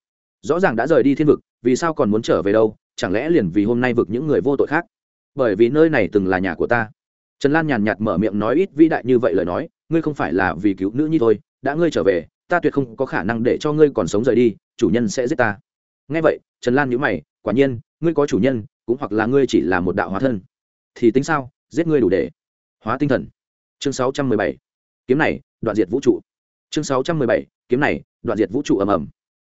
Rõ ràng đã rời đi thiên vực, vì sao còn muốn trở về đâu? Chẳng lẽ liền vì hôm nay vực những người vô tội khác? Bởi vì nơi này từng là nhà của ta. Trần lan nhàn nhạt mở miệng nói ít vĩ đại như vậy lời nói, ngươi không phải là vì cứu nữ nhi thôi, đã ngươi trở về, ta tuyệt không có khả năng để cho ngươi còn sống rời đi, chủ nhân sẽ giết ta. Nghe vậy, trần lan nhữ mày, quả nhiên, ngươi có chủ nhân cũng hoặc là ngươi chỉ là một đạo hóa thân, thì tính sao? Giết ngươi đủ để hóa tinh thần. Chương sáu trăm mười bảy. Kiếm này, đoạn diệt vũ trụ. Chương sáu trăm mười bảy. Kiếm này, đoạn diệt vũ trụ ầm ầm.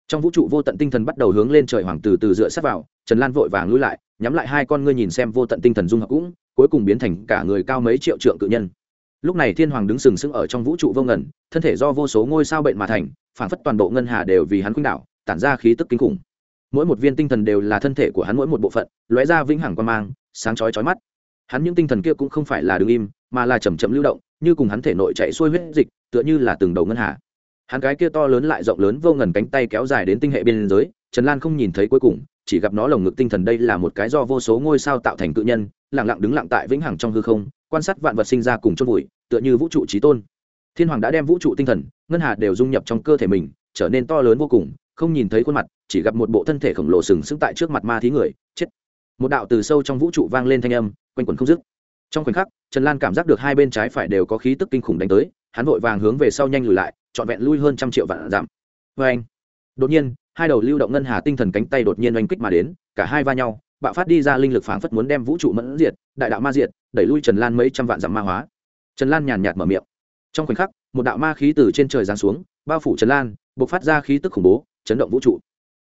Trong vũ trụ vô tận tinh thần bắt đầu hướng lên trời hoàng từ từ dựa sát vào, trần lan vội vàng lui lại, nhắm lại hai con ngươi nhìn xem vô tận tinh thần dung hợp cũng, cuối cùng biến thành cả người cao mấy triệu trượng cự nhân. Lúc này thiên hoàng đứng sừng sững ở trong vũ trụ vô ngần, thân thể do vô số ngôi sao bệnh mà thành phản phất toàn bộ ngân hà đều vì hắn khuynh đạo tản ra khí tức kinh khủng mỗi một viên tinh thần đều là thân thể của hắn mỗi một bộ phận, lóe ra vĩnh hằng quan mang, sáng chói chói mắt. Hắn những tinh thần kia cũng không phải là đứng im, mà là chầm chậm lưu động, như cùng hắn thể nội chạy xuôi huyết dịch, tựa như là từng đầu ngân hà. Hắn cái kia to lớn lại rộng lớn vô ngần cánh tay kéo dài đến tinh hệ biên giới, trần lan không nhìn thấy cuối cùng, chỉ gặp nó lồng ngực tinh thần đây là một cái do vô số ngôi sao tạo thành cự nhân, lặng lặng đứng lặng tại vĩnh hằng trong hư không, quan sát vạn vật sinh ra cùng chôn vùi, tựa như vũ trụ trí tôn. Thiên hoàng đã đem vũ trụ tinh thần, ngân hà đều dung nhập trong cơ thể mình, trở nên to lớn vô cùng không nhìn thấy khuôn mặt, chỉ gặp một bộ thân thể khổng lồ sừng sững tại trước mặt ma thí người, chết. Một đạo từ sâu trong vũ trụ vang lên thanh âm, quanh quẩn không dứt. Trong khoảnh khắc, trần lan cảm giác được hai bên trái phải đều có khí tức kinh khủng đánh tới, hắn vội vàng hướng về sau nhanh lùi lại, trọn vẹn lui hơn trăm triệu vạn giảm vê anh, đột nhiên, hai đầu lưu động ngân hà tinh thần cánh tay đột nhiên oanh kích mà đến, cả hai va nhau, bạo phát đi ra linh lực phảng phất muốn đem vũ trụ mẫn diệt, đại đạo ma diệt, đẩy lui trần lan mấy trăm vạn dặm ma hóa. Trần lan nhàn nhạt mở miệng. Trong khoảnh khắc, một đạo ma khí từ trên trời giáng xuống, bao phủ trần lan b ộ c phát ra khí tức khủng bố chấn động vũ trụ.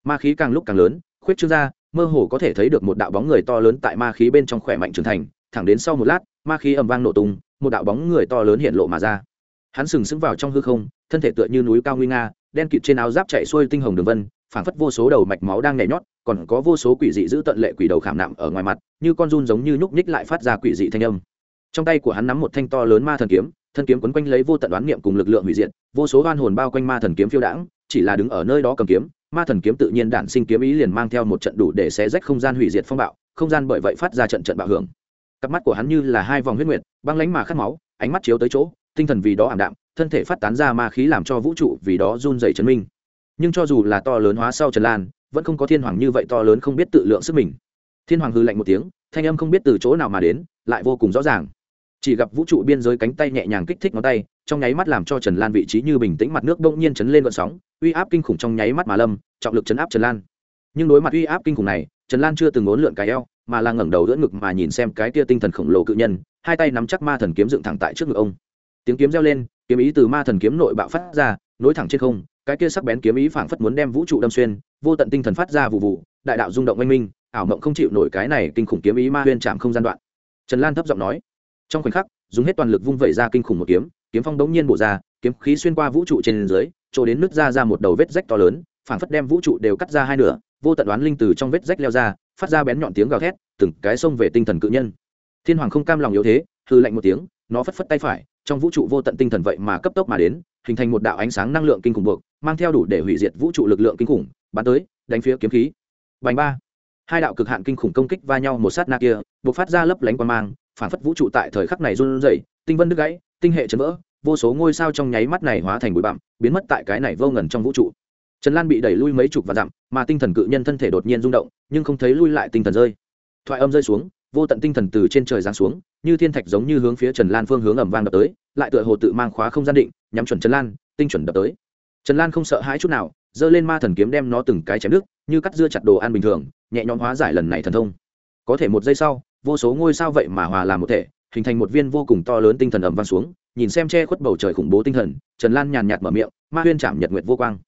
Ma khí càng lúc càng lớn, khuyết trương ra, mơ hồ có thể thấy được một đạo bóng người to lớn tại ma khí bên trong khỏe mạnh trưởng thành, thẳng đến sau một lát, ma khí ầm vang nổ tung, một đạo bóng người to lớn hiện lộ mà ra. Hắn sừng sững vào trong hư không, thân thể tựa như núi cao nguy nga, đen kịt trên áo giáp chạy xuôi tinh hồng đường vân, phảng phất vô số đầu mạch máu đang nhảy nhót, còn có vô số quỷ dị giữ tận lệ quỷ đầu khảm nạm ở ngoài mặt, như con run giống như nhúc nhích lại phát ra quỷ dị thanh âm. Trong tay của hắn nắm một thanh to lớn ma thần kiếm, thân kiếm quấn quanh lấy vô tận đoán niệm cùng lực lượng hủy diệt, vô số oan hồn bao quanh ma thần kiếm phiêu đãng chỉ là đứng ở nơi đó cầm kiếm, ma thần kiếm tự nhiên đản sinh kiếm ý liền mang theo một trận đủ để xé rách không gian hủy diệt phong bạo, không gian bởi vậy phát ra trận trận bạo hưởng. Cặp mắt của hắn như là hai vòng huyết nguyệt, băng lánh mà khát máu, ánh mắt chiếu tới chỗ, tinh thần vì đó ảm đạm, thân thể phát tán ra ma khí làm cho vũ trụ vì đó run dày chấn minh. Nhưng cho dù là to lớn hóa sau trần lan, vẫn không có thiên hoàng như vậy to lớn không biết tự lượng sức mình. Thiên hoàng hư lạnh một tiếng, thanh âm không biết từ chỗ nào mà đến, lại vô cùng rõ ràng chỉ gặp vũ trụ biên giới cánh tay nhẹ nhàng kích thích ngón tay, trong nháy mắt làm cho trần lan vị trí như bình tĩnh mặt nước bỗng nhiên chấn lên vận sóng, uy áp kinh khủng trong nháy mắt mà lâm, trọng lực chấn áp trần lan. Nhưng đối mặt uy áp kinh khủng này, trần lan chưa từng ngốn lượn cái eo, mà là ngẩng đầu đỡ ngực mà nhìn xem cái tia tinh thần khổng lồ cự nhân, hai tay nắm chắc ma thần kiếm dựng thẳng tại trước ngực ông. Tiếng kiếm reo lên, kiếm ý từ ma thần kiếm nội bạo phát ra, nối thẳng trên không, cái kia sắc bén kiếm ý phảng phất muốn đem vũ trụ đâm xuyên, vô tận tinh thần phát ra vụ vụ, đại đạo rung động oanh minh, ảo mộng không chịu nổi cái này kinh khủng kiếm ý ma huyên chạm không gian đoạn. Trần lan thấp giọng nói trong khoảnh khắc, dùng hết toàn lực vung vẩy ra kinh khủng một kiếm kiếm phong đống nhiên bổ ra, kiếm khí xuyên qua vũ trụ trên dưới, chỗ đến nứt ra ra một đầu vết rách to lớn, phảng phất đem vũ trụ đều cắt ra hai nửa, vô tận đoán linh từ trong vết rách leo ra, phát ra bén nhọn tiếng gào thét, từng cái xông về tinh thần cự nhân. Thiên hoàng không cam lòng yếu thế hư lạnh một tiếng, nó phất phất tay phải, trong vũ trụ vô tận tinh thần vậy mà cấp tốc mà đến, hình thành một đạo ánh sáng năng lượng kinh khủng buộc, mang theo đủ để hủy diệt vũ trụ lực lượng kinh khủng, bắn tới, đánh phía kiếm khí. Bành ba. Hai đạo cực hạn kinh khủng công kích va nhau một sát na kia buộc phát ra lấp lánh quan mang phản phất vũ trụ tại thời khắc này run rẩy, tinh vân đứt gãy, tinh hệ chấn vỡ, vô số ngôi sao trong nháy mắt này hóa thành bụi bặm, biến mất tại cái này vô ngần trong vũ trụ. Trần lan bị đẩy lui mấy chục và dặm, mà tinh thần cự nhân thân thể đột nhiên rung động, nhưng không thấy lui lại tinh thần rơi. Thoại âm rơi xuống, vô tận tinh thần từ trên trời giáng xuống, như thiên thạch giống như hướng phía trần lan phương hướng ẩm vang đập tới, lại tựa hồ tự mang khóa không gian định, nhắm chuẩn trần lan, tinh chuẩn đập tới. Trần lan không sợ hãi chút nào, giơ lên ma thần kiếm đem nó từng cái chém nước như cắt dưa chặt đồ ăn bình thường, nhẹ nhõm hóa giải lần này thần thông. Có thể một giây sau vô số ngôi sao vậy mà hòa làm một thể, hình thành một viên vô cùng to lớn tinh thần ẩm vang xuống, nhìn xem che khuất bầu trời khủng bố tinh thần, trần lan nhàn nhạt mở miệng, ma huyên chạm nhật nguyệt vô quang.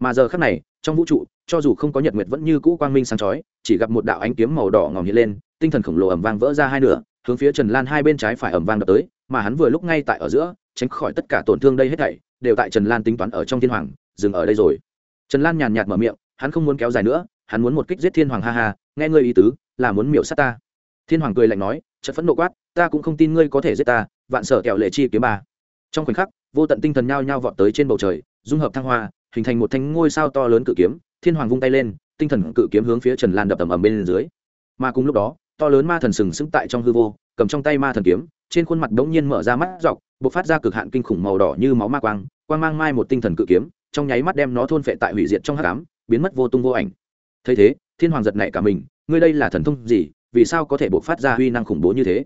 Mà giờ khắc này, trong vũ trụ, cho dù không có nhật nguyệt vẫn như cũ quang minh sáng chói, chỉ gặp một đạo ánh kiếm màu đỏ ngòm hiện lên, tinh thần khổng lồ ẩm vang vỡ ra hai nửa, hướng phía trần lan hai bên trái phải ẩm vang đập tới, mà hắn vừa lúc ngay tại ở giữa, tránh khỏi tất cả tổn thương đây hết thảy, đều tại trần lan tính toán ở trong thiên hoàng, dừng ở đây rồi. Trần lan nhàn nhạt mở miệng, hắn không muốn kéo dài nữa, hắn muốn một kích giết thiên hoàng, ha ha, nghe ngươi ý tứ, là muốn miểu sát ta thiên hoàng cười lạnh nói chất phẫn nộ quát ta cũng không tin ngươi có thể giết ta vạn sở kẹo lệ chi kiếm ba. Trong khoảnh khắc vô tận tinh thần nhao nhao vọt tới trên bầu trời dung hợp thăng hoa hình thành một thanh ngôi sao to lớn cự kiếm thiên hoàng vung tay lên tinh thần cự kiếm hướng phía trần lan đập ầm ầm bên dưới. Mà cùng lúc đó to lớn ma thần sừng sững tại trong hư vô cầm trong tay ma thần kiếm trên khuôn mặt đống nhiên mở ra mắt dọc bộc phát ra cực hạn kinh khủng màu đỏ như máu ma quang quang mang mai một tinh thần cự kiếm trong nháy mắt đem nó thôn phệ tại hủy diệt trong hắc đám, biến mất vô tung vô ảnh. Thấy thế thiên hoàng giật nảy cả mình ngươi đây là thần thông gì? Vì sao có thể bộc phát ra huy năng khủng bố như thế?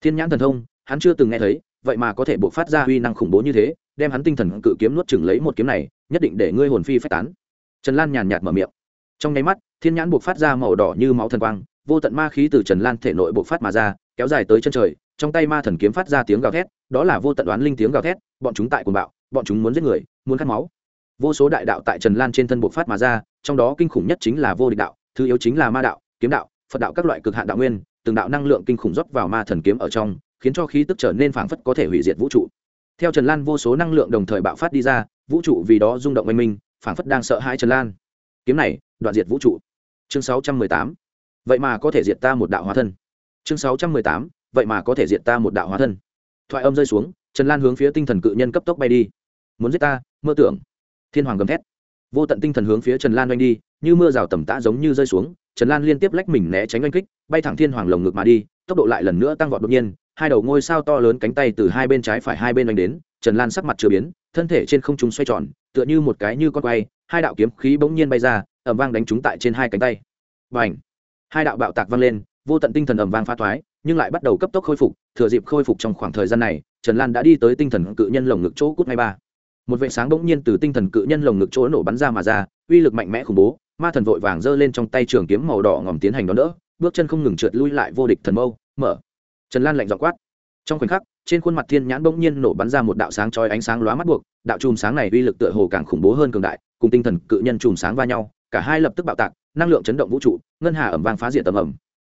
Thiên nhãn thần thông, hắn chưa từng nghe thấy, vậy mà có thể bộc phát ra huy năng khủng bố như thế, đem hắn tinh thần cự kiếm nuốt chừng lấy một kiếm này, nhất định để ngươi hồn phi phách tán. Trần lan nhàn nhạt mở miệng. Trong nháy mắt, thiên nhãn bộc phát ra màu đỏ như máu thần quang, vô tận ma khí từ trần lan thể nội bộc phát mà ra, kéo dài tới chân trời, trong tay ma thần kiếm phát ra tiếng gào thét, đó là vô tận đoán linh tiếng gào thét, bọn chúng tại cuồng bạo, bọn chúng muốn giết người, muốn khát máu. Vô số đại đạo tại trần lan trên thân bộc phát mà ra, trong đó kinh khủng nhất chính là vô địch đạo, thứ yếu chính là ma đạo, kiếm đạo phật đạo các loại cực hạn đạo nguyên, từng đạo năng lượng kinh khủng rót vào ma thần kiếm ở trong, khiến cho khí tức trở nên phảng phất có thể hủy diệt vũ trụ. Theo trần lan vô số năng lượng đồng thời bạo phát đi ra, vũ trụ vì đó rung động oanh minh, phảng phất đang sợ hãi trần lan. Kiếm này, đoạn diệt vũ trụ. Chương sáu trăm mười tám. Vậy mà có thể diệt ta một đạo hóa thân. Chương sáu trăm mười tám. Vậy mà có thể diệt ta một đạo hóa thân. Thoại âm rơi xuống, trần lan hướng phía tinh thần cự nhân cấp tốc bay đi. Muốn giết ta, mơ tưởng. Thiên hoàng gầm thét. Vô tận tinh thần hướng phía trần lan oanh đi như mưa rào tầm tã giống như rơi xuống, trần lan liên tiếp lách mình né tránh oanh kích, bay thẳng thiên hoàng lồng ngực mà đi, tốc độ lại lần nữa tăng vọt đột nhiên, hai đầu ngôi sao to lớn cánh tay từ hai bên trái phải hai bên oanh đến, trần lan sắc mặt chưa biến, thân thể trên không trung xoay tròn, tựa như một cái như con quay, hai đạo kiếm khí bỗng nhiên bay ra ẩm vang đánh trúng tại trên hai cánh tay. Và ảnh hai đạo bạo tạc vang lên, vô tận tinh thần ẩm vang pha thoái, nhưng lại bắt đầu cấp tốc khôi phục, thừa dịp khôi phục trong khoảng thời gian này, trần lan đã đi tới tinh thần cự nhân lồng ngực chỗ cút ngay ba. Một vệ sáng bỗng nhiên từ tinh thần cự nhân lồng ngực chỗ nổ bắn ra mà ra, uy lực mạnh mẽ khủng bố ma thần vội vàng giơ lên trong tay trường kiếm màu đỏ ngòm tiến hành đón đỡ, bước chân không ngừng trượt lui lại vô địch thần mâu, mở. Trần lan lạnh dọ quát. Trong khoảnh khắc, trên khuôn mặt thiên nhãn bỗng nhiên nổ bắn ra một đạo sáng chói ánh sáng lóa mắt buộc, đạo chùm sáng này uy lực tựa hồ càng khủng bố hơn cường đại, cùng tinh thần cự nhân chùm sáng va nhau, cả hai lập tức bạo tạc, năng lượng chấn động vũ trụ, ngân hà ẩm vang phá diện tầm ẩm.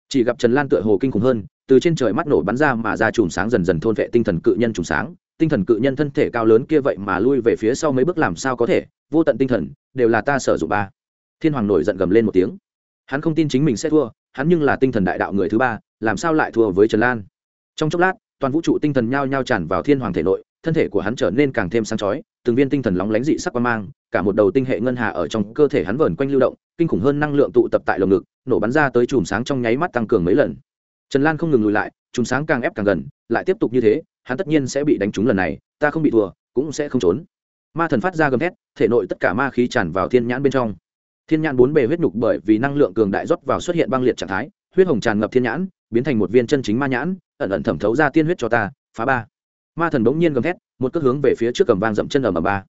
Chỉ gặp trần lan tựa hồ kinh khủng hơn, từ trên trời mắt nổ bắn ra mà ra chùm sáng dần dần thôn vệ tinh thần cự nhân chùm sáng, tinh thần cự nhân thân thể cao lớn kia vậy mà lui về phía sau mấy bước làm sao có thể, vô tận tinh thần, đều là ta sở dụng ba thiên hoàng nổi giận gầm lên một tiếng. Hắn không tin chính mình sẽ thua, hắn nhưng là tinh thần đại đạo người thứ ba, làm sao lại thua với trần lan? Trong chốc lát, toàn vũ trụ tinh thần nhao nhao tràn vào thiên hoàng thể nội, thân thể của hắn trở nên càng thêm sáng chói, từng viên tinh thần lóng lánh dị sắc qua mang, cả một đầu tinh hệ ngân hà ở trong cơ thể hắn vờn quanh lưu động, kinh khủng hơn năng lượng tụ tập tại lồng ngực, nổ bắn ra tới chùm sáng trong nháy mắt tăng cường mấy lần. Trần lan không ngừng lùi lại, chùm sáng càng ép càng gần, lại tiếp tục như thế, hắn tất nhiên sẽ bị đánh trúng lần này, ta không bị thua, cũng sẽ không trốn. Ma thần phát ra gầm thét, thể nội tất cả ma khí tràn vào thiên nhãn bên trong thiên nhãn bốn bề huyết nhục bởi vì năng lượng cường đại rót vào xuất hiện băng liệt trạng thái, huyết hồng tràn ngập thiên nhãn, biến thành một viên chân chính ma nhãn, ẩn ẩn thẩm thấu ra tiên huyết cho ta, phá ba. Ma thần bỗng nhiên gầm thét, một cước hướng về phía trước cầm vang dậm chân ở ầm ba.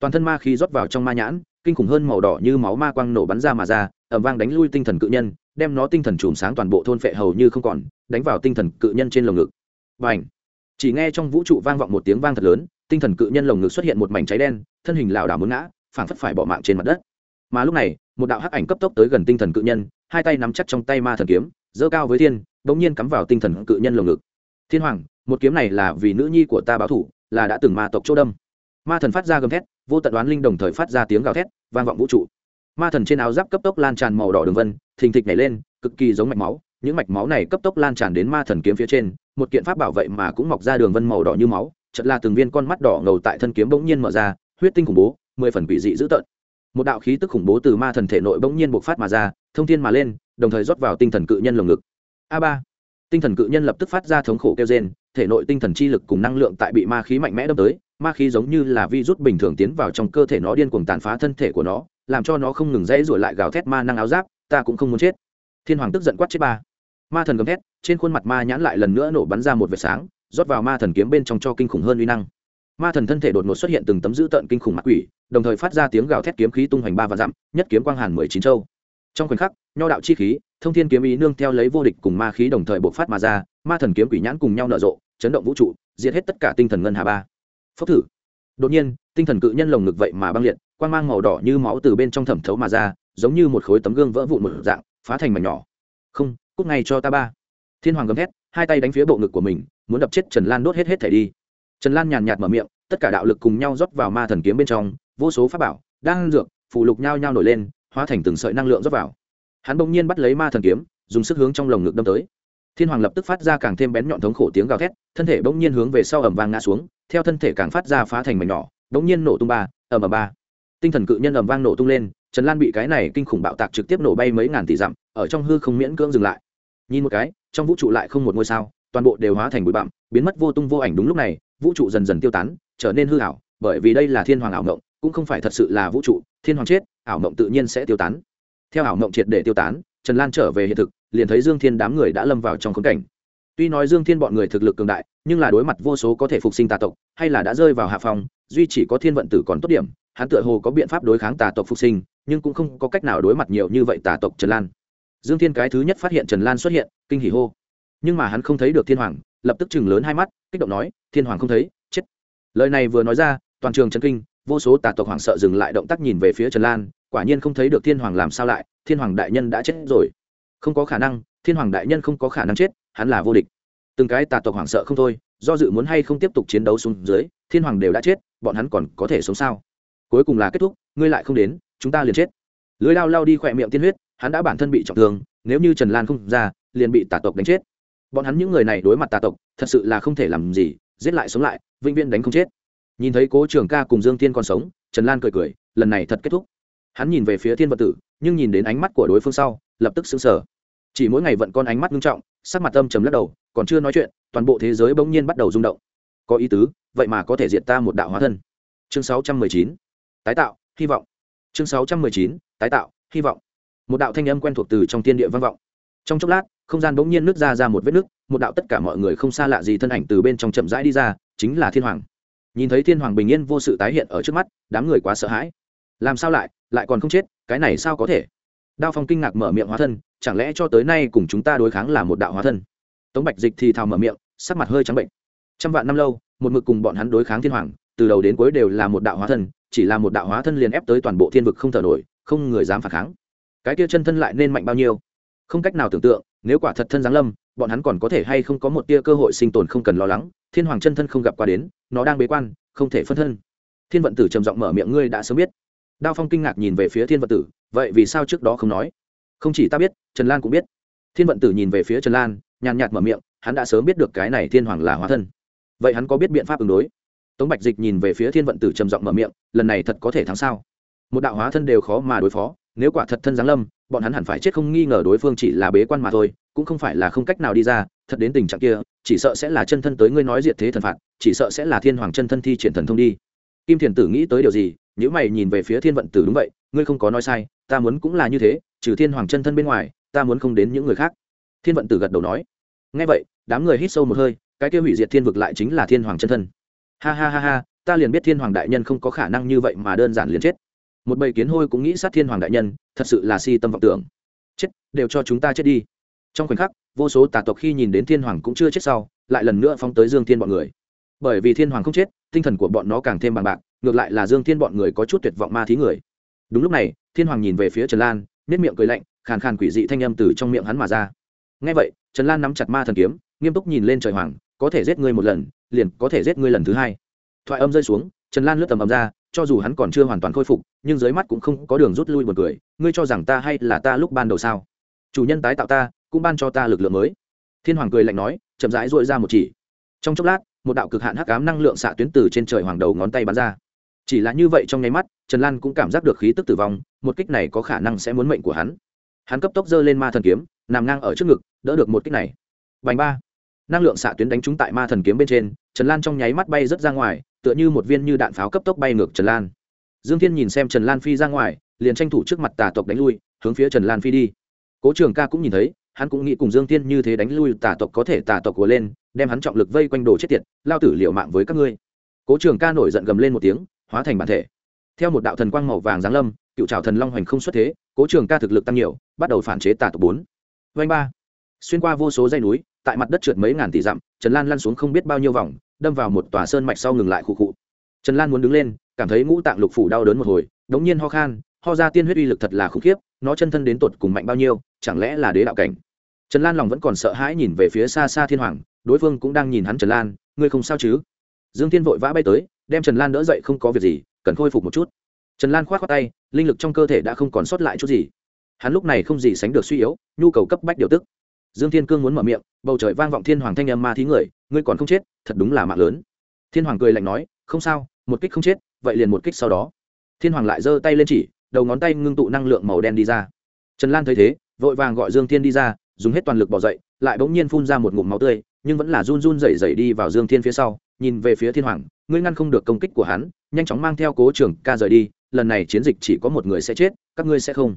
Toàn thân ma khi rót vào trong ma nhãn, kinh khủng hơn màu đỏ như máu ma quang nổ bắn ra mà ra ẩm vang đánh lui tinh thần cự nhân, đem nó tinh thần chùm sáng toàn bộ thôn phệ hầu như không còn, đánh vào tinh thần cự nhân trên lồng ngực. Và chỉ nghe trong vũ trụ vang vọng một tiếng vang thật lớn, tinh thần cự nhân lồng ngực xuất hiện một mảnh cháy đen, thân hình lảo đảo muốn ngã, phảng phất phải bỏ mạng trên mặt đất mà lúc này, một đạo hắc ảnh cấp tốc tới gần tinh thần cự nhân, hai tay nắm chắc trong tay ma thần kiếm dơ cao với thiên, bỗng nhiên cắm vào tinh thần cự nhân lồng ngực. Thiên hoàng, một kiếm này là vì nữ nhi của ta báo thủ, là đã từng ma tộc chỗ đâm. Ma thần phát ra gầm thét, vô tận đoán linh đồng thời phát ra tiếng gào thét, vang vọng vũ trụ. Ma thần trên áo giáp cấp tốc lan tràn màu đỏ đường vân, thình thịch nhảy lên, cực kỳ giống mạch máu, những mạch máu này cấp tốc lan tràn đến ma thần kiếm phía trên, một kiện pháp bảo vệ mà cũng mọc ra đường vân màu đỏ như máu chật là từng viên con mắt đỏ ngầu tại thân kiếm bỗng nhiên mở ra, huyết tinh khủng bố, mười phần quỷ dị dữ tợn một đạo khí tức khủng bố từ ma thần thể nội bỗng nhiên bộc phát mà ra, thông thiên mà lên, đồng thời rót vào tinh thần cự nhân lồng ngực. A ba. Tinh thần cự nhân lập tức phát ra thống khổ kêu trên thể nội tinh thần chi lực cùng năng lượng tại bị ma khí mạnh mẽ đâm tới, ma khí giống như là vi rút bình thường tiến vào trong cơ thể nó điên cuồng tàn phá thân thể của nó, làm cho nó không ngừng dãy rồi lại gào thét ma năng áo giáp, ta cũng không muốn chết. Thiên hoàng tức giận quát chết ba. Ma thần gầm thét, trên khuôn mặt ma nhãn lại lần nữa nổ bắn ra một vệt sáng, rót vào ma thần kiếm bên trong cho kinh khủng hơn uy năng ma thần thân thể đột ngột xuất hiện từng tấm dữ tợn kinh khủng mặt quỷ, đồng thời phát ra tiếng gào thét kiếm khí tung hoành ba và dặm, nhất kiếm quang hàn mười chín châu. Trong khoảnh khắc, nho đạo chi khí, thông thiên kiếm ý nương theo lấy vô địch cùng ma khí đồng thời bộc phát mà ra, ma thần kiếm quỷ nhãn cùng nhau nở rộ, chấn động vũ trụ, diệt hết tất cả tinh thần ngân hà ba. Phốc thử. Đột nhiên, tinh thần cự nhân lồng ngực vậy mà băng liệt, quang mang màu đỏ như máu từ bên trong thẩm thấu mà ra, giống như một khối tấm gương vỡ vụn một dạng, phá thành mảnh nhỏ. Không, cút ngay cho ta ba. Thiên hoàng gầm thét, hai tay đánh phía bộ ngực của mình, muốn đập chết trần lan đốt hết hết thể đi trần lan nhàn nhạt mở miệng, tất cả đạo lực cùng nhau rót vào ma thần kiếm bên trong, vô số pháp bảo đang dược phụ lục nhau nhau nổi lên, hóa thành từng sợi năng lượng rót vào. Hắn bỗng nhiên bắt lấy ma thần kiếm, dùng sức hướng trong lồng ngực đâm tới. Thiên hoàng lập tức phát ra càng thêm bén nhọn thống khổ tiếng gào thét, thân thể bỗng nhiên hướng về sau ẩm vang ngã xuống, theo thân thể càng phát ra phá thành mảnh nhỏ, bỗng nhiên nổ tung ba ẩm ẩm ba. Tinh thần cự nhân ẩm vang nổ tung lên, trần lan bị cái này kinh khủng bạo tạc trực tiếp nổ bay mấy ngàn tỷ dặm, ở trong hư không miễn cưỡng dừng lại. Nhìn một cái, trong vũ trụ lại không một ngôi sao toàn bộ đều hóa thành bụi bặm, biến mất vô tung vô ảnh đúng lúc này, vũ trụ dần dần tiêu tán, trở nên hư ảo, bởi vì đây là thiên hoàng ảo mộng, cũng không phải thật sự là vũ trụ, thiên hoàng chết, ảo mộng tự nhiên sẽ tiêu tán. Theo ảo mộng triệt để tiêu tán, trần lan trở về hiện thực, liền thấy dương thiên đám người đã lâm vào trong khốn cảnh. Tuy nói dương thiên bọn người thực lực cường đại, nhưng là đối mặt vô số có thể phục sinh tà tộc, hay là đã rơi vào hạ phòng duy chỉ có thiên vận tử còn tốt điểm, hắn tựa hồ có biện pháp đối kháng tà tộc phục sinh, nhưng cũng không có cách nào đối mặt nhiều như vậy tà tộc trần lan. Dương thiên cái thứ nhất phát hiện trần lan xuất hiện, kinh hỉ hô nhưng mà hắn không thấy được thiên hoàng, lập tức chừng lớn hai mắt, kích động nói, thiên hoàng không thấy, chết. Lời này vừa nói ra, toàn trường trấn kinh, vô số tà tộc hoảng sợ dừng lại động tác nhìn về phía trần lan, quả nhiên không thấy được thiên hoàng làm sao lại, thiên hoàng đại nhân đã chết rồi. Không có khả năng, thiên hoàng đại nhân không có khả năng chết, hắn là vô địch. Từng cái tà tộc hoảng sợ không thôi, do dự muốn hay không tiếp tục chiến đấu xuống dưới, thiên hoàng đều đã chết, bọn hắn còn có thể sống sao? Cuối cùng là kết thúc, ngươi lại không đến, chúng ta liền chết. Lưới lao lao đi khỏe miệng tiên huyết, hắn đã bản thân bị trọng thương, nếu như trần lan không ra, liền bị tà tộc đánh chết bọn hắn những người này đối mặt tà tộc, thật sự là không thể làm gì, giết lại sống lại, vĩnh viễn đánh không chết. Nhìn thấy cố trường ca cùng dương thiên còn sống, trần lan cười cười, lần này thật kết thúc. Hắn nhìn về phía thiên vật tử, nhưng nhìn đến ánh mắt của đối phương sau, lập tức xứng sở chỉ mỗi ngày vận con ánh mắt nghiêm trọng, sắc mặt tâm trầm lắc đầu, còn chưa nói chuyện, toàn bộ thế giới bỗng nhiên bắt đầu rung động. Có ý tứ, vậy mà có thể diệt ta một đạo hóa thân. Chương 619. tái tạo, hy vọng. Chương 619. tái tạo, hy vọng. Một đạo thanh âm quen thuộc từ trong tiên địa vang vọng trong chốc lát, không gian bỗng nhiên nứt ra ra một vết nứt, một đạo tất cả mọi người không xa lạ gì thân ảnh từ bên trong chậm rãi đi ra, chính là thiên hoàng. Nhìn thấy thiên hoàng bình yên vô sự tái hiện ở trước mắt, đám người quá sợ hãi. Làm sao lại lại còn không chết, cái này sao có thể? Đao phong kinh ngạc mở miệng hóa thân, chẳng lẽ cho tới nay cùng chúng ta đối kháng là một đạo hóa thân? Tống bạch dịch thì thào mở miệng, sắc mặt hơi trắng bệnh. Trăm vạn năm lâu, một mực cùng bọn hắn đối kháng thiên hoàng, từ đầu đến cuối đều là một đạo hóa thân, chỉ là một đạo hóa thân liền ép tới toàn bộ thiên vực không thở nổi, không người dám phản kháng. Cái kia chân thân lại nên mạnh bao nhiêu? Không cách nào tưởng tượng, nếu quả thật thân giáng lâm, bọn hắn còn có thể hay không có một tia cơ hội sinh tồn không cần lo lắng, thiên hoàng chân thân không gặp qua đến, nó đang bế quan, không thể phân thân. Thiên vận tử trầm giọng mở miệng, ngươi đã sớm biết. Đao phong kinh ngạc nhìn về phía thiên vận tử, vậy vì sao trước đó không nói? Không chỉ ta biết, trần lan cũng biết. Thiên vận tử nhìn về phía trần lan, nhàn nhạt mở miệng, hắn đã sớm biết được cái này thiên hoàng là hóa thân. Vậy hắn có biết biện pháp ứng đối? Tống bạch dịch nhìn về phía thiên vận tử trầm giọng mở miệng, lần này thật có thể thắng sao? Một đạo hóa thân đều khó mà đối phó nếu quả thật thân giáng lâm, bọn hắn hẳn phải chết không nghi ngờ đối phương chỉ là bế quan mà thôi, cũng không phải là không cách nào đi ra, thật đến tình trạng kia, chỉ sợ sẽ là chân thân tới ngươi nói diệt thế thần phạt, chỉ sợ sẽ là thiên hoàng chân thân thi triển thần thông đi. Kim thiền tử nghĩ tới điều gì nếu mày nhìn về phía thiên vận tử đúng vậy, ngươi không có nói sai, ta muốn cũng là như thế, trừ thiên hoàng chân thân bên ngoài, ta muốn không đến những người khác. Thiên vận tử gật đầu nói. Ngay vậy, đám người hít sâu một hơi, cái kia hủy diệt thiên vực lại chính là thiên hoàng chân thân. Ha ha ha ha, ta liền biết thiên hoàng đại nhân không có khả năng như vậy mà đơn giản liền chết một bầy kiến hôi cũng nghĩ sát thiên hoàng đại nhân, thật sự là si tâm vọng tưởng. Chết, đều cho chúng ta chết đi. Trong khoảnh khắc, vô số tà tộc khi nhìn đến thiên hoàng cũng chưa chết sau, lại lần nữa phóng tới dương thiên bọn người. Bởi vì thiên hoàng không chết, tinh thần của bọn nó càng thêm bằng bạc, ngược lại là dương thiên bọn người có chút tuyệt vọng ma thí người. Đúng lúc này, thiên hoàng nhìn về phía trần lan nếp miệng cười lạnh, khàn khàn quỷ dị thanh âm từ trong miệng hắn mà ra. Ngay vậy, trần lan nắm chặt ma thần kiếm, nghiêm túc nhìn lên trời hoàng, có thể giết ngươi một lần, liền có thể giết ngươi lần thứ hai. Thoại âm rơi xuống, trần lan lướt tầm ầm ra cho dù hắn còn chưa hoàn toàn khôi phục, nhưng dưới mắt cũng không có đường rút lui một cười, ngươi cho rằng ta hay là ta lúc ban đầu sao? Chủ nhân tái tạo ta, cũng ban cho ta lực lượng mới. Thiên hoàng cười lạnh nói, chậm rãi dội ra một chỉ. Trong chốc lát, một đạo cực hạn hắc ám năng lượng xạ tuyến từ trên trời hoàng đầu ngón tay bắn ra. Chỉ là như vậy trong nháy mắt, trần lan cũng cảm giác được khí tức tử vong, một kích này có khả năng sẽ muốn mệnh của hắn. Hắn cấp tốc giơ lên ma thần kiếm, nằm ngang ở trước ngực, đỡ được một kích này. Bành ba. Năng lượng xạ tuyến đánh trúng tại ma thần kiếm bên trên, trần lan trong nháy mắt bay rớt ra ngoài tựa như một viên như đạn pháo cấp tốc bay ngược trần lan. Dương thiên nhìn xem trần lan phi ra ngoài, liền tranh thủ trước mặt tà tộc đánh lui, hướng phía trần lan phi đi. Cố trường ca cũng nhìn thấy, hắn cũng nghĩ cùng dương thiên như thế đánh lui tà tộc có thể tà tộc của lên, đem hắn trọng lực vây quanh đồ chết tiệt, lao tử liệu mạng với các ngươi. Cố trường ca nổi giận gầm lên một tiếng, hóa thành bản thể. Theo một đạo thần quang màu vàng giáng lâm, cựu trào thần long hoành không xuất thế, cố trường ca thực lực tăng nhiều, bắt đầu phản chế tà tộc bốn. Vanh ba. Xuyên qua vô số dây núi, tại mặt đất trượt mấy ngàn tỷ dặm, trần lan lăn xuống không biết bao nhiêu vòng đâm vào một tòa sơn mạch sau ngừng lại khụ khụ. Trần lan muốn đứng lên, cảm thấy ngũ tạng lục phủ đau đớn một hồi, đống nhiên ho khan, ho ra tiên huyết uy lực thật là khủng khiếp, nó chân thân đến tột cùng mạnh bao nhiêu, chẳng lẽ là đế đạo cảnh? Trần lan lòng vẫn còn sợ hãi nhìn về phía xa xa thiên hoàng, đối phương cũng đang nhìn hắn trần lan, ngươi không sao chứ? Dương thiên vội vã bay tới, đem trần lan đỡ dậy không có việc gì, cần khôi phục một chút. Trần lan k h o á t k tay, linh lực trong cơ thể đã không còn sót lại chút gì. Hắn lúc này không gì sánh được suy yếu, nhu cầu cấp bách điều tức dương thiên cương muốn mở miệng, bầu trời vang vọng thiên hoàng thanh âm ma thí người, ngươi còn không chết, thật đúng là mạng lớn. Thiên hoàng cười lạnh nói, không sao, một kích không chết, vậy liền một kích sau đó. Thiên hoàng lại giơ tay lên chỉ, đầu ngón tay ngưng tụ năng lượng màu đen đi ra. Trần lan thấy thế, vội vàng gọi dương thiên đi ra, dùng hết toàn lực bỏ dậy, lại bỗng nhiên phun ra một ngụm máu tươi, nhưng vẫn là run run rẩy rẩy đi vào dương thiên phía sau, nhìn về phía thiên hoàng, ngươi ngăn không được công kích của hắn, nhanh chóng mang theo cố trưởng ca rời đi, lần này chiến dịch chỉ có một người sẽ chết, các ngươi sẽ không.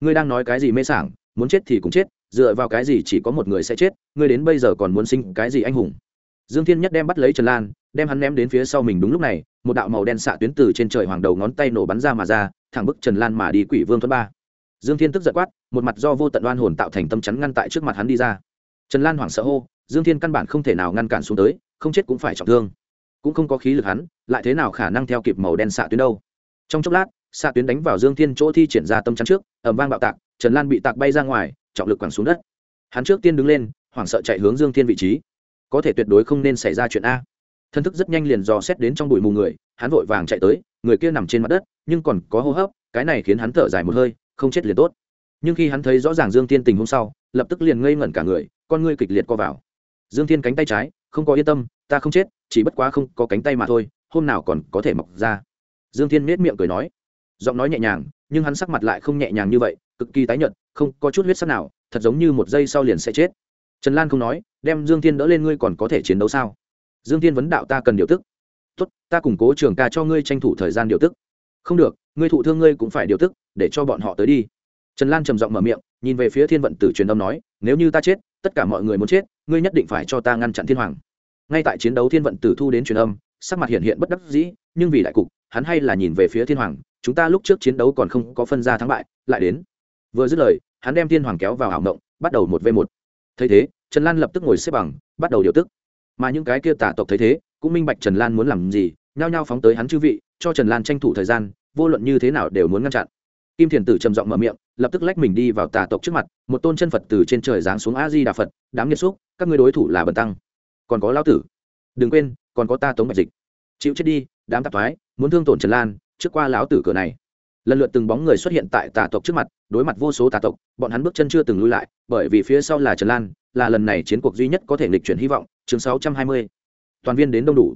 Ngươi đang nói cái gì mê sảng, muốn chết thì cũng chết dựa vào cái gì chỉ có một người sẽ chết, ngươi đến bây giờ còn muốn sinh cái gì anh hùng? Dương thiên nhất đem bắt lấy trần lan, đem hắn ném đến phía sau mình đúng lúc này, một đạo màu đen xạ tuyến từ trên trời hoàng đầu ngón tay nổ bắn ra mà ra, thẳng bức trần lan mà đi quỷ vương thuẫn ba. Dương thiên tức giận quát, một mặt do vô tận oan hồn tạo thành tâm chắn ngăn tại trước mặt hắn đi ra. Trần lan hoảng sợ hô, dương thiên căn bản không thể nào ngăn cản xuống tới, không chết cũng phải trọng thương. Cũng không có khí lực hắn, lại thế nào khả năng theo kịp màu đen xạ tuyến đâu? Trong chốc lát, xạ tuyến đánh vào dương thiên chỗ thi triển ra tâm chắn trước ẩm vang bạo tạc trần lan bị tạc bay ra ngoài, trọng lực quẳng xuống đất. Hắn trước tiên đứng lên, hoảng sợ chạy hướng dương thiên vị trí. Có thể tuyệt đối không nên xảy ra chuyện a. Thân thức rất nhanh liền dò xét đến trong bụi mù người, hắn vội vàng chạy tới, người kia nằm trên mặt đất, nhưng còn có hô hấp, cái này khiến hắn thở dài một hơi, không chết liền tốt. Nhưng khi hắn thấy rõ ràng dương thiên tình hôm sau, lập tức liền ngây ngẩn cả người, con ngươi kịch liệt co vào. Dương thiên cánh tay trái, không có yên tâm, ta không chết, chỉ bất quá không có cánh tay mà thôi, hôm nào còn có thể mọc ra. Dương thiên miết miệng cười nói. Giọng nói nhẹ nhàng, nhưng hắn sắc mặt lại không nhẹ nhàng như vậy cực kỳ tái nhợt, không có chút huyết sắc nào, thật giống như một giây sau liền sẽ chết. Trần lan không nói, đem dương thiên đỡ lên ngươi còn có thể chiến đấu sao? Dương thiên vấn đạo ta cần điều tức. Tốt, ta củng cố trường ca cho ngươi tranh thủ thời gian điều tức. Không được, ngươi thụ thương ngươi cũng phải điều tức, để cho bọn họ tới đi. Trần lan trầm giọng mở miệng, nhìn về phía thiên vận tử truyền âm nói, nếu như ta chết, tất cả mọi người muốn chết, ngươi nhất định phải cho ta ngăn chặn thiên hoàng. Ngay tại chiến đấu thiên vận tử thu đến truyền âm, sắc mặt hiện hiện bất đắc dĩ, nhưng vì đại cục, hắn hay là nhìn về phía thiên hoàng, chúng ta lúc trước chiến đấu còn không có phân ra thắng bại, lại đến vừa dứt lời, hắn đem thiên hoàng kéo vào ảo mộng, bắt đầu một v một. Thấy thế, trần lan lập tức ngồi xếp bằng, bắt đầu điều tức. Mà những cái kia tả tộc thấy thế, cũng minh bạch trần lan muốn làm gì, nhao nhao phóng tới hắn chư vị, cho trần lan tranh thủ thời gian, vô luận như thế nào đều muốn ngăn chặn. Kim thiền tử trầm giọng mở miệng, lập tức lách mình đi vào tà tộc trước mặt, một tôn chân phật từ trên trời giáng xuống a di đà phật, đám nghiệt xúc, các ngươi đối thủ là bần tăng. Còn có lão tử. Đừng quên, còn có ta tống bạch dịch. Chịu chết đi, đám tạp thoái, muốn thương tổn trần lan, trước qua lão tử cửa này lần lượt từng bóng người xuất hiện tại tà tộc trước mặt đối mặt vô số tà tộc bọn hắn bước chân chưa từng lui lại bởi vì phía sau là trần lan là lần này chiến cuộc duy nhất có thể nghịch chuyển hy vọng chương 620. toàn viên đến đông đủ.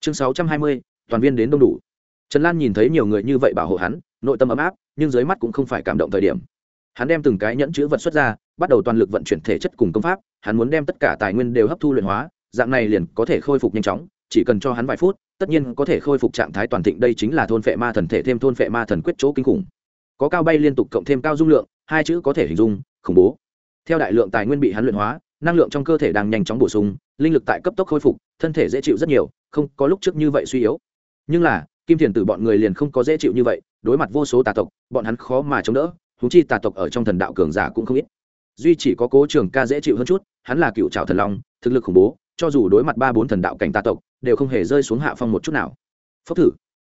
Chương 620, toàn viên đến đông đủ. Trần lan nhìn thấy nhiều người như vậy bảo hộ hắn nội tâm ấm áp nhưng dưới mắt cũng không phải cảm động thời điểm. Hắn đem từng cái nhẫn chữ vật xuất ra bắt đầu toàn lực vận chuyển thể chất cùng công pháp hắn muốn đem tất cả tài nguyên đều hấp thu luyện hóa dạng này liền có thể khôi phục nhanh chóng chỉ cần cho hắn vài phút tất nhiên có thể khôi phục trạng thái toàn thịnh đây chính là thôn phệ ma thần thể thêm thôn phệ ma thần quyết chỗ kinh khủng. Có cao bay liên tục cộng thêm cao dung lượng, hai chữ có thể hình dung, khủng bố. Theo đại lượng tài nguyên bị hắn luyện hóa, năng lượng trong cơ thể đang nhanh chóng bổ sung, linh lực tại cấp tốc khôi phục, thân thể dễ chịu rất nhiều, không có lúc trước như vậy suy yếu. Nhưng là, kim thiền tử bọn người liền không có dễ chịu như vậy, đối mặt vô số tà tộc, bọn hắn khó mà chống đỡ húng chi tà tộc ở trong thần đạo cường giả cũng không ít. Duy chỉ có cố trường ca dễ chịu hơn chút, hắn là cựu trào thần long, thực lực khủng bố cho dù đối mặt ba bốn thần đạo cảnh tà tộc, đều không hề rơi xuống hạ phong một chút nào. Phốc thử.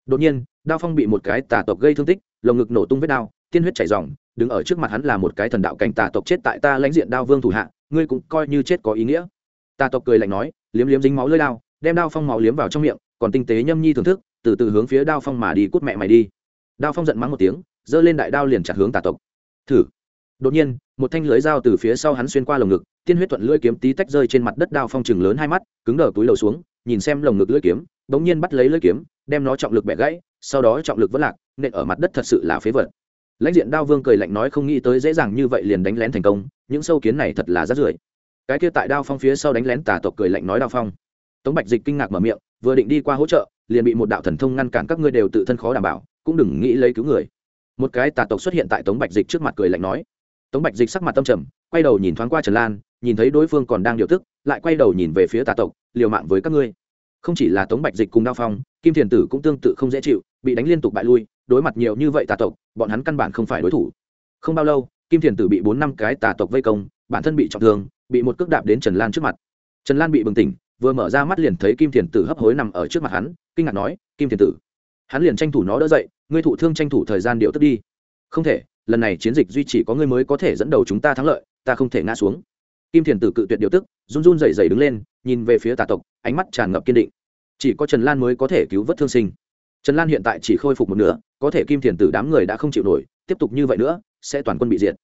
Đột nhiên, đao phong bị một cái tà tộc gây thương tích, lồng ngực nổ tung vết đao, tiên huyết chảy dòng đứng ở trước mặt hắn là một cái thần đạo cảnh tà tộc chết tại ta lãnh diện đao vương thủ hạ, ngươi cũng coi như chết có ý nghĩa. Tà tộc cười lạnh nói, liếm liếm dính máu lơi đao, đem đao phong máu liếm vào trong miệng, còn tinh tế nhâm nhi thưởng thức, từ từ hướng phía đao phong mà đi cút mẹ mày đi. Đao phong giận mắng một tiếng, giơ lên đại đao liền chặt hướng tà tộc. Thử đột nhiên, một thanh lưới dao từ phía sau hắn xuyên qua lồng ngực, tiên huyết thuận lưỡi kiếm tí tách rơi trên mặt đất đao phong chừng lớn hai mắt, cứng đờ túi đầu xuống, nhìn xem lồng ngực lưỡi kiếm, bỗng nhiên bắt lấy lưỡi kiếm, đem nó trọng lực bẻ gãy, sau đó trọng lực vẫn lạc, nện ở mặt đất thật sự là phế vật. Lãnh diện đao vương cười lạnh nói không nghĩ tới dễ dàng như vậy liền đánh lén thành công, những sâu kiến này thật là rát rưởi. Cái kia tại đao phong phía sau đánh lén tà tộc cười lạnh nói đao phong. Tống bạch dịch kinh ngạc mở miệng, vừa định đi qua hỗ trợ, liền bị một đạo thần thông ngăn cản các ngươi đều tự thân khó đảm bảo, cũng đừng nghĩ lấy cứu người. Một cái tà tộc xuất hiện tại tống bạch dịch trước mặt cười lạnh nói tống bạch dịch sắc mặt tâm trầm, quay đầu nhìn thoáng qua trần lan, nhìn thấy đối phương còn đang điều tức, lại quay đầu nhìn về phía tà tộc, liều mạng với các ngươi. Không chỉ là tống bạch dịch cùng đao phong, kim thiền tử cũng tương tự không dễ chịu, bị đánh liên tục bại lui, đối mặt nhiều như vậy tà tộc, bọn hắn căn bản không phải đối thủ. Không bao lâu, kim thiền tử bị bốn năm cái tà tộc vây công, bản thân bị trọng thương, bị một cước đạp đến trần lan trước mặt. Trần lan bị bừng tỉnh, vừa mở ra mắt liền thấy kim thiền tử hấp hối nằm ở trước mặt hắn, kinh ngạc nói, kim thiền tử, hắn liền tranh thủ nó đỡ dậy, ngươi thụ thương tranh thủ thời gian điệu tức đi. Không thể lần này chiến dịch duy chỉ có ngươi mới có thể dẫn đầu chúng ta thắng lợi, ta không thể ngã xuống. Kim thiền tử cự tuyệt điều tức, run run dày dày đứng lên, nhìn về phía tà tộc, ánh mắt tràn ngập kiên định. Chỉ có trần lan mới có thể cứu vớt thương sinh. Trần lan hiện tại chỉ khôi phục một nửa, có thể kim thiền tử đám người đã không chịu nổi, tiếp tục như vậy nữa, sẽ toàn quân bị diệt.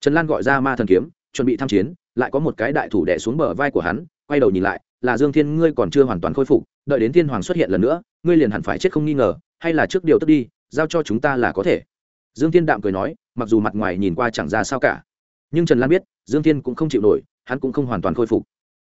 Trần lan gọi ra ma thần kiếm, chuẩn bị tham chiến, lại có một cái đại thủ đẻ xuống bờ vai của hắn, quay đầu nhìn lại, là dương thiên, ngươi còn chưa hoàn toàn khôi phục, đợi đến thiên hoàng xuất hiện lần nữa, ngươi liền hẳn phải chết không nghi ngờ, hay là trước điều tức đi, giao cho chúng ta là có thể dương thiên đạm cười nói, mặc dù mặt ngoài nhìn qua chẳng ra sao cả, nhưng trần lan biết, dương thiên cũng không chịu nổi, hắn cũng không hoàn toàn khôi phục.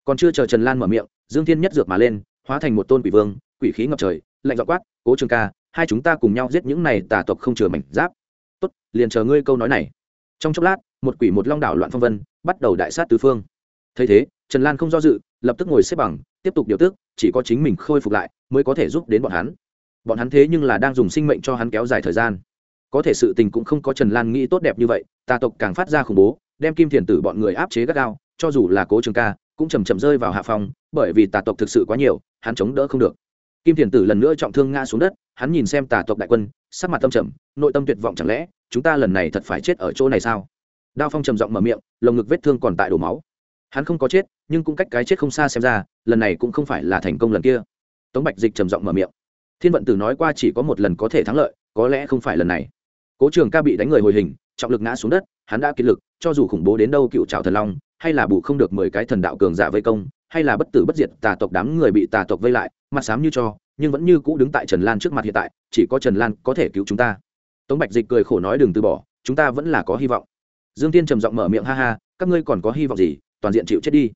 Còn chưa chờ trần lan mở miệng, dương thiên nhất dược mà lên, hóa thành một tôn quỷ vương, quỷ khí ngập trời, lạnh dọ quát, cố trường ca, hai chúng ta cùng nhau giết những này tà tộc không chừa mảnh giáp. Tốt, liền chờ ngươi câu nói này. Trong chốc lát, một quỷ một long đảo loạn phong vân, bắt đầu đại sát tứ phương. Thấy thế, trần lan không do dự, lập tức ngồi xếp bằng, tiếp tục điều tức, chỉ có chính mình khôi phục lại, mới có thể giúp đến bọn hắn. Bọn hắn thế nhưng là đang dùng sinh mệnh cho hắn kéo dài thời gian có thể sự tình cũng không có trần lan nghĩ tốt đẹp như vậy, tà tộc càng phát ra khủng bố, đem kim thiền tử bọn người áp chế gắt gao, cho dù là cố trường ca, cũng chầm chậm rơi vào hạ phòng bởi vì tà tộc thực sự quá nhiều, hắn chống đỡ không được. Kim thiền tử lần nữa trọng thương ngã xuống đất, hắn nhìn xem tà tộc đại quân, sắc mặt tâm trầm, nội tâm tuyệt vọng chẳng lẽ, chúng ta lần này thật phải chết ở chỗ này sao? Đao phong trầm giọng mở miệng, lồng ngực vết thương còn tại đổ máu. Hắn không có chết, nhưng cũng cách cái chết không xa xem ra, lần này cũng không phải là thành công lần kia. Tống bạch dịch trầm giọng mở miệng. Thiên vận tử nói qua chỉ có một lần có thể thắng lợi, có lẽ không phải lần này cố trường ca bị đánh người hồi hình, trọng lực ngã xuống đất, hắn đã kiệt lực, cho dù khủng bố đến đâu cựu trào thần long, hay là bù không được mười cái thần đạo cường giả vây công, hay là bất tử bất diệt tà tộc đám người bị tà tộc vây lại, mặt xám như cho, nhưng vẫn như cũ đứng tại trần lan trước mặt hiện tại, chỉ có trần lan có thể cứu chúng ta. Tống bạch dịch cười khổ nói đừng từ bỏ, chúng ta vẫn là có hy vọng. Dương tiên trầm giọng mở miệng ha ha, các ngươi còn có hy vọng gì, toàn diện chịu chết đi.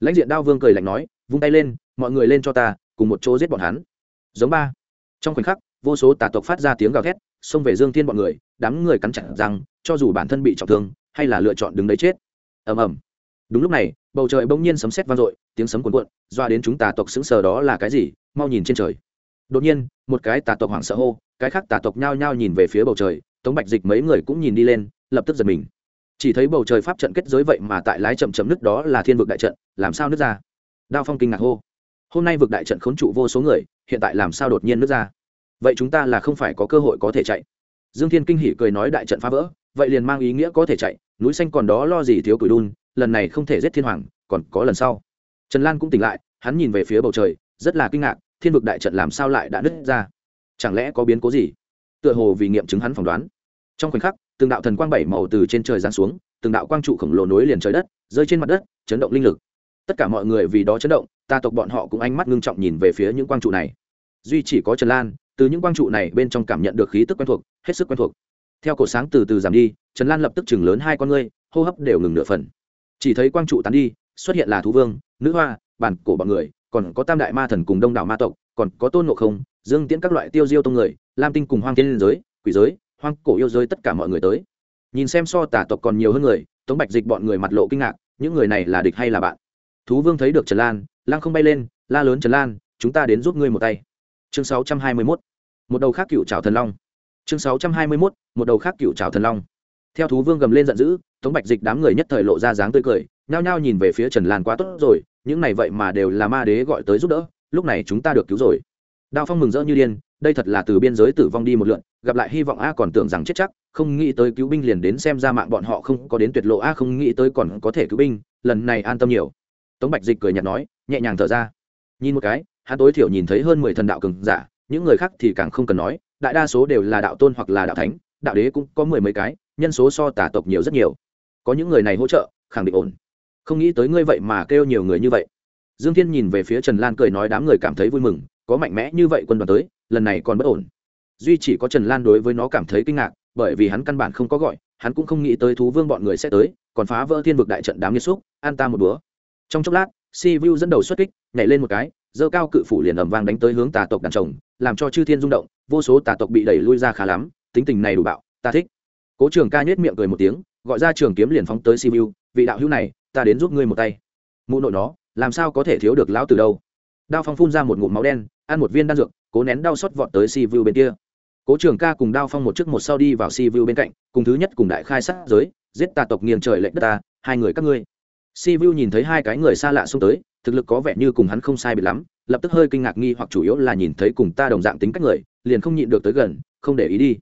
Lãnh diện đao vương cười lạnh nói, vung tay lên, mọi người lên cho ta, cùng một chỗ giết bọn hắn. Giống ba. Trong khoảnh khắc, vô số tà tộc phát ra tiếng gào thét xông về dương thiên bọn người, đám người cắn chặt rằng cho dù bản thân bị trọng thương, hay là lựa chọn đứng đấy chết. Ầm ầm. Đúng lúc này, bầu trời bỗng nhiên sấm sét vang dội, tiếng sấm cuồn cuộn, doa đến chúng tà tộc sững sờ đó là cái gì? Mau nhìn trên trời. Đột nhiên, một cái tà tộc hoảng sợ hô, cái khác tà tộc nhao nhao nhìn về phía bầu trời, tống bạch dịch mấy người cũng nhìn đi lên, lập tức giật mình. Chỉ thấy bầu trời pháp trận kết giới vậy mà tại lái chậm chậm nước đó là thiên vực đại trận, làm sao nước ra? Đao phong kinh ngạc hô. Hôm nay vực đại trận khốn trụ vô số người, hiện tại làm sao đột nhiên nước ra? Vậy chúng ta là không phải có cơ hội có thể chạy. Dương thiên kinh hỉ cười nói đại trận phá vỡ, vậy liền mang ý nghĩa có thể chạy, núi xanh còn đó lo gì thiếu cửi đun, lần này không thể giết thiên hoàng, còn có lần sau. Trần lan cũng tỉnh lại, hắn nhìn về phía bầu trời, rất là kinh ngạc, thiên vực đại trận làm sao lại đã nứt ra? Chẳng lẽ có biến cố gì? Tựa hồ vì nghiệm chứng hắn phỏng đoán. Trong khoảnh khắc, từng đạo thần quang bảy màu từ trên trời giáng xuống, từng đạo quang trụ khổng lồ nối liền trời đất, rơi trên mặt đất, chấn động linh lực. Tất cả mọi người vì đó chấn động, ta tộc bọn họ cũng ánh mắt ngưng trọng nhìn về phía những quang trụ này. Duy chỉ có trần lan từ những quang trụ này bên trong cảm nhận được khí tức quen thuộc, hết sức quen thuộc. Theo cổ sáng từ từ giảm đi, trần lan lập tức chừng lớn hai con ngươi, hô hấp đều ngừng nửa phần. Chỉ thấy quang trụ tán đi, xuất hiện là thú vương, nữ hoa, bản cổ bọn người, còn có tam đại ma thần cùng đông đảo ma tộc, còn có tôn ngộ không, dương tiễn các loại tiêu diêu tông người, lam tinh cùng hoang thiên giới, quỷ giới, hoang cổ yêu giới tất cả mọi người tới. Nhìn xem so tả tộc còn nhiều hơn người, tống bạch dịch bọn người mặt lộ kinh ngạc, những người này là địch hay là bạn? Thú vương thấy được trần lan lan không bay lên, la lớn trần lan, chúng ta đến giúp ngươi một tay chương 621. một đầu khác cựu trào thần long chương 621. một đầu khác cựu trào thần long theo thú vương gầm lên giận dữ, tống bạch dịch đám người nhất thời lộ ra dáng tươi cười, nhao nhao nhìn về phía trần lan quá tốt rồi, những này vậy mà đều là ma đế gọi tới giúp đỡ, lúc này chúng ta được cứu rồi đao phong mừng rỡ như điên, đây thật là từ biên giới tử vong đi một lượn, gặp lại hy vọng a còn tưởng rằng chết chắc, không nghĩ tới cứu binh liền đến xem ra mạng bọn họ không có đến tuyệt lộ a, không nghĩ tới còn có thể cứu binh, lần này an tâm nhiều tống bạch dịch cười nhạt nói, nhẹ nhàng thở ra nhìn một cái hắn tối thiểu nhìn thấy hơn mười thần đạo cường giả, những người khác thì càng không cần nói, đại đa số đều là đạo tôn hoặc là đạo thánh, đạo đế cũng có mười mấy cái, nhân số so tả tộc nhiều rất nhiều. Có những người này hỗ trợ, khẳng định ổn. Không nghĩ tới ngươi vậy mà kêu nhiều người như vậy. Dương thiên nhìn về phía trần lan cười nói đám người cảm thấy vui mừng, có mạnh mẽ như vậy quân đoàn tới, lần này còn bất ổn. Duy chỉ có trần lan đối với nó cảm thấy kinh ngạc, bởi vì hắn căn bản không có gọi, hắn cũng không nghĩ tới thú vương bọn người sẽ tới, còn phá vỡ thiên vực đại trận đám nghiệt xúc, an ta một búa trong chốc lát, si vu dẫn đầu xuất kích, nhảy lên một cái dơ cao cự phủ liền ầm vang đánh tới hướng tà tộc đàn chồng, làm cho chư thiên rung động, vô số tà tộc bị đẩy lui ra khá lắm, tính tình này đủ bạo, ta thích. Cố trường ca nhếch miệng cười một tiếng, gọi ra trường kiếm liền phóng tới si vu vị đạo hữu này, ta đến giúp ngươi một tay. Mụ nội nó, làm sao có thể thiếu được lão từ đâu? Đao phong phun ra một ngụm máu đen, ăn một viên đan dược, cố nén đau xót vọt tới si vu bên kia. Cố trường ca cùng đao phong một trước một sau đi vào si vu bên cạnh, cùng thứ nhất cùng đại khai sát giới, giết tà tộc nghiêng trời lệnh đất ta, hai người các ngươi si vu nhìn thấy hai cái người xa lạ xông tới, thực lực có vẻ như cùng hắn không sai biệt lắm, lập tức hơi kinh ngạc nghi hoặc chủ yếu là nhìn thấy cùng ta đồng dạng tính cách người, liền không nhịn được tới gần, không để ý đi.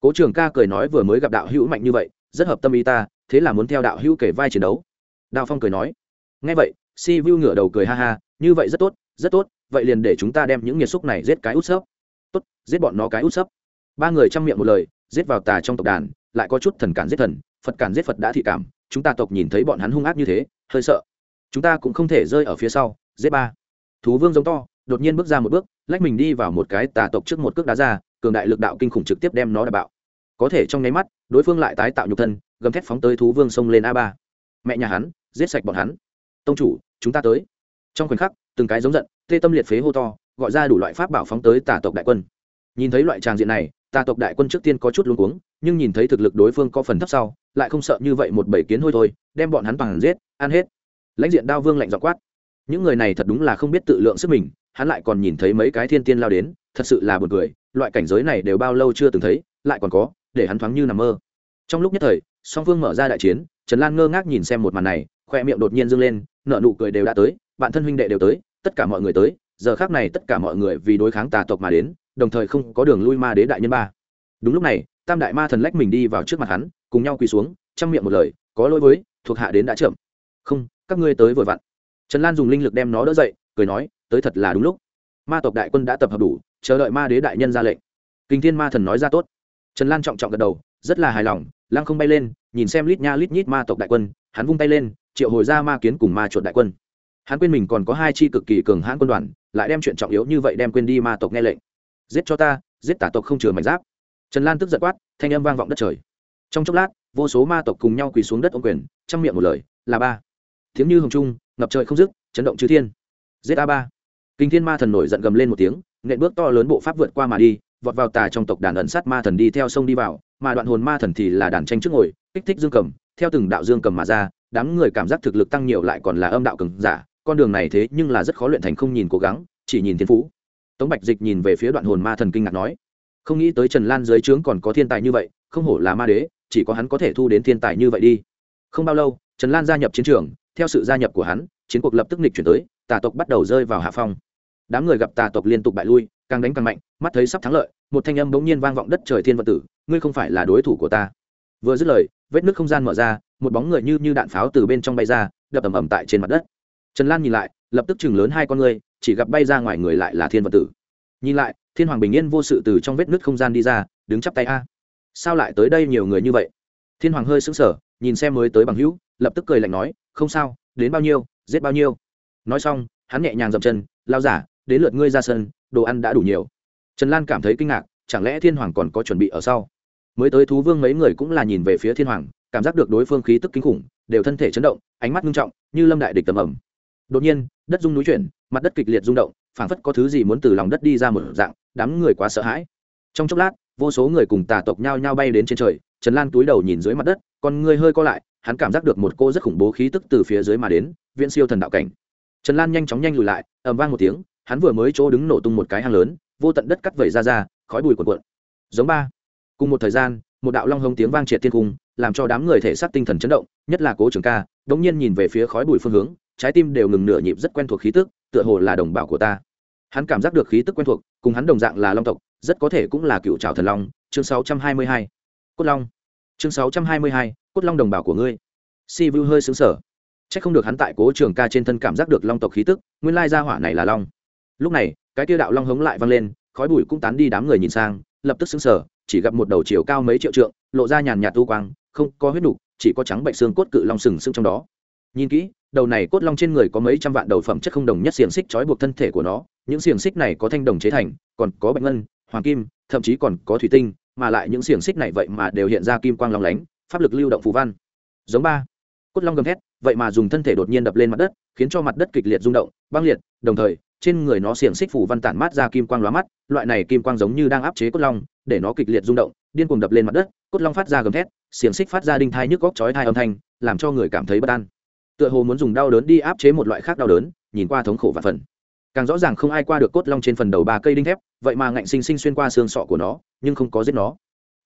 Cố trường ca cười nói vừa mới gặp đạo hữu mạnh như vậy, rất hợp tâm ý ta, thế là muốn theo đạo hữu kể vai chiến đấu. Đào phong cười nói. Ngay vậy si vu ngửa đầu cười ha ha, như vậy rất tốt rất tốt, vậy liền để chúng ta đem những nhiệt xúc này giết cái út sấp. Tốt, giết bọn nó cái út sấp. Ba người chăm miệng một lời, giết vào tà trong tộc đàn, lại có chút thần cản giết thần, phật cản giết phật đã thị cảm, chúng ta tộc nhìn thấy bọn hắn hung ác như thế hơi sợ. Chúng ta cũng không thể rơi ở phía sau, giết ba. Thú vương giống to, đột nhiên bước ra một bước, lách mình đi vào một cái tà tộc trước một cước đá ra, cường đại lực đạo kinh khủng trực tiếp đem nó đà bạo. Có thể trong nháy mắt, đối phương lại tái tạo nhục thân, gầm thép phóng tới thú vương xông lên a ba. Mẹ nhà hắn, giết sạch bọn hắn. Tông chủ, chúng ta tới. Trong khoảnh khắc, từng cái giống giận, tê tâm liệt phế hô to, gọi ra đủ loại pháp bảo phóng tới tà tộc đại quân. Nhìn thấy loại tràng diện này, tà tộc đại quân trước tiên có chút luống cuống, nhưng nhìn thấy thực lực đối phương có phần thấp sau, lại không sợ như vậy một bảy kiến hôi thôi, đem bọn hắn bằng giết ăn hết. Lãnh diện đao vương lạnh dọ quát. Những người này thật đúng là không biết tự lượng sức mình, hắn lại còn nhìn thấy mấy cái thiên tiên lao đến, thật sự là buồn cười, loại cảnh giới này đều bao lâu chưa từng thấy, lại còn có, để hắn thoáng như nằm mơ. Trong lúc nhất thời, song phương mở ra đại chiến, trần lan ngơ ngác nhìn xem một màn này khoe miệng đột nhiên dâng lên nợ nụ cười đều đã tới, bạn thân huynh đệ đều tới, tất cả mọi người tới, giờ khác này tất cả mọi người vì đối kháng tà tộc mà đến, đồng thời không có đường lui ma đế đại nhân ba. Đúng lúc này, tam đại ma thần lách mình đi vào trước mặt hắn, cùng nhau quỳ xuống, chăm miệng một lời, có lỗi với, thuộc hạ đến đã chậm không, các ngươi tới vội vặn. Trần lan dùng linh lực đem nó đỡ dậy, cười nói, tới thật là đúng lúc. Ma tộc đại quân đã tập hợp đủ, chờ đợi ma đế đại nhân ra lệnh. Kinh thiên ma thần nói ra tốt. Trần lan trọng trọng gật đầu, rất là hài lòng lan không bay lên, nhìn xem lít nha lít nhít ma tộc đại quân, hắn vung tay lên, triệu hồi ra ma kiến cùng ma chuột đại quân. Hắn quên mình còn có hai chi cực kỳ cường hãn quân đoàn, lại đem chuyện trọng yếu như vậy đem quên đi ma tộc nghe lệnh. Giết cho ta, giết tả tộc không chừa mảnh giáp. Trần lan tức giật quát, thanh âm vang vọng đất trời. Trong chốc lát, vô số ma tộc cùng nhau quỳ xuống đất ô quyền chăm miệng một lời, là ba tiếng như hồng trung, ngập trời không dứt, chấn động chư thiên. Giết a ba. Kinh thiên ma thần nổi giận gầm lên một tiếng, nện bước to lớn bộ pháp vượt qua mà đi, vọt vào tà trong tộc đàn ẩn sát ma thần đi theo sông đi vào, mà đoạn hồn ma thần thì là đàn tranh trước ngồi, kích thích dương cầm, theo từng đạo dương cầm mà ra, đám người cảm giác thực lực tăng nhiều lại còn là âm đạo cường giả, con đường này thế nhưng là rất khó luyện thành không nhìn cố gắng, chỉ nhìn thiên phú. Tống bạch dịch nhìn về phía đoạn hồn ma thần kinh ngạc nói, không nghĩ tới trần lan dưới trướng còn có thiên tài như vậy, không hổ là ma đế, chỉ có hắn có thể thu đến thiên tài như vậy đi. Không bao lâu, trần lan gia nhập chiến trường theo sự gia nhập của hắn, chiến cuộc lập tức nghịch chuyển tới, tà tộc bắt đầu rơi vào hạ phong. Đám người gặp tà tộc liên tục bại lui, càng đánh càng mạnh, mắt thấy sắp thắng lợi, một thanh âm bỗng nhiên vang vọng đất trời thiên vận tử, ngươi không phải là đối thủ của ta. Vừa dứt lời, vết nước không gian mở ra, một bóng người như như đạn pháo từ bên trong bay ra, đập ầm ầm tại trên mặt đất. Trần lan nhìn lại, lập tức chừng lớn hai con ngươi chỉ gặp bay ra ngoài người lại là thiên vận tử. Nhìn lại, thiên hoàng bình yên vô sự từ trong vết nước không gian đi ra, đứng chắp tay a. Sao lại tới đây nhiều người như vậy? Thiên hoàng hơi sững sờ, nhìn xem mới tới bằng hữu lập tức cười lạnh nói, không sao, đến bao nhiêu, giết bao nhiêu. Nói xong, hắn nhẹ nhàng dậm chân lao giả, đến lượt ngươi ra sân, đồ ăn đã đủ nhiều. Trần lan cảm thấy kinh ngạc, chẳng lẽ thiên hoàng còn có chuẩn bị ở sau? Mới tới thú vương mấy người cũng là nhìn về phía thiên hoàng, cảm giác được đối phương khí tức kinh khủng, đều thân thể chấn động, ánh mắt nghiêm trọng, như lâm đại địch tầm ẩm. Đột nhiên, đất rung núi chuyển, mặt đất kịch liệt rung động, phảng phất có thứ gì muốn từ lòng đất đi ra một dạng, đám người quá sợ hãi. Trong chốc lát, vô số người cùng tà tộc nhao nhao bay đến trên trời, trần lan túi đầu nhìn dưới mặt đất, con ngươi hơi co lại hắn cảm giác được một cô rất khủng bố khí tức từ phía dưới mà đến viễn siêu thần đạo cảnh. Trần lan nhanh chóng nhanh lùi lại ầm vang một tiếng hắn vừa mới chỗ đứng nổ tung một cái hang lớn vô tận đất cắt vẩy ra ra khói bụi cuộn cuộn. Giống ba. Cùng một thời gian một đạo long hông tiếng vang triệt thiên cung làm cho đám người thể xác tinh thần chấn động nhất là cố trường ca đống nhiên nhìn về phía khói bụi phương hướng trái tim đều ngừng nửa nhịp rất quen thuộc khí tức tựa hồ là đồng bào của ta. Hắn cảm giác được khí tức quen thuộc cùng hắn đồng dạng là long tộc rất có thể cũng là cựu trào thần long chương 622. cốt long. Chương 622, cốt long đồng bào của ngươi. Si vu hơi xứng sở c h ắ c không được hắn tại cố trường ca trên thân cảm giác được long tộc khí tức, nguyên lai gia hỏa này là long. Lúc này, cái tiêu đạo long hống lại văng lên, khói bụi cũng tán đi đám người nhìn sang, lập tức xứng sở chỉ gặp một đầu chiều cao mấy triệu trượng, lộ ra nhàn nhạt tu quang, không có huyết nục, chỉ có trắng bệnh xương cốt cự long sừng sững trong đó. Nhìn kỹ, đầu này cốt long trên người có mấy trăm vạn đầu phẩm chất không đồng nhất xiềng xích trói buộc thân thể của nó, những xiềng xích này có thanh đồng chế thành, còn có bạch ngân, hoàng kim, thậm chí còn có thủy tinh, mà lại những xiềng xích này vậy mà đều hiện ra kim quang long lánh pháp lực lưu động phù văn. Giống ba. Cốt long gầm thét, vậy mà dùng thân thể đột nhiên đập lên mặt đất, khiến cho mặt đất kịch liệt rung động, băng liệt, đồng thời, trên người nó xiềng xích phủ văn tản mát ra kim quang lóa mắt, loại này kim quang giống như đang áp chế cốt long, để nó kịch liệt rung động, điên cuồng đập lên mặt đất, cốt long phát ra gầm thét, xiềng xích phát ra đinh thai nhức góc chói thai âm thanh, làm cho người cảm thấy bất an. Tựa hồ muốn dùng đau đớn đi áp chế một loại khác đau đớn, nhìn qua thống khổ và phần. Càng rõ ràng không ai qua được cốt long trên phần đầu ba cây đinh thép, vậy mà ngạnh sinh sinh xuyên qua xương sọ của nó, nhưng không có giết nó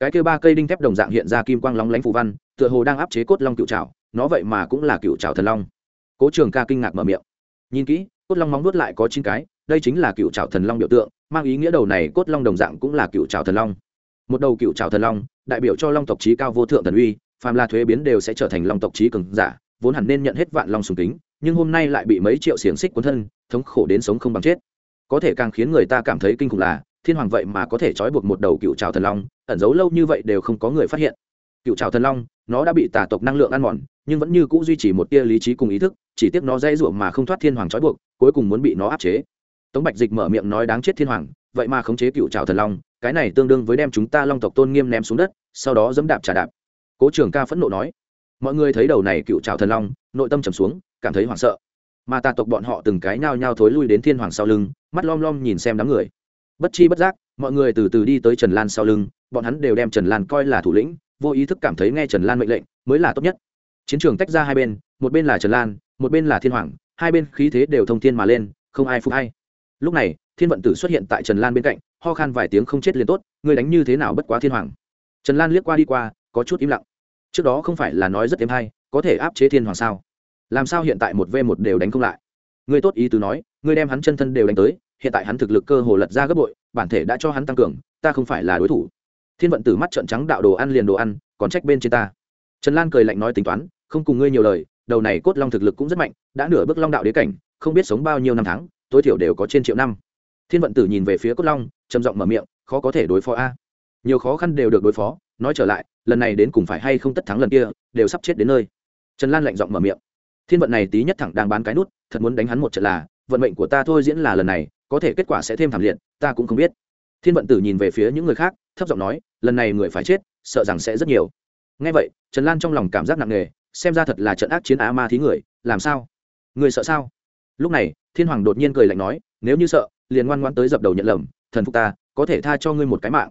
cái kia ba cây đinh thép đồng dạng hiện ra kim quang lóng lánh phù văn, tựa hồ đang áp chế cốt long cựu trào nó vậy mà cũng là cựu trào thần long. Cố trường ca kinh ngạc mở miệng. Nhìn kỹ, cốt long móng nuốt lại có chín cái, đây chính là cựu trào thần long biểu tượng, mang ý nghĩa đầu này cốt long đồng dạng cũng là cựu trào thần long. Một đầu cựu trào thần long, đại biểu cho long tộc trí cao vô thượng thần uy, phàm là thuế biến đều sẽ trở thành long tộc trí cường giả, vốn hẳn nên nhận hết vạn long sùng kính, nhưng hôm nay lại bị mấy triệu xiềng xích cuốn thân, thống khổ đến sống không bằng chết. Có thể càng khiến người ta cảm thấy kinh khủng là, thiên hoàng vậy mà có thể trói buộc một đầu cựu trào thần long ẩn giấu lâu như vậy đều không có người phát hiện. Cựu trào thần long, nó đã bị tà tộc năng lượng ăn mòn, nhưng vẫn như c ũ duy trì một tia lý trí cùng ý thức, chỉ tiếc nó dây ruộng mà không thoát thiên hoàng trói buộc, cuối cùng muốn bị nó áp chế. Tống bạch dịch mở miệng nói đáng chết thiên hoàng, vậy mà khống chế cựu trào thần long, cái này tương đương với đem chúng ta long tộc tôn nghiêm ném xuống đất, sau đó dẫm đạp trả đạp. Cố trường ca phẫn nộ nói, mọi người thấy đầu này cựu trào thần long, nội tâm trầm xuống, cảm thấy hoảng sợ. Mà tà tộc bọn họ từng cái nhao nhao thối lui đến thiên hoàng sau lưng, mắt lom lom nhìn xem đám người bất chi bất giác, mọi người từ từ đi tới trần lan sau lưng, bọn hắn đều đem trần lan coi là thủ lĩnh, vô ý thức cảm thấy nghe trần lan mệnh lệnh mới là tốt nhất. Chiến trường tách ra hai bên, một bên là trần lan, một bên là thiên hoàng, hai bên khí thế đều thông thiên mà lên, không ai phục hay lúc này, thiên vận tử xuất hiện tại trần lan bên cạnh, ho khan vài tiếng không chết liền tốt người đánh như thế nào bất quá thiên hoàng? Trần lan liếc qua đi qua, có chút im lặng. Trước đó không phải là nói rất êm hay, có thể áp chế thiên hoàng sao? Làm sao hiện tại một v một đều đánh không lại? Người tốt ý tứ nói người đem hắn chân thân đều đánh tới hiện tại hắn thực lực cơ hồ lật ra gấp bội, bản thể đã cho hắn tăng cường, ta không phải là đối thủ. Thiên vận tử mắt trợn trắng đạo đồ ăn liền đồ ăn, còn trách bên trên ta. Trần lan cười lạnh nói tính toán, không cùng ngươi nhiều lời, đầu này cốt long thực lực cũng rất mạnh, đã nửa bước long đạo đế cảnh, không biết sống bao nhiêu năm tháng, tối thiểu đều có trên triệu năm. Thiên vận tử nhìn về phía cốt long, trầm giọng mở miệng, khó có thể đối phó a. Nhiều khó khăn đều được đối phó, nói trở lại, lần này đến cùng phải hay không tất thắng lần kia, đều sắp chết đến nơi. Trần lan lạnh giọng mở miệng. Thiên vận này tí nhất thẳng đang bán cái nút, thật muốn đánh hắn một trận là, vận mệnh của ta thôi diễn là lần này có thể kết quả sẽ thêm thảm liệt, ta cũng không biết. Thiên vận tử nhìn về phía những người khác, thấp giọng nói, lần này người phải chết, sợ rằng sẽ rất nhiều. Ngay vậy, trần lan trong lòng cảm giác nặng nề, xem ra thật là trận ác chiến á ma thí người, làm sao? Người sợ sao? Lúc này, thiên hoàng đột nhiên cười lạnh nói, nếu như sợ, liền ngoan ngoan tới dập đầu nhận lầm, thần phục ta, có thể tha cho ngươi một cái mạng.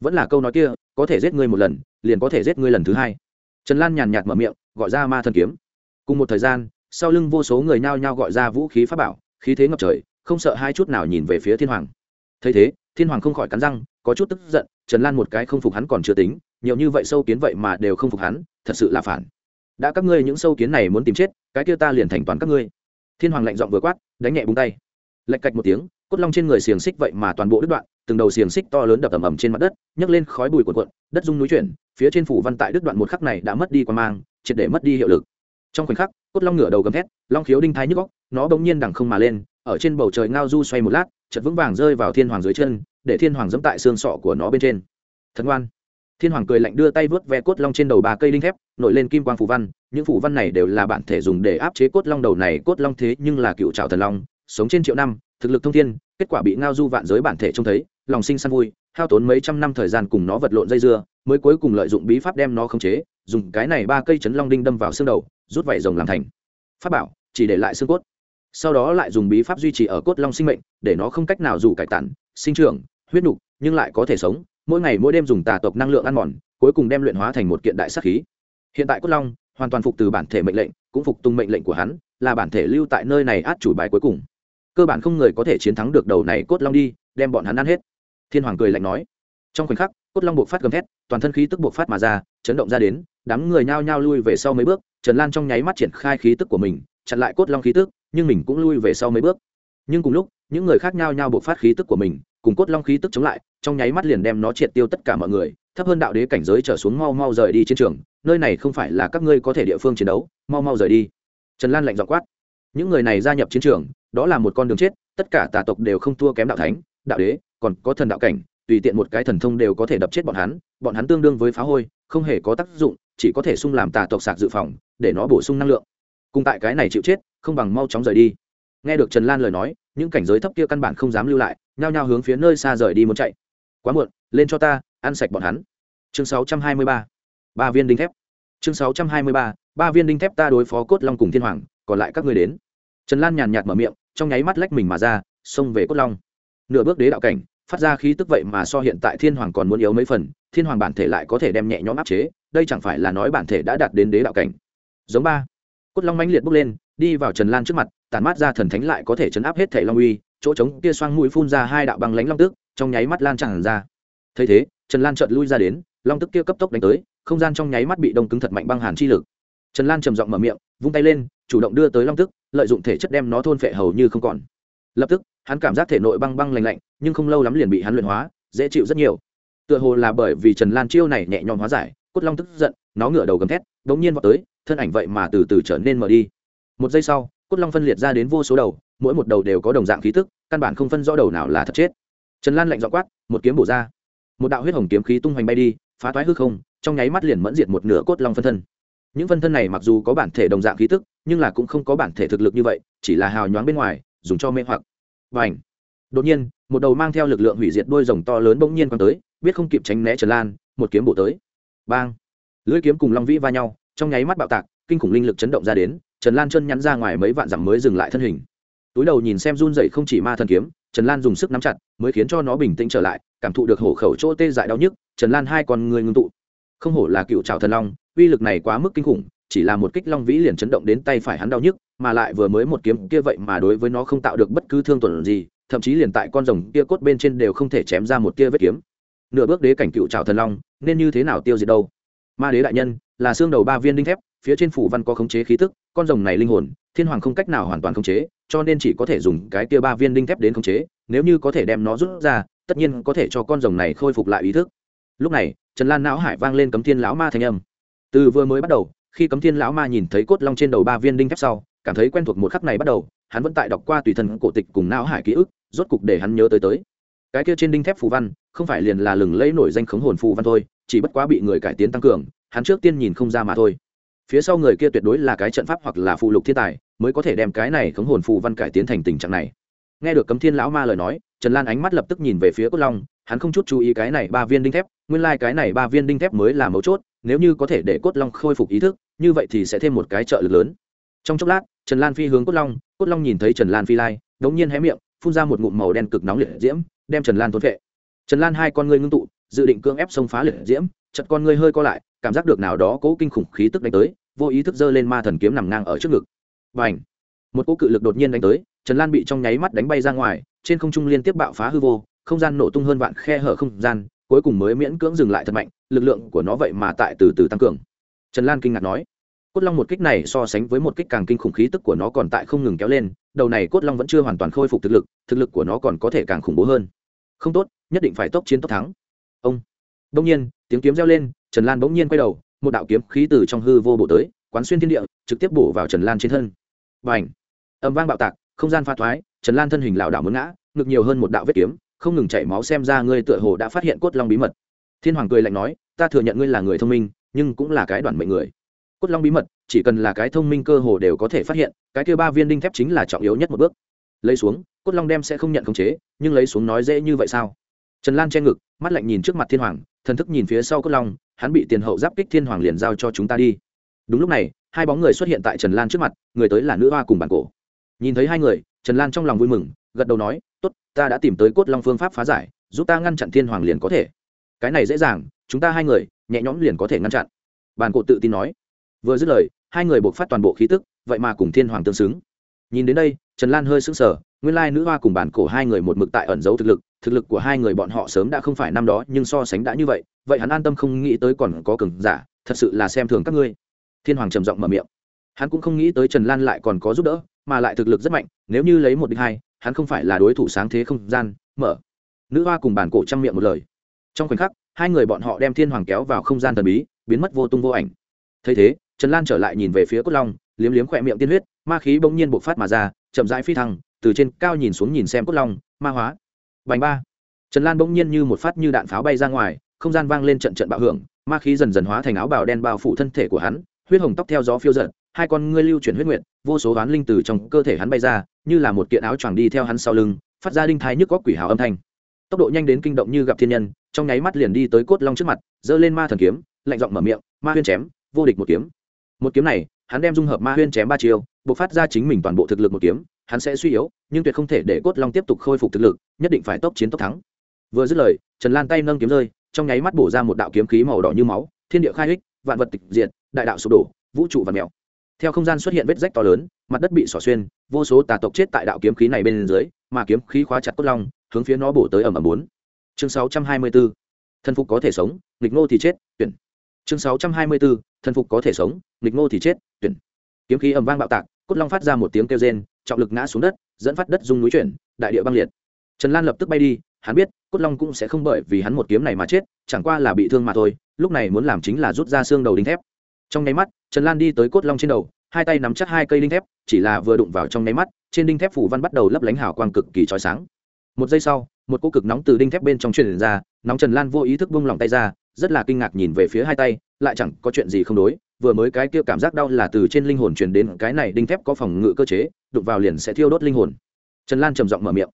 Vẫn là câu nói kia, có thể giết ngươi một lần, liền có thể giết ngươi lần thứ hai. Trần lan nhàn nhạt mở miệng, gọi ra ma thần kiếm. Cùng một thời gian, sau lưng vô số người nhao nhao gọi ra vũ khí pháp bảo, khí thế ngập trời không sợ hai chút nào nhìn về phía thiên hoàng. Thấy thế, thiên hoàng không khỏi cắn răng, có chút tức giận, trần lan một cái không phục hắn còn chưa tính, nhiều như vậy sâu kiến vậy mà đều không phục hắn, thật sự là phản. Đã các ngươi những sâu kiến này muốn tìm chết, cái kia ta liền thành toàn các ngươi. Thiên hoàng lạnh giọng vừa quát, đánh nhẹ búng tay. Lạch cạch một tiếng, cốt long trên người xiềng xích vậy mà toàn bộ đứt đoạn, từng đầu xiềng xích to lớn đập ầm ầm trên mặt đất, nhấc lên khói bụi cuộn cuộn, đất rung núi chuyển, phía trên phủ văn tại đứt đoạn một khắc này đã mất đi qua mang, triệt để mất đi hiệu lực. Trong khoảnh khắc, cốt long ngửa đầu gầm thét, long khiếu đinh thái nhức góc nó bỗng nhiên đằng không mà lên ở trên bầu trời ngao du xoay một lát chật vững vàng rơi vào thiên hoàng dưới chân, để thiên hoàng dẫm tại xương sọ của nó bên trên. Thần ngoan. Thiên hoàng cười lạnh đưa tay vớt ve cốt long trên đầu ba cây đinh thép, nổi lên kim quang phủ văn. Những phủ văn này đều là bản thể dùng để áp chế cốt long đầu này. Cốt long thế nhưng là cựu trào thần long, sống trên triệu năm, thực lực thông thiên, kết quả bị ngao du vạn giới bản thể trông thấy, lòng sinh săn vui, hao tốn mấy trăm năm thời gian cùng nó vật lộn dây dưa, mới cuối cùng lợi dụng bí pháp đem nó khống chế, dùng cái này ba cây chấn long đinh đâm vào xương đầu, rút vảy rồng làm thành. Pháp bảo, chỉ để lại xương cốt sau đó lại dùng bí pháp duy trì ở cốt long sinh mệnh, để nó không cách nào dù cải tản, sinh trưởng, huyết nục, nhưng lại có thể sống. Mỗi ngày mỗi đêm dùng tà tộc năng lượng ăn mòn, cuối cùng đem luyện hóa thành một kiện đại sắc khí. Hiện tại cốt long hoàn toàn phục từ bản thể mệnh lệnh, cũng phục tung mệnh lệnh của hắn, là bản thể lưu tại nơi này át chủ bài cuối cùng. Cơ bản không người có thể chiến thắng được đầu này cốt long đi, đem bọn hắn ăn hết. Thiên hoàng cười lạnh nói. Trong khoảnh khắc, cốt long buộc phát gầm thét, toàn thân khí tức buộc phát mà ra, chấn động ra đến, đám người nhao nhao lui về sau mấy bước, trần lan trong nháy mắt triển khai khí tức của mình, chặn lại cốt long khí tức nhưng mình cũng lui về sau mấy bước. Nhưng cùng lúc, những người khác nhao nhao buộc phát khí tức của mình, cùng cốt long khí tức chống lại, trong nháy mắt liền đem nó triệt tiêu tất cả mọi người, thấp hơn đạo đế cảnh giới trở xuống mau mau rời đi chiến trường, nơi này không phải là các ngươi có thể địa phương chiến đấu, mau mau rời đi. Trần lan lạnh dọ quát. Những người này gia nhập chiến trường, đó là một con đường chết, tất cả tà tộc đều không thua kém đạo thánh, đạo đế, còn có thần đạo cảnh, tùy tiện một cái thần thông đều có thể đập chết bọn hắn bọn hắn tương đương với phá hôi, không hề có tác dụng, chỉ có thể sung làm tà tộc sạc dự phòng, để nó bổ sung năng lượng. Cùng tại cái này chịu chết không bằng mau chóng rời đi. Nghe được trần lan lời nói, những cảnh giới thấp kia căn bản không dám lưu lại, nhao nhao hướng phía nơi xa rời đi muốn chạy. Quá muộn, lên cho ta, ăn sạch bọn hắn. Chương 623. ba viên đinh thép. Chương 623. ba viên đinh thép ta đối phó cốt long cùng thiên hoàng, còn lại các người đến. Trần lan nhàn nhạt mở miệng, trong nháy mắt lách mình mà ra, xông về cốt long. Nửa bước đế đạo cảnh, phát ra khí tức vậy mà so hiện tại thiên hoàng còn muốn yếu mấy phần, thiên hoàng bản thể lại có thể đem nhẹ nhõm áp chế, đây chẳng phải là nói bản thể đã đạt đến đế đạo cảnh. Giống ba cốt long mãnh liệt bước lên, đi vào trần lan trước mặt, tản mát ra thần thánh lại có thể chấn áp hết thể long uy, chỗ trống kia xoang mũi phun ra hai đạo băng lánh long tức, trong nháy mắt lan tràn ra. Thấy thế, trần lan trợn lui ra đến, long tức kia cấp tốc đánh tới, không gian trong nháy mắt bị đông cứng thật mạnh băng hàn chi lực. Trần lan trầm giọng mở miệng, vung tay lên, chủ động đưa tới long tức, lợi dụng thể chất đem nó thôn phệ hầu như không còn. Lập tức, hắn cảm giác thể nội băng băng lạnh lạnh, nhưng không lâu lắm liền bị hắn luyện hóa, dễ chịu rất nhiều. Tựa hồ là bởi vì trần lan chiêu này nhẹ nhõm hóa giải, cốt long tức giận, nó ngửa đầu gầm thét đ ỗ n g nhiên vào tới thân ảnh vậy mà từ từ trở nên mở đi. Một giây sau, cốt long phân liệt ra đến vô số đầu, mỗi một đầu đều có đồng dạng khí tức, căn bản không phân rõ đầu nào là thật chết. Trần lan lạnh dọ quát, một kiếm bổ ra. Một đạo huyết hồng kiếm khí tung hoành bay đi, phá toái hư không, trong nháy mắt liền mẫn diệt một nửa cốt long phân thân. Những phân thân này mặc dù có bản thể đồng dạng khí tức, nhưng là cũng không có bản thể thực lực như vậy, chỉ là hào nhoáng bên ngoài, dùng cho mê hoặc. Và ảnh đột nhiên, một đầu mang theo lực lượng hủy diệt đôi rồng to lớn bỗng nhiên quăng tới, biết không kịp tránh né trần lan, một kiếm bổ tới. Bang! Lưỡi kiếm cùng long vĩ va nhau trong nháy mắt bạo tạc, kinh khủng linh lực chấn động ra đến, trần lan chân nhắn ra ngoài mấy vạn dặm mới dừng lại thân hình. Túi đầu nhìn xem run dậy không chỉ ma thần kiếm, trần lan dùng sức nắm chặt, mới khiến cho nó bình tĩnh trở lại, cảm thụ được hổ khẩu chỗ tê dại đau nhức, trần lan hai con người ngưng tụ. Không hổ là cựu trào thần long, uy lực này quá mức kinh khủng, chỉ là một kích long vĩ liền chấn động đến tay phải hắn đau nhức, mà lại vừa mới một kiếm kia vậy mà đối với nó không tạo được bất cứ thương tổn gì, thậm chí liền tại con rồng kia cốt bên trên đều không thể chém ra một tia vết kiếm. Nửa bước đế cảnh cựu trào thần long, nên như thế nào tiêu diệt đâu? Ma đế đại nhân, là xương đầu ba viên đinh thép, phía trên phủ văn có khống chế khí tức, con rồng này linh hồn, thiên hoàng không cách nào hoàn toàn khống chế, cho nên chỉ có thể dùng cái kia ba viên đinh thép đến khống chế, nếu như có thể đem nó rút ra, tất nhiên có thể cho con rồng này khôi phục lại ý thức. Lúc này, trần lan não hải vang lên cấm thiên lão ma thanh âm. Từ vừa mới bắt đầu, khi cấm thiên lão ma nhìn thấy cốt long trên đầu ba viên đinh thép sau, cảm thấy quen thuộc một khắc này bắt đầu, hắn vẫn tại đọc qua tùy thân cổ tịch cùng não hải ký ức, rốt cục để hắn nhớ tới tới. Cái kia trên đinh thép phù văn, không phải liền là lừng lẫy nổi danh khống hồn phù văn thôi chỉ bất quá bị người cải tiến tăng cường, hắn trước tiên nhìn không ra mà thôi. Phía sau người kia tuyệt đối là cái trận pháp hoặc là phụ lục thiên tài, mới có thể đem cái này khống hồn phù văn cải tiến thành tình trạng này. Nghe được cấm thiên lão ma lời nói, trần lan ánh mắt lập tức nhìn về phía cốt long, hắn không chút chú ý cái này ba viên đinh thép, nguyên lai、like、cái này ba viên đinh thép mới là mấu chốt, nếu như có thể để cốt long khôi phục ý thức, như vậy thì sẽ thêm một cái trợ lực lớn. Trong chốc lát, trần lan phi hướng cốt long cốt long nhìn thấy trần lan phi lai đ ố n g nhiên hé miệng, phun ra một ngụm màu đen cực nóng liệt diễm, đem trần lan thốn vệ trần lan hai con ngươi ngưng tụ dự định cưỡng ép xông phá liệt diễm chật con ngươi hơi co lại, cảm giác được nào đó cố kinh khủng khí tức đánh tới, vô ý thức giơ lên ma thần kiếm nằm ngang ở trước ngực. Và ảnh một cỗ cự lực đột nhiên đánh tới, trần lan bị trong nháy mắt đánh bay ra ngoài, trên không trung liên tiếp bạo phá hư vô, không gian nổ tung hơn vạn khe hở không gian, cuối cùng mới miễn cưỡng dừng lại thật mạnh, lực lượng của nó vậy mà tại từ từ tăng cường. Trần lan kinh ngạc nói, cốt long một kích này so sánh với một kích càng kinh khủng khí tức của nó còn tại không ngừng kéo lên, đầu này cốt long vẫn chưa hoàn toàn khôi phục thực lực thực lực của nó còn có thể càng khủng bố hơn. Không tốt, nhất định phải tốc chiến tốc thắng ông. Đông nhiên, tiếng kiếm reo lên, trần lan bỗng nhiên quay đầu, một đạo kiếm khí từ trong hư vô bộ tới, quán xuyên thiên địa, trực tiếp bổ vào trần lan trên thân. Và ảnh âm vang bạo tạc, không gian pha thoái, trần lan thân hình lảo đảo muốn ngã, ngực nhiều hơn một đạo vết kiếm, không ngừng chảy máu xem ra ngươi tựa hồ đã phát hiện cốt long bí mật. Thiên hoàng cười lạnh nói, ta thừa nhận ngươi là người thông minh, nhưng cũng là cái đoàn mệnh người. Cốt long bí mật, chỉ cần là cái thông minh cơ hồ đều có thể phát hiện, cái kia ba viên đinh thép chính là trọng yếu nhất một bước. Lấy xuống, cốt long đem sẽ không nhận khống chế, nhưng lấy xuống nói dễ như vậy sao? Trần lan che ngực, mắt lạnh nhìn trước mặt thiên hoàng, thần thức nhìn phía sau cốt long, hắn bị tiền hậu giáp kích thiên hoàng liền giao cho chúng ta đi. Đúng lúc này, hai bóng người xuất hiện tại trần lan trước mặt, người tới là nữ hoa cùng bản cổ. Nhìn thấy hai người, trần lan trong lòng vui mừng, gật đầu nói t ố t ta đã tìm tới cốt long phương pháp phá giải, giúp ta ngăn chặn thiên hoàng liền có thể. Cái này dễ dàng, chúng ta hai người, nhẹ nhõm liền có thể ngăn chặn. Bản cổ tự tin nói. Vừa dứt lời, hai người buộc phát toàn bộ khí tức, vậy mà cùng thiên hoàng tương xứng. Nhìn đến đây, trần lan hơi sững sờ, nguyên lai nữ hoa cùng bản cổ hai người một mực tại ẩn giấu thực lực thực lực của hai người bọn họ sớm đã không phải năm đó, nhưng so sánh đã như vậy vậy hắn an tâm không nghĩ tới còn có cường giả, thật sự là xem thường các ngươi. Thiên hoàng trầm giọng mở miệng. Hắn cũng không nghĩ tới trần lan lại còn có giúp đỡ, mà lại thực lực rất mạnh, nếu như lấy một đích hai, hắn không phải là đối thủ sáng thế không gian, mở. Nữ hoa cùng bản cổ trang miệng một lời. Trong khoảnh khắc, hai người bọn họ đem thiên hoàng kéo vào không gian thần bí, biến mất vô tung vô ảnh. Thấy thế, trần lan trở lại nhìn về phía cốt long, liếm liếm khỏe miệng tiên huyết, ma khí bỗng nhiên bộc phát mà ra, chậm rãi phi thăng, từ trên cao nhìn xuống nhìn xem cốt long, ma hóa bành ba. Trần lan bỗng nhiên như một phát như đạn pháo bay ra ngoài, không gian vang lên trận trận bạo hưởng, ma khí dần dần hóa thành áo bào đen bao phủ thân thể của hắn, huyết hồng tóc theo gió phiêu dật, hai con ngươi lưu chuyển huyết nguyện vô số oán linh từ trong cơ thể hắn bay ra, như là một kiện áo choàng đi theo hắn sau lưng, phát ra đinh thái nhức có quỷ hào âm thanh. Tốc độ nhanh đến kinh động như gặp thiên nhân, trong nháy mắt liền đi tới cốt long trước mặt, giơ lên ma thần kiếm, lạnh giọng mở miệng, ma huyên chém, vô địch một kiếm. Một kiếm này hắn đem dung hợp ma huyên chém ba chiêu buộc phát ra chính mình toàn bộ thực lực một kiếm hắn sẽ suy yếu nhưng tuyệt không thể để cốt long tiếp tục khôi phục thực lực nhất định phải tốc chiến tốc thắng. Vừa dứt lời trần lan tay nâng kiếm rơi trong nháy mắt bổ ra một đạo kiếm khí màu đỏ như máu thiên địa khai hích vạn vật tịch diệt đại đạo sụp đổ vũ trụ và mèo. Theo không gian xuất hiện vết rách to lớn mặt đất bị xỏ xuyên vô số tà tộc chết tại đạo kiếm khí này bên dưới mà kiếm khí khóa chặt cốt long hướng phía nó bổ tới ẩm ẩm bốn. Chương sáu trăm hai mươi bốn, thân phục có thể sống nghịch ngô thì chết tuyển chương sáu trăm hai mươi 624. thần phục có thể sống, nghịch ngô thì chết, tuyển. Kiếm khí ầm vang bạo tạc, cốt long phát ra một tiếng kêu rên, trọng lực ngã xuống đất, dẫn phát đất dung núi chuyển, đại địa băng liệt. Trần lan lập tức bay đi, hắn biết, cốt long cũng sẽ không bởi vì hắn một kiếm này mà chết, chẳng qua là bị thương mà thôi, lúc này muốn làm chính là rút ra xương đầu đinh thép. Trong nháy mắt, trần lan đi tới cốt long trên đầu, hai tay nắm chắc hai cây đinh thép, chỉ là vừa đụng vào trong nháy mắt, trên đinh thép phủ văn bắt đầu lấp lánh hào quang cực kỳ trói sáng. Một giây sau, một cô cực nóng từ đinh thép bên trong truyền ra, nóng trần lan vô ý thức bung lòng tay ra rất là kinh ngạc nhìn về phía hai tay, lại chẳng có chuyện gì không đối, vừa mới cái kia cảm giác đau là từ trên linh hồn truyền đến, cái này đinh thép có phòng ngự cơ chế, đụng vào liền sẽ thiêu đốt linh hồn. Trần lan trầm giọng mở miệng.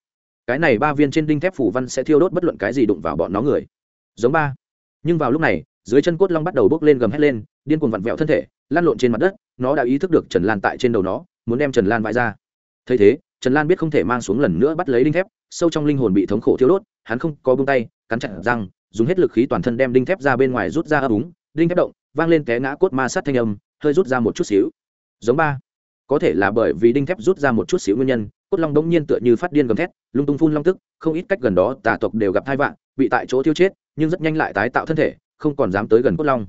Cái này ba viên trên đinh thép phủ văn sẽ thiêu đốt bất luận cái gì đụng vào bọn nó người. Giống ba. Nhưng vào lúc này, dưới chân cốt long bắt đầu bốc lên gầm hét lên, điên cuồng vặn vẹo thân thể lan lộn trên mặt đất, nó đã ý thức được trần lan tại trên đầu nó, muốn đem trần lan vãi ra. Thấy thế, trần lan biết không thể mang xuống lần nữa bắt lấy đinh thép, sâu trong linh hồn bị thống khổ thiêu đốt, hắn không có bông tay, cắn chặt răng dùng hết lực khí toàn thân đem đinh thép ra bên ngoài rút ra ấp úng, đinh thép động, vang lên té ngã cốt ma sát thanh âm, hơi rút ra một chút xíu. Giống ba. Có thể là bởi vì đinh thép rút ra một chút xíu nguyên nhân, cốt long đống nhiên tựa như phát điên gầm thét, lung tung phun long tức, không ít cách gần đó tà tộc đều gặp thai vạn bị tại chỗ tiêu chết, nhưng rất nhanh lại tái tạo thân thể, không còn dám tới gần cốt long.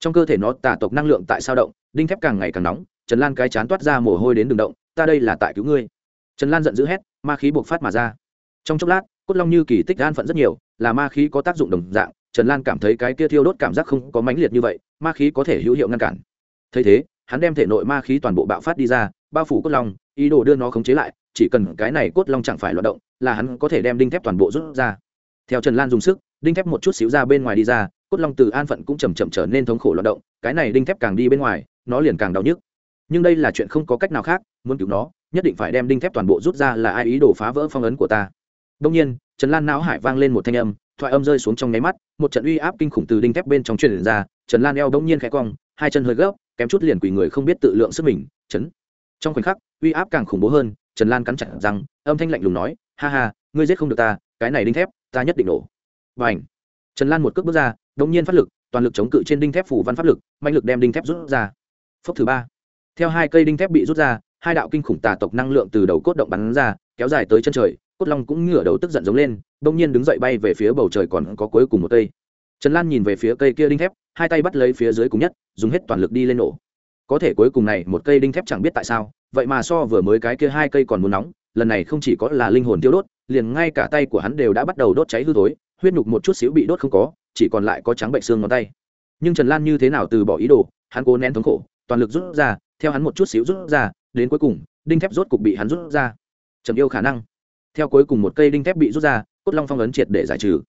Trong cơ thể nó tà tộc năng lượng tại sao động, đinh thép càng ngày càng nóng, trần lan cái chán toát ra mồ hôi đến đường động, ta đây là tại cứu ngươi. Trần lan giận dữ hét, ma khí buộc phát mà ra. Trong chốc lát cốt long như kỳ tích an phận rất nhiều, là ma khí có tác dụng đồng dạng, trần lan cảm thấy cái kia thiêu đốt cảm giác không có mãnh liệt như vậy, ma khí có thể hữu hiệu ngăn cản. Thấy thế, hắn đem thể nội ma khí toàn bộ bạo phát đi ra, bao phủ cốt long, ý đồ đưa nó khống chế lại, chỉ cần cái này cốt long chẳng phải loạt động, là hắn có thể đem đinh thép toàn bộ rút ra. Theo trần lan dùng sức, đinh thép một chút xíu ra bên ngoài đi ra, cốt long từ an phận cũng chầm chậm trở nên thống khổ loạt động, cái này đinh thép càng đi bên ngoài, nó liền càng đau nhức. Nhưng đây là chuyện không có cách nào khác, muốn cứu nó, nhất định phải đem đinh thép toàn bộ rút ra là ai ý đồ phá vỡ phong ấn của ta đông nhiên, trần lan não hải vang lên một thanh âm, thoại âm rơi xuống trong nháy mắt, một trận uy áp kinh khủng từ đinh thép bên trong truyền ra, trần lan eo đông nhiên khẽ cong, hai chân hơi gấp, kém chút liền quỳ người không biết tự lượng sức mình, chấn. Trong khoảnh khắc, uy áp càng khủng bố hơn, trần lan cắn chặt rằng âm thanh lạnh lùng nói, ha ha, ngươi giết không được ta, cái này đinh thép, ta nhất định nổ. Và ảnh trần lan một cước bước ra đông nhiên phát lực, toàn lực chống cự trên đinh thép phủ văn pháp lực, mạnh lực đem đinh thép rút ra. Phốc thứ ba. Theo hai cây đinh thép bị rút ra, hai đạo kinh khủng tà tộc năng lượng từ đầu cốt động bắn ra, kéo dài tới chân trời cốt long cũng ngửa đầu tức giận giống lên đông nhiên đứng dậy bay về phía bầu trời còn có cuối cùng một cây. Trần lan nhìn về phía cây kia đinh thép, hai tay bắt lấy phía dưới cùng nhất, dùng hết toàn lực đi lên nổ. Có thể cuối cùng này một cây đinh thép chẳng biết tại sao, vậy mà so vừa mới cái kia hai cây còn muốn nóng, lần này không chỉ có là linh hồn tiêu đốt, liền ngay cả tay của hắn đều đã bắt đầu đốt cháy hư tối huyết nhục một chút xíu bị đốt không có, chỉ còn lại có trắng bệnh xương ngón tay. Nhưng trần lan như thế nào từ bỏ ý đồ, hắn cố nén thống khổ, toàn lực rút ra, theo hắn một chút xíu rút ra, đến cuối cùng, đinh thép rốt cục bị hắn rút ra. Trầm yêu khả năng theo cuối cùng một cây đinh thép bị rút ra, cốt long phong ấn triệt để giải trừ.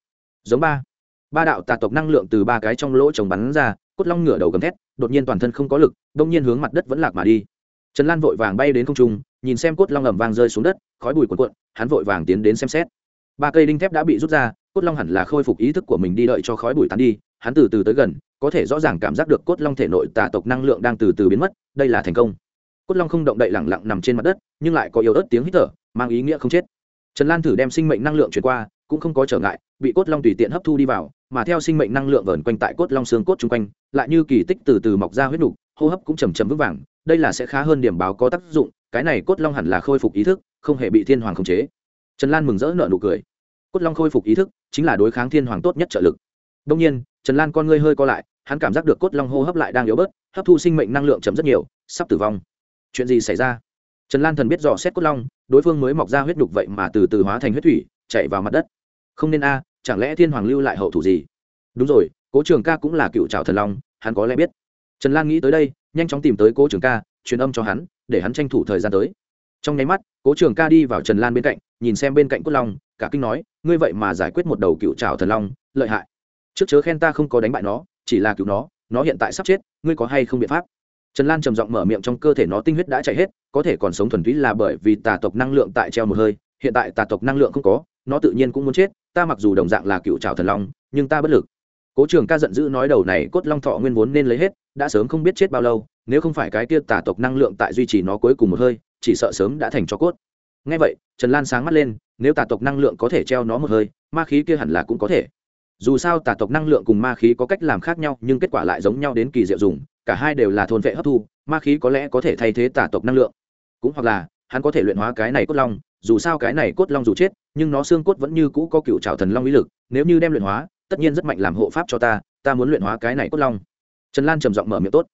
Giống ba. Ba đạo tà tộc năng lượng từ ba cái trong lỗ trồng bắn ra, cốt long ngửa đầu gầm thét, đột nhiên toàn thân không có lực, đông nhiên hướng mặt đất vẫn lạc mà đi. Trần lan vội vàng bay đến không trung, nhìn xem cốt long ầm vang rơi xuống đất, khói bụi cuộn cuộn, hắn vội vàng tiến đến xem xét. Ba cây đinh thép đã bị rút ra, cốt long hẳn là khôi phục ý thức của mình đi đợi cho khói bụi tán đi, hắn từ từ tới gần, có thể rõ ràng cảm giác được cốt long thể nội tà tộc năng lượng đang từ từ biến mất, đây là thành công. Cốt long không động đậy lẳng lặng nằm trên mặt đất, nhưng lại có yếu ớt tiếng hít thở, mang ý nghĩa không chết trần lan thử đem sinh mệnh năng lượng chuyển qua, cũng không có trở ngại, bị cốt long tùy tiện hấp thu đi vào, mà theo sinh mệnh năng lượng vờn quanh tại cốt long xương cốt chung quanh, lại như kỳ tích từ từ mọc ra huyết nục, hô hấp cũng chầm chầm vững vàng, đây là sẽ khá hơn điểm báo có tác dụng, cái này cốt long hẳn là khôi phục ý thức, không hề bị thiên hoàng khống chế. Trần lan mừng rỡ nợ nụ cười. Cốt long khôi phục ý thức, chính là đối kháng thiên hoàng tốt nhất trợ lực. Đông nhiên, trần lan con ngươi hơi co lại, hắn cảm giác được cốt long hô hấp lại đang yếu bớt, hấp thu sinh mệnh năng lượng chậm rất nhiều, sắp tử vong. Chuyện gì xảy ra? Trần lan thần biết dò xét cốt long đối phương mới mọc ra huyết nhục vậy mà từ từ hóa thành huyết thủy, chạy vào mặt đất. Không nên a, chẳng lẽ thiên hoàng lưu lại hậu thủ gì? Đúng rồi, cố trường ca cũng là cựu trào thần long, hắn có lẽ biết. Trần lan nghĩ tới đây, nhanh chóng tìm tới cố trường ca, truyền âm cho hắn, để hắn tranh thủ thời gian tới. Trong nháy mắt, cố trường ca đi vào trần lan bên cạnh, nhìn xem bên cạnh cốt long, cả kinh nói, ngươi vậy mà giải quyết một đầu cựu trào thần long, lợi hại. Trước chớ khen ta không có đánh bại nó, chỉ là cứu nó nó hiện tại sắp chết, ngươi có hay không biện pháp? Trần lan trầm giọng mở miệng trong cơ thể nó tinh huyết đã chạy hết, có thể còn sống thuần túy là bởi vì tà tộc năng lượng tại treo một hơi, hiện tại tà tộc năng lượng không có, nó tự nhiên cũng muốn chết, ta mặc dù đồng dạng là cựu trào thần long, nhưng ta bất lực. Cố trường ca giận dữ nói đầu này cốt long thọ nguyên vốn nên lấy hết, đã sớm không biết chết bao lâu, nếu không phải cái kia tà tộc năng lượng tại duy trì nó cuối cùng một hơi, chỉ sợ sớm đã thành cho cốt. Ngay vậy, trần lan sáng mắt lên, nếu tà tộc năng lượng có thể treo nó một hơi, ma khí kia hẳn là cũng có thể. Dù sao tà tộc năng lượng cùng ma khí có cách làm khác nhau, nhưng kết quả lại giống nhau đến kỳ diệu dùng cả hai đều là thôn vệ hấp thu, ma khí có lẽ có thể thay thế tả tộc năng lượng. Cũng hoặc là, hắn có thể luyện hóa cái này cốt long, dù sao cái này cốt long dù chết, nhưng nó xương cốt vẫn như cũ có cựu trào thần long ý lực, nếu như đem luyện hóa, tất nhiên rất mạnh làm hộ pháp cho ta ta muốn luyện hóa cái này cốt long. Trần lan trầm giọng mở miệng tốt.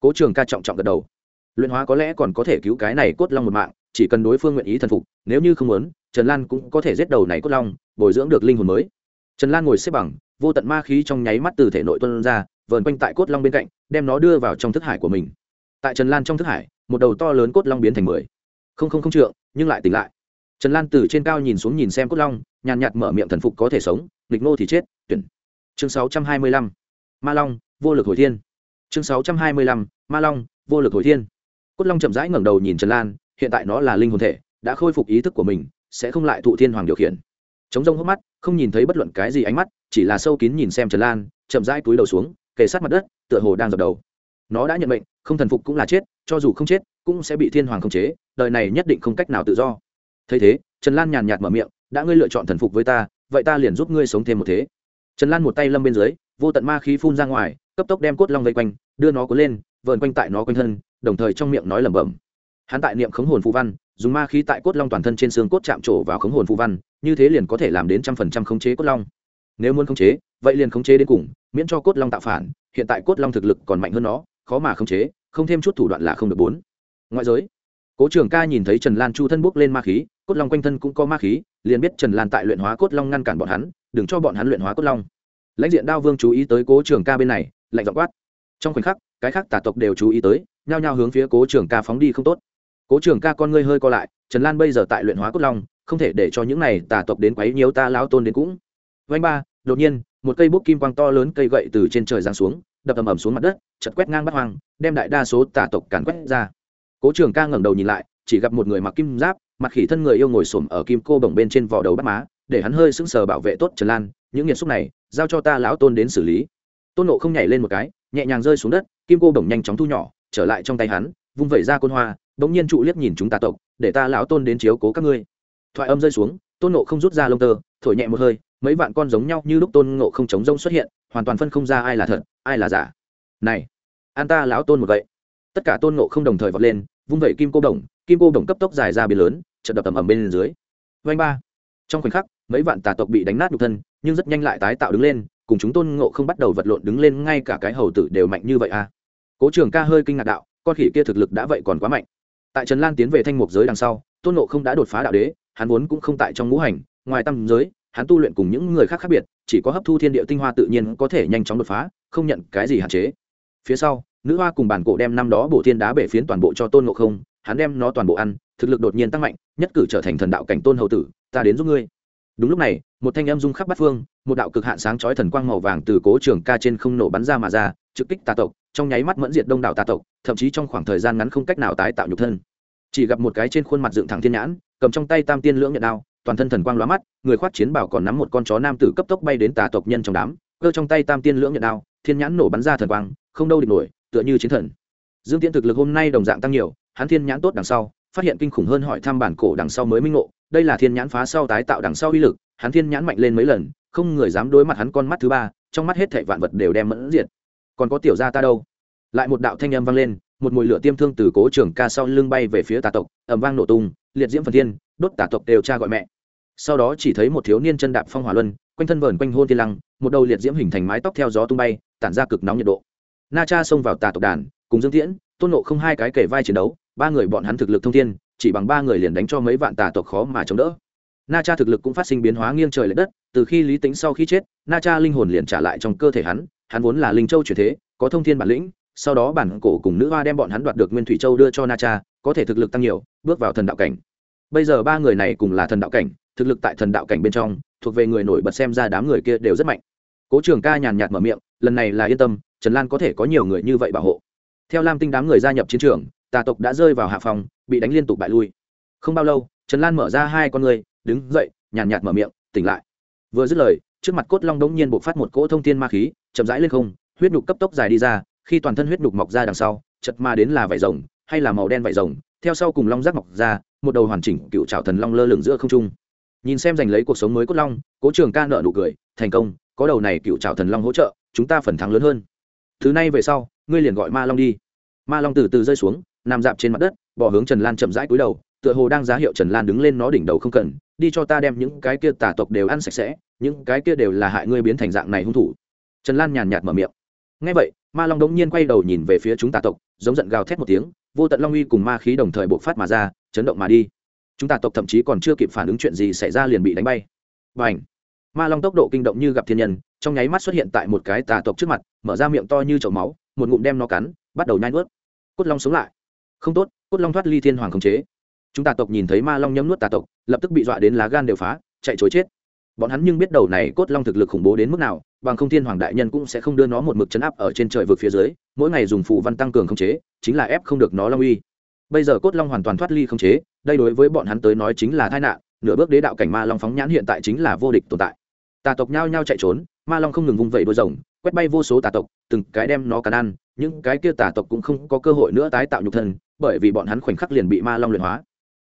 Cố trường ca trọng trọng gật đầu. Luyện hóa có lẽ còn có thể cứu cái này cốt long một mạng, chỉ cần đối phương nguyện ý thần phục, nếu như không muốn, trần lan cũng có thể giết đầu này cốt long, bồi dưỡng được linh hồn mới. Trần lan ngồi xếp bằng, vô tận ma khí trong nháy mắt từ thể nội tuân ra vờn quanh tại cốt long bên cạnh, đem nó đưa vào trong thức hải của mình. Tại trần lan trong thức hải, một đầu to lớn cốt long biến thành mười. Không không không trượng, nhưng lại tỉnh lại. Trần lan từ trên cao nhìn xuống nhìn xem cốt long, nhàn nhạt mở miệng thần phục có thể sống, nghịch ngô thì chết, tuyển. Chương sáu trăm hai mươi lăm, ma long, vô lực hồi thiên. Chương sáu trăm hai mươi lăm, ma long, vô lực hồi thiên. Cốt long chậm rãi ngẩng đầu nhìn trần lan, hiện tại nó là linh hồn thể, đã khôi phục ý thức của mình, sẽ không lại thụ thiên hoàng điều khiển. Chống rông hốc mắt, không nhìn thấy bất luận cái gì ánh mắt, chỉ là sâu kín nhìn xem trần lan, chậm rãi túi đầu xuống kề sát mặt đất, tựa hồ đang dập đầu. Nó đã nhận mệnh, không thần phục cũng là chết, cho dù không chết, cũng sẽ bị thiên hoàng khống chế, đời này nhất định không cách nào tự do. Thấy thế, trần lan nhàn nhạt mở miệng, đã ngươi lựa chọn thần phục với ta, vậy ta liền giúp ngươi sống thêm một thế. Trần lan một tay lâm bên dưới, vô tận ma khí phun ra ngoài, cấp tốc đem cốt long vây quanh, đưa nó cuốn lên, vờn quanh tại nó quanh thân, đồng thời trong miệng nói lẩm bẩm. Hắn tại niệm khống hồn phù văn, dùng ma khí tại cốt long toàn thân trên xương cốt chạm trổ vào khống hồn phù văn, như thế liền có thể làm đến trăm phần trăm khống chế cốt long nếu muốn khống chế, vậy liền khống chế đến cùng, miễn cho cốt long tạo phản, hiện tại cốt long thực lực còn mạnh hơn nó, khó mà khống chế, không thêm chút thủ đoạn là không được bốn. Ngoại giới, cố trường ca nhìn thấy trần lan chu thân bốc lên ma khí, cốt long quanh thân cũng có ma khí, liền biết trần lan tại luyện hóa cốt long ngăn cản bọn hắn, đừng cho bọn hắn luyện hóa cốt long. Lãnh diện đao vương chú ý tới cố trường ca bên này, lạnh dọc quát. Trong khoảnh khắc, cái khác tà tộc đều chú ý tới, nhao nhao hướng phía cố trường ca phóng đi không tốt. Cố trường ca con ngươi hơi co lại, trần lan bây giờ tại luyện hóa cốt long, không thể để cho những này tà tộc đến quấy nhiều ta lão tôn đến cũng vanh ba, đột nhiên, một cây bút kim quang to lớn cây gậy từ trên trời giáng xuống, đập ầm ầm xuống mặt đất chật quét ngang bắt hoang, đem đại đa số tà tộc càn quét ra. Cố trường ca ngẩng đầu nhìn lại, chỉ gặp một người mặc kim giáp, mặt khỉ thân người yêu ngồi xổm ở kim cô bồng bên trên vỏ đầu bắt má, để hắn hơi sững sờ bảo vệ tốt trần lan, những nghiệt xúc này, giao cho ta lão tôn đến xử lý. Tôn nộ không nhảy lên một cái, nhẹ nhàng rơi xuống đất, kim cô bồng nhanh chóng thu nhỏ, trở lại trong tay hắn, vung vẩy ra côn hoa, bỗng nhiên trụ liếc nhìn chúng tà tộc, để ta lão tôn đến chiếu cố các ngươi. Thoại âm rơi xuống, tôn nộ không rút ra lông tơ, thổi nhẹ một hơi mấy vạn con giống nhau như lúc tôn ngộ không chống rông xuất hiện, hoàn toàn phân không ra ai là thật, ai là giả. Này an ta lão tôn một vậy tất cả tôn ngộ không đồng thời vọt lên, vung vẩy kim cô đồng, kim cô đồng cấp tốc dài ra biển lớn, chợt đập ầm ầm bên dưới. Vanh ba. Trong khoảnh khắc, mấy vạn tà tộc bị đánh nát nhục thân, nhưng rất nhanh lại tái tạo đứng lên, cùng chúng tôn ngộ không bắt đầu vật lộn đứng lên, ngay cả cái hầu tử đều mạnh như vậy à. Cố trường ca hơi kinh ngạc đạo, con khỉ kia thực lực đã vậy còn quá mạnh. Tại trần lan tiến về thanh mục giới đằng sau, tôn ngộ không đã đột phá đạo đế, hắn vốn cũng không tại trong ngũ hành, ngoài tam giới hắn tu luyện cùng những người khác khác biệt, chỉ có hấp thu thiên địa tinh hoa tự nhiên có thể nhanh chóng đột phá, không nhận cái gì hạn chế. Phía sau, nữ hoa cùng bản cổ đem năm đó bổ thiên đá bể phiến toàn bộ cho tôn ngộ không, hắn đem nó toàn bộ ăn, thực lực đột nhiên tăng mạnh, nhất cử trở thành thần đạo cảnh tôn hậu tử, ta đến giúp ngươi. Đúng lúc này, một thanh âm rung khắp bát phương, một đạo cực hạn sáng chói thần quang màu vàng từ cố trường ca trên không nổ bắn ra mà ra, trực kích tà tộc, trong nháy mắt mẫn diệt đông đảo tà tộc, thậm chí trong khoảng thời gian ngắn không cách nào tái tạo nhục thân. Chỉ gặp một cái trên khuôn mặt dựng thẳng thiên nhãn, cầm trong tay tam tiên lưỡng nhận đao toàn thân thần quang lóa mắt, người khoác chiến bảo còn nắm một con chó nam tử cấp tốc bay đến tà tộc nhân trong đám, cơ trong tay tam tiên lưỡng nhận đao, thiên nhãn nổ bắn ra thần quang, không đâu địch nổi, tựa như chiến thần. Dương tiễn thực lực hôm nay đồng dạng tăng nhiều, hắn thiên nhãn tốt đằng sau, phát hiện kinh khủng hơn hỏi thăm bản cổ đằng sau mới minh ngộ, đây là thiên nhãn phá sau tái tạo đằng sau uy lực, hắn thiên nhãn mạnh lên mấy lần, không người dám đối mặt hắn con mắt thứ ba, trong mắt hết thảy vạn vật đều đem mẫn diệt. Còn có tiểu gia ta đâu? Lại một đạo thanh âm vang lên, một mùi lửa tiêm thương từ cố trưởng ca sau lưng bay về phía tà tộc ẩm vang nổ tung, liệt diễm phần thiên, đốt tà tộc đều cha gọi mẹ sau đó chỉ thấy một thiếu niên chân đạp phong hỏa luân, quanh thân vờn quanh hôn thiên lăng, một đầu liệt diễm hình thành mái tóc theo gió tung bay, tản ra cực nóng nhiệt độ. Na cha xông vào tà tộc đàn, cùng dương tiễn, tôn nộ không hai cái kể vai chiến đấu, ba người bọn hắn thực lực thông thiên, chỉ bằng ba người liền đánh cho mấy vạn tà tộc khó mà chống đỡ. Na cha thực lực cũng phát sinh biến hóa nghiêng trời l ệ đất, từ khi lý tính sau khi chết, na cha linh hồn liền trả lại trong cơ thể hắn hắn vốn là linh châu chuyển thế, có thông thiên bản lĩnh, sau đó bản cổ cùng nữ hoa đem bọn hắn đoạt được nguyên thủy châu đưa cho na cha, có thể thực lực tăng nhiều, bước vào thần đạo cảnh. Bây giờ ba người này cùng là thần đạo cảnh thực lực tại thần đạo cảnh bên trong, thuộc về người nổi bật xem ra đám người kia đều rất mạnh. Cố trường ca nhàn nhạt mở miệng, lần này là yên tâm, trần lan có thể có nhiều người như vậy bảo hộ. Theo lam tinh đám người gia nhập chiến trường, tà tộc đã rơi vào hạ phòng, bị đánh liên tục bại lui. Không bao lâu, trần lan mở ra hai con người, đứng dậy, nhàn nhạt mở miệng, tỉnh lại. Vừa dứt lời, trước mặt cốt long đống nhiên bộc phát một cỗ thông thiên ma khí, chậm rãi lên không, huyết nhục cấp tốc dài đi ra, khi toàn thân huyết nhục mọc ra đằng sau chật ma đến là vải rồng, hay là màu đen vải rồng, theo sau cùng long rác mọc ra, một đầu hoàn chỉnh cựu trào thần long lơ lửng giữa không trung nhìn xem giành lấy cuộc sống mới cốt long, cố trường ca nợ nụ cười, thành công, có đầu này cựu trào thần long hỗ trợ, chúng ta phần thắng lớn hơn. Thứ này về sau, ngươi liền gọi ma long đi. Ma long từ từ rơi xuống, nằm dạp trên mặt đất, bỏ hướng trần lan chậm rãi cúi đầu, tựa hồ đang giá hiệu trần lan đứng lên nó đỉnh đầu không cần, đi cho ta đem những cái kia tà tộc đều ăn sạch sẽ, những cái kia đều là hại ngươi biến thành dạng này hung thủ. Trần lan nhàn nhạt mở miệng. Ngay vậy, ma long đống nhiên quay đầu nhìn về phía chúng tà tộc, giống giận gào thét một tiếng, vô tận long uy cùng ma khí đồng thời bộc phát mà ra, chấn động mà đi chúng ta tộc thậm chí còn chưa kịp phản ứng chuyện gì xảy ra liền bị đánh bay. Và ảnh ma long tốc độ kinh động như gặp thiên nhân, trong nháy mắt xuất hiện tại một cái tà tộc trước mặt, mở ra miệng to như chậu máu, một ngụm đem nó cắn, bắt đầu nhai nuốt. Cốt long sống lại. Không tốt, cốt long thoát ly thiên hoàng khống chế. Chúng ta tộc nhìn thấy ma long nhấm nuốt tà tộc, lập tức bị dọa đến lá gan đều phá, chạy chối chết. Bọn hắn nhưng biết đầu này cốt long thực lực khủng bố đến mức nào, bằng không thiên hoàng đại nhân cũng sẽ không đưa nó một mực chấn áp ở trên trời vực phía dưới, mỗi ngày dùng phụ văn tăng cường khống chế, chính là ép không được nó long uy bây giờ cốt long hoàn toàn thoát ly không chế, đây đối với bọn hắn tới nói chính là tai nạn, nửa bước đế đạo cảnh ma long phóng nhãn hiện tại chính là vô địch tồn tại. Tà tộc nhao nhao chạy trốn, ma long không ngừng vung vẩy đôi rồng, quét bay vô số tà tộc, từng cái đem nó cắn ăn, những cái kia tà tộc cũng không có cơ hội nữa tái tạo nhục thân, bởi vì bọn hắn khoảnh khắc liền bị ma long luyện hóa.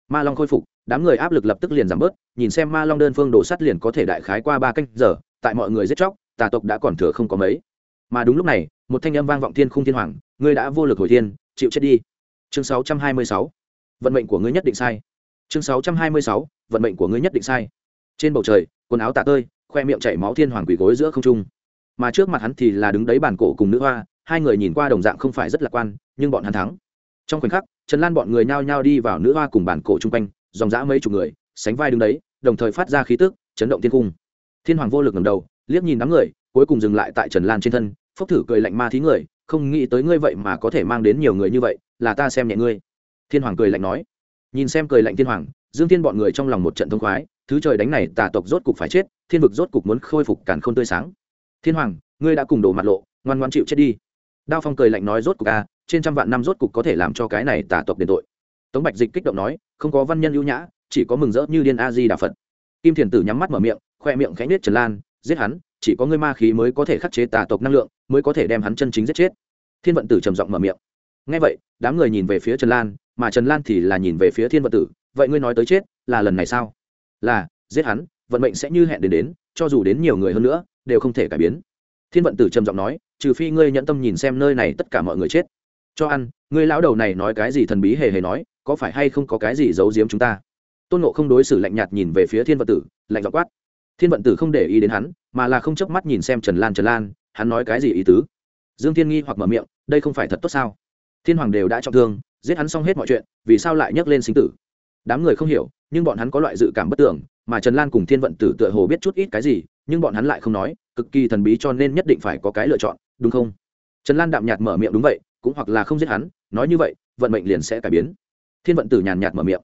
Ma long khôi phục, đám người áp lực lập tức liền giảm bớt, nhìn xem ma long đơn phương đổ sắt liền có thể đại khái qua ba canh giờ, tại mọi người giết chóc, tà tộc đã còn thừa không có mấy. Mà đúng lúc này, một thanh âm vang vọng thiên khung thiên hoàng, ngươi đã vô lực hồi thiên, chịu chết đi chương 626. vận mệnh của ngươi nhất định sai. Chương 626. vận mệnh của ngươi nhất định sai. Trên bầu trời, quần áo tạ tơi, khoe miệng chảy máu thiên hoàng quỳ gối giữa không trung. Mà trước mặt hắn thì là đứng đấy bàn cổ cùng nữ hoa, hai người nhìn qua đồng dạng không phải rất lạc quan, nhưng bọn hắn thắng. Trong khoảnh khắc, trần lan bọn người nhao nhao đi vào nữ hoa cùng bàn cổ chung quanh, dòng dã mấy chục người, sánh vai đứng đấy, đồng thời phát ra khí tức, chấn động thiên cung. Thiên hoàng vô lực ngầm đầu, liếc nhìn đám người, cuối cùng dừng lại tại trần lan trên thân, phốc thử cười lạnh ma thí người, không nghĩ tới ngươi vậy mà có thể mang đến nhiều người như vậy là ta xem nhẹ ngươi. Thiên hoàng cười lạnh nói. Nhìn xem cười lạnh thiên hoàng, dương thiên bọn người trong lòng một trận thông khoái, thứ trời đánh này tà tộc rốt cục phải chết, thiên vực rốt cục muốn khôi phục càn khôn tươi sáng. Thiên hoàng, ngươi đã cùng đổ mặt lộ, ngoan ngoan chịu chết đi. Đao phong cười lạnh nói rốt cục a trên trăm vạn năm rốt cục có thể làm cho cái này tà tộc đền tội. Tống bạch dịch kích động nói, không có văn nhân ưu nhã, chỉ có mừng rỡ như điên a di đà phật. Kim thiền tử nhắm mắt mở miệng, khoe miệng khẽ nết trần lan, giết hắn, chỉ có ngươi ma khí mới có thể khắc chế tà tộc năng lượng, mới có thể đem hắn chân chính giết chết. Thiên vận tử trầm giọng mở miệng ngay vậy, đám người nhìn về phía trần lan, mà trần lan thì là nhìn về phía thiên vận tử. Vậy ngươi nói tới chết là lần này sao? Là, giết hắn, vận mệnh sẽ như hẹn đến đến, cho dù đến nhiều người hơn nữa, đều không thể cải biến. Thiên vận tử trầm giọng nói, trừ phi ngươi nhận tâm nhìn xem nơi này tất cả mọi người chết. Cho ăn, ngươi lão đầu này nói cái gì thần bí hề hề nói, có phải hay không có cái gì giấu giếm chúng ta? Tôn nộ không đối xử lạnh nhạt nhìn về phía thiên vận tử, lạnh giọng quát. Thiên vận tử không để ý đến hắn, mà là không chớp mắt nhìn xem trần lan trần lan, hắn nói cái gì ý tứ? Dương thiên nghi hoặc mở miệng, đây không phải thật tốt sao? Thiên hoàng đều đã trọng thương, giết hắn xong hết mọi chuyện, vì sao lại nhấc lên sinh tử? Đám người không hiểu, nhưng bọn hắn có loại dự cảm bất tưởng mà trần lan cùng thiên vận tử tựa hồ biết chút ít cái gì, nhưng bọn hắn lại không nói, cực kỳ thần bí cho nên nhất định phải có cái lựa chọn, đúng không? Trần lan đạm nhạt mở miệng đúng vậy, cũng hoặc là không giết hắn, nói như vậy, vận mệnh liền sẽ cải biến. Thiên vận tử nhàn nhạt mở miệng.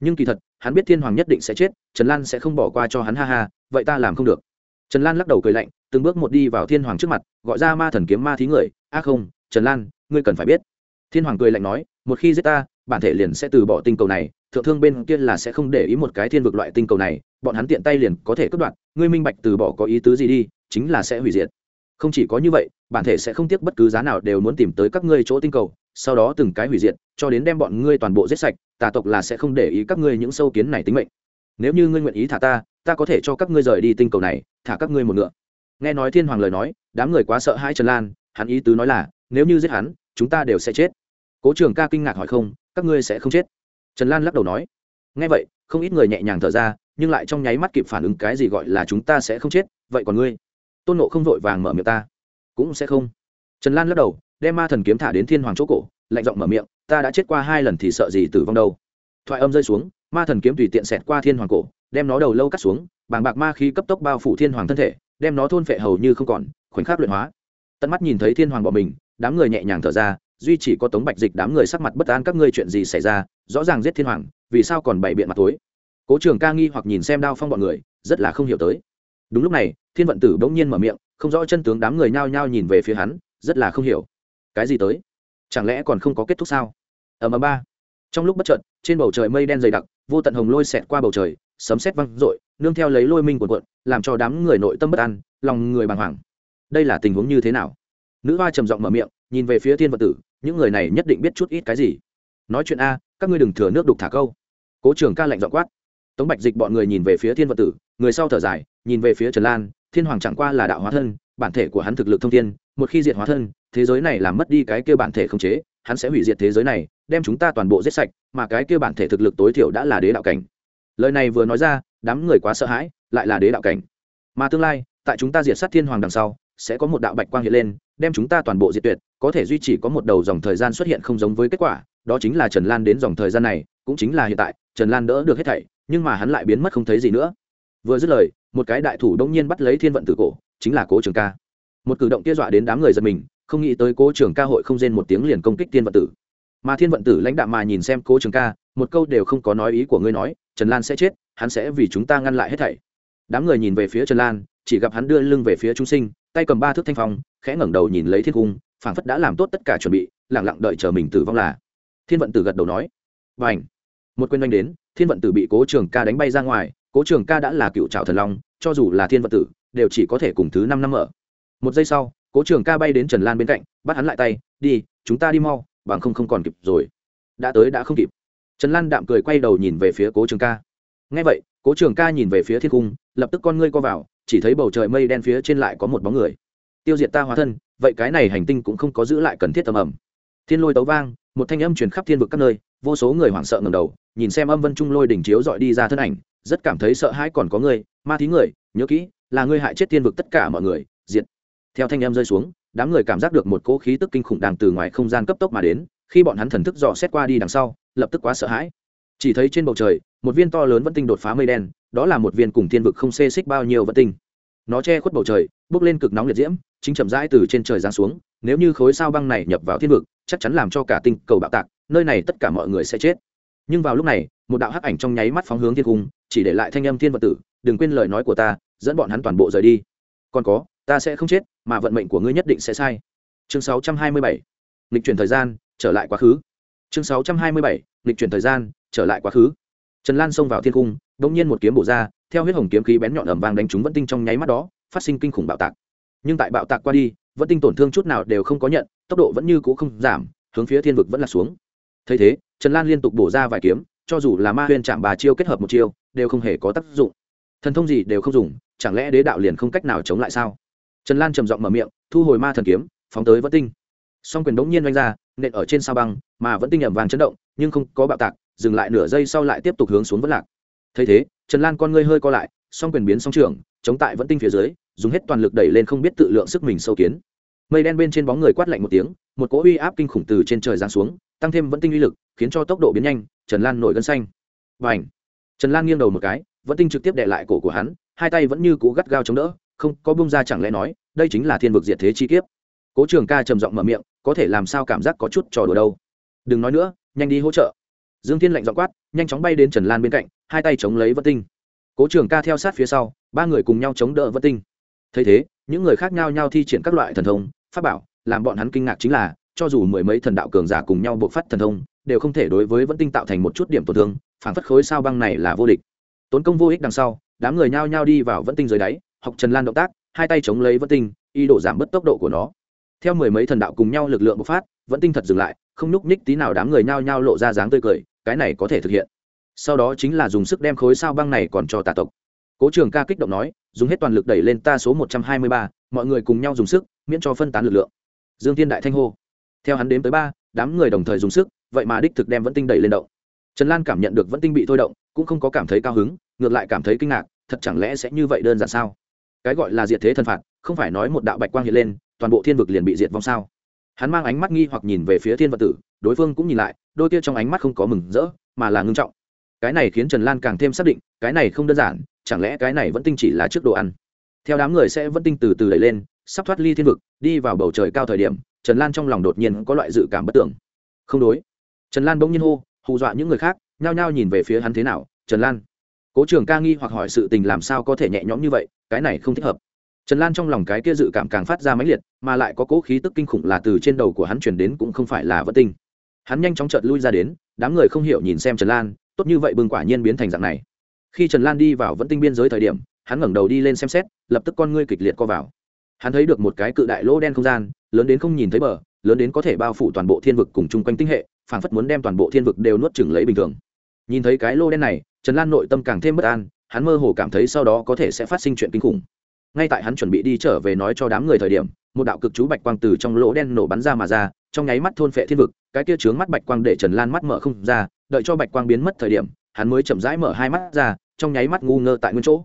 Nhưng kỳ thật, hắn biết thiên hoàng nhất định sẽ chết, trần lan sẽ không bỏ qua cho hắn, ha ha, vậy ta làm không được. Trần lan lắc đầu cười lạnh, từng bước một đi vào thiên hoàng trước mặt, gọi ra ma thần kiếm ma thí người, a không, trần lan, ngươi cần phải biết thiên hoàng cười lạnh nói, một khi giết ta, bản thể liền sẽ từ bỏ tinh cầu này, thượng thương bên kia là sẽ không để ý một cái thiên vực loại tinh cầu này, bọn hắn tiện tay liền có thể cướp đoạt, ngươi minh bạch từ bỏ có ý tứ gì đi, chính là sẽ hủy diệt. Không chỉ có như vậy, bản thể sẽ không tiếc bất cứ giá nào đều muốn tìm tới các ngươi chỗ tinh cầu, sau đó từng cái hủy diệt, cho đến đem bọn ngươi toàn bộ giết sạch, tà tộc là sẽ không để ý các ngươi những sâu kiến này tính mệnh. Nếu như ngươi nguyện ý thả ta ta có thể cho các ngươi rời đi tinh cầu này, thả các ngươi một ngựa. Nghe nói thiên hoàng lời nói, đám người quá sợ hãi trần lan, hắn ý tứ nói là, nếu như giết hắn, chúng ta đều sẽ chết cố trường ca kinh ngạc hỏi không, các ngươi sẽ không chết? Trần lan lắc đầu nói. Nghe vậy, không ít người nhẹ nhàng thở ra, nhưng lại trong nháy mắt kịp phản ứng cái gì gọi là chúng ta sẽ không chết, vậy còn ngươi? Tôn nộ không vội vàng mở miệng ta. Cũng sẽ không. Trần lan lắc đầu, đem ma thần kiếm thả đến thiên hoàng chỗ cổ, lạnh giọng mở miệng, ta đã chết qua hai lần thì sợ gì tử vong đâu. Thoại âm rơi xuống, ma thần kiếm tùy tiện xẹt qua thiên hoàng cổ, đem nó đầu lâu cắt xuống, bàng bạc ma khí cấp tốc bao phủ thiên hoàng thân thể, đem nó thôn phệ hầu như không còn, khoảnh khắc luyện hóa. Tận mắt nhìn thấy thiên hoàng bỏ mình, đám người nhẹ nhàng thở ra duy chỉ có tống bạch dịch đám người sắc mặt bất an, các ngươi chuyện gì xảy ra? Rõ ràng giết thiên hoàng, vì sao còn bày biện mặt tối? Cố trường ca nghi hoặc nhìn xem đao phong bọn người, rất là không hiểu tới. Đúng lúc này, thiên vận tử bỗng nhiên mở miệng, không rõ chân tướng đám người nhao nhao nhìn về phía hắn, rất là không hiểu. Cái gì tới? Chẳng lẽ còn không có kết thúc sao? Ở ầm ba. Trong lúc bất chợt, trên bầu trời mây đen dày đặc, vô tận hồng lôi xẹt qua bầu trời, sấm sét văng rội nương theo lấy lôi minh cuộn cuộn, làm cho đám người nội tâm bất an, lòng người bàng hoàng. Đây là tình huống như thế nào? Nữ hoa trầm giọng mở miệng, nhìn về phía thiên vật tử những người này nhất định biết chút ít cái gì. Nói chuyện a, các ngươi đừng thừa nước đục thả câu. Cố trường ca lạnh dọn quát. Tống bạch dịch bọn người nhìn về phía thiên vật tử, người sau thở dài, nhìn về phía trần lan, thiên hoàng chẳng qua là đạo hóa thân, bản thể của hắn thực lực thông thiên, một khi diệt hóa thân, thế giới này làm mất đi cái kia bản thể không chế, hắn sẽ hủy diệt thế giới này, đem chúng ta toàn bộ giết sạch, mà cái kia bản thể thực lực tối thiểu đã là đế đạo cảnh. Lời này vừa nói ra, đám người quá sợ hãi, lại là đế đạo cảnh. Mà tương lai, tại chúng ta diệt sát thiên hoàng đằng sau, sẽ có một đạo bạch quang hiện lên, đem chúng ta toàn bộ diệt tuyệt có thể duy trì có một đầu dòng thời gian xuất hiện không giống với kết quả, đó chính là trần lan đến dòng thời gian này, cũng chính là hiện tại, trần lan đỡ được hết thảy, nhưng mà hắn lại biến mất không thấy gì nữa. Vừa dứt lời, một cái đại thủ đông nhiên bắt lấy thiên vận tử cổ, chính là cố trường ca. Một cử động kia dọa đến đám người giật mình, không nghĩ tới cố trường ca hội không rên một tiếng liền công kích thiên vận tử. Mà thiên vận tử lãnh đạo mà nhìn xem cố trường ca, một câu đều không có nói ý của ngươi nói, trần lan sẽ chết, hắn sẽ vì chúng ta ngăn lại hết thảy. Đám người nhìn về phía trần lan, chỉ gặp hắn đưa lưng về phía trung sinh, tay cầm ba thước thanh phong, khẽ ngẩng đầu nhìn lấy thiên cung phảng phất đã làm tốt tất cả chuẩn bị lẳng lặng đợi chờ mình tử vong là. Thiên vận tử gật đầu nói và ảnh một quên oanh đến, thiên vận tử bị cố trường ca đánh bay ra ngoài. Cố trường ca đã là cựu trào thần long, cho dù là thiên vận tử, đều chỉ có thể cùng thứ năm năm ở. Một giây sau, cố trường ca bay đến trần lan bên cạnh, bắt hắn lại tay, đi, chúng ta đi mau, bằng không không còn kịp rồi. Đã tới, đã không kịp. Trần lan đạm cười quay đầu nhìn về phía cố trường ca. Ngay vậy, cố trường ca nhìn về phía thiên cung, lập tức con ngươi co vào, chỉ thấy bầu trời mây đen phía trên lại có một bóng người. Tiêu diệt ta hóa thân vậy cái này hành tinh cũng không có giữ lại cần thiết tầm ầm. Thiên lôi tấu vang, một thanh âm truyền khắp thiên vực các nơi, vô số người hoảng sợ ngầm đầu, nhìn xem âm vân trung lôi đỉnh chiếu dọi đi ra thân ảnh, rất cảm thấy sợ hãi còn có người, ma thí người, nhớ kỹ, là ngươi hại chết thiên vực tất cả mọi người, diệt. Theo thanh âm rơi xuống, đám người cảm giác được một cỗ khí tức kinh khủng đang từ ngoài không gian cấp tốc mà đến, khi bọn hắn thần thức dò xét qua đi đằng sau, lập tức quá sợ hãi. Chỉ thấy trên bầu trời, một viên to lớn vẫn tinh đột phá mây đen, đó là một viên cùng thiên vực không xê xích bao nhiêu vẫn tinh. Nó che khuất bầu trời bước lên cực nóng liệt diễm chính chậm rãi từ trên trời giáng xuống, nếu như khối sao băng này nhập vào thiên vực, chắc chắn làm cho cả tinh cầu bạo tạc, nơi này tất cả mọi người sẽ chết. Nhưng vào lúc này, một đạo hắc ảnh trong nháy mắt phóng hướng thiên cung, chỉ để lại thanh âm thiên vật tử, đừng quên lời nói của ta, dẫn bọn hắn toàn bộ rời đi. Còn có, ta sẽ không chết, mà vận mệnh của ngươi nhất định sẽ sai. Chương 627. lịch chuyển thời gian, trở lại quá khứ. Chương 627. lịch chuyển thời gian, trở lại quá khứ. Trần lan xông vào thiên cung đ nhiên một kiếm bổ ra, theo huyết hồng kiếm khí bén nhọn ẩm vàng đánh trúng vẫn tinh trong nháy mắt đó, phát sinh kinh khủng bạo tạc nhưng tại bạo tạc qua đi, vẫn tinh tổn thương chút nào đều không có nhận, tốc độ vẫn như cũ không giảm, hướng phía thiên vực vẫn là xuống. Thấy thế, trần lan liên tục bổ ra vài kiếm, cho dù là ma huyên chạm bà chiêu kết hợp một chiêu, đều không hề có tác dụng. Thần thông gì đều không dùng, chẳng lẽ đế đạo liền không cách nào chống lại sao? Trần lan trầm giọng mở miệng, thu hồi ma thần kiếm, phóng tới vẫn tinh. Song quyền bỗng nhiên oanh ra, nện ở trên sao băng, mà vẫn tinh ẩm vàng chấn động, nhưng không có bạo tạc, dừng lại nửa giây sau lại tiếp tục hướng xuống vẫn lạc. Thấy thế, trần lan con ngươi hơi co lại, song quyền biến song trường chống tại vẫn tinh phía dưới dùng hết toàn lực đẩy lên không biết tự lượng sức mình sâu kiến. Mây đen bên trên bóng người quát lạnh một tiếng, một cỗ uy áp kinh khủng từ trên trời giáng xuống, tăng thêm vẫn tinh uy lực, khiến cho tốc độ biến nhanh, trần lan nổi gân xanh. Và ảnh trần lan nghiêng đầu một cái, vẫn tinh trực tiếp đệ lại cổ của hắn, hai tay vẫn như cố gắt gao chống đỡ, không, có bông ra chẳng lẽ nói, đây chính là thiên vực diệt thế chi kiếp. Cố trường ca trầm giọng mở miệng, có thể làm sao cảm giác có chút trò đùa đâu. Đừng nói nữa, nhanh đi hỗ trợ. Dương thiên lạnh dọ quát, nhanh chóng bay đến trần lan bên cạnh, hai tay chống lấy vân tinh. Cố trường ca theo sát phía sau, ba người cùng nhau chống đỡ vân tinh thấy thế, những người khác nhau nhau thi triển các loại thần thông, pháp bảo, làm bọn hắn kinh ngạc chính là, cho dù mười mấy thần đạo cường giả cùng nhau bộc phát thần thông, đều không thể đối với vân tinh tạo thành một chút điểm tổn thương, phản phất khối sao băng này là vô địch. Tốn công vô ích đằng sau, đám người nhao nhao đi vào vân tinh dưới đáy, học trần lan động tác, hai tay chống lấy vân tinh y đổ giảm bớt tốc độ của nó. Theo mười mấy thần đạo cùng nhau lực lượng bộc phát, vẫn tinh thật dừng lại, không nhúc nhích tí nào đám người nhao nhao lộ ra dáng tươi cười, cái này có thể thực hiện. Sau đó chính là dùng sức đem khối sao băng này còn cho tà tộc. Cố trường ca kích động nói dùng hết toàn lực đẩy lên ta số một trăm hai mươi ba, mọi người cùng nhau dùng sức, miễn cho phân tán lực lượng. Dương tiên đại thanh hô. Theo hắn đếm tới ba, đám người đồng thời dùng sức, vậy mà đích thực đem vẫn tinh đẩy lên động. Trần lan cảm nhận được vẫn tinh bị thôi động, cũng không có cảm thấy cao hứng, ngược lại cảm thấy kinh ngạc, thật chẳng lẽ sẽ như vậy đơn giản sao? Cái gọi là diệt thế thần phạt, không phải nói một đạo bạch quang hiện lên, toàn bộ thiên vực liền bị diệt vong sao? Hắn mang ánh mắt nghi hoặc nhìn về phía thiên vật tử, đối phương cũng nhìn lại, đôi kia trong ánh mắt không có mừng rỡ, mà là ngưng trọng. Cái này khiến trần lan càng thêm xác định, cái này không đơn giản chẳng lẽ cái này vẫn tinh chỉ là trước đồ ăn? Theo đám người sẽ vẫn tinh từ từ đẩy lên, sắp thoát ly thiên vực, đi vào bầu trời cao thời điểm, trần lan trong lòng đột nhiên có loại dự cảm bất tưởng. Không đối. Trần lan bỗng nhiên hô, hù dọa những người khác, nhao nhao nhìn về phía hắn thế nào, trần lan. Cố trường ca nghi hoặc hỏi sự tình làm sao có thể nhẹ nhõm như vậy, cái này không thích hợp. Trần lan trong lòng cái kia dự cảm càng phát ra mãnh liệt, mà lại có cố khí tức kinh khủng là từ trên đầu của hắn chuyển đến cũng không phải là vất tinh. Hắn nhanh chóng chợt lui ra đến, đám người không hiểu nhìn xem trần lan, tốt như vậy bừng quả nhiên biến thành dạng này khi trần lan đi vào vẫn tinh biên giới thời điểm, hắn ngẩng đầu đi lên xem xét, lập tức con ngươi kịch liệt co vào. Hắn thấy được một cái cự đại lỗ đen không gian, lớn đến không nhìn thấy bờ, lớn đến có thể bao phủ toàn bộ thiên vực cùng chung quanh tinh hệ, phảng phất muốn đem toàn bộ thiên vực đều nuốt chửng lấy bình thường. Nhìn thấy cái lô đen này, trần lan nội tâm càng thêm bất an, hắn mơ hồ cảm thấy sau đó có thể sẽ phát sinh chuyện kinh khủng. Ngay tại hắn chuẩn bị đi trở về nói cho đám người thời điểm, một đạo cực chú bạch quang từ trong lỗ đen nổ bắn ra mà ra, trong nháy mắt thôn phệ thiên vực, cái kia trướng mắt bạch quang để trần lan mắt mở không ra, đợi cho bạch quang biến mất thời điểm hắn mới chậm rãi mở hai mắt ra, trong nháy mắt ngu ngơ tại nguyên chỗ.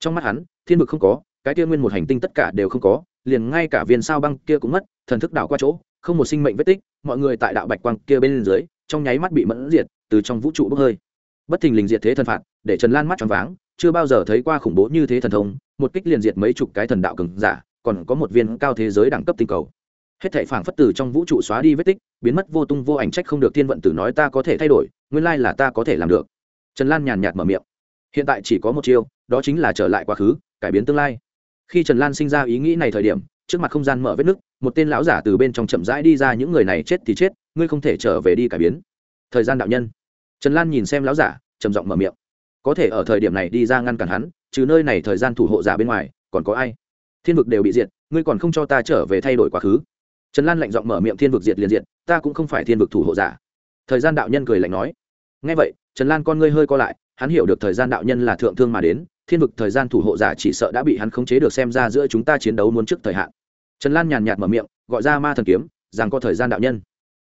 Trong mắt hắn, thiên vực không có, cái kia nguyên một hành tinh tất cả đều không có, liền ngay cả viên sao băng kia cũng mất, thần thức đảo qua chỗ, không một sinh mệnh vết tích, mọi người tại đạo bạch quang kia bên dưới, trong nháy mắt bị mẫn diệt, từ trong vũ trụ bốc hơi. Bất thình lình diệt thế thần phạt, để trần lan mắt tròn váng, chưa bao giờ thấy qua khủng bố như thế thần thông, một kích liền diệt mấy chục cái thần đạo cường giả, còn có một viên cao thế giới đẳng cấp tinh cầu. Hết thảy phảng phất từ trong vũ trụ xóa đi vết tích, biến mất vô tung vô ảnh trách không được thiên vận tử nói ta có thể thay đổi, nguyên lai là ta có thể làm được trần lan nhàn nhạt mở miệng. Hiện tại chỉ có một chiêu, đó chính là trở lại quá khứ, cải biến tương lai. Khi trần lan sinh ra ý nghĩ này thời điểm, trước mặt không gian mở vết nứt, một tên lão giả từ bên trong chậm rãi đi ra, những người này chết thì chết, ngươi không thể trở về đi cải biến. Thời gian đạo nhân. Trần lan nhìn xem lão giả, trầm giọng mở miệng. Có thể ở thời điểm này đi ra ngăn cản hắn, trừ nơi này thời gian thủ hộ giả bên ngoài, còn có ai? Thiên vực đều bị diệt, ngươi còn không cho ta trở về thay đổi quá khứ. Trần lan lạnh giọng mở miệng, thiên vực diệt liền diệt, ta cũng không phải thiên vực thủ hộ giả. Thời gian đạo nhân cười lạnh nói ngay vậy, trần lan con ngươi hơi co lại, hắn hiểu được thời gian đạo nhân là thượng thương mà đến, thiên vực thời gian thủ hộ giả chỉ sợ đã bị hắn khống chế được xem ra giữa chúng ta chiến đấu muốn trước thời hạn. Trần lan nhàn nhạt mở miệng, gọi ra ma thần kiếm, rằng có thời gian đạo nhân.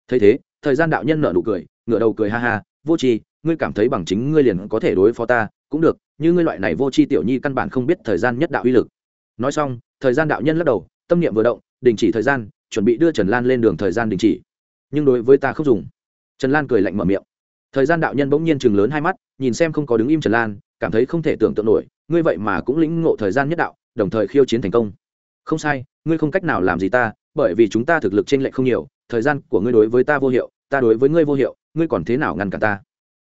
Thấy thế, thời gian đạo nhân nở nụ cười, ngửa đầu cười ha ha, vô tri, ngươi cảm thấy bằng chính ngươi liền có thể đối phó ta, cũng được, như ngươi loại này vô tri tiểu nhi căn bản không biết thời gian nhất đạo uy lực. Nói xong, thời gian đạo nhân lắc đầu, tâm niệm vừa động, đình chỉ thời gian, chuẩn bị đưa trần lan lên đường thời gian đình chỉ. Nhưng đối với ta không dùng. Trần lan cười lạnh mở miệng thời gian đạo nhân bỗng nhiên chừng lớn hai mắt, nhìn xem không có đứng im trần lan, cảm thấy không thể tưởng tượng nổi, ngươi vậy mà cũng lĩnh ngộ thời gian nhất đạo, đồng thời khiêu chiến thành công. Không sai, ngươi không cách nào làm gì ta, bởi vì chúng ta thực lực t r ê n lệch không nhiều, thời gian của ngươi đối với ta vô hiệu, ta đối với ngươi vô hiệu, ngươi còn thế nào ngăn cản ta?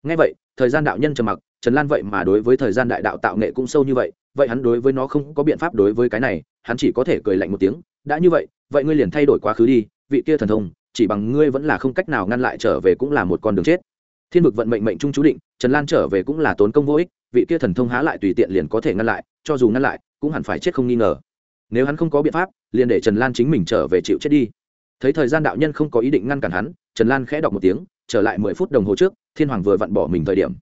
Ngay vậy, thời gian đạo nhân trầm mặc, trần lan vậy mà đối với thời gian đại đạo tạo nghệ cũng sâu như vậy vậy hắn đối với nó không có biện pháp đối với cái này, hắn chỉ có thể cười lạnh một tiếng, đã như vậy vậy ngươi liền thay đổi quá khứ đi, vị kia thần thông, chỉ bằng ngươi vẫn là không cách nào ngăn lại trở về cũng là một con đường chết thiên vực vận mệnh mệnh trung chú định, trần lan trở về cũng là tốn công vô ích, vị kia thần thông há lại tùy tiện liền có thể ngăn lại, cho dù ngăn lại, cũng hẳn phải chết không nghi ngờ. Nếu hắn không có biện pháp, liền để trần lan chính mình trở về chịu chết đi. Thấy thời gian đạo nhân không có ý định ngăn cản hắn, trần lan khẽ đọc một tiếng, trở lại mười phút đồng hồ trước, thiên hoàng vừa vặn bỏ mình thời điểm.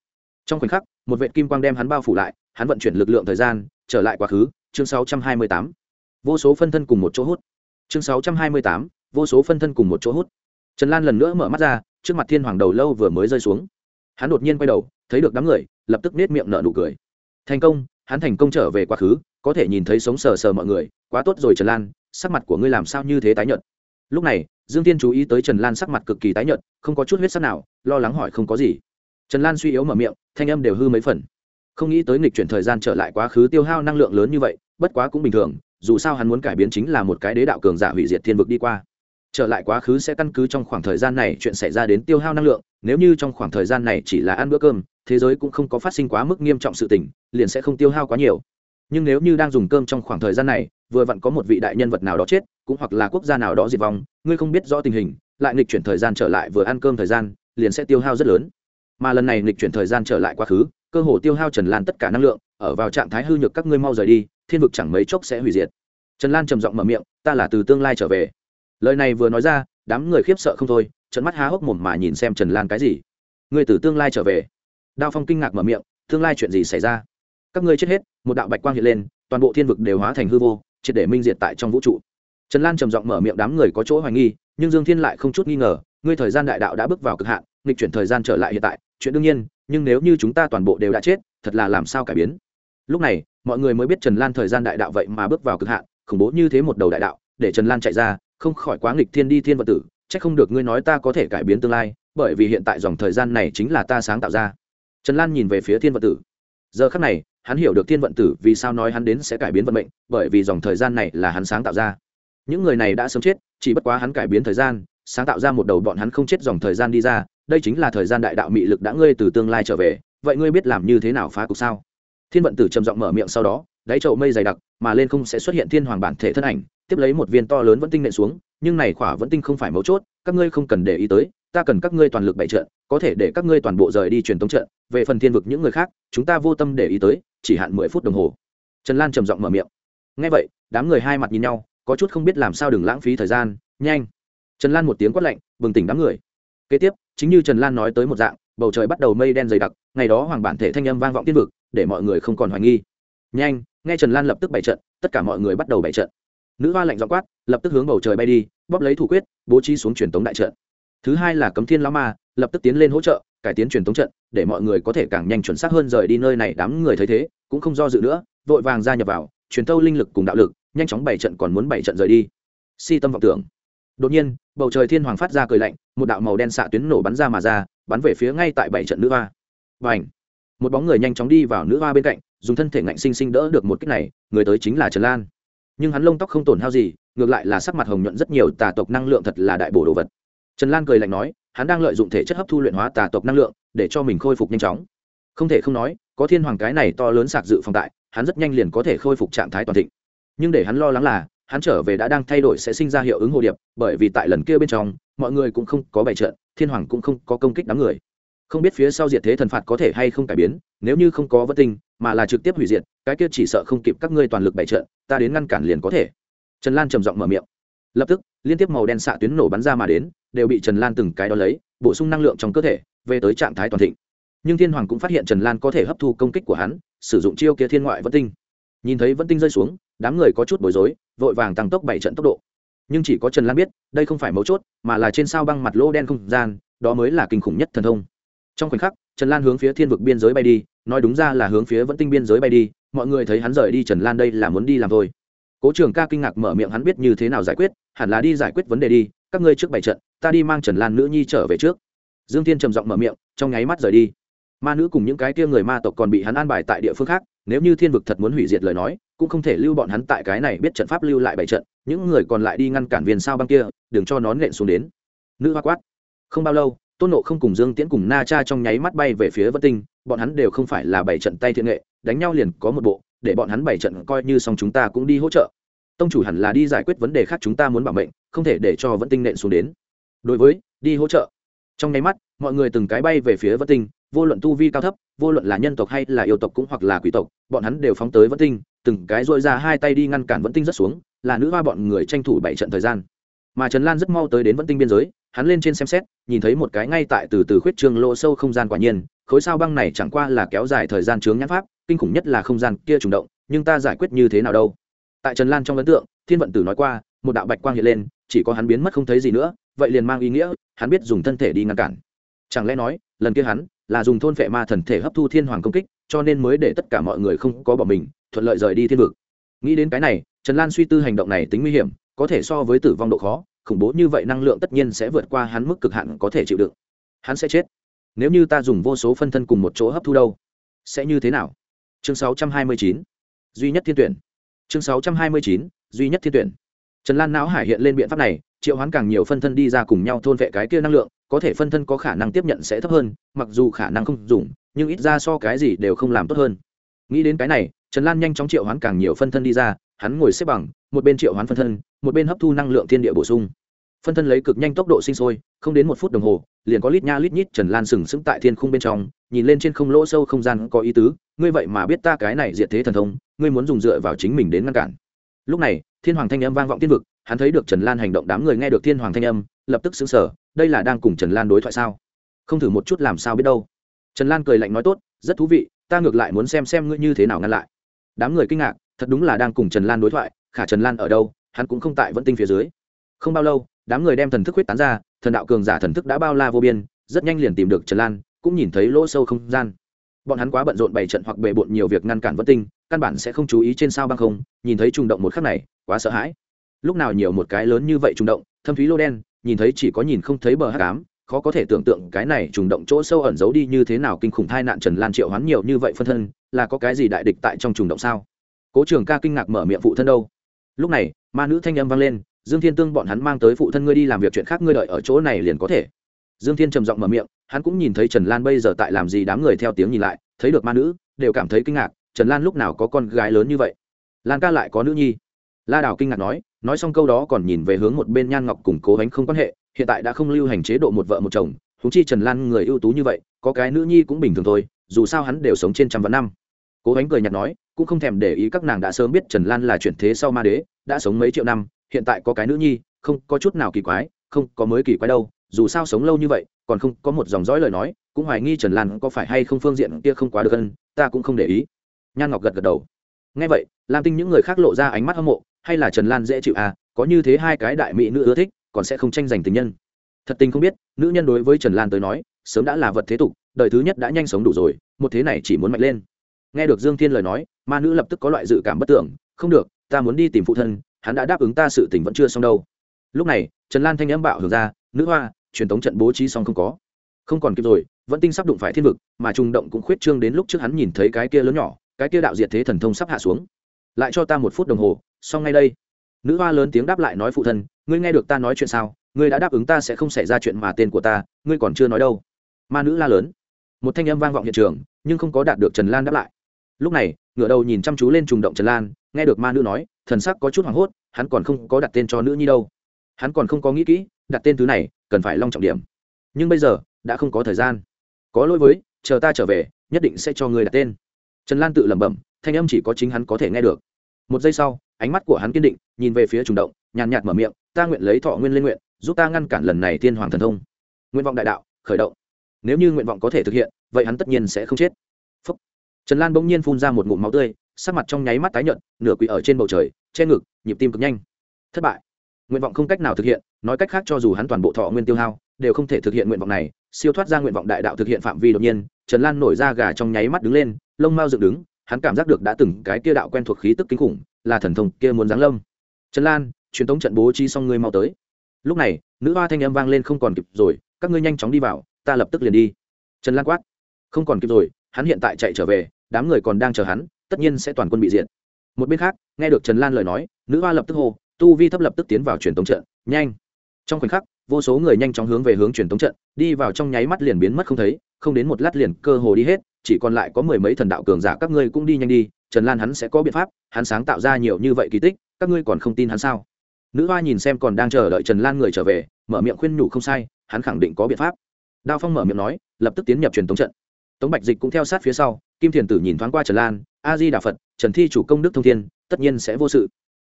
Trong khoảnh khắc, một vệ kim quang đem hắn bao phủ lại, hắn vận chuyển lực lượng thời gian, trở lại quá khứ, chương sáu trăm hai mươi tám. Vô số phân thân cùng một chỗ hút. Chương sáu trăm hai mươi tám, vô số phân thân cùng một chỗ hút. Trần lan lần nữa mở mắt ra trước mặt thiên hoàng đầu lâu vừa mới rơi xuống. Hắn đột nhiên quay đầu, thấy được đám người, lập tức nết miệng nở nụ cười. Thành công, hắn thành công trở về quá khứ, có thể nhìn thấy sống sờ sờ mọi người, quá tốt rồi trần lan, sắc mặt của ngươi làm sao như thế tái nhợt? Lúc này, dương tiên chú ý tới trần lan sắc mặt cực kỳ tái nhợt, không có chút huyết sắc nào, lo lắng hỏi không có gì. Trần lan suy yếu mở miệng, thanh âm đều hư mấy phần. Không nghĩ tới nghịch chuyển thời gian trở lại quá khứ tiêu hao năng lượng lớn như vậy, bất quá cũng bình thường, dù sao hắn muốn cải biến chính là một cái đế đạo cường giả hủy diệt thiên vực đi qua trở lại quá khứ sẽ căn cứ trong khoảng thời gian này chuyện xảy ra đến tiêu hao năng lượng, nếu như trong khoảng thời gian này chỉ là ăn bữa cơm, thế giới cũng không có phát sinh quá mức nghiêm trọng sự tình, liền sẽ không tiêu hao quá nhiều. Nhưng nếu như đang dùng cơm trong khoảng thời gian này, vừa vặn có một vị đại nhân vật nào đó chết, cũng hoặc là quốc gia nào đó diệt vong, ngươi không biết rõ tình hình, lại nghịch chuyển thời gian trở lại vừa ăn cơm thời gian, liền sẽ tiêu hao rất lớn. Mà lần này nghịch chuyển thời gian trở lại quá khứ, cơ hồ tiêu hao trần lan tất cả năng lượng, ở vào trạng thái hư nhược các ngươi mau rời đi, thiên vực chẳng mấy chốc sẽ hủy diệt. Trần lan trầm giọng mở miệng, ta là từ tương lai trở về lời này vừa nói ra, đám người khiếp sợ không thôi trận mắt há hốc mồm mà nhìn xem trần lan cái gì. Người từ tương lai trở về. Đao phong kinh ngạc mở miệng, tương lai chuyện gì xảy ra? Các ngươi chết hết, một đạo bạch quang hiện lên, toàn bộ thiên vực đều hóa thành hư vô, triệt để minh diệt tại trong vũ trụ. Trần lan trầm giọng mở miệng đám người có chỗ hoài nghi, nhưng dương thiên lại không chút nghi ngờ, ngươi thời gian đại đạo đã bước vào cực hạn, nghịch chuyển thời gian trở lại hiện tại, chuyện đương nhiên, nhưng nếu như chúng ta toàn bộ đều đã chết, thật là làm sao cải biến? Lúc này, mọi người mới biết trần lan thời gian đại đạo vậy mà bước vào cực hạn, khủng bố như thế một đầu đại đạo, để trần lan chạy ra không khỏi quá nghịch thiên đi thiên vật tử, chắc không được ngươi nói ta có thể cải biến tương lai, bởi vì hiện tại dòng thời gian này chính là ta sáng tạo ra. Trần lan nhìn về phía thiên vận tử. Giờ khắc này, hắn hiểu được thiên vận tử vì sao nói hắn đến sẽ cải biến vận mệnh, bởi vì dòng thời gian này là hắn sáng tạo ra. Những người này đã sớm chết, chỉ bất quá hắn cải biến thời gian, sáng tạo ra một đầu bọn hắn không chết dòng thời gian đi ra, đây chính là thời gian đại đạo mị lực đã ngươi từ tương lai trở về, vậy ngươi biết làm như thế nào phá cục sao? Thiên vận tử trầm giọng mở miệng sau đó đáy chậu mây dày đặc, mà lên không sẽ xuất hiện thiên hoàng bản thể thân ảnh, tiếp lấy một viên to lớn vẫn tinh nện xuống, nhưng này khỏa vẫn tinh không phải mấu chốt, các ngươi không cần để ý tới, ta cần các ngươi toàn lực bày trận, có thể để các ngươi toàn bộ rời đi truyền tống trận, về phần thiên vực những người khác, chúng ta vô tâm để ý tới, chỉ hạn mười phút đồng hồ. Trần lan trầm giọng mở miệng. Ngay vậy, đám người hai mặt nhìn nhau, có chút không biết làm sao đừng lãng phí thời gian, nhanh. Trần lan một tiếng quát lạnh, bừng tỉnh đám người. Kế tiếp, chính như trần lan nói tới một dạng, bầu trời bắt đầu mây đen dày đặc, ngày đó hoàng bản thể thanh âm vang vọng tiên vực, để mọi người không còn hoài nghi. Nhanh nghe trần lan lập tức bày trận, tất cả mọi người bắt đầu bày trận. Nữ hoa lạnh dọ quát, lập tức hướng bầu trời bay đi, bóp lấy thủ quyết, bố trí xuống truyền tống đại trận. Thứ hai là cấm thiên lão ma, lập tức tiến lên hỗ trợ, cải tiến truyền tống trận, để mọi người có thể càng nhanh chuẩn xác hơn rời đi nơi này, đám người thấy thế, cũng không do dự nữa, vội vàng ra nhập vào, truyền thâu linh lực cùng đạo lực, nhanh chóng bày trận còn muốn bày trận rời đi. Si tâm vọng tưởng. Đột nhiên, bầu trời thiên hoàng phát ra cười lạnh, một đạo màu đen xạ tuyến nổ bắn ra mà ra, bắn về phía ngay tại bảy trận nữ hoa. Và ảnh một bóng người nhanh chóng đi vào nữ hoa bên cạnh dùng thân thể ngạnh sinh sinh đỡ được một cách này, người tới chính là trần lan. Nhưng hắn lông tóc không tổn hao gì, ngược lại là sắc mặt hồng nhuận rất nhiều, tà tộc năng lượng thật là đại bổ đồ vật. Trần lan cười lạnh nói, hắn đang lợi dụng thể chất hấp thu luyện hóa tà tộc năng lượng, để cho mình khôi phục nhanh chóng. Không thể không nói, có thiên hoàng cái này to lớn sạc dự phòng tại, hắn rất nhanh liền có thể khôi phục trạng thái toàn thịnh. Nhưng để hắn lo lắng là, hắn trở về đã đang thay đổi sẽ sinh ra hiệu ứng hồ điệp, bởi vì tại lần kia bên trong, mọi người cũng không có bày trận, thiên hoàng cũng không có công kích đám người. Không biết phía sau diệt thế thần phạt có thể hay không cải biến, nếu như không có vất tinh mà là trực tiếp hủy diệt, cái kia chỉ sợ không kịp các ngươi toàn lực bày trận, ta đến ngăn cản liền có thể. Trần lan trầm giọng mở miệng. Lập tức, liên tiếp màu đen xạ tuyến nổ bắn ra mà đến, đều bị trần lan từng cái đó lấy, bổ sung năng lượng trong cơ thể, về tới trạng thái toàn thịnh. Nhưng thiên hoàng cũng phát hiện trần lan có thể hấp thu công kích của hắn, sử dụng chiêu kia thiên ngoại Vẫn tinh. Nhìn thấy Vẫn tinh rơi xuống, đám người có chút bối rối, vội vàng tăng tốc bảy trận tốc độ. Nhưng chỉ có trần lan biết, đây không phải mấu chốt, mà là trên sao băng mặt lỗ đen không gian, đó mới là kinh khủng nhất thần thông. Trong khoảnh khắc, trần lan hướng phía thiên vực biên giới bay đi nói đúng ra là hướng phía vẫn tinh biên giới bay đi, mọi người thấy hắn rời đi trần lan đây là muốn đi làm thôi. Cố trường ca kinh ngạc mở miệng hắn biết như thế nào giải quyết, hẳn là đi giải quyết vấn đề đi, các ngươi trước bảy trận, ta đi mang trần lan nữ nhi trở về trước. Dương thiên trầm giọng mở miệng, trong nháy mắt rời đi. Ma nữ cùng những cái kia người ma tộc còn bị hắn an bài tại địa phương khác, nếu như thiên vực thật muốn hủy diệt lời nói, cũng không thể lưu bọn hắn tại cái này biết trận pháp lưu lại bảy trận, những người còn lại đi ngăn cản viên sao băng kia, đừng cho nón nện xuống đến. Nữ hoa quát, không bao lâu tôn nộ không cùng dương tiễn cùng na cha trong nháy mắt bay về phía vân tinh, bọn hắn đều không phải là bảy trận tay thiện nghệ, đánh nhau liền có một bộ, để bọn hắn bảy trận coi như xong chúng ta cũng đi hỗ trợ. Tông chủ hẳn là đi giải quyết vấn đề khác chúng ta muốn bảo mệnh, không thể để cho vân tinh nện xuống đến. Đối với, đi hỗ trợ. Trong nháy mắt, mọi người từng cái bay về phía vân tinh, vô luận tu vi cao thấp, vô luận là nhân tộc hay là yêu tộc cũng hoặc là quỷ tộc, bọn hắn đều phóng tới vân tinh, từng cái dội ra hai tay đi ngăn cản vân tinh rất xuống, là nữ hoa bọn người tranh thủ bảy trận thời gian. Mà trần lan rất mau tới đến vân tinh biên giới hắn lên trên xem xét, nhìn thấy một cái ngay tại từ từ khuyết trường lỗ sâu không gian quả nhiên, khối sao băng này chẳng qua là kéo dài thời gian chướng nhãn pháp, kinh khủng nhất là không gian kia trùng động, nhưng ta giải quyết như thế nào đâu? Tại trần lan trong ấn tượng, thiên vận tử nói qua, một đạo bạch quang hiện lên, chỉ có hắn biến mất không thấy gì nữa, vậy liền mang ý nghĩa, hắn biết dùng thân thể đi ngăn cản. Chẳng lẽ nói, lần kia hắn là dùng thôn phệ ma thần thể hấp thu thiên hoàng công kích, cho nên mới để tất cả mọi người không có bỏ mình, thuận lợi rời đi thiên vực? Nghĩ đến cái này, trần lan suy tư hành động này tính nguy hiểm, có thể so với tử vong độ khó khủng bố như vậy năng lượng tất nhiên sẽ vượt qua hắn mức cực hạn có thể chịu đựng. Hắn sẽ chết. Nếu như ta dùng vô số phân thân cùng một chỗ hấp thu đâu, sẽ như thế nào? Chương 629. duy nhất thiên tuyển. Chương 629. duy nhất thiên tuyển. Trần lan não hải hiện lên biện pháp này, triệu hoán càng nhiều phân thân đi ra cùng nhau thôn vệ cái kia năng lượng, có thể phân thân có khả năng tiếp nhận sẽ thấp hơn, mặc dù khả năng không dùng, nhưng ít ra so cái gì đều không làm tốt hơn. Nghĩ đến cái này, trần lan nhanh chóng triệu hoán càng nhiều phân thân đi ra hắn ngồi xếp bằng, một bên triệu hoán phân thân, một bên hấp thu năng lượng thiên địa bổ sung. Phân thân lấy cực nhanh tốc độ sinh sôi, không đến một phút đồng hồ, liền có lít nha lít nhít trần lan sừng sững tại thiên khung bên trong, nhìn lên trên không lỗ sâu không gian có ý tứ, ngươi vậy mà biết ta cái này diệt thế thần thông, ngươi muốn dùng dựa vào chính mình đến ngăn cản. Lúc này, thiên hoàng thanh âm vang vọng tiên vực, hắn thấy được trần lan hành động đám người nghe được thiên hoàng thanh âm, lập tức xứng sở đây là đang cùng trần lan đối thoại sao? Không thử một chút làm sao biết đâu. Trần lan cười lạnh nói tốt, rất thú vị, ta ngược lại muốn xem xem ngươi như thế nào ngăn lại. Đám người kinh ngạc thật đúng là đang cùng trần lan đối thoại, khả trần lan ở đâu, hắn cũng không tại vẫn tinh phía dưới. Không bao lâu, đám người đem thần thức huyết tán ra, thần đạo cường giả thần thức đã bao la vô biên, rất nhanh liền tìm được trần lan, cũng nhìn thấy lỗ sâu không gian. Bọn hắn quá bận rộn bày trận hoặc bề bộn nhiều việc ngăn cản vất tinh, căn bản sẽ không chú ý trên sao băng không, nhìn thấy trùng động một khắc này, quá sợ hãi. Lúc nào nhiều một cái lớn như vậy trùng động, thâm thúy lô đen, nhìn thấy chỉ có nhìn không thấy bờ hát cám khó có thể tưởng tượng cái này trùng động chỗ sâu ẩn giấu đi như thế nào kinh khủng thai nạn trần lan triệu hoán nhiều như vậy phân thân, là có cái gì đại địch tại trong trùng động sao? Cố trường ca kinh ngạc mở miệng phụ thân đâu? Lúc này, ma nữ thanh âm vang lên, dương thiên tương bọn hắn mang tới phụ thân ngươi đi làm việc chuyện khác ngươi đợi ở chỗ này liền có thể. Dương thiên trầm giọng mở miệng, hắn cũng nhìn thấy trần lan bây giờ tại làm gì đám người theo tiếng nhìn lại, thấy được ma nữ, đều cảm thấy kinh ngạc, trần lan lúc nào có con gái lớn như vậy? Lan ca lại có nữ nhi. La đào kinh ngạc nói nói xong câu đó còn nhìn về hướng một bên nhan ngọc cùng cố gánh không quan hệ, hiện tại đã không lưu hành chế độ một vợ một chồng húng chi trần lan người ưu tú như vậy, có cái nữ nhi cũng bình thường thôi, dù sao hắn đều sống trên trăm vạn năm cố ánh cười nhạt nói, cũng không thèm để ý các nàng đã sớm biết trần lan là chuyển thế sau ma đế, đã sống mấy triệu năm, hiện tại có cái nữ nhi, không có chút nào kỳ quái, không có mới kỳ quái đâu, dù sao sống lâu như vậy, còn không có một dòng dõi lời nói, cũng hoài nghi trần lan có phải hay không phương diện kia không quá được hơn, ta cũng không để ý. Nhan ngọc gật gật đầu. Ngay vậy, lam tinh những người khác lộ ra ánh mắt hâm mộ, hay là trần lan dễ chịu à có như thế hai cái đại mỹ nữ ưa thích, còn sẽ không tranh giành tình nhân. Thật tình không biết, nữ nhân đối với trần lan tới nói, sớm đã là vật thế tục, đời thứ nhất đã nhanh sống đủ rồi, một thế này chỉ muốn mạnh lên nghe được dương thiên lời nói, ma nữ lập tức có loại dự cảm bất tưởng, không được, ta muốn đi tìm phụ thân, hắn đã đáp ứng ta sự tình vẫn chưa xong đâu. Lúc này, trần lan thanh âm bạo hưởng ra, nữ hoa, truyền thống trận bố trí xong không có. Không còn kịp rồi, vẫn tinh sắp đụng phải thiên vực, mà trung động cũng khuyết trương đến lúc trước hắn nhìn thấy cái kia lớn nhỏ, cái kia đạo diệt thế thần thông sắp hạ xuống. Lại cho ta một phút đồng hồ, xong ngay đây. Nữ hoa lớn tiếng đáp lại nói, phụ thân, ngươi nghe được ta nói chuyện sao? Ngươi đã đáp ứng ta sẽ không xảy ra chuyện mà tên của ta, ngươi còn chưa nói đâu. Ma nữ la lớn. Một thanh âm vang vọng hiện trường, nhưng không có đạt được trần lan đáp lại lúc này ngựa đầu nhìn chăm chú lên trùng động trần lan, nghe được ma nữ nói, thần sắc có chút hoảng hốt, hắn còn không có đặt tên cho nữ nhi đâu. Hắn còn không có nghĩ kỹ, đặt tên thứ này, cần phải long trọng điểm. Nhưng bây giờ, đã không có thời gian. Có lỗi với, chờ ta trở về, nhất định sẽ cho người đặt tên. Trần lan tự lẩm bẩm, thanh âm chỉ có chính hắn có thể nghe được. Một giây sau, ánh mắt của hắn kiên định, nhìn về phía trùng động, nhàn nhạt mở miệng, ta nguyện lấy thọ nguyên lên nguyện, giúp ta ngăn cản lần này thiên hoàng thần thông. Nguyện vọng đại đạo, khởi động. Nếu như nguyện vọng có thể thực hiện, vậy hắn tất nhiên sẽ không chết trần lan bỗng nhiên phun ra một ngụm máu tươi, sắc mặt trong nháy mắt tái nhợt, nửa quỳ ở trên bầu trời, che ngực, nhịp tim cực nhanh. Thất bại. Nguyện vọng không cách nào thực hiện, nói cách khác cho dù hắn toàn bộ thọ nguyên tiêu hao, đều không thể thực hiện nguyện vọng này, siêu thoát ra nguyện vọng đại đạo thực hiện phạm vi đột nhiên, trần lan nổi ra gà trong nháy mắt đứng lên, lông mao dựng đứng, hắn cảm giác được đã từng cái kia đạo quen thuộc khí tức kinh khủng, là thần thông kia muốn giáng lâm. Trần lan, truyền thống trận bố trí xong ngươi mau tới. Lúc này, nữ hoa thanh âm vang lên không còn kịp rồi, các ngươi nhanh chóng đi vào, ta lập tức liền đi. Trần lan quát. Không còn kịp rồi, hắn hiện tại chạy trở về đám người còn đang chờ hắn, tất nhiên sẽ toàn quân bị diệt. Một bên khác, nghe được trần lan lời nói, nữ hoa lập tức hô, tu vi thấp lập tức tiến vào truyền tống trận, nhanh. Trong khoảnh khắc, vô số người nhanh chóng hướng về hướng truyền tống trận, đi vào trong nháy mắt liền biến mất không thấy, không đến một lát liền cơ hồ đi hết, chỉ còn lại có mười mấy thần đạo cường giả các ngươi cũng đi nhanh đi, trần lan hắn sẽ có biện pháp, hắn sáng tạo ra nhiều như vậy kỳ tích, các ngươi còn không tin hắn sao? Nữ hoa nhìn xem còn đang chờ đợi trần lan người trở về, mở miệng khuyên nhủ không sai, hắn khẳng định có biện pháp. Đao phong mở miệng nói, lập tức tiến nhập truyền tống trận tống bạch dịch cũng theo sát phía sau, kim thiền tử nhìn thoáng qua trần lan, a di đà phật, trần thi chủ công đức thông thiên, tất nhiên sẽ vô sự.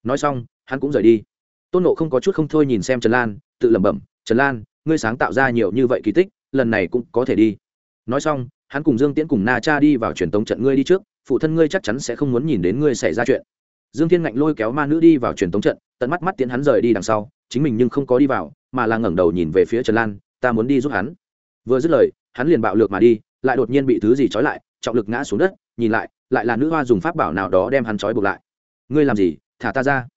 Nói xong, hắn cũng rời đi. Tôn nộ không có chút không thôi nhìn xem trần lan, tự lẩm bẩm, trần lan, ngươi sáng tạo ra nhiều như vậy kỳ tích, lần này cũng có thể đi. Nói xong, hắn cùng dương tiễn cùng na cha đi vào truyền tống trận ngươi đi trước, phụ thân ngươi chắc chắn sẽ không muốn nhìn đến ngươi xảy ra chuyện. Dương thiên ngạnh lôi kéo ma nữ đi vào truyền tống trận, tận mắt mắt tiễn hắn rời đi đằng sau, chính mình nhưng không có đi vào, mà là ngẩng đầu nhìn về phía trần lan, ta muốn đi giúp hắn. Vừa dứt lời, hắn liền bạo lược mà đi lại đột nhiên bị thứ gì trói lại, trọng lực ngã xuống đất, nhìn lại lại là nữ hoa dùng pháp bảo nào đó đem hắn trói buộc lại. Ngươi làm gì? Thả ta ra.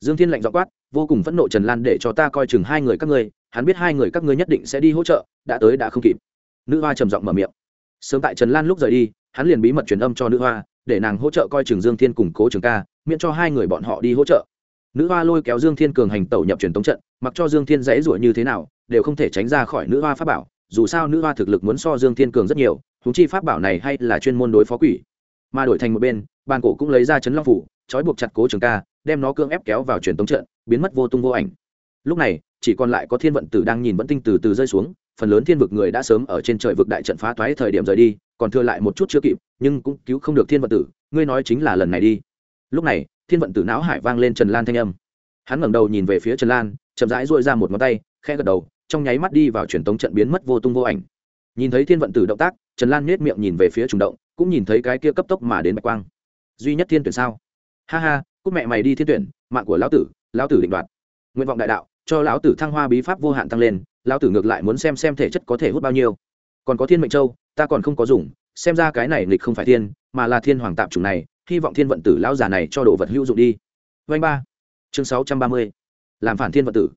Dương thiên lạnh dọ quát, vô cùng phẫn nộ trần lan để cho ta coi chừng hai người các ngươi, hắn biết hai người các ngươi nhất định sẽ đi hỗ trợ, đã tới đã không kịp. Nữ hoa trầm giọng mở miệng. Sớm tại trần lan lúc rời đi, hắn liền bí mật truyền âm cho nữ hoa, để nàng hỗ trợ coi chừng dương thiên củng cố trường ca, miễn cho hai người bọn họ đi hỗ trợ. Nữ hoa lôi kéo dương thiên cường hành tẩu nhập truyền tống trận, mặc cho dương thiên dãy ruổi như thế nào, đều không thể tránh ra khỏi nữ hoa pháp bảo dù sao nữ hoa thực lực muốn so dương thiên cường rất nhiều thú chi pháp bảo này hay là chuyên môn đối phó quỷ. Mà đổi thành một bên, bàn cổ cũng lấy ra chấn long phủ, trói buộc chặt cố trường ca, đem nó cưỡng ép kéo vào truyền tống trận, biến mất vô tung vô ảnh. Lúc này, chỉ còn lại có thiên vận tử đang nhìn vẫn tinh từ từ rơi xuống, phần lớn thiên vực người đã sớm ở trên trời vực đại trận phá toái thời điểm rời đi, còn thừa lại một chút chưa kịp, nhưng cũng cứu không được thiên vận tử, ngươi nói chính là lần này đi. Lúc này, thiên vận tử não hải vang lên trần lan thanh âm. Hắn ngẩng đầu nhìn về phía trần lan, chậm rãi dội ra một ngón tay khe gật đầu trong nháy mắt đi vào truyền tống trận biến mất vô tung vô ảnh. Nhìn thấy thiên vận tử động tác, trần lan nết miệng nhìn về phía trùng động, cũng nhìn thấy cái kia cấp tốc mà đến bạch quang. Duy nhất thiên tuyển sao? Ha ha cúc mẹ mày đi thiên tuyển, mạng của lão tử lão tử định đoạt. Nguyện vọng đại đạo, cho lão tử thăng hoa bí pháp vô hạn tăng lên, lão tử ngược lại muốn xem xem thể chất có thể hút bao nhiêu. Còn có thiên mệnh châu, ta còn không có dùng, xem ra cái này nghịch không phải thiên, mà là thiên hoàng tạm chủng này, hy vọng thiên vận tử lão già này cho đồ vật hữu dụng đi. Vanh ba, chương sáu trăm ba mươi. Làm phản thiên vận tử.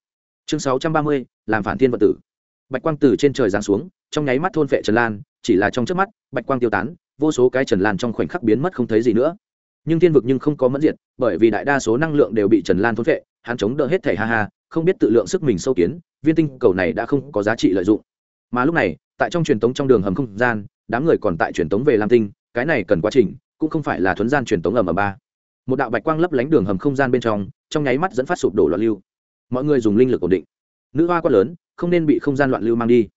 Chương sáu trăm ba mươi làm phản thiên vật tử. Bạch quang tử trên trời giáng xuống, trong nháy mắt thôn vệ trần lan, chỉ là trong trước mắt, bạch quang tiêu tán, vô số cái trần lan trong khoảnh khắc biến mất không thấy gì nữa. Nhưng thiên vực nhưng không có mẫn diệt, bởi vì đại đa số năng lượng đều bị trần lan thôn vệ hắn chống đỡ hết thẻ ha ha, không biết tự lượng sức mình sâu kiến, viên tinh cầu này đã không có giá trị lợi dụng. Mà lúc này, tại trong truyền tống trong đường hầm không gian, đám người còn tại truyền tống về lam tinh, cái này cần quá trình, cũng không phải là thuấn gian truyền tống ầm ầm ba. Một đạo bạch quang lấp lánh đường hầm không gian bên trong trong nháy mắt dẫn phát sụp đổ loạn lưu. Mọi người dùng linh lực ổn định nữ hoa quát lớn, không nên bị không gian loạn lưu mang đi.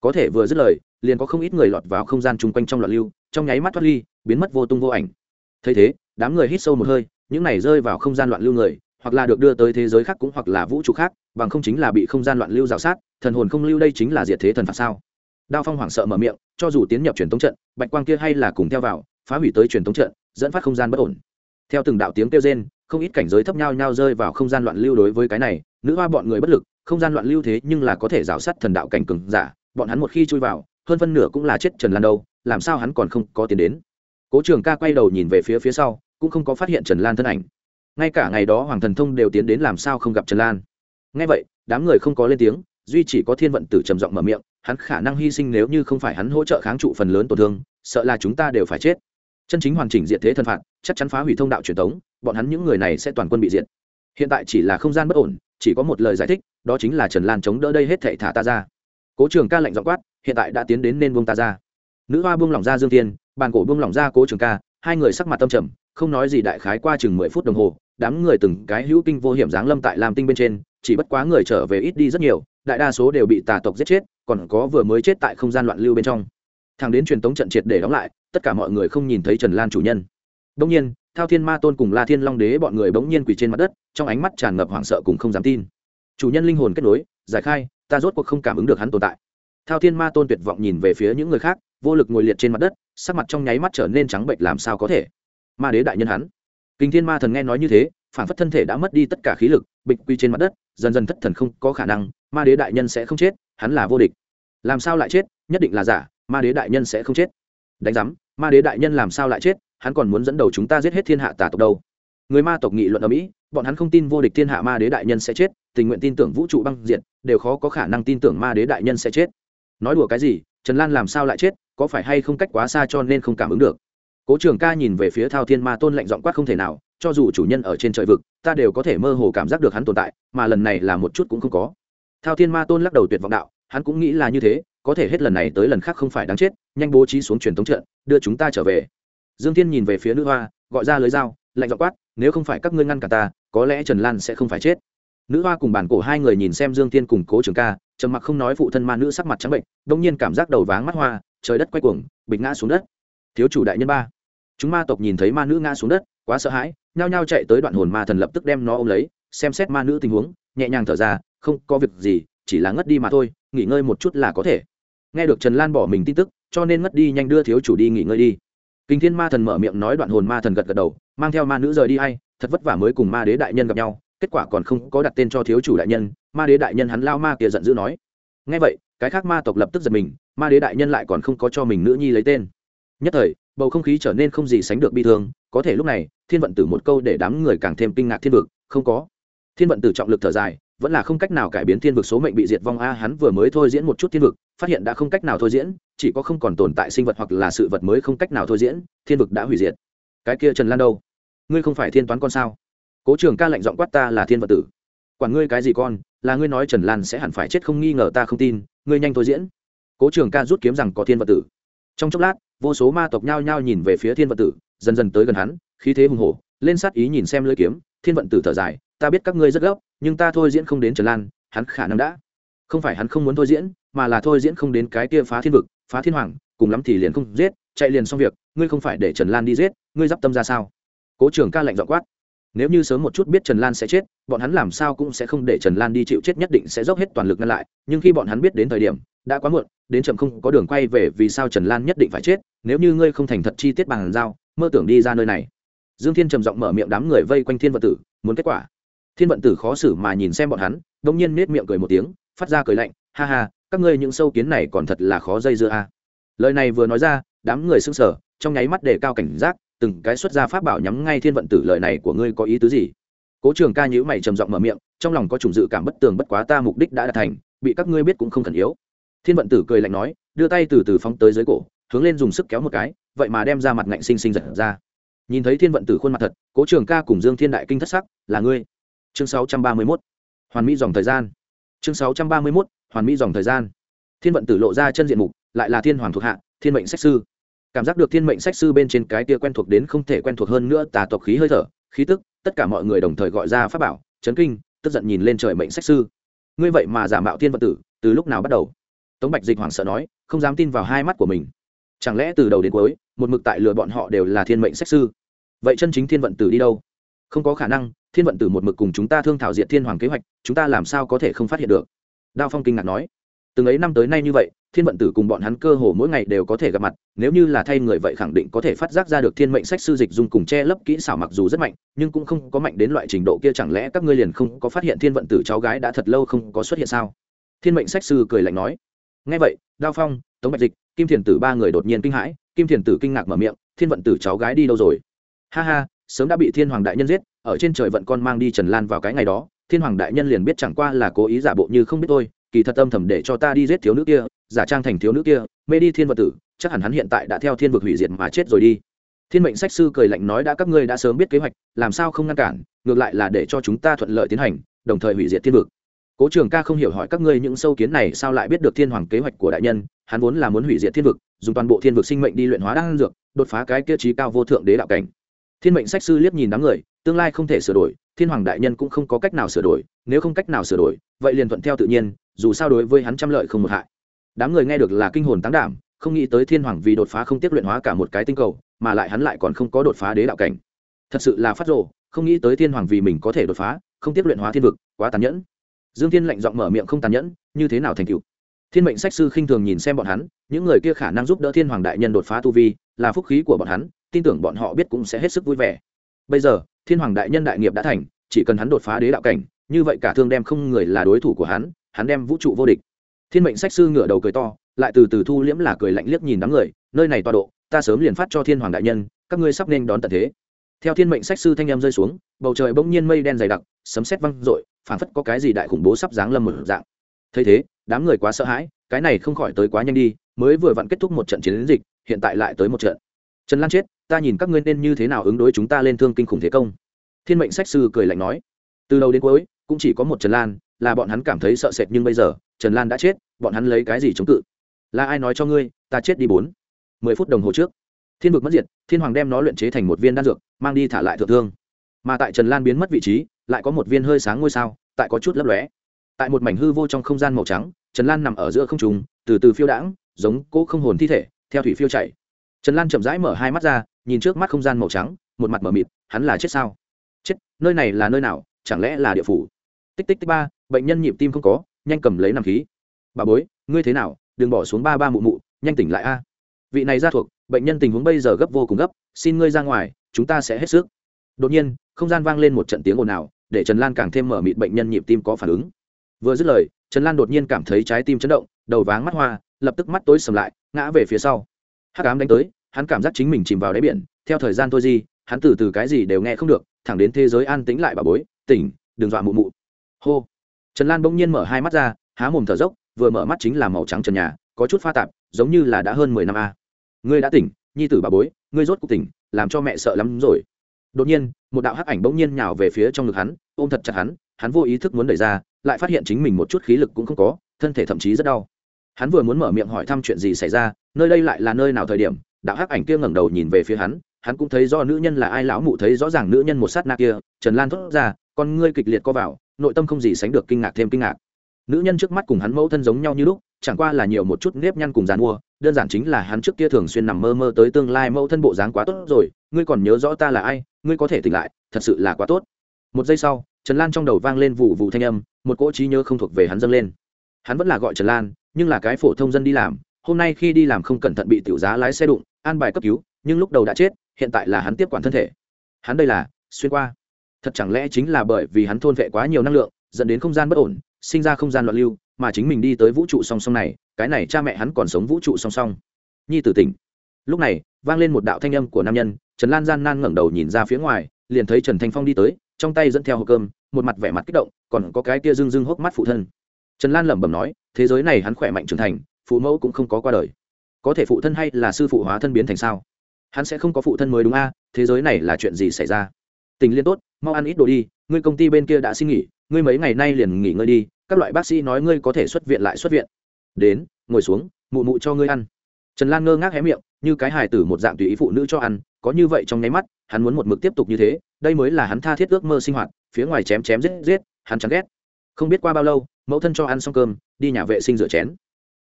Có thể vừa dứt lời, liền có không ít người lọt vào không gian chung quanh trong loạn lưu, trong nháy mắt thoát ly, biến mất vô tung vô ảnh. Thấy thế, đám người hít sâu một hơi, những này rơi vào không gian loạn lưu người, hoặc là được đưa tới thế giới khác cũng hoặc là vũ trụ khác, bằng không chính là bị không gian loạn lưu rào sát, thần hồn không lưu đây chính là diệt thế thần phạt sao? Đao phong hoảng sợ mở miệng, cho dù tiến nhập truyền thống trận, bạch quang kia hay là cùng theo vào, phá hủy tới truyền thống trận, dẫn phát không gian bất ổn. Theo từng đạo tiếng kêu rên, không ít cảnh giới thấp nhau nhau rơi vào không gian loạn lưu đối với cái này nữ hoa bọn người bất lực, không gian loạn lưu thế nhưng là có thể rào sát thần đạo cảnh cường giả, bọn hắn một khi chui vào, hơn phân nửa cũng là chết trần lan đâu, làm sao hắn còn không có tiền đến? Cố trường ca quay đầu nhìn về phía phía sau, cũng không có phát hiện trần lan thân ảnh. Ngay cả ngày đó hoàng thần thông đều tiến đến làm sao không gặp trần lan. Ngay vậy, đám người không có lên tiếng, duy chỉ có thiên vận tử trầm giọng mở miệng, hắn khả năng hy sinh nếu như không phải hắn hỗ trợ kháng trụ phần lớn tổn thương, sợ là chúng ta đều phải chết. Chân chính hoàn chỉnh diện thế thân phạt, chắc chắn phá hủy thông đạo truyền thống, bọn hắn những người này sẽ toàn quân bị diệt. Hiện tại chỉ là không gian bất ổn chỉ có một lời giải thích, đó chính là trần lan chống đỡ đây hết thệ thả ta ra. Cố trường ca lệnh dọ quát, hiện tại đã tiến đến nên buông ta ra. Nữ hoa buông lỏng ra dương tiên bàn cổ buông lỏng ra cố trường ca, hai người sắc mặt tâm trầm, không nói gì đại khái qua chừng mười phút đồng hồ, đám người từng cái hữu kinh vô hiểm giáng lâm tại lam tinh bên trên, chỉ bất quá người trở về ít đi rất nhiều, đại đa số đều bị tà tộc giết chết, còn có vừa mới chết tại không gian loạn lưu bên trong. Thằng đến truyền tống trận triệt để đóng lại, tất cả mọi người không nhìn thấy trần lan chủ nhân. Đông nhiên thao thiên ma tôn cùng la thiên long đế bọn người bỗng nhiên quỳ trên mặt đất, trong ánh mắt tràn ngập hoảng sợ cùng không dám tin. Chủ nhân linh hồn kết nối, giải khai, ta rốt cuộc không cảm ứng được hắn tồn tại. Thao thiên ma tôn tuyệt vọng nhìn về phía những người khác, vô lực ngồi liệt trên mặt đất, sắc mặt trong nháy mắt trở nên trắng bệnh làm sao có thể. Ma đế đại nhân hắn. Kinh thiên ma thần nghe nói như thế, phản phất thân thể đã mất đi tất cả khí lực, bịch quy trên mặt đất, dần dần thất thần không có khả năng, ma đế đại nhân sẽ không chết, hắn là vô địch. Làm sao lại chết, nhất định là giả, ma đế đại nhân sẽ không chết. Đánh giám, ma đế đại nhân làm sao lại chết? Hắn còn muốn dẫn đầu chúng ta giết hết thiên hạ tà tộc đâu. Người ma tộc nghị luận ở mỹ, bọn hắn không tin vô địch thiên hạ ma đế đại nhân sẽ chết, tình nguyện tin tưởng vũ trụ băng diện đều khó có khả năng tin tưởng ma đế đại nhân sẽ chết. Nói đùa cái gì, trần lan làm sao lại chết, có phải hay không cách quá xa cho nên không cảm ứng được. Cố trường ca nhìn về phía thao thiên ma tôn lạnh giọng quát không thể nào, cho dù chủ nhân ở trên trời vực, ta đều có thể mơ hồ cảm giác được hắn tồn tại, mà lần này là một chút cũng không có. Thao thiên ma tôn lắc đầu tuyệt vọng đạo, hắn cũng nghĩ là như thế, có thể hết lần này tới lần khác không phải đáng chết, nhanh bố trí xuống truyền thống trận, đưa chúng ta trở về dương thiên nhìn về phía nữ hoa, gọi ra lưới dao, lạnh giọng quát, nếu không phải các ngươi ngăn cả ta, có lẽ trần lan sẽ không phải chết. Nữ hoa cùng bản cổ hai người nhìn xem dương thiên cùng cố trường ca, trầm mặc không nói phụ thân ma nữ sắc mặt trắng bệnh, đông nhiên cảm giác đầu váng mắt hoa, trời đất quay cuồng, bịch ngã xuống đất. Thiếu chủ đại nhân ba. Chúng ma tộc nhìn thấy ma nữ ngã xuống đất, quá sợ hãi, nhao nhao chạy tới đoạn hồn ma thần lập tức đem nó ôm lấy, xem xét ma nữ tình huống, nhẹ nhàng thở ra, không có việc gì, chỉ là ngất đi mà thôi, nghỉ ngơi một chút là có thể. Nghe được trần lan bỏ mình tin tức, cho nên ngất đi nhanh đưa thiếu chủ đi nghỉ ngơi đi kinh thiên ma thần mở miệng nói đoạn hồn ma thần gật gật đầu, mang theo ma nữ rời đi hay thật vất vả mới cùng ma đế đại nhân gặp nhau, kết quả còn không có đặt tên cho thiếu chủ đại nhân, ma đế đại nhân hắn lao ma kia giận dữ nói. Ngay vậy, cái khác ma tộc lập tức giật mình, ma đế đại nhân lại còn không có cho mình nữ nhi lấy tên. Nhất thời, bầu không khí trở nên không gì sánh được bi thương, có thể lúc này, thiên vận tử một câu để đám người càng thêm kinh ngạc thiên vực, không có. Thiên vận tử trọng lực thở dài vẫn là không cách nào cải biến thiên vực số mệnh bị diệt vong a, hắn vừa mới thôi diễn một chút thiên vực, phát hiện đã không cách nào thôi diễn, chỉ có không còn tồn tại sinh vật hoặc là sự vật mới không cách nào thôi diễn, thiên vực đã hủy diệt. Cái kia trần lan đâu? Ngươi không phải thiên toán con sao? Cố trường ca lệnh giọng quát ta là thiên vật tử. Quản ngươi cái gì con, là ngươi nói trần lan sẽ hẳn phải chết không nghi ngờ ta không tin, ngươi nhanh thôi diễn. Cố trường ca rút kiếm rằng có thiên vật tử. Trong chốc lát, vô số ma tộc nhao nhao nhìn về phía thiên vật tử, dần dần tới gần hắn, khí thế hùng hổ, lên sát ý nhìn xem lưỡi kiếm, thiên vận tử thở dài, ta biết các ngươi rất gấp nhưng ta thôi diễn không đến trần lan, hắn khả năng đã. Không phải hắn không muốn thôi diễn, mà là thôi diễn không đến cái kia phá thiên vực, phá thiên hoàng, cùng lắm thì liền không giết, chạy liền xong việc, ngươi không phải để trần lan đi giết, ngươi d i p tâm ra sao? Cố trưởng ca lạnh dọ quát. Nếu như sớm một chút biết trần lan sẽ chết, bọn hắn làm sao cũng sẽ không để trần lan đi chịu chết nhất định sẽ dốc hết toàn lực ngăn lại, nhưng khi bọn hắn biết đến thời điểm, đã quá muộn, đến chậm không có đường quay về vì sao trần lan nhất định phải chết, nếu như ngươi không thành thật chi tiết bằng giao, mơ tưởng đi ra nơi này. Dương thiên trầm giọng mở miệng đám người vây quanh thiên Vật tử, muốn kết quả thiên vận tử khó xử mà nhìn xem bọn hắn đông nhiên nết miệng cười một tiếng, phát ra cười lạnh, ha ha, các ngươi những sâu kiến này còn thật là khó dây dưa a. À. lời này vừa nói ra, đám người sững sờ, trong nháy mắt để cao cảnh giác, từng cái xuất ra pháp bảo nhắm ngay thiên vận tử, lời này của ngươi có ý tứ gì? Cố trường ca nhữ mày trầm giọng mở miệng, trong lòng có chủng dự cảm bất tường bất quá ta mục đích đã đạt thành, bị các ngươi biết cũng không cần yếu. Thiên vận tử cười lạnh nói, đưa tay từ từ phóng tới dưới cổ, hướng lên dùng sức kéo một cái, vậy mà đem ra mặt ngạnh xinh xinh giật ra. Nhìn thấy thiên vận tử khuôn mặt thật, cố trường ca cùng dương thiên đại kinh thất sắc, là ngươi chương 631. hoàn mỹ dòng thời gian. Chương 631. hoàn mỹ dòng thời gian. Thiên vận tử lộ ra chân diện mục, lại là thiên hoàng thuộc hạ, thiên mệnh sách sư. Cảm giác được thiên mệnh sách sư bên trên cái kia quen thuộc đến không thể quen thuộc hơn nữa tà tộc khí hơi thở, khí tức, tất cả mọi người đồng thời gọi ra pháp bảo, chấn kinh, tức giận nhìn lên trời mệnh sách sư. Ngươi vậy mà giả mạo thiên vận tử, từ lúc nào bắt đầu? Tống bạch dịch hoảng sợ nói, không dám tin vào hai mắt của mình. Chẳng lẽ từ đầu đến cuối, một mực tại lừa bọn họ đều là thiên mệnh sách sư? Vậy chân chính thiên vận tử đi đâu? Không có khả năng thiên vận tử một mực cùng chúng ta thương thảo diện thiên hoàng kế hoạch, chúng ta làm sao có thể không phát hiện được? Đao phong kinh ngạc nói. Từng ấy năm tới nay như vậy, thiên vận tử cùng bọn hắn cơ hồ mỗi ngày đều có thể gặp mặt, nếu như là thay người vậy khẳng định có thể phát giác ra được thiên mệnh sách sư dịch dùng cùng che lấp kỹ xảo mặc dù rất mạnh, nhưng cũng không có mạnh đến loại trình độ kia, chẳng lẽ các ngươi liền không có phát hiện thiên vận tử cháu gái đã thật lâu không có xuất hiện sao? Thiên mệnh sách sư cười lạnh nói. Ngay vậy, đao phong, tống bạch dịch, kim thiền tử ba người đột nhiên kinh hãi, kim thiền tử kinh ngạc mở miệng, thiên vận tử cháu gái đi đâu rồi? Ha ha, sớm đã bị thiên hoàng đại nhân giết ở trên trời vận con mang đi trần lan vào cái ngày đó, thiên hoàng đại nhân liền biết chẳng qua là cố ý giả bộ như không biết tôi kỳ thật âm thầm để cho ta đi giết thiếu nữ kia, giả trang thành thiếu nữ kia, mê đi thiên vật tử, chắc hẳn hắn hiện tại đã theo thiên vực hủy diệt mà chết rồi đi. Thiên mệnh sách sư cười lạnh nói đã các ngươi đã sớm biết kế hoạch, làm sao không ngăn cản, ngược lại là để cho chúng ta thuận lợi tiến hành, đồng thời hủy diệt thiên vực. Cố trường ca không hiểu hỏi các ngươi những sâu kiến này sao lại biết được thiên hoàng kế hoạch của đại nhân, hắn vốn là muốn hủy diệt thiên vực, dùng toàn bộ thiên vực sinh mệnh đi luyện hóa đan dược, đột phá cái kia trí cao vô thượng đế đạo cảnh thiên mệnh sách sư liếc nhìn đám người, tương lai không thể sửa đổi, thiên hoàng đại nhân cũng không có cách nào sửa đổi, nếu không cách nào sửa đổi, vậy liền thuận theo tự nhiên, dù sao đối với hắn trăm lợi không một hại. Đám người nghe được là kinh hồn tán đảm, không nghĩ tới thiên hoàng vì đột phá không tiếp luyện hóa cả một cái tinh cầu, mà lại hắn lại còn không có đột phá đế đạo cảnh. Thật sự là phát rộ không nghĩ tới thiên hoàng vì mình có thể đột phá, không tiếp luyện hóa thiên vực, quá tàn nhẫn. Dương thiên lạnh giọng mở miệng không tàn nhẫn, như thế nào thành cựu thiên mệnh sách sư khinh thường nhìn xem bọn hắn, những người kia khả năng giúp đỡ thiên hoàng đại nhân đột phá tu vi, là phúc khí của bọn hắn tin tưởng bọn họ biết cũng sẽ hết sức vui vẻ. Bây giờ, thiên hoàng đại nhân đại nghiệp đã thành, chỉ cần hắn đột phá đế đạo cảnh, như vậy cả thương đem không người là đối thủ của hắn hắn đem vũ trụ vô địch. Thiên mệnh sách sư ngửa đầu cười to, lại từ từ thu liễm là cười lạnh liếc nhìn đám người, nơi này tọa độ, ta sớm liền phát cho thiên hoàng đại nhân, các ngươi sắp nên đón tận thế. Theo thiên mệnh sách sư thanh em rơi xuống, bầu trời bỗng nhiên mây đen dày đặc, sấm sét văng rội phảng phất có cái gì đại khủng bố sắp giáng lâm một dạng. Thấy thế, đám người quá sợ hãi, cái này không khỏi tới quá nhanh đi, mới vừa vặn kết thúc một trận chiến dịch, hiện tại lại tới một trận. Trần lan chết ta nhìn các ngươi nên như thế nào ứng đối chúng ta lên thương kinh khủng thế công. Thiên mệnh sách sư cười lạnh nói. Từ đầu đến cuối, cũng chỉ có một trần lan, là bọn hắn cảm thấy sợ sệt nhưng bây giờ, trần lan đã chết, bọn hắn lấy cái gì chống cự? Là ai nói cho ngươi, ta chết đi bốn? Mười phút đồng hồ trước, thiên vực mất diệt, thiên hoàng đem nó luyện chế thành một viên đan dược, mang đi thả lại thượng thương. Mà tại trần lan biến mất vị trí, lại có một viên hơi sáng ngôi sao, tại có chút lấp lóe. Tại một mảnh hư vô trong không gian màu trắng, trần lan nằm ở giữa không trùng từ từ phiêu đãng, giống cỗ không hồn thi thể, theo thủy phiêu chạy trần lan chậm rãi mở hai mắt ra nhìn trước mắt không gian màu trắng, một mặt mờ mịt, hắn là chết sao? Chết, nơi này là nơi nào, chẳng lẽ là địa phủ? Tích tích tích ba, bệnh nhân nhịp tim không có, nhanh cầm lấy nằm khí. Bà bối, ngươi thế nào? Đừng bỏ xuống ba ba mụ mụ, nhanh tỉnh lại a. Vị này ra thuộc, bệnh nhân tình huống bây giờ gấp vô cùng gấp, xin ngươi ra ngoài, chúng ta sẽ hết sức. Đột nhiên, không gian vang lên một trận tiếng ồn ào, để trần lan càng thêm mở mịt bệnh nhân nhịp tim có phản ứng. Vừa dứt lời, trần lan đột nhiên cảm thấy trái tim chấn động, đầu váng mắt hoa, lập tức mắt tối sầm lại, ngã về phía sau. Hắc ám đánh tới hắn cảm giác chính mình chìm vào đáy biển, theo thời gian thôi gì hắn từ từ cái gì đều nghe không được, thẳng đến thế giới an tĩnh lại bà bối, tỉnh, đừng dọa mụ mụ. Hô. Trần lan bỗng nhiên mở hai mắt ra, há mồm thở dốc, vừa mở mắt chính là màu trắng trần nhà, có chút pha tạp, giống như là đã hơn mười năm a. Ngươi đã tỉnh, nhi tử bà bối, ngươi rốt cuộc tỉnh, làm cho mẹ sợ lắm rồi. Đột nhiên, một đạo hắc ảnh bỗng nhiên nhào về phía trong ngực hắn, ôm thật chặt hắn hắn vô ý thức muốn đẩy ra, lại phát hiện chính mình một chút khí lực cũng không có, thân thể thậm chí rất đau. Hắn vừa muốn mở miệng hỏi thăm chuyện gì xảy ra, nơi đây lại là nơi nào thời điểm đạo hắc ảnh kia ngẩng đầu nhìn về phía hắn hắn cũng thấy do nữ nhân là ai, lão mụ thấy rõ ràng nữ nhân một sát na kia, trần lan thốt ra, con ngươi kịch liệt co vào, nội tâm không gì sánh được kinh ngạc thêm kinh ngạc. Nữ nhân trước mắt cùng hắn mẫu thân giống nhau như lúc, chẳng qua là nhiều một chút nếp nhăn cùng dàn mua, đơn giản chính là hắn trước kia thường xuyên nằm mơ mơ tới tương lai mẫu thân bộ dáng quá tốt rồi, ngươi còn nhớ rõ ta là ai, ngươi có thể tỉnh lại, thật sự là quá tốt. Một giây sau, trần lan trong đầu vang lên vụ vụ thanh âm, một cỗ trí nhớ không thuộc về hắn dâng lên. Hắn vẫn là gọi trần lan, nhưng là cái phổ thông dân đi làm hôm nay khi đi làm không cẩn thận bị tiểu giá lái xe đụng, an bài cấp cứu, nhưng lúc đầu đã chết, hiện tại là hắn tiếp quản thân thể. Hắn đây là, xuyên qua. Thật chẳng lẽ chính là bởi vì hắn thôn vệ quá nhiều năng lượng, dẫn đến không gian bất ổn, sinh ra không gian loạn lưu, mà chính mình đi tới vũ trụ song song này, cái này cha mẹ hắn còn sống vũ trụ song song. Nhi tử tỉnh. Lúc này, vang lên một đạo thanh âm của nam nhân, trần lan gian nan ngẩng đầu nhìn ra phía ngoài, liền thấy trần thanh phong đi tới, trong tay dẫn theo hộp cơm, một mặt vẻ mặt kích động, còn có cái kia rưng rưng hốc mắt phụ thân. Trần lan lẩm bẩm nói, thế giới này hắn khỏe mạnh trưởng thành phụ mẫu cũng không có qua đời. Có thể phụ thân hay là sư phụ hóa thân biến thành sao? Hắn sẽ không có phụ thân mới đúng a, thế giới này là chuyện gì xảy ra? Tình liên tốt, mau ăn ít đồ đi, ngươi công ty bên kia đã xin nghỉ, ngươi mấy ngày nay liền nghỉ ngơi đi, các loại bác sĩ nói ngươi có thể xuất viện lại xuất viện. Đến, ngồi xuống, mụ mụ cho ngươi ăn. Trần lan ngơ ngác hé miệng, như cái hài tử một dạng tùy ý phụ nữ cho ăn, có như vậy trong nháy mắt, hắn muốn một mực tiếp tục như thế, đây mới là hắn tha thiết ước mơ sinh hoạt, phía ngoài chém chém giết giết, hắn chẳng ghét. Không biết qua bao lâu, mẫu thân cho ăn xong cơm, đi nhà vệ sinh rửa chén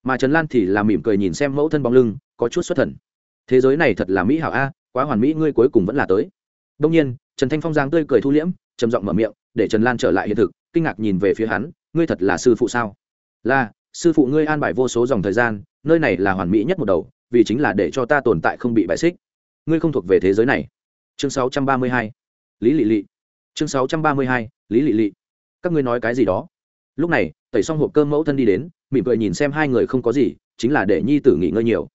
mà trần lan thì làm mỉm cười nhìn xem mẫu thân bóng lưng, có chút xuất thần. Thế giới này thật là mỹ hảo a, quá hoàn mỹ, ngươi cuối cùng vẫn là tới. Đông nhiên, trần thanh phong giang tươi cười thu liễm, trầm giọng mở miệng, để trần lan trở lại hiện thực, kinh ngạc nhìn về phía hắn, ngươi thật là sư phụ sao? Là, sư phụ ngươi an bài vô số dòng thời gian, nơi này là hoàn mỹ nhất một đầu, vì chính là để cho ta tồn tại không bị bại xích. Ngươi không thuộc về thế giới này. Chương 632. lý lị lị. Chương 632. lý lị lị. Các ngươi nói cái gì đó? Lúc này tẩy xong hộp cơm mẫu thân đi đến, mỉm cười nhìn xem hai người không có gì, chính là để nhi tử nghỉ ngơi nhiều.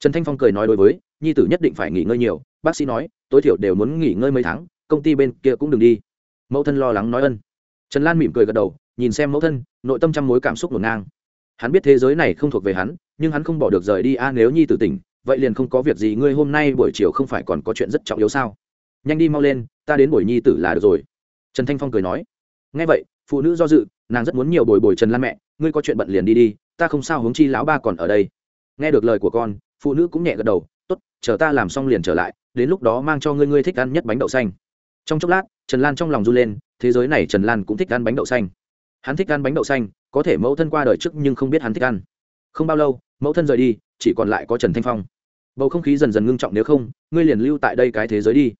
Trần thanh phong cười nói đối với, nhi tử nhất định phải nghỉ ngơi nhiều, bác sĩ nói, tối thiểu đều muốn nghỉ ngơi mấy tháng, công ty bên kia cũng đừng đi. Mẫu thân lo lắng nói ân. Trần lan mỉm cười gật đầu, nhìn xem mẫu thân, nội tâm trăm mối cảm xúc ngổn ngang. Hắn biết thế giới này không thuộc về hắn, nhưng hắn không bỏ được rời đi, a, nếu nhi tử tỉnh, vậy liền không có việc gì, ngươi hôm nay buổi chiều không phải còn có chuyện rất trọng yếu sao? Nhanh đi mau lên, ta đến buổi nhi tử là được rồi. Trần thanh phong cười nói. Ngay vậy, phụ nữ do dự nàng rất muốn nhiều bồi bồi trần lan mẹ ngươi có chuyện bận liền đi đi ta không sao huống chi lão ba còn ở đây nghe được lời của con phụ nữ cũng nhẹ gật đầu tốt chờ ta làm xong liền trở lại đến lúc đó mang cho ngươi ngươi thích ăn nhất bánh đậu xanh trong chốc lát trần lan trong lòng r u lên thế giới này trần lan cũng thích ăn bánh đậu xanh hắn thích ăn bánh đậu xanh có thể mẫu thân qua đời trước nhưng không biết hắn thích ăn không bao lâu mẫu thân rời đi chỉ còn lại có trần thanh phong bầu không khí dần dần ngưng trọng nếu không ngươi liền lưu tại đây cái thế giới đi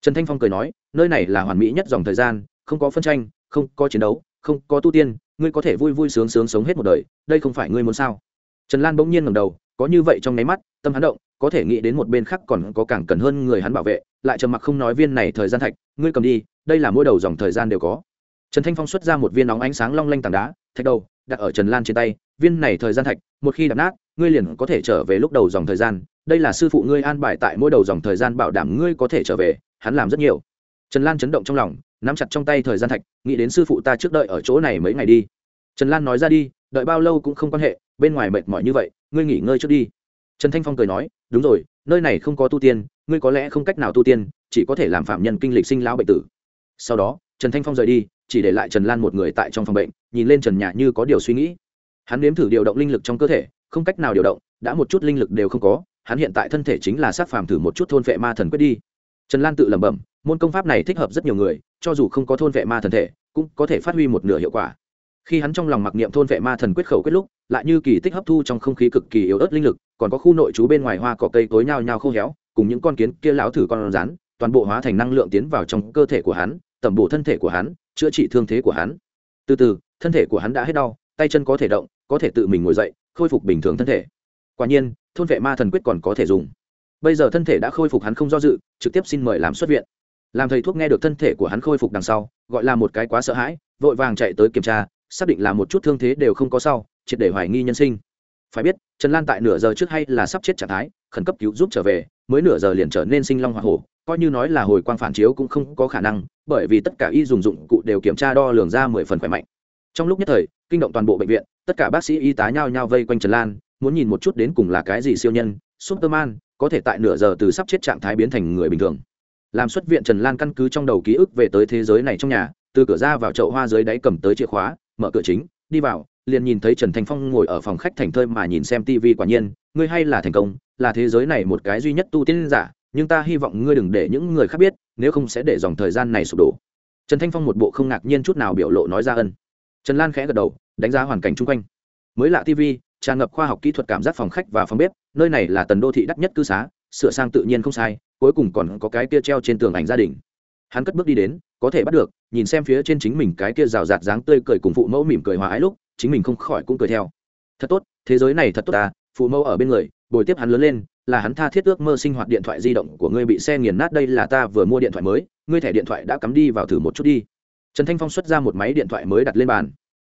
trần thanh phong cười nói nơi này là hoàn mỹ nhất dòng thời gian không có phân tranh không có chiến đấu không có tu tiên, ngươi có thể vui vui sướng sướng sống hết một đời, đây không phải ngươi muốn sao? Trần lan bỗng nhiên ngầm đầu, có như vậy trong nháy mắt, tâm hắn động, có thể nghĩ đến một bên khác còn có càng cần hơn người hắn bảo vệ, lại trầm mặc không nói viên này thời gian thạch, ngươi cầm đi, đây là mỗi đầu dòng thời gian đều có. Trần thanh phong xuất ra một viên nóng ánh sáng long lanh tảng đá, thạch đầu, đặt ở trần lan trên tay, viên này thời gian thạch, một khi đập nát, ngươi liền có thể trở về lúc đầu dòng thời gian, đây là sư phụ ngươi an bài tại mỗi đầu dòng thời gian bảo đảm ngươi có thể trở về, hắn làm rất nhiều. Trần lan chấn động trong lòng nắm chặt trong tay thời gian thạch, nghĩ đến sư phụ ta trước đợi ở chỗ này mấy ngày đi. Trần lan nói ra đi, đợi bao lâu cũng không quan hệ, bên ngoài mệt mỏi như vậy, ngươi nghỉ ngơi trước đi. Trần thanh phong cười nói, đúng rồi, nơi này không có tu tiên, ngươi có lẽ không cách nào tu tiên, chỉ có thể làm phạm nhân kinh lịch sinh lão bệnh tử. Sau đó, trần thanh phong rời đi, chỉ để lại trần lan một người tại trong phòng bệnh, nhìn lên trần nhà như có điều suy nghĩ. Hắn nếm thử điều động linh lực trong cơ thể, không cách nào điều động, đã một chút linh lực đều không có, hắn hiện tại thân thể chính là sát phàm thử một chút thôn vệ ma thần quyết đi. Trần lan tự lẩm bẩm, môn công pháp này thích hợp rất nhiều người cho dù không có thôn vệ ma thần thể, cũng có thể phát huy một nửa hiệu quả. Khi hắn trong lòng mặc niệm thôn vệ ma thần quyết khẩu quyết lúc, lại như kỳ tích hấp thu trong không khí cực kỳ yếu ớt linh lực, còn có khu nội trú bên ngoài hoa cỏ cây tối nhao nhao khô héo, cùng những con kiến kia láo thử con rán toàn bộ hóa thành năng lượng tiến vào trong cơ thể của hắn, tẩm bổ thân thể của hắn, chữa trị thương thế của hắn. Từ từ, thân thể của hắn đã hết đau, tay chân có thể động, có thể tự mình ngồi dậy, khôi phục bình thường thân thể. Quả nhiên, thôn vệ ma thần quyết còn có thể dùng. Bây giờ thân thể đã khôi phục hắn không do dự, trực tiếp xin mời làm xuất viện làm thầy thuốc nghe được thân thể của hắn khôi phục đằng sau, gọi là một cái quá sợ hãi, vội vàng chạy tới kiểm tra, xác định là một chút thương thế đều không có sau, triệt để hoài nghi nhân sinh. Phải biết, trần lan tại nửa giờ trước hay là sắp chết trạng thái, khẩn cấp cứu giúp trở về, mới nửa giờ liền trở nên sinh long hoa hổ, coi như nói là hồi quang phản chiếu cũng không có khả năng, bởi vì tất cả y dùng dụng cụ đều kiểm tra đo lường ra mười phần khỏe mạnh. Trong lúc nhất thời, kinh động toàn bộ bệnh viện, tất cả bác sĩ y tá nhao nhao vây quanh trần lan, muốn nhìn một chút đến cùng là cái gì siêu nhân, superman, có thể tại nửa giờ từ sắp chết trạng thái biến thành người bình thường làm xuất viện trần lan căn cứ trong đầu ký ức về tới thế giới này trong nhà, từ cửa ra vào chậu hoa dưới đáy cầm tới chìa khóa, mở cửa chính, đi vào, liền nhìn thấy trần Thanh phong ngồi ở phòng khách thành thơi mà nhìn xem tv quả nhiên, ngươi hay là thành công, là thế giới này một cái duy nhất tu tiên giả, nhưng ta hy vọng ngươi đừng để những người khác biết, nếu không sẽ để dòng thời gian này sụp đổ. Trần thanh phong một bộ không ngạc nhiên chút nào biểu lộ nói ra ân. Trần lan khẽ gật đầu, đánh giá hoàn cảnh chung quanh. Mới lạ tv tràn ngập khoa học kỹ thuật cảm giác phòng khách và phòng bếp, nơi này là tần đô thị đắt nhất cư xá sửa sang tự nhiên không sai, cuối cùng còn có cái kia treo trên tường ảnh gia đình. Hắn cất bước đi đến, có thể bắt được, nhìn xem phía trên chính mình cái kia rào rạt dáng tươi cười cùng phụ mẫu mỉm cười hòa ái lúc, chính mình không khỏi cũng cười theo. Thật tốt, thế giới này thật tốt à phụ mẫu ở bên người, bồi tiếp hắn lớn lên, là hắn tha thiết ước mơ sinh hoạt điện thoại di động của ngươi bị xe nghiền nát đây là ta vừa mua điện thoại mới, ngươi thẻ điện thoại đã cắm đi vào thử một chút đi. Trần thanh phong xuất ra một máy điện thoại mới đặt lên bàn.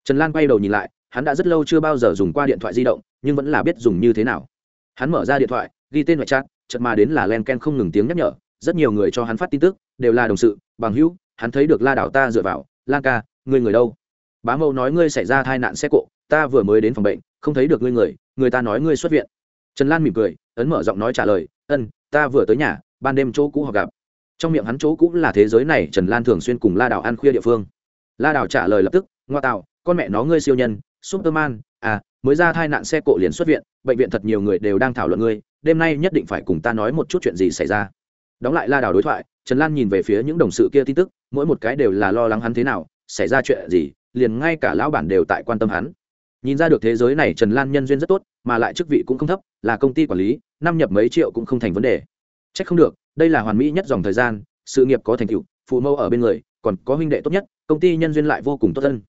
Trần lan quay đầu nhìn lại, hắn đã rất lâu chưa bao giờ dùng qua điện thoại di động, nhưng vẫn là biết dùng như thế nào. Hắn mở ra điện thoại, ghi tên ngoại chat chợt mà đến là len ken không ngừng tiếng nhắc nhở, rất nhiều người cho hắn phát tin tức, đều là đồng sự, bằng hữu, hắn thấy được la đảo ta dựa vào, lan ca, ngươi người đâu? Bá mẫu nói ngươi xảy ra tai nạn xe cộ, ta vừa mới đến phòng bệnh, không thấy được ngươi người người ta nói ngươi xuất viện. Trần lan mỉm cười, ấn mở giọng nói trả lời, ân, ta vừa tới nhà, ban đêm chỗ cũ họ gặp. Trong miệng hắn chỗ cũ là thế giới này, trần lan thường xuyên cùng la đảo ăn khuya địa phương. La đảo trả lời lập tức, ngoa tạo, con mẹ nó ngươi siêu nhân, superman à mới ra tai nạn xe cộ liền xuất viện, bệnh viện thật nhiều người đều đang thảo luận ngươi đêm nay nhất định phải cùng ta nói một chút chuyện gì xảy ra. Đóng lại la đảo đối thoại, trần lan nhìn về phía những đồng sự kia tin tức, mỗi một cái đều là lo lắng hắn thế nào, xảy ra chuyện gì, liền ngay cả lão bản đều tại quan tâm hắn. Nhìn ra được thế giới này trần lan nhân duyên rất tốt, mà lại chức vị cũng không thấp, là công ty quản lý, năm nhập mấy triệu cũng không thành vấn đề. C h ắ c không được, đây là hoàn mỹ nhất dòng thời gian, sự nghiệp có thành tựu, phụ mẫu ở bên người, còn có huynh đệ tốt nhất, công ty nhân duyên lại vô cùng tốt hơn.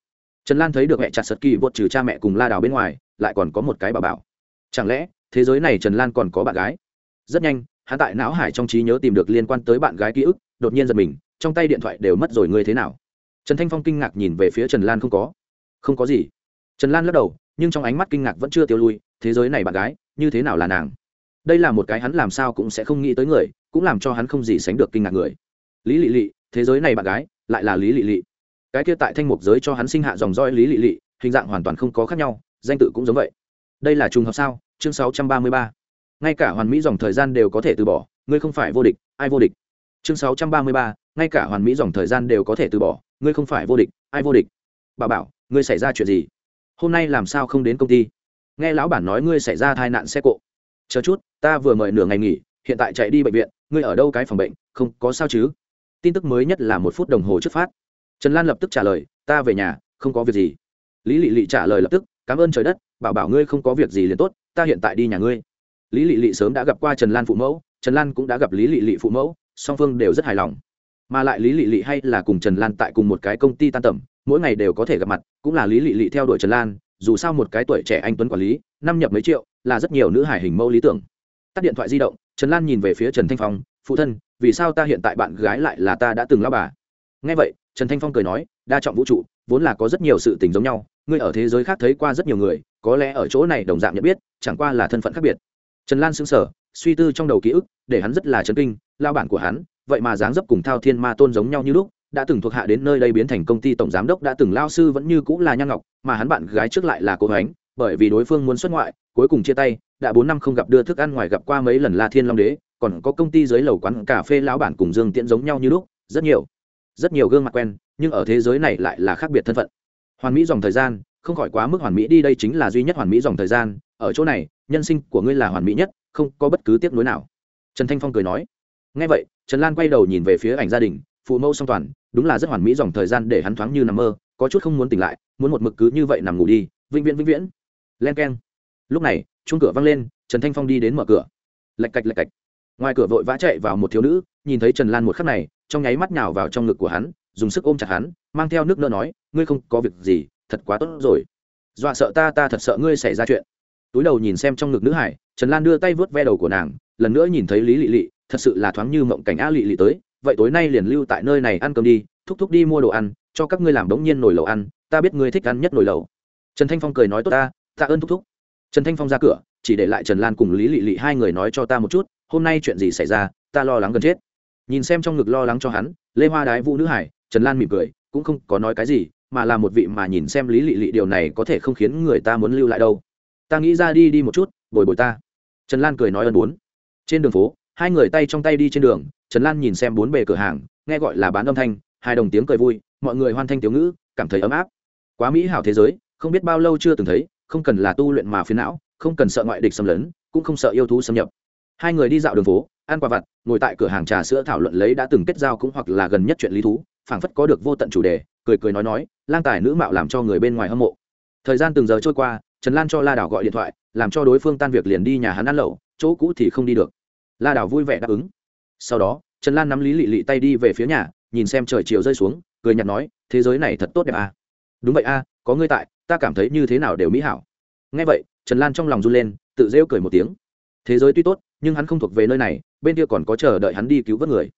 Trần lan thấy được mẹ chặt sật kỳ vượt trừ cha mẹ cùng la đào bên ngoài, lại còn có một cái bà bảo. Chẳng lẽ thế giới này trần lan còn có bạn gái. Rất nhanh, hắn tại não hải trong trí nhớ tìm được liên quan tới bạn gái ký ức, đột nhiên giật mình, trong tay điện thoại đều mất rồi, ngươi thế nào? Trần thanh phong kinh ngạc nhìn về phía trần lan không có. Không có gì. Trần lan lắc đầu, nhưng trong ánh mắt kinh ngạc vẫn chưa tiêu lui, thế giới này bạn gái, như thế nào là nàng? Đây là một cái hắn làm sao cũng sẽ không nghĩ tới người, cũng làm cho hắn không gì sánh được kinh ngạc người. Lý lị lị, thế giới này bạn gái, lại là lý lị lị. Cái kia tại thanh mục giới cho hắn sinh hạ dòng roi lý lị lị, hình dạng hoàn toàn không có khác nhau, danh tự cũng giống vậy. Đây là trùng hợp sao? Chương sáu trăm ba mươi ba. Ngay cả hoàn mỹ dòng thời gian đều có thể từ bỏ, ngươi không phải vô địch, ai vô địch? Chương sáu trăm ba mươi ba, ngay cả hoàn mỹ dòng thời gian đều có thể từ bỏ, ngươi không phải vô địch, ai vô địch? Bà bảo, ngươi xảy ra chuyện gì? Hôm nay làm sao không đến công ty? Nghe lão bản nói ngươi xảy ra tai nạn xe cộ. Chờ chút, ta vừa mời nửa ngày nghỉ, hiện tại chạy đi bệnh viện, ngươi ở đâu cái phòng bệnh, không có sao chứ? Tin tức mới nhất là một phút đồng hồ trước phát. Trần lan lập tức trả lời, ta về nhà, không có việc gì. Lý lị lị trả lời lập tức, cảm ơn trời đất bảo bảo ngươi không có việc gì liền tốt, ta hiện tại đi nhà ngươi. Lý lị lị sớm đã gặp qua trần lan phụ mẫu, trần lan cũng đã gặp lý lị lị phụ mẫu, song phương đều rất hài lòng. Mà lại lý lị lị hay là cùng trần lan tại cùng một cái công ty tan tầm, mỗi ngày đều có thể gặp mặt, cũng là lý lị lị theo đuổi trần lan, dù sao một cái tuổi trẻ anh tuấn quản lý, năm nhập mấy triệu, là rất nhiều nữ hải hình mẫu lý tưởng. Tắt điện thoại di động, trần lan nhìn về phía trần thanh phong, phụ thân, vì sao ta hiện tại bạn gái lại là ta đã từng lao bà? Nghe vậy, trần thanh phong cười nói, đa trọng vũ trụ, vốn là có rất nhiều sự tình giống nhau ngươi ở thế giới khác thấy qua rất nhiều người, có lẽ ở chỗ này đồng dạng nhận biết, chẳng qua là thân phận khác biệt. Trần lan xứng sở suy tư trong đầu ký ức, để hắn rất là chấn kinh, lao bản của hắn, vậy mà dáng dấp cùng thao thiên ma tôn giống nhau như lúc, đã từng thuộc hạ đến nơi đây biến thành công ty tổng giám đốc, đã từng lao sư vẫn như cũng là nhan ngọc, mà hắn bạn gái trước lại là cô ánh, bởi vì đối phương muốn xuất ngoại, cuối cùng chia tay, đã bốn năm không gặp đưa thức ăn ngoài gặp qua mấy lần la thiên long đế, còn có công ty dưới lầu quán cà phê lão bản cùng dương tiễn giống nhau như lúc, rất nhiều rất nhiều gương mặt quen, nhưng ở thế giới này lại là khác biệt thân phận hoàn mỹ dòng thời gian, không khỏi quá mức hoàn mỹ đi, đây chính là duy nhất hoàn mỹ dòng thời gian. Ở chỗ này, nhân sinh của ngươi là hoàn mỹ nhất, không có bất cứ tiếc nuối nào. Trần thanh phong cười nói. Ngay vậy, trần lan quay đầu nhìn về phía ảnh gia đình, phụ mẫu song toàn, đúng là rất hoàn mỹ dòng thời gian để hắn thoáng như nằm mơ, có chút không muốn tỉnh lại, muốn một mực cứ như vậy nằm ngủ đi, vĩnh viễn vĩnh viễn. Len k e n lúc này chung cửa văng lên, trần thanh phong đi đến mở cửa. Lạch cạch lạch cạch. Ngoài cửa vội vã chạy vào một thiếu nữ, nhìn thấy trần lan một khắc này, trong nháy mắt nhào vào trong ngực của hắn, dùng sức ôm chặt hắn mang theo nước nỡ nói, ngươi không có việc gì, thật quá tốt rồi. Dọa sợ ta ta thật sợ ngươi xảy ra chuyện. Túi đầu nhìn xem trong ngực nữ hải, trần lan đưa tay vớt ve đầu của nàng, lần nữa nhìn thấy lý lị lị, thật sự là thoáng như mộng cảnh a lị lị tới, vậy tối nay liền lưu tại nơi này ăn cơm đi, thúc thúc đi mua đồ ăn, cho các ngươi làm đống nhiên nồi lẩu ăn, ta biết ngươi thích ăn nhất nồi lẩu. Trần thanh phong cười nói, tốt ta, tạ ơn thúc thúc. Trần thanh phong ra cửa, chỉ để lại trần lan cùng lý lị lị hai người nói cho ta một chút, hôm nay chuyện gì xảy ra, ta lo lắng gần chết. Nhìn xem trong ngực lo lắng cho hắn, lê hoa đái vũ nữ hải, trần lan mỉm cười cũng không có nói cái gì, mà là một vị mà nhìn xem lý lị lị điều này có thể không khiến người ta muốn lưu lại đâu. Ta nghĩ ra đi đi một chút, bồi bồi ta. Trần lan cười nói ơn bốn. Trên đường phố, hai người tay trong tay đi trên đường, trần lan nhìn xem bốn bề cửa hàng, nghe gọi là bán âm thanh, hai đồng tiếng cười vui, mọi người hoan thanh tiểu ngữ, cảm thấy ấm áp. Quá mỹ hảo thế giới, không biết bao lâu chưa từng thấy, không cần là tu luyện mà phiến não, không cần sợ ngoại địch xâm lấn, cũng không sợ yêu thú xâm nhập. Hai người đi dạo đường phố ăn quà vặt ngồi tại cửa hàng trà sữa thảo luận lấy đã từng kết giao cũng hoặc là gần nhất chuyện lý thú phảng phất có được vô tận chủ đề cười cười nói nói lang tài nữ mạo làm cho người bên ngoài hâm mộ. Thời gian từng giờ trôi qua trần lan cho la đảo gọi điện thoại làm cho đối phương tan việc liền đi nhà hắn ăn lẩu chỗ cũ thì không đi được. La đảo vui vẻ đáp ứng. Sau đó trần lan nắm lý lị lị tay đi về phía nhà nhìn xem trời chiều rơi xuống cười nhạt nói thế giới này thật tốt đẹp à. đúng vậy a à, có ngươi tại ta cảm thấy như thế nào đều mỹ hảo. Nghe vậy trần lan trong lòng run lên tự rêu cười một tiếng. Thế giới tuy tốt nhưng hắn không thuộc về nơi này bên kia còn có chờ đợi hắn đi cứu vớt người.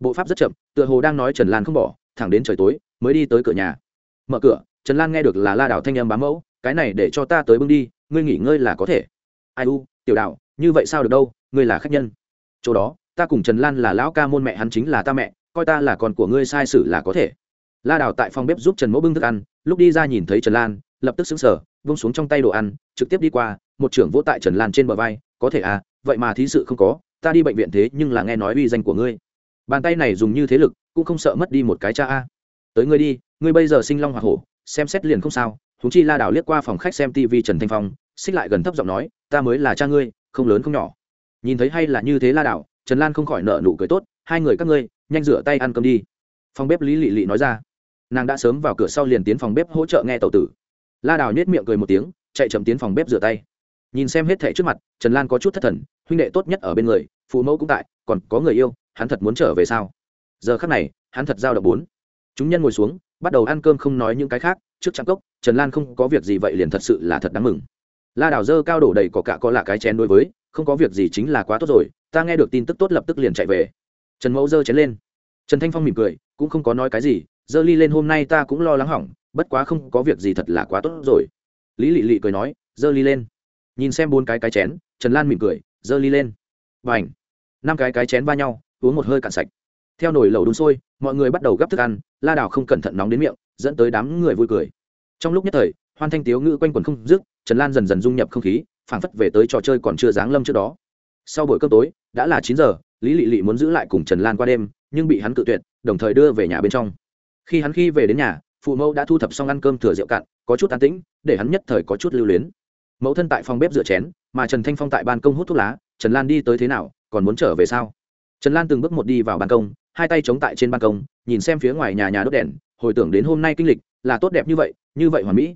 Bộ pháp rất chậm, tựa hồ đang nói trần lan không bỏ, thẳng đến trời tối, mới đi tới cửa nhà. Mở cửa, trần lan nghe được là la đảo thanh âm bám mẫu, cái này để cho ta tới bưng đi, ngươi nghỉ ngơi là có thể. Ai u, tiểu đạo như vậy sao được đâu, ngươi là khách nhân. Chỗ đó, ta cùng trần lan là lão ca môn mẹ, hắn chính là ta mẹ, coi ta là con của ngươi sai sử là có thể. La đảo tại phòng bếp giúp trần mẫu bưng thức ăn, lúc đi ra nhìn thấy trần lan, lập tức xứng sở vung xuống trong tay đồ ăn, trực tiếp đi qua, một trưởng vỗ tại trần lan trên bờ vai, có thể à vậy mà thí sự không có ta đi bệnh viện thế nhưng là nghe nói uy danh của ngươi. Bàn tay này dùng như thế lực, cũng không sợ mất đi một cái cha a. Tới ngươi đi, ngươi bây giờ sinh long hoa hổ, xem xét liền không sao. Thúng chi la đảo liếc qua phòng khách xem tv trần thanh phong, xích lại gần thấp giọng nói, ta mới là cha ngươi, không lớn không nhỏ. Nhìn thấy hay là như thế la đảo, trần lan không khỏi nợ nụ cười tốt, hai người các ngươi, nhanh rửa tay ăn cơm đi. Phòng bếp lý lị lị nói ra. Nàng đã sớm vào cửa sau liền tiến phòng bếp hỗ trợ nghe tàu tử. La đào nhét miệng cười một tiếng, chạy chậm tiến phòng bếp rửa tay. Nhìn xem hết thẻ trước mặt, trần lan có chút thất thần, huynh đệ tốt nhất ở bên người phụ mẫu cũng tại, còn có người yêu, hắn thật muốn trở về sao? Giờ khắc này, hắn thật giao động bốn. Chúng nhân ngồi xuống, bắt đầu ăn cơm không nói những cái khác, trước trắng cốc, trần lan không có việc gì vậy liền thật sự là thật đáng mừng. La đào dơ cao đổ đầy có cả có là cái chén đối với, không có việc gì chính là quá tốt rồi, ta nghe được tin tức tốt lập tức liền chạy về. Trần mẫu dơ chén lên. Trần thanh phong mỉm cười, cũng không có nói cái gì, dơ ly lên hôm nay ta cũng lo lắng hỏng, bất quá không có việc gì thật là quá tốt rồi. Lý lị lị cười nói, dơ ly lên. Nhìn xem bốn cái cái chén, trần lan mỉm cười, dơ ly lên và ảnh. Năm cái cái chén va nhau, uống một hơi cạn sạch. Theo nồi lẩu đun sôi, mọi người bắt đầu gắp thức ăn, la đào không cẩn thận nóng đến miệng, dẫn tới đám người vui cười. Trong lúc nhất thời, hoan thanh tiếu ngữ quanh quần không dứt, trần lan dần dần dung nhập không khí, phảng phất về tới trò chơi còn chưa giáng lâm trước đó. Sau buổi cơm tối, đã là chín giờ, lý lị lị muốn giữ lại cùng trần lan qua đêm, nhưng bị hắn cự tuyệt, đồng thời đưa về nhà bên trong. Khi hắn khi về đến nhà, phụ mẫu đã thu thập xong ăn cơm thừa rượu cạn, có chút an tĩnh, để hắn nhất thời có chút lưu luyến. Mẫu thân tại phòng bếp rửa chén, mà trần thanh phong tại ban công hút thuốc lá trần lan đi tới thế nào, còn muốn trở về sao? Trần lan từng bước một đi vào ban công, hai tay chống tại trên ban công, nhìn xem phía ngoài nhà nhà đốt đèn, hồi tưởng đến hôm nay kinh lịch, là tốt đẹp như vậy như vậy hoàn mỹ.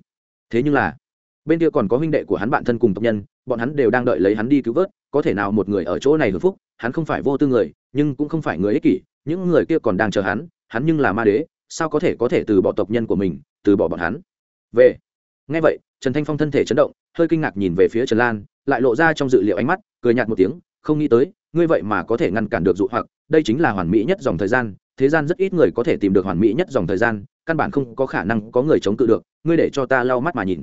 Thế nhưng là, bên kia còn có huynh đệ của hắn bạn thân cùng tộc nhân, bọn hắn đều đang đợi lấy hắn đi cứu vớt, có thể nào một người ở chỗ này hưởng phúc, hắn không phải vô tư người, nhưng cũng không phải người ích kỷ, những người kia còn đang chờ hắn hắn nhưng là ma đế, sao có thể có thể từ bỏ tộc nhân của mình, từ bỏ bọn hắn? Về ngay vậy, trần thanh phong thân thể chấn động, hơi kinh ngạc nhìn về phía trần lan lại lộ ra trong dự liệu ánh mắt, cười nhạt một tiếng, không nghĩ tới, ngươi vậy mà có thể ngăn cản được dụ hoặc, đây chính là hoàn mỹ nhất dòng thời gian, thế gian rất ít người có thể tìm được hoàn mỹ nhất dòng thời gian, căn bản không có khả năng có người chống cự được, ngươi để cho ta lau mắt mà nhìn.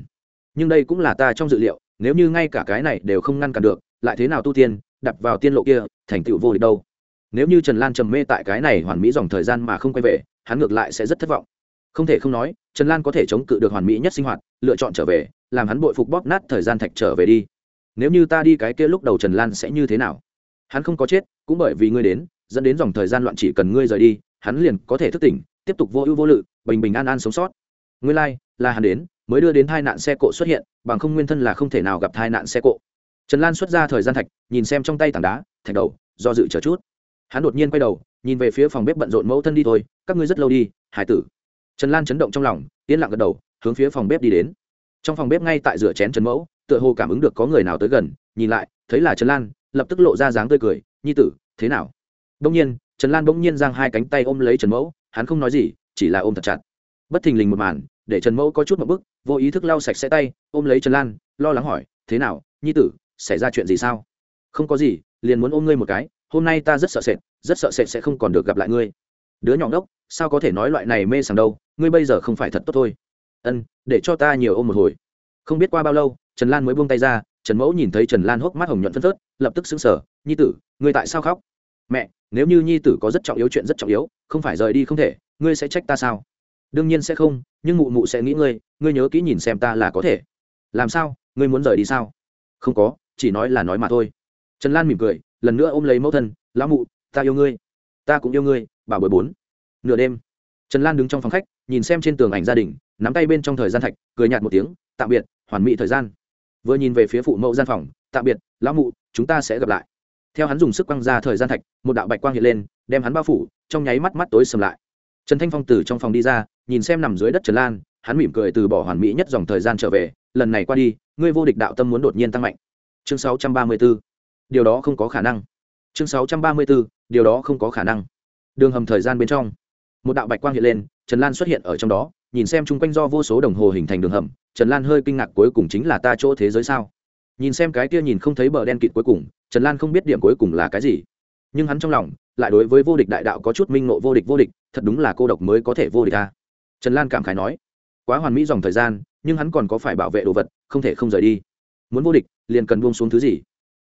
Nhưng đây cũng là ta trong dự liệu, nếu như ngay cả cái này đều không ngăn cản được, lại thế nào tu tiên đập vào tiên lộ kia, thành tựu vô địch đâu? Nếu như trần lan trầm mê tại cái này hoàn mỹ dòng thời gian mà không quay về, hắn ngược lại sẽ rất thất vọng. Không thể không nói, trần lan có thể chống cự được hoàn mỹ nhất sinh hoạt, lựa chọn trở về, làm hắn bội phục bóp nát thời gian thạch trở về đi nếu như ta đi cái kia lúc đầu trần lan sẽ như thế nào? Hắn không có chết cũng bởi vì ngươi đến dẫn đến dòng thời gian loạn chỉ cần ngươi rời đi hắn liền có thể thức tỉnh tiếp tục vô ưu vô lự bình bình an an sống sót. Ngươi lai、like, là hắn đến mới đưa đến tai nạn xe cộ xuất hiện bằng không nguyên thân là không thể nào gặp tai nạn xe cộ. Trần lan xuất ra thời gian thạch nhìn xem trong tay tảng đá thạch đầu do dự chờ chút. Hắn đột nhiên quay đầu nhìn về phía phòng bếp bận rộn mẫu thân đi thôi các ngươi rất lâu đi hải tử. Trần lan chấn động trong lòng yên lặng gật đầu hướng phía phòng bếp đi đến. Trong phòng bếp ngay tại rửa chén trần mẫu tựa hồ cảm ứng được có người nào tới gần, nhìn lại, thấy là trần lan, lập tức lộ ra dáng tươi cười, nhi tử, thế nào? Đông nhiên, trần lan bỗng nhiên giang hai cánh tay ôm lấy trần mẫu, hắn không nói gì, chỉ là ôm thật chặt. Bất thình lình một màn, để trần mẫu có chút một bức vô ý thức lau sạch sẽ tay, ôm lấy trần lan, lo lắng hỏi, thế nào, nhi tử, xảy ra chuyện gì sao? Không có gì, liền muốn ôm ngươi một cái, hôm nay ta rất sợ sệt, rất sợ sệt sẽ không còn được gặp lại ngươi. Đứa nhỏ ngốc, sao có thể nói loại này mê sảng đâu, ngươi bây giờ không phải thật tốt thôi. Ân, để cho ta nhiều ôm một hồi. Không biết qua bao lâu trần lan mới buông tay ra, trần mẫu nhìn thấy trần lan hốc mắt hồng nhuận phân phớt, lập tức xứng sở nhi tử, ngươi tại sao khóc? Mẹ, nếu như nhi tử có rất trọng yếu chuyện rất trọng yếu, không phải rời đi không thể, ngươi sẽ trách ta sao? Đương nhiên sẽ không, nhưng mụ mụ sẽ nghĩ ngươi ngươi nhớ kỹ nhìn xem ta là có thể. Làm sao, ngươi muốn rời đi sao? Không có, chỉ nói là nói mà thôi. Trần lan mỉm cười, lần nữa ôm lấy mẫu thân, lão mụ, ta yêu ngươi, ta cũng yêu ngươi, bảo bồi bốn. Nửa đêm, trần lan đứng trong phòng khách, nhìn xem trên tường ảnh gia đình, nắm tay bên trong thời gian thạch, cười nhạt một tiếng, tạm biệt, hoàn mỹ thời gian vừa nhìn về phía phụ mẫu gian phòng, tạm biệt, lão mụ, chúng ta sẽ gặp lại. Theo hắn dùng sức quăng ra thời gian thạch, một đạo bạch quang hiện lên, đem hắn bao phủ, trong nháy mắt mắt tối sầm lại. Trần thanh phong từ trong phòng đi ra, nhìn xem nằm dưới đất trần lan, hắn mỉm cười từ bỏ hoàn mỹ nhất dòng thời gian trở về, lần này qua đi, ngươi vô địch đạo tâm muốn đột nhiên tăng mạnh. Chương 634. điều đó không có khả năng. Chương 634. điều đó không có khả năng. Đường hầm thời gian bên trong, một đạo bạch quang hiện lên, trần lan xuất hiện ở trong đó, nhìn xem chung quanh do vô số đồng hồ hình thành đường hầm trần lan hơi kinh ngạc cuối cùng chính là ta chỗ thế giới sao? Nhìn xem cái kia nhìn không thấy bờ đen kịt cuối cùng, trần lan không biết điểm cuối cùng là cái gì. Nhưng hắn trong lòng lại đối với vô địch đại đạo có chút minh nộ vô địch vô địch, thật đúng là cô độc mới có thể vô địch ta trần lan cảm khái nói, quá hoàn mỹ dòng thời gian, nhưng hắn còn có phải bảo vệ đồ vật, không thể không rời đi. Muốn vô địch, liền cần buông xuống thứ gì?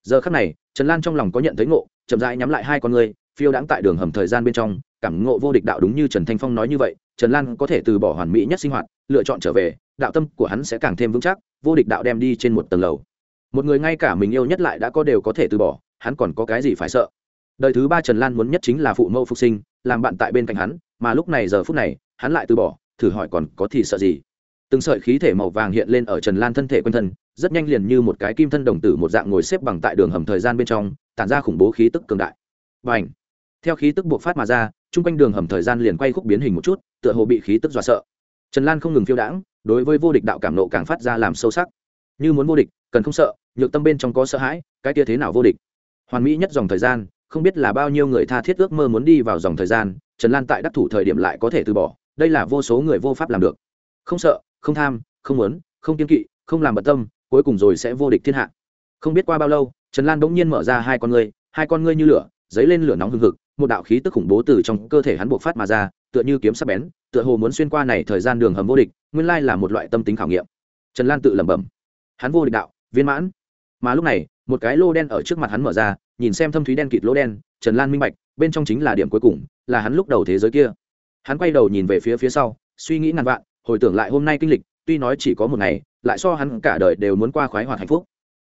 Giờ khắc này, trần lan trong lòng có nhận thấy ngộ, chậm rãi nhắm lại hai con người phiêu đãng tại đường hầm thời gian bên trong, cảm ngộ vô địch đạo đúng như trần thanh phong nói như vậy, trần lan có thể từ bỏ hoàn mỹ nhất sinh hoạt, lựa chọn trở về đạo tâm của hắn sẽ càng thêm vững chắc, vô địch đạo đem đi trên một tầng lầu. Một người ngay cả mình yêu nhất lại đã có đều có thể từ bỏ, hắn còn có cái gì phải sợ? Đời thứ ba trần lan muốn nhất chính là phụ mẫu phục sinh, làm bạn tại bên cạnh hắn, mà lúc này giờ phút này, hắn lại từ bỏ, thử hỏi còn có thì sợ gì? Từng sợi khí thể màu vàng hiện lên ở trần lan thân thể quanh thân, rất nhanh liền như một cái kim thân đồng tử một dạng ngồi xếp bằng tại đường hầm thời gian bên trong, tản ra khủng bố khí tức cường đại. Và ảnh theo khí tức buộc phát mà ra, chung quanh đường hầm thời gian liền quay khúc biến hình một chút, tựa hồ bị khí tức dọa sợ. Trần lan không ngừng phiêu đãng đối với vô địch đạo cảm nộ càng phát ra làm sâu sắc. Như muốn vô địch, cần không sợ, nhược tâm bên trong có sợ hãi, cái kia thế nào vô địch? Hoàn mỹ nhất dòng thời gian, không biết là bao nhiêu người tha thiết ước mơ muốn đi vào dòng thời gian, trần lan tại đắc thủ thời điểm lại có thể từ bỏ, đây là vô số người vô pháp làm được. Không sợ, không tham, không muốn, không kiên kỵ, không làm bận tâm, cuối cùng rồi sẽ vô địch thiên hạ. Không biết qua bao lâu, trần lan bỗng nhiên mở ra hai con ngươi, hai con ngươi như lửa, dấy lên lửa nóng hừng hực một đạo khí tức khủng bố từ trong cơ thể hắn buộc phát mà ra, tựa như kiếm sắc bén, tựa hồ muốn xuyên qua này thời gian đường hầm vô địch, nguyên lai là một loại tâm tính khảo nghiệm. Trần lan tự lẩm bẩm. Hắn vô địch đạo, viên mãn. Mà lúc này, một cái lô đen ở trước mặt hắn mở ra, nhìn xem thâm thúy đen kịt lỗ đen, trần lan minh bạch, bên trong chính là điểm cuối cùng, là hắn lúc đầu thế giới kia. Hắn quay đầu nhìn về phía phía sau, suy nghĩ ngàn vạn, hồi tưởng lại hôm nay kinh lịch, tuy nói chỉ có một ngày, lại so hắn cả đời đều muốn qua khoái hoạt hạnh phúc.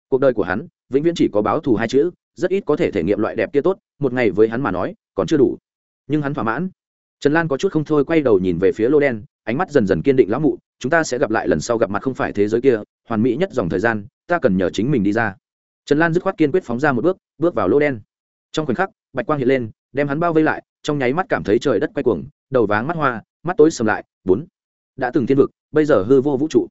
Cuộc đời của hắn, vĩnh viễn chỉ có báo thù hai chữ, rất ít có thể thể nghiệm loại đẹp kia tốt một ngày với hắn mà nói, còn chưa đủ. Nhưng hắn thỏa mãn. Trần lan có chút không thôi quay đầu nhìn về phía lô đen, ánh mắt dần dần kiên định lão mụ, chúng ta sẽ gặp lại lần sau gặp mặt không phải thế giới kia, hoàn mỹ nhất dòng thời gian, ta cần nhờ chính mình đi ra. Trần lan dứt khoát kiên quyết phóng ra một bước bước vào lô đen. Trong khoảnh khắc, bạch quang hiện lên, đem hắn bao vây lại, trong nháy mắt cảm thấy trời đất quay cuồng, đầu váng mắt hoa, mắt tối sầm lại, bốn. Đã từng thiên vực, bây giờ hư vô vũ trụ.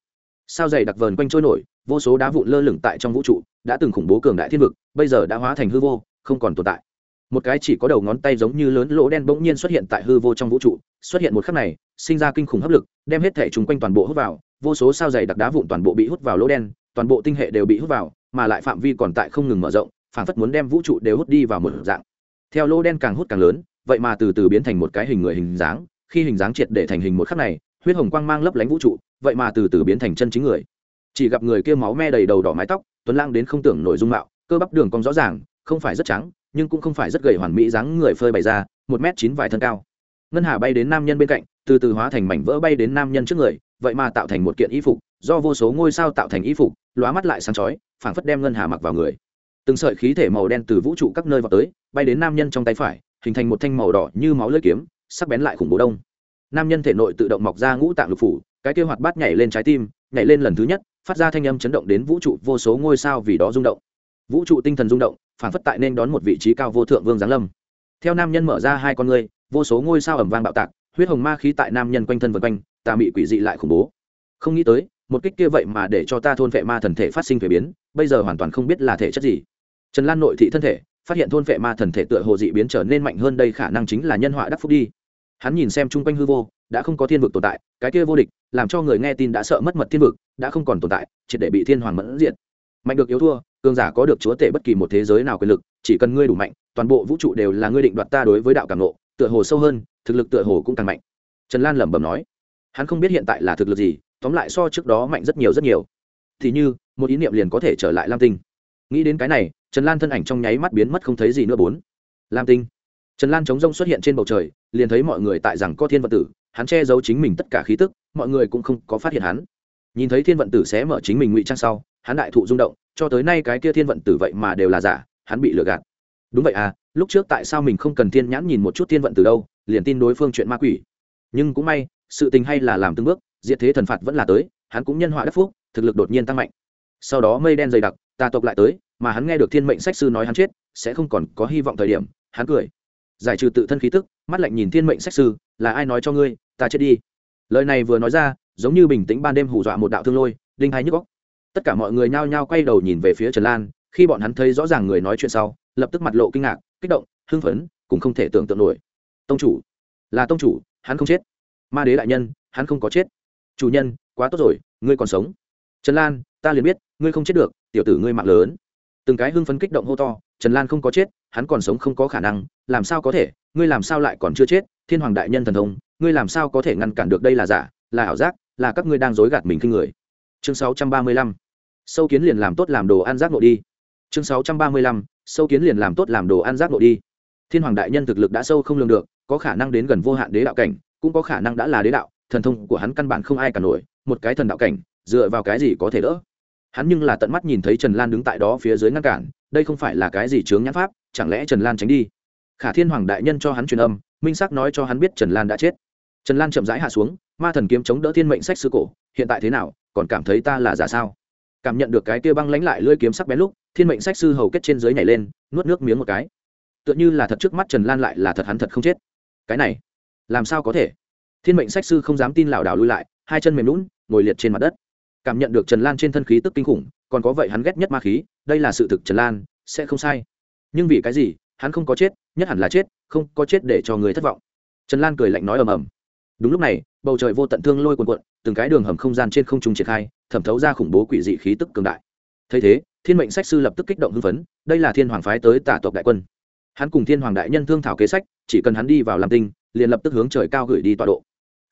Sao dày đặc vờn quanh trôi nổi, vô số đá vụn lơ lửng tại trong vũ trụ, đã từng khủng bố cường đại thiên vực, bây giờ đã hóa thành hư vô, không còn tồn tại một cái chỉ có đầu ngón tay giống như lớn lỗ đen bỗng nhiên xuất hiện tại hư vô trong vũ trụ, xuất hiện một khắc này, sinh ra kinh khủng hấp lực, đem hết thể chung quanh toàn bộ hút vào, vô số sao dày đặc đá vụn toàn bộ bị hút vào lỗ đen, toàn bộ tinh hệ đều bị hút vào, mà lại phạm vi còn tại không ngừng mở rộng, phảng phất muốn đem vũ trụ đều hút đi vào một dạng. Theo lỗ đen càng hút càng lớn, vậy mà từ từ biến thành một cái hình người hình dáng, khi hình dáng triệt để thành hình một khắc này, huyết hồng quang mang lấp lánh vũ trụ, vậy mà từ từ biến thành chân chính người. Chỉ gặp người kia máu me đầy đầu đỏ mái tóc, tuấn lang đến không tưởng nội dung mạo, cơ bắp đường cong rõ ràng, không phải rất trắng nhưng cũng không phải rất gầy hoàn mỹ dáng người phơi bày ra, một m chín vài thân cao. Ngân hà bay đến nam nhân bên cạnh, từ từ hóa thành mảnh vỡ bay đến nam nhân trước người, vậy mà tạo thành một kiện y phục, do vô số ngôi sao tạo thành y phục, lóa mắt lại sáng chói, phảng phất đem ngân hà mặc vào người. Từng sợi khí thể màu đen từ vũ trụ các nơi vào tới, bay đến nam nhân trong tay phải, hình thành một thanh màu đỏ như máu lưỡi kiếm, sắc bén lại khủng bố đông. Nam nhân thể nội tự động mọc ra ngũ tạng lục phủ, cái kia hoạt bát nhảy lên trái tim, nhảy lên lần thứ nhất, phát ra thanh âm chấn động đến vũ trụ, vô số ngôi sao vì đó rung động. Vũ trụ tinh thần rung động phản phất tại nên đón một vị trí cao vô thượng vương giáng lâm. Theo nam nhân mở ra hai con ngươi, vô số ngôi sao ẩm vang bạo tạc, huyết hồng ma khí tại nam nhân quanh thân vân quanh, tà mị quỷ dị lại khủng bố. Không nghĩ tới, một kích kia vậy mà để cho ta thôn vệ ma thần thể phát sinh thuế biến, bây giờ hoàn toàn không biết là thể chất gì. Trần lan nội thị thân thể, phát hiện thôn vệ ma thần thể tựa hồ dị biến trở nên mạnh hơn đây khả năng chính là nhân họa đắc phúc đi. Hắn nhìn xem chung quanh hư vô, đã không có thiên vực tồn tại, cái kia vô địch, làm cho người nghe tin đã sợ mất mật thiên vực, đã không còn tồn tại, triệt để bị thiên hoàng mẫn diện mạnh được yếu thua, cường giả có được chúa tể bất kỳ một thế giới nào quyền lực, chỉ cần ngươi đủ mạnh, toàn bộ vũ trụ đều là ngươi định đoạt ta đối với đạo cảm nộ, tựa hồ sâu hơn, thực lực tựa hồ cũng càng mạnh. Trần lan lẩm bẩm nói. Hắn không biết hiện tại là thực lực gì, tóm lại so trước đó mạnh rất nhiều rất nhiều. Thì như, một ý niệm liền có thể trở lại lam tinh. Nghĩ đến cái này, trần lan thân ảnh trong nháy mắt biến mất không thấy gì nữa bốn. Lam tinh. Trần lan chống rông xuất hiện trên bầu trời, liền thấy mọi người tại rằng có thiên vận tử, hắn che giấu chính mình tất cả khí tức, mọi người cũng không có phát hiện hắn nhìn thấy thiên vận tử sẽ mở chính mình ngụy trang sau, hắn đại thụ rung động, cho tới nay cái kia thiên vận tử vậy mà đều là giả, hắn bị lừa gạt. Đúng vậy à lúc trước tại sao mình không cần thiên nhãn nhìn một chút thiên vận tử đâu, liền tin đối phương chuyện ma quỷ. Nhưng cũng may, sự tình hay là làm từng bước, diệt thế thần phạt vẫn là tới, hắn cũng nhân họa đắc phúc, thực lực đột nhiên tăng mạnh. Sau đó mây đen dày đặc, tà tộc lại tới, mà hắn nghe được thiên mệnh sách sư nói hắn chết, sẽ không còn có hy vọng thời điểm, hắn cười. Giải trừ tự thân khí tức, mắt lạnh nhìn thiên mệnh sách sư, là ai nói cho ngươi, ta chết đi. Lời này vừa nói ra giống như bình tĩnh ban đêm hù dọa một đạo thương lôi, đinh hai nhức góc tất cả mọi người nhao nhao quay đầu nhìn về phía trần lan, khi bọn hắn thấy rõ ràng người nói chuyện sau, lập tức mặt lộ kinh ngạc, kích động, hưng phấn, cũng không thể tưởng tượng nổi. Tông chủ, là tông chủ, hắn không chết. Ma đế đại nhân, hắn không có chết. Chủ nhân, quá tốt rồi, ngươi còn sống. Trần lan, ta liền biết, ngươi không chết được, tiểu tử ngươi mạng lớn. Từng cái hưng phấn kích động hô to, trần lan không có chết, hắn còn sống không có khả năng, làm sao có thể, ngươi làm sao lại còn chưa chết, thiên hoàng đại nhân thần thông, ngươi làm sao có thể ngăn cản được đây là giả, là ảo giác là các ngươi đang dối gạt mình khi người. Chương sáu trăm ba mươi lăm. Sâu kiến liền làm tốt làm đồ ăn giác nội đi. Chương sáu trăm ba mươi lăm. Sâu kiến liền làm tốt làm đồ ăn giác nội đi. Thiên hoàng đại nhân thực lực đã sâu không lường được, có khả năng đến gần vô hạn đế đạo cảnh, cũng có khả năng đã là đế đạo, thần thông của hắn căn bản không ai cả nổi, một cái thần đạo cảnh, dựa vào cái gì có thể đỡ? Hắn nhưng là tận mắt nhìn thấy trần lan đứng tại đó phía dưới ngăn cản, đây không phải là cái gì chướng nhãn pháp, chẳng lẽ trần lan tránh đi? Khả thiên hoàng đại nhân cho hắn truyền âm, minh sắc nói cho hắn biết trần lan đã chết trần lan chậm rãi hạ xuống, ma thần kiếm chống đỡ thiên mệnh sách sư cổ, hiện tại thế nào, còn cảm thấy ta là giả sao? Cảm nhận được cái kia băng lánh lại lưỡi kiếm sắc bén lúc, thiên mệnh sách sư hầu kết trên dưới nhảy lên, nuốt nước miếng một cái. Tựa như là thật trước mắt trần lan lại là thật hắn thật không chết. Cái này, làm sao có thể? Thiên mệnh sách sư không dám tin lảo đảo lui lại, hai chân mềm lún ngồi liệt trên mặt đất. Cảm nhận được trần lan trên thân khí tức kinh khủng, còn có vậy hắn ghét nhất ma khí, đây là sự thực trần lan, sẽ không sai. Nhưng vì cái gì, hắn không có chết, nhất hẳn là chết, không có chết để cho người thất vọng. Trần lan cười lạnh nói ầm ầm đúng lúc này, bầu trời vô tận thương lôi cuồn cuộn, từng cái đường hầm không gian trên không trung triển khai, thẩm thấu ra khủng bố quỷ dị khí tức cường đại. Thấy thế, thiên mệnh sách sư lập tức kích động hưng phấn, đây là thiên hoàng phái tới tả tộc đại quân. Hắn cùng thiên hoàng đại nhân thương thảo kế sách, chỉ cần hắn đi vào làm tinh, liền lập tức hướng trời cao gửi đi tọa độ.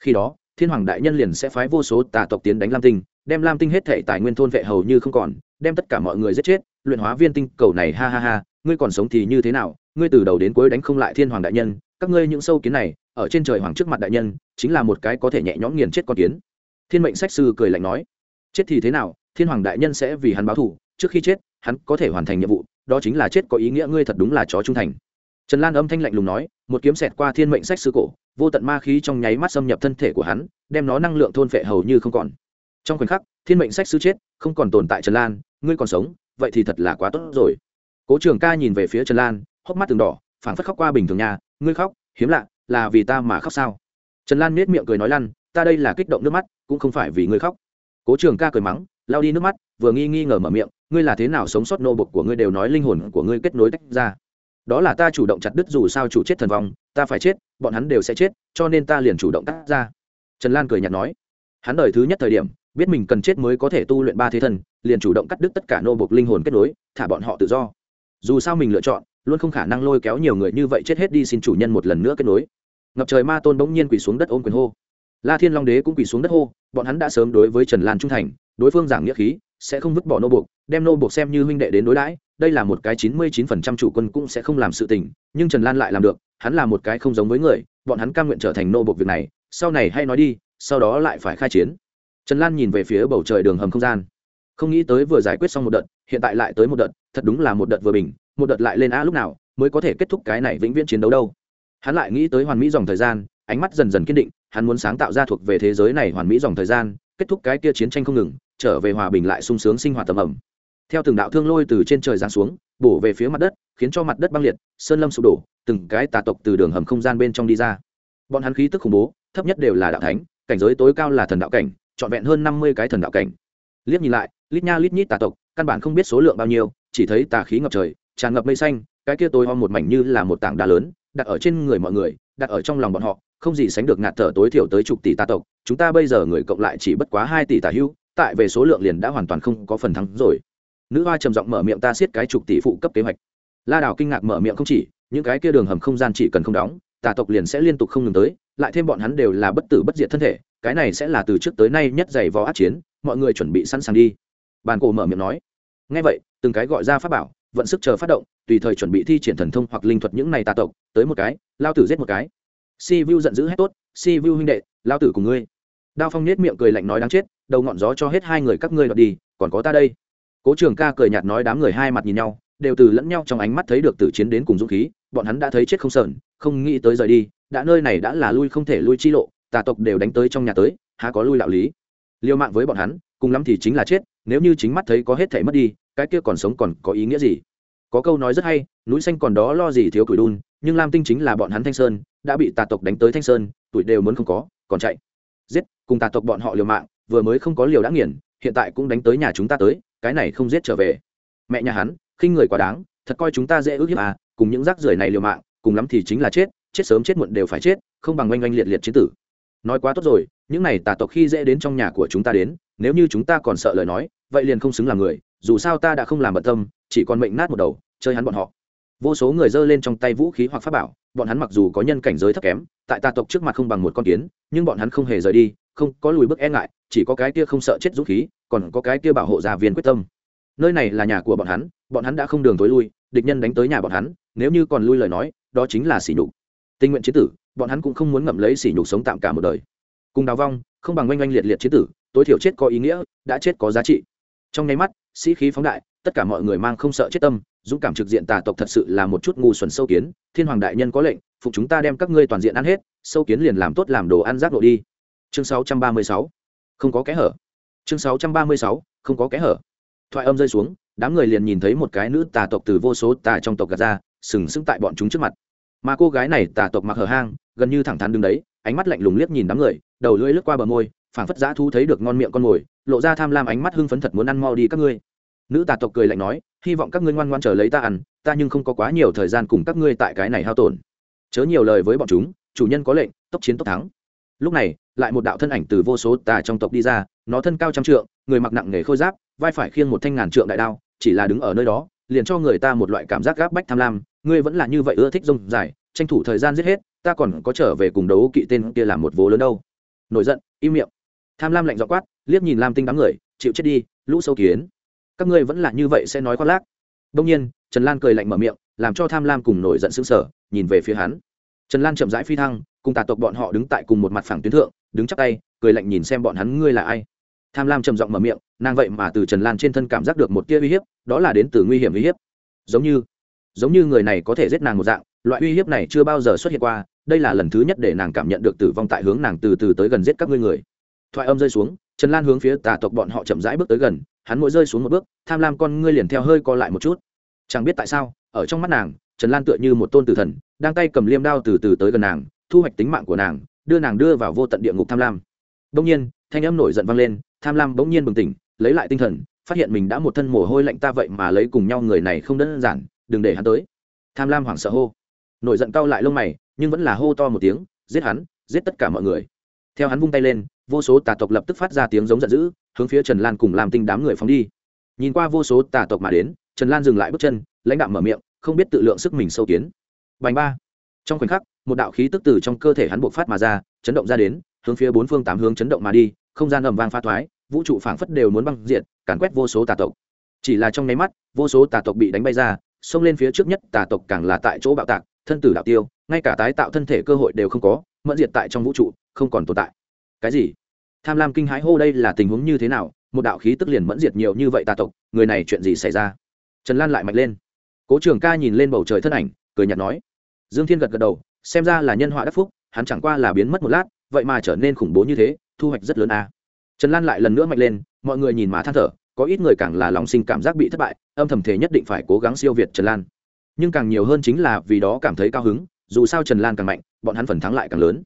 Khi đó, thiên hoàng đại nhân liền sẽ phái vô số tà tộc tiến đánh lam tinh, đem lam tinh hết thể tài nguyên thôn vệ hầu như không còn, đem tất cả mọi người giết chết, luyện hóa viên tinh cầu này, ha ha ha, ngươi còn sống thì như thế nào? Ngươi từ đầu đến cuối đánh không lại thiên hoàng đại nhân các ngươi những sâu kiến này, ở trên trời hoàng trước mặt đại nhân, chính là một cái có thể nhẹ nhõm nghiền chết con kiến. Thiên mệnh sách sư cười lạnh nói. Chết thì thế nào, thiên hoàng đại nhân sẽ vì hắn báo thù, trước khi chết, hắn có thể hoàn thành nhiệm vụ, đó chính là chết có ý nghĩa ngươi thật đúng là chó trung thành. Trần lan âm thanh lạnh lùng nói, một kiếm xẹt qua thiên mệnh sách sư cổ, vô tận ma khí trong nháy mắt xâm nhập thân thể của hắn, đem nó năng lượng thôn phệ hầu như không còn. Trong khoảnh khắc, thiên mệnh sách sư chết, không còn tồn tại trần lan, ngươi còn sống, vậy thì thật là quá tốt rồi. Cố trường ca nhìn về phía trần lan, hốc mắt từng đỏ, phảng phất khóc qua bình thường nhà ngươi khóc, hiếm lạ, là vì ta mà khóc sao? Trần lan miết miệng cười nói lăn, ta đây là kích động nước mắt, cũng không phải vì ngươi khóc. Cố trường ca cười mắng lao đi nước mắt, vừa nghi nghi ngờ mở miệng, ngươi là thế nào sống sót nô bục của ngươi đều nói linh hồn của ngươi kết nối tách ra. Đó là ta chủ động chặt đứt dù sao chủ chết thần vong, ta phải chết, bọn hắn đều sẽ chết, cho nên ta liền chủ động tách ra. Trần lan cười nhạt nói, hắn đời thứ nhất thời điểm, biết mình cần chết mới có thể tu luyện ba thế thần liền chủ động cắt đứt tất cả nô bục linh hồn kết nối, thả bọn họ tự do. Dù sao mình lựa chọn luôn không khả năng lôi kéo nhiều người như vậy chết hết đi xin chủ nhân một lần nữa kết nối. Ngập trời ma tôn bỗng nhiên quỳ xuống đất ôm quyền hô. La thiên long đế cũng quỳ xuống đất hô, bọn hắn đã sớm đối với trần lan trung thành, đối phương giảng nghĩa khí, sẽ không vứt bỏ nô buộc, đem nô buộc xem như huynh đệ đến đối đãi, đây là một cái chín mươi chín phần trăm chủ quân cũng sẽ không làm sự tình, nhưng trần lan lại làm được, hắn là một cái không giống với người, bọn hắn cam nguyện trở thành nô buộc việc này, sau này hay nói đi, sau đó lại phải khai chiến. Trần lan nhìn về phía bầu trời đường hầm không gian. Không nghĩ tới vừa giải quyết xong một đợt, hiện tại lại tới một đợt, thật đúng là một đợt vừa bình một đợt lại lên a lúc nào mới có thể kết thúc cái này vĩnh viễn chiến đấu đâu. Hắn lại nghĩ tới hoàn mỹ dòng thời gian, ánh mắt dần dần kiên định, hắn muốn sáng tạo ra thuộc về thế giới này hoàn mỹ dòng thời gian, kết thúc cái kia chiến tranh không ngừng, trở về hòa bình lại sung sướng sinh hoạt tầm ẩm. Theo từng đạo thương lôi từ trên trời giáng xuống, bổ về phía mặt đất, khiến cho mặt đất băng liệt, sơn lâm sụp đổ, từng cái tà tộc từ đường hầm không gian bên trong đi ra. Bọn hắn khí tức khủng bố, thấp nhất đều là đạo thánh, cảnh giới tối cao là thần đạo cảnh, trọn vẹn hơn năm mươi cái thần đạo cảnh. Liếc nhìn lại, lít nha lít nhít tà tộc, căn bản không biết số lượng bao nhiêu, chỉ thấy tà khí ngập trời tràn ngập mây xanh, cái kia tối om một mảnh như là một tảng đá lớn, đặt ở trên người mọi người, đặt ở trong lòng bọn họ, không gì sánh được ngạt thở tối thiểu tới chục tỷ tà tộc, chúng ta bây giờ người cộng lại chỉ bất quá hai tỷ tà hưu, tại về số lượng liền đã hoàn toàn không có phần thắng rồi. Nữ hoa trầm giọng mở miệng ta siết cái chục tỷ phụ cấp kế hoạch. La đào kinh ngạc mở miệng không chỉ, những cái kia đường hầm không gian chỉ cần không đóng, tà tộc liền sẽ liên tục không ngừng tới, lại thêm bọn hắn đều là bất tử bất diệt thân thể, cái này sẽ là từ trước tới nay nhất dày vò át chiến, mọi người chuẩn bị sẵn sàng đi. Bàn cổ mở miệng nói ngay vậy, từng cái gọi ra pháp bảo vận sức chờ phát động, tùy thời chuẩn bị thi triển thần thông hoặc linh thuật những này tà tộc, tới một cái, lao tử giết một cái. Si vu giận dữ hết tốt, si vu huynh đệ, lao tử cùng ngươi. Đao phong nết miệng cười lạnh nói đáng chết, đầu ngọn gió cho hết hai người các ngươi đoạt đi, còn có ta đây. Cố trường ca cười nhạt nói đám người hai mặt nhìn nhau, đều từ lẫn nhau trong ánh mắt thấy được tử chiến đến cùng dũng khí, bọn hắn đã thấy chết không sờn, không nghĩ tới rời đi, đã nơi này đã là lui không thể lui chi lộ, tà tộc đều đánh tới trong nhà tới, há có lui đạo lý. Liêu mạng với bọn hắn, cùng lắm thì chính là chết, nếu như chính mắt thấy có hết thể mất đi cái kia còn sống còn có ý nghĩa gì? Có câu nói rất hay, núi xanh còn đó lo gì thiếu củi đun, nhưng lam tinh chính là bọn hắn thanh sơn, đã bị tà tộc đánh tới thanh sơn, tuổi đều muốn không có, còn chạy. Giết, cùng tà tộc bọn họ liều mạng, vừa mới không có liều đã nghiền, hiện tại cũng đánh tới nhà chúng ta tới, cái này không giết trở về. Mẹ nhà hắn, khinh người quá đáng, thật coi chúng ta dễ ước hiếp à cùng những rác rưởi này liều mạng, cùng lắm thì chính là chết chết sớm chết muộn đều phải chết, không bằng oanh oanh liệt liệt chiến tử. Nói quá tốt rồi, những này tà tộc khi dễ đến trong nhà của chúng ta đến, nếu như chúng ta còn sợ lời nói, vậy liền không xứng làm người dù sao ta đã không làm bận tâm, chỉ còn mệnh nát một đầu, chơi hắn bọn họ. Vô số người giơ lên trong tay vũ khí hoặc pháp bảo, bọn hắn mặc dù có nhân cảnh giới thấp kém, tại tà tộc trước mặt không bằng một con kiến, nhưng bọn hắn không hề rời đi, không có lùi bước e ngại, chỉ có cái kia không sợ chết dũng khí, còn có cái kia bảo hộ gia viên quyết tâm. Nơi này là nhà của bọn hắn bọn hắn đã không đường tối lui, địch nhân đánh tới nhà bọn hắn, nếu như còn lui lời nói, đó chính là sỉ nhục. Tình nguyện chế tử, bọn hắn cũng không muốn ngậm lấy sỉ nhục sống tạm cả một đời. Cùng đào vong, không bằng oanh oanh liệt liệt chế tử, tối thiểu chết có ý nghĩa, đã chết có giá trị. Trong nháy mắt sĩ khí phóng đại, tất cả mọi người mang không sợ chết tâm, dũng cảm trực diện tà tộc thật sự là một chút ngu xuẩn sâu kiến, thiên hoàng đại nhân có lệnh, phục chúng ta đem các ngươi toàn diện ăn hết, sâu kiến liền làm tốt làm đồ ăn rác lộ đi chương 636. không có kẽ hở chương 636. không có kẽ hở thoại âm rơi xuống, đám người liền nhìn thấy một cái nữ tà tộc từ vô số tà trong tộc gạt ra, sừng sững tại bọn chúng trước mặt mà cô gái này tà tộc mặc hở hang, gần như thẳng thắn đứng đấy, ánh mắt lạnh lùng liếc nhìn đám người, đầu lưỡi lướt qua bờ môi, phảng phất giã thu thấy được ngon miệng con mồi lộ ra tham lam ánh mắt hưng phấn thật muốn ăn mau đi các ngươi. Nữ tà tộc cười lạnh nói, hy vọng các ngươi ngoan ngoan chờ lấy ta ăn, ta nhưng không có quá nhiều thời gian cùng các ngươi tại cái này hao tổn. Chớ nhiều lời với bọn chúng, chủ nhân có lệnh, tốc chiến tốc thắng. Lúc này, lại một đạo thân ảnh từ vô số tà trong tộc đi ra, nó thân cao trăm trượng, người mặc nặng nghề khôi giáp, vai phải khiêng một thanh ngàn trượng đại đao, chỉ là đứng ở nơi đó, liền cho người ta một loại cảm giác gáp bách tham lam. Ngươi vẫn là như vậy ưa thích rông dài, tranh thủ thời gian giết hết, ta còn có trở về cùng đấu kỵ tên kia làm một vố lớn đâu. Nổi giận, im miệng. Tham lam lạnh dọ quát liếc nhìn lam tinh đám người, chịu chết đi, lũ sâu kiến. Các ngươi vẫn là như vậy sẽ nói khoác lác. Đông nhiên, trần lan cười lạnh mở miệng, làm cho tham lam cùng nổi giận xứng sở nhìn về phía hắn. Trần lan chậm rãi phi thăng, cùng tà tộc bọn họ đứng tại cùng một mặt phẳng tuyến thượng, đứng chắc tay, cười lạnh nhìn xem bọn hắn ngươi là ai. Tham lam trầm giọng mở miệng, nàng vậy mà từ trần lan trên thân cảm giác được một tia uy hiếp, đó là đến từ nguy hiểm uy hiếp. Giống như giống như người này có thể giết nàng một dạng, loại uy hiếp này chưa bao giờ xuất hiện qua, đây là lần thứ nhất để nàng cảm nhận được tử vong tại hướng nàng từ từ tới gần giết các ngươi người thoại âm rơi xuống, trần lan hướng phía tà tộc bọn họ chậm rãi bước tới gần, hắn mỗi rơi xuống một bước, tham lam con ngươi liền theo hơi co lại một chút. Chẳng biết tại sao, ở trong mắt nàng, trần lan tựa như một tôn tử thần, đang tay cầm liêm đao từ từ tới gần nàng, thu hoạch tính mạng của nàng, đưa nàng đưa vào vô tận địa ngục tham lam. Bỗng nhiên, thanh âm nổi giận vang lên, tham lam bỗng nhiên bừng tỉnh, lấy lại tinh thần, phát hiện mình đã một thân mồ hôi lạnh ta vậy mà lấy cùng nhau người này không đơn giản, đừng để hắn tới. Tham lam hoảng sợ hô. Nổi giận cau lại lông mày, nhưng vẫn là hô to một tiếng, giết hắn, giết tất cả mọi người theo hắn vung tay lên, vô số tà tộc lập tức phát ra tiếng giống giận dữ, hướng phía trần lan cùng làm tinh đám người phóng đi. Nhìn qua vô số tà tộc mà đến, trần lan dừng lại bước chân, lãnh đạo mở miệng, không biết tự lượng sức mình sâu kiến. Bành ba. Trong khoảnh khắc, một đạo khí tức từ trong cơ thể hắn buộc phát mà ra, chấn động ra đến, hướng phía bốn phương tám hướng chấn động mà đi, không gian ầm vang pha thoái, vũ trụ phảng phất đều muốn băng diện càn quét vô số tà tộc. Chỉ là trong nháy mắt, vô số tà tộc bị đánh bay ra, xông lên phía trước nhất tà tộc càng là tại chỗ bạo tạc, thân tử đạo tiêu, ngay cả tái tạo thân thể cơ hội đều không có, mẫn diệt tại trong vũ trụ không còn tồn tại. Cái gì? Tham lam kinh hãi hô đây là tình huống như thế nào? Một đạo khí tức liền mẫn diệt nhiều như vậy tà tộc, người này chuyện gì xảy ra? Trần lan lại mạnh lên. Cố trường ca nhìn lên bầu trời thân ảnh, cười nhạt nói. Dương thiên gật gật đầu, xem ra là nhân họa đắc phúc, hắn chẳng qua là biến mất một lát, vậy mà trở nên khủng bố như thế, thu hoạch rất lớn a. Trần lan lại lần nữa mạnh lên, mọi người nhìn mà than thở, có ít người càng là lòng sinh cảm giác bị thất bại, âm thầm thể nhất định phải cố gắng siêu việt trần lan. Nhưng càng nhiều hơn chính là vì đó cảm thấy cao hứng, dù sao trần lan càng mạnh, bọn hắn phần thắng lại càng lớn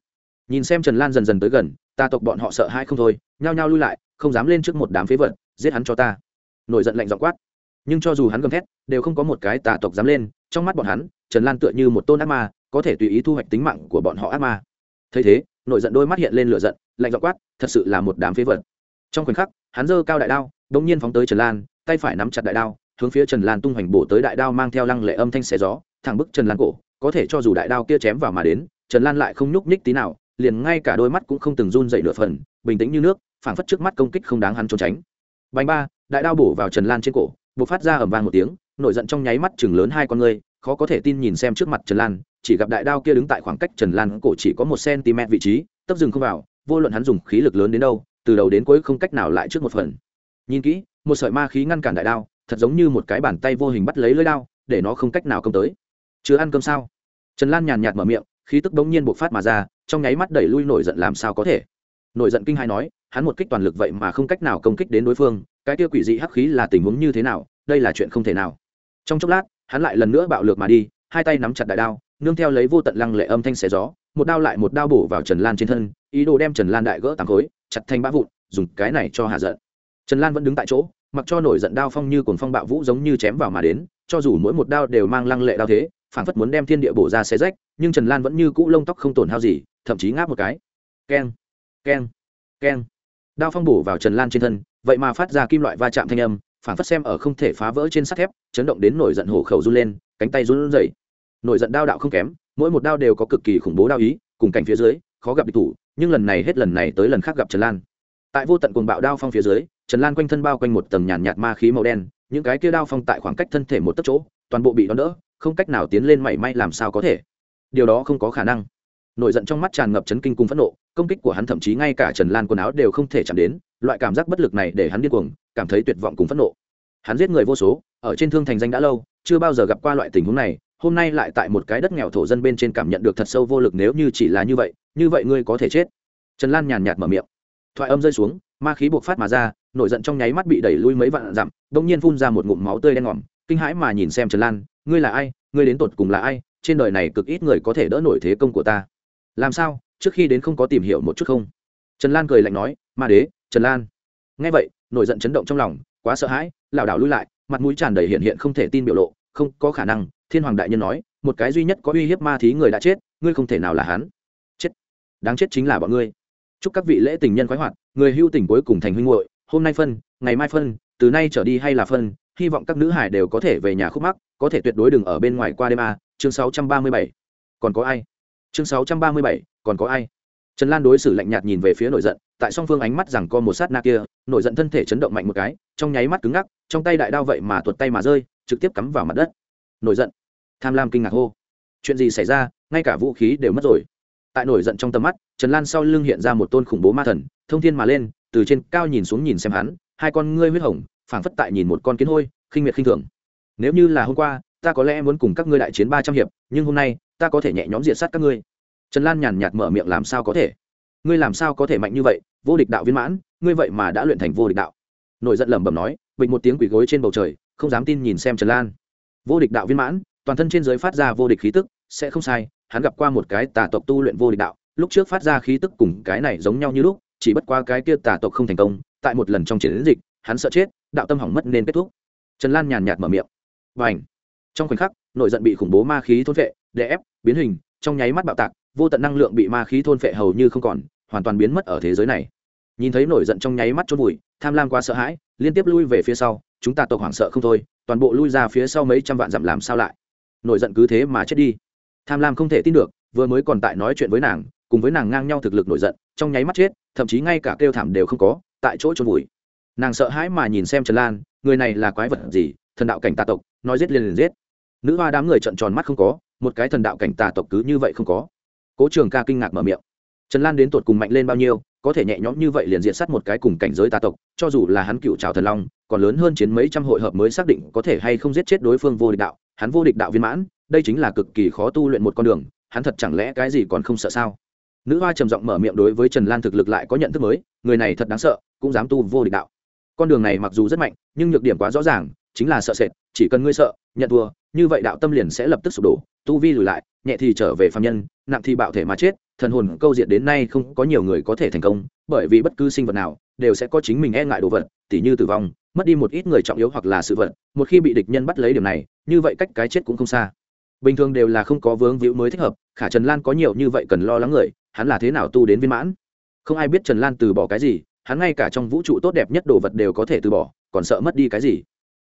nhìn xem trần lan dần dần tới gần, ta tộc bọn họ sợ hai không thôi, nhao nhao lui lại, không dám lên trước một đám phế vật, giết hắn cho ta. Nổi giận lạnh dọ quát. Nhưng cho dù hắn gầm thét, đều không có một cái tà tộc dám lên, trong mắt bọn hắn, trần lan tựa như một tôn ác ma, có thể tùy ý thu hoạch tính mạng của bọn họ ác ma. Thấy thế, nổi giận đôi mắt hiện lên lửa giận, lạnh dọ quát, thật sự là một đám phế vật. Trong khoảnh khắc, hắn giơ cao đại đao đ ỗ n g nhiên phóng tới trần lan, tay phải nắm chặt đại đao, hướng phía trần lan tung hoành bổ tới đại đao mang theo lăng lệ âm thanh xé gió, thẳng bức trần lan cổ, có thể cho dù đại đao kia chém vào mà đến, trần lan lại không nhúc nhích tí nào liền ngay cả đôi mắt cũng không từng run dậy nửa phần, bình tĩnh như nước, phảng phất trước mắt công kích không đáng hắn trốn tránh. Bánh ba, đại đao bổ vào trần lan trên cổ b ộ c phát ra ẩm vang một tiếng, nổi giận trong nháy mắt chừng lớn hai con ngươi, khó có thể tin nhìn xem trước mặt trần lan, chỉ gặp đại đao kia đứng tại khoảng cách trần lan cổ chỉ có một cm vị trí, tấp dừng không vào, vô luận hắn dùng khí lực lớn đến đâu, từ đầu đến cuối không cách nào lại trước một phần. Nhìn kỹ, một sợi ma khí ngăn cản đại đao, thật giống như một cái bàn tay vô hình bắt lấy lưỡi đao, để nó không cách nào công tới. Chưa ăn cơm sao? Trần lan nhàn nhạt mở miệng khí tức bỗng nhiên bộc phát mà ra, trong nháy mắt đẩy lui nổi giận làm sao có thể. Nổi giận kinh hai nói, hắn một kích toàn lực vậy mà không cách nào công kích đến đối phương, cái kia quỷ dị hắc khí là tình huống như thế nào, đây là chuyện không thể nào. Trong chốc lát, hắn lại lần nữa bạo lược mà đi, hai tay nắm chặt đại đao, nương theo lấy vô tận lăng lệ âm thanh xé gió, một đao lại một đao bổ vào trần lan trên thân, ý đồ đem trần lan đại gỡ tám khối, chặt thành bã vụn, dùng cái này cho hạ giận. Trần lan vẫn đứng tại chỗ, mặc cho nổi giận đao phong như cồn phong bạo vũ giống như chém vào mà đến, cho dù mỗi một đao đều mang lăng lệ đao thế Phảng phất muốn đem thiên địa bổ ra xé rách, nhưng trần lan vẫn như cũ lông tóc không tổn hao gì, thậm chí ngáp một cái. Keng keng keng. Đao phong bổ vào trần lan trên thân, vậy mà phát ra kim loại va chạm thanh âm, Phảng phất xem ở không thể phá vỡ trên sắt thép, chấn động đến nổi giận hổ khẩu run lên, cánh tay run rẩy. Nổi giận đao đạo không kém, mỗi một đao đều có cực kỳ khủng bố đao ý, cùng cảnh phía dưới, khó gặp địch thủ, nhưng lần này hết lần này tới lần khác gặp trần lan. Tại vô tận cuồng bạo đao phong phía dưới, trần lan quanh thân bao quanh một tầng nhàn nhạt ma khí màu đen, những cái kia đao phong tại khoảng cách thân thể một tấc chỗ, toàn bộ bị đón đỡ không cách nào tiến lên mảy may làm sao có thể. Điều đó không có khả năng. Nổi giận trong mắt tràn ngập chấn kinh cùng phẫn nộ, công kích của hắn thậm chí ngay cả trần lan quần áo đều không thể chạm đến, loại cảm giác bất lực này để hắn điên cuồng, cảm thấy tuyệt vọng cùng phẫn nộ. Hắn giết người vô số, ở trên thương thành danh đã lâu, chưa bao giờ gặp qua loại tình huống này, hôm nay lại tại một cái đất nghèo thổ dân bên trên cảm nhận được thật sâu vô lực nếu như chỉ là như vậy như vậy ngươi có thể chết. Trần lan nhàn nhạt mở miệng. Thoại âm rơi xuống, ma khí buộc phát mà ra, nổi giận trong nháy mắt bị đẩy lui mấy vạn dặm đ ỗ n g nhiên phun ra một ngụm máu tươi đen ngòm, kinh hãi mà nhìn xem trần lan ngươi là ai, ngươi đến tột cùng là ai, trên đời này cực ít người có thể đỡ nổi thế công của ta. Làm sao, trước khi đến không có tìm hiểu một chút không? Trần lan cười lạnh nói, ma đế, trần lan. Nghe vậy, nổi giận chấn động trong lòng, quá sợ hãi, lảo đảo lui lại, mặt mũi tràn đầy hiện hiện không thể tin biểu lộ, không có khả năng, thiên hoàng đại nhân nói, một cái duy nhất có uy hiếp ma thí người đã chết, ngươi không thể nào là hắn. Chết, đáng chết chính là bọn ngươi. Chúc các vị lễ tình nhân khoái hoạt, người hưu tình cuối cùng thành huynh hội hôm nay phân, ngày mai phân, từ nay trở đi hay là phân hy vọng các nữ hải đều có thể về nhà khúc mắc có thể tuyệt đối đừng ở bên ngoài qua đêm a. Chương 637. còn có ai? Chương 637, còn có ai? Trần lan đối xử lạnh nhạt nhìn về phía nổi giận tại song phương ánh mắt rằng co một sát na kia nổi giận thân thể chấn động mạnh một cái trong nháy mắt cứng ngắc trong tay đại đao vậy mà tuột tay mà rơi trực tiếp cắm vào mặt đất. Nổi giận. Tham lam kinh ngạc hô. Chuyện gì xảy ra? Ngay cả vũ khí đều mất rồi. Tại nổi giận trong tầm mắt trần lan sau lưng hiện ra một tôn khủng bố ma thần thông thiên mà lên từ trên cao nhìn xuống nhìn xem hắn hai con ngươi huyết hồng phảng phất tại nhìn một con kiến hôi, khinh miệt khinh thường. Nếu như là hôm qua, ta có lẽ muốn cùng các ngươi đại chiến ba trăm hiệp, nhưng hôm nay, ta có thể nhẹ nhõm diện sát các ngươi. Trần lan nhàn nhạt mở miệng làm sao có thể? Ngươi làm sao có thể mạnh như vậy? Vô địch đạo viên mãn, ngươi vậy mà đã luyện thành vô địch đạo. Nổi giận lẩm bẩm nói bịch một tiếng quỷ gối trên bầu trời, không dám tin nhìn xem trần lan. Vô địch đạo viên mãn, toàn thân trên giới phát ra vô địch khí tức, sẽ không sai, hắn gặp qua một cái tà tộc tu luyện vô địch đạo, lúc trước phát ra khí tức cùng cái này giống nhau như lúc, chỉ bất qua cái kia tà tộc không thành công, tại một lần trong chiến dịch hắn sợ chết, đạo tâm hỏng mất nên kết thúc. Trần lan nhàn nhạt mở miệng. Và ảnh trong khoảnh khắc, nội giận bị khủng bố ma khí thôn vệ đè ép, biến hình, trong nháy mắt bạo tạc, vô tận năng lượng bị ma khí thôn vệ hầu như không còn, hoàn toàn biến mất ở thế giới này. Nhìn thấy nổi giận trong nháy mắt chôn vùi, tham lam quá sợ hãi, liên tiếp lui về phía sau, chúng ta tộc hoảng sợ không thôi, toàn bộ lui ra phía sau mấy trăm vạn dặm làm sao lại? Nổi giận cứ thế mà chết đi. Tham lam không thể tin được, vừa mới còn tại nói chuyện với nàng, cùng với nàng ngang nhau thực lực nổi giận, trong nháy mắt chết, thậm chí ngay cả kêu thảm đều không có, tại chỗ chôn vùi nàng sợ hãi mà nhìn xem trần lan người này là quái vật gì thần đạo cảnh tà tộc nói giết liền liền giết nữ hoa đám người trận tròn mắt không có một cái thần đạo cảnh tà tộc cứ như vậy không có cố trường ca kinh ngạc mở miệng trần lan đến tột cùng mạnh lên bao nhiêu có thể nhẹ nhõm như vậy liền diện sát một cái cùng cảnh giới tà tộc cho dù là hắn cựu trào thần long còn lớn hơn chiến mấy trăm hội hợp mới xác định có thể hay không giết chết đối phương vô địch đạo hắn vô địch đạo viên mãn đây chính là cực kỳ khó tu luyện một con đường hắn thật chẳng lẽ cái gì còn không sợ sao nữ hoa trầm giọng mở miệng đối với trần lan thực lực lại có nhận thức mới người này thật đáng sợ cũng dám tu vô địch đạo con đường này mặc dù rất mạnh, nhưng nhược điểm quá rõ ràng, chính là sợ sệt, chỉ cần ngươi sợ, nhận thua, như vậy đạo tâm liền sẽ lập tức sụp đổ, tu vi lùi lại, nhẹ thì trở về phạm nhân, nặng thì bạo thể mà chết, thần hồn câu diện đến nay không có nhiều người có thể thành công, bởi vì bất cứ sinh vật nào đều sẽ có chính mình e ngại đồ vật, tỉ như tử vong, mất đi một ít người trọng yếu hoặc là sự vật, một khi bị địch nhân bắt lấy điểm này, như vậy cách cái chết cũng không xa. Bình thường đều là không có vướng víu mới thích hợp, khả trần lan có nhiều như vậy cần lo lắng người, hắn là thế nào tu đến viên mãn? Không ai biết trần lan từ bỏ cái gì hắn ngay cả trong vũ trụ tốt đẹp nhất đồ vật đều có thể từ bỏ, còn sợ mất đi cái gì?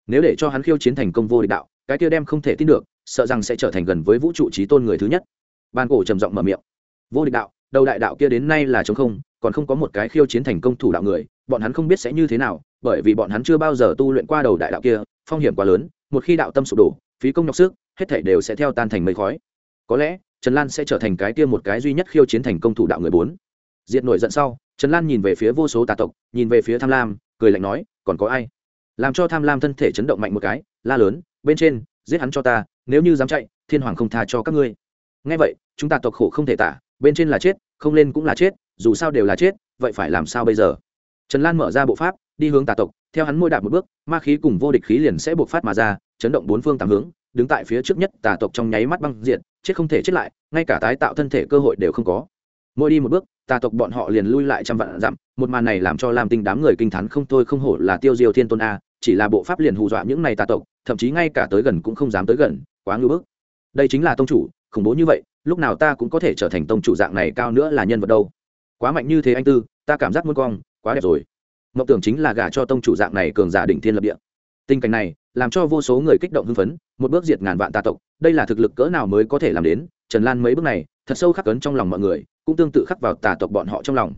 Nếu để cho hắn khiêu chiến thành công vô địch đạo, cái kia đem không thể tin được, sợ rằng sẽ trở thành gần với vũ trụ trí tôn người thứ nhất. Ban cổ trầm giọng mở miệng. Vô địch đạo, đầu đại đạo kia đến nay là chống không, còn không có một cái khiêu chiến thành công thủ đạo người, bọn hắn không biết sẽ như thế nào, bởi vì bọn hắn chưa bao giờ tu luyện qua đầu đại đạo kia, phong hiểm quá lớn, một khi đạo tâm sụp đổ, phí công nhọc sức, hết thể đều sẽ theo tan thành mây khói. Có lẽ, trần lan sẽ trở thành cái kia một cái duy nhất khiêu chiến thành công thủ đạo người bốn. Diệt nổi giận sau trần lan nhìn về phía vô số tà tộc, nhìn về phía tham lam, cười lạnh nói, còn có ai? Làm cho tham lam thân thể chấn động mạnh một cái, la lớn, bên trên, giết hắn cho ta, nếu như dám chạy, thiên hoàng không tha cho các ngươi. Ngay vậy, chúng ta tộc khổ không thể tả, bên trên là chết, không lên cũng là chết, dù sao đều là chết, vậy phải làm sao bây giờ? Trần lan mở ra bộ pháp, đi hướng tà tộc, theo hắn môi đạp một bước, ma khí cùng vô địch khí liền sẽ buộc phát mà ra, chấn động bốn phương tám hướng, đứng tại phía trước nhất tà tộc trong nháy mắt băng diện chết không thể chết lại, ngay cả tái tạo thân thể cơ hội đều không có mỗi đi một bước, tà tộc bọn họ liền lui lại trăm vạn dặm, một màn này làm cho lam tinh đám người kinh t h á n không thôi không hổ là tiêu diêu thiên tôn a, chỉ là bộ pháp liền hù dọa những này tà tộc, thậm chí ngay cả tới gần cũng không dám tới gần, quá ngưỡng bức. Đây chính là tông chủ, khủng bố như vậy, lúc nào ta cũng có thể trở thành tông chủ dạng này cao nữa là nhân vật đâu. Quá mạnh như thế anh tư, ta cảm giác muôn cong, quá đẹp rồi. Mộng tưởng chính là gả cho tông chủ dạng này cường giả đỉnh thiên lập địa. Tình cảnh này, làm cho vô số người kích động hưng phấn, một bước diệt ngàn vạn tà tộc, đây là thực lực cỡ nào mới có thể làm đến, trần lan mấy bước này thật sâu khắc cấn trong lòng mọi người, cũng tương tự khắc vào tà tộc bọn họ trong lòng.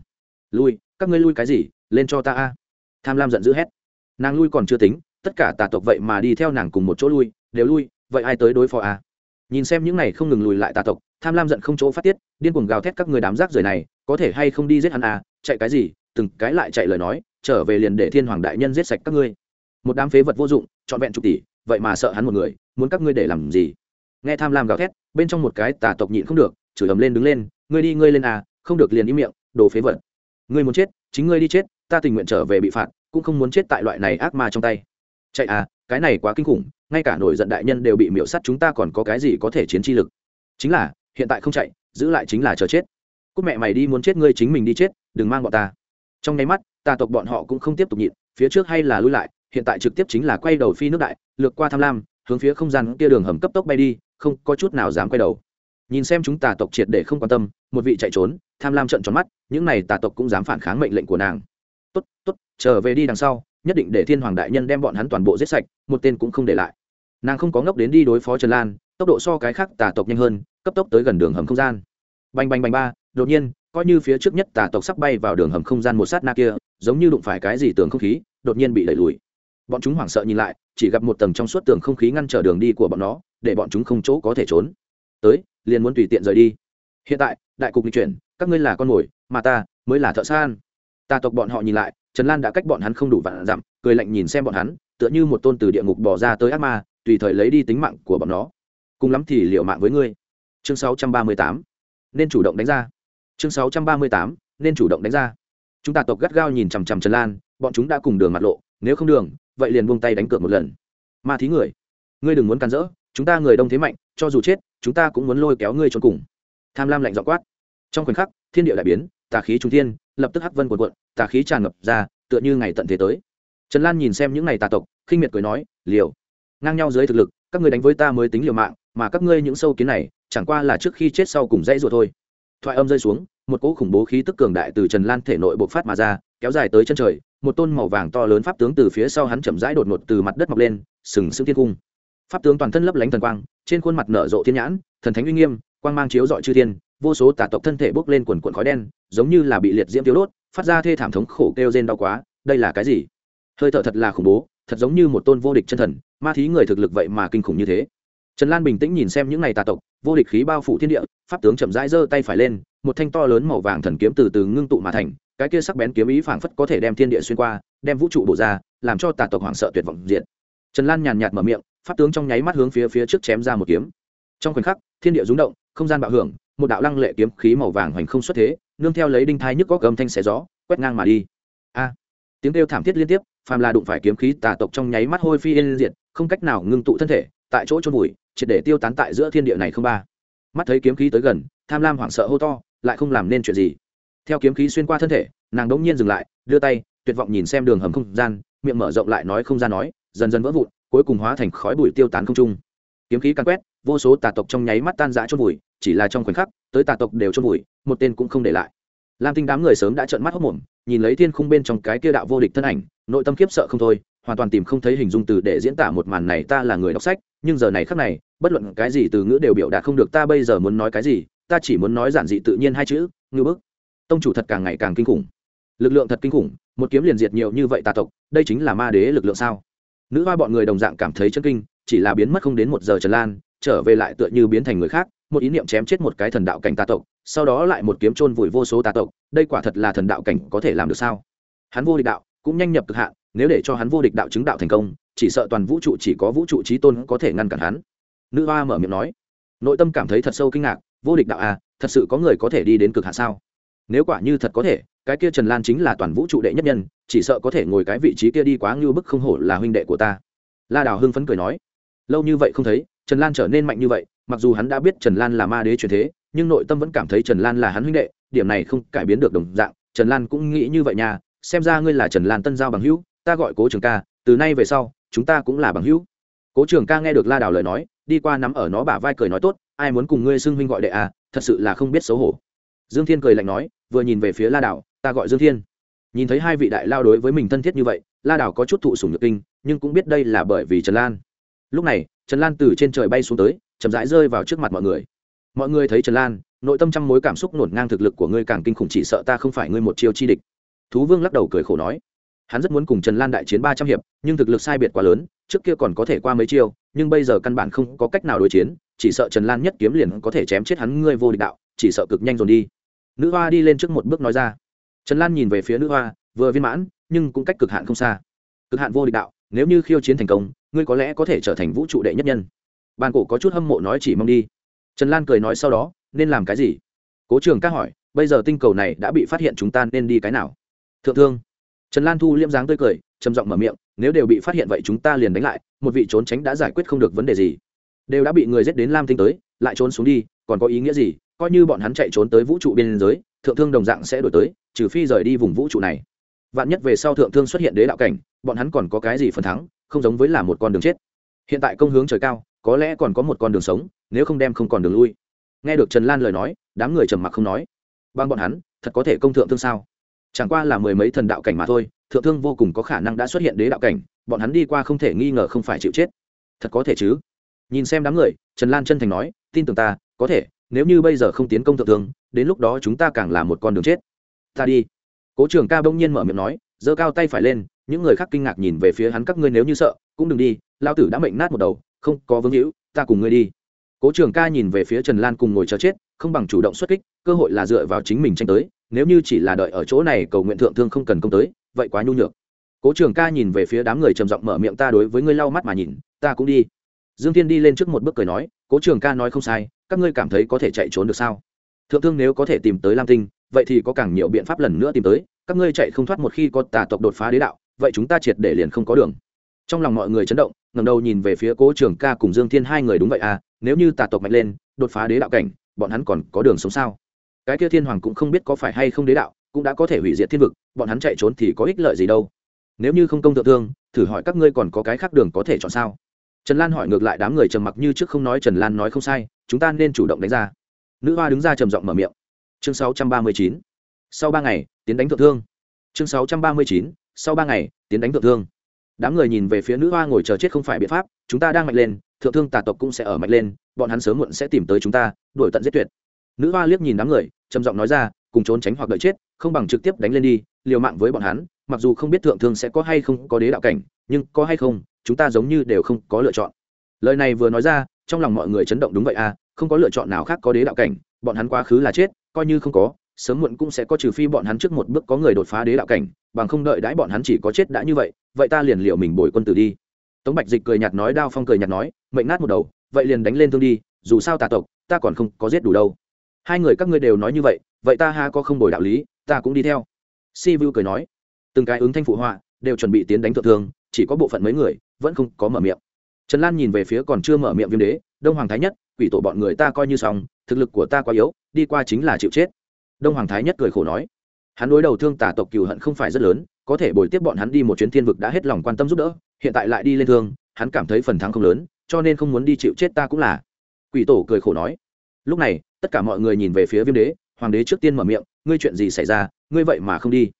Lui, các ngươi lui cái gì? Lên cho ta a. Tham lam giận dữ hét. Nàng lui còn chưa tính, tất cả tà tộc vậy mà đi theo nàng cùng một chỗ lui, đều lui, vậy ai tới đối phó a? Nhìn xem những này không ngừng lùi lại tà tộc, tham lam giận không chỗ phát tiết, điên cuồng gào thét các người đám rác rưởi này, có thể hay không đi giết hắn à? chạy cái gì? Từng cái lại chạy lời nói, trở về liền để thiên hoàng đại nhân giết sạch các ngươi. Một đám phế vật vô dụng, trọn vẹn chục tỷ, vậy mà sợ hắn một người, muốn các ngươi để làm gì? Nghe tham lam gào thét, bên trong một cái tà tộc nhịn không được chửi ầm lên đứng lên, ngươi đi, ngươi lên à không được liền im miệng, đồ phế vật. Ngươi muốn chết, chính ngươi đi chết, ta tình nguyện trở về bị phạt, cũng không muốn chết tại loại này ác ma trong tay. Chạy à cái này quá kinh khủng, ngay cả nổi giận đại nhân đều bị miễu sắt chúng ta còn có cái gì có thể chiến chi lực. Chính là, hiện tại không chạy, giữ lại chính là chờ chết. Cúc mẹ mày đi muốn chết ngươi chính mình đi chết, đừng mang bọn ta. Trong nháy mắt tà tộc bọn họ cũng không tiếp tục nhịn, phía trước hay là lui lại, hiện tại trực tiếp chính là quay đầu phi nước đại, lược qua tham lam, hướng phía không gian kia đường hầm cấp tốc bay đi, không có chút nào dám quay đầu nhìn xem chúng tà tộc triệt để không quan tâm, một vị chạy trốn, tham lam trận tròn mắt, những này tà tộc cũng dám phản kháng mệnh lệnh của nàng. Tốt tốt, trở về đi đằng sau, nhất định để thiên hoàng đại nhân đem bọn hắn toàn bộ giết sạch, một tên cũng không để lại. Nàng không có ngốc đến đi đối phó trần lan, tốc độ so cái khác tà tộc nhanh hơn, cấp tốc tới gần đường hầm không gian. Bành bành bành ba, đột nhiên, coi như phía trước nhất tà tộc sắp bay vào đường hầm không gian một sát na kia, giống như đụng phải cái gì tường không khí, đột nhiên bị đẩy lùi. Bọn chúng hoảng sợ nhìn lại, chỉ gặp một tầng trong suốt tường không khí ngăn trở đường đi của bọn nó, để bọn chúng không chỗ có thể trốn tới, liền muốn tùy tiện rời đi. Hiện tại, đại cục lịch chuyển, các ngươi là con mồi, mà ta mới là thợ san ta tộc bọn họ nhìn lại, trần lan đã cách bọn hắn không đủ vạn dặm, cười lạnh nhìn xem bọn hắn, tựa như một tôn từ địa ngục bỏ ra tới ác ma, tùy thời lấy đi tính mạng của bọn nó. Cùng lắm thì liệu mạng với ngươi. Chương 638 nên chủ động đánh ra. Chương 638 nên chủ động đánh ra. Chúng ta tộc gắt gao nhìn chằm chằm trần lan, bọn chúng đã cùng đường mặt lộ, nếu không đường, vậy liền buông tay đánh cược một lần. Ma thí người, ngươi đừng muốn cắn rỡ, chúng ta người đông thế mạnh, cho dù chết chúng ta cũng muốn lôi kéo ngươi trốn cùng. Tham lam lạnh dọ quát. Trong khoảnh khắc, thiên địa đại biến, tà khí trung thiên, lập tức hắc vân cuộn cuộn, tà khí tràn ngập ra, tựa như ngày tận thế tới. Trần lan nhìn xem những ngày tà tộc, khinh miệt cười nói, liều, ngang nhau dưới thực lực, các ngươi đánh với ta mới tính liều mạng, mà các ngươi những sâu kiến này, chẳng qua là trước khi chết sau cùng dãy ruột thôi. Thoại âm rơi xuống, một cỗ khủng bố khí tức cường đại từ trần lan thể nội bộc phát mà ra, kéo dài tới chân trời, một tôn màu vàng to lớn pháp tướng từ phía sau hắn chậm rãi đột ngột từ mặt đất mọc lên, sừng sững thiên cung pháp tướng toàn thân lấp lánh thần quang, trên khuôn mặt nở rộ thiên nhãn, thần thánh uy nghiêm, quang mang chiếu dọi chư thiên, vô số tà tộc thân thể bốc lên quần quần khói đen, giống như là bị liệt diễm tiêu đốt, phát ra thê thảm thống khổ kêu rên đau quá, đây là cái gì? Hơi thở thật là khủng bố, thật giống như một tôn vô địch chân thần, ma thí người thực lực vậy mà kinh khủng như thế. Trần lan bình tĩnh nhìn xem những ngày tà tộc, vô địch khí bao phủ thiên địa, pháp tướng chậm rãi giơ tay phải lên, một thanh to lớn màu vàng thần kiếm từ từ ngưng tụ mà thành, cái kia sắc bén kiếm ý phảng phất có thể đem thiên địa xuyên qua, đem vũ trụ bổ ra, làm cho tà tộc hoảng sợ tuyệt vọng diện trần lan nhàn nhạt mở miệng pháp tướng trong nháy mắt hướng phía phía trước chém ra một kiếm. Trong khoảnh khắc, thiên địa rung động, không gian bạo hưởng, một đạo lăng lệ kiếm khí màu vàng hoành không xuất thế, nương theo lấy đinh thai nhức góc gầm thanh xé gió, quét ngang mà đi. A! Tiếng kêu thảm thiết liên tiếp, phàm là đụng phải kiếm khí tà tộc trong nháy mắt hôi phi yên diệt, không cách nào ngưng tụ thân thể, tại chỗ trôn vùi triệt để tiêu tán tại giữa thiên địa này không ba. Mắt thấy kiếm khí tới gần, tham lam hoảng sợ hô to, lại không làm nên chuyện gì. Theo kiếm khí xuyên qua thân thể, nàng đống nhiên dừng lại, đưa tay, tuyệt vọng nhìn xem đường hầm không gian, miệng mở rộng lại nói không ra nói, dần dần vỡ vụn cuối cùng hóa thành khói bụi tiêu tán không trung. Kiếm khí căn quét, vô số tà tộc trong nháy mắt tan rã chôn vùi, chỉ là trong khoảnh khắc, tới tà tộc đều chôn vùi, một tên cũng không để lại. Lam tinh đám người sớm đã trợn mắt hốc mồm, nhìn lấy thiên khung bên trong cái kia đạo vô địch thân ảnh, nội tâm khiếp sợ không thôi, hoàn toàn tìm không thấy hình dung từ để diễn tả một màn này ta là người đọc sách, nhưng giờ này khắc này, bất luận cái gì từ ngữ đều biểu đạt không được ta bây giờ muốn nói cái gì, ta chỉ muốn nói giản dị tự nhiên hai chữ ngư bức. Tông chủ thật càng ngày càng kinh khủng. Lực lượng thật kinh khủng, một kiếm liền diệt nhiều như vậy tà tộc, đây chính là ma đế lực lượng sao? Nữ hoa bọn người đồng dạng cảm thấy chân kinh, chỉ là biến mất không đến một giờ trần lan, trở về lại tựa như biến thành người khác, một ý niệm chém chết một cái thần đạo cảnh tà tộc, sau đó lại một kiếm chôn vùi vô số tà tộc, đây quả thật là thần đạo cảnh có thể làm được sao? Hắn vô địch đạo, cũng nhanh nhập cực hạn, nếu để cho hắn vô địch đạo chứng đạo thành công, chỉ sợ toàn vũ trụ chỉ có vũ trụ trí tôn có thể ngăn cản hắn. Nữ hoa mở miệng nói, nội tâm cảm thấy thật sâu kinh ngạc, vô địch đạo à thật sự có người có thể đi đến cực hạ sao? Nếu quả như thật có thể, cái kia trần lan chính là toàn vũ trụ đệ nhất nhân, chỉ sợ có thể ngồi cái vị trí kia đi quá ngưu bức không hổ là huynh đệ của ta. La đào hưng phấn cười nói. Lâu như vậy không thấy, trần lan trở nên mạnh như vậy, mặc dù hắn đã biết trần lan là ma đế truyền thế, nhưng nội tâm vẫn cảm thấy trần lan là hắn huynh đệ, điểm này không cải biến được đồng dạng, trần lan cũng nghĩ như vậy nha, xem ra ngươi là trần lan tân giao bằng hữu, ta gọi cố trường ca, từ nay về sau, chúng ta cũng là bằng hữu. Cố trường ca nghe được la đào lời nói, đi qua nắm ở nó bả vai cười nói tốt, ai muốn cùng ngươi xưng huynh gọi đệ à thật sự là không biết xấu hổ. Dương thiên cười lạnh nói vừa nhìn về phía la đảo, ta gọi dương thiên. Nhìn thấy hai vị đại lao đối với mình thân thiết như vậy, la đảo có chút thụ sủng nhược kinh, nhưng cũng biết đây là bởi vì trần lan. Lúc này, trần lan từ trên trời bay xuống tới, chậm rãi rơi vào trước mặt mọi người. Mọi người thấy trần lan, nội tâm trăm mối cảm xúc nổn ngang thực lực của ngươi càng kinh khủng chỉ sợ ta không phải ngươi một chiêu chi địch. Thú vương lắc đầu cười khổ nói, hắn rất muốn cùng trần lan đại chiến ba trăm hiệp, nhưng thực lực sai biệt quá lớn, trước kia còn có thể qua mấy chiêu, nhưng bây giờ căn bản không có cách nào đối chiến, chỉ sợ trần lan nhất kiếm liền có thể chém chết hắn ngươi vô địch đạo, chỉ sợ cực nhanh dồn đi nữ hoa đi lên trước một bước nói ra. Trần lan nhìn về phía nữ hoa, vừa viên mãn, nhưng cũng cách cực hạn không xa. Cực hạn vô địch đạo, nếu như khiêu chiến thành công, ngươi có lẽ có thể trở thành vũ trụ đệ nhất nhân. Bàn cổ có chút hâm mộ nói chỉ mong đi. Trần lan cười nói sau đó, nên làm cái gì? Cố trường ca hỏi, bây giờ tinh cầu này đã bị phát hiện chúng ta nên đi cái nào? Thượng thương. Trần lan thu liêm dáng tươi cười, trầm giọng mở miệng, nếu đều bị phát hiện vậy chúng ta liền đánh lại, một vị trốn tránh đã giải quyết không được vấn đề gì. Đều đã bị người giết đến lam tinh tới, lại trốn xuống đi, còn có ý nghĩa gì? Coi như bọn hắn chạy trốn tới vũ trụ biên giới, thượng thương đồng dạng sẽ đổi tới, trừ phi rời đi vùng vũ trụ này. Vạn nhất về sau thượng thương xuất hiện đế đạo cảnh, bọn hắn còn có cái gì phần thắng, không giống với là một con đường chết. Hiện tại công hướng trời cao, có lẽ còn có một con đường sống, nếu không đem không còn đường lui. Nghe được trần lan lời nói, đám người trầm mặc không nói. Bằng bọn hắn, thật có thể công thượng thương sao? Chẳng qua là mười mấy thần đạo cảnh mà thôi, thượng thương vô cùng có khả năng đã xuất hiện đế đạo cảnh, bọn hắn đi qua không thể nghi ngờ không phải chịu chết. Thật có thể chứ? Nhìn xem đám người, trần lan chân thành nói, tin tưởng ta, có thể nếu như bây giờ không tiến công thượng thương, đến lúc đó chúng ta càng là một con đường chết. Ta đi. Cố trường ca bỗng nhiên mở miệng nói, giơ cao tay phải lên, những người khác kinh ngạc nhìn về phía hắn, các ngươi nếu như sợ, cũng đừng đi lao tử đã mệnh nát một đầu, không, có vương hữu, ta cùng ngươi đi. Cố trường ca nhìn về phía trần lan cùng ngồi chờ chết, không bằng chủ động xuất kích, cơ hội là dựa vào chính mình tranh tới, nếu như chỉ là đợi ở chỗ này cầu nguyện thượng thương không cần công tới, vậy quá nhu nhược. Cố trường ca nhìn về phía đám người trầm giọng mở miệng, ta đối với ngươi lau mắt mà nhìn, ta cũng đi dương thiên đi lên trước một bước cười nói, cố trường ca nói không sai, các ngươi cảm thấy có thể chạy trốn được sao? Thượng thương nếu có thể tìm tới lam tinh, vậy thì có càng nhiều biện pháp lần nữa tìm tới, các ngươi chạy không thoát một khi có tà tộc đột phá đế đạo, vậy chúng ta triệt để liền không có đường. Trong lòng mọi người chấn động ngầm đầu nhìn về phía cố trường ca cùng dương thiên hai người đúng vậy à nếu như tà tộc mạnh lên, đột phá đế đạo cảnh, bọn hắn còn có đường sống sao? Cái kia thiên hoàng cũng không biết có phải hay không đế đạo, cũng đã có thể hủy diệt thiên vực, bọn hắn chạy trốn thì có ích lợi gì đâu. Nếu như không công thượng thương, thử hỏi các ngươi còn có cái khác đường có thể chọn sao? Trần lan hỏi ngược lại đám người trầm mặc như trước không nói trần lan nói không sai, chúng ta nên chủ động đánh ra nữ hoa đứng ra trầm giọng mở miệng chương 639. sau ba ngày, tiến đánh thượng thương chương 639. sau ba ngày, tiến đánh thượng thương đám người nhìn về phía nữ hoa ngồi chờ chết không phải biện pháp, chúng ta đang mạnh lên, thượng thương tà tộc cũng sẽ ở mạnh lên, bọn hắn sớm muộn sẽ tìm tới chúng ta, đuổi tận giết tuyệt nữ hoa liếc nhìn đám người, trầm giọng nói ra, cùng trốn tránh hoặc đợi chết, không bằng trực tiếp đánh lên đi, liều mạng với bọn hắn, mặc dù không biết thượng thương sẽ có hay không có đế đạo cảnh, nhưng có hay không chúng ta giống như đều không có lựa chọn. Lời này vừa nói ra, trong lòng mọi người chấn động đúng vậy à không có lựa chọn nào khác có đế đạo cảnh, bọn hắn quá khứ là chết, coi như không có, sớm muộn cũng sẽ có trừ phi bọn hắn trước một bước có người đột phá đế đạo cảnh, bằng không đợi đãi bọn hắn chỉ có chết đã như vậy vậy ta liền liệu mình bồi quân tử đi. Tống bạch dịch cười nhạt nói, đao phong cười nhạt nói, mệnh nát một đầu, vậy liền đánh lên thương đi, dù sao tà tộc, ta còn không có giết đủ đâu. Hai người các ngươi đều nói như vậy vậy ta ha có không bồi đạo lý, ta cũng đi theo. Si vu cười nói, từng cái ứng thanh phụ họa, đều chuẩn bị tiến đánh thượng thương, chỉ có bộ phận mấy người vẫn không có mở miệng. Trần lan nhìn về phía còn chưa mở miệng viêm đế, đông hoàng thái nhất, quỷ tổ bọn người ta coi như xong, thực lực của ta quá yếu, đi qua chính là chịu chết. Đông hoàng thái nhất cười khổ nói, hắn đối đầu thương tà tộc cừu hận không phải rất lớn, có thể bồi tiếp bọn hắn đi một chuyến thiên vực đã hết lòng quan tâm giúp đỡ, hiện tại lại đi lên thương, hắn cảm thấy phần thắng không lớn, cho nên không muốn đi chịu chết ta cũng là. Quỷ tổ cười khổ nói, lúc này, tất cả mọi người nhìn về phía viêm đế, hoàng đế trước tiên mở miệng, ngươi chuyện gì xảy ra? Ngươi vậy mà không đi.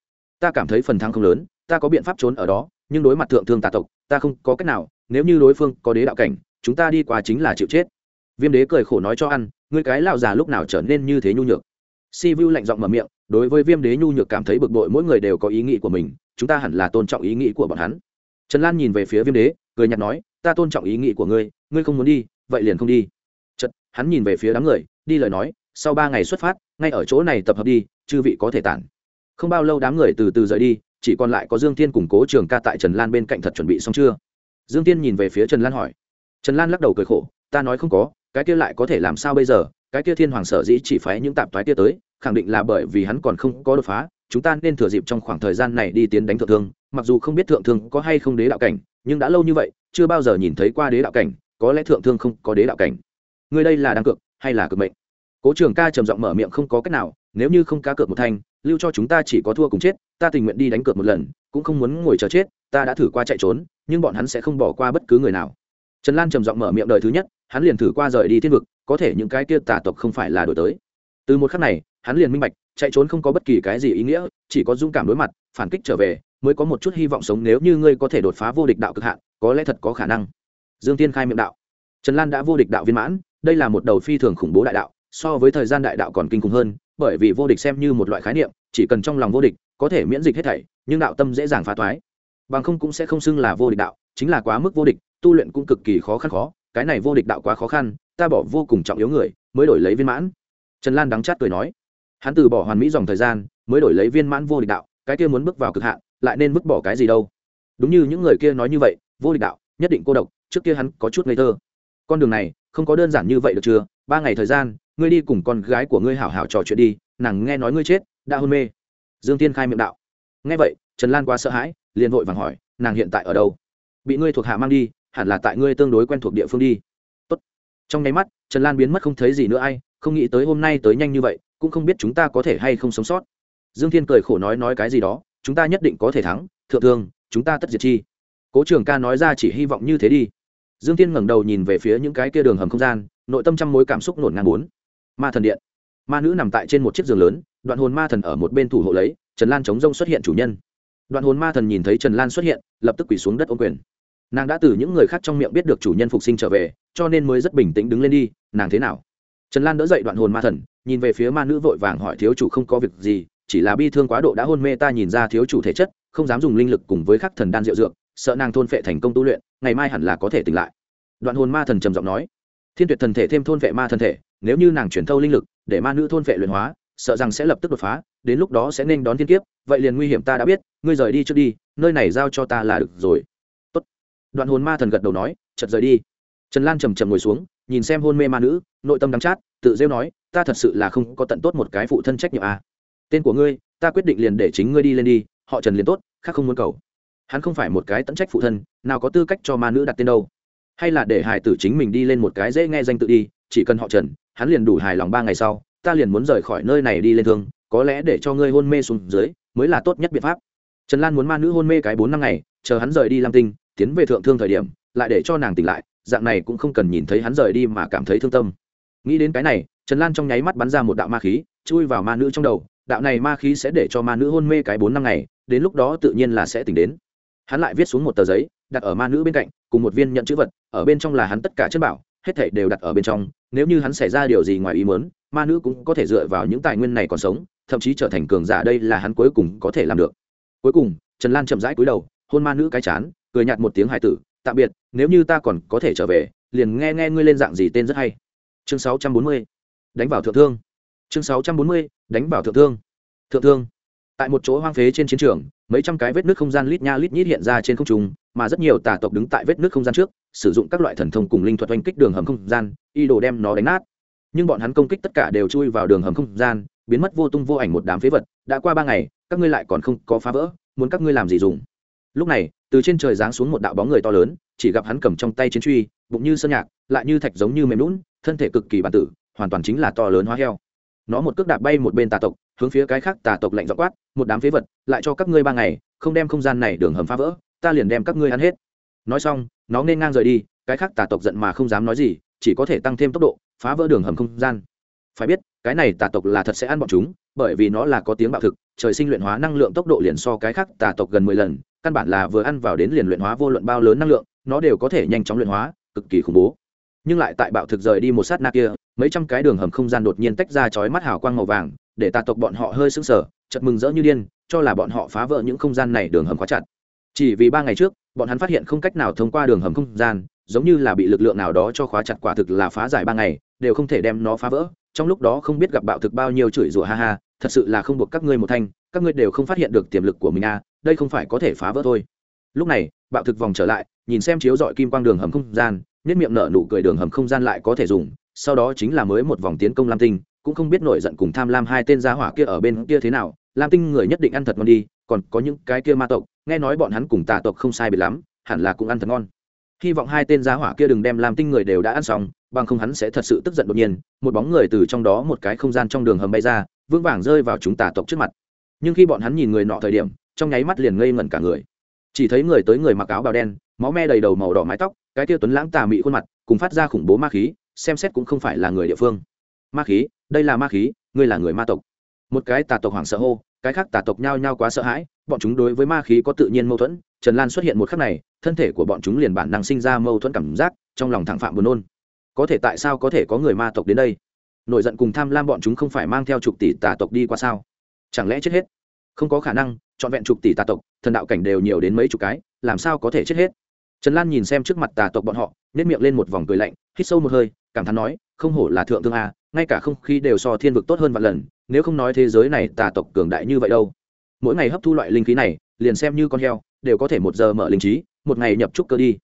Ta cảm thấy phần thắng không lớn, ta có biện pháp trốn ở đó nhưng đối mặt thượng thương tà tộc, ta không có cách nào, nếu như đối phương có đế đạo cảnh, chúng ta đi qua chính là chịu chết. Viêm đế cười khổ nói cho ăn, ngươi cái lão già lúc nào trở nên như thế nhu nhược? Si vu lạnh giọng mở miệng, đối với viêm đế nhu nhược cảm thấy bực bội, mỗi người đều có ý nghĩ của mình, chúng ta hẳn là tôn trọng ý nghĩ của bọn hắn. Trần lan nhìn về phía viêm đế, cười nhạt nói, ta tôn trọng ý nghĩ của ngươi ngươi không muốn đi, vậy liền không đi. Chật hắn nhìn về phía đám người, đi lời nói, sau ba ngày xuất phát, ngay ở chỗ này tập hợp đi, chư vị có thể tản. Không bao lâu đám người từ từ rời đi chỉ còn lại có dương tiên củng cố trường ca tại trần lan bên cạnh thật chuẩn bị xong chưa? Dương tiên nhìn về phía trần lan hỏi. Trần lan lắc đầu cười khổ, ta nói không có, cái kia lại có thể làm sao bây giờ? Cái kia thiên hoàng sở dĩ chỉ phái những tạp thoái kia tới, khẳng định là bởi vì hắn còn không có đột phá, chúng ta nên thừa dịp trong khoảng thời gian này đi tiến đánh thượng thương, mặc dù không biết thượng thương có hay không đế đạo cảnh, nhưng đã lâu như vậy, chưa bao giờ nhìn thấy qua đế đạo cảnh, có lẽ thượng thương không có đế đạo cảnh. Người đây là đang cược, hay là cực mệnh? Cố trường ca trầm giọng mở miệng không có cách nào, nếu như không cá cược một thanh lưu cho chúng ta chỉ có thua cùng chết ta tình nguyện đi đánh cược một lần, cũng không muốn ngồi chờ chết, ta đã thử qua chạy trốn, nhưng bọn hắn sẽ không bỏ qua bất cứ người nào. Trần lan trầm giọng mở miệng đời thứ nhất, hắn liền thử qua rời đi thiên vực, có thể những cái kia tà tộc không phải là đổi tới. Từ một khắc này, hắn liền minh bạch, chạy trốn không có bất kỳ cái gì ý nghĩa, chỉ có dũng cảm đối mặt, phản kích trở về, mới có một chút hy vọng sống nếu như ngươi có thể đột phá vô địch đạo cực hạn, có lẽ thật có khả năng. Dương tiên khai miệng đạo. Trần lan đã vô địch đạo viên mãn, đây là một đầu phi thường khủng bố đại đạo, so với thời gian đại đạo còn kinh khủng hơn, bởi vì vô địch xem như một loại khái niệm, chỉ cần trong lòng vô địch có thể miễn dịch hết thảy, nhưng đạo tâm dễ dàng phá thoái. Bằng không cũng sẽ không xưng là vô địch đạo, chính là quá mức vô địch, tu luyện cũng cực kỳ khó khăn khó, cái này vô địch đạo quá khó khăn, ta bỏ vô cùng trọng yếu người, mới đổi lấy viên mãn. Trần lan đắng chát cười nói, hắn từ bỏ hoàn mỹ dòng thời gian, mới đổi lấy viên mãn vô địch đạo, cái kia muốn bước vào cực hạn, lại nên vứt bỏ cái gì đâu. Đúng như những người kia nói như vậy, vô địch đạo, nhất định cô độc, trước kia hắn có chút ngây thơ. Con đường này, không có đơn giản như vậy được chưa? Ba ngày thời gian, ngươi đi cùng con gái của ngươi hảo hảo trò chuyện đi, nàng nghe nói ngươi chết, đã hôn mê dương tiên khai miệng đạo. Nghe vậy, trần lan quá sợ hãi, liền vội vàng hỏi, nàng hiện tại ở đâu? Bị ngươi thuộc hạ mang đi, hẳn là tại ngươi tương đối quen thuộc địa phương đi. Tốt. trong nháy mắt, trần lan biến mất không thấy gì nữa ai, không nghĩ tới hôm nay tới nhanh như vậy, cũng không biết chúng ta có thể hay không sống sót. Dương thiên cười khổ nói nói cái gì đó, chúng ta nhất định có thể thắng, thượng thương, chúng ta tất diệt chi. Cố trường ca nói ra chỉ hy vọng như thế đi. Dương thiên ngẩng đầu nhìn về phía những cái kia đường hầm không gian, nội tâm trăm mối cảm xúc nổn ngang bốn. Ma thần điện ma nữ nằm tại trên một chiếc giường lớn, đoạn hồn ma thần ở một bên thủ hộ lấy, trần lan chống rông xuất hiện chủ nhân. Đoạn hồn ma thần nhìn thấy trần lan xuất hiện, lập tức quỳ xuống đất ô quyền. Nàng đã từ những người khác trong miệng biết được chủ nhân phục sinh trở về, cho nên mới rất bình tĩnh đứng lên đi, nàng thế nào? Trần lan đỡ dậy đoạn hồn ma thần, nhìn về phía ma nữ vội vàng hỏi, thiếu chủ không có việc gì, chỉ là bi thương quá độ đã hôn mê ta nhìn ra thiếu chủ thể chất, không dám dùng linh lực cùng với khắc thần đan rượu dược, sợ nàng thôn phệ thành công tu luyện, ngày mai hẳn là có thể tỉnh lại. Đoạn hồn ma thần trầm giọng nói thiên tuyệt thần thể thêm thôn vệ ma thần thể, nếu như nàng chuyển thâu linh lực, để ma nữ thôn vệ luyện hóa, sợ rằng sẽ lập tức đột phá, đến lúc đó sẽ nên đón thiên kiếp, vậy liền nguy hiểm ta đã biết, ngươi rời đi trước đi, nơi này giao cho ta là được rồi Tốt. đoạn hồn ma thần gật đầu nói chật rời đi trần lan trầm trầm ngồi xuống, nhìn xem hôn mê ma nữ, nội tâm đắng chát, tự rêu nói, ta thật sự là không có tận tốt một cái phụ thân trách nhiệm à. tên của ngươi, ta quyết định liền để chính ngươi đi lên đi, họ trần liền tốt, khác không muốn cầu hắn không phải một cái tận trách phụ thân, nào có tư cách cho ma nữ đặt tên đâu hay là để hải tử chính mình đi lên một cái dễ nghe danh tự đi, chỉ cần họ trần, hắn liền đủ hài lòng ba ngày sau, ta liền muốn rời khỏi nơi này đi lên thương, có lẽ để cho ngươi hôn mê xuống dưới, mới là tốt nhất biện pháp. Trần lan muốn ma nữ hôn mê cái bốn năm ngày, chờ hắn rời đi lam tinh, tiến về thượng thương thời điểm, lại để cho nàng tỉnh lại, dạng này cũng không cần nhìn thấy hắn rời đi mà cảm thấy thương tâm. Nghĩ đến cái này, trần lan trong nháy mắt bắn ra một đạo ma khí, chui vào ma nữ trong đầu, đạo này ma khí sẽ để cho ma nữ hôn mê cái bốn năm ngày, đến lúc đó tự nhiên là sẽ tỉnh đến. Hắn lại viết xuống một tờ giấy đặt ở ma nữ bên cạnh, cùng một viên nhận chữ vật, ở bên trong là hắn tất cả chất bảo, hết thảy đều đặt ở bên trong, nếu như hắn xảy ra điều gì ngoài ý muốn, ma nữ cũng có thể dựa vào những tài nguyên này còn sống, thậm chí trở thành cường giả đây là hắn cuối cùng có thể làm được cuối cùng, trần lan chậm rãi cúi đầu, hôn ma nữ cái chán, cười nhạt một tiếng hải tử, tạm biệt, nếu như ta còn có thể trở về, liền nghe nghe ngươi lên dạng gì tên rất hay chương 640. đánh vào thượng thương chương 640. đánh vào thượng thương thượng thương tại một chỗ hoang phế trên chiến trường, mấy trăm cái vết nước không gian lít nha lít nhít hiện ra trên không trung, mà rất nhiều tà tộc đứng tại vết nước không gian trước, sử dụng các loại thần thông cùng linh thuật oanh kích đường hầm không gian y đồ đem nó đánh nát. Nhưng bọn hắn công kích tất cả đều chui vào đường hầm không gian, biến mất vô tung vô ảnh một đám phế vật, đã qua ba ngày, các ngươi lại còn không có phá vỡ, muốn các ngươi làm gì dùng? Lúc này, từ trên trời giáng xuống một đạo bóng người to lớn, chỉ gặp hắn cầm trong tay chiến truy, bụng như sơn nhạc, lại như thạch giống như mềm lún, thân thể cực kỳ bản tử, hoàn toàn chính là to lớn hóa heo. Nó một cước đạp bay một bên tà tộc hướng phía cái khác tà tộc lạnh dọ quát, một đám phế vật, lại cho các ngươi ba ngày, không đem không gian này đường hầm phá vỡ, ta liền đem các ngươi ăn hết. Nói xong, nó nên ngang rời đi, cái khác tà tộc giận mà không dám nói gì, chỉ có thể tăng thêm tốc độ, phá vỡ đường hầm không gian. Phải biết, cái này tà tộc là thật sẽ ăn bọn chúng, bởi vì nó là có tiếng bạo thực, trời sinh luyện hóa năng lượng tốc độ liền so cái khác tà tộc gần mười lần, căn bản là vừa ăn vào đến liền luyện hóa vô luận bao lớn năng lượng, nó đều có thể nhanh chóng luyện hóa, cực kỳ khủng bố. Nhưng lại tại bạo thực rời đi một sát na kia, mấy trăm cái đường hầm không gian đột nhiên tách ra chói mắt hào quang màu vàng để tà tộc bọn họ hơi sững sờ chật mừng rỡ như điên, cho là bọn họ phá vỡ những không gian này đường hầm quá chặt. Chỉ vì ba ngày trước, bọn hắn phát hiện không cách nào thông qua đường hầm không gian, giống như là bị lực lượng nào đó cho khóa chặt quả thực là phá giải ba ngày, đều không thể đem nó phá vỡ. Trong lúc đó không biết gặp bạo thực bao nhiêu chửi rủa ha ha, thật sự là không buộc các ngươi một thanh, các ngươi đều không phát hiện được tiềm lực của mình à đây không phải có thể phá vỡ thôi. Lúc này, bạo thực vòng trở lại, nhìn xem chiếu dọi kim quang đường hầm không gian nếp miệng nở nụ cười đường hầm không gian lại có thể dùng, sau đó chính là mới một vòng tiến công lam tinh cũng không biết nổi giận cùng tham lam hai tên gia hỏa kia ở bên kia thế nào, lam tinh người nhất định ăn thật ngon đi, còn có những cái kia ma tộc, nghe nói bọn hắn cùng tà tộc không sai biệt lắm, hẳn là cũng ăn thật ngon. Hy vọng hai tên gia hỏa kia đừng đem lam tinh người đều đã ăn xong, bằng không hắn sẽ thật sự tức giận đột nhiên, một bóng người từ trong đó một cái không gian trong đường hầm bay ra, vững vàng rơi vào chúng tà tộc trước mặt. Nhưng khi bọn hắn nhìn người nọ thời điểm, trong nháy mắt liền ngây ngẩn cả người. Chỉ thấy người tới người mặc áo bào đen, máu me đầy đầu màu đỏ mái tóc, cái tia tuấn lãng tà mị khuôn mặt, cùng phát ra khủng bố ma khí, xem xét cũng không phải là người địa phương ma khí, đây là ma khí, ngươi là người ma tộc. Một cái tà tộc hoảng sợ hô, cái khác tà tộc nhao nhao quá sợ hãi, bọn chúng đối với ma khí có tự nhiên mâu thuẫn. Trần lan xuất hiện một khắc này, thân thể của bọn chúng liền bản năng sinh ra mâu thuẫn cảm giác, trong lòng thẳng phạm buồn nôn. Có thể tại sao có thể có người ma tộc đến đây? Nổi giận cùng tham lam bọn chúng không phải mang theo chục tỷ tà tộc đi qua sao? Chẳng lẽ chết hết? Không có khả năng, trọn vẹn chục tỷ tà tộc, thần đạo cảnh đều nhiều đến mấy chục cái, làm sao có thể chết hết? Trần lan nhìn xem trước mặt tà tộc bọn họ nếp miệng lên một vòng cười lạnh, hít sâu một hơi, cảm thán nói, không hổ là thượng thương a ngay cả không khí đều so thiên vực tốt hơn vạn lần, nếu không nói thế giới này tà tộc cường đại như vậy đâu. Mỗi ngày hấp thu loại linh khí này, liền xem như con heo, đều có thể một giờ mở linh trí, một ngày nhập trúc cơ đi.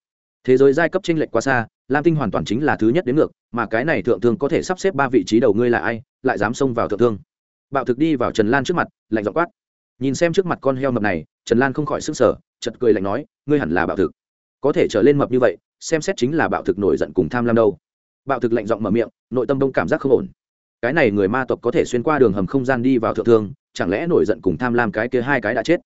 Thế giới giai cấp tranh lệch quá xa, lam tinh hoàn toàn chính là thứ nhất đến ngược, mà cái này thượng thương có thể sắp xếp ba vị trí đầu ngươi là ai, lại dám xông vào thượng thương. Bạo thực đi vào trần lan trước mặt, lạnh dọ quát. Nhìn xem trước mặt con heo mập này, trần lan không khỏi sức sở chật cười lạnh nói, ngươi hẳn là bạo thực. Có thể trở lên mập như vậy, xem xét chính là bạo thực nổi giận cùng tham lam đâu bạo thực lạnh giọng mở miệng, nội tâm đông cảm giác không ổn. Cái này người ma tộc có thể xuyên qua đường hầm không gian đi vào thượng thương, chẳng lẽ nổi giận cùng tham lam cái kia hai cái đã chết?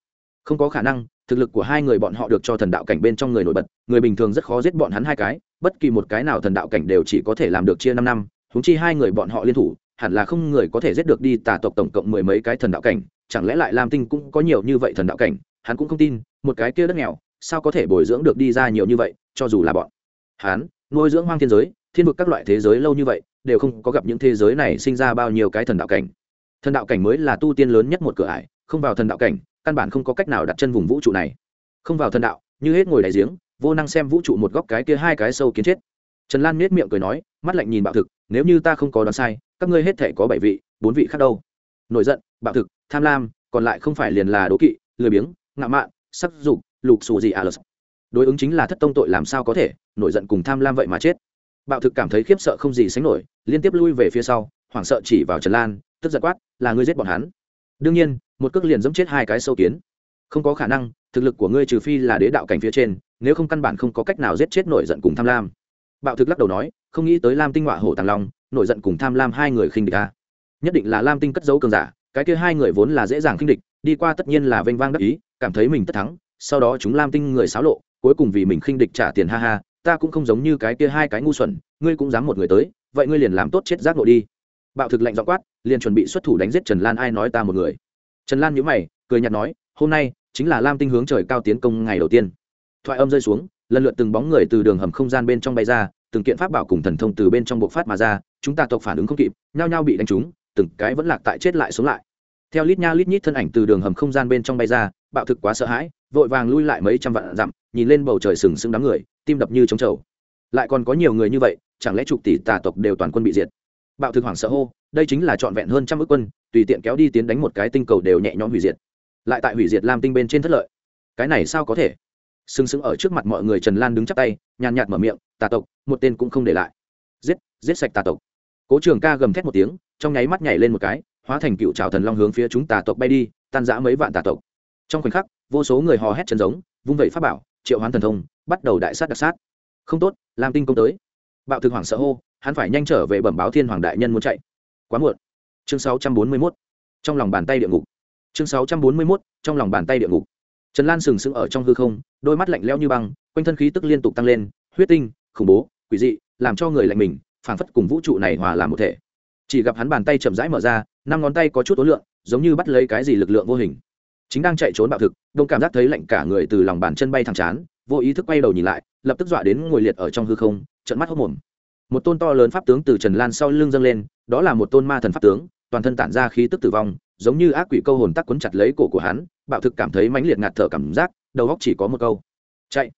Không có khả năng, thực lực của hai người bọn họ được cho thần đạo cảnh bên trong người nổi bật, người bình thường rất khó giết bọn hắn hai cái, bất kỳ một cái nào thần đạo cảnh đều chỉ có thể làm được chia năm năm húng chi hai người bọn họ liên thủ, hẳn là không người có thể giết được đi tà tộc tổng cộng mười mấy cái thần đạo cảnh, chẳng lẽ lại lam tinh cũng có nhiều như vậy thần đạo cảnh, hắn cũng không tin, một cái kia đất nghèo, sao có thể bồi dưỡng được đi ra nhiều như vậy, cho dù là bọn hắn, nuôi dưỡng hoang thiên giới thiên vực các loại thế giới lâu như vậy, đều không có gặp những thế giới này sinh ra bao nhiêu cái thần đạo cảnh. Thần đạo cảnh mới là tu tiên lớn nhất một cửa ải, không vào thần đạo cảnh, căn bản không có cách nào đặt chân vùng vũ trụ này. Không vào thần đạo, như hết ngồi đại giếng, vô năng xem vũ trụ một góc cái kia hai cái sâu kiến chết. Trần lan nết miệng cười nói, mắt lạnh nhìn bạo thực, nếu như ta không có đoán sai, các ngươi hết thể có bảy vị, bốn vị khác đâu? Nổi giận, bạo thực, tham lam, còn lại không phải liền là đố kỵ, lười biếng, ngạo mạn, sắc dục, lục xù gì à lật. Đối ứng chính là thất tông tội làm sao có thể, nổi giận cùng tham lam vậy mà chết bạo thực cảm thấy khiếp sợ không gì sánh nổi, liên tiếp lui về phía sau, hoảng sợ chỉ vào trần lan, tức giật quát, là ngươi giết bọn hắn? Đương nhiên, một cước liền dẫm chết hai cái sâu kiến. Không có khả năng, thực lực của ngươi trừ phi là đế đạo cảnh phía trên, nếu không căn bản không có cách nào giết chết nổi giận cùng tham lam. Bạo thực lắc đầu nói, không nghĩ tới lam tinh họa hổ tàng long, nổi giận cùng tham lam hai người khinh địch ta nhất định là lam tinh cất giấu cường giả, cái kia hai người vốn là dễ dàng khinh địch, đi qua tất nhiên là vênh vang đắc ý, cảm thấy mình tất thắng, sau đó chúng lam tinh người xáo lộ, cuối cùng vì mình khinh địch trả tiền ha ha ta cũng không giống như cái kia hai cái ngu xuẩn, ngươi cũng dám một người tới, vậy ngươi liền làm tốt chết giác nội đi. Bạo thực lạnh dọ quát, liền chuẩn bị xuất thủ đánh giết trần lan ai nói ta một người. Trần lan nhíu mày, cười nhạt nói, hôm nay chính là lam tinh hướng trời cao tiến công ngày đầu tiên. Thoại âm rơi xuống, lần lượt từng bóng người từ đường hầm không gian bên trong bay ra, từng kiện pháp bảo cùng thần thông từ bên trong bộc phát mà ra, chúng ta tộc phản ứng không kịp, nhao nhao bị đánh trúng, từng cái vẫn lạc tại chết lại xuống lại. Theo lít nha lít nhít thân ảnh từ đường hầm không gian bên trong bay ra, bạo thực quá sợ hãi, vội vàng lui lại mấy trăm vạn dặm, nhìn lên bầu trời sừng sững đám người tim đập như trống trầu. Lại còn có nhiều người như vậy, chẳng lẽ chục tỷ tà tộc đều toàn quân bị diệt? Bạo thực hoảng sợ hô, đây chính là trọn vẹn hơn trăm ước quân, tùy tiện kéo đi tiến đánh một cái tinh cầu đều nhẹ nhõm hủy diệt. Lại tại hủy diệt lam tinh bên trên thất lợi. Cái này sao có thể? Sừng sững ở trước mặt mọi người trần lan đứng chắp tay, nhàn nhạt mở miệng, tà tộc, một tên cũng không để lại. Giết giết sạch tà tộc. Cố trường ca gầm thét một tiếng, trong nháy mắt nhảy lên một cái, hóa thành cựu trào thần long hướng phía chúng tà tộc bay đi, tan giã mấy vạn tà tộc. Trong khoảnh khắc, vô số người hò hét chân giống, vung vẩy pháp bảo, triệu hoán thần thông bắt đầu đại sát đặc sát. Không tốt làm tinh công tới. Bạo thực hoàng sợ hô, hắn phải nhanh trở về bẩm báo thiên hoàng đại nhân muốn chạy. Quá muộn. Chương 641. trong lòng bàn tay địa ngục. Chương 641. trong lòng bàn tay địa ngục. Trần lan sừng sững ở trong hư không, đôi mắt lạnh lẽo như băng, quanh thân khí tức liên tục tăng lên, huyết tinh, khủng bố, quỷ dị, làm cho người lạnh mình, phảng phất cùng vũ trụ này hòa làm một thể. Chỉ gặp hắn bàn tay chậm rãi mở ra, năm ngón tay có chút ối lượng giống như bắt lấy cái gì lực lượng vô hình. Chính đang chạy trốn bạo thực, đông cảm giác thấy lạnh cả người từ lòng bàn chân bay thẳng chán vô ý thức quay đầu nhìn lại, lập tức dọa đến ngồi liệt ở trong hư không trận mắt hốc mồm. Một tôn to lớn pháp tướng từ trần lan sau lưng dâng lên, đó là một tôn ma thần pháp tướng, toàn thân tản ra khí tức tử vong, giống như ác quỷ câu hồn tắc quấn chặt lấy cổ của hắn, bạo thực cảm thấy mãnh liệt ngạt thở cảm giác, đầu góc chỉ có một câu. Chạy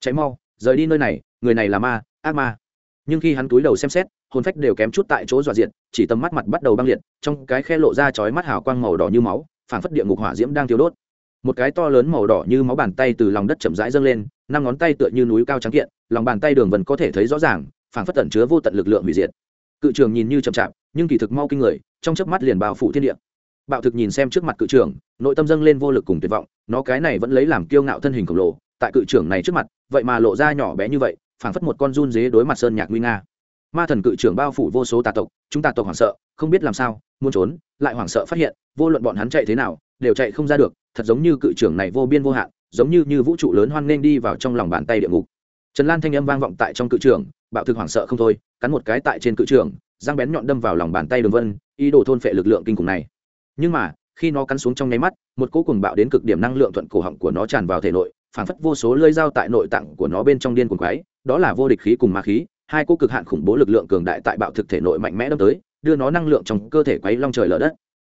chạy mau, rời đi nơi này, người này là ma, ác ma. Nhưng khi hắn túi đầu xem xét, hồn phách đều kém chút tại chỗ dọa diện chỉ tầm mắt mặt bắt đầu băng liệt, trong cái khe lộ ra chói mắt hào quang màu đỏ như máu, phảng phất địa ngục hỏa diễm đang thiêu đốt một cái to lớn màu đỏ như máu bàn tay từ lòng đất chậm rãi dâng lên, năm ngón tay tựa như núi cao trắng kiện, lòng bàn tay đường vần có thể thấy rõ ràng, phảng phất tận chứa vô tận lực lượng hủy diệt. Cự trường nhìn như chậm chạp, nhưng kỳ thực mau kinh người, trong chớp mắt liền bao phủ thiên địa. Bạo thực nhìn xem trước mặt cự trưởng, nội tâm dâng lên vô lực cùng tuyệt vọng, nó cái này vẫn lấy làm kiêu ngạo thân hình khổng lồ, tại cự trưởng này trước mặt, vậy mà lộ ra nhỏ bé như vậy, phảng phất một con run dế đối mặt sơn nhạc nguy nga. Ma thần cự trưởng bao phủ vô số tà tộc, chúng tà tộc hoảng sợ, không biết làm sao, muốn trốn, lại hoảng sợ phát hiện, vô luận bọn hắn chạy thế nào đều chạy không ra được, thật giống như cự trưởng này vô biên vô hạn, giống như như vũ trụ lớn hoan nghênh đi vào trong lòng bàn tay địa ngục. Trần lan thanh âm vang vọng tại trong cự trưởng, bạo thực hoảng sợ không thôi, cắn một cái tại trên cự trưởng, răng bén nhọn đâm vào lòng bàn tay đường vân, ý đồ thôn phệ lực lượng kinh khủng này. Nhưng mà, khi nó cắn xuống trong nháy mắt, một cỗ cùng bạo đến cực điểm năng lượng thuận cổ họng của nó tràn vào thể nội phản phất vô số lơi dao tại nội tạng của nó bên trong điên cuồng quái đó là vô địch khí cùng ma khí, hai cỗ cực hạn khủng bố lực lượng cường đại tại bạo thực thể nội mạnh mẽ đâm tới, đưa nó năng lượng trong cơ thể quấy long trời lở đất.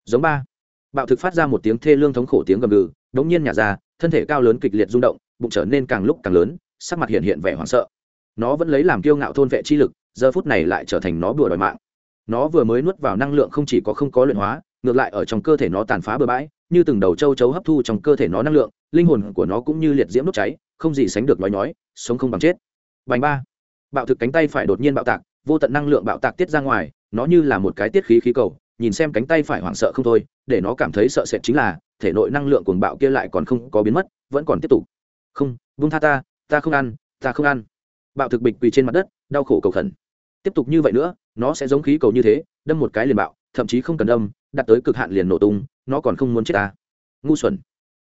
Giống ba bạo thực phát ra một tiếng thê lương thống khổ tiếng gầm gừ, đống nhiên nhả ra, thân thể cao lớn kịch liệt rung động, bụng trở nên càng lúc càng lớn, sắc mặt hiện hiện vẻ hoảng sợ. Nó vẫn lấy làm kiêu ngạo thôn vệ chi lực, giờ phút này lại trở thành nó bừa đòi mạng. Nó vừa mới nuốt vào năng lượng không chỉ có không có luyện hóa, ngược lại ở trong cơ thể nó tàn phá bừa bãi, như từng đầu châu chấu hấp thu trong cơ thể nó năng lượng, linh hồn của nó cũng như liệt diễm đốt cháy, không gì sánh được nói nhói, sống không bằng chết. Bành ba. Bạo thực cánh tay phải đột nhiên bạo tạc, vô tận năng lượng bạo tạc tiết ra ngoài, nó như là một cái tiết khí khí cầu nhìn xem cánh tay phải hoảng sợ không thôi, để nó cảm thấy sợ sệt chính là, thể nội năng lượng cuồng bạo kia lại còn không có biến mất, vẫn còn tiếp tục. Không vung tha ta ta không ăn, ta không ăn. Bạo thực bịch quỳ trên mặt đất, đau khổ cầu khẩn. Tiếp tục như vậy nữa, nó sẽ giống khí cầu như thế, đâm một cái liền bạo, thậm chí không cần đâm đặt tới cực hạn liền nổ tung, nó còn không muốn chết ta. Ngu xuẩn.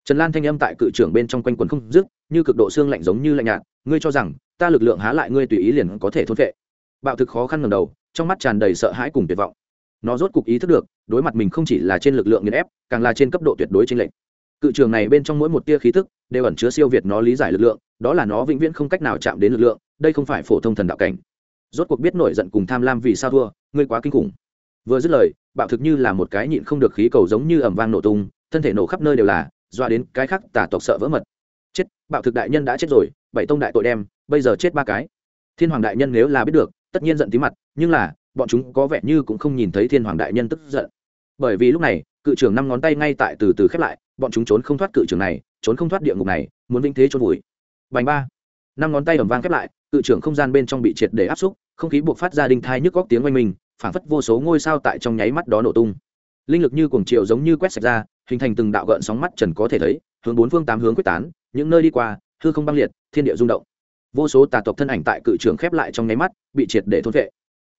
Trần lan thanh âm tại cự trưởng bên trong quanh quần không dứt, như cực độ xương lạnh giống như lạnh nhạt, ngươi cho rằng, ta lực lượng há lại ngươi tùy ý liền có thể thốt vệ bạo thực khó khăn ngầm đầu, trong mắt tràn đầy sợ hãi cùng tuyệt vọng nó rốt cục ý thức được, đối mặt mình không chỉ là trên lực lượng nghiền ép, càng là trên cấp độ tuyệt đối trên lệnh cự trường này bên trong mỗi một tia khí thức đều ẩn chứa siêu việt nó lý giải lực lượng, đó là nó vĩnh viễn không cách nào chạm đến lực lượng, đây không phải phổ thông thần đạo cảnh. Rốt cuộc biết nổi giận cùng tham lam vì sao thua, ngươi quá kinh khủng. Vừa dứt lời, bạo thực như là một cái nhịn không được khí cầu giống như ẩm vang nổ tung, thân thể nổ khắp nơi đều là, doa đến cái khác tà tộc sợ vỡ mật. Chết, bạo thực đại nhân đã chết rồi, bảy tông đại tội đem, bây giờ chết ba cái. Thiên hoàng đại nhân nếu là biết được, tất nhiên giận tí mặt, nhưng là bọn chúng có vẻ như cũng không nhìn thấy thiên hoàng đại nhân tức giận. Bởi vì lúc này cự trưởng năm ngón tay ngay tại từ từ khép lại bọn chúng trốn không thoát cự trưởng này trốn không thoát địa ngục này muốn vinh thế trôn vùi. Bành ba. Năm ngón tay ẩm vang khép lại cự trưởng không gian bên trong bị triệt để áp xúc không khí buộc phát ra đinh thai nhức góc tiếng oanh mình, phảng phất vô số ngôi sao tại trong nháy mắt đó nổ tung. Linh lực như cuồng triệu giống như quét sạch ra hình thành từng đạo gợn sóng mắt trần có thể thấy hướng bốn phương tám hướng quyết tán những nơi đi qua hư không băng liệt thiên địa rung động. Vô số tà tộc thân ảnh tại cự trưởng khép lại trong nháy mắt bị triệt để thôn vệ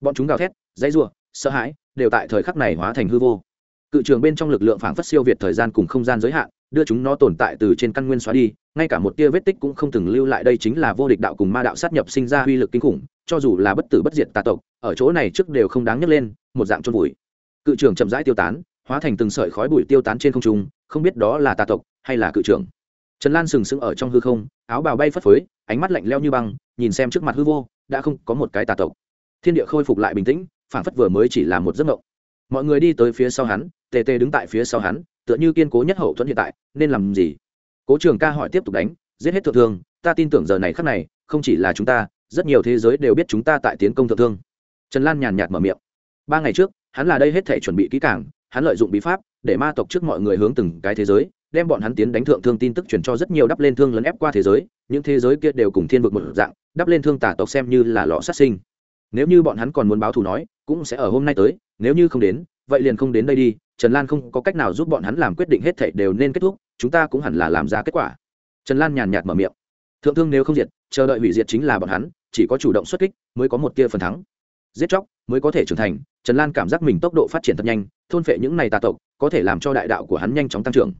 bọn chúng gào thét, dãy rủa, sợ hãi, đều tại thời khắc này hóa thành hư vô. Cự trường bên trong lực lượng phảng phất siêu việt thời gian cùng không gian giới hạn, đưa chúng nó tồn tại từ trên căn nguyên xóa đi, ngay cả một tia vết tích cũng không từng lưu lại đây chính là vô địch đạo cùng ma đạo sát nhập sinh ra uy lực kinh khủng, cho dù là bất tử bất diệt tà tộc, ở chỗ này trước đều không đáng nhấc lên, một dạng chôn vùi. Cự trường chậm rãi tiêu tán, hóa thành từng sợi khói bụi tiêu tán trên không trung, không biết đó là tà tộc hay là cự trường trần lan sừng sững ở trong hư không, áo bào bay phất phới, ánh mắt lạnh leo như băng, nhìn xem trước mặt hư vô, đã không có một cái tà tộc thiên địa khôi phục lại bình tĩnh phản phất vừa mới chỉ là một giấc mộng. Mọi người đi tới phía sau hắn, tề tề đứng tại phía sau hắn, tựa như kiên cố nhất hậu thuẫn hiện tại, nên làm gì? Cố trường ca hỏi tiếp tục đánh, giết hết thượng thương, ta tin tưởng giờ này khắc này, không chỉ là chúng ta, rất nhiều thế giới đều biết chúng ta tại tiến công thượng thương. Trần lan nhàn nhạt mở miệng. Ba ngày trước, hắn là đây hết thể chuẩn bị kỹ càng, hắn lợi dụng bí pháp, để ma tộc trước mọi người hướng từng cái thế giới, đem bọn hắn tiến đánh thượng thương tin tức truyền cho rất nhiều đắp lên thương lấn ép qua thế giới, những thế giới kia đều cùng thiên vực một dạng, đắp lên thương tả tộc xem như là lọ sát sinh nếu như bọn hắn còn muốn báo thù nói, cũng sẽ ở hôm nay tới, nếu như không đến, vậy liền không đến đây đi, trần lan không có cách nào giúp bọn hắn làm quyết định hết thảy đều nên kết thúc, chúng ta cũng hẳn là làm ra kết quả. Trần lan nhàn nhạt mở miệng. Thượng thương nếu không diệt, chờ đợi hủy diệt chính là bọn hắn, chỉ có chủ động xuất kích mới có một tia phần thắng. Giết chóc mới có thể trưởng thành, trần lan cảm giác mình tốc độ phát triển thật nhanh, thôn phệ những này tà tộc, có thể làm cho đại đạo của hắn nhanh chóng tăng trưởng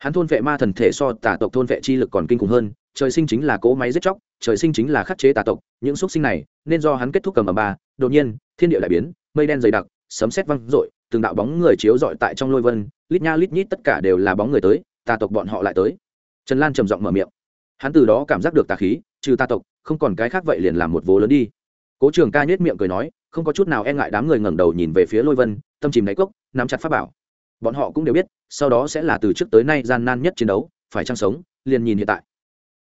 hắn thôn vệ ma thần thể so tà tộc thôn vệ chi lực còn kinh khủng hơn, trời sinh chính là cỗ máy giết chóc, trời sinh chính là khắc chế tà tộc, những xúc sinh này, nên do hắn kết thúc cầm ở ba. Đột nhiên, thiên địa đại biến, mây đen dày đặc, sấm sét văng rội từng đạo bóng người chiếu rọi tại trong lôi vân, lít nha lít nhít tất cả đều là bóng người tới, tà tộc bọn họ lại tới. Trần lan trầm giọng mở miệng. Hắn từ đó cảm giác được tà khí, trừ tà tộc, không còn cái khác vậy liền làm một vố lớn đi. Cố trường ca nhếch miệng cười nói, không có chút nào e ngại đám người ngẩng đầu nhìn về phía lôi vân, tâm chìm đáy cốc, nắm chặt pháp bảo bọn họ cũng đều biết, sau đó sẽ là từ trước tới nay gian nan nhất chiến đấu, phải chăng sống, liền nhìn hiện tại.